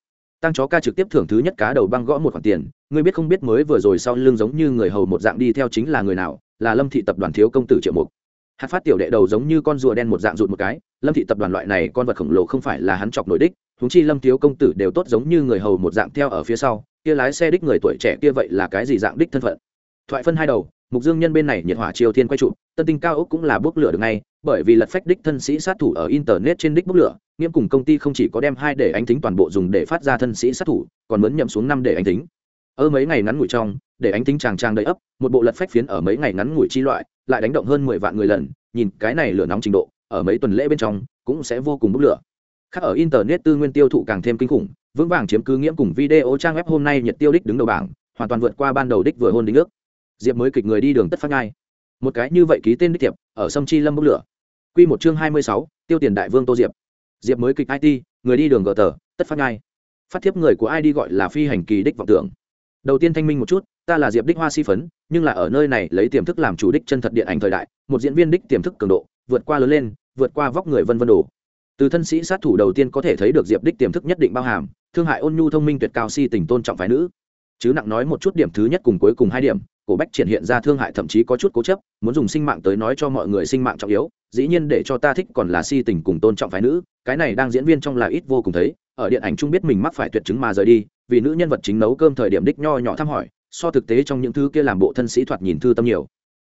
tăng chó ca trực tiếp thưởng thứ nhất cá đầu băng gõ một khoản tiền, ngươi biết không biết mới vừa rồi sau lưng giống như người hầu một dạng đi theo chính là người nào, là lâm thị tập đoàn thiếu công tử triệu mục. Hạt phát tiểu đệ đầu giống như con rùa đen một dạng rụt một cái, lâm thị tập đoàn loại này con vật khổng lồ không phải là hắn chọc nổi đích thúng chi lâm thiếu công tử đều tốt giống như người hầu một dạng theo ở phía sau, kia lái xe đích người tuổi trẻ kia vậy là cái gì dạng đích thân phận? Thoại phân hai đầu, mục dương nhân bên này nhiệt hỏa triều thiên quay trụ, tân tinh cao ốc cũng là bốc lửa được ngay bởi vì lật phách đích thân sĩ sát thủ ở internet trên đích bốc lửa nghiêm cùng công ty không chỉ có đem hai để ánh tính toàn bộ dùng để phát ra thân sĩ sát thủ còn muốn nhậm xuống năm để ánh tính. Ở mấy ngày ngắn ngủi trong để ánh tính chàng trang đầy ấp một bộ lật phách phiến ở mấy ngày ngắn ngủi chi loại lại đánh động hơn mười vạn người lần nhìn cái này lửa nóng trình độ ở mấy tuần lễ bên trong cũng sẽ vô cùng bốc lửa. Khác ở internet tư nguyên tiêu thụ càng thêm kinh khủng vững vàng chiếm cứ nghiễm cùng video trang web hôm nay nhiệt tiêu đích đứng đầu bảng hoàn toàn vượt qua ban đầu đích vừa hôn đính ước. Diệp mới kịch người đi đường tất phát ngay, một cái như vậy ký tên đích thiệp ở sông chi lâm bốc lửa. Quy một chương hai mươi sáu tiêu tiền đại vương tô diệp. Diệp mới kịch it người đi đường gở tờ tất phát ngay, phát thiếp người của ai đi gọi là phi hành kỳ đích vọng tưởng. Đầu tiên thanh minh một chút ta là diệp đích hoa si phấn nhưng là ở nơi này lấy tiềm thức làm chủ đích chân thật điện ảnh thời đại một diễn viên đích tiềm thức cường độ vượt qua lớn lên vượt qua vóc người vân vân đồ. Từ thân sĩ sát thủ đầu tiên có thể thấy được diệp đích tiềm thức nhất định bao hàm thương hại ôn nhu thông minh tuyệt cao si tình tôn trọng phái nữ chứ nặng nói một chút điểm thứ nhất cùng cuối cùng hai điểm, cổ bách triển hiện ra thương hại thậm chí có chút cố chấp, muốn dùng sinh mạng tới nói cho mọi người sinh mạng trọng yếu, dĩ nhiên để cho ta thích còn là si tình cùng tôn trọng phái nữ, cái này đang diễn viên trong là ít vô cùng thấy, ở điện ảnh chung biết mình mắc phải tuyệt chứng mà rời đi, vì nữ nhân vật chính nấu cơm thời điểm đích nho nhỏ thăm hỏi, so thực tế trong những thứ kia làm bộ thân sĩ thoạt nhìn thư tâm nhiều.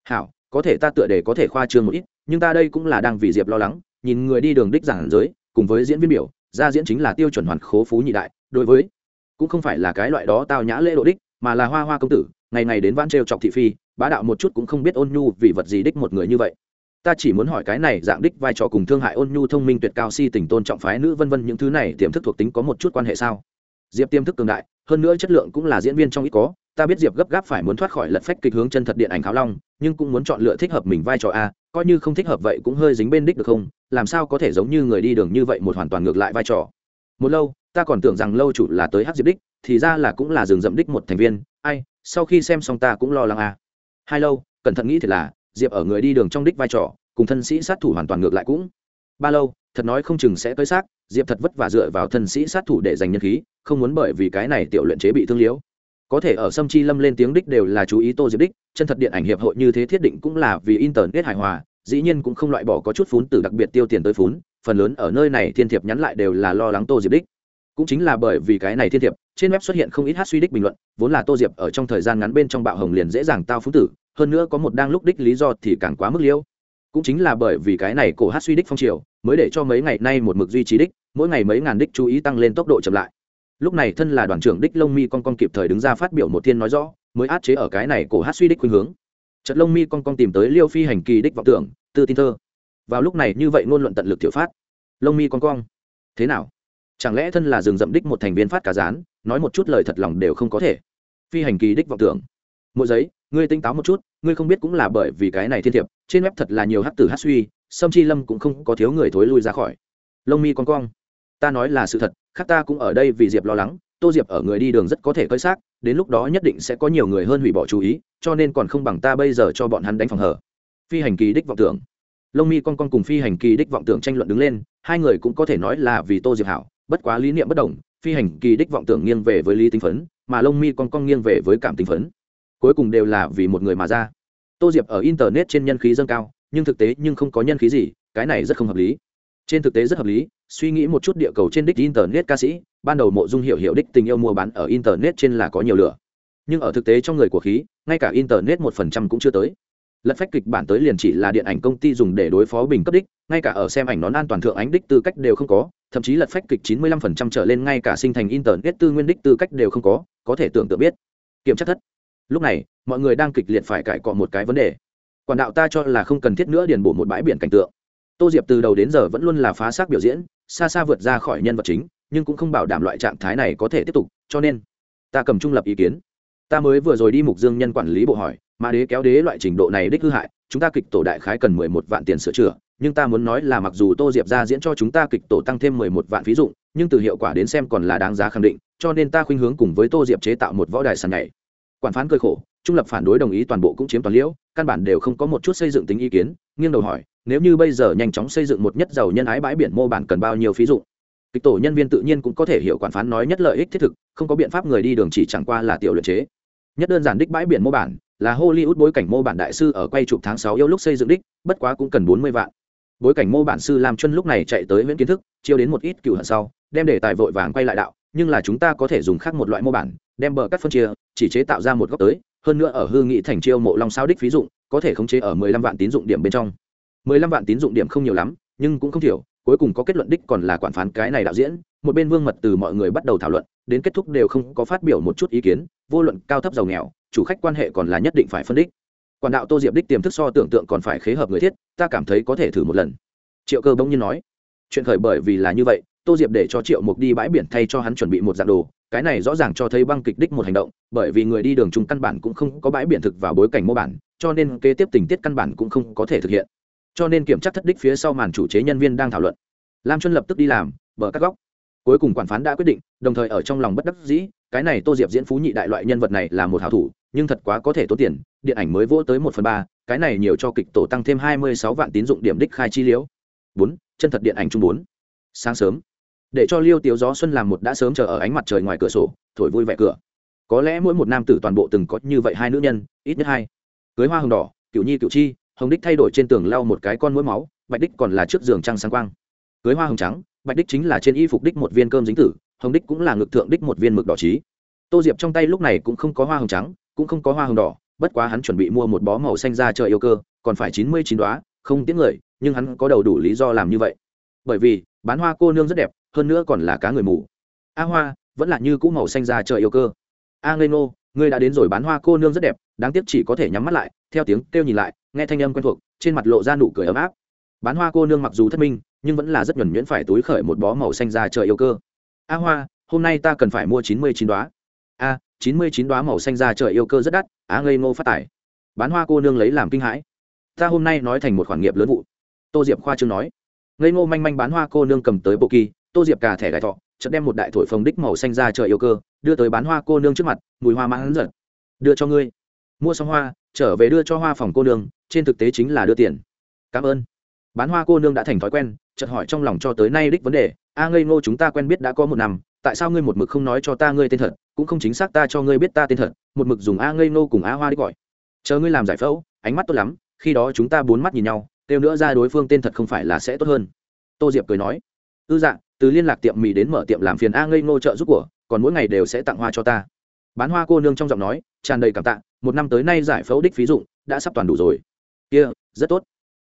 Hảo, có thể ta tựa để có thể khoa trương một ít, nhưng ta đây cũng là đang vì diệp lo lắng, nhìn người đi đường đích giản giới, cùng với diễn viên biểu, ra diễn chính là tiêu chuẩn hoàn khố phú nhị đại, đối với cũng không phải là cái loại đó tao nhã lễ độ đích, mà là hoa hoa công tử, ngày ngày đến vãn trêu chọc thị phi, bá đạo một chút cũng không biết ôn nhu vì vật gì đích một người như vậy. Ta chỉ muốn hỏi cái này, dạng đích vai trò cùng thương hại ôn nhu thông minh tuyệt cao si tình tôn trọng phái nữ vân vân những thứ này, tiềm thức thuộc tính có một chút quan hệ sao? Diệp tiềm thức cường đại, hơn nữa chất lượng cũng là diễn viên trong ít có, ta biết diệp gấp gáp phải muốn thoát khỏi lật phách kịch hướng chân thật điện ảnh kháo long, nhưng cũng muốn chọn lựa thích hợp mình vai trò a, coi như không thích hợp vậy cũng hơi dính bên đích được không? Làm sao có thể giống như người đi đường như vậy một hoàn toàn ngược lại vai trò? Một lâu ta còn tưởng rằng lâu chủ là tới hát diệp đích, thì ra là cũng là rừng rậm đích một thành viên, ai, sau khi xem xong ta cũng lo lắng à? hai lâu, cẩn thận nghĩ thì là, diệp ở người đi đường trong đích vai trò, cùng thân sĩ sát thủ hoàn toàn ngược lại cũng. Ba lâu, thật nói không chừng sẽ tới xác, diệp thật vất vả dựa vào thân sĩ sát thủ để giành nhân khí, không muốn bởi vì cái này tiểu luyện chế bị thương liễu. Có thể ở sâm chi lâm lên tiếng đích đều là chú ý tô diệp đích, chân thật điện ảnh hiệp hội như thế thiết định cũng là vì internet hài hòa, dĩ nhiên cũng không loại bỏ có chút phún từ đặc biệt tiêu tiền tới phún, phần lớn ở nơi này thiên thiệp nhắn lại đều là lo lắng tô diệp đích cũng chính là bởi vì cái này thiên thiệp, trên web xuất hiện không ít hát suy đích bình luận, vốn là tô diệp ở trong thời gian ngắn bên trong bạo hồng liền dễ dàng tao phú tử, hơn nữa có một đang lúc đích lý do thì càng quá mức liêu. Cũng chính là bởi vì cái này cổ hát suy đích phong triều, mới để cho mấy ngày nay một mực duy trì đích, mỗi ngày mấy ngàn đích chú ý tăng lên tốc độ chậm lại. Lúc này thân là đoàn trưởng đích lông mi con con kịp thời đứng ra phát biểu một thiên nói rõ, mới át chế ở cái này cổ hát suy đích khuynh hướng. Trận lông mi con con tìm tới liêu phi hành kỳ đích vọng tưởng, tư tin thơ. Vào lúc này như vậy ngôn luận tận lực thiểu phát. Lông mi con con thế nào? Chẳng lẽ thân là rừng rậm đích một thành viên phát cá rán, nói một chút lời thật lòng đều không có thể? Phi hành kỳ đích vọng tưởng. Mỗi giấy, ngươi tinh táo một chút, ngươi không biết cũng là bởi vì cái này thiên thiệp, trên web thật là nhiều hát tử hát suy, sâm chi lâm cũng không có thiếu người thối lui ra khỏi. Lông mi con cong. Ta nói là sự thật, khác ta cũng ở đây vì diệp lo lắng, tô diệp ở người đi đường rất có thể cơi xác, đến lúc đó nhất định sẽ có nhiều người hơn hủy bỏ chú ý, cho nên còn không bằng ta bây giờ cho bọn hắn đánh phòng hở. Phi hành kỳ đích vọng tưởng. Lông mi con con cùng phi hành kỳ đích vọng tưởng tranh luận đứng lên, hai người cũng có thể nói là vì tô diệp hảo bất quá lý niệm bất đồng, phi hành kỳ đích vọng tưởng nghiêng về với lý tính phấn, mà lông mi con con nghiêng về với cảm tính phấn. Cuối cùng đều là vì một người mà ra. Tô diệp ở internet trên nhân khí dâng cao, nhưng thực tế nhưng không có nhân khí gì, cái này rất không hợp lý. Trên thực tế rất hợp lý, suy nghĩ một chút địa cầu trên đích internet ca sĩ, ban đầu mộ dung hiệu hiệu đích tình yêu mua bán ở internet trên là có nhiều lửa. Nhưng ở thực tế trong người của khí, ngay cả internet một phần trăm cũng chưa tới. Lật phách kịch bản tới liền chỉ là điện ảnh công ty dùng để đối phó bình cấp đích, ngay cả ở xem ảnh nón an toàn thượng ánh đích tư cách đều không có thậm chí lật phách kịch chín mươi lăm phần trăm trở lên ngay cả sinh thành internet tư nguyên đích tư cách đều không có có thể tưởng tượng biết. Kiểm tra thất. Lúc này, mọi người đang kịch liệt phải cãi cọ một cái vấn đề. Quản đạo ta cho là không cần thiết nữa điền bổ một bãi biển cảnh tượng. Tô diệp từ đầu đến giờ vẫn luôn là phá xác biểu diễn, xa xa vượt ra khỏi nhân vật chính, nhưng cũng không bảo đảm loại trạng thái này có thể tiếp tục, cho nên, ta cầm trung lập ý kiến. Ta mới vừa rồi đi mục dương nhân quản lý bộ hỏi mà đế kéo đế loại trình độ này đích hư hại, chúng ta kịch tổ đại khái cần mười một vạn tiền sửa chữa nhưng ta muốn nói là mặc dù tô diệp ra diễn cho chúng ta kịch tổ tăng thêm mười một vạn phí dụng, nhưng từ hiệu quả đến xem còn là đáng giá khẳng định, cho nên ta khuynh hướng cùng với tô diệp chế tạo một võ đài sàn này quản phán cơ khổ, trung lập phản đối đồng ý toàn bộ cũng chiếm toàn liễu, căn bản đều không có một chút xây dựng tính ý kiến, nghiêng đầu hỏi, nếu như bây giờ nhanh chóng xây dựng một nhất giàu nhân ái bãi biển mô bản cần bao nhiêu phí dụng? Kịch tổ nhân viên tự nhiên cũng có thể hiểu quản phán nói nhất lợi ích thiết thực, không có biện pháp người đi đường chỉ chẳng qua là tiểu luyện chế. Nhất đơn giản đích bãi biển mô bản, là hollywood bối cảnh mô bản đại sư ở quay chụp tháng sáu yêu lúc xây dựng đích, bất quá cũng cần bốn mươi vạn bối cảnh mô bản sư làm chân lúc này chạy tới nguyễn kiến thức, chiêu đến một ít cựu hận sau, đem đề tài vội vàng quay lại đạo, nhưng là chúng ta có thể dùng khác một loại mô bản, đem bờ cắt phân chia, chỉ chế tạo ra một góc tới, hơn nữa ở hư nghị thành chiêu mộ long sao đích ví dụ, có thể khống chế ở mười lăm vạn tín dụng điểm bên trong. Mười lăm vạn tín dụng điểm không nhiều lắm, nhưng cũng không thiểu, cuối cùng có kết luận đích còn là quản phán cái này đạo diễn, một bên vương mật từ mọi người bắt đầu thảo luận, đến kết thúc đều không có phát biểu một chút ý kiến, vô luận cao thấp giàu nghèo, chủ khách quan hệ còn là nhất định phải phân đích quản đạo tô diệp đích tiềm thức so tưởng tượng còn phải khế hợp người thiết, ta cảm thấy có thể thử một lần. Triệu cơ bỗng nhiên nói, chuyện khởi bởi vì là như vậy, tô diệp để cho triệu mục đi bãi biển thay cho hắn chuẩn bị một dạng đồ, cái này rõ ràng cho thấy băng kịch đích một hành động, bởi vì người đi đường chung căn bản cũng không có bãi biển thực vào bối cảnh mô bản, cho nên kế tiếp tình tiết căn bản cũng không có thể thực hiện. Cho nên kiểm tra thất đích phía sau màn chủ chế nhân viên đang thảo luận. Lam chuân lập tức đi làm, bờ các góc. Cuối cùng quản phán đã quyết định, đồng thời ở trong lòng bất đắc dĩ cái này tô diệp diễn phú nhị đại loại nhân vật này là một hảo thủ, nhưng thật quá có thể tốn tiền, điện ảnh mới vỗ tới một phần ba, cái này nhiều cho kịch tổ tăng thêm hai mươi sáu vạn tín dụng điểm đích khai chi liễu bốn, chân thật điện ảnh chung bốn. Sáng sớm, để cho liêu tiếu gió xuân làm một đã sớm chờ ở ánh mặt trời ngoài cửa sổ, thổi vui vẻ cửa. Có lẽ mỗi một nam tử toàn bộ từng có như vậy hai nữ nhân, ít nhất hai. Cưới hoa hồng đỏ, cựu nhi cựu chi, hồng đích thay đổi trên tường lau một cái con mũi máu, bạch đích còn là trước giường trăng sáng quang. Cưới hoa hồng trắng, bạch đích chính là trên y phục đích một viên cơm dính tử hồng đích cũng là ngực thượng đích một viên mực đỏ trí. Tô diệp trong tay lúc này cũng không có hoa hồng trắng, cũng không có hoa hồng đỏ, bất quá hắn chuẩn bị mua một bó màu xanh ra chợ yêu cơ, còn phải chín mươi chín đoá, không tiếng người, nhưng hắn có đầu đủ lý do làm như vậy. Bởi vì, bán hoa cô nương rất đẹp, hơn nữa còn là cá người mù. A hoa, vẫn là như cũ màu xanh ra chợ yêu cơ. A ngây ngô, ngươi đã đến rồi bán hoa cô nương rất đẹp, đáng tiếc chỉ có thể nhắm mắt lại, theo tiếng kêu nhìn lại, nghe thanh âm quen thuộc, trên mặt lộ ra nụ cười ấm áp. Bán hoa cô nương mặc dù thất minh, nhưng vẫn là rất nhuẩn nhuyễn phải túi khởi một bó màu xanh ra trời yêu cơ a hoa, hôm nay ta cần phải mua chín mươi chín đoá a, chín mươi chín đoá màu xanh ra trời yêu cơ rất đắt, á ngây ngô phát tải bán hoa cô nương lấy làm kinh hãi. Ta hôm nay nói thành một khoản nghiệp lớn vụ. Tô diệp khoa trương nói. Ngây ngô manh manh bán hoa cô nương cầm tới bộ kỳ, tô diệp cà thẻ gài thọ, chợt đem một đại thổi phồng đích màu xanh ra trời yêu cơ, đưa tới bán hoa cô nương trước mặt, mùi hoa mãn giật đưa cho ngươi. Mua xong hoa, trở về đưa cho hoa phòng cô nương, trên thực tế chính là đưa tiền. Cảm ơn. Bán hoa cô nương đã thành thói quen, chợt hỏi trong lòng cho tới nay đích vấn đề a ngây ngô chúng ta quen biết đã có một năm tại sao ngươi một mực không nói cho ta ngươi tên thật cũng không chính xác ta cho ngươi biết ta tên thật một mực dùng a ngây ngô cùng a hoa đi gọi. Chờ ngươi làm giải phẫu ánh mắt tốt lắm khi đó chúng ta bốn mắt nhìn nhau kêu nữa ra đối phương tên thật không phải là sẽ tốt hơn. Tô diệp cười nói ư dạ từ liên lạc tiệm mì đến mở tiệm làm phiền a ngây ngô trợ giúp của còn mỗi ngày đều sẽ tặng hoa cho ta. Bán hoa cô nương trong giọng nói tràn đầy cảm tạ một năm tới nay giải phẫu đích phí dụng đã sắp toàn đủ rồi. Kia、yeah, rất tốt.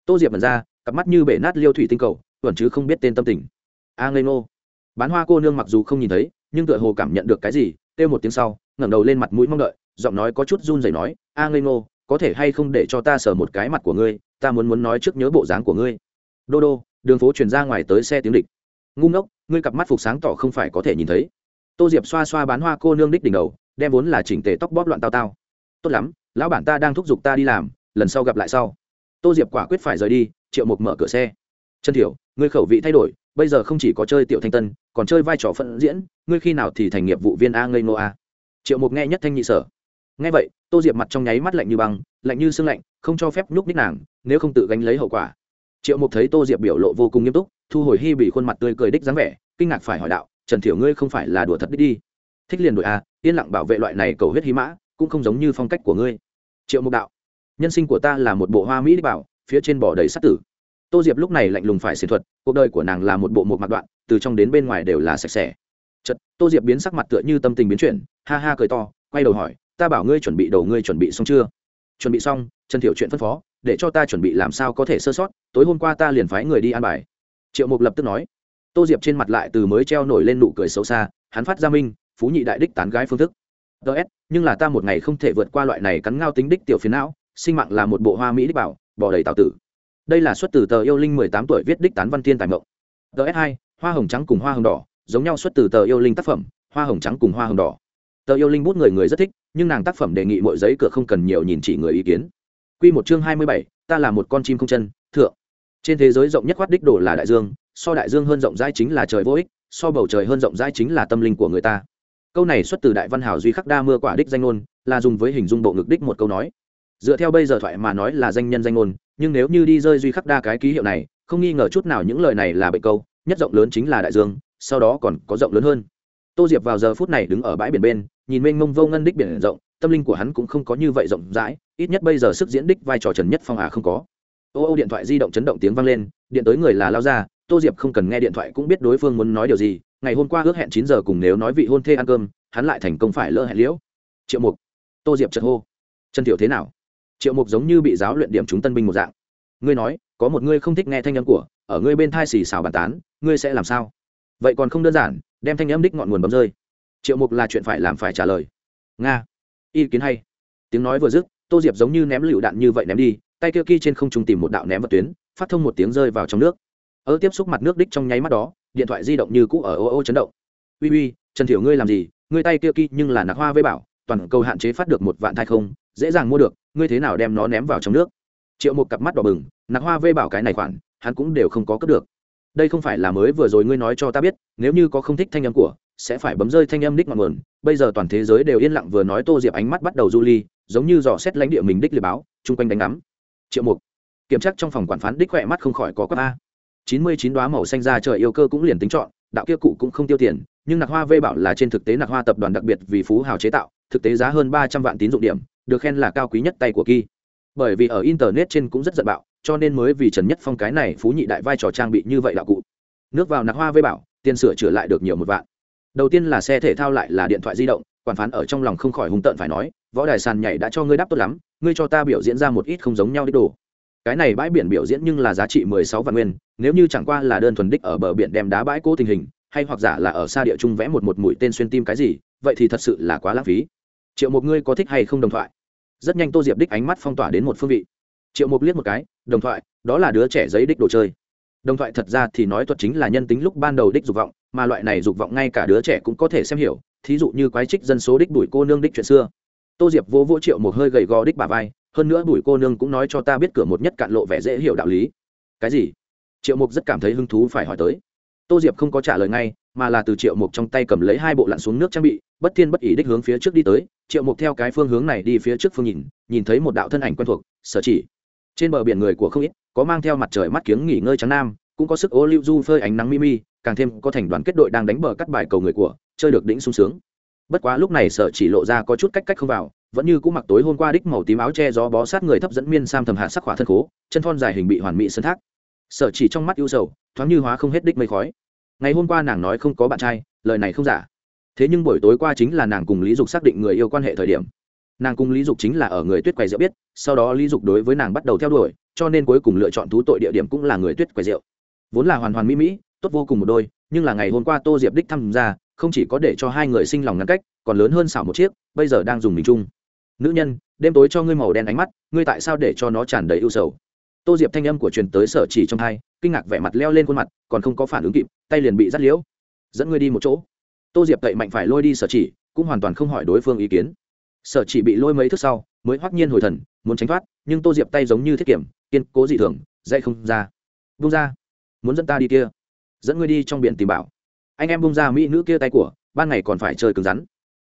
Tô diệp mật ra cặp mắt như bể nát liêu thủy tinh cầu tuần chứ không biết tên tâm tình a ngây ngô. Bán hoa cô nương mặc dù không nhìn thấy, nhưng tựa hồ cảm nhận được cái gì, kêu một tiếng sau, ngẩng đầu lên mặt mũi mong đợi, giọng nói có chút run rẩy nói, a ngây ngô, có thể hay không để cho ta sờ một cái mặt của ngươi, ta muốn muốn nói trước nhớ bộ dáng của ngươi. Đô đô, đường phố chuyển ra ngoài tới xe tiếng địch. Ngu ngốc, ngươi cặp mắt phục sáng tỏ không phải có thể nhìn thấy. Tô diệp xoa xoa bán hoa cô nương đích đỉnh đầu, đem vốn là chỉnh tề tóc bóp loạn tao tao. Tốt lắm, lão bản ta đang thúc giục ta đi làm, lần sau gặp lại sau. Tô diệp quả quyết phải rời đi, triệu mục mở cửa xe. Chân thiểu, ngươi khẩu vị thay đổi bây giờ không chỉ có chơi tiểu thanh tân, còn chơi vai trò phận diễn, ngươi khi nào thì thành nghiệp vụ viên a ngây nô a. Triệu mục nghe nhất thanh nhị sở. Nghe vậy, tô diệp mặt trong nháy mắt lạnh như băng, lạnh như sương lạnh, không cho phép nhúc ních nàng, nếu không tự gánh lấy hậu quả. Triệu mục thấy tô diệp biểu lộ vô cùng nghiêm túc, thu hồi hy bị khuôn mặt tươi cười đích dáng vẻ, kinh ngạc phải hỏi đạo, trần thiểu ngươi không phải là đùa thật đích đi? Thích liền đội a, yên lặng bảo vệ loại này cầu huyết hí mã, cũng không giống như phong cách của ngươi. Triệu mục đạo, nhân sinh của ta là một bộ hoa mỹ đích bảo, phía trên bỏ đầy sát tử tô diệp lúc này lạnh lùng phải xiển thuật, cuộc đời của nàng là một bộ một mặt đoạn, từ trong đến bên ngoài đều là sạch sẽ. Chật tô diệp biến sắc mặt tựa như tâm tình biến chuyển, ha ha cười to, quay đầu hỏi, ta bảo ngươi chuẩn bị đầu ngươi chuẩn bị xong chưa? Chuẩn bị xong, trần Thiệu chuyện phân phó, để cho ta chuẩn bị làm sao có thể sơ sót, tối hôm qua ta liền phái người đi an bài. Triệu mục lập tức nói. Tô diệp trên mặt lại từ mới treo nổi lên nụ cười xấu xa, hắn phát ra minh, phú nhị đại đích tán gái phương thức. Ts nhưng là ta một ngày không thể vượt qua loại này cắn ngao tính đích tiểu phiến não, sinh mạng là một bộ hoa mỹ đích bảo, bỏ đầy tào tử đây là xuất từ tờ yêu linh mười tám tuổi viết đích tán văn thiên tài mộng. Ts hai, hoa hồng trắng cùng hoa hồng đỏ, giống nhau xuất từ tờ yêu linh tác phẩm, hoa hồng trắng cùng hoa hồng đỏ. Tờ yêu linh bút người người rất thích, nhưng nàng tác phẩm đề nghị mỗi giấy cửa không cần nhiều nhìn chỉ người ý kiến. Q một chương hai mươi bảy, ta là một con chim không chân, thượng. Trên thế giới rộng nhất khoát đích đồ là đại dương, so đại dương hơn rộng rãi chính là trời vô ích, so bầu trời hơn rộng rãi chính là tâm linh của người ta. Câu này xuất từ đại văn hào duy khắc đa mưa quả đích danh ngôn, là dùng với hình dung bộ ngực đích một câu nói dựa theo bây giờ thoại mà nói là danh nhân danh ngôn, nhưng nếu như đi rơi duy khắc đa cái ký hiệu này, không nghi ngờ chút nào những lời này là bệnh câu, nhất rộng lớn chính là đại dương, sau đó còn có rộng lớn hơn. Tô diệp vào giờ phút này đứng ở bãi biển bên, nhìn mênh mông vô ngân đích biển rộng, tâm linh của hắn cũng không có như vậy rộng rãi, ít nhất bây giờ sức diễn đích vai trò trần nhất phong hà không có. Ô ô điện thoại di động chấn động tiếng vang lên, điện tới người là lao ra, tô diệp không cần nghe điện thoại cũng biết đối phương muốn nói điều gì, ngày hôm qua ước hẹn chín giờ cùng nếu nói vị hôn thê ăn cơm, hắn lại thành công phải lỡ hẹn liễu. Triệu mục, tô diệp chợt hô, trần tiểu thế nào? Triệu mục giống như bị giáo luyện điểm chúng tân binh một dạng. Ngươi nói, có một ngươi không thích nghe thanh âm của, ở ngươi bên thai xì xào bàn tán, ngươi sẽ làm sao? Vậy còn không đơn giản, đem thanh âm đích ngọn nguồn bấm rơi. Triệu mục là chuyện phải làm phải trả lời. Nga. Ý kiến hay. Tiếng nói vừa dứt, tô diệp giống như ném lựu đạn như vậy ném đi, tay kia kia trên không trung tìm một đạo ném vật tuyến, phát thông một tiếng rơi vào trong nước. Ở tiếp xúc mặt nước đích trong nháy mắt đó, điện thoại di động như cũ ở ô ô chấn động. Uy uy, trần thiểu ngươi làm gì? Ngươi tay kia kia nhưng là nạc hoa với bảo, toàn cầu hạn chế phát được một vạn thai không dễ dàng mua được, ngươi thế nào đem nó ném vào trong nước? Triệu một cặp mắt đỏ bừng nạc hoa Vê bảo cái này khoản, hắn cũng đều không có cướp được. Đây không phải là mới vừa rồi ngươi nói cho ta biết, nếu như có không thích thanh âm của, sẽ phải bấm rơi thanh âm đích ngọn nguồn. Bây giờ toàn thế giới đều yên lặng vừa nói tô diệp ánh mắt bắt đầu du ly, giống như dò xét lãnh địa mình đích liệt báo, chung quanh đánh ngắm. Triệu mục, kiểm tra trong phòng quản phán đích khỏe mắt không khỏi có cấp a. Chín mươi chín đoá màu xanh ra trời yêu cơ cũng liền tính chọn, đạo kia cụ cũng không tiêu tiền, nhưng nạc hoa Vê bảo là trên thực tế nạc hoa tập đoàn đặc biệt vì phú hào chế tạo, thực tế giá hơn ba trăm vạn tín dụng điểm được khen là cao quý nhất tay của kỳ bởi vì ở internet trên cũng rất giận bạo, cho nên mới vì trần nhất phong cái này phú nhị đại vai trò trang bị như vậy đạo cụ. Nước vào nạc hoa với bảo, tiền sửa chữa lại được nhiều một vạn. Đầu tiên là xe thể thao lại là điện thoại di động, quản phán ở trong lòng không khỏi hung tợn phải nói, võ đài sàn nhảy đã cho ngươi đáp tốt lắm, ngươi cho ta biểu diễn ra một ít không giống nhau đích đồ. Cái này bãi biển biểu diễn nhưng là giá trị mười sáu vạn nguyên, nếu như chẳng qua là đơn thuần đích ở bờ biển đem đá bãi cố tình hình, hay hoặc giả là ở xa địa trung vẽ một một mũi tên xuyên tim cái gì, vậy thì thật sự là quá lãng phí. Triệu một ngươi có thích hay không đồng thoại? Rất nhanh tô diệp đích ánh mắt phong tỏa đến một phương vị triệu mục liếc một cái đồng thoại đó là đứa trẻ giấy đích đồ chơi đồng thoại thật ra thì nói thuật chính là nhân tính lúc ban đầu đích dục vọng mà loại này dục vọng ngay cả đứa trẻ cũng có thể xem hiểu thí dụ như quái trích dân số đích đuổi cô nương đích chuyện xưa tô diệp vô vỗ triệu một hơi gầy gò đích bà vai hơn nữa đuổi cô nương cũng nói cho ta biết cửa một nhất cạn lộ vẻ dễ hiểu đạo lý cái gì triệu mục rất cảm thấy hứng thú phải hỏi tới tô diệp không có trả lời ngay, mà là từ triệu mục trong tay cầm lấy hai bộ lặn xuống nước trang bị, bất thiên bất ỉ đích hướng phía trước đi tới. Triệu mục theo cái phương hướng này đi phía trước phương nhìn nhìn thấy một đạo thân ảnh quen thuộc, sở chỉ. Trên bờ biển người của không ít, có mang theo mặt trời mắt kiếng nghỉ ngơi trắng nam, cũng có sức ô lưu du phơi ánh nắng mimi càng thêm có thành đoàn kết đội đang đánh bờ cắt bài cầu người của, chơi được đỉnh sung sướng. Bất quá lúc này Sở chỉ lộ ra có chút cách cách không vào, vẫn như cũ mặc tối hôm qua đích màu tím áo che gió bó sát người thấp dẫn miên sam thầm hạ sắc hỏa thân khố, chân thon dài hình bị hoàn mỹ sân thác. Sở chỉ trong mắt ưu sầu thoáng như hóa không hết đích mây khói. Ngày hôm qua nàng nói không có bạn trai, lời này không giả. Thế nhưng buổi tối qua chính là nàng cùng lý dục xác định người yêu quan hệ thời điểm. Nàng cùng lý dục chính là ở người tuyết quầy rượu biết, sau đó lý dục đối với nàng bắt đầu theo đuổi, cho nên cuối cùng lựa chọn thú tội địa điểm cũng là người tuyết quầy rượu. Vốn là hoàn hoàn mỹ mỹ, tốt vô cùng một đôi, nhưng là ngày hôm qua tô diệp đích tham gia không chỉ có để cho hai người sinh lòng ngăn cách, còn lớn hơn xảo một chiếc, bây giờ đang dùng mình chung. Nữ nhân, đêm tối cho ngươi màu đen ánh mắt, ngươi tại sao để cho nó tràn đầy ưu sầu? Tô diệp thanh âm của truyền tới sở chỉ trong hai, kinh ngạc vẻ mặt leo lên khuôn mặt, còn không có phản ứng kịp, tay liền bị dắt liễu. Dẫn ngươi đi một chỗ. Tô diệp tậy mạnh phải lôi đi sở chỉ, cũng hoàn toàn không hỏi đối phương ý kiến. Sở chỉ bị lôi mấy thước sau, mới hoắc nhiên hồi thần, muốn tránh thoát, nhưng tô diệp tay giống như thiết kiểm, kiên cố dị thường, dậy không ra. Bung ra, muốn dẫn ta đi kia, dẫn ngươi đi trong biển tìm bảo. Anh em bung ra mỹ nữ kia tay của, ban ngày còn phải chơi cứng rắn.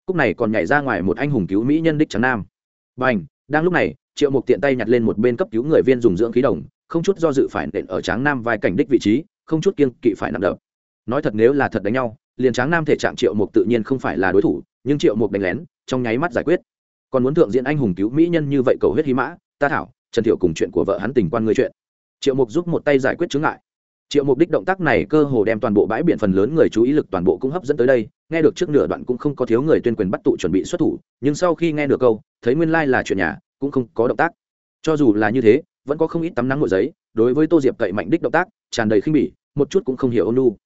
Cúc này còn nhảy ra ngoài một anh hùng cứu mỹ nhân đích trắng nam. B à n h đang lúc này triệu mục tiện tay nhặt lên một bên cấp cứu người viên dùng dưỡng khí đồng, không chút do dự phải nện ở tráng nam vai cảnh đích vị trí, không chút kiên kỵ phải nặng đập. Nói thật nếu là thật đánh nhau, liền tráng nam thể trạng triệu mục tự nhiên không phải là đối thủ, nhưng triệu mục đánh lén, trong nháy mắt giải quyết. Còn muốn thượng diện anh hùng cứu mỹ nhân như vậy cầu huyết hí mã, ta thảo, trần thiệu cùng chuyện của vợ hắn tình quan người chuyện. Triệu mục giúp một tay giải quyết chứng ngại. Triệu mục đích động tác này cơ hồ đem toàn bộ bãi biển phần lớn người chú ý lực toàn bộ cũng hấp dẫn tới đây, nghe được trước nửa đoạn cũng không có thiếu người tuyên quyền bắt tụ chuẩn bị xuất thủ, nhưng sau khi nghe được câu, thấy nguyên lai là chuyện nhà cũng không có động tác. Cho dù là như thế, vẫn có không ít tắm nắng ngồi giấy, đối với tô diệp cậy mạnh đích động tác, tràn đầy khinh bỉ, một chút cũng không hiểu ôn nu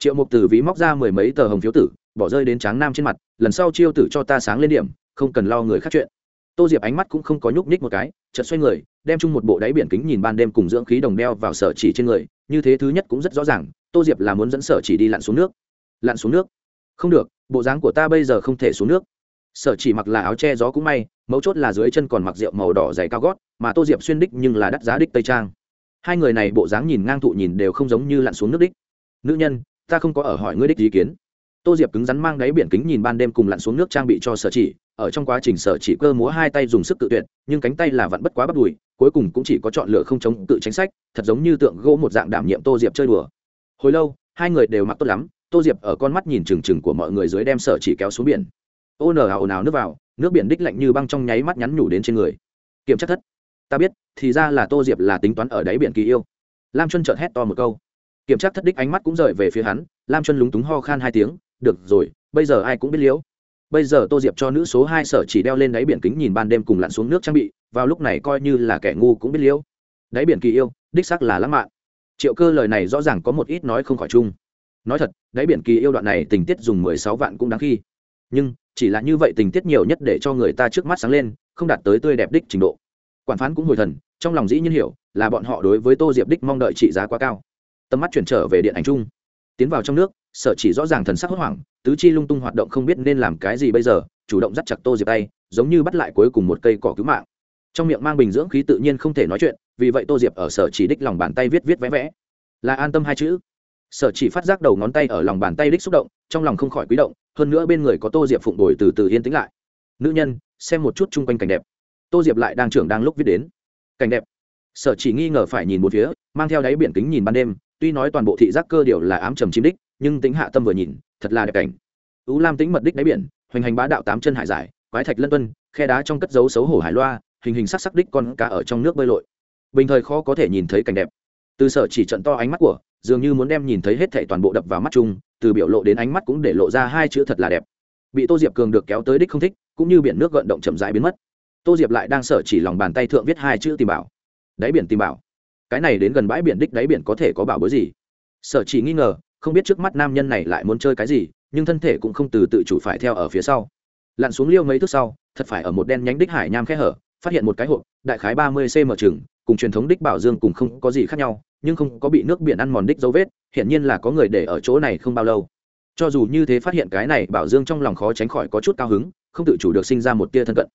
triệu mục từ ví móc ra mười mấy tờ hồng phiếu tử, bỏ rơi đến tráng nam trên mặt, lần sau chiêu tử cho ta sáng lên điểm, không cần lo người khác chuyện. Tô diệp ánh mắt cũng không có nhúc nhích một cái, chợt xoay người, đem chung một bộ đáy biển kính nhìn ban đêm cùng dưỡng khí đồng đeo vào sở chỉ trên người, như thế thứ nhất cũng rất rõ ràng, tô diệp là muốn dẫn sở chỉ đi lặn xuống nước. Lặn xuống nước? Không được, bộ dáng của ta bây giờ không thể xuống nước sở chỉ mặc là áo che gió cũng may, mấu chốt là dưới chân còn mặc rượu màu đỏ dày cao gót, mà tô diệp xuyên đích nhưng là đắt giá đích tây trang. Hai người này bộ dáng nhìn ngang thụ nhìn đều không giống như lặn xuống nước đích. Nữ nhân, ta không có ở hỏi ngươi đích ý kiến. Tô diệp cứng rắn mang đáy biển kính nhìn ban đêm cùng lặn xuống nước trang bị cho sở chỉ, ở trong quá trình sở chỉ cơ múa hai tay dùng sức tự tuyệt, nhưng cánh tay là vẫn bất quá bắt đùi, cuối cùng cũng chỉ có chọn lựa không chống tự tránh sách, thật giống như tượng gỗ một dạng đảm nhiệm tô diệp chơi đùa. Hồi lâu, hai người đều mặc tốt lắm, tô diệp ở con mắt nhìn trừng trừng của mọi người dưới đem sở chỉ kéo xuống biển ô nở ồn ào nước vào, nước biển đích lạnh như băng trong nháy mắt nhắn nhủ đến trên người. Kiểm tra thất. Ta biết, thì ra là tô diệp là tính toán ở đáy biển kỳ yêu. Lam chuân chợt hét to một câu. Kiểm tra thất đích ánh mắt cũng rời về phía hắn, lam chuân lúng túng ho khan hai tiếng, được rồi, bây giờ ai cũng biết liễu. Bây giờ tô diệp cho nữ số hai sở chỉ đeo lên đáy biển kính nhìn ban đêm cùng lặn xuống nước trang bị, vào lúc này coi như là kẻ ngu cũng biết liễu. Đáy biển kỳ yêu, đích sắc là lãng mạn. Triệu cơ lời này rõ ràng có một ít nói không khỏi chung. Nói thật, đáy biển kỳ yêu đoạn này tình tiết dùng mười sáu vạn cũng đáng khi. Nhưng chỉ là như vậy tình tiết nhiều nhất để cho người ta trước mắt sáng lên, không đạt tới tươi đẹp đích trình độ. Quản phán cũng hồi thần, trong lòng dĩ nhiên hiểu, là bọn họ đối với tô diệp đích mong đợi trị giá quá cao. Tầm mắt chuyển trở về điện ảnh chung. Tiến vào trong nước, sở chỉ rõ ràng thần sắc hốt hoảng, tứ chi lung tung hoạt động không biết nên làm cái gì bây giờ, chủ động dắt chặt tô diệp tay, giống như bắt lại cuối cùng một cây cỏ cứu mạng. Trong miệng mang bình dưỡng khí tự nhiên không thể nói chuyện, vì vậy tô diệp ở sở chỉ đích lòng bàn tay viết viết vẽ vẽ. Là an tâm hai chữ. Sở chỉ phát giác đầu ngón tay ở lòng bàn tay đích xúc động, trong lòng không khỏi quý động hơn nữa bên người có tô diệp phụng đổi từ từ yên tĩnh lại. Nữ nhân, xem một chút chung quanh cảnh đẹp. Tô diệp lại đang trưởng đang lúc viết đến. Cảnh đẹp. Sở chỉ nghi ngờ phải nhìn một phía, mang theo đáy biển kính nhìn ban đêm, tuy nói toàn bộ thị giác cơ điều là ám trầm chim đích, nhưng tính hạ tâm vừa nhìn, thật là đẹp cảnh. Ú lam tính mật đích đáy biển, hoành hành bá đạo tám chân hải giải, quái thạch lân tuân, khe đá trong cất dấu xấu hổ hải loa, hình hình sắc sắc đích con cá ở trong nước bơi lội. Bình thời khó có thể nhìn thấy cảnh đẹp. Từ sở chỉ trận to ánh mắt của, dường như muốn đem nhìn thấy hết thảy toàn bộ đập vào mắt chung từ biểu lộ đến ánh mắt cũng để lộ ra hai chữ thật là đẹp. Bị tô diệp cường được kéo tới đích không thích, cũng như biển nước gợn động chậm rãi biến mất. Tô diệp lại đang sở chỉ lòng bàn tay thượng viết hai chữ tìm bảo. Đáy biển tìm bảo. Cái này đến gần bãi biển đích đáy biển có thể có bảo bối gì? Sở chỉ nghi ngờ, không biết trước mắt nam nhân này lại muốn chơi cái gì, nhưng thân thể cũng không từ tự chủ phải theo ở phía sau. Lặn xuống liêu mấy thước sau, thật phải ở một đen nhánh đích hải nham khe hở, phát hiện một cái hộp, đại khái ba mươi cm chừng, cùng truyền thống đích bảo dương cùng không có gì khác nhau nhưng không có bị nước biển ăn mòn đích dấu vết, hiển nhiên là có người để ở chỗ này không bao lâu. Cho dù như thế phát hiện cái này, bảo dương trong lòng khó tránh khỏi có chút cao hứng, không tự chủ được sinh ra một tia thân cận.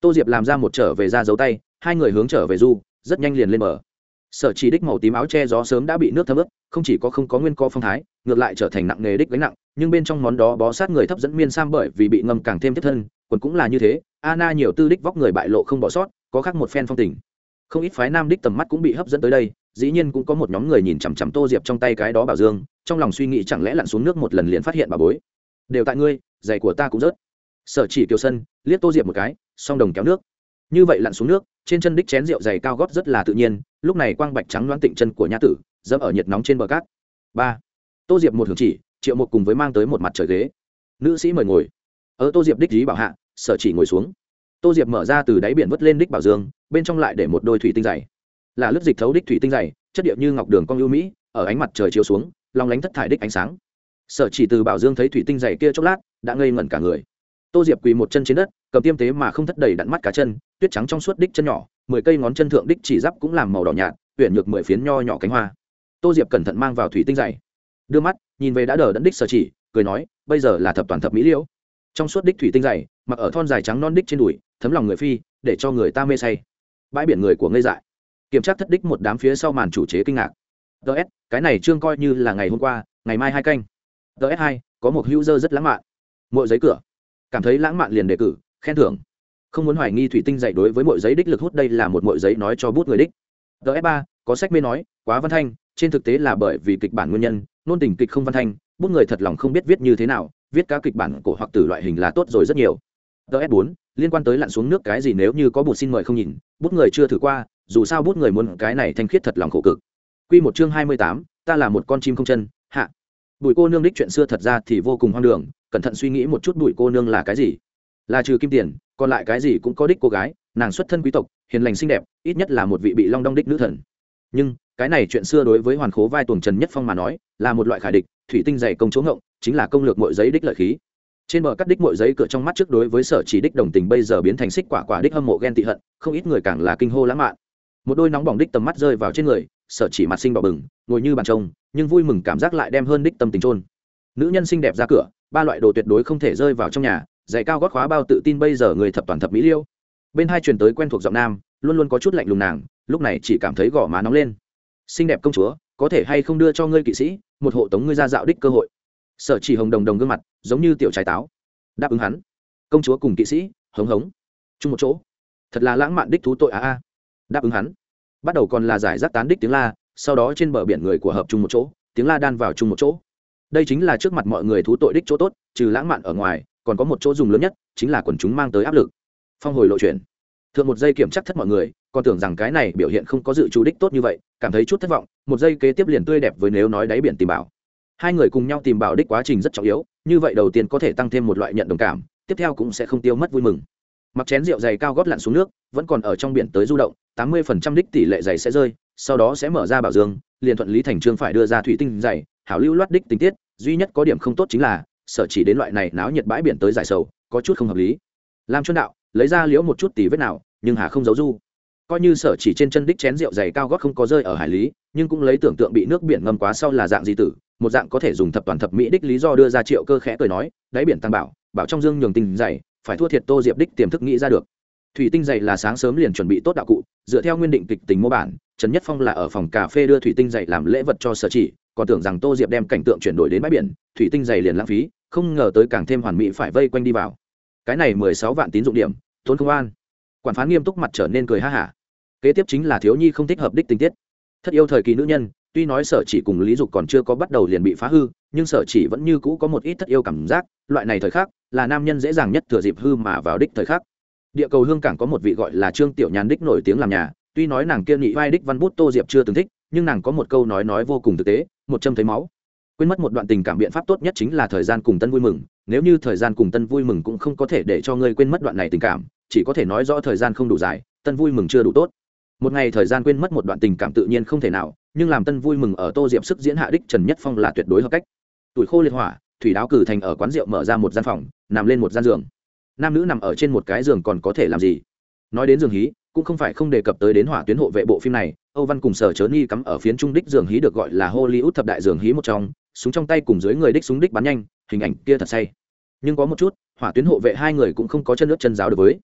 Tô diệp làm ra một trở về ra dấu tay, hai người hướng trở về du, rất nhanh liền lên bờ. Sở chỉ đích màu tím áo che gió sớm đã bị nước thấm ướt, không chỉ có không có nguyên co phong thái, ngược lại trở thành nặng nghề đích gánh nặng, nhưng bên trong món đó bó sát người thấp dẫn miên sam bởi vì bị ngâm càng thêm tiếp thân, quần cũng là như thế, anna nhiều tư đích vóc người bại lộ không bỏ sót, có khác một phen phong tình. Không ít phái nam đích tầm mắt cũng bị hấp dẫn tới đây dĩ nhiên cũng có một nhóm người nhìn chằm chằm tô diệp trong tay cái đó bảo dương, trong lòng suy nghĩ chẳng lẽ lặn xuống nước một lần liền phát hiện bà bối. Đều tại ngươi, giày của ta cũng rớt. Sở chỉ kiều sân liếc tô diệp một cái, song đồng kéo nước. Như vậy lặn xuống nước, trên chân đích chén rượu dày cao gót rất là tự nhiên, lúc này quang bạch trắng loãng tịnh chân của nhã tử, dẫm ở nhiệt nóng trên bờ cát. Ba. Tô diệp một hưởng chỉ, triệu một cùng với mang tới một mặt trời ghế. Nữ sĩ mời ngồi. Ở tô diệp đích dí bảo hạ. Sở chỉ ngồi xuống. Tô diệp mở ra từ đáy biển vớt lên đích bảo dương, bên trong lại để một đôi thủy tinh dày là lớp dịch thấu đích thủy tinh dày, chất điệu như ngọc đường cong ưu mỹ, ở ánh mặt trời chiếu xuống lòng lánh thất thải đích ánh sáng. Sở chỉ từ bảo dương thấy thủy tinh dày kia chốc lát, đã ngây ngẩn cả người. Tô diệp quỳ một chân trên đất, cầm tiêm tế mà không thất đầy đặn mắt cá chân, tuyết trắng trong suốt đích chân nhỏ, mười cây ngón chân thượng đích chỉ giáp cũng làm màu đỏ nhạt huyện nhược mười phiến nho nhỏ cánh hoa. Tô diệp cẩn thận mang vào thủy tinh dày. Đưa mắt, nhìn về đã đờ đẫn đích sở chỉ, cười nói, bây giờ là thập toàn thập mỹ liễu. Trong suốt đích thủy tinh dày, mặc ở thon dài trắng non đích trên đùi, thấm lòng người phi, để cho người ta mê say. Bãi biển người của ngây dại kiểm tra thất đích một đám phía sau màn chủ chế kinh ngạc. Ts cái này chương coi như là ngày hôm qua, ngày mai hai canh. Ts hai, có một hữu dơ rất lãng mạn. Mỗi giấy cửa. Cảm thấy lãng mạn liền đề cử, khen thưởng. Không muốn hoài nghi thủy tinh dạy đối với mỗi giấy đích lực hút đây là một mỗi giấy nói cho bút người đích. Ts ba, có sách mê nói, quá văn thanh, trên thực tế là bởi vì kịch bản nguyên nhân, nôn tình kịch không văn thanh, bút người thật lòng không biết viết như thế nào, viết các kịch bản cổ hoặc từ loại hình là tốt rồi rất nhiều. Ts bốn, liên quan tới lặn xuống nước cái gì nếu như có bụt xin mời không nhìn, bút người chưa thử qua dù sao bút người muốn cái này thanh khiết thật lòng khổ cực Quy một chương hai mươi tám, ta là một con chim không chân, hạ. Bùi cô nương đích chuyện xưa thật ra thì vô cùng hoang đường, cẩn thận suy nghĩ một chút bùi cô nương là cái gì? Là trừ kim tiền, còn lại cái gì cũng có đích cô gái, nàng xuất thân quý tộc, hiền lành xinh đẹp, ít nhất là một vị bị long đong đích nữ thần. Nhưng, cái này chuyện xưa đối với hoàn khố vai tuồng trần nhất phong mà nói, là một loại khải địch, thủy tinh dày công chỗ ngộng, chính là công lược mọi giấy đích lợi khí. Trên bờ cắt đích mọi giấy cửa trong mắt trước đối với sở chỉ đích đồng tình bây giờ biến thành xích quả quả đích hâm mộ ghen tị hận, không ít người càng là kinh hô lãng mạn. Một đôi nóng bỏng đích tầm mắt rơi vào trên người, sở chỉ mặt sinh đỏ bừng ngồi như bàn trông nhưng vui mừng cảm giác lại đem hơn đích tâm tình trôn nữ nhân xinh đẹp ra cửa ba loại đồ tuyệt đối không thể rơi vào trong nhà giày cao gót khóa bao tự tin bây giờ người thập toàn thập mỹ liêu. Bên hai truyền tới quen thuộc giọng nam luôn luôn có chút lạnh lùng nàng lúc này chỉ cảm thấy gò má nóng lên. Xinh đẹp công chúa có thể hay không đưa cho ngươi kỵ sĩ một hộ tống ngươi ra dạo đích cơ hội. Sở chỉ hồng đồng đồng gương mặt giống như tiểu trái táo. Đáp ứng hắn. Công chúa cùng kỵ sĩ hống hống. Chung một chỗ. Thật là lãng mạn đích thú tội à a đáp ứng hắn. Bắt đầu còn là giải rác tán đích tiếng la, sau đó trên bờ biển người của hợp chung một chỗ, tiếng la đan vào chung một chỗ. Đây chính là trước mặt mọi người thú tội đích chỗ tốt, trừ lãng mạn ở ngoài, còn có một chỗ dùng lớn nhất, chính là quần chúng mang tới áp lực. Phong hồi lộ chuyển thượng một giây kiểm chắc thất mọi người, còn tưởng rằng cái này biểu hiện không có dự chủ đích tốt như vậy, cảm thấy chút thất vọng, một giây kế tiếp liền tươi đẹp với nếu nói đáy biển tìm bảo. Hai người cùng nhau tìm bảo đích quá trình rất trọng yếu, như vậy đầu tiên có thể tăng thêm một loại nhận đồng cảm, tiếp theo cũng sẽ không tiêu mất vui mừng mặc chén rượu dày cao gót lặn xuống nước, vẫn còn ở trong biển tới du động, tám mươi phần trăm đích tỷ lệ dày sẽ rơi, sau đó sẽ mở ra bảo dương, liền thuận lý thành trương phải đưa ra thủy tinh dày hảo lưu loát đích tình tiết, duy nhất có điểm không tốt chính là, sở chỉ đến loại này náo nhiệt bãi biển tới giải sầu, có chút không hợp lý. Làm chuân đạo, lấy ra liễu một chút tỷ vết nào, nhưng hà không giấu du. Coi như sở chỉ trên chân đích chén rượu dày cao gót không có rơi ở hải lý, nhưng cũng lấy tưởng tượng bị nước biển ngâm quá sau là dạng gì tử, một dạng có thể dùng thập toàn thập mỹ đích lý do đưa ra triệu cơ khẽ cười nói, đáy biển tăng bảo bảo trong dương nhường tình dày phải thua thiệt tô diệp đích tiềm thức nghĩ ra được. Thủy tinh dày là sáng sớm liền chuẩn bị tốt đạo cụ, dựa theo nguyên định kịch tính mô bản, trần nhất phong là ở phòng cà phê đưa thủy tinh dày làm lễ vật cho sở chỉ, còn tưởng rằng tô diệp đem cảnh tượng chuyển đổi đến bãi biển, thủy tinh dày liền lãng phí, không ngờ tới càng thêm hoàn mỹ phải vây quanh đi vào. Cái này mười sáu vạn tín dụng điểm, tốn công an. Quản phán nghiêm túc mặt trở nên cười ha hả. Kế tiếp chính là thiếu nhi không thích hợp đích tình tiết. Thất yêu thời kỳ nữ nhân, tuy nói sở chỉ cùng lý dục còn chưa có bắt đầu liền bị phá hư, nhưng sở chỉ vẫn như cũ có một ít thất yêu cảm giác, loại này thời khắc là nam nhân dễ dàng nhất thừa dịp hư mà vào đích thời khắc. Địa cầu hương cảng có một vị gọi là trương tiểu nhàn đích nổi tiếng làm nhà, tuy nói nàng kiên nghị vai đích văn bút tô diệp chưa từng thích, nhưng nàng có một câu nói nói vô cùng thực tế, một châm thấy máu. Quên mất một đoạn tình cảm biện pháp tốt nhất chính là thời gian cùng tân vui mừng, nếu như thời gian cùng tân vui mừng cũng không có thể để cho ngươi quên mất đoạn này tình cảm, chỉ có thể nói rõ thời gian không đủ dài, tân vui mừng chưa đủ tốt. Một ngày thời gian quên mất một đoạn tình cảm tự nhiên không thể nào, nhưng làm tân vui mừng ở tô diệp sức diễn hạ đích trần nhất phong là tuyệt đối hợp cách. Tuổi khô liệt hỏa thủy đáo cử thành ở quán rượu mở ra một gian phòng, nằm lên một gian giường. Nam nữ nằm ở trên một cái giường còn có thể làm gì? Nói đến giường hí, cũng không phải không đề cập tới đến hỏa tuyến hộ vệ bộ phim này, âu văn cùng sở chớ nghi cắm ở phiến trung đích giường hí được gọi là hollywood thập đại giường hí một trong, súng trong tay cùng dưới người đích súng đích bắn nhanh, hình ảnh kia thật say. Nhưng có một chút, hỏa tuyến hộ vệ hai người cũng không có chân nước chân giáo được với.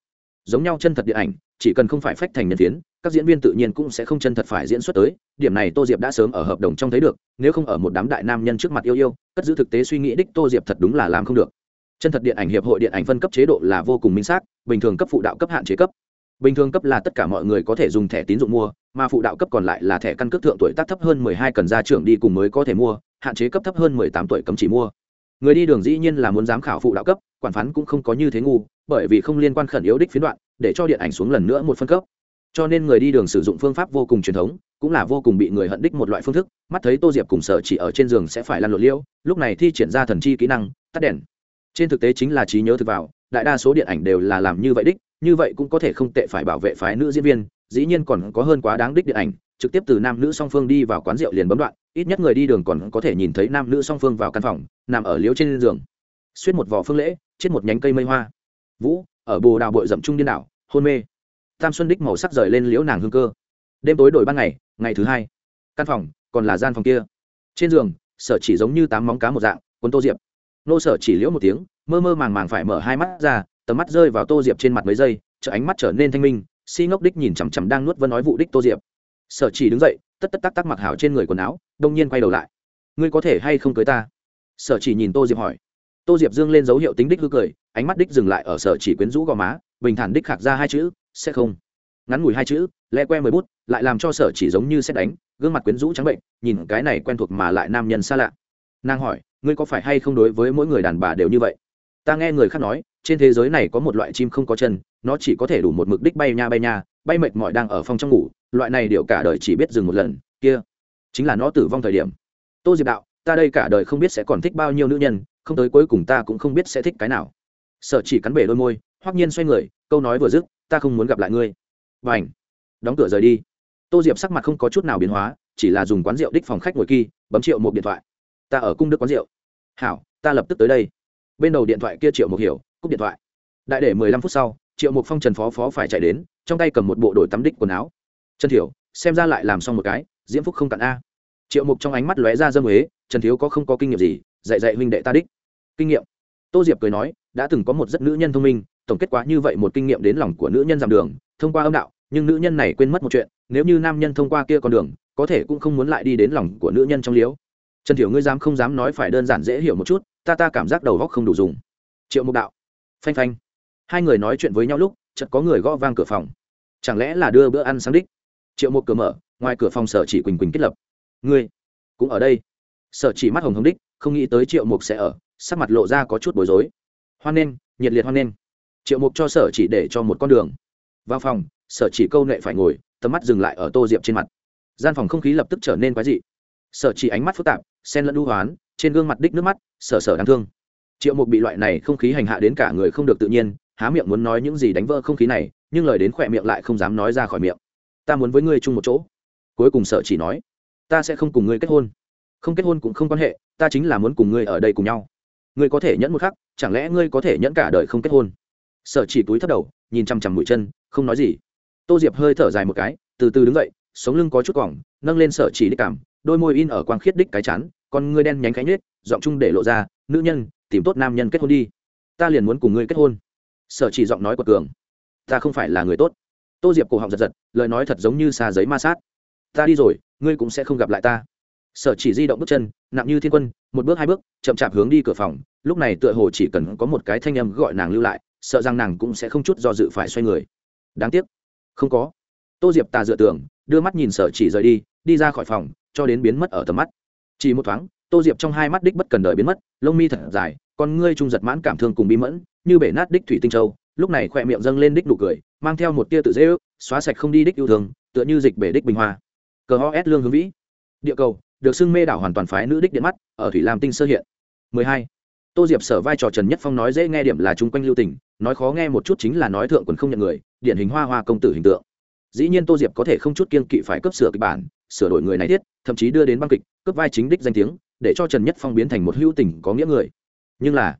Giống nhau chân thật điện ảnh, chỉ cần không phải phách thành nhân tiến các diễn viên tự nhiên cũng sẽ không chân thật phải diễn xuất tới, điểm này tô diệp đã sớm ở hợp đồng trong thấy được, nếu không ở một đám đại nam nhân trước mặt yêu yêu, cất giữ thực tế suy nghĩ đích tô diệp thật đúng là làm không được. Chân thật điện ảnh hiệp hội điện ảnh phân cấp chế độ là vô cùng minh xác, bình thường cấp phụ đạo cấp hạn chế cấp. Bình thường cấp là tất cả mọi người có thể dùng thẻ tín dụng mua, mà phụ đạo cấp còn lại là thẻ căn cước thượng tuổi tác thấp hơn 12 cần ra trưởng đi cùng mới có thể mua, hạn chế cấp thấp hơn 18 tuổi cấm chỉ mua. Người đi đường dĩ nhiên là muốn giám khảo phụ đạo cấp, quản phán cũng không có như thế ngu, bởi vì không liên quan khẩn yếu đích phiến đoạn, để cho điện ảnh xuống lần nữa một phân cấp cho nên người đi đường sử dụng phương pháp vô cùng truyền thống, cũng là vô cùng bị người hận đích một loại phương thức, mắt thấy tô diệp cùng sở chỉ ở trên giường sẽ phải lăn lộn liêu, lúc này thi triển ra thần chi kỹ năng, tắt đèn. Trên thực tế chính là trí nhớ thực vào, đại đa số điện ảnh đều là làm như vậy đích, như vậy cũng có thể không tệ phải bảo vệ phái nữ diễn viên, dĩ nhiên còn có hơn quá đáng đích điện ảnh, trực tiếp từ nam nữ song phương đi vào quán rượu liền bấm đoạn, ít nhất người đi đường còn có thể nhìn thấy nam nữ song phương vào căn phòng, nằm ở liếu trên giường. Suýt một vỏ phương lễ, chết một nhánh cây mây hoa. Vũ, ở bồ đào bội rậm trung điên đảo, hôn mê tam xuân đích màu sắc rời lên liễu nàng hương cơ. Đêm tối đổi ban ngày ngày thứ hai. Căn phòng, còn là gian phòng kia. Trên giường, sở chỉ giống như tám móng cá một dạng, cuốn tô diệp. Nô sở chỉ liễu một tiếng, mơ mơ màng màng phải mở hai mắt ra, tầm mắt rơi vào tô diệp trên mặt mấy giây, chợ ánh mắt trở nên thanh minh, si ngốc đích nhìn chằm chằm đang nuốt vân nói vụ đích tô diệp. Sở chỉ đứng dậy, tất tất tắc tắc mặc hảo trên người quần áo, đông nhiên quay đầu lại. Ngươi có thể hay không cưới ta? Sở chỉ nhìn tô diệp hỏi. Tô diệp dương lên dấu hiệu tính đích hư cười, ánh mắt đích dừng lại ở sở chỉ quyến rũ gò má, bình thản đích khạc ra hai chữ sẽ không. Ngắn ngủi hai chữ lẹ que mười bút, lại làm cho sở chỉ giống như xét đánh, gương mặt quyến rũ trắng bệnh, nhìn cái này quen thuộc mà lại nam nhân xa lạ. Nàng hỏi, ngươi có phải hay không đối với mỗi người đàn bà đều như vậy? Ta nghe người khác nói, trên thế giới này có một loại chim không có chân, nó chỉ có thể đủ một mực đích bay nha bay nha, bay mệt mỏi đang ở phòng trong ngủ, loại này điệu cả đời chỉ biết dừng một lần, kia chính là nó tử vong thời điểm. Tô diệp đạo, ta đây cả đời không biết sẽ còn thích bao nhiêu nữ nhân, không tới cuối cùng ta cũng không biết sẽ thích cái nào. Sở chỉ cắn bể đôi môi, hoắc nhiên xoay người, câu nói vừa dứt ta không muốn gặp lại ngươi. Và ảnh đóng cửa rời đi. Tô diệp sắc mặt không có chút nào biến hóa, chỉ là dùng quán rượu đích phòng khách ngồi kỳ bấm triệu một điện thoại. Ta ở cung đức quán rượu. Hảo, ta lập tức tới đây. Bên đầu điện thoại kia triệu một hiểu, cúp điện thoại. Đại để mười lăm phút sau, triệu một phong trần phó phó phải chạy đến, trong tay cầm một bộ đổi tắm đích quần áo. Trần thiểu, xem ra lại làm xong một cái, diễm phúc không cặn a. Triệu mục trong ánh mắt lóe ra dâm huế trần thiếu có không có kinh nghiệm gì, dạy dạy huynh đệ ta đích. Kinh nghiệm. Tô diệp cười nói, đã từng có một rất nữ nhân thông minh tổng kết quá như vậy một kinh nghiệm đến lòng của nữ nhân giảm đường, thông qua âm đạo, nhưng nữ nhân này quên mất một chuyện, nếu như nam nhân thông qua kia con đường, có thể cũng không muốn lại đi đến lòng của nữ nhân trong liếu. Trần thiểu ngươi dám không dám nói phải đơn giản dễ hiểu một chút, ta ta cảm giác đầu góc không đủ dùng. Triệu mục đạo. Phanh phanh. Hai người nói chuyện với nhau lúc, chợt có người gõ vang cửa phòng. Chẳng lẽ là đưa bữa ăn sáng đích? Triệu mục cửa mở, ngoài cửa phòng sở chỉ quỳnh quỳnh kết lập. Ngươi cũng ở đây. Sở chỉ mắt hồng hồng đích, không nghĩ tới triệu mục sẽ ở, sắc mặt lộ ra có chút bối rối. Hoan nghênh, nhiệt liệt hoan nghênh triệu mục cho sở chỉ để cho một con đường. Vào phòng, sở chỉ câu nệ phải ngồi, tầm mắt dừng lại ở tô diệp trên mặt. Gian phòng không khí lập tức trở nên quái dị. Sở chỉ ánh mắt phức tạp, sen lẫn đu hoán, trên gương mặt đích nước mắt, sở sở đáng thương. Triệu mục bị loại này không khí hành hạ đến cả người không được tự nhiên, há miệng muốn nói những gì đánh vỡ không khí này, nhưng lời đến khỏe miệng lại không dám nói ra khỏi miệng. Ta muốn với ngươi chung một chỗ. Cuối cùng sở chỉ nói, ta sẽ không cùng ngươi kết hôn. Không kết hôn cũng không quan hệ, ta chính là muốn cùng ngươi ở đây cùng nhau. Ngươi có thể nhẫn một khắc, chẳng lẽ ngươi có thể nhẫn cả đời không kết hôn? Sở chỉ túi thấp đầu nhìn chằm chằm mũi chân không nói gì. Tô diệp hơi thở dài một cái từ từ đứng dậy sống lưng có chút cỏng nâng lên sở chỉ đích cảm đôi môi in ở quang khiết đích cái chán, con ngươi đen nhánh cánh nết giọng chung để lộ ra nữ nhân tìm tốt nam nhân kết hôn đi. Ta liền muốn cùng ngươi kết hôn. Sở chỉ giọng nói của cường. Ta không phải là người tốt. Tô diệp cổ họng giật giật lời nói thật giống như xà giấy ma sát. Ta đi rồi ngươi cũng sẽ không gặp lại ta. Sở chỉ di động bước chân nặng như thiên quân một bước hai bước chậm chạp hướng đi cửa phòng lúc này tựa hồ chỉ cần có một cái thanh âm gọi nàng lưu lại sợ rằng nàng cũng sẽ không chút do dự phải xoay người. Đáng tiếc. Không có. Tô diệp tà dựa tưởng đưa mắt nhìn sở chỉ rời đi đi ra khỏi phòng, cho đến biến mất ở tầm mắt. Chỉ một thoáng, tô diệp trong hai mắt đích bất cần đời biến mất, lông mi thật dài, con ngươi trung giật mãn cảm thương cùng bí mẫn, như bể nát đích thủy tinh châu, lúc này khỏe miệng dâng lên đích nụ cười, mang theo một tia tự dễ ước, xóa sạch không đi đích yêu thương, tựa như dịch bể đích bình hoa. Cờ ho s lương hướng vĩ. Địa cầu, được xưng mê đảo hoàn toàn phái nữ đích điện mắt, ở thủy lam tinh sơ hiện. 12 tô diệp sở vai trò trần nhất phong nói dễ nghe điểm là chung quanh lưu tình, nói khó nghe một chút chính là nói thượng quần không nhận người, điển hình hoa hoa công tử hình tượng. Dĩ nhiên tô diệp có thể không chút kiên kỵ phải cấp sửa kịch bản, sửa đổi người này thiết, thậm chí đưa đến băng kịch cấp vai chính đích danh tiếng, để cho trần nhất phong biến thành một hữu tình có nghĩa người. Nhưng là,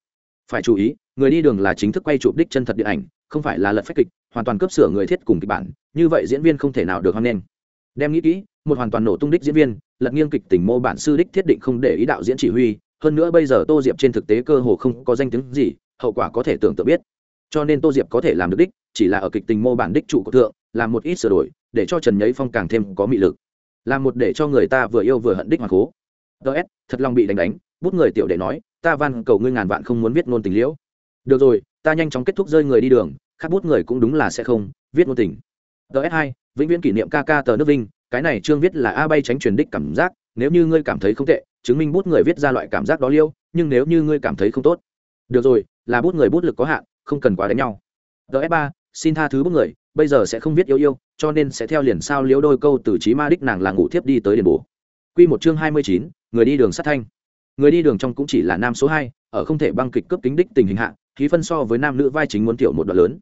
phải chú ý, người đi đường là chính thức quay chụp đích chân thật điện ảnh, không phải là lật phách kịch, hoàn toàn cấp sửa người thiết cùng kịch bản, như vậy diễn viên không thể nào được hoan nghênh. Đem nghĩ kỹ, một hoàn toàn nổ tung đích diễn viên, lật nghiêng kịch tình mô bản sư đích thiết định không để ý đạo diễn chỉ huy hơn nữa bây giờ tô diệp trên thực tế cơ hồ không có danh tiếng gì, hậu quả có thể tưởng tượng biết. Cho nên tô diệp có thể làm được đích, chỉ là ở kịch tình mô bản đích trụ của thượng, làm một ít sửa đổi, để cho trần nhấy phong càng thêm có mị lực. Làm một để cho người ta vừa yêu vừa hận đích hoàng cố. Ts thật lòng bị đánh đánh, bút người tiểu đệ nói, ta van cầu ngươi ngàn vạn không muốn viết ngôn tình liễu. Được rồi, ta nhanh chóng kết thúc rơi người đi đường, khác bút người cũng đúng là sẽ không viết ngôn tình. Ts hai, vĩnh viễn kỷ niệm ca ca tờ nước vinh cái này chương viết là a bay tránh truyền đích cảm giác, nếu như ngươi cảm thấy không tệ, chứng minh bút người viết ra loại cảm giác đó liêu, nhưng nếu như ngươi cảm thấy không tốt, được rồi, là bút người bút lực có hạn, không cần quá đánh nhau. Ts ba, xin tha thứ bút người, bây giờ sẽ không viết yêu yêu, cho nên sẽ theo liền sao liếu đôi câu từ trí ma đích nàng là ngủ thiếp đi tới đền bù. Q một chương hai mươi chín, người đi đường sát thanh. Người đi đường trong cũng chỉ là nam số hai, ở không thể băng kịch cướp kính đích tình hình hạ, khí phân so với nam nữ vai chính muốn tiểu một đoạn lớn.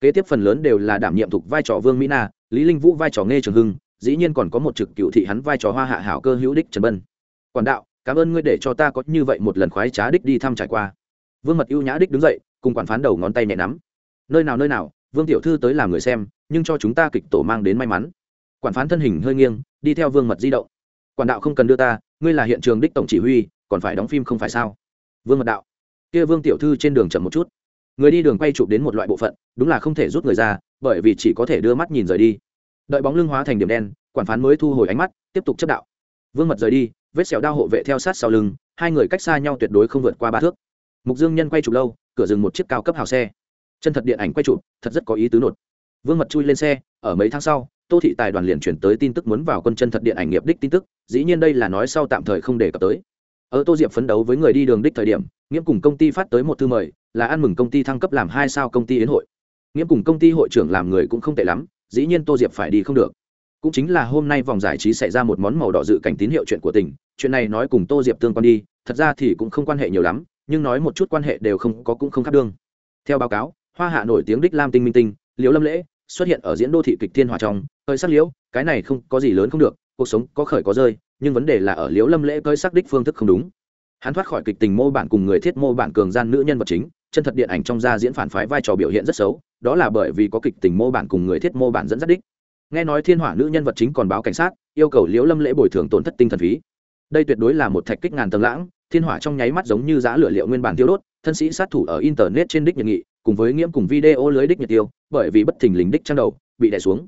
Kế tiếp phần lớn đều là đảm nhiệm thuộc vai trò vương mỹ na, lý linh vũ vai trò nghe trường hưng dĩ nhiên còn có một trực cựu thị hắn vai trò hoa hạ hảo cơ hữu đích trần bân. Quản đạo, cảm ơn ngươi để cho ta có như vậy một lần khoái trá đích đi thăm trải qua. Vương mật ưu nhã đích đứng dậy, cùng quản phán đầu ngón tay nhẹ nắm. Nơi nào nơi nào, vương tiểu thư tới làm người xem, nhưng cho chúng ta kịch tổ mang đến may mắn. Quản phán thân hình hơi nghiêng, đi theo vương mật di động. Quản đạo không cần đưa ta, ngươi là hiện trường đích tổng chỉ huy, còn phải đóng phim không phải sao? Vương mật đạo. Kia vương tiểu thư trên đường chậm một chút. Người đi đường quay chụp đến một loại bộ phận, đúng là không thể rút người ra, bởi vì chỉ có thể đưa mắt nhìn rời đi đợi bóng lưng hóa thành điểm đen, quản phán mới thu hồi ánh mắt, tiếp tục chấp đạo. Vương mật rời đi, vết sẹo đao hộ vệ theo sát sau lưng, hai người cách xa nhau tuyệt đối không vượt qua ba thước. Mục dương nhân quay chụp lâu, cửa dừng một chiếc cao cấp hào xe. Chân thật điện ảnh quay chụp, thật rất có ý tứ nột. Vương mật chui lên xe, ở mấy tháng sau, tô thị tài đoàn liền chuyển tới tin tức muốn vào quân chân thật điện ảnh nghiệp đích tin tức, dĩ nhiên đây là nói sau tạm thời không đề cập tới. Ở tô diệp phấn đấu với người đi đường đích thời điểm, nghiễm cùng công ty phát tới một thư mời, là ăn mừng công ty thăng cấp làm hai sao công ty yến hội. Nghiễm cùng công ty hội trưởng làm người cũng không tệ lắm dĩ nhiên tô diệp phải đi không được. Cũng chính là hôm nay vòng giải trí xảy ra một món màu đỏ dự cảnh tín hiệu chuyện của tỉnh chuyện này nói cùng tô diệp tương quan đi, thật ra thì cũng không quan hệ nhiều lắm, nhưng nói một chút quan hệ đều không có cũng không khác đương. Theo báo cáo, hoa hạ nổi tiếng đích lam tinh minh tinh, liễu lâm lễ, xuất hiện ở diễn đô thị kịch thiên hòa trong hơi sắc liễu, cái này không có gì lớn không được, cuộc sống có khởi có rơi, nhưng vấn đề là ở liễu lâm lễ cơi sắc đích phương thức không đúng. Hắn thoát khỏi kịch tình mô bản cùng người thiết mô bản cường gian nữ nhân vật chính, chân thật điện ảnh trong gia diễn phản phái vai trò biểu hiện rất xấu đó là bởi vì có kịch tình mô bản cùng người thiết mô bản dẫn dắt đích. Nghe nói thiên hỏa nữ nhân vật chính còn báo cảnh sát, yêu cầu liễu lâm lễ bồi thường tổn thất tinh thần phí. Đây tuyệt đối là một thạch kích ngàn tầng lãng, thiên hỏa trong nháy mắt giống như giá lửa liệu nguyên bản tiêu đốt, thân sĩ sát thủ ở internet trên đích nhật nghị, cùng với nghiễm cùng video lưới đích nhật tiêu, bởi vì bất thình lình đích trang đầu, bị đè xuống.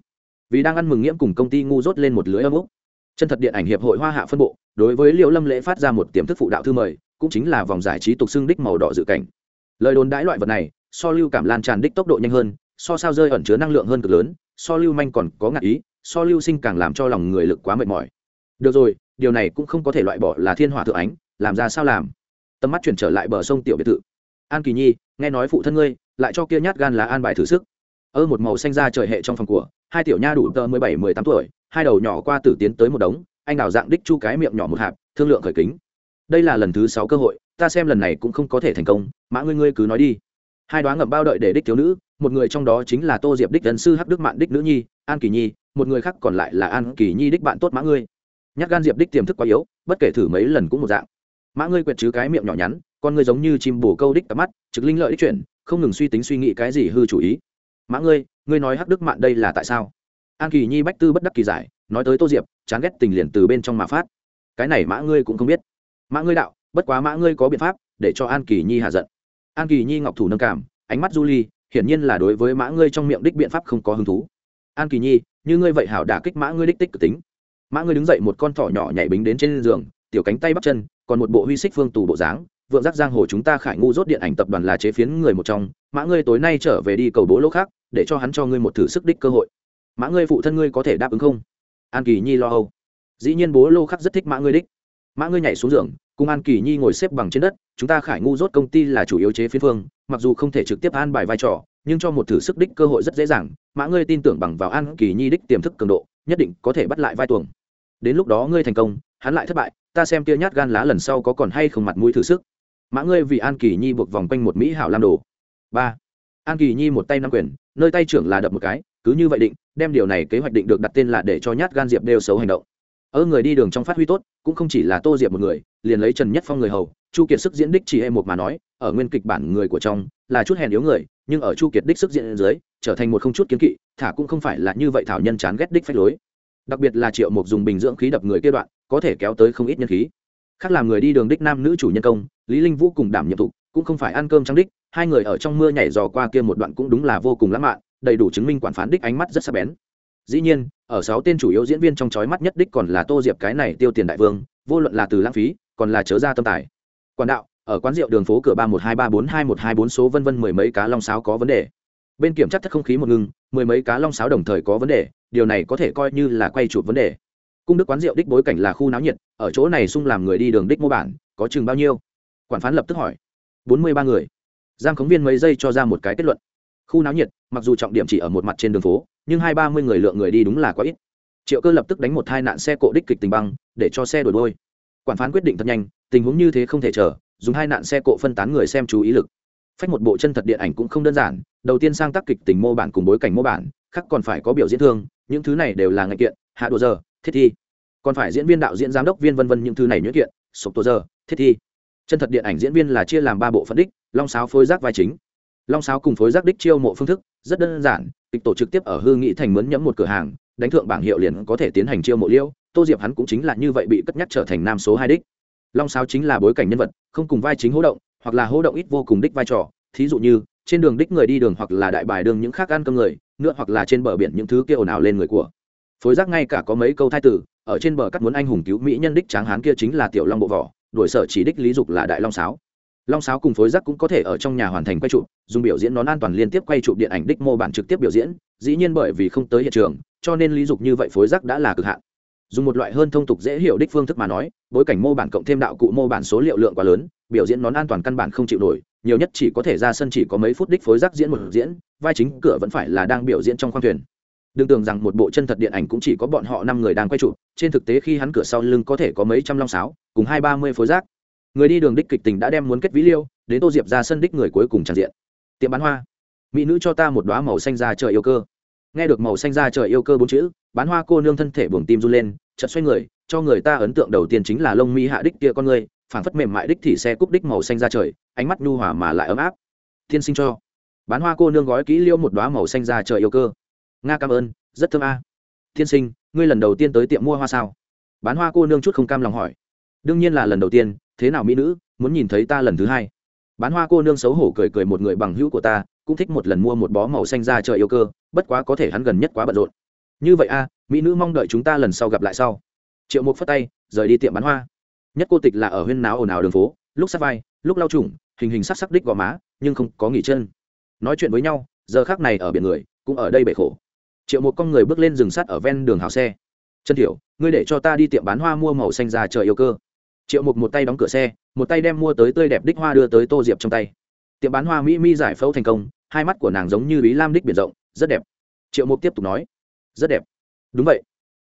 Vì đang ăn mừng nghiễm cùng công ty ngu dốt lên một lưới âm úc. Chân thật điện ảnh hiệp hội hoa hạ phân bộ, đối với liễu lâm lễ phát ra một tiềm thức phụ đạo thư mời, cũng chính là vòng giải trí tục xưng đích màu đỏ dự cảnh. Lời đồn đãi loại vật này so lưu cảm lan tràn đích tốc độ nhanh hơn, so sao rơi ẩn chứa năng lượng hơn cực lớn, so lưu manh còn có ngạc ý, so lưu sinh càng làm cho lòng người lực quá mệt mỏi. Được rồi, điều này cũng không có thể loại bỏ là thiên hỏa thượng ánh, làm ra sao làm? Tầm mắt chuyển trở lại bờ sông tiểu biệt thự. An kỳ nhi, nghe nói phụ thân ngươi, lại cho kia nhát gan là an bài thử sức. Ơ, một màu xanh ra trời hệ trong phòng của, hai tiểu nha đủ tờ mười bảy, mười tám tuổi, hai đầu nhỏ qua tử tiến tới một đống, anh đào dạng đích chu cái miệng nhỏ một hạp, thương lượng khởi kính. Đây là lần thứ sáu cơ hội, ta xem lần này cũng không có thể thành công, mã ngươi ngươi cứ nói đi hai đoá ngậm bao đợi để đích thiếu nữ, một người trong đó chính là tô diệp đích dân sư hắc đức mạn đích nữ nhi, an kỳ nhi, một người khác còn lại là an kỳ nhi đích bạn tốt mã ngươi. Nhắc gan diệp đích tiềm thức quá yếu, bất kể thử mấy lần cũng một dạng. Mã ngươi quẹt chứ cái miệng nhỏ nhắn, con ngươi giống như chim bồ câu đích cặp mắt, trực linh lợi đích chuyển, không ngừng suy tính suy nghĩ cái gì hư chủ ý. Mã ngươi ngươi nói hắc đức mạn đây là tại sao? An kỳ nhi bách tư bất đắc kỳ giải, nói tới tô diệp, chán ghét tình liền từ bên trong mà phát. Cái này mã ngươi cũng không biết. Mã ngươi đạo, bất quá mã ngươi có biện pháp để cho an kỳ nhi hạ giận an kỳ nhi ngọc thủ nâng cảm, ánh mắt du ly, hiển nhiên là đối với mã ngươi trong miệng đích biện pháp không có hứng thú. An kỳ nhi, như ngươi vậy hảo đả kích mã ngươi đích tích cực tính. Mã ngươi đứng dậy một con thỏ nhỏ nhảy bính đến trên giường, tiểu cánh tay bắt chân, còn một bộ huy xích phương tù bộ dáng, vượng giác giang hồ chúng ta khải ngu rốt điện ảnh tập đoàn là chế phiến người một trong, mã ngươi tối nay trở về đi cầu bố lỗ khác, để cho hắn cho ngươi một thử sức đích cơ hội. Mã ngươi phụ thân ngươi có thể đáp ứng không? An kỳ nhi lo âu. Dĩ nhiên bố lô khắc rất thích mã ngươi đích mã ngươi nhảy xuống giường, cùng an kỳ nhi ngồi xếp bằng trên đất, chúng ta khải ngu rốt công ty là chủ yếu chế phiến phương, mặc dù không thể trực tiếp an bài vai trò, nhưng cho một thử sức đích cơ hội rất dễ dàng, mã ngươi tin tưởng bằng vào an kỳ nhi đích tiềm thức cường độ, nhất định có thể bắt lại vai tuồng. Đến lúc đó ngươi thành công, hắn lại thất bại, ta xem tia nhát gan lá lần sau có còn hay không mặt mũi thử sức. Mã ngươi vì an kỳ nhi buộc vòng quanh một mỹ hảo lam đồ. Ba. An kỳ nhi một tay nắm quyền, nơi tay trưởng là đập một cái, cứ như vậy định, đem điều này kế hoạch định được đặt tên là để cho nhát gan diệp đều xấu hành động ở người đi đường trong phát huy tốt, cũng không chỉ là tô diệp một người, liền lấy trần nhất phong người hầu, chu kiệt sức diễn đích chỉ em một mà nói, ở nguyên kịch bản người của trong, là chút hèn yếu người, nhưng ở chu kiệt đích sức diễn dưới, trở thành một không chút kiến kỵ, thả cũng không phải là như vậy thảo nhân chán ghét đích phách lối. Đặc biệt là triệu một dùng bình dưỡng khí đập người kia đoạn, có thể kéo tới không ít nhân khí. Khác làm người đi đường đích nam nữ chủ nhân công, lý linh vũ cùng đảm nhiệm thụ, cũng không phải ăn cơm trắng đích, hai người ở trong mưa nhảy dò qua kia một đoạn cũng đúng là vô cùng lãng mạn, đầy đủ chứng minh quản phán đích ánh mắt rất sắc bén dĩ nhiên, ở sáu tên chủ yếu diễn viên trong chói mắt nhất đích còn là tô diệp cái này tiêu tiền đại vương, vô luận là từ lãng phí, còn là chớ ra tâm tài. Quản đạo, ở quán rượu đường phố cửa ba một hai ba bốn hai một hai bốn số vân vân mười mấy cá long sáo có vấn đề. Bên kiểm tra thất không khí một ngưng mười mấy cá long sáo đồng thời có vấn đề, điều này có thể coi như là quay chụp vấn đề. Cung đức quán rượu đích bối cảnh là khu náo nhiệt, ở chỗ này sung làm người đi đường đích mô bản, có chừng bao nhiêu? Quản phán lập tức hỏi. Bốn mươi ba người. Giam khống viên mấy giây cho ra một cái kết luận khu náo nhiệt, mặc dù trọng điểm chỉ ở một mặt trên đường phố, nhưng hai ba mươi người lượng người đi đúng là quá ít. Triệu cơ lập tức đánh một hai nạn xe cộ đích kịch tình băng, để cho xe đổi đôi. Quản phán quyết định thật nhanh, tình huống như thế không thể chờ, dùng hai nạn xe cộ phân tán người xem chú ý lực. Phách một bộ chân thật điện ảnh cũng không đơn giản, đầu tiên sang tác kịch tình mô bản cùng bối cảnh mô bản, khác còn phải có biểu diễn thương, những thứ này đều là ngạch kiện, hạ đồ giờ, thiết thi. Còn phải diễn viên đạo diễn, giám đốc viên vân vân những thứ này nhuyễn kiện, sụp tô giờ, thiết thi. Chân thật điện ảnh diễn viên là chia làm ba bộ phân đích, long sáo phối giác vai chính long sáo cùng phối giác đích chiêu mộ phương thức rất đơn giản, kịch tổ trực tiếp ở hư nghị thành mướn nhẫm một cửa hàng, đánh thượng bảng hiệu liền có thể tiến hành chiêu mộ liêu, tô diệp hắn cũng chính là như vậy bị cất nhắc trở thành nam số hai đích. Long sáo chính là bối cảnh nhân vật, không cùng vai chính hỗ động, hoặc là hỗ động ít vô cùng đích vai trò, thí dụ như, trên đường đích người đi đường hoặc là đại bài đường những khác ăn cơm người, nữa hoặc là trên bờ biển những thứ kia ồn ào lên người của. Phối giác ngay cả có mấy câu thai tử, ở trên bờ cắt muốn anh hùng cứu mỹ nhân đích tráng hán kia chính là tiểu long bộ vỏ, đuổi sở chỉ đích lý dục là đại long sáo long sáo cùng phối giác cũng có thể ở trong nhà hoàn thành quay trụ dùng biểu diễn nón an toàn liên tiếp quay trụ điện ảnh đích mô bản trực tiếp biểu diễn, dĩ nhiên bởi vì không tới hiện trường, cho nên lý dục như vậy phối giác đã là cực hạn. Dùng một loại hơn thông tục dễ hiểu đích phương thức mà nói, bối cảnh mô bản cộng thêm đạo cụ mô bản số liệu lượng quá lớn, biểu diễn nón an toàn căn bản không chịu nổi, nhiều nhất chỉ có thể ra sân chỉ có mấy phút đích phối giác diễn một diễn, vai chính cửa vẫn phải là đang biểu diễn trong khoang thuyền. Đừng tưởng rằng một bộ chân thật điện ảnh cũng chỉ có bọn họ năm người đang quay trụ trên thực tế khi hắn cửa sau lưng có thể có mấy trăm long sáo, cùng hai ba mươi phối giác người đi đường đích kịch tình đã đem muốn kết ví liêu, đến tô diệp ra sân đích người cuối cùng tràn diện. Tiệm bán hoa. Mỹ nữ cho ta một đoá màu xanh ra trời yêu cơ. Nghe được màu xanh ra trời yêu cơ bốn chữ, bán hoa cô nương thân thể buồng tim run lên, chợt xoay người, cho người ta ấn tượng đầu tiên chính là lông mi hạ đích kia con người, phảng phất mềm mại đích thì xe cúc đích màu xanh ra trời, ánh mắt nhu hòa mà lại ấm áp. Thiên sinh cho. Bán hoa cô nương gói kỹ liêu một đoá màu xanh ra trời yêu cơ. Nga cảm ơn, rất thơm a. Thiên sinh, ngươi lần đầu tiên tới tiệm mua hoa sao? Bán hoa cô nương chút không cam lòng hỏi. Đương nhiên là lần đầu tiên thế nào mỹ nữ, muốn nhìn thấy ta lần thứ hai? Bán hoa cô nương xấu hổ cười cười một người bằng hữu của ta, cũng thích một lần mua một bó màu xanh ra trời yêu cơ, bất quá có thể hắn gần nhất quá bận rộn. Như vậy a, mỹ nữ mong đợi chúng ta lần sau gặp lại sau. Triệu mục phất tay, rời đi tiệm bán hoa. Nhất cô tịch là ở huyên náo ồn ào đường phố, lúc sát vai, lúc lau trùng hình hình sắc sắc đích gò má, nhưng không có nghỉ chân. Nói chuyện với nhau, giờ khác này ở biển người, cũng ở đây bể khổ. Triệu một con người bước lên rừng sắt ở ven đường hào xe. Chân thiểu, ngươi để cho ta đi tiệm bán hoa mua màu xanh ra trời yêu cơ triệu mục một tay đóng cửa xe, một tay đem mua tới tươi đẹp đích hoa đưa tới tô diệp trong tay. Tiệm bán hoa mỹ mi giải phẫu thành công, hai mắt của nàng giống như ý lam đích biển rộng, rất đẹp. Triệu mục tiếp tục nói, rất đẹp. Đúng vậy.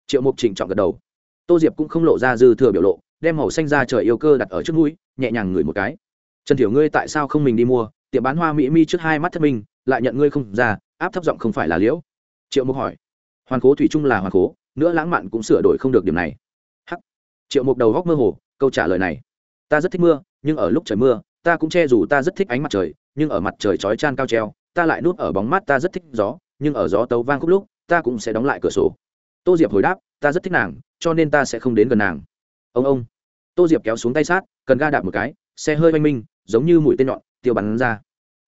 Triệu mục trịnh trọng gật đầu. Tô diệp cũng không lộ ra dư thừa biểu lộ, đem màu xanh ra trời yêu cơ đặt ở trước mũi, nhẹ nhàng ngửi một cái. Trần thiểu ngươi tại sao không mình đi mua? Tiệm bán hoa mỹ mi trước hai mắt thất minh, lại nhận ngươi không ra, áp thấp giọng không phải là liễu. Triệu mục hỏi, hoàn cố thủy chung là hoàn cố nữa lãng mạn cũng sửa đổi không được điểm này. Hắc. Triệu mục đầu góc mơ hồ câu trả lời này. Ta rất thích mưa, nhưng ở lúc trời mưa, ta cũng che dù ta rất thích ánh mặt trời, nhưng ở mặt trời chói chan cao treo, ta lại nuốt ở bóng mát ta rất thích gió, nhưng ở gió tấu vang khúc lúc, ta cũng sẽ đóng lại cửa sổ. Tô diệp hồi đáp, ta rất thích nàng, cho nên ta sẽ không đến gần nàng. Ông ông. Tô diệp kéo xuống tay sát, cần ga đạp một cái, xe hơi oanh minh, giống như mũi tên nhọn, tiêu bắn ra.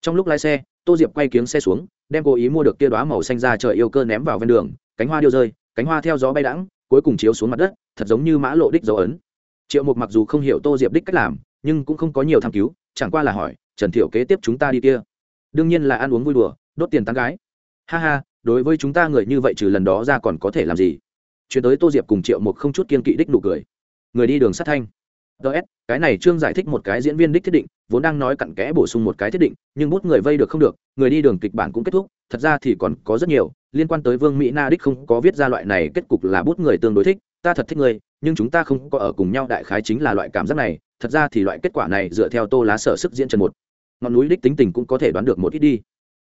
Trong lúc lái xe, tô diệp quay kiếng xe xuống, đem cố ý mua được kia đoá màu xanh ra trời yêu cơ ném vào ven đường, cánh hoa điêu rơi, cánh hoa theo gió bay đãng, cuối cùng chiếu xuống mặt đất, thật giống như mã lộ đích dấu ấn triệu mục mặc dù không hiểu tô diệp đích cách làm, nhưng cũng không có nhiều tham cứu, chẳng qua là hỏi, trần thiệu kế tiếp chúng ta đi kia? Đương nhiên là ăn uống vui đùa, đốt tiền tán gái. Ha ha, đối với chúng ta người như vậy trừ lần đó ra còn có thể làm gì? Chuyển tới tô diệp cùng triệu mục không chút kiên kỵ đích nụ cười. Người đi đường sát thanh. Ts cái này trương giải thích một cái diễn viên đích thiết định, vốn đang nói cặn kẽ bổ sung một cái thiết định, nhưng bút người vây được không được, người đi đường kịch bản cũng kết thúc, thật ra thì còn có rất nhiều, liên quan tới vương mỹ na đích không có viết ra loại này, kết cục là bút người tương đối thích, ta thật thích người nhưng chúng ta không có ở cùng nhau đại khái chính là loại cảm giác này, thật ra thì loại kết quả này dựa theo tô lá sở sức diễn trần một. Ngọn núi đích tính tình cũng có thể đoán được một ít đi.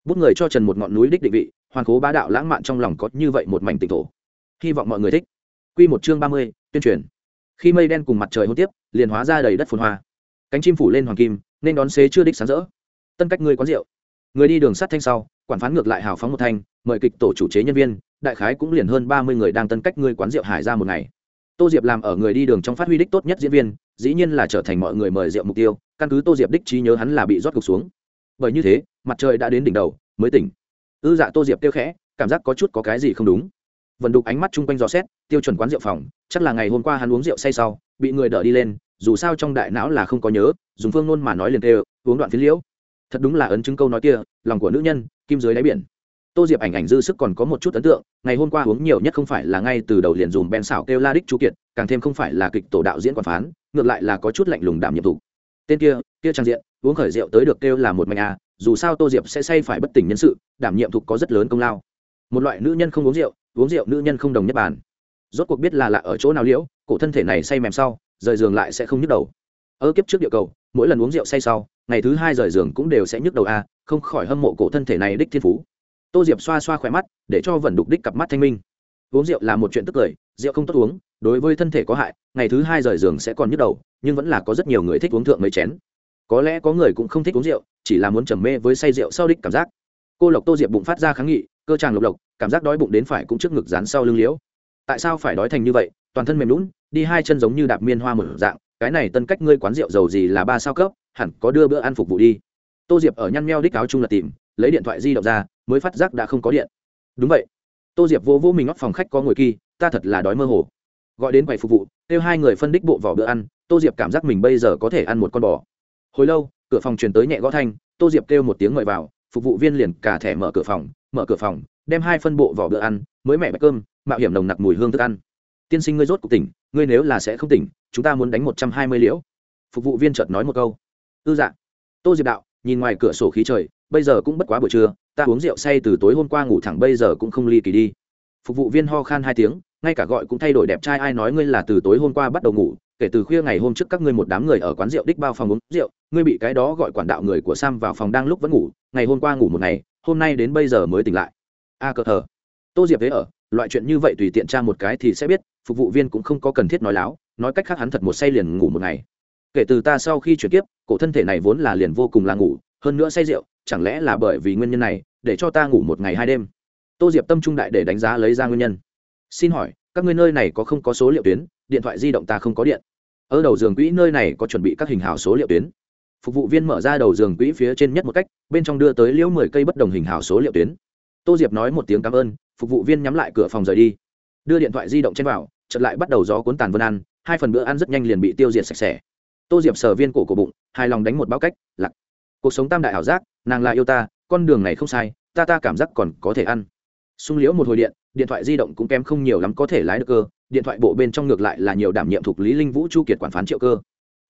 Bút người cho trần một ngọn núi đích định vị, hoàn cố bá đạo lãng mạn trong lòng có như vậy một mảnh tỉnh thổ. Hy vọng mọi người thích. Q một chương ba mươi, tuyên truyền. Khi mây đen cùng mặt trời hôn tiếp, liền hóa ra đầy đất phồn hoa. Cánh chim phủ lên hoàng kim, nên đón xế chưa đích sáng rỡ. Tân cách người quán rượu. Người đi đường sắt thanh sau, quản phán ngược lại hào phóng một thanh, mời kịch tổ chủ chế nhân viên, đại khái cũng liền hơn ba mươi người đang tân cách người quán rượu hải ra một ngày tô diệp làm ở người đi đường trong phát huy đích tốt nhất diễn viên, dĩ nhiên là trở thành mọi người mời rượu mục tiêu, căn cứ tô diệp đích trí nhớ hắn là bị rót cục xuống. Bởi như thế, mặt trời đã đến đỉnh đầu, mới tỉnh. Ư dạ tô diệp tiêu khẽ, cảm giác có chút có cái gì không đúng. Vần đục ánh mắt chung quanh dò xét, tiêu chuẩn quán rượu phòng, chắc là ngày hôm qua hắn uống rượu say sau, bị người đỡ đi lên, dù sao trong đại não là không có nhớ, dùng phương nôn mà nói liền tê uống đoạn phiến liễu. Thật đúng là ấn chứng câu nói kia, lòng của nữ nhân, kim dưới đáy biển tô diệp ảnh ảnh dư sức còn có một chút ấn tượng ngày hôm qua uống nhiều nhất không phải là ngay từ đầu liền dùm ben xảo kêu la đích chu kiệt càng thêm không phải là kịch tổ đạo diễn quản phán ngược lại là có chút lạnh lùng đảm nhiệm thủ. Tên kia kia trang diện uống khởi rượu tới được kêu là một mạnh à dù sao tô diệp sẽ say phải bất tỉnh nhân sự đảm nhiệm thục có rất lớn công lao. Một loại nữ nhân không uống rượu uống rượu nữ nhân không đồng nhất bàn. Rốt cuộc biết là lạ ở chỗ nào liễu cổ thân thể này say mềm sau rời giường lại sẽ không nhức đầu. Ơ kiếp trước địa cầu mỗi lần uống rượu say sau ngày thứ hai rời giường cũng đều sẽ nhức đầu a à, không khỏi hâm mộ cổ thân thể này đích thiên phú tô diệp xoa xoa khỏe mắt, để cho vẩn đục đích cặp mắt thanh minh. Uống rượu là một chuyện tức cười, rượu không tốt uống, đối với thân thể có hại, ngày thứ hai rời giường sẽ còn nhức đầu, nhưng vẫn là có rất nhiều người thích uống thượng mấy chén. Có lẽ có người cũng không thích uống rượu, chỉ là muốn trầm mê với say rượu sau đích cảm giác. Cô lộc tô diệp bụng phát ra kháng nghị, cơ tràng lộc lộc, cảm giác đói bụng đến phải cũng trước ngực dán sau lưng liễu. Tại sao phải đói thành như vậy? Toàn thân mềm lún đi hai chân giống như đạp miên hoa mở dạng, cái này tân cách ngươi quán rượu giàu gì là ba sao cấp, hẳn có đưa bữa ăn phục vụ đi. Tô diệp ở nhăn meo đích áo chung là tìm, lấy điện thoại di động ra mới phát giác đã không có điện. Đúng vậy. Tô diệp vô vô mình ngóc phòng khách có ngồi kỳ ta thật là đói mơ hồ. Gọi đến quầy phục vụ, kêu hai người phân đích bộ vỏ bữa ăn, tô diệp cảm giác mình bây giờ có thể ăn một con bò. Hồi lâu, cửa phòng truyền tới nhẹ gõ thanh, tô diệp kêu một tiếng mời vào, phục vụ viên liền cả thẻ mở cửa phòng, mở cửa phòng, đem hai phân bộ vỏ bữa ăn, mới mẹ bạch cơm, mạo hiểm nồng nặc mùi hương thức ăn. Tiên sinh ngươi rốt cuộc tỉnh, ngươi nếu là sẽ không tỉnh, chúng ta muốn đánh một trăm hai mươi liễu. Phục vụ viên chợt nói một câu. Ư dạ. Tô diệp đạo, nhìn ngoài cửa sổ khí trời bây giờ cũng bất quá buổi trưa ta uống rượu say từ tối hôm qua ngủ thẳng bây giờ cũng không ly kỳ đi. Phục vụ viên ho khan hai tiếng ngay cả gọi cũng thay đổi đẹp trai ai nói ngươi là từ tối hôm qua bắt đầu ngủ kể từ khuya ngày hôm trước các ngươi một đám người ở quán rượu đích bao phòng uống rượu ngươi bị cái đó gọi quản đạo người của sam vào phòng đang lúc vẫn ngủ ngày hôm qua ngủ một ngày hôm nay đến bây giờ mới tỉnh lại. A à, cờ thờ. Tô diệp thế ở loại chuyện như vậy tùy tiện tra một cái thì sẽ biết phục vụ viên cũng không có cần thiết nói láo nói cách khác hắn thật một say liền ngủ một ngày. Kể từ ta sau khi chuyển tiếp cổ thân thể này vốn là liền vô cùng là ngủ hơn nữa say rượu chẳng lẽ là bởi vì nguyên nhân này, để cho ta ngủ một ngày hai đêm? Tô diệp tâm trung đại để đánh giá lấy ra nguyên nhân. Xin hỏi, các ngươi nơi này có không có số liệu tuyến? Điện thoại di động ta không có điện. Ở đầu giường quỹ nơi này có chuẩn bị các hình hào số liệu tuyến. Phục vụ viên mở ra đầu giường quỹ phía trên nhất một cách, bên trong đưa tới liễu mười cây bất đồng hình hào số liệu tuyến. Tô diệp nói một tiếng cảm ơn, phục vụ viên nhắm lại cửa phòng rời đi. Đưa điện thoại di động trên vào, chợt lại bắt đầu gió cuốn tàn vân ăn, hai phần bữa ăn rất nhanh liền bị tiêu diệt sạch sẽ. Tô diệp sờ viên cổ của bụng, hài lòng đánh một bao cách lặc cuộc sống tam đại ảo giác, nàng là yêu ta, con đường này không sai, ta ta cảm giác còn có thể ăn. Sung liễu một hồi điện điện thoại di động cũng kém không nhiều lắm có thể lái được cơ, điện thoại bộ bên trong ngược lại là nhiều đảm nhiệm thuộc lý linh vũ, chu kiệt quản phán triệu cơ.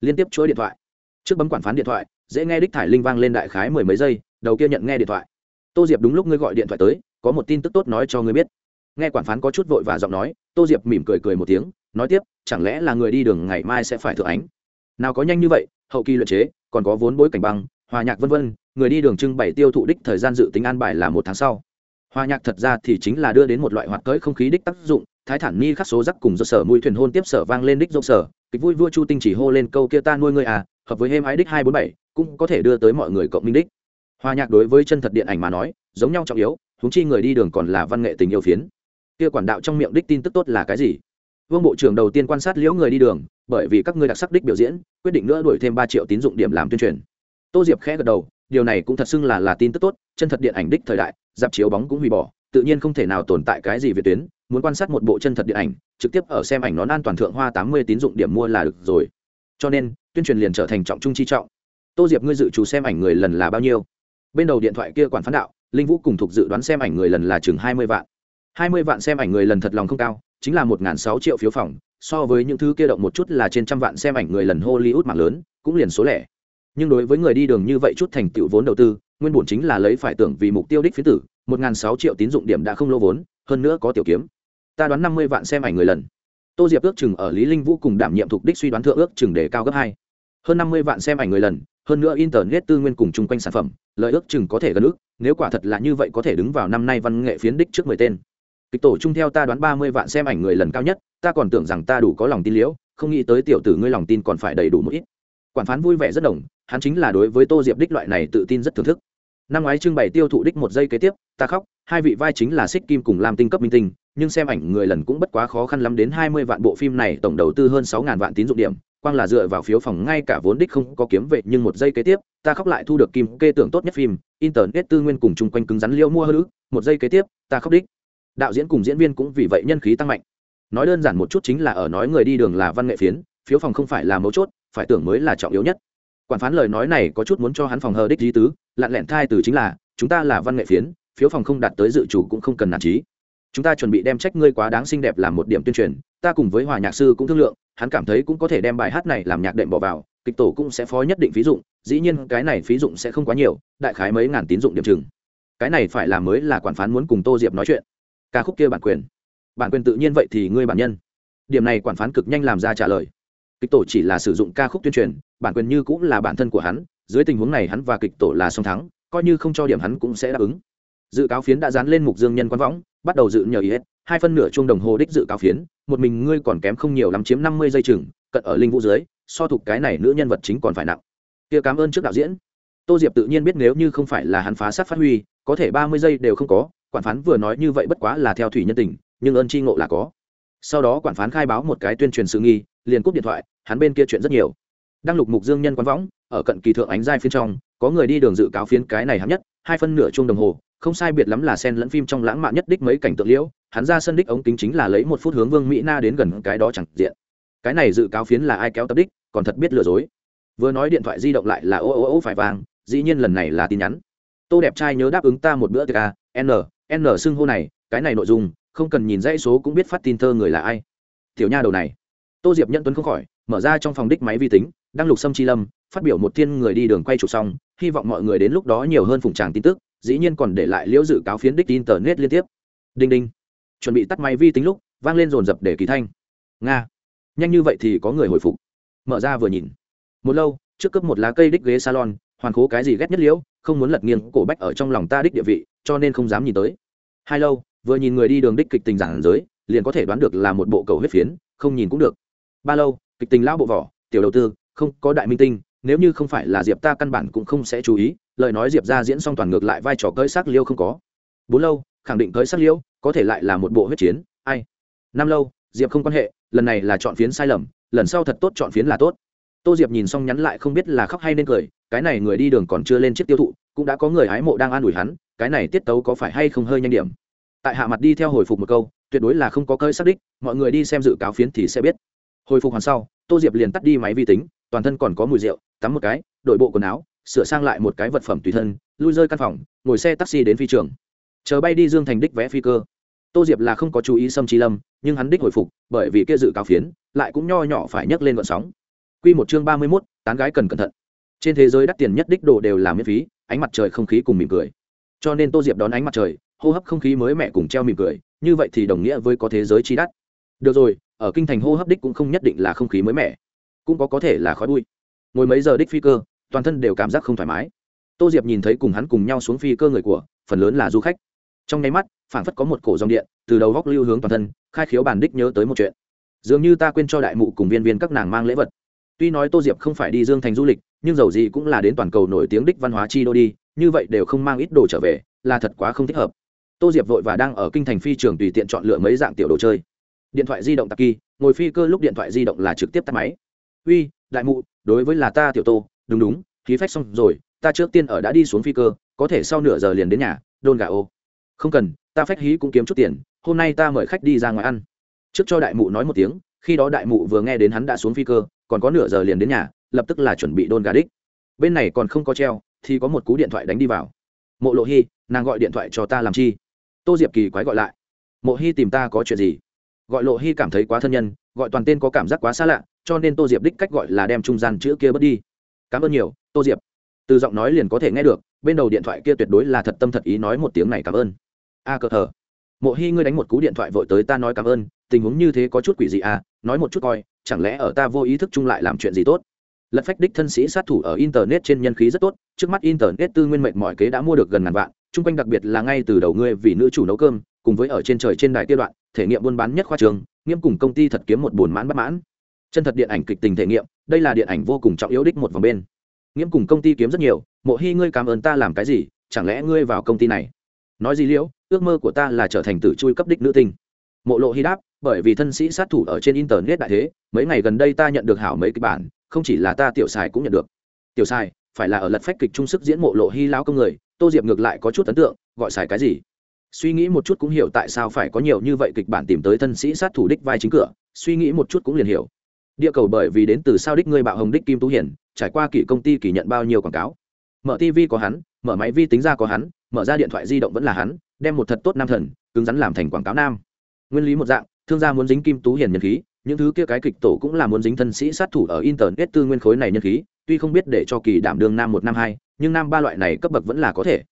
Liên tiếp chuỗi điện thoại. Trước bấm quản phán điện thoại, dễ nghe đích thải linh vang lên đại khái mười mấy giây, đầu kia nhận nghe điện thoại. Tô diệp đúng lúc ngươi gọi điện thoại tới, có một tin tức tốt nói cho ngươi biết. Nghe quản phán có chút vội và giọng nói, tô diệp mỉm cười cười một tiếng, nói tiếp, chẳng lẽ là người đi đường ngày mai sẽ phải thượng ánh? Nào có nhanh như vậy, hậu kỳ luyện chế, còn có vốn bối cảnh băng hòa nhạc vân vân, người đi đường trưng bày tiêu thụ đích thời gian dự tính an bài là một tháng sau. Hòa nhạc thật ra thì chính là đưa đến một loại hoạt cỡi không khí đích tác dụng, thái thản ni khắc số rắc cùng do sở mũi thuyền hôn tiếp sở vang lên đích dỗ sở, kịch vui vua chu tinh chỉ hô lên câu kia ta nuôi ngươi à hợp với hêm ái đích hai bốn bảy, cũng có thể đưa tới mọi người cộng minh đích. Hòa nhạc đối với chân thật điện ảnh mà nói, giống nhau trọng yếu húng chi người đi đường còn là văn nghệ tình yêu phiến. Kia quản đạo trong miệng đích tin tức tốt là cái gì? Vương bộ trưởng đầu tiên quan sát liễu người đi đường, bởi vì các ngươi đặc sắc đích biểu diễn, quyết định nữa đuổi thêm ba triệu tín dụng điểm làm tuyên truyền tô diệp khẽ gật đầu, điều này cũng thật xưng là là tin tức tốt, chân thật điện ảnh đích thời đại, dạp chiếu bóng cũng hủy bỏ, tự nhiên không thể nào tồn tại cái gì về tuyến, muốn quan sát một bộ chân thật điện ảnh, trực tiếp ở xem ảnh nón an toàn thượng hoa tám mươi tín dụng điểm mua là được rồi. Cho nên, tuyên truyền liền trở thành trọng trung chi trọng. Tô diệp ngươi dự trù xem ảnh người lần là bao nhiêu? Bên đầu điện thoại kia quản phán đạo, linh vũ cùng thuộc dự đoán xem ảnh người lần là chừng hai mươi vạn. hai mươi vạn xem ảnh người lần thật lòng không cao, chính là một n sáu triệu phiếu phòng, so với những thứ kia động một chút là trên trăm vạn xem ảnh người lần hollywood mạng lớn, cũng liền số lẻ nhưng đối với người đi đường như vậy chút thành tựu vốn đầu tư, nguyên bổn chính là lấy phải tưởng vì mục tiêu đích phiến tử, một n sáu triệu tín dụng điểm đã không lô vốn, hơn nữa có tiểu kiếm. Ta đoán năm mươi vạn xem ảnh người lần. Tô diệp ước chừng ở lý linh vũ cùng đảm nhiệm thuộc đích suy đoán thượng ước chừng đề cao gấp hai. Hơn năm mươi vạn xem ảnh người lần, hơn nữa internet tư nguyên cùng chung quanh sản phẩm, lợi ước chừng có thể gần ước, nếu quả thật là như vậy có thể đứng vào năm nay văn nghệ phiến đích trước mười tên. Kịch tổ chung theo ta đoán ba mươi vạn xem ảnh người lần cao nhất, ta còn tưởng rằng ta đủ có lòng tin liễu, không nghĩ tới tiểu tử ngươi lòng tin còn phải đầy đủ một ít. Quản phán vui vẻ rất đồng hắn chính là đối với tô diệp đích loại này tự tin rất thưởng thức. Năm ngoái trưng bày tiêu thụ đích một giây kế tiếp, ta khóc, hai vị vai chính là xích kim cùng làm tinh cấp minh tinh, nhưng xem ảnh người lần cũng bất quá khó khăn lắm đến hai mươi vạn bộ phim này, tổng đầu tư hơn sáu ngàn vạn tín dụng điểm, quang là dựa vào phiếu phòng ngay cả vốn đích không có kiếm vệ nhưng một giây kế tiếp, ta khóc lại thu được kim kê tưởng tốt nhất phim, internet tư nguyên cùng chung quanh cứng rắn liêu mua hơn ước một giây kế tiếp, ta khóc đích. Đạo diễn cùng diễn viên cũng vì vậy nhân khí tăng mạnh. Nói đơn giản một chút chính là ở nói người đi đường là văn nghệ phiến, phiếu phòng không phải là mấu chốt, phải tưởng mới là trọng yếu nhất quản phán lời nói này có chút muốn cho hắn phòng hờ đích lý tứ, lặn lẹn thai từ chính là, chúng ta là văn nghệ phiến, phiếu phòng không đạt tới dự chủ cũng không cần nản trí. Chúng ta chuẩn bị đem trách ngươi quá đáng xinh đẹp làm một điểm tuyên truyền, ta cùng với hòa nhạc sư cũng thương lượng, hắn cảm thấy cũng có thể đem bài hát này làm nhạc đệm bỏ vào, kịch tổ cũng sẽ phó nhất định phí dụng, dĩ nhiên cái này phí dụng sẽ không quá nhiều, đại khái mấy ngàn tín dụng điểm chừng. Cái này phải làm mới là quản phán muốn cùng tô diệp nói chuyện. Ca khúc kia bản quyền. Bản quyền tự nhiên vậy thì ngươi bản nhân. Điểm này quản phán cực nhanh làm ra trả lời kịch tổ chỉ là sử dụng ca khúc tuyên truyền, bản quyền như cũng là bản thân của hắn, dưới tình huống này hắn và kịch tổ là song thắng, coi như không cho điểm hắn cũng sẽ đáp ứng. Dự cáo phiến đã dán lên mục dương nhân quan võng, bắt đầu dự nhờ ý hết, hai phân nửa chuông đồng hồ đích dự cáo phiến, một mình ngươi còn kém không nhiều lắm chiếm năm mươi giây chừng, cận ở linh vũ dưới, so thuộc cái này nữ nhân vật chính còn phải nặng. Kia cảm ơn trước đạo diễn. Tô diệp tự nhiên biết nếu như không phải là hắn phá sát phát huy, có thể ba mươi giây đều không có, quản phán vừa nói như vậy bất quá là theo thủy nhân tình, nhưng ơn tri ngộ là có. Sau đó quản phán khai báo một cái tuyên truyền sự nghi liền cúp điện thoại, hắn bên kia chuyện rất nhiều. Đang lục mục dương nhân quán võng, ở cận kỳ thượng ánh giai phiên trong, có người đi đường dự cáo phiến cái này hám nhất, hai phân nửa chung đồng hồ, không sai biệt lắm là sen lẫn phim trong lãng mạn nhất đích mấy cảnh tượng liễu, hắn ra sân đích ống kính chính là lấy một phút hướng vương mỹ na đến gần cái đó chẳng diện. Cái này dự cáo phiến là ai kéo tập đích, còn thật biết lừa dối. Vừa nói điện thoại di động lại là ô ô ô phải vàng, dĩ nhiên lần này là tin nhắn. Tô đẹp trai nhớ đáp ứng ta một bữa tiệc a n n xưng hô này, cái này nội dung, không cần nhìn dãy số cũng biết phát tin thơ người là ai. Tiểu nha đầu này tô diệp nhận tuấn không khỏi, mở ra trong phòng đích máy vi tính, đăng lục sâm chi lâm, phát biểu một thiên người đi đường quay trục xong, hy vọng mọi người đến lúc đó nhiều hơn phùng tràng tin tức, dĩ nhiên còn để lại liễu dự cáo phiến đích internet liên tiếp. Đinh đinh. Chuẩn bị tắt máy vi tính lúc, vang lên dồn dập để kỳ thanh. Nga. Nhanh như vậy thì có người hồi phục. Mở ra vừa nhìn. Một lâu, trước cấp một lá cây đích ghế salon, hoàn cố cái gì ghét nhất liễu, không muốn lật nghiêng cổ bách ở trong lòng ta đích địa vị, cho nên không dám nhìn tới. Hai lâu, vừa nhìn người đi đường đích kịch tình giản giới, liền có thể đoán được là một bộ cầu huyết phiến, không nhìn cũng được ba lâu, kịch tình lão bộ vỏ, tiểu đầu tư, không có đại minh tinh, nếu như không phải là diệp ta căn bản cũng không sẽ chú ý, lời nói diệp ra diễn xong toàn ngược lại vai trò cơi xác liêu không có. Bốn lâu, khẳng định cơi xác liêu, có thể lại là một bộ huyết chiến, ai? Năm lâu, diệp không quan hệ, lần này là chọn phiến sai lầm, lần sau thật tốt chọn phiến là tốt. Tô diệp nhìn xong nhắn lại không biết là khóc hay nên cười, cái này người đi đường còn chưa lên chiếc tiêu thụ, cũng đã có người hái mộ đang an ủi hắn, cái này tiết tấu có phải hay không hơi nhanh điểm? Tại hạ mặt đi theo hồi phục một câu, tuyệt đối là không có cơi xác đích, mọi người đi xem dự cáo phiến thì sẽ biết hồi phục hoàn sau, tô diệp liền tắt đi máy vi tính, toàn thân còn có mùi rượu, tắm một cái đội bộ quần áo, sửa sang lại một cái vật phẩm tùy thân, lui rơi căn phòng, ngồi xe taxi đến phi trường. Chờ bay đi dương thành đích vẽ phi cơ. Tô diệp là không có chú ý xâm trí lâm, nhưng hắn đích hồi phục, bởi vì kia dự cáo phiến, lại cũng nho nhỏ phải nhấc lên vận sóng. Q một chương ba mươi mốt, tán gái cần cẩn thận. Trên thế giới đắt tiền nhất đích đồ đều là miễn phí, ánh mặt trời không khí cùng mỉm cười. Cho nên tô diệp đón ánh mặt trời, hô hấp không khí mới mẹ cùng treo mỉm cười, như vậy thì đồng nghĩa với có thế giới chi đắt. Được rồi ở kinh thành hô hấp đích cũng không nhất định là không khí mới mẻ, cũng có có thể là khói bụi. Ngồi mấy giờ đích phi cơ, toàn thân đều cảm giác không thoải mái. Tô diệp nhìn thấy cùng hắn cùng nhau xuống phi cơ người của, phần lớn là du khách. Trong nháy mắt, phảng phất có một cổ dòng điện, từ đầu góc lưu hướng toàn thân, khai khiếu bản đích nhớ tới một chuyện. Dường như ta quên cho đại mụ cùng viên viên các nàng mang lễ vật. Tuy nói tô diệp không phải đi dương thành du lịch, nhưng dầu gì cũng là đến toàn cầu nổi tiếng đích văn hóa chi đô đi, như vậy đều không mang ít đồ trở về, là thật quá không thích hợp. Tô diệp vội và đang ở kinh thành phi trường tùy tiện chọn lựa mấy dạng tiểu đồ chơi điện thoại di động tạp kỳ, ngồi phi cơ lúc điện thoại di động là trực tiếp tắt máy. Uy, đại mụ, đối với là ta tiểu tô, đúng đúng, khí phách xong rồi, ta trước tiên ở đã đi xuống phi cơ, có thể sau nửa giờ liền đến nhà, đôn gà ô. Không cần, ta phách hí cũng kiếm chút tiền, hôm nay ta mời khách đi ra ngoài ăn. Trước cho đại mụ nói một tiếng, khi đó đại mụ vừa nghe đến hắn đã xuống phi cơ, còn có nửa giờ liền đến nhà, lập tức là chuẩn bị đôn gà đích. Bên này còn không có treo, thì có một cú điện thoại đánh đi vào. Mộ lộ hy nàng gọi điện thoại cho ta làm chi? Tô diệp kỳ quái gọi lại. Mộ hy tìm ta có chuyện gì? Gọi lộ hy cảm thấy quá thân nhân gọi toàn tên có cảm giác quá xa lạ cho nên tô diệp đích cách gọi là đem trung gian chữ kia bớt đi. Cảm ơn nhiều tô diệp. Từ giọng nói liền có thể nghe được bên đầu điện thoại kia tuyệt đối là thật tâm thật ý nói một tiếng này cảm ơn. A à, cờ thờ. Mộ hy ngươi đánh một cú điện thoại vội tới ta nói cảm ơn tình huống như thế có chút quỷ gì à nói một chút coi chẳng lẽ ở ta vô ý thức chung lại làm chuyện gì tốt? Lật phách đích thân sĩ sát thủ ở internet trên nhân khí rất tốt trước mắt internet tư nguyên mệnh mọi kế đã mua được gần ngàn vạn chung quanh đặc biệt là ngay từ đầu ngươi vì nữ chủ nấu cơm cùng với ở trên trời trên đài kia đoạn, thể nghiệm buôn bán nhất khoa trường, nghiêm cùng công ty thật kiếm một buồn mãn bất mãn. Chân thật điện ảnh kịch tình thể nghiệm, đây là điện ảnh vô cùng trọng yếu đích một vòng bên. Nghiêm cùng công ty kiếm rất nhiều, mộ hy ngươi cảm ơn ta làm cái gì, chẳng lẽ ngươi vào công ty này? Nói gì liễu, ước mơ của ta là trở thành tử chui cấp đích nữ tinh. Mộ lộ hy đáp, bởi vì thân sĩ sát thủ ở trên internet đại thế, mấy ngày gần đây ta nhận được hảo mấy kịch bản, không chỉ là ta tiểu xài cũng nhận được. Tiểu xài, phải là ở lật phách kịch trung sức diễn mộ lộ hy lao công người, tô diệp ngược lại có chút ấn tượng, gọi xài cái gì? Suy nghĩ một chút cũng hiểu tại sao phải có nhiều như vậy kịch bản tìm tới thân sĩ sát thủ đích vai chính cửa, suy nghĩ một chút cũng liền hiểu. Địa cầu bởi vì đến từ sao đích ngươi bạo hồng đích kim tú hiển, trải qua kỷ công ty kỷ nhận bao nhiêu quảng cáo. Mở tv có hắn, mở máy vi tính ra có hắn, mở ra điện thoại di động vẫn là hắn, đem một thật tốt nam thần, cứng rắn làm thành quảng cáo nam. Nguyên lý một dạng, thương gia muốn dính kim tú hiển nhân khí, những thứ kia cái kịch tổ cũng là muốn dính thân sĩ sát thủ ở internet tư nguyên khối này nhân khí, tuy không biết để cho kỳ đảm đương nam một năm hai, nhưng nam ba loại này cấp bậc vẫn là có thể.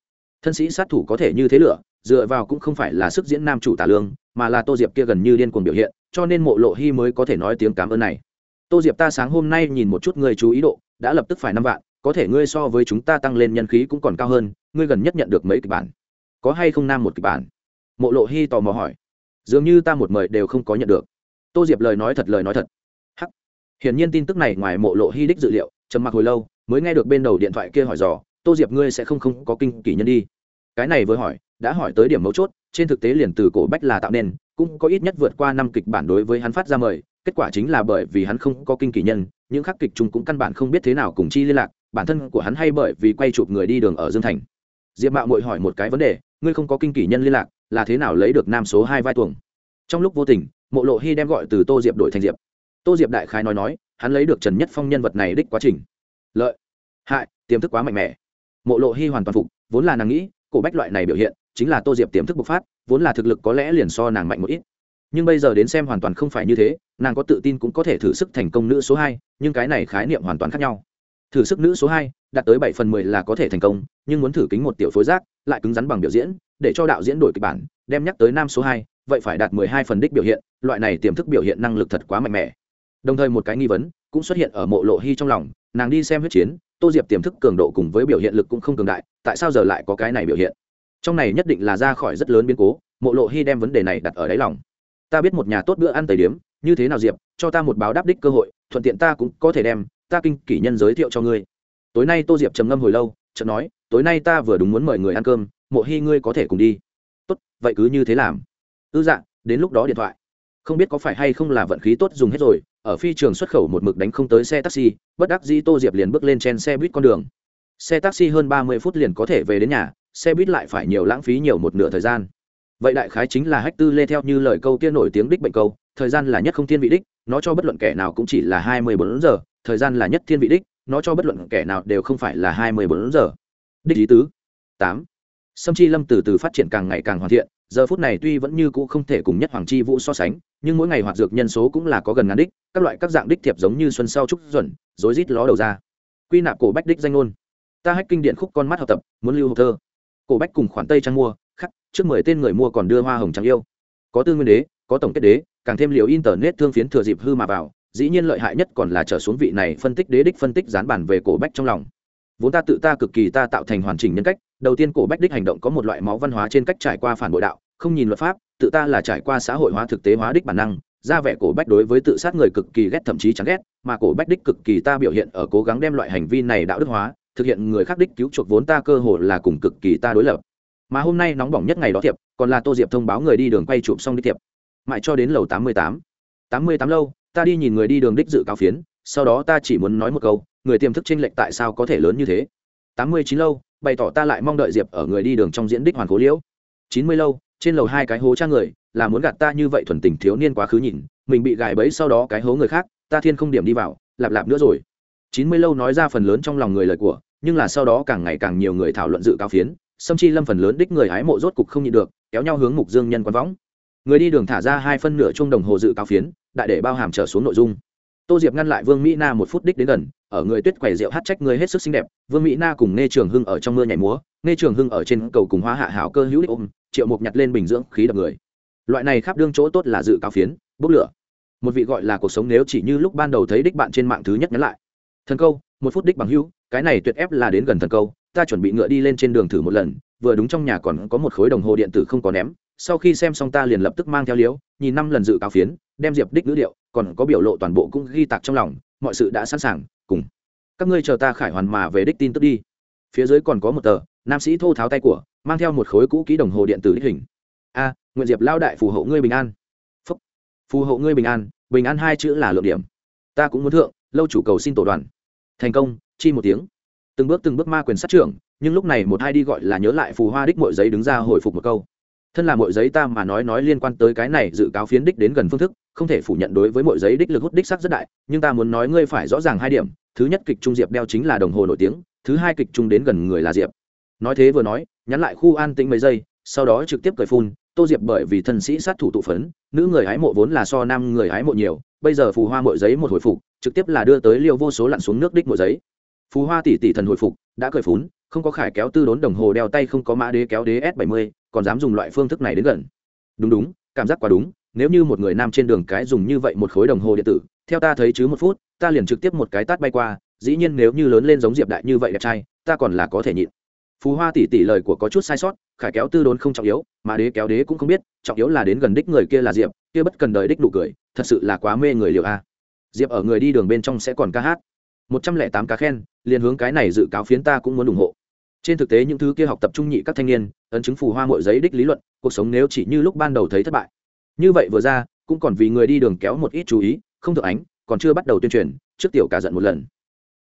Thân sĩ sát thủ có thể như thế lửa dựa vào cũng không phải là sức diễn nam chủ tả lương, mà là tô diệp kia gần như điên cuồng biểu hiện, cho nên mộ lộ hy mới có thể nói tiếng cảm ơn này. Tô diệp ta sáng hôm nay nhìn một chút người chú ý độ, đã lập tức phải năm vạn, có thể ngươi so với chúng ta tăng lên nhân khí cũng còn cao hơn, ngươi gần nhất nhận được mấy kịch bản? Có hay không nam một kịch bản? Mộ lộ hy tò mò hỏi. Dường như ta một mời đều không có nhận được. Tô diệp lời nói thật, lời nói thật. Hắc. Hiển nhiên tin tức này ngoài mộ lộ hy đích dự liệu, trầm mặc hồi lâu, mới nghe được bên đầu điện thoại kia hỏi dò, tô diệp ngươi sẽ không không có kinh kỷ nhân đi? Cái này vừa hỏi, đã hỏi tới điểm mấu chốt, trên thực tế liền từ cổ bách là tạo nên, cũng có ít nhất vượt qua năm kịch bản đối với hắn phát ra mời, kết quả chính là bởi vì hắn không có kinh kỳ nhân, những khắc kịch chung cũng căn bản không biết thế nào cùng chi liên lạc, bản thân của hắn hay bởi vì quay chụp người đi đường ở dương thành. Diệp mạo mội hỏi một cái vấn đề, ngươi không có kinh kỳ nhân liên lạc, là thế nào lấy được nam số hai vai tuồng? Trong lúc vô tình, mộ lộ hy đem gọi từ tô diệp đổi thành diệp. Tô diệp đại khái nói nói, hắn lấy được trần nhất phong nhân vật này đích quá trình. Lợi. Hại, tiềm thức quá mạnh mẽ. Mộ lộ hy hoàn toàn phục, vốn là nàng nghĩ cổ bách loại này biểu hiện, chính là tô diệp tiềm thức bộc phát, vốn là thực lực có lẽ liền so nàng mạnh một ít. Nhưng bây giờ đến xem hoàn toàn không phải như thế, nàng có tự tin cũng có thể thử sức thành công nữ số hai, nhưng cái này khái niệm hoàn toàn khác nhau. Thử sức nữ số hai, đạt tới bảy phần mười là có thể thành công, nhưng muốn thử kính một tiểu phối giác, lại cứng rắn bằng biểu diễn, để cho đạo diễn đổi kịch bản, đem nhắc tới nam số hai, vậy phải đạt mười hai phần đích biểu hiện, loại này tiềm thức biểu hiện năng lực thật quá mạnh mẽ. Đồng thời một cái nghi vấn cũng xuất hiện ở mộ lộ hy trong lòng, nàng đi xem huyết chiến tô diệp tiềm thức cường độ cùng với biểu hiện lực cũng không cường đại, tại sao giờ lại có cái này biểu hiện? Trong này nhất định là ra khỏi rất lớn biến cố, mộ lộ hy đem vấn đề này đặt ở đáy lòng. Ta biết một nhà tốt bữa ăn tầy điếm, như thế nào diệp, cho ta một báo đáp đích cơ hội, thuận tiện ta cũng có thể đem, ta kinh kỷ nhân giới thiệu cho ngươi. Tối nay tô diệp trầm ngâm hồi lâu, chợt nói, tối nay ta vừa đúng muốn mời người ăn cơm, mộ hy ngươi có thể cùng đi. Tốt, vậy cứ như thế làm. Ư dạ đến lúc đó điện thoại. Không biết có phải hay không là vận khí tốt dùng hết rồi ở phi trường xuất khẩu một mực đánh không tới xe taxi, bất đắc dĩ tô diệp liền bước lên trên xe buýt con đường. Xe taxi hơn ba mươi phút liền có thể về đến nhà, xe buýt lại phải nhiều lãng phí nhiều một nửa thời gian. Vậy đại khái chính là hách tư lê theo như lời câu kia nổi tiếng đích bệnh câu, thời gian là nhất không thiên vị đích, nó cho bất luận kẻ nào cũng chỉ là hai mươi bốn giờ, thời gian là nhất thiên vị đích, nó cho bất luận kẻ nào đều không phải là hai mươi bốn giờ. Đích lý tứ. Tám. Sâm chi lâm từ từ phát triển càng ngày càng hoàn thiện giờ phút này tuy vẫn như cũ không thể cùng nhất hoàng chi vũ so sánh, nhưng mỗi ngày hoạt dược nhân số cũng là có gần ngàn đích, các loại các dạng đích thiệp giống như xuân sau trúc duẩn, rối rít ló đầu ra. Quy nạp cổ bách đích danh ngôn. Ta hách kinh điện khúc con mắt học tập, muốn lưu học thơ. Cổ bách cùng khoản tây trang mua, khắc, trước mười tên người mua còn đưa hoa hồng trắng yêu. Có tư nguyên đế, có tổng kết đế, càng thêm liều internet thương phiến thừa dịp hư mà vào, dĩ nhiên lợi hại nhất còn là trở xuống vị này phân tích đế đích phân tích dán bản về cổ bách trong lòng. Vốn ta tự ta cực kỳ ta tạo thành hoàn chỉnh nhân cách, đầu tiên cổ bách đích hành động có một loại máu văn hóa trên cách trải qua phản bội đạo không nhìn luật pháp, tự ta là trải qua xã hội hóa thực tế hóa đích bản năng, ra vẻ cổ bách đối với tự sát người cực kỳ ghét thậm chí chán ghét, mà cổ bách đích cực kỳ ta biểu hiện ở cố gắng đem loại hành vi này đạo đức hóa, thực hiện người khác đích cứu chuộc vốn ta cơ hội là cùng cực kỳ ta đối lập. Mà hôm nay nóng bỏng nhất ngày đó thiệp, còn là tô diệp thông báo người đi đường quay chụp xong đi thiệp. Mãi cho đến lầu tám mươi tám. tám mươi tám lâu, ta đi nhìn người đi đường đích dự cao phiến, sau đó ta chỉ muốn nói một câu, người tiềm thức tranh lệch tại sao có thể lớn như thế? tám mươi chín lâu, bày tỏ ta lại mong đợi diệp ở người đi đường trong diễn đích hoàn cố liễu. chín mươi lâu trên lầu hai cái hố cha người, là muốn gạt ta như vậy thuần tình thiếu niên quá khứ nhìn, mình bị gài bẫy sau đó cái hố người khác, ta thiên không điểm đi vào, lạp lạp nữa rồi. Chín mươi lâu nói ra phần lớn trong lòng người lời của, nhưng là sau đó càng ngày càng nhiều người thảo luận dự cao phiến, sâm chi lâm phần lớn đích người hái mộ rốt cục không nhịn được, kéo nhau hướng mục dương nhân quán võng. Người đi đường thả ra hai phân nửa chung đồng hồ dự cao phiến, đại để bao hàm trở xuống nội dung. Tô diệp ngăn lại vương mỹ na một phút đích đến gần, ở người tuyết quầy rượu hát trách người hết sức xinh đẹp, vương mỹ na cùng nghe trường hưng ở trong mưa nhảy múa nghe trường hưng ở trên cầu cùng hoa hạ hảo cơ hữu đích ôm triệu mục nhặt lên bình dưỡng khí đập người. Loại này khắp đương chỗ tốt là dự cáo phiến, bốc lửa. Một vị gọi là cuộc sống nếu chỉ như lúc ban đầu thấy đích bạn trên mạng thứ nhất nhắn lại. Thần câu, một phút đích bằng hữu, cái này tuyệt ép là đến gần thần câu, ta chuẩn bị ngựa đi lên trên đường thử một lần, vừa đúng trong nhà còn có một khối đồng hồ điện tử không có ném, sau khi xem xong ta liền lập tức mang theo liếu, nhìn năm lần dự cáo phiến, đem diệp đích ngữ điệu, còn có biểu lộ toàn bộ cũng ghi tạc trong lòng, mọi sự đã sẵn sàng, cùng. Các ngươi chờ ta khải hoàn mà về đích tin tức đi. Phía dưới còn có một tờ, nam sĩ thô tháo tay của mang theo một khối cũ kỹ đồng hồ điện tử đích hình. A, nguyện diệp lao đại phù hộ ngươi bình an. Phúc. Phù hộ ngươi bình an bình an hai chữ là lượng điểm. Ta cũng muốn thượng, lâu chủ cầu xin tổ đoàn. Thành công, chi một tiếng. Từng bước từng bước ma quyền sát trưởng, nhưng lúc này một hai đi gọi là nhớ lại phù hoa đích mội giấy đứng ra hồi phục một câu. Thân là mội giấy ta mà nói nói liên quan tới cái này dự cáo phiến đích đến gần phương thức, không thể phủ nhận đối với mội giấy đích lực hút đích sắc rất đại, nhưng ta muốn nói ngươi phải rõ ràng hai điểm, thứ nhất kịch trung diệp đeo chính là đồng hồ nổi tiếng, thứ hai kịch trung đến gần người là diệp. Nói thế vừa nói nhắn lại khu an tĩnh mấy giây, sau đó trực tiếp cười phun, tô diệp bởi vì thân sĩ sát thủ tụ phấn, nữ người hái mộ vốn là so nam người hái mộ nhiều, bây giờ phù hoa mội giấy một hồi phục, trực tiếp là đưa tới liêu vô số lặn xuống nước đích mộ giấy. Phù hoa tỷ tỷ thần hồi phục, đã cười phún không có khải kéo tư đốn đồng hồ đeo tay không có mã đế kéo đế s 70 còn dám dùng loại phương thức này đến gần. Đúng đúng, cảm giác quá đúng, nếu như một người nam trên đường cái dùng như vậy một khối đồng hồ điện tử, theo ta thấy chứ một phút, ta liền trực tiếp một cái tát bay qua, dĩ nhiên nếu như lớn lên giống diệp đại như vậy đẹp trai, ta còn là có thể nhịn phù hoa tỷ tỷ lời của có chút sai sót, khải kéo tư đốn không trọng yếu, mà đế kéo đế cũng không biết, trọng yếu là đến gần đích người kia là diệp, kia bất cần đời đích nụ cười, thật sự là quá mê người liệu a. À. Diệp ở người đi đường bên trong sẽ còn ca hát. Một trăm lẻ tám cá khen, liền hướng cái này dự cáo phiến ta cũng muốn ủng hộ. Trên thực tế những thứ kia học tập trung nhị các thanh niên, ấn chứng phù hoa mội giấy đích lý luận, cuộc sống nếu chỉ như lúc ban đầu thấy thất bại. Như vậy vừa ra, cũng còn vì người đi đường kéo một ít chú ý, không thực ánh, còn chưa bắt đầu tuyên truyền, trước tiểu cả giận một lần.